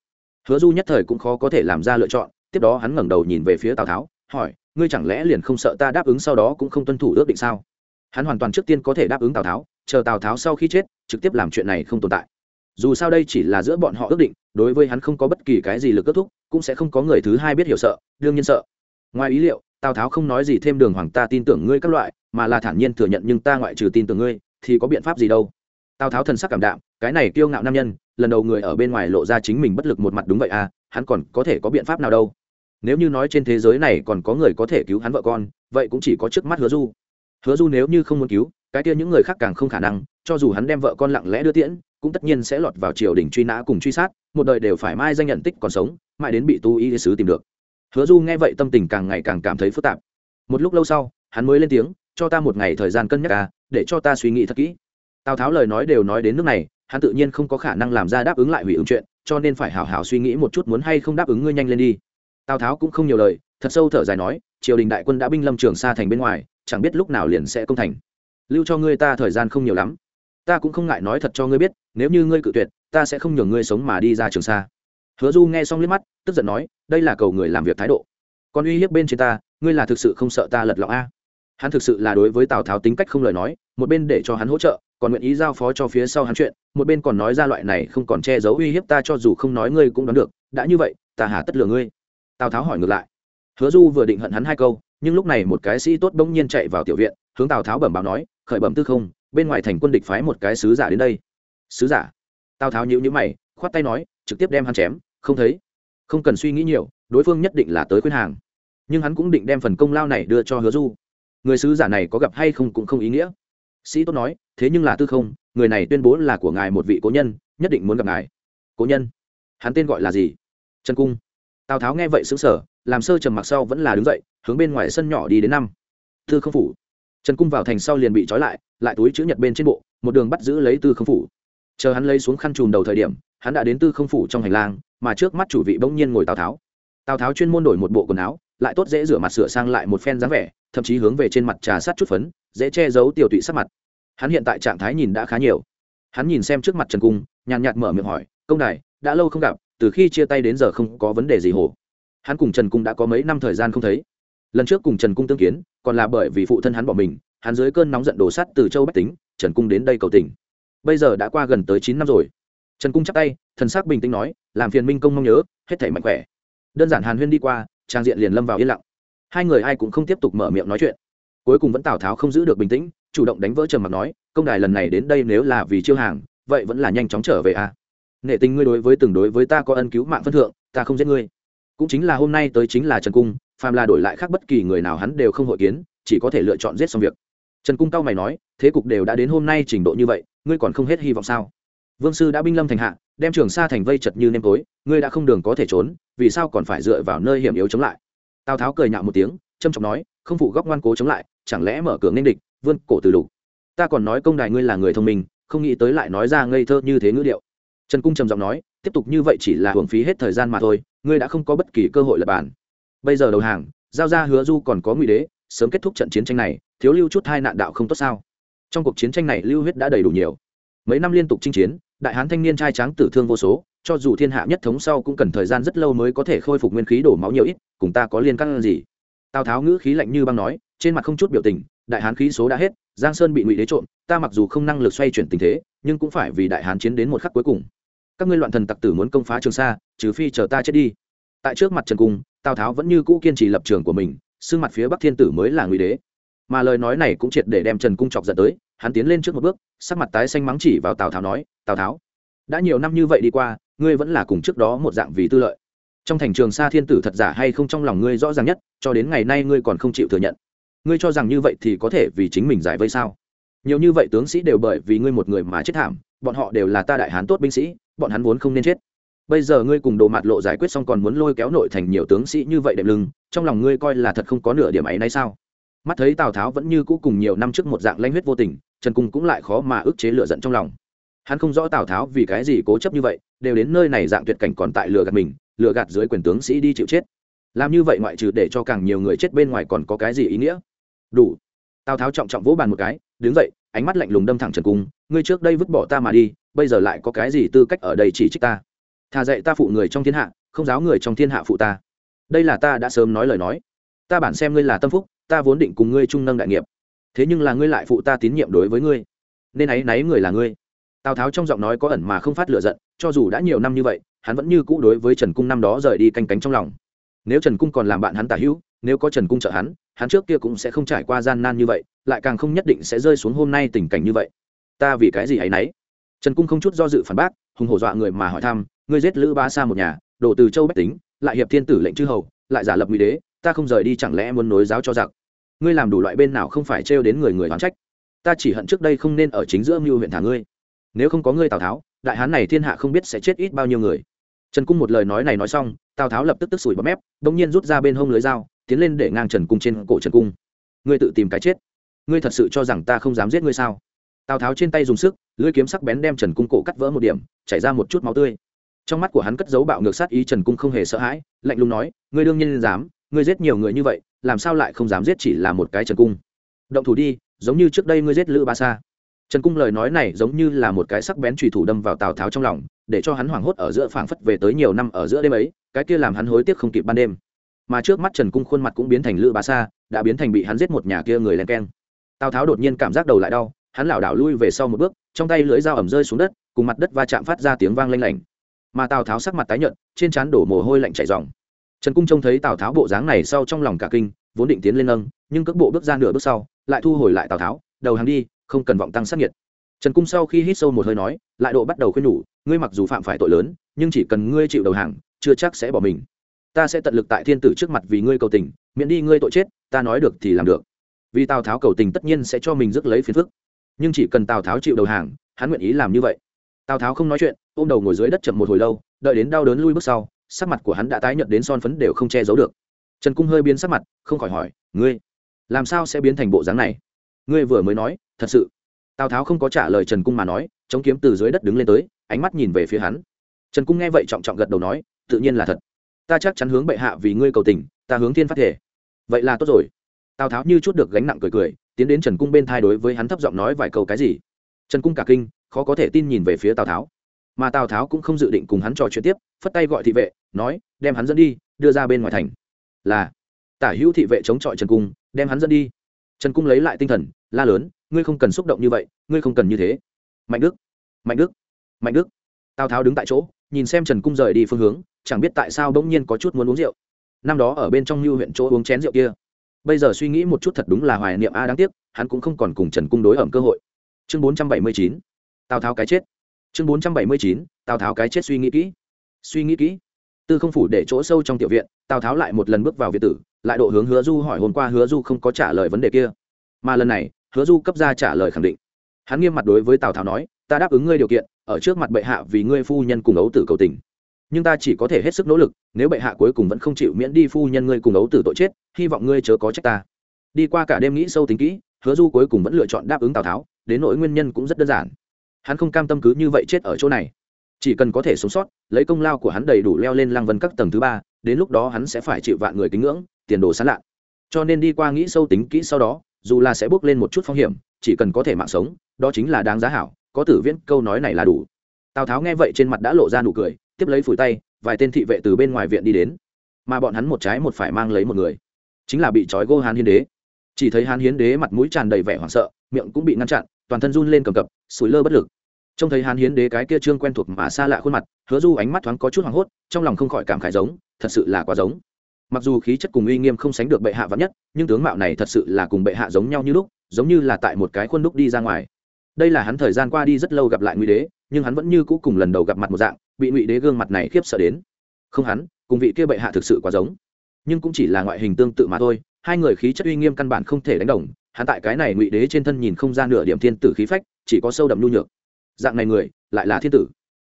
Hứa du nhất thời cũng khó có thể làm ra lựa chọn, tiếp đó hắn ngẩng đầu nhìn về phía tào tháo, hỏi, ngươi chẳng lẽ liền không sợ ta đáp ứng sau đó cũng không tuân thủ ước định sao? Hắn hoàn toàn trước tiên có thể đáp ứng tào tháo, chờ tào tháo sau khi chết, trực tiếp làm chuyện này không tồn tại. Dù sao đây chỉ là giữa bọn họ ước định, đối với hắn không có bất kỳ cái gì lực kết thúc, cũng sẽ không có người thứ hai biết hiểu sợ, đương nhiên sợ. Ngoài ý liệu tào tháo không nói gì thêm đường hoàng ta tin tưởng ngươi các loại, mà là thản nhiên thừa nhận nhưng ta ngoại trừ tin tưởng ngươi, thì có biện pháp gì đâu. Tào tháo thần sắc cảm đạm, cái này kiêu ngạo nam nhân, lần đầu người ở bên ngoài lộ ra chính mình bất lực một mặt đúng vậy à hắn còn có thể có biện pháp nào đâu. Nếu như nói trên thế giới này còn có người có thể cứu hắn vợ con, vậy cũng chỉ có trước mắt hứa du. Hứa du nếu như không muốn cứu, cái kia những người khác càng không khả năng, cho dù hắn đem vợ con lặng lẽ đưa tiễn, cũng tất nhiên sẽ lọt vào triều đình truy nã cùng truy sát, một đời đều phải mai danh nhận tích còn sống, mãi đến bị tu y sứ tìm được hứa du nghe vậy tâm tình càng ngày càng cảm thấy phức tạp. Một lúc lâu sau, hắn mới lên tiếng, cho ta một ngày thời gian cân nhắc à để cho ta suy nghĩ thật kỹ. Tào tháo lời nói đều nói đến nước này, hắn tự nhiên không có khả năng làm ra đáp ứng lại hủy ứng chuyện, cho nên phải hào hào suy nghĩ một chút muốn hay không đáp ứng ngươi nhanh lên đi. Tào tháo cũng không nhiều lời, thật sâu thở dài nói, triều đình đại quân đã binh lâm trường xa thành bên ngoài, chẳng biết lúc nào liền sẽ công thành. Lưu cho ngươi ta thời gian không nhiều lắm. Ta cũng không ngại nói thật cho ngươi biết, nếu như ngươi cự tuyệt, ta sẽ không nhường ngươi sống mà đi ra trường xa hứa du nghe xong liếc mắt, tức giận nói, đây là cầu người làm việc thái độ. Còn uy hiếp bên trên ta, ngươi là thực sự không sợ ta lật lọng a? Hắn thực sự là đối với tào tháo tính cách không lời nói, một bên để cho hắn hỗ trợ, còn nguyện ý giao phó cho phía sau hắn chuyện, một bên còn nói ra loại này không còn che giấu uy hiếp ta cho dù không nói ngươi cũng đoán được, đã như vậy, ta hà tất lừa ngươi. Tào tháo hỏi ngược lại. Hứa du vừa định hận hắn hai câu, nhưng lúc này một cái sĩ tốt bỗng nhiên chạy vào tiểu viện, hướng tào tháo bẩm báo nói, khởi bẩm tư không, bên ngoài thành quân địch phái một cái sứ giả đến đây. Sứ giả? Tào tháo nhíu nhíu mày, khoát tay nói trực tiếp đem hắn chém, không thấy. Không cần suy nghĩ nhiều, đối phương nhất định là tới khuyên hàng. Nhưng hắn cũng định đem phần công lao này đưa cho hứa du. Người sứ giả này có gặp hay không cũng không ý nghĩa. Sĩ tốt nói, thế nhưng là tư không, người này tuyên bố là của ngài một vị cố nhân, nhất định muốn gặp ngài. Cố nhân? Hắn tên gọi là gì? Trần cung. Tào tháo nghe vậy xứng sở làm sơ trầm mặc sau vẫn là đứng dậy, hướng bên ngoài sân nhỏ đi đến năm. Tư không phủ. Trần cung vào thành sau liền bị trói lại lại túi chữ nhật bên trên bộ, một đường bắt giữ lấy tư không phủ. Chờ hắn lấy xuống khăn chùm đầu thời điểm hắn đã đến tư không phủ trong hành lang, mà trước mắt chủ vị bỗng nhiên ngồi tào tháo. Tào tháo chuyên môn đổi một bộ quần áo, lại tốt dễ rửa mặt sửa sang lại một phen dáng vẻ, thậm chí hướng về trên mặt trà sát chút phấn, dễ che giấu tiểu tụy sắc mặt. Hắn hiện tại trạng thái nhìn đã khá nhiều. Hắn nhìn xem trước mặt trần cung, nhàn nhạt mở miệng hỏi, công đài, đã lâu không gặp, từ khi chia tay đến giờ không có vấn đề gì hồ hắn cùng trần cung đã có mấy năm thời gian không thấy. Lần trước cùng trần cung tương kiến, còn là bởi vì phụ thân hắn bỏ mình, hắn dưới cơn nóng giận đổ sắt từ châu bách tính, trần cung đến đây cầu tình. Bây giờ đã qua gần tới chín năm rồi trần cung chắp tay, thần sắc bình tĩnh nói, làm phiền minh công mong nhớ, hết thể mạnh khỏe. Đơn giản hàn huyên đi qua, trang diện liền lâm vào yên lặng. Hai người ai cũng không tiếp tục mở miệng nói chuyện. Cuối cùng vẫn tào tháo không giữ được bình tĩnh, chủ động đánh vỡ trầm mặc nói, công đài lần này đến đây nếu là vì chiêu hàng, vậy vẫn là nhanh chóng trở về à? Nệ tình ngươi đối với từng đối với ta có ân cứu mạng phân thượng, ta không giết ngươi. Cũng chính là hôm nay tới chính là trần cung, phàm là đổi lại khác bất kỳ người nào hắn đều không hội kiến, chỉ có thể lựa chọn giết xong việc. Trần cung cao mày nói, thế cục đều đã đến hôm nay trình độ như vậy, ngươi còn không hết hy vọng sao? Vương sư đã binh lâm thành hạ, đem trường sa thành vây chật như nêm tối, ngươi đã không đường có thể trốn, vì sao còn phải dựa vào nơi hiểm yếu chống lại? Tào tháo cười nhạo một tiếng trâm trọng nói, không phụ góc ngoan cố chống lại, chẳng lẽ mở cửa nên địch, vươn cổ từ lục? Ta còn nói công đài ngươi là người thông minh, không nghĩ tới lại nói ra ngây thơ như thế ngữ điệu. Trần cung trầm giọng nói, tiếp tục như vậy chỉ là hưởng phí hết thời gian mà thôi, ngươi đã không có bất kỳ cơ hội lập bản bây giờ đầu hàng, giao ra hứa du còn có ngụy đế, sớm kết thúc trận chiến tranh này, thiếu lưu chút hai nạn đạo không tốt sao? Trong cuộc chiến tranh này lưu huyết đã đầy đủ nhiều mấy năm liên tục chinh chiến, đại hán thanh niên trai tráng tử thương vô số, cho dù thiên hạ nhất thống sau cũng cần thời gian rất lâu mới có thể khôi phục nguyên khí đổ máu nhiều ít, cùng ta có liên căn gì? Tào tháo ngữ khí lạnh như băng nói, trên mặt không chút biểu tình, đại hán khí số đã hết, giang sơn bị ngụy đế trộm, ta mặc dù không năng lực xoay chuyển tình thế, nhưng cũng phải vì đại hán chiến đến một khắc cuối cùng. Các ngươi loạn thần tặc tử muốn công phá trường sa, trừ phi chờ ta chết đi. Tại trước mặt trần cung, tào tháo vẫn như cũ kiên trì lập trường của mình, xương mặt phía bắc thiên tử mới là ngụy đế mà lời nói này cũng triệt để đem trần cung chọc giận tới, hắn tiến lên trước một bước, sắc mặt tái xanh mắng chỉ vào tào tháo nói, tào tháo, đã nhiều năm như vậy đi qua, ngươi vẫn là cùng trước đó một dạng vì tư lợi. Trong thành trường sa thiên tử thật giả hay không trong lòng ngươi rõ ràng nhất, cho đến ngày nay ngươi còn không chịu thừa nhận. Ngươi cho rằng như vậy thì có thể vì chính mình giải vây sao? Nhiều như vậy tướng sĩ đều bởi vì ngươi một người mà chết thảm, bọn họ đều là ta đại hán tốt binh sĩ, bọn hắn vốn không nên chết. Bây giờ ngươi cùng đồ mạt lộ giải quyết xong còn muốn lôi kéo nội thành nhiều tướng sĩ như vậy đệm lưng, trong lòng ngươi coi là thật không có nửa điểm ấy nay sao? Mắt thấy tào tháo vẫn như cũ cùng nhiều năm trước một dạng lanh huyết vô tình, trần cung cũng lại khó mà ức chế lựa giận trong lòng. Hắn không rõ tào tháo vì cái gì cố chấp như vậy, đều đến nơi này dạng tuyệt cảnh còn tại lừa gạt mình, lừa gạt dưới quyền tướng sĩ đi chịu chết. Làm như vậy ngoại trừ để cho càng nhiều người chết bên ngoài còn có cái gì ý nghĩa? Đủ. Tào tháo trọng trọng vỗ bàn một cái, đứng dậy, ánh mắt lạnh lùng đâm thẳng trần cung, ngươi trước đây vứt bỏ ta mà đi, bây giờ lại có cái gì tư cách ở đây chỉ trích ta? Thà dạy ta phụ người trong thiên hạ, không giáo người trong thiên hạ phụ ta. Đây là ta đã sớm nói lời nói. Ta bản xem ngươi là tâm phúc ta vốn định cùng ngươi trung nâng đại nghiệp. Thế nhưng là ngươi lại phụ ta tín nhiệm đối với ngươi. Nên ấy náy người là ngươi. Tào tháo trong giọng nói có ẩn mà không phát lựa giận, cho dù đã nhiều năm như vậy, hắn vẫn như cũ đối với trần cung năm đó rời đi canh cánh trong lòng. Nếu trần cung còn làm bạn hắn tả hữu, nếu có trần cung trợ hắn hắn trước kia cũng sẽ không trải qua gian nan như vậy, lại càng không nhất định sẽ rơi xuống hôm nay tình cảnh như vậy. Ta vì cái gì ấy nấy? n ấ y trần cung không chút do dự phản bác, hùng hổ dọa người mà hỏi thăm, ngươi giết lữ ba xa một nhà, đổ từ châu bách tính, lại hiệp thiên tử lệnh chư hầu, lại giả lập nguy đế, ta không rời đi chẳng lẽ muốn nối giáo cho giặc? Ngươi làm đủ loại bên nào không phải trêu đến người người đoán trách. Ta chỉ hận trước đây không nên ở chính giữa mưu huyện thả ngươi. Nếu không có ngươi tào tháo, đại hán này thiên hạ không biết sẽ chết ít bao nhiêu người. Trần cung một lời nói này nói xong, tào tháo lập tức tức sủi bấm mép đ ỗ n g nhiên rút ra bên hông lưới dao, tiến lên để ngang trần cung trên cổ trần cung. Ngươi tự tìm cái chết. Ngươi thật sự cho rằng ta không dám giết ngươi sao? Tào tháo trên tay dùng sức, lưỡi kiếm sắc bén đem trần cung cổ cắt vỡ một điểm, chảy ra một chút máu tươi. Trong mắt của hắn cất dấu bạo ngược sát ý, trần cung không hề sợ hãi, lạnh lùng nói, ngươi đương nhiên dám ngươi giết nhiều người như vậy, làm sao lại không dám giết chỉ là một cái trần cung? Động thủ đi, giống như trước đây ngươi giết lữ ba sa. Trần cung lời nói này giống như là một cái sắc bén trùy thủ đâm vào tào tháo trong lòng, để cho hắn hoảng hốt ở giữa phảng phất về tới nhiều năm ở giữa đêm ấy, cái kia làm hắn hối tiếc không kịp ban đêm. Mà trước mắt trần cung khuôn mặt cũng biến thành lữ Ba sa, đã biến thành bị hắn giết một nhà kia người len keng. Tào tháo đột nhiên cảm giác đầu lại đau, hắn lảo đảo lui về sau một bước, trong tay lưỡi dao ẩm rơi xuống đất, cùng mặt đất va chạm phát ra tiếng vang lanh lảnh. Mà tào tháo sắc mặt tái nhợt, trên trán đổ mồ hôi lạnh chảy ròng trần cung trông thấy tào tháo bộ dáng này sau trong lòng cả kinh, vốn định tiến lên nâng, nhưng cước bộ bước ra nửa bước sau, lại thu hồi lại tào tháo, đầu hàng đi, không cần vọng tăng sát nhiệt. Trần cung sau khi hít sâu một hơi nói, lại độ bắt đầu khuyên nhủ, ngươi mặc dù phạm phải tội lớn, nhưng chỉ cần ngươi chịu đầu hàng, chưa chắc sẽ bỏ mình. Ta sẽ tận lực tại thiên tử trước mặt vì ngươi cầu tình, miễn đi ngươi tội chết, ta nói được thì làm được. Vì tào tháo cầu tình tất nhiên sẽ cho mình rước lấy phiền phức, nhưng chỉ cần tào tháo chịu đầu hàng, hắn nguyện ý làm như vậy. Tào tháo không nói chuyện, ôm đầu ngồi dưới đất chậm một hồi lâu, đợi đến đau đớn lui bước sau sắc mặt của hắn đã tái nhợt đến son phấn đều không che giấu được. Trần cung hơi biến sắc mặt, không khỏi hỏi, ngươi, làm sao sẽ biến thành bộ dáng này? Ngươi vừa mới nói, thật sự. Tào tháo không có trả lời trần cung mà nói, chống kiếm từ dưới đất đứng lên tới, ánh mắt nhìn về phía hắn. Trần cung nghe vậy trọng trọng gật đầu nói, tự nhiên là thật. Ta chắc chắn hướng bệ hạ vì ngươi cầu tình, ta hướng thiên phát thể. Vậy là tốt rồi. Tào tháo như chút được gánh nặng cười cười, tiến đến trần cung bên thai đối với hắn thấp giọng nói vài câu cái gì. Trần cung cả kinh, khó có thể tin nhìn về phía tào tháo mà tào tháo cũng không dự định cùng hắn trò chuyện tiếp phất tay gọi thị vệ nói đem hắn dẫn đi đưa ra bên ngoài thành là tả hữu thị vệ chống chọi trần cung đem hắn dẫn đi trần cung lấy lại tinh thần la lớn ngươi không cần xúc động như vậy ngươi không cần như thế mạnh đức mạnh đức mạnh đức tào tháo đứng tại chỗ nhìn xem trần cung rời đi phương hướng chẳng biết tại sao bỗng nhiên có chút muốn uống rượu năm đó ở bên trong lưu huyện chỗ uống chén rượu kia bây giờ suy nghĩ một chút thật đúng là hoài niệm a à đáng tiếc hắn cũng không còn cùng trần cung đối ẩm cơ hội chương bốn trăm bảy mươi chín tào tháo cái chết chương bốn trăm bảy mươi chín, tào tháo cái chết suy nghĩ kỹ. Suy nghĩ kỹ. Tư không phủ để chỗ sâu trong tiểu viện, tào tháo lại một lần bước vào viện tử, lại độ hướng hứa du hỏi hôm qua hứa du không có trả lời vấn đề kia. Mà lần này, hứa du cấp ra trả lời khẳng định. Hắn nghiêm mặt đối với tào tháo nói, ta đáp ứng ngươi điều kiện, ở trước mặt bệ hạ vì ngươi phu nhân cùng ấu tử cầu tình. Nhưng ta chỉ có thể hết sức nỗ lực, nếu bệ hạ cuối cùng vẫn không chịu miễn đi phu nhân ngươi cùng ấu tử tội chết, hy vọng ngươi chớ có trách ta. Đi qua cả đêm nghĩ sâu tính kỹ, hứa du cuối cùng vẫn lựa chọn đáp ứng tào tháo, đến nỗi nguyên nhân cũng rất đơn giản hắn không cam tâm cứ như vậy chết ở chỗ này. Chỉ cần có thể sống sót, lấy công lao của hắn đầy đủ leo lên lăng vân các tầng thứ ba, đến lúc đó hắn sẽ phải chịu vạn người kính ngưỡng, tiền đồ sán lạ cho nên đi qua nghĩ sâu tính kỹ sau đó, dù là sẽ bước lên một chút phong hiểm, chỉ cần có thể mạng sống, đó chính là đáng giá hảo, có tử viễn, câu nói này là đủ. Tào tháo nghe vậy trên mặt đã lộ ra nụ cười, tiếp lấy phủi tay, vài tên thị vệ từ bên ngoài viện đi đến. Mà bọn hắn một trái một phải mang lấy một người. Chính là bị trói gô hán hiến đế. Chỉ thấy hán hiến đế mặt mũi tràn đầy vẻ hoảng sợ, miệng cũng bị ngăn chặn toàn thân run lên cầm cập, sủi lơ bất lực. Trông thấy hán hiến đế cái kia trương quen thuộc mà xa lạ khuôn mặt, hứa du ánh mắt thoáng có chút hoảng hốt, trong lòng không khỏi cảm khải giống, thật sự là quá giống. Mặc dù khí chất cùng uy nghiêm không sánh được bệ hạ vắn nhất, nhưng tướng mạo này thật sự là cùng bệ hạ giống nhau như lúc, giống như là tại một cái khuôn đúc đi ra ngoài. Đây là hắn thời gian qua đi rất lâu gặp lại ngụy đế, nhưng hắn vẫn như cũ cùng lần đầu gặp mặt một dạng, bị ngụy đế gương mặt này khiếp sợ đến. Không hắn, cùng vị kia bệ hạ thực sự quá giống. Nhưng cũng chỉ là ngoại hình tương tự mà thôi, hai người khí chất uy nghiêm căn bản không thể đánh đồng hắn tại cái này ngụy đế trên thân nhìn không ra nửa điểm thiên tử khí phách, chỉ có sâu đậm nhu nhược. Dạng này người, lại là thiên tử.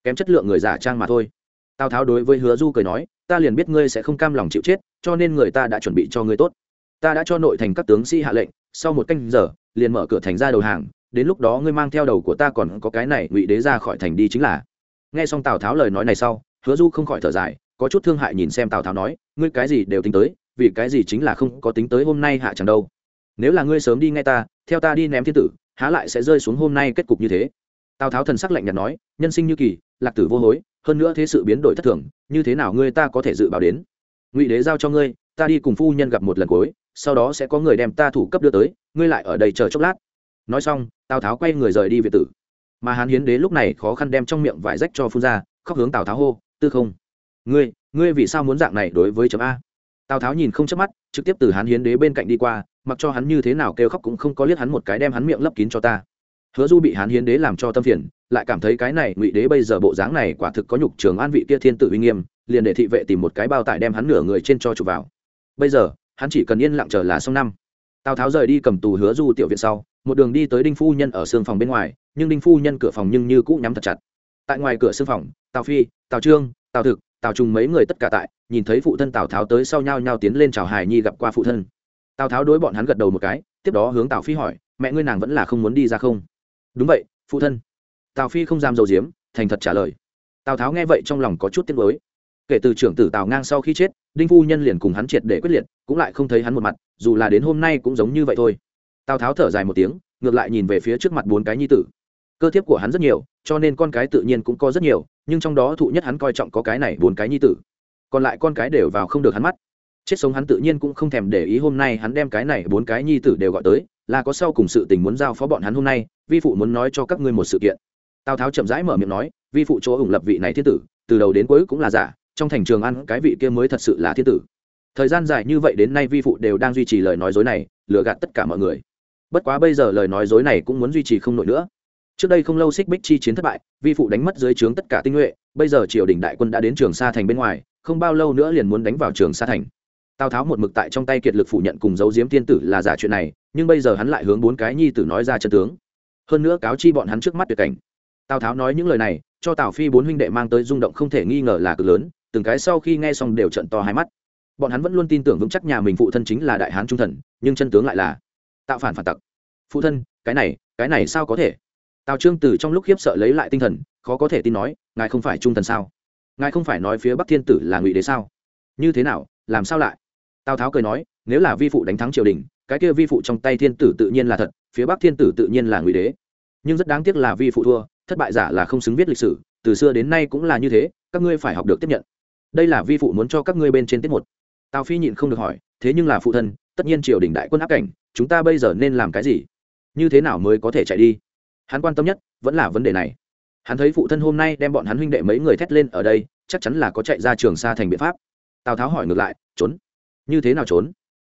Kém chất lượng người giả trang mà thôi. Tào tháo đối với hứa du cười nói, ta liền biết ngươi sẽ không cam lòng chịu chết, cho nên người ta đã chuẩn bị cho ngươi tốt. Ta đã cho nội thành các tướng sĩ hạ lệnh, sau một canh giờ, liền mở cửa thành ra đầu hàng, đến lúc đó ngươi mang theo đầu của ta còn có cái này ngụy đế ra khỏi thành đi chính là. Nghe xong tào tháo lời nói này sau, hứa du không khỏi thở dài, có chút thương hại nhìn xem tào tháo nói, ngươi cái gì đều tính tới, vì cái gì chính là không có tính tới hôm nay hạ chẳng đâu? Nếu là ngươi sớm đi nghe ta, theo ta đi ném thiên tử, há lại sẽ rơi xuống hôm nay kết cục như thế. Tào tháo thần sắc lạnh nhạt nói, nhân sinh như kỳ, lạc tử vô hối, hơn nữa thế sự biến đổi thất thường, như thế nào ngươi ta có thể dự báo đến? Ngụy đế giao cho ngươi, ta đi cùng phu nhân gặp một lần cuối, sau đó sẽ có người đem ta thủ cấp đưa tới, ngươi lại ở đây chờ chốc lát. Nói xong, tào tháo quay người rời đi việt tử. Mà hán hiến đế lúc này khó khăn đem trong miệng vải rách cho phun ra, khóc hướng tào tháo hô, tư không, ngươi ngươi vì sao muốn dạng này đối với chấm a? Tào tháo nhìn không chớp mắt, trực tiếp từ hán hiến đế bên cạnh đi qua mặc cho hắn như thế nào kêu khóc cũng không có liếc hắn một cái đem hắn miệng lấp kín cho ta. Hứa du bị hán hiến đế làm cho tâm phiền, lại cảm thấy cái này ngụy đế bây giờ bộ dáng này quả thực có nhục trường an vị kia thiên tử uy nghiêm, liền để thị vệ tìm một cái bao tải đem hắn nửa người trên cho chụp vào. Bây giờ, hắn chỉ cần yên lặng chờ là xong năm. Tào tháo rời đi cầm tù hứa du tiểu viện sau, một đường đi tới đinh phu nhân ở xương phòng bên ngoài, nhưng đinh phu nhân cửa phòng nhưng như cũ nhắm thật chặt. Tại ngoài cửa xương phòng, tào phi, tào trương, tào thực, tào trùng mấy người tất cả tại, nhìn thấy phụ thân tào tháo tới sau nhau nhau tiến lên chào hài nhi gặp qua phụ thân tào tháo đối bọn hắn gật đầu một cái tiếp đó hướng tào phi hỏi mẹ ngươi nàng vẫn là không muốn đi ra không đúng vậy phụ thân tào phi không dám dầu diếm thành thật trả lời tào tháo nghe vậy trong lòng có chút tiếc mới kể từ trưởng tử tào ngang sau khi chết đinh phu nhân liền cùng hắn triệt để quyết liệt cũng lại không thấy hắn một mặt dù là đến hôm nay cũng giống như vậy thôi tào tháo thở dài một tiếng ngược lại nhìn về phía trước mặt bốn cái nhi tử cơ thiếp của hắn rất nhiều cho nên con cái tự nhiên cũng có rất nhiều nhưng trong đó thụ nhất hắn coi trọng có cái này bốn cái nhi tử còn lại con cái đều vào không được hắn mắt chết sống hắn tự nhiên cũng không thèm để ý hôm nay hắn đem cái này bốn cái nhi tử đều gọi tới, là có sau cùng sự tình muốn giao phó bọn hắn hôm nay, vi phụ muốn nói cho các ngươi một sự kiện. Tào tháo chậm rãi mở miệng nói, vi phụ chỗ ủng lập vị này thiên tử, từ đầu đến cuối cũng là giả, trong thành trường ăn cái vị kia mới thật sự là thiên tử. Thời gian dài như vậy đến nay vi phụ đều đang duy trì lời nói dối này, lừa gạt tất cả mọi người. Bất quá bây giờ lời nói dối này cũng muốn duy trì không nổi nữa. Trước đây không lâu xích bích chi chiến thất bại, vi phụ đánh mất dưới trướng tất cả tinh nhuệ, bây giờ triều đình đại quân đã đến trường sa thành bên ngoài, không bao lâu nữa liền muốn đánh vào trường sa thành tào tháo một mực tại trong tay kiệt lực phủ nhận cùng dấu diếm thiên tử là giả chuyện này, nhưng bây giờ hắn lại hướng bốn cái nhi tử nói ra chân tướng. Hơn nữa cáo chi bọn hắn trước mắt tuyệt cảnh. Tào tháo nói những lời này, cho tào phi bốn huynh đệ mang tới rung động không thể nghi ngờ là cực lớn, từng cái sau khi nghe xong đều trận to hai mắt. Bọn hắn vẫn luôn tin tưởng vững chắc nhà mình phụ thân chính là đại hán trung thần, nhưng chân tướng lại là tạo phản phản tặc. Phụ thân, cái này cái này sao có thể? Tào trương Tử trong lúc khiếp sợ lấy lại tinh thần, khó có thể tin nói, ngài không phải trung thần sao? Ngài không phải nói phía bắc thiên tử là ngụy đế sao? Như thế nào, làm sao lại? Tào tháo cười nói, nếu là vi phụ đánh thắng triều đình, cái kia vi phụ trong tay thiên tử tự nhiên là thật, phía bắc thiên tử tự nhiên là ngụy đế. Nhưng rất đáng tiếc là vi phụ thua, thất bại giả là không xứng viết lịch sử, từ xưa đến nay cũng là như thế, các ngươi phải học được tiếp nhận. Đây là vi phụ muốn cho các ngươi bên trên tiết một. Tào phi nhịn không được hỏi, thế nhưng là phụ thân, tất nhiên triều đình đại quân áp cảnh, chúng ta bây giờ nên làm cái gì? Như thế nào mới có thể chạy đi? Hắn quan tâm nhất vẫn là vấn đề này. Hắn thấy phụ thân hôm nay đem bọn hắn huynh đệ mấy người thét lên ở đây, chắc chắn là có chạy ra trường xa thành biện pháp. Tào tháo hỏi ngược lại, trốn? Như thế nào trốn?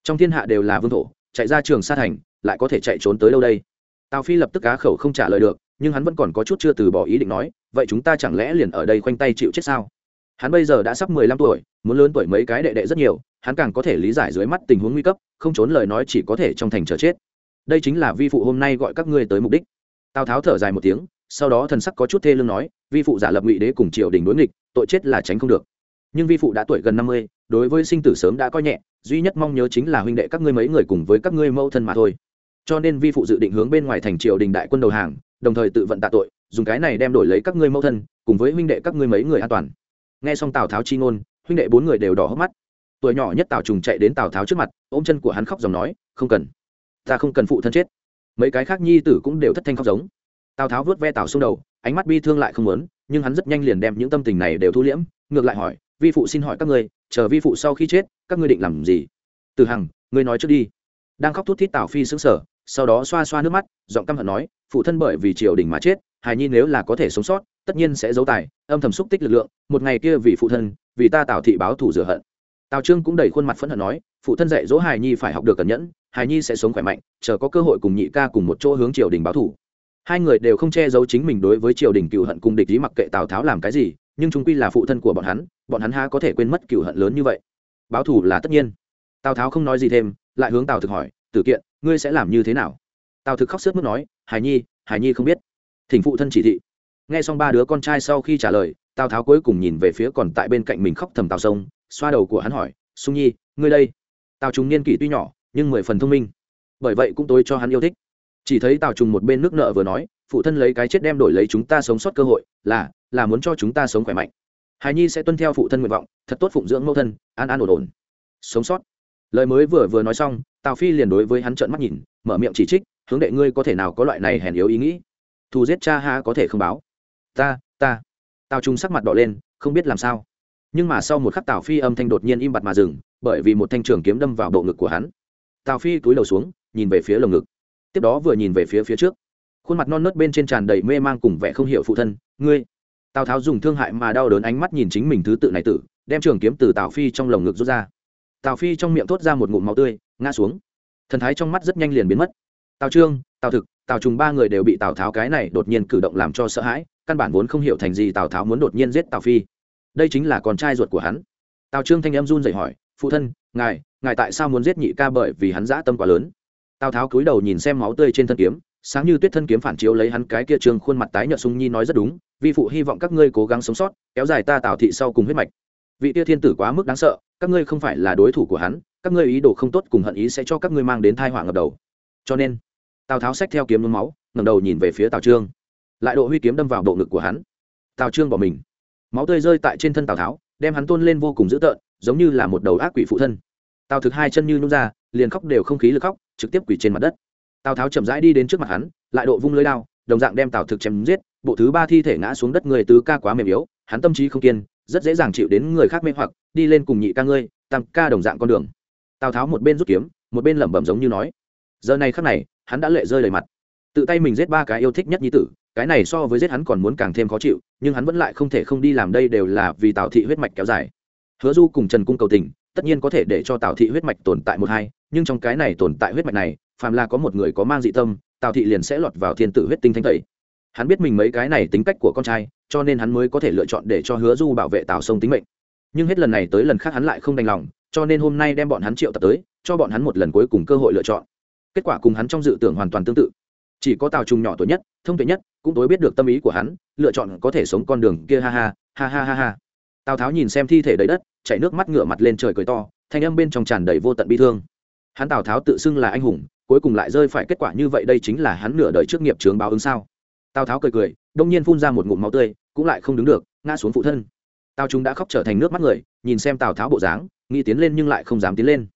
Trong thiên hạ đều là vương thổ, chạy ra trường xa thành, lại có thể chạy trốn tới đâu đây? Tào phi lập tức cá khẩu không trả lời được, nhưng hắn vẫn còn có chút chưa từ bỏ ý định nói, vậy chúng ta chẳng lẽ liền ở đây khoanh tay chịu chết sao? Hắn bây giờ đã sắp mười lăm tuổi, muốn lớn tuổi mấy cái đệ đệ rất nhiều, hắn càng có thể lý giải dưới mắt tình huống nguy cấp, không trốn lời nói chỉ có thể trong thành chờ chết. Đây chính là vi phụ hôm nay gọi các ngươi tới mục đích. Tào tháo thở dài một tiếng, sau đó thần sắc có chút thê lương nói, vi phụ giả lập ngụy đế cùng triều đình đối nghịch, tội chết là tránh không được nhưng vi phụ đã tuổi gần năm mươi, đối với sinh tử sớm đã coi nhẹ, duy nhất mong nhớ chính là huynh đệ các ngươi mấy người cùng với các ngươi mẫu thân mà thôi. Cho nên vi phụ dự định hướng bên ngoài thành triều đình đại quân đầu hàng, đồng thời tự vận tạ tội, dùng cái này đem đổi lấy các ngươi mẫu thân, cùng với huynh đệ các ngươi mấy người an toàn. Nghe xong tào tháo chi ngôn, huynh đệ bốn người đều đỏ hốc mắt. Tuổi nhỏ nhất tào trùng chạy đến tào tháo trước mặt, ôm chân của hắn khóc dòng nói, không cần, ta không cần phụ thân chết. Mấy cái khác nhi tử cũng đều thất thanh khóc giống. Tào tháo vớt ve tào xuống đầu, ánh mắt bi thương lại không lớn nhưng hắn rất nhanh liền đem những tâm tình này đều thu liễm, ngược lại hỏi vi phụ xin hỏi các ngươi, chờ vi phụ sau khi chết, các ngươi định làm gì? Từ hằng, ngươi nói trước đi. Đang khóc thút thít tào phi xứng sở sau đó xoa xoa nước mắt, giọng căm hận nói, phụ thân bởi vì triều đình mà chết, hài nhi nếu là có thể sống sót, tất nhiên sẽ giấu tài, âm thầm xúc tích lực lượng, một ngày kia vì phụ thân, vì ta tào thị báo thủ rửa hận. Tào trương cũng đầy khuôn mặt phẫn hận nói, phụ thân dạy dỗ hài nhi phải học được cẩn nhẫn, hài nhi sẽ sống khỏe mạnh, chờ có cơ hội cùng nhị ca cùng một chỗ hướng triều đình báo thủ hai người đều không che giấu chính mình đối với triều đình cựu hận cùng địch ý mặc kệ tào tháo làm cái gì nhưng chúng quy là phụ thân của bọn hắn bọn hắn há có thể quên mất cựu hận lớn như vậy. Báo thủ là tất nhiên. Tào tháo không nói gì thêm, lại hướng tào thực hỏi, tử kiện, ngươi sẽ làm như thế nào? Tào thực khóc sướt mức nói, Hải nhi Hải nhi không biết. Thỉnh phụ thân chỉ thị. Nghe xong ba đứa con trai sau khi trả lời, tào tháo cuối cùng nhìn về phía còn tại bên cạnh mình khóc thầm tào sông, xoa đầu của hắn hỏi, sung nhi, ngươi đây? Tào trùng niên kỷ tuy nhỏ, nhưng mười phần thông minh. Bởi vậy cũng tôi cho hắn yêu thích. Chỉ thấy tào trùng một bên nước nợ vừa nói, phụ thân lấy cái chết đem đổi lấy chúng ta sống sót cơ hội, là là muốn cho chúng ta sống khỏe mạnh. Hài nhi sẽ tuân theo phụ thân nguyện vọng, thật tốt phụng dưỡng mẫu thân, an an ổn ổn. Sống sót. Lời mới vừa vừa nói xong, tào phi liền đối với hắn trợn mắt nhìn, mở miệng chỉ trích, hướng đệ ngươi có thể nào có loại này hèn yếu ý nghĩ? Thù giết cha ha có thể không báo. Ta ta. Tào trung sắc mặt đỏ lên, không biết làm sao. Nhưng mà sau một khắc tào phi âm thanh đột nhiên im bặt mà dừng, bởi vì một thanh trường kiếm đâm vào bộ ngực của hắn. Tào phi cúi đầu xuống, nhìn về phía lồng ngực. Tiếp đó vừa nhìn về phía phía trước. Khuôn mặt non nớt bên trên tràn đầy mê mang cùng vẻ không hiểu phụ thân, ngươi tào tháo dùng thương hại mà đau đớn ánh mắt nhìn chính mình thứ tự này tử, đem trường kiếm từ tào phi trong lồng ngực rút ra. Tào phi trong miệng thốt ra một ngụm máu tươi, ngã xuống. Thần thái trong mắt rất nhanh liền biến mất. Tào trương, tào thực, tào trùng ba người đều bị tào tháo cái này đột nhiên cử động làm cho sợ hãi, căn bản vốn không hiểu thành gì tào tháo muốn đột nhiên giết tào phi. Đây chính là con trai ruột của hắn. Tào trương thanh em run dậy hỏi, phụ thân, ngài ngài tại sao muốn giết nhị ca bởi vì hắn dã tâm quá lớn? Tào tháo cúi đầu nhìn xem máu tươi trên thân kiếm, sáng như tuyết thân kiếm phản chiếu lấy hắn cái kia trương khuôn mặt tái nhợt sung nhi nói rất đúng vi phụ hy vọng các ngươi cố gắng sống sót, kéo dài ta tào thị sau cùng huyết mạch. Vị tia thiên tử quá mức đáng sợ, các ngươi không phải là đối thủ của hắn, các ngươi ý đồ không tốt cùng hận ý sẽ cho các ngươi mang đến thai họa ngập đầu. Cho nên, tào tháo xách theo kiếm nôn máu ngầm đầu nhìn về phía tào trương. Lại độ huy kiếm đâm vào bộ ngực của hắn. Tào trương bỏ mình. Máu tươi rơi tại trên thân tào tháo, đem hắn tôn lên vô cùng dữ tợn, giống như là một đầu ác quỷ phụ thân. Tào thực hai chân như nhún ra, liền khóc đều không khí lực khóc, trực tiếp quỷ trên mặt đất. Tào tháo chậm rãi đi đến trước mặt hắn, lại độ vung lưới đao, đồng dạng đem tào thực chém giết bộ thứ ba thi thể ngã xuống đất người tứ ca quá mềm yếu, hắn tâm trí không kiên, rất dễ dàng chịu đến người khác mê hoặc, đi lên cùng nhị ca ngươi, tam ca đồng dạng con đường. Tào tháo một bên rút kiếm, một bên lẩm bẩm giống như nói. Giờ này khắc này, hắn đã lệ rơi đầy mặt. Tự tay mình giết ba cái yêu thích nhất nhi tử, cái này so với giết hắn còn muốn càng thêm khó chịu, nhưng hắn vẫn lại không thể không đi làm đây đều là vì tào thị huyết mạch kéo dài. Hứa du cùng trần cung cầu tình, tất nhiên có thể để cho tào thị huyết mạch tồn tại một hai, nhưng trong cái này tồn tại huyết mạch này, phàm là có một người có mang dị tâm, tào thị liền sẽ lọt vào thiên tử huyết tinh thanh tẩy hắn biết mình mấy cái này tính cách của con trai, cho nên hắn mới có thể lựa chọn để cho hứa du bảo vệ tào sông tính mệnh. Nhưng hết lần này tới lần khác hắn lại không đành lòng, cho nên hôm nay đem bọn hắn triệu tập tới, cho bọn hắn một lần cuối cùng cơ hội lựa chọn. Kết quả cùng hắn trong dự tưởng hoàn toàn tương tự. Chỉ có tào trung nhỏ tuổi nhất, thông tuệ nhất, cũng tối biết được tâm ý của hắn, lựa chọn có thể sống con đường kia, ha ha ha ha ha ha. Tào tháo nhìn xem thi thể đầy đất, chảy nước mắt ngửa mặt lên trời cười to, thanh âm bên trong tràn đầy vô tận bi thương. Hắn tào tháo tự xưng là anh hùng, cuối cùng lại rơi phải kết quả như vậy đây chính là hắn nửa đời trước nghiệp trường báo ứng sao? Tào tháo cười cười đông nhiên phun ra một ngụm máu tươi cũng lại không đứng được ngã xuống phụ thân tào chúng đã khóc trở thành nước mắt người nhìn xem tào tháo bộ dáng nghĩ tiến lên nhưng lại không dám tiến lên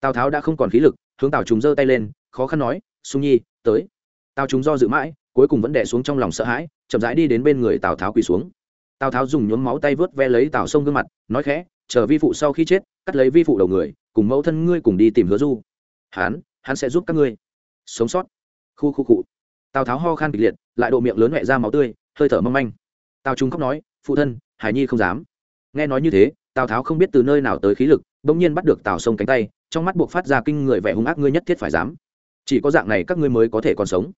tào tháo đã không còn khí lực hướng tào chúng giơ tay lên khó khăn nói sung nhi tới tào chúng do dự mãi cuối cùng vẫn đẻ xuống trong lòng sợ hãi chậm rãi đi đến bên người tào tháo quỳ xuống tào tháo dùng nhuốm máu tay vớt ve lấy tào sông gương mặt nói khẽ chờ vi phụ sau khi chết cắt lấy vi phụ đầu người cùng mẫu thân ngươi cùng đi tìm hứa du hán hắn sẽ giúp các ngươi sống sót khu khu cụ tào tháo ho khan kịch liệt lại độ miệng lớn mẹ ra máu tươi hơi thở mâm anh tào trung khóc nói phụ thân hải nhi không dám nghe nói như thế tào tháo không biết từ nơi nào tới khí lực bỗng nhiên bắt được tào sông cánh tay trong mắt buộc phát ra kinh người vẻ hung ác ngươi nhất thiết phải dám chỉ có dạng này các ngươi mới có thể còn sống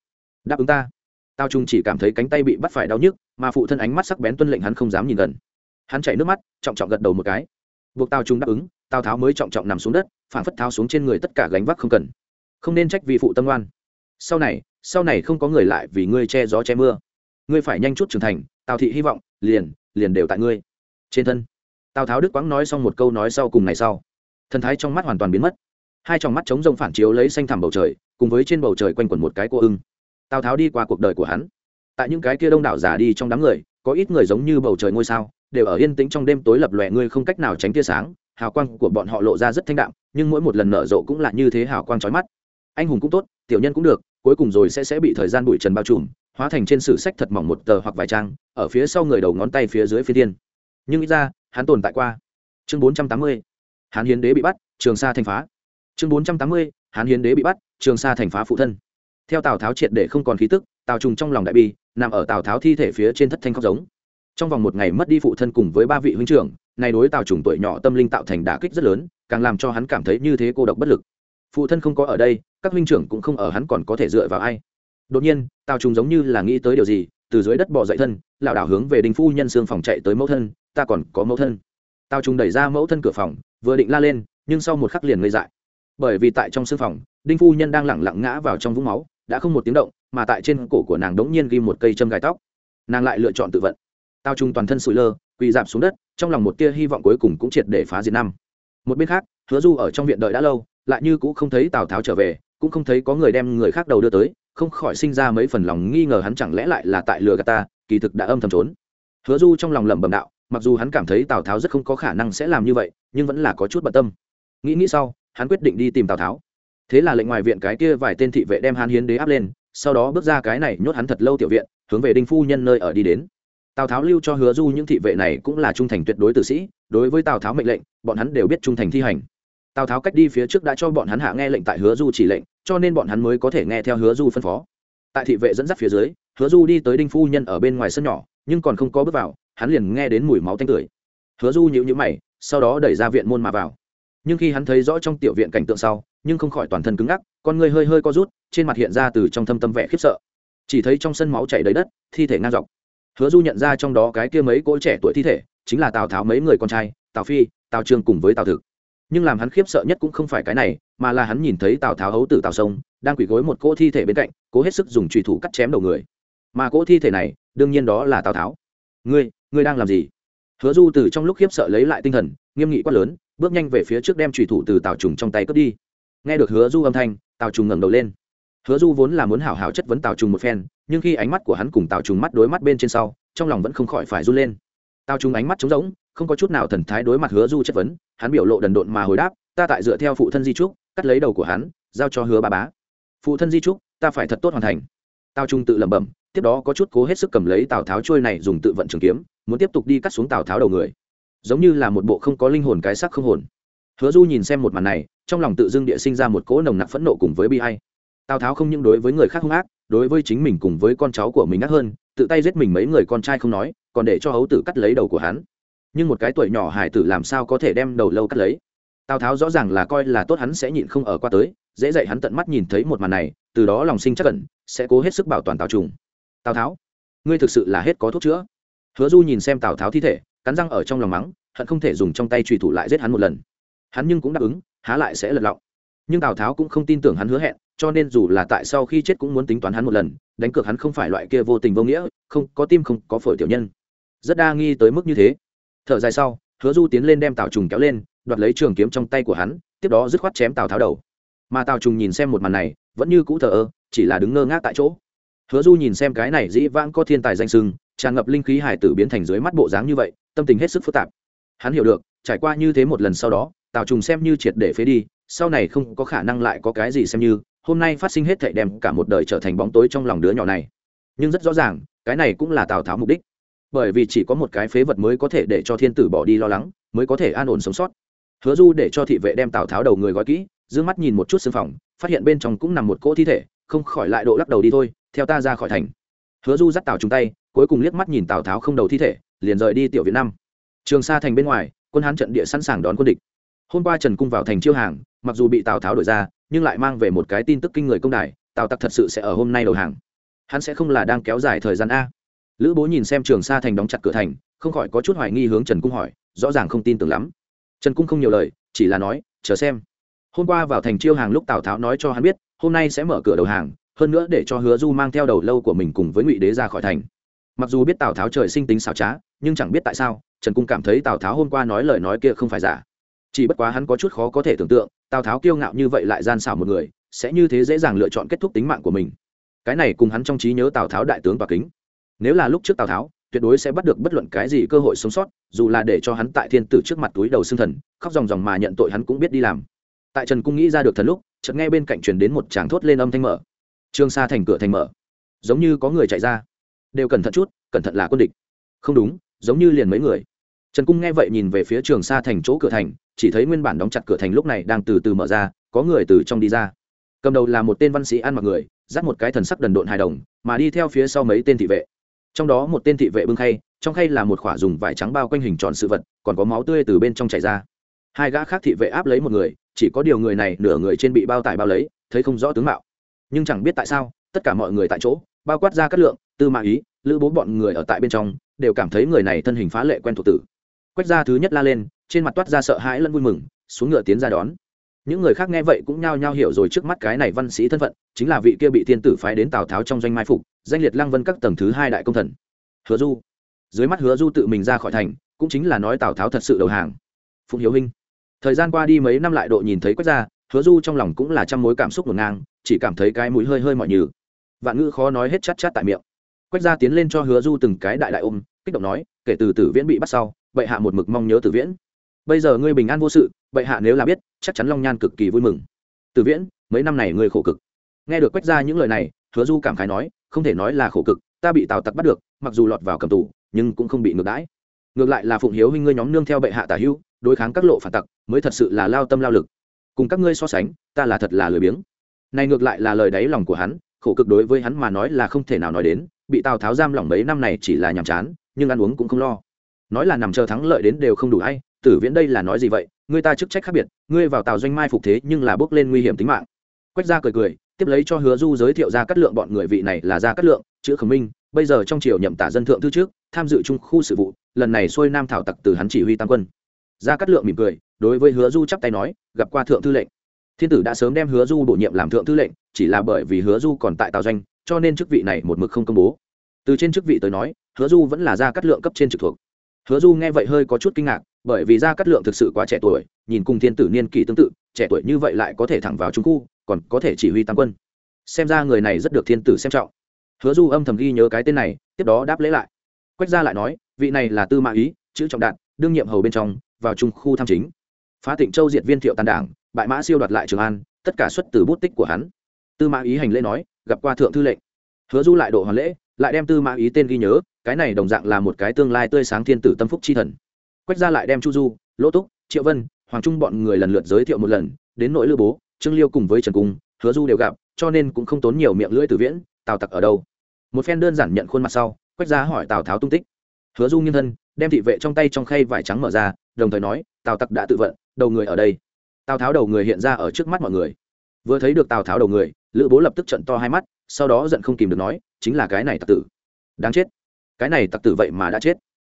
đáp ứng ta tào trung chỉ cảm thấy cánh tay bị bắt phải đau nhức mà phụ thân ánh mắt sắc bén tuân lệnh hắn không dám nhìn gần hắn chảy nước mắt trọng trọng gật đầu một cái buộc tào trung đáp ứng tào tháo mới trọng trọng nằm xuống đất phản phất tháo xuống trên người tất cả gánh vác không cần không nên trách vì phụ tâm oan sau này sau này không có người lại vì ngươi che gió che mưa. Ngươi phải nhanh chút trưởng thành, tào thị hy vọng, liền liền đều tại ngươi. Trên thân, tào tháo đức quãng nói xong một câu nói sau cùng ngày sau. Thần thái trong mắt hoàn toàn biến mất. Hai tròng mắt trống rông phản chiếu lấy xanh thẳm bầu trời, cùng với trên bầu trời quanh quẩn một cái cô ưng. Tào tháo đi qua cuộc đời của hắn. Tại những cái kia đông đảo giả đi trong đám người, có ít người giống như bầu trời ngôi sao, đều ở yên tĩnh trong đêm tối lập lòe ngươi không cách nào tránh tia sáng, hào quang của bọn họ lộ ra rất thanh đạm, nhưng mỗi một lần nở rộ cũng là như thế hào quang trói mắt. Anh hùng cũng tốt, tiểu nhân cũng được cuối cùng rồi sẽ sẽ bị thời gian bụi trần bao trùm, hóa thành trên sử sách thật mỏng một tờ hoặc vài trang, ở phía sau người đầu ngón tay phía dưới phía tiên nhưng ít ra, hắn tồn tại qua. Chương bốn trăm tám mươi, hán hiến đế bị bắt, trường sa thành phá. Chương bốn trăm tám mươi, hán hiến đế bị bắt, trường sa thành phá phụ thân. Theo tào tháo triệt để không còn khí tức, tào trùng trong lòng đại bi, nằm ở tào tháo thi thể phía trên thất thanh khóc giống. Trong vòng một ngày mất đi phụ thân cùng với ba vị huynh trưởng này đối tào trùng tuổi nhỏ tâm linh tạo thành đả kích rất lớn, càng làm cho hắn cảm thấy như thế cô độc bất lực. Phụ thân không có ở đây các huynh trưởng cũng không ở hắn còn có thể dựa vào ai. Đột nhiên, tào trùng giống như là nghĩ tới điều gì, từ dưới đất bỏ dậy thân, lảo đảo hướng về đình phu nhân xương phòng chạy tới mẫu thân, ta còn có mẫu thân. Tào trùng đẩy ra mẫu thân cửa phòng, vừa định la lên, nhưng sau một khắc liền ngây dại. Bởi vì tại trong xương phòng, đinh phu nhân đang lẳng lặng ngã vào trong vũng máu, đã không một tiếng động, mà tại trên cổ của nàng đống nhiên ghi một cây châm gai tóc. Nàng lại lựa chọn tự vận. Tào trung toàn thân sụi lơ, quỳ dạp xuống đất, trong lòng một tia hy vọng cuối cùng cũng triệt để phá diệt năm. Một bên khác, hứa du ở trong viện đợi đã lâu, lại như cũng không thấy tào tháo trở về cũng không thấy có người đem người khác đầu đưa tới, không khỏi sinh ra mấy phần lòng nghi ngờ hắn chẳng lẽ lại là tại lừa gạt ta, kỳ thực đã âm thầm trốn. Hứa du trong lòng lẩm bẩm đạo, mặc dù hắn cảm thấy tào tháo rất không có khả năng sẽ làm như vậy, nhưng vẫn là có chút bận tâm. Nghĩ nghĩ sau, hắn quyết định đi tìm tào tháo. Thế là lệnh ngoài viện cái kia vài tên thị vệ đem hắn hiến đế áp lên, sau đó bước ra cái này nhốt hắn thật lâu tiểu viện, hướng về đinh phu nhân nơi ở đi đến. Tào tháo lưu cho hứa du những thị vệ này cũng là trung thành tuyệt đối tử sĩ, đối với tào tháo mệnh lệnh, bọn hắn đều biết trung thành thi hành. Tào tháo cách đi phía trước đã cho bọn hắn hạ nghe lệnh tại hứa du chỉ lệnh cho nên bọn hắn mới có thể nghe theo hứa du phân phó. Tại thị vệ dẫn dắt phía dưới, hứa du đi tới đinh phu nhân ở bên ngoài sân nhỏ, nhưng còn không có bước vào, hắn liền nghe đến mùi máu tanh tưởi hứa du nhíu nhíu mày, sau đó đẩy ra viện môn mà vào. Nhưng khi hắn thấy rõ trong tiểu viện cảnh tượng sau, nhưng không khỏi toàn thân cứng ngắc, con người hơi hơi co rút, trên mặt hiện ra từ trong thâm tâm vẻ khiếp sợ. Chỉ thấy trong sân máu chảy đầy đất, thi thể ngang dọc. Hứa du nhận ra trong đó cái kia mấy cỗ trẻ tuổi thi thể, chính là tào tháo mấy người con trai, tào phi, tào trương cùng với tào thực nhưng làm hắn khiếp sợ nhất cũng không phải cái này, mà là hắn nhìn thấy tào tháo hấu tử tào sông, đang quỳ gối một cỗ thi thể bên cạnh, cố hết sức dùng trùy thủ cắt chém đầu người. Mà cỗ thi thể này, đương nhiên đó là tào tháo. Ngươi ngươi đang làm gì? Hứa du từ trong lúc khiếp sợ lấy lại tinh thần, nghiêm nghị quát lớn, bước nhanh về phía trước đem trùy thủ từ tào trùng trong tay cướp đi. Nghe được hứa du âm thanh, tào trùng ngẩng đầu lên. Hứa du vốn là muốn hảo hảo chất vấn tào trùng một phen, nhưng khi ánh mắt của hắn cùng tào trùng mắt đối mắt bên trên sau, trong lòng vẫn không khỏi phải run lên. Tào trùng ánh mắt trống rỗng không có chút nào thần thái đối mặt hứa du chất vấn, hắn biểu lộ đần độn mà hồi đáp, ta tại dựa theo phụ thân di trúc, cắt lấy đầu của hắn, giao cho hứa ba bá. Phụ thân di trúc, ta phải thật tốt hoàn thành. Tào trung tự lẩm bẩm, tiếp đó có chút cố hết sức cầm lấy tào tháo trôi này dùng tự vận trường kiếm, muốn tiếp tục đi cắt xuống tào tháo đầu người. Giống như là một bộ không có linh hồn cái sắc không hồn. Hứa du nhìn xem một màn này, trong lòng tự dưng địa sinh ra một cỗ nồng nặc phẫn nộ cùng với bi hay tào tháo không những đối với người khác hung ác, đối với chính mình cùng với con cháu của mình ác hơn, tự tay giết mình mấy người con trai không nói, còn để cho hấu tử cắt lấy đầu của hắn nhưng một cái tuổi nhỏ hải tử làm sao có thể đem đầu lâu cắt lấy? Tào tháo rõ ràng là coi là tốt hắn sẽ nhịn không ở qua tới, dễ dạy hắn tận mắt nhìn thấy một màn này, từ đó lòng sinh chắc cẩn sẽ cố hết sức bảo toàn tào trùng. Tào tháo, ngươi thực sự là hết có thuốc chữa. Hứa du nhìn xem tào tháo thi thể, cắn răng ở trong lòng mắng, hận không thể dùng trong tay trùy thủ lại giết hắn một lần. Hắn nhưng cũng đáp ứng, há lại sẽ lật lọng. Nhưng tào tháo cũng không tin tưởng hắn hứa hẹn, cho nên dù là tại sau khi chết cũng muốn tính toán hắn một lần, đánh cược hắn không phải loại kia vô tình vô nghĩa, không, có tim không có phổi tiểu nhân. Rất đa nghi tới mức như thế thở dài sau, hứa du tiến lên đem tào trùng kéo lên, đoạt lấy trường kiếm trong tay của hắn, tiếp đó dứt khoát chém tào tháo đầu. Mà tào trùng nhìn xem một màn này, vẫn như cũ thờ ơ, chỉ là đứng ngơ ngác tại chỗ. Hứa du nhìn xem cái này dĩ vãng có thiên tài danh sưng, tràn ngập linh khí hải tử biến thành dưới mắt bộ dáng như vậy, tâm tình hết sức phức tạp. Hắn hiểu được, trải qua như thế một lần sau đó, tào trùng xem như triệt để phế đi, sau này không có khả năng lại có cái gì xem như, hôm nay phát sinh hết thảy đem cả một đời trở thành bóng tối trong lòng đứa nhỏ này. Nhưng rất rõ ràng, cái này cũng là tào tháo mục đích bởi vì chỉ có một cái phế vật mới có thể để cho thiên tử bỏ đi lo lắng, mới có thể an ổn sống sót. Hứa du để cho thị vệ đem tào tháo đầu người gói kỹ d mắt nhìn một chút xương phòng, phát hiện bên trong cũng nằm một cỗ thi thể, không khỏi lại độ lắc đầu đi thôi, theo ta ra khỏi thành. Hứa du dắt tào chúng tay, cuối cùng liếc mắt nhìn tào tháo không đầu thi thể, liền rời đi tiểu việt nam. Trường sa thành bên ngoài, quân hán trận địa sẵn sàng đón quân địch. Hôm qua trần cung vào thành chiêu hàng, mặc dù bị tào tháo đổi ra, nhưng lại mang về một cái tin tức kinh người công đài, tào tặc thật sự sẽ ở hôm nay đầu hàng. Hắn sẽ không là đang kéo dài thời gian a lữ bố nhìn xem trường sa thành đóng chặt cửa thành, không khỏi có chút hoài nghi hướng trần cung hỏi, rõ ràng không tin tưởng lắm. Trần cung không nhiều lời, chỉ là nói, chờ xem. Hôm qua vào thành chiêu hàng lúc tào tháo nói cho hắn biết, hôm nay sẽ mở cửa đầu hàng, hơn nữa để cho hứa du mang theo đầu lâu của mình cùng với ngụy đế ra khỏi thành. Mặc dù biết tào tháo trời sinh tính xảo trá, nhưng chẳng biết tại sao, trần cung cảm thấy tào tháo hôm qua nói lời nói kia không phải giả. Chỉ bất quá hắn có chút khó có thể tưởng tượng, tào tháo kiêu ngạo như vậy lại gian xảo một người, sẽ như thế dễ dàng lựa chọn kết thúc tính mạng của mình. Cái này cùng hắn trong trí nhớ tào tháo đại tướng và kính nếu là lúc trước tào tháo, tuyệt đối sẽ bắt được bất luận cái gì cơ hội sống sót, dù là để cho hắn tại thiên tử trước mặt túi đầu xương thần, khóc dòng dòng mà nhận tội hắn cũng biết đi làm. Tại trần cung nghĩ ra được thần lúc, chợt nghe bên cạnh truyền đến một tràng thốt lên âm thanh mở. Trương sa thành cửa thành mở. Giống như có người chạy ra. Đều cẩn thận chút, cẩn thận là quân địch. Không đúng, giống như liền mấy người. Trần cung nghe vậy nhìn về phía trường sa thành chỗ cửa thành, chỉ thấy nguyên bản đóng chặt cửa thành lúc này đang từ từ mở ra, có người từ trong đi ra. Cầm đầu là một tên văn sĩ ăn mặc người, dắt một cái thần sắc đần độn hài đồng, mà đi theo phía sau mấy tên thị vệ trong đó một tên thị vệ bưng khay, trong khay là một khỏa dùng vải trắng bao quanh hình tròn sự vật, còn có máu tươi từ bên trong chảy ra. Hai gã khác thị vệ áp lấy một người, chỉ có điều người này nửa người trên bị bao tải bao lấy, thấy không rõ tướng mạo. Nhưng chẳng biết tại sao, tất cả mọi người tại chỗ, bao quát ra cát lượng, tư mã ý, lữ bố bọn người ở tại bên trong, đều cảm thấy người này thân hình phá lệ quen thuộc tử. Quách gia thứ nhất la lên, trên mặt toát ra sợ hãi lẫn vui mừng, xuống ngựa tiến ra đón. Những người khác nghe vậy cũng nhao nhao hiểu rồi trước mắt cái này văn sĩ thân phận, chính là vị kia bị thiên tử phái đến tào tháo trong doanh mai phục danh liệt lăng vân các tầng thứ hai đại công thần. Hứa du. Dưới mắt hứa du tự mình ra khỏi thành, cũng chính là nói tào tháo thật sự đầu hàng. Phụng hiếu huynh thời gian qua đi mấy năm lại độ nhìn thấy quách gia hứa du trong lòng cũng là trăm mối cảm xúc ngổn ngang, chỉ cảm thấy cái mũi hơi hơi mọi nhừ. Vạn ngữ khó nói hết chát chát tại miệng. Quách gia tiến lên cho hứa du từng cái đại đại ôm, kích động nói, kể từ tử viễn bị bắt sau, bệ hạ một mực mong nhớ tử viễn. Bây giờ ngươi bình an vô sự, bệ hạ nếu là biết, chắc chắn long nhan cực kỳ vui mừng. Tử viễn, mấy năm này ngươi khổ cực. Nghe được quách gia những lời này, hứa du cảm khái nói không thể nói là khổ cực, ta bị tào tặc bắt được, mặc dù lọt vào cầm tù, nhưng cũng không bị ngược đãi. Ngược lại là phụng hiếu huynh ngươi nhóm nương theo bệ hạ tả hữu, đối kháng các lộ phản tặc, mới thật sự là lao tâm lao lực. Cùng các ngươi so sánh, ta là thật là lười biếng. Này ngược lại là lời đáy lòng của hắn, khổ cực đối với hắn mà nói là không thể nào nói đến, bị tào tháo giam lỏng mấy năm này chỉ là nhàm chán, nhưng ăn uống cũng không lo. Nói là nằm chờ thắng lợi đến đều không đủ hay, tử viễn đây là nói gì vậy, ngươi ta chức trách khác biệt, ngươi vào tàu doanh mai phục thế nhưng là bước lên nguy hiểm tính mạng quách gia cười cười, tiếp lấy cho hứa du giới thiệu ra cắt lượng bọn người vị này là gia cắt lượng, chữ khổng minh, bây giờ trong triều nhậm tả dân thượng thư trước, tham dự trung khu sự vụ, lần này xuôi nam thảo tặc từ hắn chỉ huy tam quân. Gia cắt lượng mỉm cười, đối với hứa du chắp tay nói, gặp qua thượng thư lệnh. Thiên tử đã sớm đem hứa du bổ nhiệm làm thượng thư lệnh, chỉ là bởi vì hứa du còn tại tào doanh, cho nên chức vị này một mực không công bố. Từ trên chức vị tới nói, hứa du vẫn là gia cắt lượng cấp trên trực thuộc. Hứa du nghe vậy hơi có chút kinh ngạc, bởi vì gia cát lượng thực sự quá trẻ tuổi, nhìn cùng thiên tử niên kỷ tương tự, trẻ tuổi như vậy lại có thể thẳng vào trung khu còn có thể chỉ huy tam quân. Xem ra người này rất được thiên tử xem trọng. Hứa du âm thầm ghi nhớ cái tên này, tiếp đó đáp lễ lại. Quách gia lại nói, vị này là tư mã ý, chữ trọng đạn, đương nhiệm hầu bên trong, vào trung khu tham chính. Phá tịnh châu diệt viên thiệu tàn đảng, bại mã siêu đoạt lại trường an, tất cả xuất từ bút tích của hắn. Tư mã ý hành lễ nói, gặp qua thượng thư lệnh. Hứa du lại độ hoàn lễ, lại đem tư mã ý tên ghi nhớ, cái này đồng dạng là một cái tương lai tươi sáng thiên tử tâm phúc chi thần. Quách gia lại đem chu du, lỗ túc, triệu vân, hoàng trung bọn người lần lượt giới thiệu một lần, đến nội lữ bố trương liêu cùng với trần cung, hứa du đều gặp, cho nên cũng không tốn nhiều miệng lưỡi từ viễn, tào tặc ở đâu? Một phen đơn giản nhận khuôn mặt sau, quách ra hỏi tào tháo tung tích. Hứa du nghiêng thân, đem thị vệ trong tay trong khay vải trắng mở ra, đồng thời nói, tào tặc đã tự vận, đầu người ở đây. Tào tháo đầu người hiện ra ở trước mắt mọi người. Vừa thấy được tào tháo đầu người, lữ bố lập tức trận to hai mắt, sau đó giận không kìm được nói, chính là cái này tặc tử. Đáng chết. Cái này tặc tử vậy mà đã chết.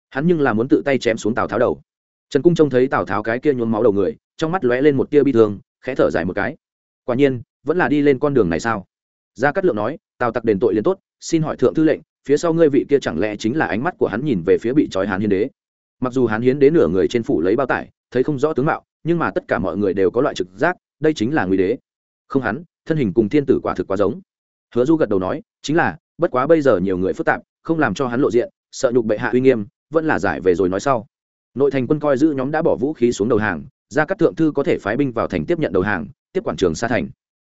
Hắn nhưng là muốn tự tay chém xuống tào tháo đầu. Trần cung trông thấy tào tháo cái kia nhuốm máu đầu người, trong mắt lóe lên một tia bi thương khẽ thở dài một cái. Quả nhiên, vẫn là đi lên con đường này sao? Gia cát lượng nói, tào tặc đền tội liền tốt, xin hỏi thượng thư lệnh, phía sau ngươi vị kia chẳng lẽ chính là ánh mắt của hắn nhìn về phía bị trói hán hiến đế? Mặc dù hán hiến đế nửa người trên phủ lấy bao tải, thấy không rõ tướng mạo, nhưng mà tất cả mọi người đều có loại trực giác, đây chính là nguy đế. Không hắn, thân hình cùng thiên tử quả thực quá giống. Hứa du gật đầu nói, chính là, bất quá bây giờ nhiều người phức tạp, không làm cho hắn lộ diện, sợ nhục bệ hạ uy nghiêm, vẫn là giải về rồi nói sau. Nội thành quân coi giữ nhóm đã bỏ vũ khí xuống đầu hàng Gia Cát thượng thư có thể phái binh vào thành tiếp nhận đầu hàng, tiếp quản trường sa thành.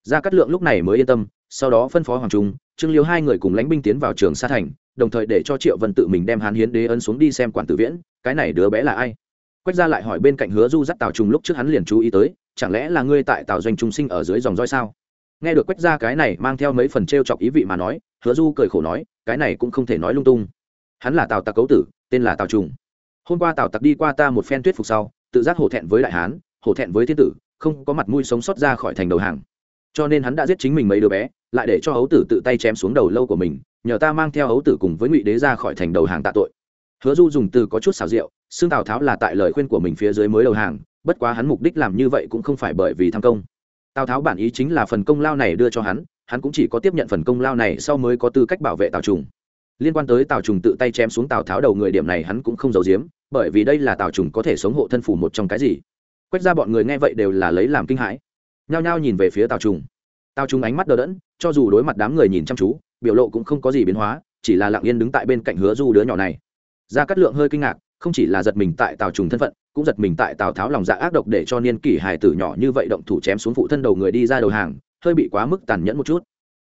Gia cát lượng lúc này mới yên tâm, sau đó phân phó hoàng trung, trương liêu hai người cùng lãnh binh tiến vào trường sa thành, đồng thời để cho triệu vân tự mình đem hán hiến đế ấn xuống đi xem quản tử viễn, cái này đứa bé là ai? Quách ra lại hỏi bên cạnh hứa du dắt tào trùng lúc trước hắn liền chú ý tới, chẳng lẽ là ngươi tại tào doanh trung sinh ở dưới dòng roi sao? Nghe được quách ra cái này mang theo mấy phần t chọc ý vị mà nói, hứa du cười khổ nói, cái này cũng không thể nói lung tung. Hắn là tào tặc cấu tử, tên là tào trùng. Hôm qua tào tặc đi qua ta một phen tuyết phục sau tự giác hổ thẹn với đại hán, hổ thẹn với thiên tử, không có mặt mũi sống sót ra khỏi thành đầu hàng. Cho nên hắn đã giết chính mình mấy đứa bé, lại để cho hấu tử tự tay chém xuống đầu lâu của mình, nhờ ta mang theo hấu tử cùng với ngụy đế ra khỏi thành đầu hàng tạ tội. Hứa du dùng từ có chút xào rượu xương tào tháo là tại lời khuyên của mình phía dưới mới đầu hàng, bất quá hắn mục đích làm như vậy cũng không phải bởi vì tham công. Tào tháo bản ý chính là phần công lao này đưa cho hắn hắn cũng chỉ có tiếp nhận phần công lao này sau mới có tư cách bảo vệ tào trùng. Liên quan tới tào trùng tự tay chém xuống tào tháo đầu người điểm này hắn cũng không giấu giếm bởi vì đây là tào trùng có thể sống hộ thân phủ một trong cái gì. Quét ra bọn người nghe vậy đều là lấy làm kinh hãi. Nhao nhao nhìn về phía tào trùng. Tào trùng ánh mắt đờ đẫn, cho dù đối mặt đám người nhìn chăm chú, biểu lộ cũng không có gì biến hóa, chỉ là lặng yên đứng tại bên cạnh hứa du đứa nhỏ này. Ra cát lượng hơi kinh ngạc, không chỉ là giật mình tại tào trùng thân phận, cũng giật mình tại tào tháo lòng dạ ác độc để cho niên kỷ hài tử nhỏ như vậy động thủ chém xuống phụ thân đầu người đi ra đầu hàng, hơi bị quá mức tàn nhẫn một chút.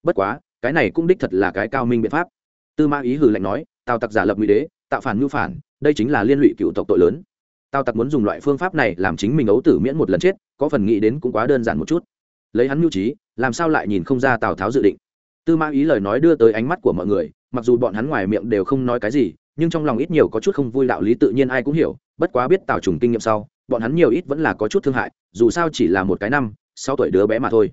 Bất quá, cái này cũng đích thật là cái cao minh biện pháp. Tư ma ý hử lạnh nói, tào tặc giả lập nguy đế, tạo phản mưu phản đây chính là liên lụy cựu tộc tội lớn. Tào tặc muốn dùng loại phương pháp này làm chính mình ấu tử miễn một lần chết, có phần nghĩ đến cũng quá đơn giản một chút. Lấy hắn mưu trí, làm sao lại nhìn không ra tào tháo dự định? Tư mã ý lời nói đưa tới ánh mắt của mọi người, mặc dù bọn hắn ngoài miệng đều không nói cái gì, nhưng trong lòng ít nhiều có chút không vui đạo lý tự nhiên ai cũng hiểu, bất quá biết tào trùng kinh nghiệm sau, bọn hắn nhiều ít vẫn là có chút thương hại, dù sao chỉ là một cái năm, sáu tuổi đứa bé mà thôi.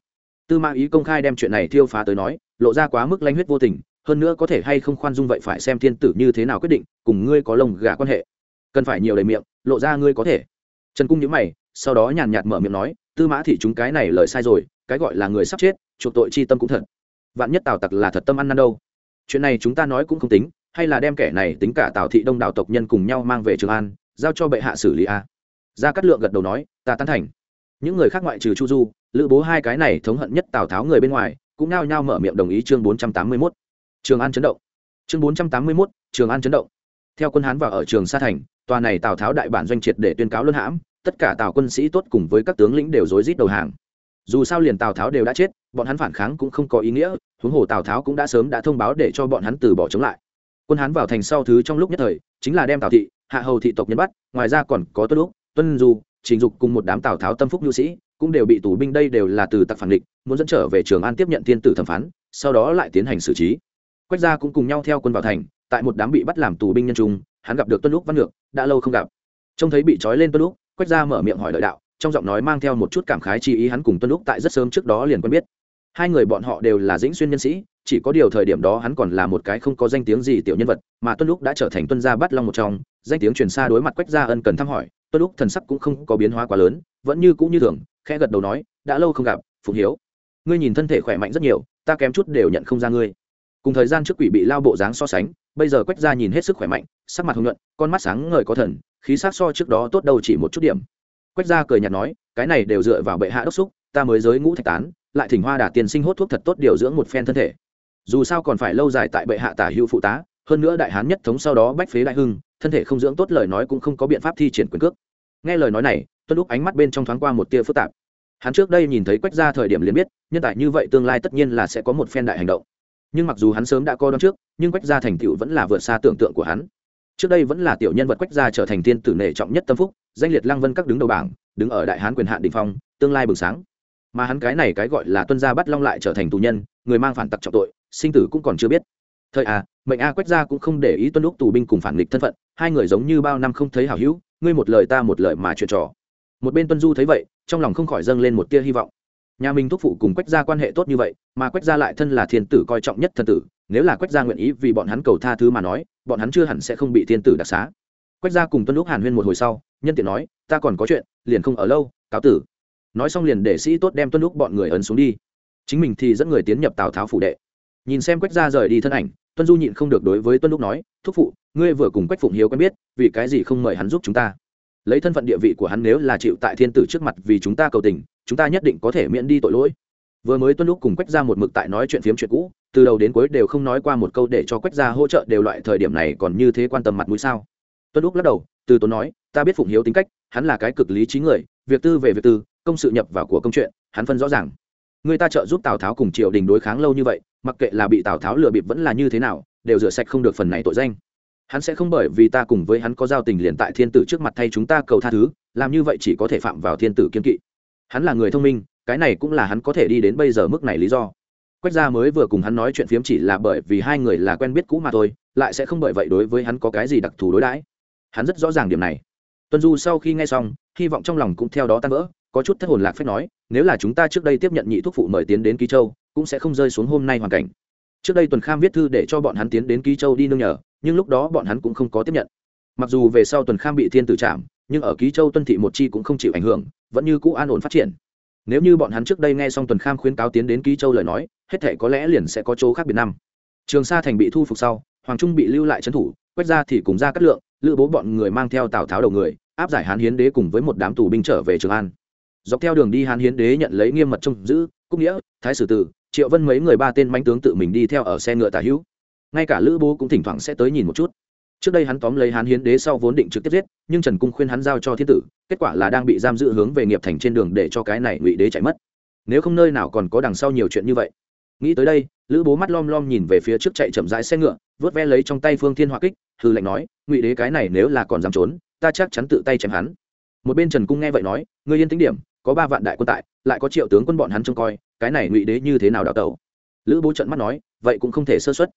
Tư mã ý công khai đem chuyện này thiêu phá tới nói, lộ ra quá mức lanh huyết vô tình hơn nữa có thể hay không khoan dung vậy phải xem thiên tử như thế nào quyết định, cùng ngươi có lồng gà quan hệ. Cần phải nhiều đầy miệng, lộ ra ngươi có thể. Trần cung nhữ mày, sau đó nhàn nhạt mở miệng nói, tư mã thị chúng cái này lời sai rồi, cái gọi là người sắp chết, chuộc tội chi tâm cũng thật. Vạn nhất tào tặc là thật tâm ăn năn đâu? Chuyện này chúng ta nói cũng không tính, hay là đem kẻ này tính cả tào thị đông đảo tộc nhân cùng nhau mang về trường an, giao cho bệ hạ xử lý a. Gia cát lượng gật đầu nói, ta tán thành. Những người khác ngoại trừ chu du, lữ bố hai cái này thống hận nhất tào tháo người bên ngoài, cũng nao nhao mở miệng đồng ý chương bốn trăm tám mươi mốt trường an chấn động. Chương bốn trăm tám mươi 481, trường an chấn động. Theo quân hán vào ở trường sa thành tòa này tào tháo đại bản doanh triệt để tuyên cáo luân hãm tất cả tào quân sĩ tốt cùng với các tướng lĩnh đều rối rít đầu hàng. Dù sao liền tào tháo đều đã chết bọn hắn phản kháng cũng không có ý nghĩa huống hồ tào tháo cũng đã sớm đã thông báo để cho bọn hắn từ bỏ chống lại. Quân hán vào thành sau thứ trong lúc nhất thời chính là đem tào thị hạ hầu thị tộc nhân bắt ngoài ra còn có tuân lúc tuân du trình dục cùng một đám tào tháo tâm phúc nhu sĩ cũng đều bị tù binh đây đều là từ tặc phản địch muốn dẫn trở về trường an tiếp nhận thiên tử thẩm phán sau đó lại tiến hành xử trí quách gia cũng cùng nhau theo quân vào thành, tại một đám bị bắt làm tù binh nhân trung, hắn gặp được tuân lúc văn ngược, đã lâu không gặp. Trông thấy bị trói lên tuân lúc quách gia mở miệng hỏi đợi đạo, trong giọng nói mang theo một chút cảm khái chi ý hắn cùng tuân lúc tại rất sớm trước đó liền quen biết. Hai người bọn họ đều là dĩnh xuyên nhân sĩ, chỉ có điều thời điểm đó hắn còn là một cái không có danh tiếng gì tiểu nhân vật, mà tuân lúc đã trở thành tuân gia bắt long một trong, danh tiếng truyền xa đối mặt quách gia ân cần thăm hỏi, tuân lúc thần sắc cũng không có biến hóa quá lớn, vẫn như cũ như thường, khẽ gật đầu nói, đã lâu không gặp phụng hiếu. Ngươi nhìn thân thể khỏe mạnh rất nhiều, ta kém chút đều nhận không ra ngươi cùng thời gian trước quỷ bị lao bộ dáng so sánh, bây giờ quách gia nhìn hết sức khỏe mạnh, sắc mặt hồng nhuận, con mắt sáng ngời có thần, khí sắc so trước đó tốt đầu chỉ một chút điểm. Quách gia cười nhạt nói, cái này đều dựa vào bệ hạ đốc xúc, ta mới giới ngũ thạch tán, lại thỉnh hoa đà tiền sinh hốt thuốc thật tốt điều dưỡng một phen thân thể. Dù sao còn phải lâu dài tại bệ hạ tả hữu phụ tá, hơn nữa đại hán nhất thống sau đó bách phế đại hưng, thân thể không dưỡng tốt lời nói cũng không có biện pháp thi triển quyền cước. Nghe lời nói này, tuân lúc ánh mắt bên trong thoáng qua một tia phức tạp. Hắn trước đây nhìn thấy quách gia thời điểm liền biết, nhân tài như vậy tương lai tất nhiên là sẽ có một phen đại hành động nhưng mặc dù hắn sớm đã coi đón trước, nhưng quách gia thành tựu vẫn là vượt xa tưởng tượng của hắn. Trước đây vẫn là tiểu nhân vật quách gia trở thành tiên tử nể trọng nhất tâm phúc, danh liệt lăng vân các đứng đầu bảng, đứng ở đại hán quyền hạn đình phong, tương lai bừng sáng. Mà hắn cái này cái gọi là tuân gia bắt long lại trở thành tù nhân, người mang phản tặc trọng tội, sinh tử cũng còn chưa biết. Thời à mệnh a quách gia cũng không để ý tuân lúc tù binh cùng phản nghịch thân phận, hai người giống như bao năm không thấy hảo hữu, ngươi một lời ta một lời mà chuyện trò. Một bên tuân du thấy vậy, trong lòng không khỏi dâng lên một tia hy vọng nhà mình thúc phụ cùng quách gia quan hệ tốt như vậy, mà quách gia lại thân là thiên tử coi trọng nhất thân tử, nếu là quách gia nguyện ý vì bọn hắn cầu tha thứ mà nói, bọn hắn chưa hẳn sẽ không bị thiên tử đặc xá. Quách gia cùng tuân lúc hàn huyên một hồi sau, nhân tiện nói, ta còn có chuyện, liền không ở lâu, cáo tử. Nói xong liền để sĩ tốt đem tuân lúc bọn người ấn xuống đi. Chính mình thì dẫn người tiến nhập tào tháo phủ đệ. Nhìn xem quách gia rời đi thân ảnh, tuân du nhịn không được đối với tuân lúc nói, thúc phụ, ngươi vừa cùng quách phụng hiếu quen biết, vì cái gì không mời hắn giúp chúng ta? Lấy thân phận địa vị của hắn nếu là chịu tại thiên tử trước mặt vì chúng ta cầu tình, chúng ta nhất định có thể miễn đi tội lỗi. Vừa mới tuân lúc cùng quách ra một mực tại nói chuyện phiếm chuyện cũ, từ đầu đến cuối đều không nói qua một câu để cho quách ra hỗ trợ đều loại thời điểm này còn như thế quan tâm mặt mũi sao. Tuân lúc lắc đầu, từ tốn nói, ta biết phụng hiếu tính cách, hắn là cái cực lý trí người, việc tư về việc tư, công sự nhập vào của công chuyện, hắn phân rõ ràng. Người ta trợ giúp tào tháo cùng triều đình đối kháng lâu như vậy, mặc kệ là bị tào tháo lừa bịp vẫn là như thế nào, đều rửa sạch không được phần này tội danh hắn sẽ không bởi vì ta cùng với hắn có giao tình liền tại thiên tử trước mặt thay chúng ta cầu tha thứ, làm như vậy chỉ có thể phạm vào thiên tử kiên kỵ. Hắn là người thông minh, cái này cũng là hắn có thể đi đến bây giờ mức này lý do. Quách gia mới vừa cùng hắn nói chuyện phiếm chỉ là bởi vì hai người là quen biết cũ mà thôi, lại sẽ không bởi vậy đối với hắn có cái gì đặc thù đối đãi. Hắn rất rõ ràng điểm này. Tuân du sau khi nghe xong, hy vọng trong lòng cũng theo đó tan vỡ, có chút thất hồn lạc phép nói, nếu là chúng ta trước đây tiếp nhận nhị thuốc phụ mời tiến đến ký châu, cũng sẽ không rơi xuống hôm nay hoàn cảnh. Trước đây tuần kham viết thư để cho bọn hắn tiến đến ký châu đi nương nhờ nhưng lúc đó bọn hắn cũng không có tiếp nhận. Mặc dù về sau tuần kham bị thiên tử chạm, nhưng ở ký châu tuân thị một chi cũng không chịu ảnh hưởng vẫn như cũ an ổn phát triển. Nếu như bọn hắn trước đây nghe xong tuần kham khuyến cáo tiến đến ký châu lời nói hết thể có lẽ liền sẽ có chỗ khác biệt năm. Trường sa thành bị thu phục sau hoàng trung bị lưu lại trấn thủ quét ra thì cùng ra cắt lượng lữ bố bọn người mang theo tào tháo đầu người áp giải hán hiến đế cùng với một đám tù binh trở về trường an. Dọc theo đường đi hán hiến đế nhận lấy nghiêm mật trông giữ cúc nghĩa thái sử tử triệu vân mấy người ba tên manh tướng tự mình đi theo ở xe ngựa tả hữu ngay cả lữ bố cũng thỉnh thoảng sẽ tới nhìn một chút. Trước đây hắn tóm lấy hán hiến đế sau vốn định trực tiếp giết, nhưng trần cung khuyên hắn giao cho thiên tử, kết quả là đang bị giam giữ hướng về nghiệp thành trên đường để cho cái này ngụy đế chạy mất. Nếu không nơi nào còn có đằng sau nhiều chuyện như vậy. Nghĩ tới đây, lữ bố mắt lom lom nhìn về phía trước chạy chậm rãi xe ngựa, vớt ve lấy trong tay phương thiên hoa kích hư lệnh nói, ngụy đế cái này nếu là còn dám trốn, ta chắc chắn tự tay chém hắn. Một bên trần cung nghe vậy nói, ngươi yên tính điểm, có ba vạn đại quân tại, lại có triệu tướng quân bọn hắn trông coi, cái này ngụy đế như thế nào đào tẩu? Lữ bố trận mắt nói, vậy cũng không thể sơ xuất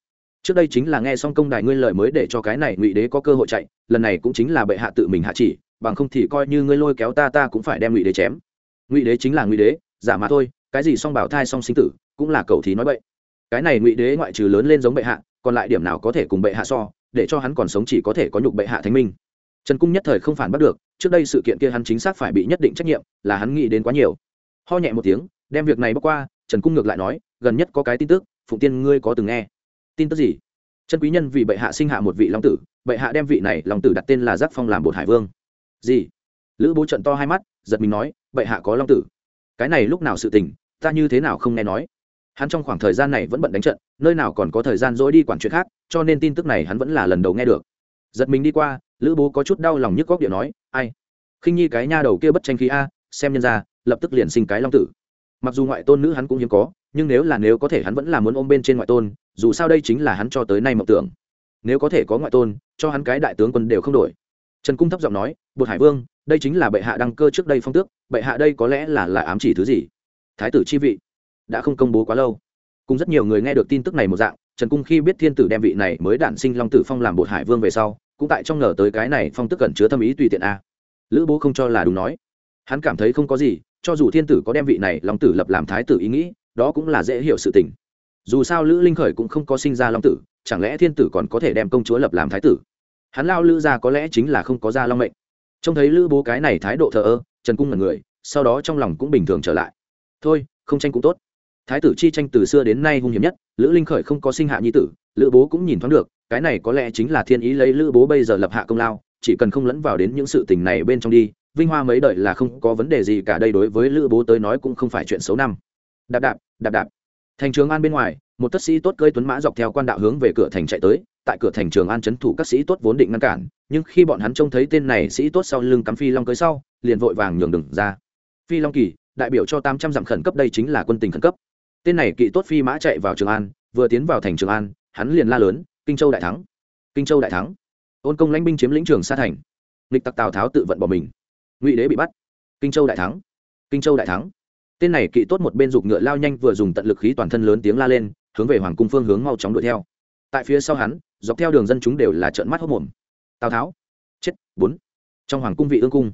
trước đây chính là nghe xong công đài ngươi lời mới để cho cái này ngụy đế có cơ hội chạy, lần này cũng chính là bệ hạ tự mình hạ chỉ, bằng không thì coi như ngươi lôi kéo ta ta cũng phải đem ngụy đế chém. Ngụy đế chính là ngụy đế, giả mà thôi, cái gì song bảo thai song sinh tử, cũng là cầu thí nói vậy. cái này ngụy đế ngoại trừ lớn lên giống bệ hạ, còn lại điểm nào có thể cùng bệ hạ so, để cho hắn còn sống chỉ có thể có nhục bệ hạ thánh minh. Trần cung nhất thời không phản bắt được, trước đây sự kiện kia hắn chính xác phải bị nhất định trách nhiệm, là hắn nghĩ đến quá nhiều. Ho nhẹ một tiếng, đem việc này bước qua, trần cung ngược lại nói, gần nhất có cái tin tức, phụng tiên ngươi có từng nghe tin tức gì? Chân quý nhân vì bệ hạ sinh hạ một vị long tử, bệ hạ đem vị này long tử đặt tên là giác phong làm bột hải vương. Gì? Lữ bố trận to hai mắt, giật mình nói, bệ hạ có long tử. Cái này lúc nào sự tình, ta như thế nào không nghe nói? Hắn trong khoảng thời gian này vẫn bận đánh trận, nơi nào còn có thời gian dỗi đi quản chuyện khác, cho nên tin tức này hắn vẫn là lần đầu nghe được. Giật mình đi qua, lữ bố có chút đau lòng nhức góc điệu nói, ai? Khinh nhi cái nha đầu kia bất tranh khí a, xem nhân ra, lập tức liền sinh cái long tử. Mặc dù ngoại tôn nữ hắn cũng hiếm có nhưng nếu là nếu có thể hắn vẫn là muốn ôm bên trên ngoại tôn, dù sao đây chính là hắn cho tới nay mộng tưởng. Nếu có thể có ngoại tôn, cho hắn cái đại tướng quân đều không đổi. Trần cung thấp giọng nói bột hải vương, đây chính là bệ hạ đăng cơ trước đây phong tước, bệ hạ đây có lẽ là là ám chỉ thứ gì? Thái tử chi vị, đã không công bố quá lâu. Cùng rất nhiều người nghe được tin tức này một dạng, trần cung khi biết thiên tử đem vị này mới đản sinh long tử phong làm bột hải vương về sau, cũng tại trong ngờ tới cái này phong tức cẩn chứa tâm ý tùy tiện a. Lữ bố không cho là đúng nói. Hắn cảm thấy không có gì, cho dù thiên tử có đem vị này long tử lập làm thái tử ý nghĩ đó cũng là dễ hiểu sự tình. Dù sao lữ linh khởi cũng không có sinh ra long tử, chẳng lẽ thiên tử còn có thể đem công chúa lập làm thái tử? Hắn lao lữ ra có lẽ chính là không có ra long mệnh. Trông thấy lữ bố cái này thái độ thờ ơ, trần cung là người, sau đó trong lòng cũng bình thường trở lại. Thôi, không tranh cũng tốt. Thái tử chi tranh từ xưa đến nay hung hiểm nhất, lữ linh khởi không có sinh hạ nhi tử, lữ bố cũng nhìn thoáng được, cái này có lẽ chính là thiên ý lấy lữ bố bây giờ lập hạ công lao, chỉ cần không lẫn vào đến những sự tình này bên trong đi, vinh hoa mấy đời là không có vấn đề gì cả, đây đối với lữ bố tới nói cũng không phải chuyện xấu năm đạp đạp đạp đạp. Thành trường an bên ngoài, một tất sĩ tốt cơi tuấn mã dọc theo quan đạo hướng về cửa thành chạy tới. Tại cửa thành trường an trấn thủ các sĩ tốt vốn định ngăn cản, nhưng khi bọn hắn trông thấy tên này sĩ tốt sau lưng cắm phi long cưới sau, liền vội vàng nhường đường ra. Phi long kỳ, đại biểu cho tám trăm dặm khẩn cấp đây chính là quân tình khẩn cấp. Tên này kỵ tốt phi mã chạy vào trường an, vừa tiến vào thành trường an, hắn liền la lớn, kinh châu đại thắng! Kinh châu đại thắng! Ôn công lãnh binh chiếm lĩnh trường sa thành. Lịch tặc tào tháo tự vận bỏ mình. Ngụy đế bị bắt. Kinh châu đại thắng! Kinh châu đại thắng! Tên này kỵ tốt một bên giục ngựa lao nhanh vừa dùng tận lực khí toàn thân lớn tiếng la lên, hướng về hoàng cung phương hướng mau chóng đuổi theo. Tại phía sau hắn, dọc theo đường dân chúng đều là trợn mắt hốc mồm. Tào tháo, chết, bốn. Trong hoàng cung vị ương cung,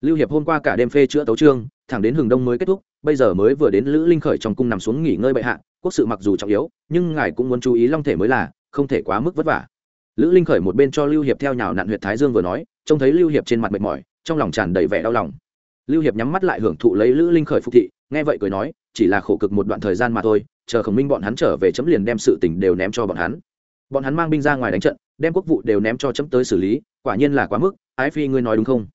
lưu hiệp hôm qua cả đêm phê chữa tấu trương, thẳng đến hừng đông mới kết thúc, bây giờ mới vừa đến lữ linh khởi trong cung nằm xuống nghỉ ngơi bệ hạ, quốc sự mặc dù trọng yếu, nhưng ngài cũng muốn chú ý long thể mới là, không thể quá mức vất vả. Lữ linh khởi một bên cho lưu hiệp theo nhào nạn huyện thái dương vừa nói, trông thấy lưu hiệp trên mặt mệt mỏi, trong lòng tràn đầy vẻ đau lòng. Lưu hiệp nhắm mắt lại hưởng thụ lấy lữ linh khởi phục thị nghe vậy cười nói, chỉ là khổ cực một đoạn thời gian mà thôi, chờ khổng minh bọn hắn trở về chấm liền đem sự tình đều ném cho bọn hắn. Bọn hắn mang binh ra ngoài đánh trận, đem quốc vụ đều ném cho chấm tới xử lý, quả nhiên là quá mức, ái phi ngươi nói đúng không?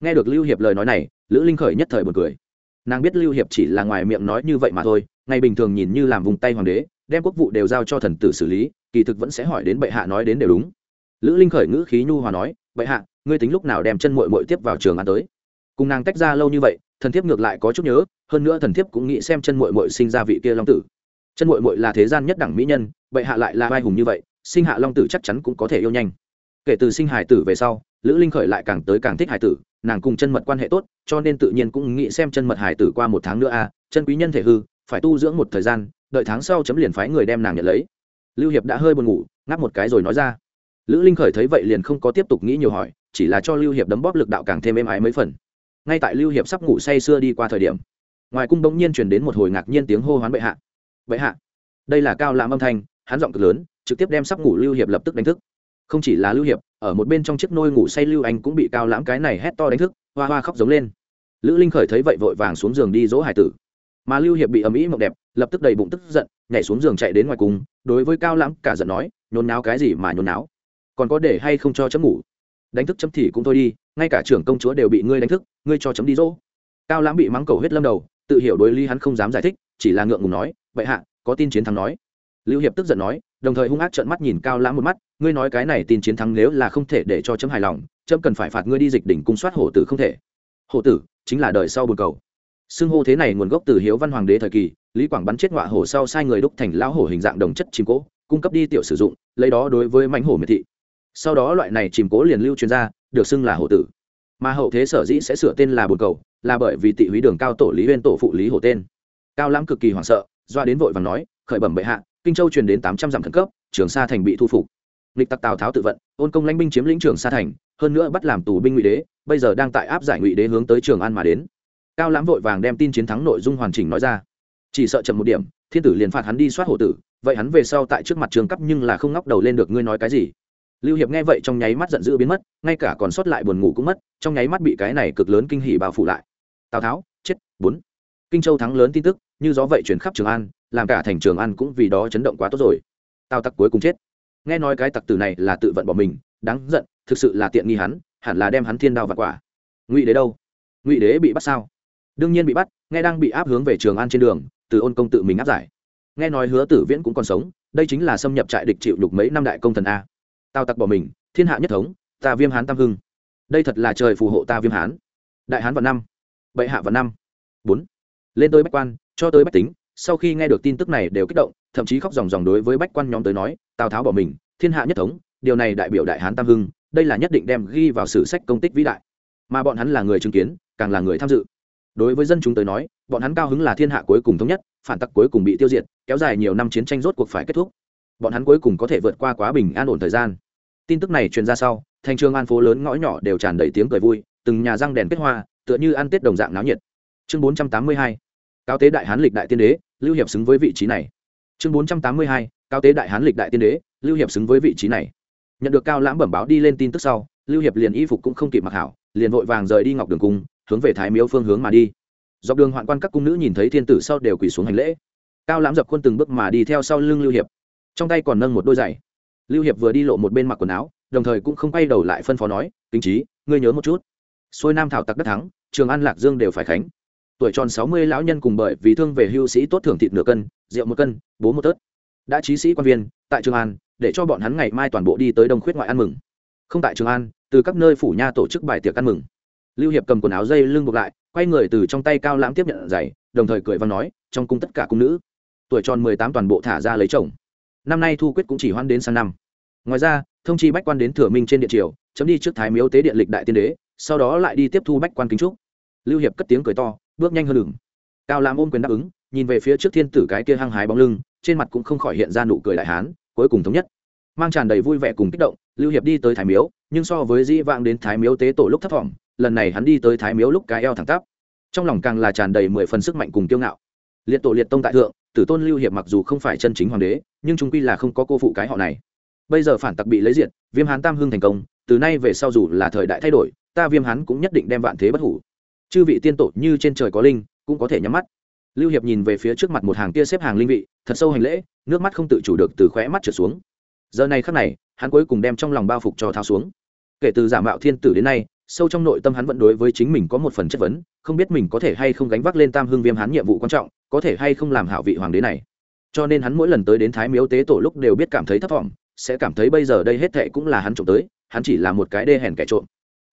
Nghe được lưu hiệp lời nói này, lữ linh khởi nhất thời buồn cười. Nàng biết lưu hiệp chỉ là ngoài miệng nói như vậy mà thôi, ngày bình thường nhìn như làm vùng tay hoàng đế, đem quốc vụ đều giao cho thần tử xử lý, kỳ thực vẫn sẽ hỏi đến bệ hạ nói đến đều đúng. Lữ linh khởi ngữ khí nhu hòa nói, bệ hạ, ngươi tính lúc nào đem chân mội mội tiếp vào trường ăn tới? Cùng nàng tách ra lâu như vậy thần thiếp ngược lại có chút nhớ, hơn nữa thần thiếp cũng nghĩ xem chân mội mội sinh ra vị kia long tử. Chân mội mội là thế gian nhất đẳng mỹ nhân vậy hạ lại là vai hùng như vậy, sinh hạ long tử chắc chắn cũng có thể yêu nhanh. Kể từ sinh hải tử về sau, lữ linh khởi lại càng tới càng thích hải tử, nàng cùng chân mật quan hệ tốt, cho nên tự nhiên cũng nghĩ xem chân mật hải tử qua một tháng nữa a chân quý nhân thể hư, phải tu dưỡng một thời gian, đợi tháng sau chấm liền phái người đem nàng nhận lấy. Lưu hiệp đã hơi buồn ngủ, ngáp một cái rồi nói ra. Lữ linh khởi thấy vậy liền không có tiếp tục nghĩ nhiều hỏi, chỉ là cho lưu hiệp đấm bóp lực đạo càng thêm êm ái mấy phần ngay tại lưu hiệp sắp ngủ say sưa đi qua thời điểm, ngoài cung bỗng nhiên truyền đến một hồi ngạc nhiên tiếng hô hoán bệ hạ. Bệ hạ! Đây là cao lãm âm thanh, hắn giọng cực lớn, trực tiếp đem sắp ngủ lưu hiệp lập tức đánh thức. Không chỉ là lưu hiệp, ở một bên trong chiếc nôi ngủ say lưu anh cũng bị cao lãm cái này hét to đánh thức, hoa hoa khóc giống lên. Lữ linh khởi thấy vậy vội vàng xuống giường đi dỗ hải tử. Mà lưu hiệp bị ầm ĩ mộng đẹp, lập tức đầy bụng tức giận, nhảy xuống giường chạy đến ngoài cung, đối với cao lãm cả giận nói, nhốn náo cái gì mà nhốn náo? Còn có để hay không cho chấm ngủ? Đánh thức chấm thì cũng thôi đi ngay cả trưởng công chúa đều bị ngươi đánh thức ngươi cho chấm đi dỗ. Cao lãm bị mắng cầu hết lâm đầu tự hiểu đối ly hắn không dám giải thích chỉ là ngượng ngùng nói bệ hạ có tin chiến thắng nói. Lưu hiệp tức giận nói đồng thời hung ác trợn mắt nhìn cao lãm một mắt ngươi nói cái này tin chiến thắng nếu là không thể để cho chấm hài lòng chấm cần phải phạt ngươi đi dịch đỉnh cung soát hổ tử không thể. Hổ tử chính là đời sau bồn cầu. Xưng hô thế này nguồn gốc từ hiếu văn hoàng đế thời kỳ lý quảng bắn chết ngọa hổ sau sai người đúc thành lão hổ hình dạng đồng chất chìm cố, cung cấp đi tiểu sử dụng lấy đó đối với mãnh hổ miệt thị. Sau đó loại này chìm cố liền lưu truyền ra được xưng là hổ tử. Mà hậu thế sở dĩ sẽ sửa tên là bồn cầu, là bởi vì tị húy đường cao tổ lý huyên tổ phụ lý hổ tên. Cao lãm cực kỳ hoảng sợ, doa đến vội và nói, khởi bẩm bệ hạ, kinh châu truyền đến tám trăm dặm khẩn cấp, trường sa thành bị thu phục. Lịch tặc tào tháo tự vận, ôn công lãnh binh chiếm lĩnh trường sa thành, hơn nữa bắt làm tù binh ngụy đế, bây giờ đang tại áp giải ngụy đế hướng tới trường an mà đến. Cao lãm vội vàng đem tin chiến thắng nội dung hoàn chỉnh nói ra. Chỉ sợ chậm một điểm, thiên tử liền phạt hắn đi soát hổ tử, vậy hắn về sau tại trước mặt trường cấp nhưng là không ngóc đầu lên được ngươi nói cái gì lưu hiệp nghe vậy trong nháy mắt giận dữ biến mất, ngay cả còn sót lại buồn ngủ cũng mất, trong nháy mắt bị cái này cực lớn kinh hỉ bao phủ lại. Tào tháo, chết, bốn. Kinh châu thắng lớn tin tức, như gió vậy chuyển khắp trường an, làm cả thành trường an cũng vì đó chấn động quá tốt rồi. Tào tặc cuối cùng chết. Nghe nói cái tặc tử này là tự vận bỏ mình, đáng giận, thực sự là tiện nghi hắn, hẳn là đem hắn thiên đao vặt quả. Ngụy đế đâu? Ngụy đế bị bắt sao? Đương nhiên bị bắt, nghe đang bị áp hướng về trường an trên đường, từ ôn công tự mình áp giải. Nghe nói hứa tử viễn cũng còn sống, đây chính là xâm nhập trại địch chịu đục mấy năm đại công thần a tào tặc bỏ mình, thiên hạ nhất thống, ta viêm hán tam hưng. Đây thật là trời phù hộ ta viêm hán. Đại hán vào năm, bệ hạ vào năm. Bốn. Lên tới bách quan, cho tới bách tính, sau khi nghe được tin tức này đều kích động, thậm chí khóc dòng dòng đối với bách quan nhóm tới nói, tào tháo bỏ mình, thiên hạ nhất thống, điều này đại biểu đại hán tam hưng, đây là nhất định đem ghi vào sử sách công tích vĩ đại. Mà bọn hắn là người chứng kiến, càng là người tham dự. Đối với dân chúng tới nói, bọn hắn cao hứng là thiên hạ cuối cùng thống nhất, phản tặc cuối cùng bị tiêu diệt, kéo dài nhiều năm chiến tranh rốt cuộc phải kết thúc. Bọn hắn cuối cùng có thể vượt qua quá bình an ổn thời gian tin tức này truyền ra sau thành trường an phố lớn ngõ nhỏ đều tràn đầy tiếng cười vui, từng nhà răng đèn kết hoa, tựa như ăn tết đồng dạng náo nhiệt. Chương bốn trăm tám mươi hai, cao tế đại hán lịch đại tiên đế, lưu hiệp xứng với vị trí này. Chương bốn trăm tám mươi hai, cao tế đại hán lịch đại tiên đế, lưu hiệp xứng với vị trí này. Nhận được cao lãm bẩm báo đi lên tin tức sau, lưu hiệp liền y phục cũng không kịp mặc hảo, liền vội vàng rời đi ngọc đường cung, hướng về thái miếu phương hướng mà đi. Dọc đường hoạn quan các cung nữ nhìn thấy thiên tử sau đều quỳ xuống hành lễ. Cao lãm dập khuôn từng bước mà đi theo sau lưng lưu hiệp. Trong tay còn nâng một đôi giày lưu hiệp vừa đi lộ một bên mặc quần áo, đồng thời cũng không quay đầu lại phân phó nói, kính trí ngươi nhớ một chút. Xôi nam thảo tặc đất thắng, trường an lạc dương đều phải khánh. Tuổi tròn sáu mươi lão nhân cùng bởi vì thương về hưu sĩ tốt thưởng thịt nửa cân, rượu một cân, bố một tớt. Đã trí sĩ quan viên, tại trường an, để cho bọn hắn ngày mai toàn bộ đi tới đông khuyết ngoại ăn mừng. Không tại trường an, từ các nơi phủ nha tổ chức bài tiệc ăn mừng. Lưu hiệp cầm quần áo dây lưng buộc lại, quay người từ trong tay cao lãm tiếp nhận giày, đồng thời cười và nói, trong cung tất cả cung nữ. Tuổi tròn mười tám toàn bộ thả ra lấy chồng năm nay thu quyết cũng chỉ hoan đến sang năm. Ngoài ra, thông chi bách quan đến thừa minh trên điện triều, chấm đi trước thái miếu tế điện lịch đại tiên đế, sau đó lại đi tiếp thu bách quan kính trúc. Lưu hiệp cất tiếng cười to, bước nhanh hơn đường. Cao lam ôm quyền đáp ứng, nhìn về phía trước thiên tử cái kia hăng hái bóng lưng, trên mặt cũng không khỏi hiện ra nụ cười đại hán, cuối cùng thống nhất. Mang tràn đầy vui vẻ cùng kích động, lưu hiệp đi tới thái miếu, nhưng so với dĩ vãng đến thái miếu tế tổ lúc thấp thỏm, lần này hắn đi tới thái miếu lúc cái eo thẳng tắp. Trong lòng càng là tràn đầy mười phần sức mạnh cùng kiêu ngạo. Liệt tổ liệt tông tại thượng tử tôn lưu hiệp mặc dù không phải chân chính hoàng đế nhưng chúng quy là không có cô phụ cái họ này. Bây giờ phản tặc bị lấy diện, viêm hán tam hưng thành công từ nay về sau dù là thời đại thay đổi ta viêm hán cũng nhất định đem vạn thế bất hủ. Chư vị tiên tổ như trên trời có linh cũng có thể nhắm mắt. Lưu hiệp nhìn về phía trước mặt một hàng kia xếp hàng linh vị thật sâu hành lễ nước mắt không tự chủ được từ khóe mắt trở xuống. Giờ này khắc này hắn cuối cùng đem trong lòng bao phục cho thao xuống. Kể từ giả mạo thiên tử đến nay sâu trong nội tâm hắn vẫn đối với chính mình có một phần chất vấn, không biết mình có thể hay không gánh vác lên tam hương viêm hắn nhiệm vụ quan trọng, có thể hay không làm hảo vị hoàng đế này. Cho nên hắn mỗi lần tới đến thái miếu tế tổ lúc đều biết cảm thấy thất vọng, sẽ cảm thấy bây giờ đây hết thệ cũng là hắn trộm tới, hắn chỉ là một cái đê hèn kẻ trộm.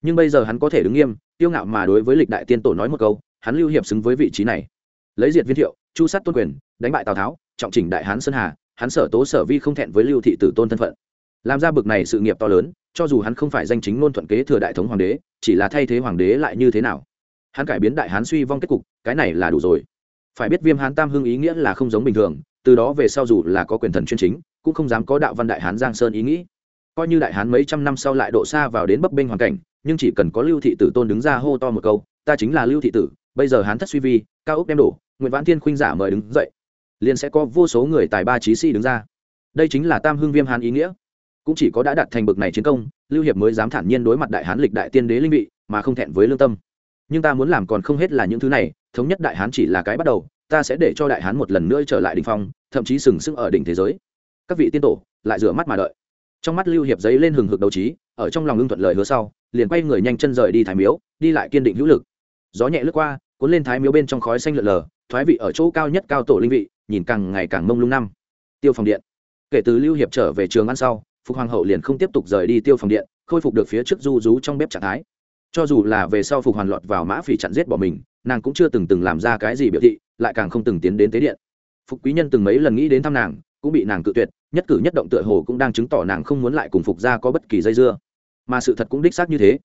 Nhưng bây giờ hắn có thể đứng nghiêm tiêu ngạo mà đối với lịch đại tiên tổ nói một câu, hắn lưu hiệp xứng với vị trí này. Lấy diệt viên thiệu, chu sát tôn quyền, đánh bại tào tháo, trọng chỉnh đại hán sơn hà, hắn sở tố sở vi không thẹn với lưu thị tử tôn thân phận làm ra bực này sự nghiệp to lớn, cho dù hắn không phải danh chính ngôn thuận kế thừa đại thống hoàng đế, chỉ là thay thế hoàng đế lại như thế nào? Hắn cải biến đại hán suy vong kết cục, cái này là đủ rồi. Phải biết viêm hán tam hưng ý nghĩa là không giống bình thường, từ đó về sau dù là có quyền thần chuyên chính, cũng không dám có đạo văn đại hán giang sơn ý nghĩ. Coi như đại hán mấy trăm năm sau lại độ xa vào đến bấp bênh hoàn cảnh, nhưng chỉ cần có lưu thị tử tôn đứng ra hô to một câu, ta chính là lưu thị tử, bây giờ hán thất suy vi, cao ốc đem đổ nguyễn vãn thiên khuynh giả mời đứng dậy. Liền sẽ có vô số người tài ba trí sĩ đứng ra. Đây chính là tam hưng viêm hán ý nghĩa cũng chỉ có đã đạt thành bực này chiến công, lưu hiệp mới dám thản nhiên đối mặt đại hán lịch đại tiên đế linh vị, mà không thẹn với lương tâm. Nhưng ta muốn làm còn không hết là những thứ này, thống nhất đại hán chỉ là cái bắt đầu, ta sẽ để cho đại hán một lần nữa trở lại đỉnh phong, thậm chí sừng sững ở đỉnh thế giới. Các vị tiên tổ, lại rửa mắt mà đợi. Trong mắt lưu hiệp giấy lên hừng hực đầu trí, ở trong lòng ưng thuận lời hứa sau, liền quay người nhanh chân rời đi thái miếu, đi lại kiên định hữu lực. Gió nhẹ lướt qua, cuốn lên thái miếu bên trong khói xanh lượn lờ, thoái vị ở chỗ cao nhất cao tổ linh vị, nhìn càng ngày càng mông lung năm. Tiêu phòng điện. Kể từ lưu hiệp trở về trường ăn sau phục hoàng hậu liền không tiếp tục rời đi tiêu phòng điện, khôi phục được phía trước du rú trong bếp trạng thái. Cho dù là về sau phục hoàn lọt vào mã phỉ chặn giết bỏ mình, nàng cũng chưa từng từng làm ra cái gì biểu thị, lại càng không từng tiến đến tế điện. Phục quý nhân từng mấy lần nghĩ đến thăm nàng, cũng bị nàng cự tuyệt, nhất cử nhất động tựa hồ cũng đang chứng tỏ nàng không muốn lại cùng phục ra có bất kỳ dây dưa. Mà sự thật cũng đích xác như thế.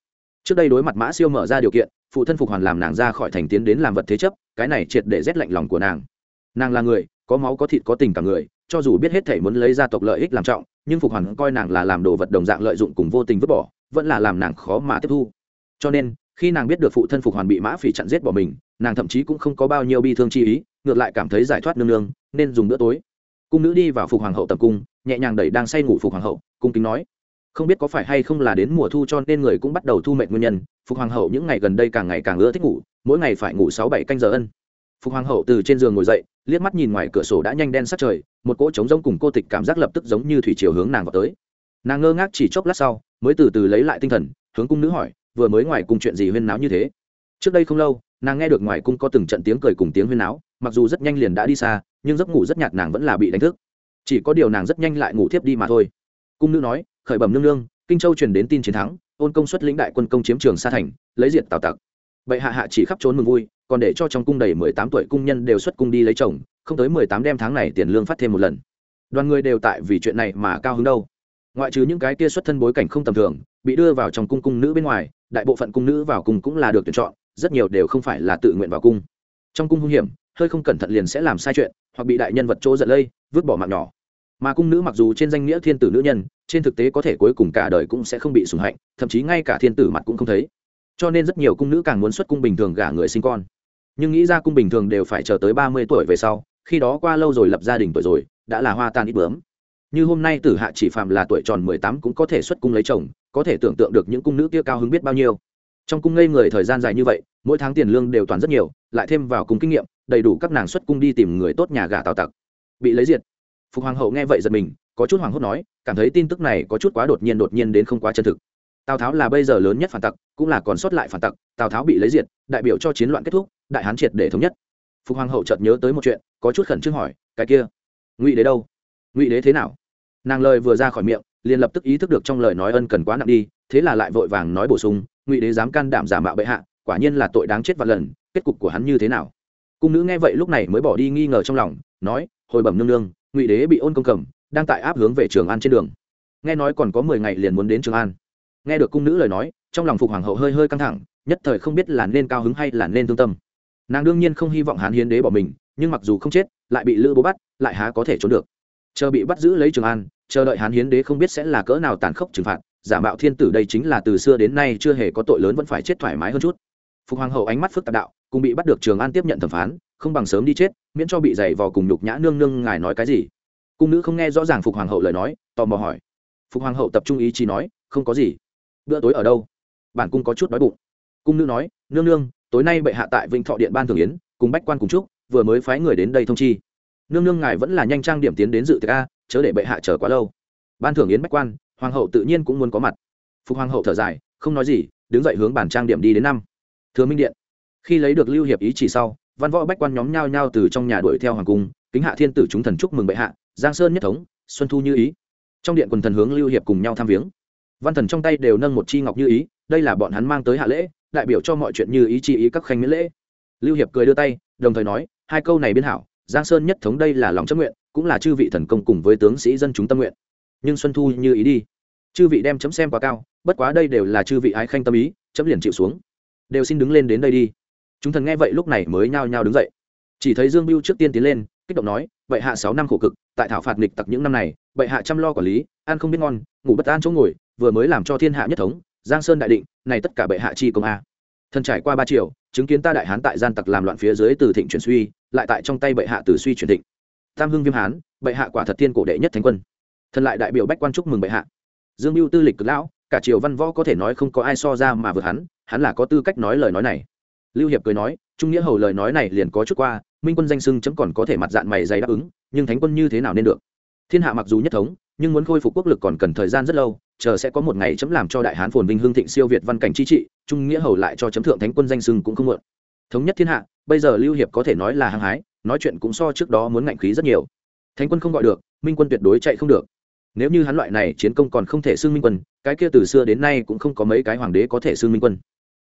Trước đây đối mặt mã siêu mở ra điều kiện, phụ thân phục hoàn làm nàng ra khỏi thành tiến đến làm vật thế chấp, cái này triệt để rét lạnh lòng của nàng. Nàng là người, có máu có thịt có tình cả người cho dù biết hết thể muốn lấy gia tộc lợi ích làm trọng, nhưng phục hoàn coi nàng là làm đồ vật đồng dạng lợi dụng cùng vô tình vứt bỏ, vẫn là làm nàng khó mà tiếp thu. Cho nên, khi nàng biết được phụ thân phục hoàn bị mã phỉ chặn giết bỏ mình, nàng thậm chí cũng không có bao nhiêu bi thương chi ý, ngược lại cảm thấy giải thoát nương nương, nên dùng bữa tối. Cung nữ đi vào phục hoàng hậu tập cung, nhẹ nhàng đẩy đang say ngủ phục hoàng hậu, cung kính nói, không biết có phải hay không là đến mùa thu cho nên người cũng bắt đầu thu mệnh nguyên nhân, phục hoàng hậu những ngày gần đây càng ngày càng ưa thích ngủ, mỗi ngày phải ngủ sáu bảy canh giờ ân. Phục hoàng hậu từ trên giường ngồi dậy, liếc mắt nhìn ngoài cửa sổ đã nhanh đen sát trời một cỗ trống rỗng cùng cô tịch cảm giác lập tức giống như thủy chiều hướng nàng vào tới. Nàng ngơ ngác chỉ chốc lát sau, mới từ từ lấy lại tinh thần, hướng cung nữ hỏi, vừa mới ngoài cung chuyện gì huyên náo như thế? Trước đây không lâu, nàng nghe được ngoài cung có từng trận tiếng cười cùng tiếng huyên náo, mặc dù rất nhanh liền đã đi xa, nhưng giấc ngủ rất nhạt nàng vẫn là bị đánh thức. Chỉ có điều nàng rất nhanh lại ngủ thiếp đi mà thôi. Cung nữ nói, khởi bẩm nương nương, kinh châu truyền đến tin chiến thắng, ôn công xuất lĩnh đại quân công chiếm trường sa thành, lấy diệt tào tặc. Bệ hạ hạ chỉ khắp trốn mừng vui, còn để cho trong cung đầy mười tám tuổi cung nhân đều xuất cung đi lấy chồng không tới mười tám đêm tháng này tiền lương phát thêm một lần. Đoàn người đều tại vì chuyện này mà cao hứng đâu. Ngoại trừ những cái kia xuất thân bối cảnh không tầm thường, bị đưa vào trong cung cung nữ bên ngoài, đại bộ phận cung nữ vào cung cũng là được tuyển chọn, rất nhiều đều không phải là tự nguyện vào cung. Trong cung hung hiểm, hơi không cẩn thận liền sẽ làm sai chuyện, hoặc bị đại nhân vật chỗ giận lây, vứt bỏ mạng nhỏ. Mà cung nữ mặc dù trên danh nghĩa thiên tử nữ nhân, trên thực tế có thể cuối cùng cả đời cũng sẽ không bị sủng hạnh, thậm chí ngay cả thiên tử mặt cũng không thấy. Cho nên rất nhiều cung nữ càng muốn xuất cung bình thường gả người sinh con. Nhưng nghĩ ra cung bình thường đều phải chờ tới ba mươi tuổi về sau khi đó qua lâu rồi lập gia đình tuổi rồi, đã là hoa tan ít bướm. Như hôm nay tử hạ chỉ phạm là tuổi tròn mười tám cũng có thể xuất cung lấy chồng, có thể tưởng tượng được những cung nữ kia cao hứng biết bao nhiêu. Trong cung ngây người thời gian dài như vậy, mỗi tháng tiền lương đều toàn rất nhiều, lại thêm vào cùng kinh nghiệm, đầy đủ các nàng xuất cung đi tìm người tốt nhà gà tào tặc. Bị lấy diệt. Phục hoàng hậu nghe vậy giật mình, có chút hoàng hốt nói, cảm thấy tin tức này có chút quá đột nhiên đột nhiên đến không quá chân thực. Tào tháo là bây giờ lớn nhất phản tặc, cũng là còn sót lại phản tặc, tào tháo bị lấy diệt, đại biểu cho chiến loạn kết thúc, đại hán triệt để thống nhất phục hoàng hậu chợt nhớ tới một chuyện, có chút khẩn trương hỏi, cái kia, ngụy đế đâu? Ngụy đế thế nào? Nàng lời vừa ra khỏi miệng, liền lập tức ý thức được trong lời nói ân cần quá nặng đi, thế là lại vội vàng nói bổ sung, ngụy đế dám can đảm giả mạo bệ hạ, quả nhiên là tội đáng chết vạn lần, kết cục của hắn như thế nào? Cung nữ nghe vậy lúc này mới bỏ đi nghi ngờ trong lòng, nói, hồi bẩm nương nương, ngụy đế bị ôn công cầm, đang tại áp hướng về trường an trên đường. Nghe nói còn có mười ngày liền muốn đến trường an. Nghe được cung nữ lời nói, trong lòng phục hoàng hậu hơi hơi căng thẳng, nhất thời không biết là nên cao hứng hay là nên thương tâm nàng đương nhiên không hy vọng hán hiến đế bỏ mình, nhưng mặc dù không chết, lại bị lữ bố bắt, lại há có thể trốn được. Chờ bị bắt giữ lấy trường an, chờ đợi hán hiến đế không biết sẽ là cỡ nào tàn khốc trừng phạt, giả mạo thiên tử đây chính là từ xưa đến nay chưa hề có tội lớn vẫn phải chết thoải mái hơn chút. Phục hoàng hậu ánh mắt phức tạp đạo, cùng bị bắt được trường an tiếp nhận thẩm phán, không bằng sớm đi chết, miễn cho bị dày vò cùng nhục nhã nương nương ngài nói cái gì. Cung nữ không nghe rõ ràng phục hoàng hậu lời nói, tò mò hỏi. Phục hoàng hậu tập trung ý chí nói, không có gì. Bữa tối ở đâu? Bản cung có chút đói bụng. Cung nữ nói, nương nương tối nay bệ hạ tại vĩnh thọ điện ban thường yến, cùng bách quan cùng chúc, vừa mới phái người đến đây thông chi. Nương nương ngài vẫn là nhanh trang điểm tiến đến dự tiệc a, chớ để bệ hạ chờ quá lâu. Ban thưởng yến bách quan, hoàng hậu tự nhiên cũng muốn có mặt. Phục hoàng hậu thở dài, không nói gì, đứng dậy hướng bản trang điểm đi đến năm. Thừa minh điện. Khi lấy được lưu hiệp ý chỉ sau, văn võ bách quan nhóm nhao nhao từ trong nhà đuổi theo hoàng cung, kính hạ thiên tử chúng thần chúc mừng bệ hạ, giang sơn nhất thống, xuân thu như ý. Trong điện quần thần hướng lưu hiệp cùng nhau tham viếng. Văn thần trong tay đều nâng một chi ngọc như ý, đây là bọn hắn mang tới hạ lễ đại biểu cho mọi chuyện như ý chi ý các khanh miễn lễ. Lưu hiệp cười đưa tay, đồng thời nói, hai câu này biên hảo, giang sơn nhất thống đây là lòng chấp nguyện, cũng là chư vị thần công cùng với tướng sĩ dân chúng tâm nguyện. Nhưng xuân thu như ý đi. Chư vị đem chấm xem quá cao, bất quá đây đều là chư vị ái khanh tâm ý, chấm liền chịu xuống. Đều xin đứng lên đến đây đi. Chúng thần nghe vậy lúc này mới nhao nhao đứng dậy. Chỉ thấy dương biêu trước tiên tiến lên, kích động nói vậy hạ sáu năm khổ cực, tại thảo phạt nghịch tặc những năm này, bệ hạ chăm lo quản lý, ăn không biết ngon, ngủ bất an chỗ ngồi, vừa mới làm cho thiên hạ nhất thống giang sơn đại định, này tất cả bệ hạ chi công a. Thần trải qua ba triệu chứng kiến ta đại hán tại gian tặc làm loạn phía dưới từ thịnh chuyển suy, lại tại trong tay bệ hạ từ suy chuyển thịnh. Tam hưng viêm hán, bệ hạ quả thật thiên cổ đệ nhất thánh quân. Thần lại đại biểu bách quan chúc mừng bệ hạ. Dương mưu tư lịch cực lão, cả triều văn võ có thể nói không có ai so ra mà vượt hắn hắn là có tư cách nói lời nói này. Lưu hiệp cười nói, trung nghĩa hầu lời nói này liền có chút qua, minh quân danh sưng chấm còn có thể mặt dạng mày dày đáp ứng, nhưng thánh quân như thế nào nên được? Thiên hạ mặc dù nhất thống nhưng muốn khôi phục quốc lực còn cần thời gian rất lâu, chờ sẽ có một ngày chấm làm cho đại hán phồn vinh hương thịnh siêu việt văn cảnh chi trị, trung nghĩa hầu lại cho chấm thượng thánh quân danh sưng cũng không muộn. Thống nhất thiên hạ, bây giờ lưu hiệp có thể nói là hăng hái, nói chuyện cũng so trước đó muốn ngạnh khí rất nhiều. Thánh quân không gọi được, minh quân tuyệt đối chạy không được. Nếu như hắn loại này chiến công còn không thể xưng minh quân, cái kia từ xưa đến nay cũng không có mấy cái hoàng đế có thể xưng minh quân.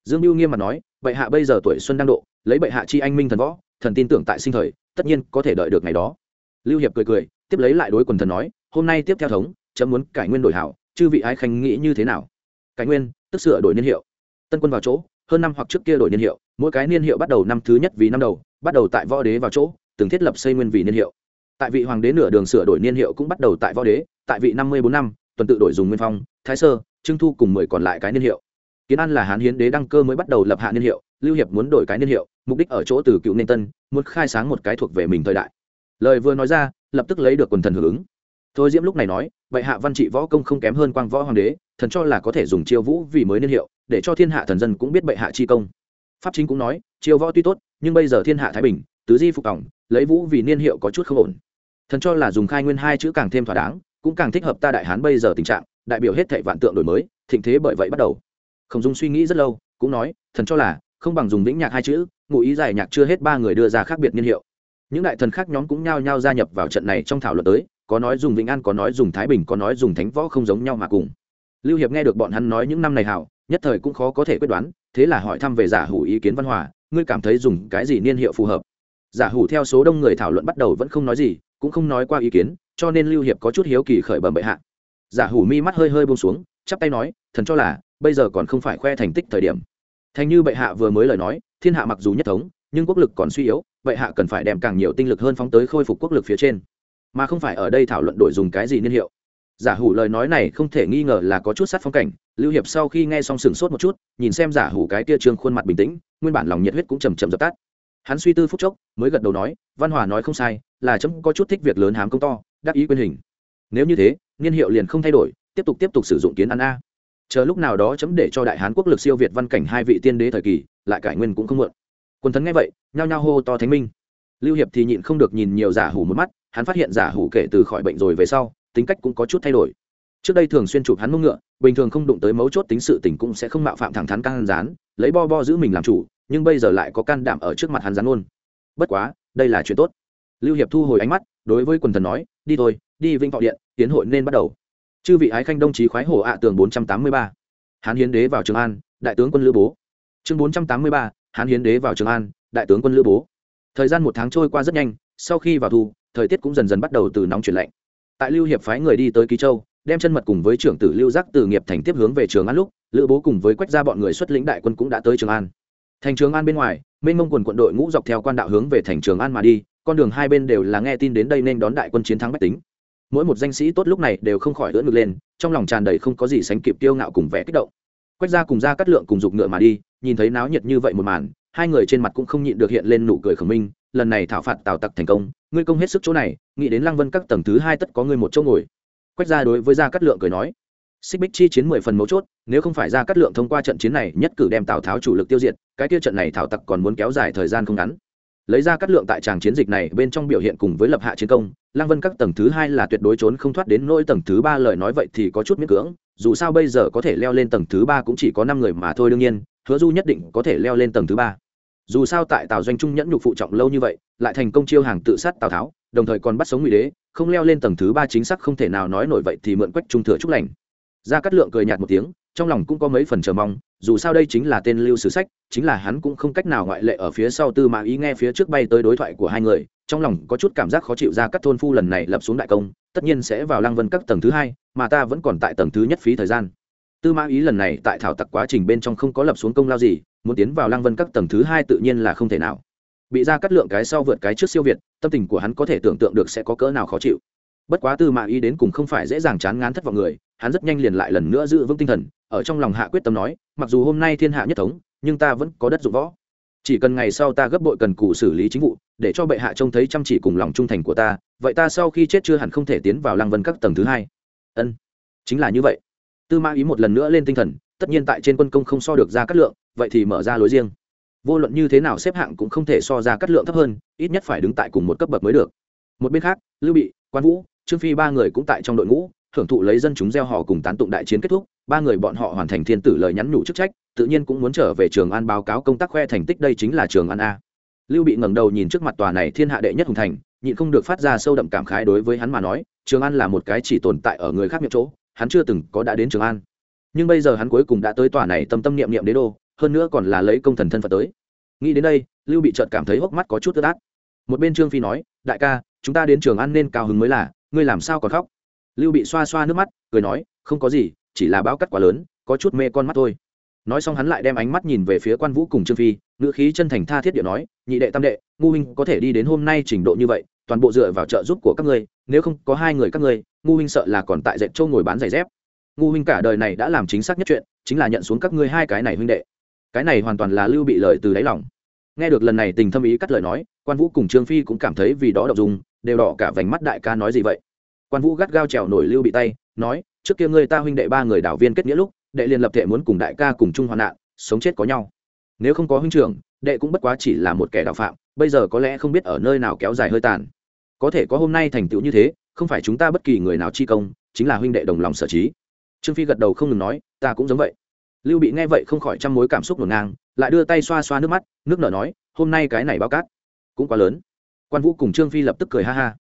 Dương mưu nghiêm mặt nói, bệ hạ bây giờ tuổi xuân đang độ, lấy bệ hạ chi anh minh thần võ, thần tin tưởng tại sinh thời, tất nhiên có thể đợi được ngày đó. Lưu hiệp cười cười, tiếp lấy lại đối quần thần nói hôm nay tiếp theo thống, chấm muốn cải nguyên đổi hảo, chư vị ái khanh nghĩ như thế nào? Cải nguyên, tức sửa đổi niên hiệu. Tân quân vào chỗ, hơn năm hoặc trước kia đổi niên hiệu, mỗi cái niên hiệu bắt đầu năm thứ nhất vì năm đầu, bắt đầu tại võ đế vào chỗ, từng thiết lập xây nguyên vì niên hiệu. Tại vị hoàng đế nửa đường sửa đổi niên hiệu cũng bắt đầu tại võ đế, tại vị năm mươi bốn năm, tuần tự đổi dùng nguyên phong, thái sơ, trưng thu cùng mười còn lại cái niên hiệu. Kiến an là hán hiến đế đăng cơ mới bắt đầu lập hạ niên hiệu, lưu hiệp muốn đổi cái niên hiệu, mục đích ở chỗ từ cựu nên tân, muốn khai sáng một cái thuộc về mình thời đại. Lời vừa nói ra, lập tức lấy được quần thần hưởng ứng thôi diễm lúc này nói vậy hạ văn trị võ công không kém hơn quang võ hoàng đế, thần cho là có thể dùng chiêu vũ vì mới niên hiệu, để cho thiên hạ thần dân cũng biết bệ hạ chi công. Pháp chính cũng nói, chiêu võ tuy tốt, nhưng bây giờ thiên hạ thái bình, tứ di phục tổng lấy vũ vì niên hiệu có chút không ổn. Thần cho là dùng khai nguyên hai chữ càng thêm thỏa đáng, cũng càng thích hợp ta đại hán bây giờ tình trạng, đại biểu hết thệ vạn tượng đổi mới, thịnh thế bởi vậy bắt đầu. Không dung suy nghĩ rất lâu, cũng nói, thần cho là, không bằng dùng vĩnh nhạc hai chữ, ngụ ý giải nhạc chưa hết ba người đưa ra khác biệt niên hiệu. Những đại thần khác nhóm cũng nhao nhao gia nhập vào trận này trong thảo luận tới có nói dùng vĩnh an, có nói dùng thái bình, có nói dùng thánh võ không giống nhau mà cùng. Lưu hiệp nghe được bọn hắn nói những năm này hảo, nhất thời cũng khó có thể quyết đoán, thế là hỏi thăm về giả hủ ý kiến văn hòa, ngươi cảm thấy dùng cái gì niên hiệu phù hợp? Giả hủ theo số đông người thảo luận bắt đầu vẫn không nói gì, cũng không nói qua ý kiến, cho nên lưu hiệp có chút hiếu kỳ khởi bẩm bệ hạ. Giả hủ mi mắt hơi hơi buông xuống, chắp tay nói, thần cho là, bây giờ còn không phải khoe thành tích thời điểm. Thành như bệ hạ vừa mới lời nói, thiên hạ mặc dù nhất thống, nhưng quốc lực còn suy yếu, bệ hạ cần phải đem càng nhiều tinh lực hơn phóng tới khôi phục quốc lực phía trên mà không phải ở đây thảo luận đổi dùng cái gì niên hiệu. Giả hủ lời nói này không thể nghi ngờ là có chút sát phong cảnh, lưu hiệp sau khi nghe xong sừng sốt một chút, nhìn xem giả hủ cái tia trương khuôn mặt bình tĩnh, nguyên bản lòng nhiệt huyết cũng chầm chậm dập tắt. Hắn suy tư phút chốc, mới gật đầu nói, văn hòa nói không sai, là chấm có chút thích việc lớn hám công to, đắc ý quyền hình. Nếu như thế, niên hiệu liền không thay đổi, tiếp tục tiếp tục sử dụng kiến ăn a. Chờ lúc nào đó chấm để cho đại hán quốc lực siêu việt văn cảnh hai vị tiên đế thời kỳ, lại cải nguyên cũng không muộn. Quân thần nghe vậy, nhao nhao hô to thánh minh lưu hiệp thì nhịn không được nhìn nhiều giả hủ một mắt, hắn phát hiện giả hủ kể từ khỏi bệnh rồi về sau, tính cách cũng có chút thay đổi. Trước đây thường xuyên chụp hắn mông ngựa, bình thường không đụng tới mấu chốt tính sự tình cũng sẽ không mạo phạm thẳng thắn can rán lấy bo bo giữ mình làm chủ, nhưng bây giờ lại có can đảm ở trước mặt hắn rán luôn. Bất quá, đây là chuyện tốt. Lưu hiệp thu hồi ánh mắt, đối với quần thần nói, đi thôi, đi vinh thọ điện, tiến hội nên bắt đầu. Chư vị ái khanh đồng chí khoái Hổ ạ tường bốn trăm tám mươi ba. Hán hiến đế vào trường an, đại tướng quân lữ bố. Chương bốn trăm tám mươi ba, hán hiến đế vào trường an, đại tướng quân lữ bố thời gian một tháng trôi qua rất nhanh, sau khi vào thu, thời tiết cũng dần dần bắt đầu từ nóng chuyển lạnh. Tại lưu hiệp phái người đi tới ký châu, đem chân mật cùng với trưởng tử lưu giác từ nghiệp thành tiếp hướng về trường an lúc, lữ bố cùng với quách gia bọn người xuất lĩnh đại quân cũng đã tới trường an. Thành trường an bên ngoài mênh mông quần quận đội ngũ dọc theo quan đạo hướng về thành trường an mà đi, con đường hai bên đều là nghe tin đến đây nên đón đại quân chiến thắng bách tính. Mỗi một danh sĩ tốt lúc này đều không khỏi ưỡn ngực lên, trong lòng tràn đầy không có gì sánh kịp tiêu ngạo cùng vẻ kích động. Quách gia cùng ra cắt lượng cùng dục ngựa mà đi, nhìn thấy náo nhiệt như vậy một màn hai người trên mặt cũng không nhịn được hiện lên nụ cười khẩn minh, lần này thảo phạt tào tặc thành công, ngươi công hết sức chỗ này, nghĩ đến lăng vân các tầng thứ hai tất có ngươi một chỗ ngồi. Quách gia đối với gia cát lượng cười nói, xích bích chi chiến mười phần mấu chốt, nếu không phải gia cát lượng thông qua trận chiến này nhất cử đem tào tháo chủ lực tiêu diệt, cái tiêu trận này thảo tặc còn muốn kéo dài thời gian không ngắn. Lấy ra cát lượng tại tràng chiến dịch này bên trong biểu hiện cùng với lập hạ chiến công, lăng vân các tầng thứ hai là tuyệt đối trốn không thoát đến nỗi tầng thứ ba lời nói vậy thì có chút miễn cưỡng, dù sao bây giờ có thể leo lên tầng thứ ba cũng chỉ có năm người mà thôi đương nhiên hứa du nhất định có thể leo lên tầng thứ ba. Dù sao tại tào doanh trung nhẫn nhục phụ trọng lâu như vậy, lại thành công chiêu hàng tự sát tào tháo, đồng thời còn bắt sống ngụy đế, không leo lên tầng thứ ba chính xác không thể nào nói nổi vậy thì mượn quách trung thừa chúc lành. Gia cát lượng cười nhạt một tiếng, trong lòng cũng có mấy phần chờ mong, dù sao đây chính là tên lưu sử sách, chính là hắn cũng không cách nào ngoại lệ ở phía sau tư mã ý nghe phía trước bay tới đối thoại của hai người, trong lòng có chút cảm giác khó chịu ra các thôn phu lần này lập xuống đại công, tất nhiên sẽ vào lăng vân các tầng thứ hai, mà ta vẫn còn tại tầng thứ nhất phí thời gian tư mã ý lần này tại thảo tặc quá trình bên trong không có lập xuống công lao gì, muốn tiến vào lăng vân các tầng thứ hai tự nhiên là không thể nào. Bị ra cắt lượng cái sau vượt cái trước siêu việt, tâm tình của hắn có thể tưởng tượng được sẽ có cỡ nào khó chịu. Bất quá tư mã ý đến cùng không phải dễ dàng chán ngán thất vọng người, hắn rất nhanh liền lại lần nữa giữ vững tinh thần, ở trong lòng hạ quyết tâm nói, mặc dù hôm nay thiên hạ nhất thống, nhưng ta vẫn có đất dụng võ. Chỉ cần ngày sau ta gấp bội cần cù xử lý chính vụ, để cho bệ hạ trông thấy chăm chỉ cùng lòng trung thành của ta, vậy ta sau khi chết chưa hẳn không thể tiến vào lăng vân các tầng thứ hai. Ân, chính là như vậy tư mã ý một lần nữa lên tinh thần, tất nhiên tại trên quân công không so được ra cắt lượng, vậy thì mở ra lối riêng. Vô luận như thế nào xếp hạng cũng không thể so ra cắt lượng thấp hơn, ít nhất phải đứng tại cùng một cấp bậc mới được. Một bên khác, lưu bị, quan vũ, trương phi ba người cũng tại trong đội ngũ, hưởng thụ lấy dân chúng gieo họ cùng tán tụng đại chiến kết thúc, ba người bọn họ hoàn thành thiên tử lời nhắn nhủ chức trách, tự nhiên cũng muốn trở về trường an báo cáo công tác khoe thành tích đây chính là trường an a. Lưu bị ngẩng đầu nhìn trước mặt tòa này thiên hạ đệ nhất hùng thành, nhịn không được phát ra sâu đậm cảm khái đối với hắn mà nói, trường an là một cái chỉ tồn tại ở người khác miệng chỗ hắn chưa từng có đã đến trường an. Nhưng bây giờ hắn cuối cùng đã tới tòa này tâm tâm niệm niệm đế đô, hơn nữa còn là lấy công thần thân phật tới. Nghĩ đến đây, lưu bị chợt cảm thấy hốc mắt có chút tức át. Một bên trương phi nói, đại ca, chúng ta đến trường an nên cao hứng mới là, ngươi làm sao còn khóc? Lưu bị xoa xoa nước mắt, cười nói, không có gì, chỉ là bao cắt quá lớn, có chút mê con mắt thôi. Nói xong hắn lại đem ánh mắt nhìn về phía quan vũ cùng trương phi, ngữ khí chân thành tha thiết điệu nói, nhị đệ tam đệ, ngu huynh có thể đi đến hôm nay trình độ như vậy toàn bộ dựa vào trợ giúp của các ngươi, nếu không có hai người các ngươi, ngu huynh sợ là còn tại dạy châu ngồi bán giày dép. Ngu huynh cả đời này đã làm chính xác nhất chuyện, chính là nhận xuống các ngươi hai cái này huynh đệ. Cái này hoàn toàn là lưu bị lời từ đáy lòng. Nghe được lần này tình thâm ý cắt lời nói, quan vũ cùng trương phi cũng cảm thấy vì đó đậu dùng đều đỏ cả vành mắt đại ca nói gì vậy. Quan vũ gắt gao trèo nổi lưu bị tay, nói, trước kia ngươi ta huynh đệ ba người đảo viên kết nghĩa lúc, đệ liền lập thể muốn cùng đại ca cùng chung hoạn nạn, sống chết có nhau. Nếu không có huynh trưởng, đệ cũng bất quá chỉ là một kẻ đạo phạm, bây giờ có lẽ không biết ở nơi nào kéo dài hơi tàn có thể có hôm nay thành tựu như thế, không phải chúng ta bất kỳ người nào chi công, chính là huynh đệ đồng lòng sở trí. Trương phi gật đầu không ngừng nói, ta cũng giống vậy. Lưu bị nghe vậy không khỏi trăm mối cảm xúc ngổn ngang, lại đưa tay xoa xoa nước mắt, nước nở nói, hôm nay cái này bao cát cũng quá lớn. Quan vũ cùng trương phi lập tức cười ha ha.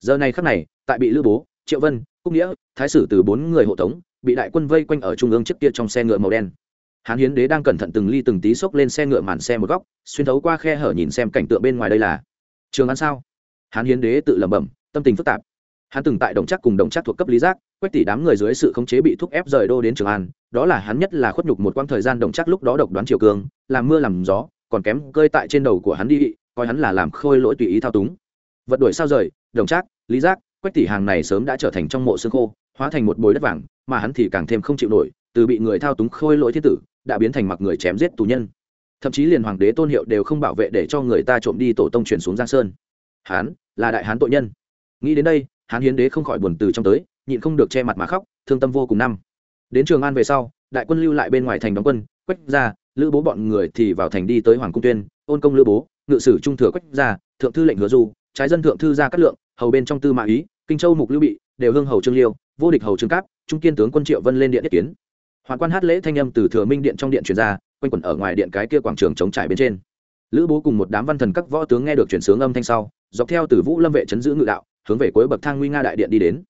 Giờ này khắc này, tại bị lưu bố, triệu vân, cúc nghĩa, thái sử từ bốn người hộ tống, bị đại quân vây quanh ở trung ương trước kia trong xe ngựa màu đen. Hán hiến đế đang cẩn thận từng ly từng tí xốc lên xe ngựa màn xe một góc, xuyên thấu qua khe hở nhìn xem cảnh tượng bên ngoài đây là. Trường ăn sao? Hán hiến đế tự lẩm bẩm, tâm tình phức tạp. Hắn từng tại đồng chắc cùng đồng chắc thuộc cấp lý giác, quách tỷ đám người dưới sự khống chế bị thúc ép rời đô đến trường an, đó là hắn nhất là khuất nhục một quãng thời gian đồng chắc lúc đó độc đoán triều cường làm mưa làm gió, còn kém cơi tại trên đầu của hắn đi, coi hắn là làm khôi lỗi tùy ý thao túng. Vật đuổi sao rời, đồng chắc lý giác, quách tỷ hàng này sớm đã trở thành trong mộ xương khô, hóa thành một bồi đất vàng, mà hắn thì càng thêm không chịu nổi, từ bị người thao túng khôi lỗi thiên tử, đã biến thành mặc người chém giết tù nhân. Thậm chí liền hoàng đế tôn hiệu đều không bảo vệ để cho người ta trộm đi tổ tông chuyển xuống giang sơn hán, là đại hán tội nhân. Nghĩ đến đây, hán hiến đế không khỏi buồn từ trong tới, nhịn không được che mặt mà khóc, thương tâm vô cùng năm. Đến trường an về sau, đại quân lưu lại bên ngoài thành đóng quân, quách ra lữ bố bọn người thì vào thành đi tới hoàng cung tuyên, ôn công lữ bố, ngự sử trung thừa quách ra thượng thư lệnh hứa du, trái dân thượng thư ra cát lượng, hầu bên trong tư mã ý, kinh châu mục lưu bị, đều hương hầu trương liêu, vô địch hầu trương cáp, trung kiên tướng quân triệu vân lên điện yết kiến. Hoàng quan hát lễ thanh âm từ thừa minh điện trong điện truyền ra, quanh quẩn ở ngoài điện cái kia quảng trường chống trải bên trên. Lữ bố cùng một đám văn thần các võ tướng nghe được chuyển sướng âm thanh sau dọc theo từ vũ lâm vệ chấn giữ ngự đạo, hướng về cuối bậc thang nguy nga đại điện đi đến.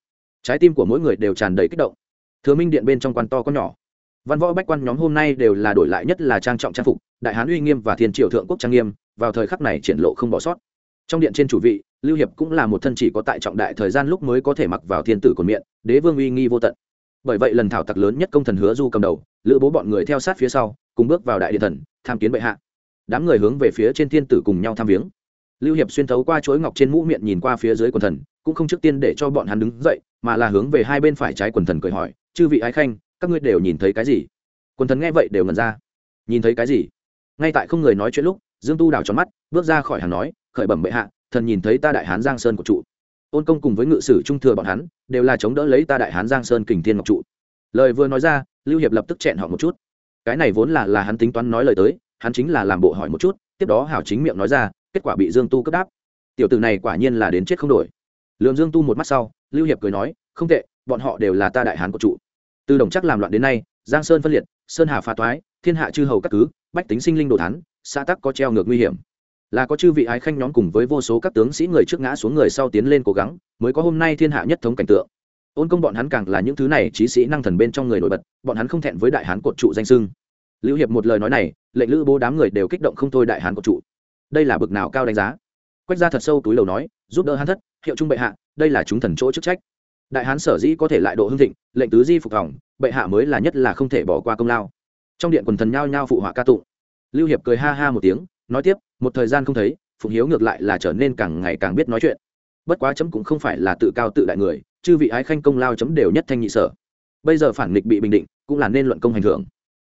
Trái tim của mỗi người đều tràn đầy kích động. Thừa minh điện bên trong quan to có nhỏ. Văn võ bách quan nhóm hôm nay đều là đổi lại nhất là trang trọng trang phục, đại hán uy nghiêm và thiên triều thượng quốc trang nghiêm, vào thời khắc này triển lộ không bỏ sót. Trong điện trên chủ vị, lưu hiệp cũng là một thân chỉ có tại trọng đại thời gian lúc mới có thể mặc vào thiên tử cồn miệng, đế vương uy nghi vô tận. Bởi vậy lần thảo tặc lớn nhất công thần hứa du cầm đầu, lữ bố bọn người theo sát phía sau, cùng bước vào đại điện thần, tham kiến bệ hạ. Đám người hướng về phía trên thiên tử cùng nhau tham viếng lưu hiệp xuyên thấu qua chuỗi ngọc trên mũ miệng nhìn qua phía dưới quần thần, cũng không trước tiên để cho bọn hắn đứng dậy, mà là hướng về hai bên phải trái quần thần cười hỏi, chư vị ái khanh, các ngươi đều nhìn thấy cái gì? Quần thần nghe vậy đều ngần ra. Nhìn thấy cái gì? Ngay tại không người nói chuyện lúc, dương tu đào tròn mắt, bước ra khỏi hàng nói, khởi bẩm bệ hạ, thần nhìn thấy ta đại hán giang sơn của trụ. Ôn công cùng với ngự sử trung thừa bọn hắn, đều là chống đỡ lấy ta đại hán giang sơn kình thiên ngọc trụ. Lời vừa nói ra, lưu hiệp lập tức chẹn họ một chút. Cái này vốn là là hắn tính toán nói lời tới, hắn chính là làm bộ hỏi một chút, tiếp đó hảo chính miệng nói ra kết quả bị dương tu cấp đáp. Tiểu tử này quả nhiên là đến chết không đổi. Lường dương tu một mắt sau, lưu hiệp cười nói, không tệ, bọn họ đều là ta đại hán của trụ từ đồng chắc làm loạn đến nay, giang sơn phân liệt, sơn hà phá toái, thiên hạ chư hầu các cứ, bách tính sinh linh đồ thắn xã tắc có treo ngược nguy hiểm. Là có chư vị ái khanh nhóm cùng với vô số các tướng sĩ người trước ngã xuống người sau tiến lên cố gắng, mới có hôm nay thiên hạ nhất thống cảnh tượng. Ôn công bọn hắn càng là những thứ này trí sĩ năng thần bên trong người nổi bật, bọn hắn không thẹn với đại hán cột trụ danh sưng lưu hiệp một lời nói này, lệnh lữ bố đám người đều kích động không thôi đại hán cột trụ đây là bực nào cao đánh giá? Quách ra thật sâu túi lầu nói, giúp đỡ hắn thất, hiệu trung bệ hạ, đây là chúng thần chỗ chức trách. Đại hán sở dĩ có thể lại độ hưng thịnh, lệnh tứ di phục phòng bệ hạ mới là nhất là không thể bỏ qua công lao. Trong điện quần thần nhao nhao phụ họa ca tụng. Lưu hiệp cười ha ha một tiếng, nói tiếp, một thời gian không thấy, phụng hiếu ngược lại là trở nên càng ngày càng biết nói chuyện. Bất quá chấm cũng không phải là tự cao tự đại người, chư vị ái khanh công lao chấm đều nhất thanh nhị sở. Bây giờ phản nghịch bị bình định, cũng là nên luận công hành hưởng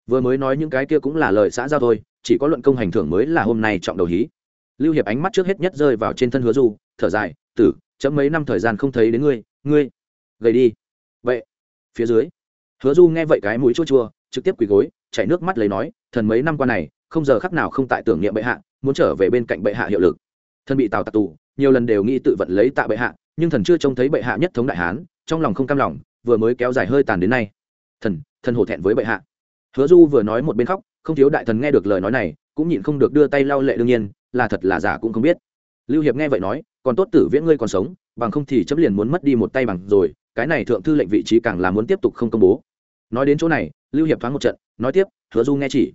vừa mới nói những cái kia cũng là lời xã giao thôi chỉ có luận công hành thưởng mới là hôm nay trọng đầu hí. Lưu hiệp ánh mắt trước hết nhất rơi vào trên thân hứa du, thở dài, tử, chấm mấy năm thời gian không thấy đến ngươi ngươi, gầy đi. Vậy, phía dưới. Hứa du nghe vậy cái mũi chua chua, trực tiếp quỳ gối, chảy nước mắt lấy nói, thần mấy năm qua này, không giờ khắc nào không tại tưởng niệm bệ hạ, muốn trở về bên cạnh bệ hạ hiệu lực. Thần bị tào tặc tù, nhiều lần đều nghĩ tự vận lấy tạ bệ hạ, nhưng thần chưa trông thấy bệ hạ nhất thống đại hán, trong lòng không cam lòng, vừa mới kéo dài hơi tàn đến nay. Thần thần hổ thẹn với bệ hạ. Hứa du vừa nói một bên khóc không thiếu đại thần nghe được lời nói này, cũng nhịn không được đưa tay lau lệ đương nhiên, là thật là giả cũng không biết. Lưu hiệp nghe vậy nói, còn tốt tử viễn ngươi còn sống, bằng không thì chấm liền muốn mất đi một tay bằng rồi, cái này thượng thư lệnh vị trí càng là muốn tiếp tục không công bố. Nói đến chỗ này, lưu hiệp thoáng một trận, nói tiếp, hứa du nghe chỉ.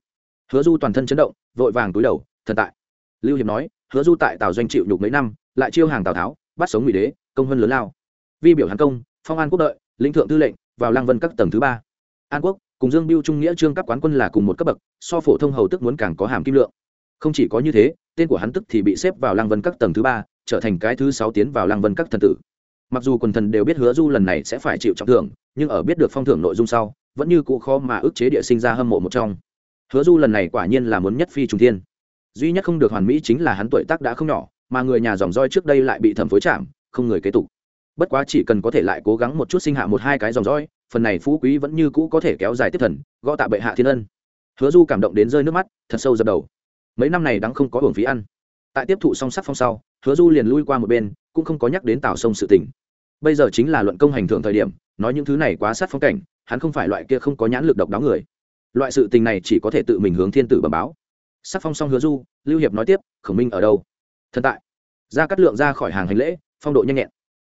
Hứa du toàn thân chấn động, vội vàng túi đầu, thần tại. Lưu hiệp nói, hứa du tại tào doanh chịu nhục mấy năm, lại chiêu hàng tào tháo, bắt sống ngụy đế, công hơn lớn lao. Vi biểu hàn công, phong an quốc đợi, lĩnh thượng tư lệnh, vào lang vân các tầng thứ ba. An quốc cùng dương biêu trung nghĩa trương các quán quân là cùng một cấp bậc, so phổ thông hầu tức muốn càng có hàm kim lượng. Không chỉ có như thế, tên của hắn tức thì bị xếp vào lang vân các tầng thứ ba, trở thành cái thứ sáu tiến vào lang vân các thần tử. Mặc dù quần thần đều biết hứa du lần này sẽ phải chịu trọng thưởng, nhưng ở biết được phong thưởng nội dung sau, vẫn như cụ khó mà ức chế địa sinh ra hâm mộ một trong. Hứa du lần này quả nhiên là muốn nhất phi trùng thiên. Duy nhất không được hoàn mỹ chính là hắn tuổi tác đã không nhỏ, mà người nhà dòng roi trước đây lại bị thẩm phối chạm, không người kế tục. Bất quá chỉ cần có thể lại cố gắng một chút sinh hạ một hai cái dòng roi phần này phú quý vẫn như cũ có thể kéo dài tiếp thần, gõ tạ bệ hạ thiên ân. Hứa du cảm động đến rơi nước mắt, thật sâu dập đầu. Mấy năm này đáng không có hưởng phí ăn. Tại tiếp thụ song sắc phong sau, hứa du liền lui qua một bên, cũng không có nhắc đến tào sông sự tình. Bây giờ chính là luận công hành thượng thời điểm, nói những thứ này quá sát phong cảnh, hắn không phải loại kia không có nhãn lực độc đáo người. Loại sự tình này chỉ có thể tự mình hướng thiên tử bẩm báo. Sắc phong xong hứa du, lưu hiệp nói tiếp, khổng minh ở đâu? Thần tại. Ra cắt lượng ra khỏi hàng hành lễ, phong độ nhanh nhẹn.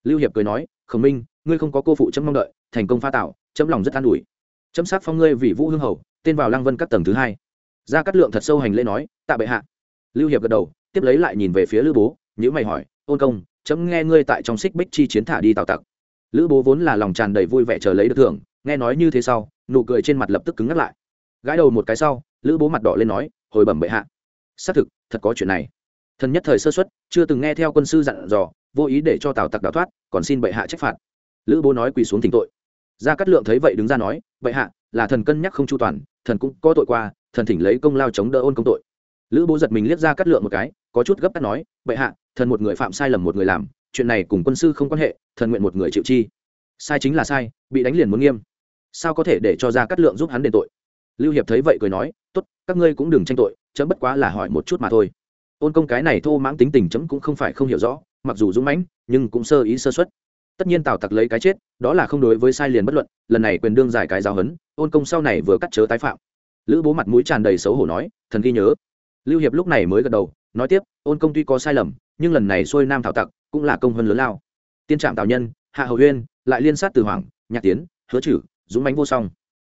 Lưu hiệp cười nói, khổng minh, ngươi không có cô phụ chấm mong đợi thành công pha tạo, chấm lòng rất an ủi. Chấm sát phong ngươi vì vũ hương hầu, tên vào lăng vân các tầng thứ hai. Ra cắt lượng thật sâu hành lễ nói, tạ bệ hạ. Lưu hiệp gật đầu, tiếp lấy lại nhìn về phía lữ bố nhữ mày hỏi, ôn công, chấm nghe ngươi tại trong xích bích chi chiến thả đi tào tặc. Lữ bố vốn là lòng tràn đầy vui vẻ chờ lấy được thưởng, nghe nói như thế sau, nụ cười trên mặt lập tức cứng ngắt lại. Gãi đầu một cái sau, lữ bố mặt đỏ lên nói, hồi bẩm bệ hạ. Xác thực, thật có chuyện này. Thần nhất thời sơ xuất chưa từng nghe theo quân sư dặn dò, vô ý để cho tào tặc đào thoát, còn xin bệ hạ trách phạt. Lữ bố nói quỳ xuống thỉnh tội gia cát lượng thấy vậy đứng ra nói, vậy hạ, là thần cân nhắc không chu toàn, thần cũng có tội qua, thần thỉnh lấy công lao chống đỡ ôn công tội. Lữ bố giật mình liếc ra cát lượng một cái, có chút gấp cắt nói bệ hạ, thần một người phạm sai lầm một người làm, chuyện này cùng quân sư không quan hệ, thần nguyện một người chịu chi. Sai chính là sai, bị đánh liền muốn nghiêm. Sao có thể để cho ra cát lượng giúp hắn đền tội? Lưu hiệp thấy vậy cười nói, tốt, các ngươi cũng đừng tranh tội, chấm bất quá là hỏi một chút mà thôi. Ôn công cái này thô mãng tính tình chấm cũng không phải không hiểu rõ, mặc dù dũng mãnh, nhưng cũng sơ ý sơ xuất tất nhiên tào tặc lấy cái chết, đó là không đối với sai liền bất luận, lần này quyền đương giải cái giáo hấn ôn công sau này vừa cắt chớ tái phạm. Lữ bố mặt mũi tràn đầy xấu hổ nói, thần ghi nhớ. Lưu hiệp lúc này mới gật đầu, nói tiếp, ôn công tuy có sai lầm, nhưng lần này xuôi nam thảo tặc cũng là công hơn lớn lao. Tiên trạm tào nhân, hạ hầu huyên lại liên sát từ hoàng, nhạc tiến, hứa chử dũng mánh vô song.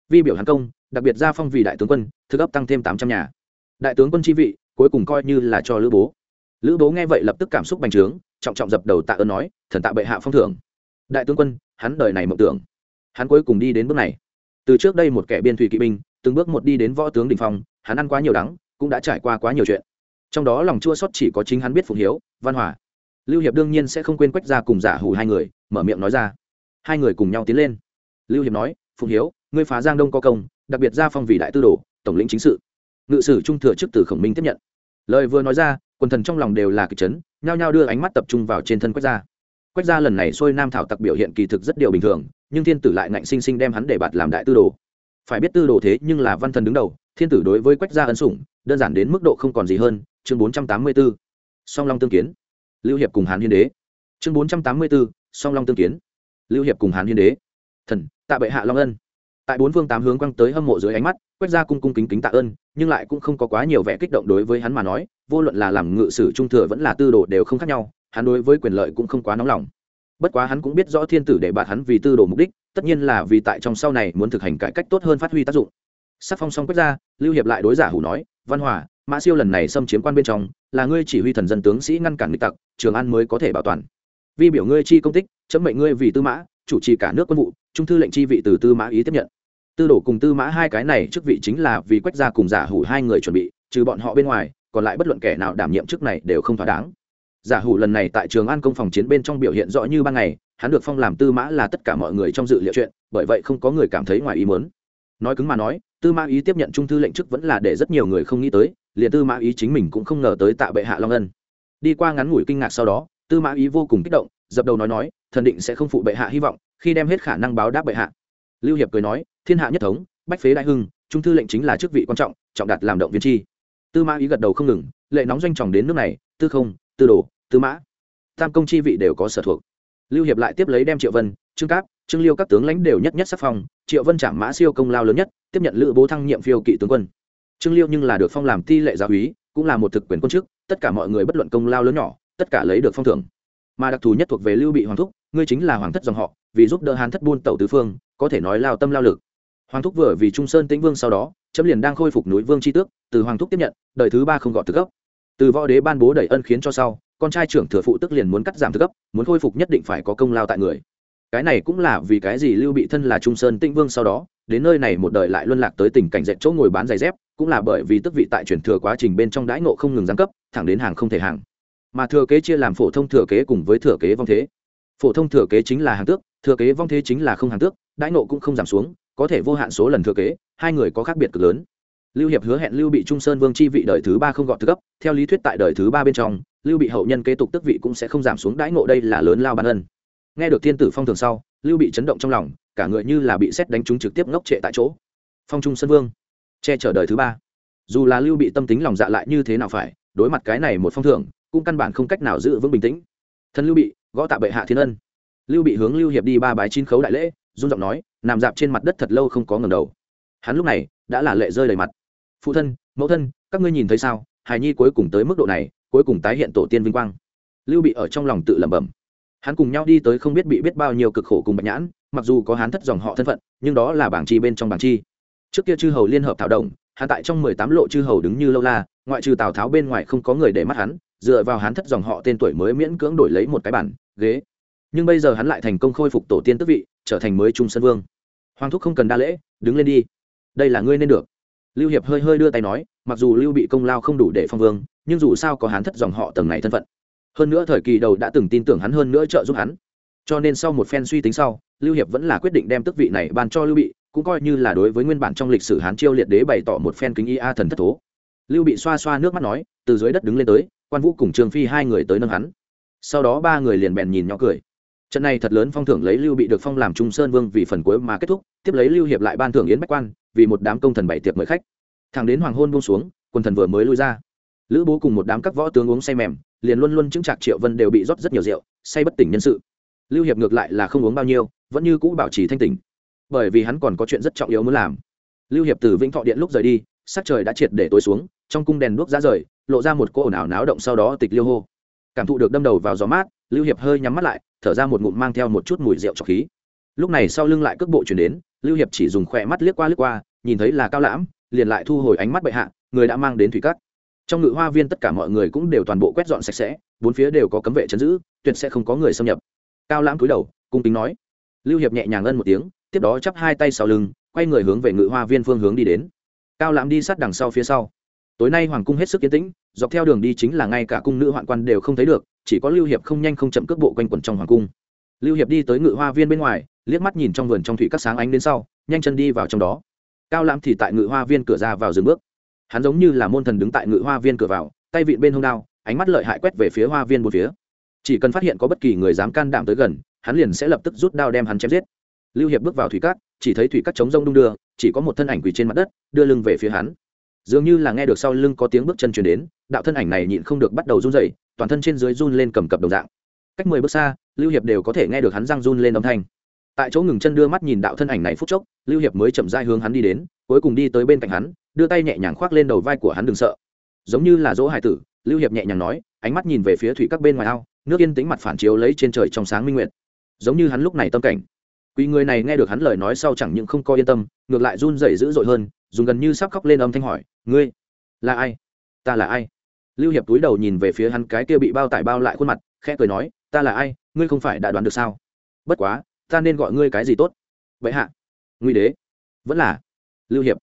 Vi biểu hán công, đặc biệt ra phong vì đại tướng quân, thực ấp tăng thêm tám trăm nhà. Đại tướng quân chi vị, cuối cùng coi như là cho lữ bố. Lữ bố nghe vậy lập tức cảm xúc bành trướng, trọng trọng dập đầu tạ ơn nói, thần tạ bệ hạ phong thưởng đại tướng quân, hắn đời này mộng tưởng. Hắn cuối cùng đi đến bước này. Từ trước đây một kẻ biên thủy kỵ binh, từng bước một đi đến võ tướng đình phong, hắn ăn quá nhiều đắng, cũng đã trải qua quá nhiều chuyện. Trong đó lòng chua sót chỉ có chính hắn biết phụng hiếu, văn hòa. Lưu hiệp đương nhiên sẽ không quên quách ra cùng giả hủ hai người, mở miệng nói ra. Hai người cùng nhau tiến lên. Lưu hiệp nói phụng hiếu, ngươi phá giang đông có công, đặc biệt ra phong vị đại tư đồ, tổng lĩnh chính sự. Ngự sử trung thừa chức từ khổng minh tiếp nhận. Lời vừa nói ra, quần thần trong lòng đều là kịch chấn, nhao nhao đưa ánh mắt tập trung vào trên thân quách gia quách gia lần này xuôi nam thảo tặc biểu hiện kỳ thực rất điều bình thường, nhưng thiên tử lại ngạnh sinh sinh đem hắn để bạt làm đại tư đồ. Phải biết tư đồ thế nhưng là văn thần đứng đầu, thiên tử đối với quách gia ân sủng, đơn giản đến mức độ không còn gì hơn, chương bốn trăm tám mươi 484. song long tương kiến. Lưu hiệp cùng hán hiên đế. Chương bốn trăm tám mươi 484. song long tương kiến. Lưu hiệp cùng hán hiên đế. Thần, tạ bệ hạ long ân. Tại bốn phương tám hướng quăng tới hâm mộ dưới ánh mắt, quách gia cung cung kính kính tạ ơn, nhưng lại cũng không có quá nhiều vẻ kích động đối với hắn mà nói, vô luận là làm ngự sử trung thừa vẫn là tư đồ đều không khác nhau hắn đối với quyền lợi cũng không quá nóng lòng. Bất quá hắn cũng biết rõ thiên tử để bạt hắn vì tư đồ mục đích, tất nhiên là vì tại trong sau này muốn thực hành cải cách tốt hơn phát huy tác dụng. Sắc phong song quét ra, lưu hiệp lại đối giả hủ nói, văn hòa, mã siêu lần này xâm chiếm quan bên trong, là ngươi chỉ huy thần dân tướng sĩ ngăn cản nghịch tặc, trường an mới có thể bảo toàn. Vi biểu ngươi chi công tích, chấm mệnh ngươi vì tư mã, chủ trì cả nước quân vụ, trung thư lệnh chi vị từ tư mã ý tiếp nhận. Tư đồ cùng tư mã hai cái này chức vị chính là vì quách gia cùng giả hủ hai người chuẩn bị, trừ bọn họ bên ngoài, còn lại bất luận kẻ nào đảm nhiệm chức này đều không thỏa đáng giả hủ lần này tại trường an công phòng chiến bên trong biểu hiện rõ như ban ngày, hắn được phong làm tư mã là tất cả mọi người trong dự liệu chuyện, bởi vậy không có người cảm thấy ngoài ý muốn. Nói cứng mà nói, tư mã ý tiếp nhận trung thư lệnh chức vẫn là để rất nhiều người không nghĩ tới, liền tư mã ý chính mình cũng không ngờ tới tạ bệ hạ long ân. Đi qua ngắn ngủi kinh ngạc sau đó, tư mã ý vô cùng kích động, dập đầu nói nói, thần định sẽ không phụ bệ hạ hy vọng, khi đem hết khả năng báo đáp bệ hạ. Lưu hiệp cười nói, thiên hạ nhất thống, bách phế đại hưng, trung thư lệnh chính là chức vị quan trọng trọng đạt làm động viên chi. Tư mã ý gật đầu không ngừng, lệ nóng doanh tròng đến nước này, tư không tư đồ, tư mã. Tam công chi vị đều có sở thuộc. Lưu hiệp lại tiếp lấy đem triệu vân, trương cáp, trương liêu các tướng lãnh đều nhất nhất sắc phong, triệu vân trảm mã siêu công lao lớn nhất, tiếp nhận lữ bố thăng nhiệm phiêu kỵ tướng quân. Trương liêu nhưng là được phong làm ti lệ giáo úy, cũng là một thực quyền quân chức, tất cả mọi người bất luận công lao lớn nhỏ, tất cả lấy được phong thưởng. Mà đặc thù nhất thuộc về lưu bị hoàng thúc, ngươi chính là hoàng thất dòng họ, vì giúp đỡ hán thất buôn tẩu tứ phương, có thể nói lao tâm lao lực. Hoàng thúc vừa vì trung sơn tĩnh vương sau đó, chấm liền đang khôi phục núi vương tri tước, từ hoàng thúc tiếp nhận, đời thứ ba không gọi từ gốc từ võ đế ban bố đẩy ân khiến cho sau, con trai trưởng thừa phụ tức liền muốn cắt giảm thức cấp muốn khôi phục nhất định phải có công lao tại người. Cái này cũng là vì cái gì lưu bị thân là trung sơn tĩnh vương sau đó, đến nơi này một đời lại luân lạc tới tình cảnh dẹp chỗ ngồi bán giày dép, cũng là bởi vì tức vị tại chuyển thừa quá trình bên trong đãi ngộ không ngừng giáng cấp, thẳng đến hàng không thể hàng. Mà thừa kế chia làm phổ thông thừa kế cùng với thừa kế vong thế. Phổ thông thừa kế chính là hàng tước, thừa kế vong thế chính là không hàng tước, đãi ngộ cũng không giảm xuống, có thể vô hạn số lần thừa kế, hai người có khác biệt cực lớn lưu hiệp hứa hẹn lưu bị trung sơn vương chi vị đời thứ ba không gọn thứ cấp, theo lý thuyết tại đời thứ ba bên trong, lưu bị hậu nhân kế tục tức vị cũng sẽ không giảm xuống đãi ngộ đây là lớn lao ban ân. Nghe được thiên tử phong thường sau, lưu bị chấn động trong lòng, cả người như là bị xét đánh trúng trực tiếp ngốc trệ tại chỗ. Phong trung sơn vương, che chở đời thứ ba. Dù là lưu bị tâm tính lòng dạ lại như thế nào phải, đối mặt cái này một phong thưởng, cũng căn bản không cách nào giữ vững bình tĩnh. Thân lưu bị, gõ tạ bệ hạ thiên ân. Lưu bị hướng lưu hiệp đi ba bái chín khấu đại lễ, run giọng nói, nằm dạp trên mặt đất thật lâu không có ngầm đầu. Hắn lúc này, đã là lệ rơi đầy mặt phụ thân, mẫu thân, các ngươi nhìn thấy sao? Hài nhi cuối cùng tới mức độ này, cuối cùng tái hiện tổ tiên vinh quang. Lưu bị ở trong lòng tự lẩm bẩm. Hắn cùng nhau đi tới không biết bị biết bao nhiêu cực khổ cùng bạch nhãn, mặc dù có hắn thất dòng họ thân phận, nhưng đó là bảng chi bên trong bảng chi. Trước kia chư hầu liên hợp thảo động, hắn tại trong mười tám lộ chư hầu đứng như lâu la, ngoại trừ tào tháo bên ngoài không có người để mắt hắn, dựa vào hắn thất dòng họ tên tuổi mới miễn cưỡng đổi lấy một cái bản, ghế. Nhưng bây giờ hắn lại thành công khôi phục tổ tiên tức vị, trở thành mới trung sân vương. Hoàng thúc không cần đa lễ, đứng lên đi. Đây là ngươi nên được lưu hiệp hơi hơi đưa tay nói, mặc dù lưu bị công lao không đủ để phong vương, nhưng dù sao có hắn thất dòng họ tầng này thân phận. Hơn nữa thời kỳ đầu đã từng tin tưởng hắn hơn nữa trợ giúp hắn. Cho nên sau một phen suy tính sau, lưu hiệp vẫn là quyết định đem tước vị này ban cho lưu bị, cũng coi như là đối với nguyên bản trong lịch sử hán chiêu liệt đế bày tỏ một phen kính y a thần thất thố. Lưu bị xoa xoa nước mắt nói, từ dưới đất đứng lên tới, quan vũ cùng Trường phi hai người tới nâng hắn. Sau đó ba người liền bèn nhìn nhỏ cười. Trận này thật lớn phong thưởng lấy lưu bị được phong làm trung sơn vương vì phần cuối mà kết thúc, tiếp lấy lưu hiệp lại ban thưởng yến bách quan vì một đám công thần bảy tiệc mời khách. Thẳng đến hoàng hôn buông xuống quần thần vừa mới lui ra. Lữ bố cùng một đám các võ tướng uống say mềm, liền luôn luôn chứng trạc triệu vân đều bị rót rất nhiều rượu, say bất tỉnh nhân sự. Lưu hiệp ngược lại là không uống bao nhiêu, vẫn như cũ bảo trì thanh tỉnh. Bởi vì hắn còn có chuyện rất trọng yếu muốn làm. Lưu hiệp từ vĩnh thọ điện lúc rời đi, sắc trời đã triệt để tối xuống, trong cung đèn đuốc ra rời, lộ ra một cô ồn ào náo động sau đó tịch liêu hô. Cảm thụ được đâm đầu vào gió mát, lưu hiệp hơi nhắm mắt lại, thở ra một ngụm mang theo một chút mùi rượu trọc khí. Lúc này sau lưng lại cước bộ chuyển đến lưu hiệp chỉ dùng khỏe mắt liếc qua liếc qua, nhìn thấy là cao lãm, liền lại thu hồi ánh mắt bệ hạ, người đã mang đến thủy cắt trong ngự hoa viên tất cả mọi người cũng đều toàn bộ quét dọn sạch sẽ, bốn phía đều có cấm vệ chấn giữ, tuyệt sẽ không có người xâm nhập. Cao lãm cúi đầu, cung kính nói. Lưu hiệp nhẹ nhàng ân một tiếng, tiếp đó chắp hai tay sau lưng, quay người hướng về ngự hoa viên phương hướng đi đến. Cao lãm đi sát đằng sau phía sau. Tối nay hoàng cung hết sức yên tĩnh, dọc theo đường đi chính là ngay cả cung nữ hoạn quan đều không thấy được, chỉ có lưu hiệp không nhanh không chậm cước bộ quanh quẩn trong hoàng cung lưu hiệp đi tới ngự hoa viên bên ngoài, liếc mắt nhìn trong vườn trong thủy các sáng ánh đến sau, nhanh chân đi vào trong đó. Cao lãm thì tại ngự hoa viên cửa ra vào dừng bước. Hắn giống như là môn thần đứng tại ngự hoa viên cửa vào, tay vịn bên hông đao, ánh mắt lợi hại quét về phía hoa viên một phía. Chỉ cần phát hiện có bất kỳ người dám can đảm tới gần, hắn liền sẽ lập tức rút đao đem hắn chém giết. Lưu hiệp bước vào thủy cát chỉ thấy thủy cát trống rông đung đưa, chỉ có một thân ảnh quỳ trên mặt đất, đưa lưng về phía hắn. Dường như là nghe được sau lưng có tiếng bước chân chuyển đến, đạo thân ảnh này nhịn không được bắt đầu run rẩy, toàn thân trên dưới run lên cầm cập đồng dạng. Cách mười bước xa lưu hiệp đều có thể nghe được hắn răng run lên âm thanh. Tại chỗ ngừng chân đưa mắt nhìn đạo thân ảnh này phút chốc, lưu hiệp mới chậm dai hướng hắn đi đến, cuối cùng đi tới bên cạnh hắn, đưa tay nhẹ nhàng khoác lên đầu vai của hắn đừng sợ. Giống như là dỗ hải tử, lưu hiệp nhẹ nhàng nói, ánh mắt nhìn về phía thủy các bên ngoài ao, nước yên tĩnh mặt phản chiếu lấy trên trời trong sáng minh nguyện giống như hắn lúc này tâm cảnh. Quỳ người này nghe được hắn lời nói sau chẳng những không có yên tâm, ngược lại run rẩy dữ dội hơn, dùng gần như sắp khóc lên âm thanh hỏi, ngươi là ai? Ta là ai? Lưu hiệp túi đầu nhìn về phía hắn cái kia bị bao tải bao lại khuôn mặt, khẽ cười nói, ta là ai? Ngươi không phải đã đoán được sao? Bất quá, ta nên gọi ngươi cái gì tốt? Vậy hạ nguy đế, vẫn là lưu hiệp.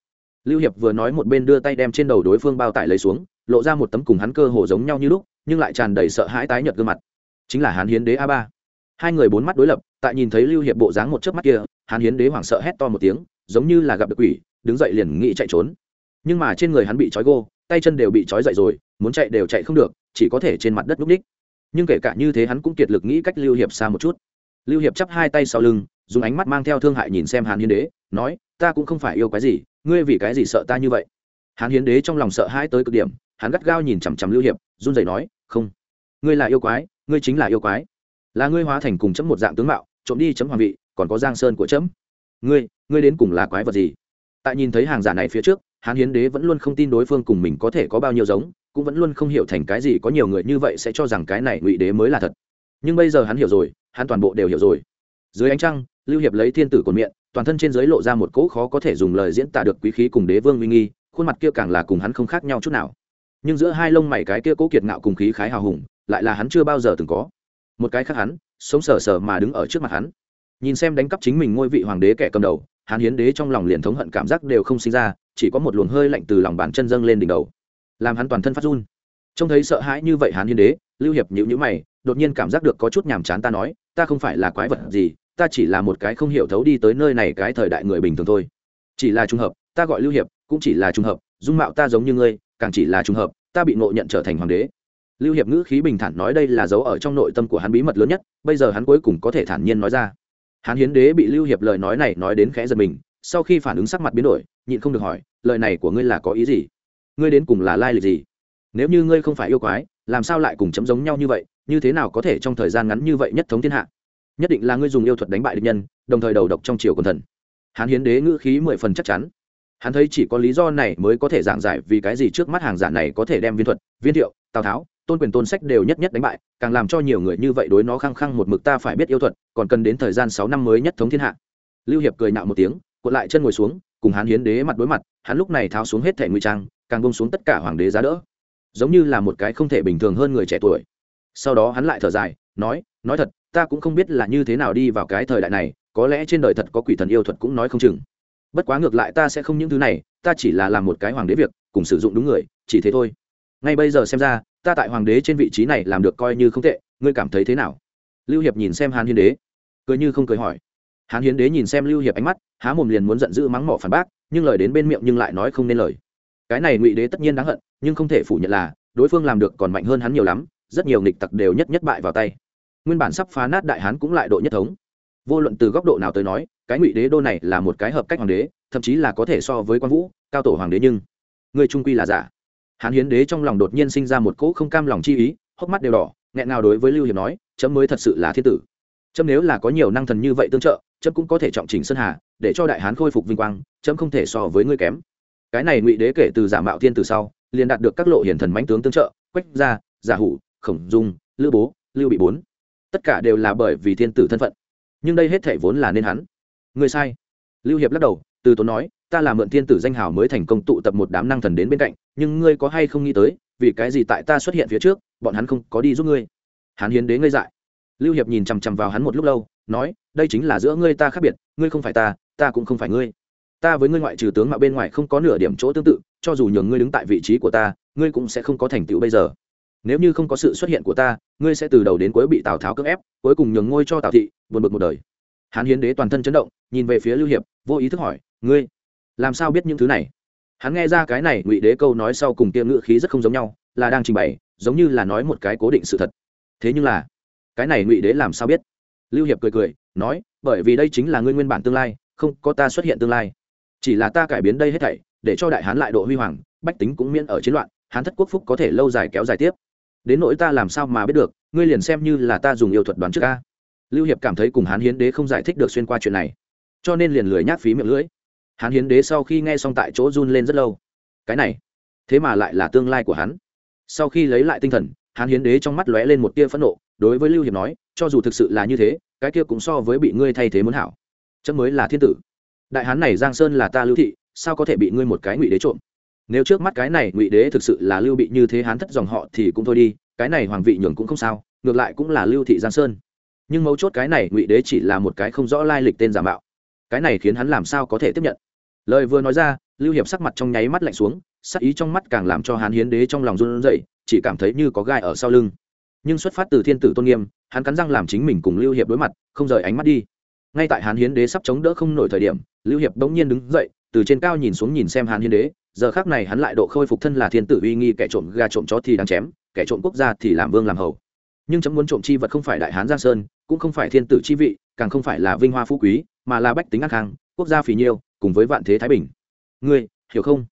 Lưu hiệp vừa nói một bên đưa tay đem trên đầu đối phương bao tải lấy xuống, lộ ra một tấm cùng hắn cơ hồ giống nhau như lúc, nhưng lại tràn đầy sợ hãi tái nhợt gương mặt. Chính là hán hiến đế a ba. Hai người bốn mắt đối lập, tại nhìn thấy lưu hiệp bộ dáng một chớp mắt kia, hán hiến đế hoảng sợ hét to một tiếng, giống như là gặp được quỷ, đứng dậy liền nghĩ chạy trốn. Nhưng mà trên người hắn bị trói gô, tay chân đều bị trói dậy rồi, muốn chạy đều chạy không được, chỉ có thể trên mặt đất núp ních nhưng kể cả như thế hắn cũng kiệt lực nghĩ cách lưu hiệp xa một chút. Lưu hiệp chắp hai tay sau lưng, dùng ánh mắt mang theo thương hại nhìn xem hàn hiến đế, nói, ta cũng không phải yêu cái gì, ngươi vì cái gì sợ ta như vậy? Hàn hiến đế trong lòng sợ hãi tới cực điểm, hắn gắt gao nhìn chằm chằm lưu hiệp, run rẩy nói, không, ngươi là yêu quái, ngươi chính là yêu quái. Là ngươi hóa thành cùng chấm một dạng tướng mạo, trộm đi chấm hoàng vị, còn có giang sơn của chấm. Ngươi ngươi đến cùng là quái vật gì? Tại nhìn thấy hàng giả này phía trước hán hiến đế vẫn luôn không tin đối phương cùng mình có thể có bao nhiêu giống, cũng vẫn luôn không hiểu thành cái gì có nhiều người như vậy sẽ cho rằng cái này ngụy đế mới là thật. Nhưng bây giờ hắn hiểu rồi, hắn toàn bộ đều hiểu rồi. Dưới ánh trăng, lưu hiệp lấy thiên tử cột miệng, toàn thân trên giới lộ ra một cỗ khó có thể dùng lời diễn tả được quý khí cùng đế vương uy nghi, khuôn mặt kia càng là cùng hắn không khác nhau chút nào. Nhưng giữa hai lông mày cái kia cố kiệt ngạo cùng khí khái hào hùng, lại là hắn chưa bao giờ từng có. Một cái khác hắn, sống sờ sờ mà đứng ở trước mặt hắn. Nhìn xem đánh cắp chính mình ngôi vị hoàng đế kẻ cầm đầu hắn hiến đế trong lòng liền thống hận cảm giác đều không sinh ra chỉ có một luồng hơi lạnh từ lòng bàn chân dâng lên đỉnh đầu, làm hắn toàn thân phát run. Trông thấy sợ hãi như vậy hắn hiên đế, lưu hiệp nhữ nhữ mày, đột nhiên cảm giác được có chút nhàm chán ta nói, ta không phải là quái vật gì, ta chỉ là một cái không hiểu thấu đi tới nơi này cái thời đại người bình thường thôi. Chỉ là trùng hợp, ta gọi lưu hiệp, cũng chỉ là trùng hợp, dung mạo ta giống như ngươi, càng chỉ là trùng hợp, ta bị ngộ nhận trở thành hoàng đế. Lưu hiệp ngữ khí bình thản nói đây là dấu ở trong nội tâm của hắn bí mật lớn nhất, bây giờ hắn cuối cùng có thể thản nhiên nói ra. Hắn hiến đế bị lưu hiệp lời nói này nói đến khẽ giật mình, sau khi phản ứng sắc mặt biến đổi nhịn không được hỏi, lời này của ngươi là có ý gì? Ngươi đến cùng là lai lịch gì? Nếu như ngươi không phải yêu quái, làm sao lại cùng chấm giống nhau như vậy? Như thế nào có thể trong thời gian ngắn như vậy nhất thống thiên hạ? Nhất định là ngươi dùng yêu thuật đánh bại địch nhân, đồng thời đầu độc trong triều quần thần. Hắn hiến đế ngữ khí mười phần chắc chắn. Hắn thấy chỉ có lý do này mới có thể giảng giải vì cái gì trước mắt hàng giả này có thể đem viên thuật, viên thiệu, tào tháo, tôn quyền tôn sách đều nhất nhất đánh bại, càng làm cho nhiều người như vậy đối nó khăng khăng một mực ta phải biết yêu thuật, còn cần đến thời gian sáu năm mới nhất thống thiên hạ. Lưu hiệp cười nạo một tiếng, cuộn lại chân ngồi xuống cùng hắn hiến đế mặt đối mặt, hắn lúc này tháo xuống hết thẻ nguy trang, càng bông xuống tất cả hoàng đế giá đỡ. Giống như là một cái không thể bình thường hơn người trẻ tuổi. Sau đó hắn lại thở dài, nói nói thật, ta cũng không biết là như thế nào đi vào cái thời đại này, có lẽ trên đời thật có quỷ thần yêu thuật cũng nói không chừng. Bất quá ngược lại ta sẽ không những thứ này, ta chỉ là làm một cái hoàng đế việc, cùng sử dụng đúng người, chỉ thế thôi. Ngay bây giờ xem ra, ta tại hoàng đế trên vị trí này làm được coi như không tệ, ngươi cảm thấy thế nào? Lưu hiệp nhìn xem hàn Hiên đế, cười như không cười hỏi. Hán hiến đế nhìn xem lưu hiệp ánh mắt, há mồm liền muốn giận dữ mắng mỏ phản bác, nhưng lời đến bên miệng nhưng lại nói không nên lời. Cái này ngụy đế tất nhiên đáng hận, nhưng không thể phủ nhận là, đối phương làm được còn mạnh hơn hắn nhiều lắm, rất nhiều nghịch tặc đều nhất nhất bại vào tay. Nguyên bản sắp phá nát đại hán cũng lại độ nhất thống. Vô luận từ góc độ nào tới nói, cái ngụy đế đô này là một cái hợp cách hoàng đế, thậm chí là có thể so với quan vũ, cao tổ hoàng đế nhưng, người trung quy là giả. Hán hiến đế trong lòng đột nhiên sinh ra một cỗ không cam lòng chi ý, hốc mắt đều đỏ, nghẹn nào đối với lưu hiệp nói, chấm mới thật sự là thiên tử. Chấm nếu là có nhiều năng thần như vậy tương trợ chấm cũng có thể trọng chỉnh sơn hà, để cho đại hán khôi phục vinh quang, chấm không thể so với ngươi kém. Cái này ngụy đế kể từ giả mạo thiên từ sau, liền đạt được các lộ hiển thần mãnh tướng tương trợ, quách gia, giả hủ, khổng dung, lữ bố, lưu bị bốn. Tất cả đều là bởi vì thiên tử thân phận. Nhưng đây hết thể vốn là nên hắn. Người sai. Lưu hiệp lắc đầu, từ tốn nói, ta là mượn thiên tử danh hào mới thành công tụ tập một đám năng thần đến bên cạnh, nhưng ngươi có hay không nghĩ tới, vì cái gì tại ta xuất hiện phía trước, bọn hắn không có đi giúp ngươi? Hắn hiến đế ngươi dại. Lưu hiệp nhìn chằm chằm vào hắn một lúc lâu, nói đây chính là giữa ngươi ta khác biệt, ngươi không phải ta ta cũng không phải ngươi. Ta với ngươi ngoại trừ tướng mà bên ngoài không có nửa điểm chỗ tương tự, cho dù nhường ngươi đứng tại vị trí của ta, ngươi cũng sẽ không có thành tựu bây giờ. Nếu như không có sự xuất hiện của ta, ngươi sẽ từ đầu đến cuối bị tào tháo cưỡng ép, cuối cùng nhường ngôi cho tào thị, buồn bực một đời. Hán hiến đế toàn thân chấn động, nhìn về phía lưu hiệp, vô ý thức hỏi, ngươi, làm sao biết những thứ này? Hắn nghe ra cái này ngụy đế câu nói sau cùng tiêm ngữ khí rất không giống nhau, là đang trình bày, giống như là nói một cái cố định sự thật. Thế nhưng là, cái này ngụy đế làm sao biết? Lưu hiệp cười cười, nói, bởi vì đây chính là ngươi nguyên bản tương lai, không có ta xuất hiện tương lai. Chỉ là ta cải biến đây hết thảy, để cho đại hán lại độ huy hoàng, bách tính cũng miễn ở chiến loạn, hán thất quốc phúc có thể lâu dài kéo dài tiếp. Đến nỗi ta làm sao mà biết được, ngươi liền xem như là ta dùng yêu thuật đoán trước ca lưu hiệp cảm thấy cùng hán hiến đế không giải thích được xuyên qua chuyện này, cho nên liền lười nhác phí miệng lưỡi. Hán hiến đế sau khi nghe xong tại chỗ run lên rất lâu. Cái này, thế mà lại là tương lai của hắn. Sau khi lấy lại tinh thần, hán hiến đế trong mắt lóe lên một tia phẫn nộ đối với lưu hiệp nói, cho dù thực sự là như thế, cái kia cũng so với bị ngươi thay thế muốn hảo. Chấm mới là thiên tử. Đại hán này giang sơn là ta lưu thị, sao có thể bị ngươi một cái ngụy đế trộm? Nếu trước mắt cái này ngụy đế thực sự là lưu bị như thế hán thất dòng họ thì cũng thôi đi, cái này hoàng vị nhường cũng không sao, ngược lại cũng là lưu thị giang sơn. Nhưng mấu chốt cái này ngụy đế chỉ là một cái không rõ lai lịch tên giả mạo. Cái này khiến hắn làm sao có thể tiếp nhận? Lời vừa nói ra, lưu hiệp sắc mặt trong nháy mắt lạnh xuống, sắc ý trong mắt càng làm cho hán hiến đế trong lòng run rẩy, chỉ cảm thấy như có gai ở sau lưng nhưng xuất phát từ thiên tử tôn nghiêm, hắn cắn răng làm chính mình cùng lưu hiệp đối mặt, không rời ánh mắt đi. Ngay tại hán hiến đế sắp chống đỡ không nổi thời điểm, lưu hiệp bỗng nhiên đứng dậy, từ trên cao nhìn xuống nhìn xem hán hiến đế, giờ khác này hắn lại độ khôi phục thân là thiên tử uy nghi, kẻ trộm gà trộm chó thì đáng chém, kẻ trộm quốc gia thì làm vương làm hầu. Nhưng chấm muốn trộm chi vật không phải đại hán giang sơn, cũng không phải thiên tử chi vị, càng không phải là vinh hoa phú quý, mà là bách tính ác khang, quốc gia phì nhiêu, cùng với vạn thế thái bình. Ngươi, hiểu không?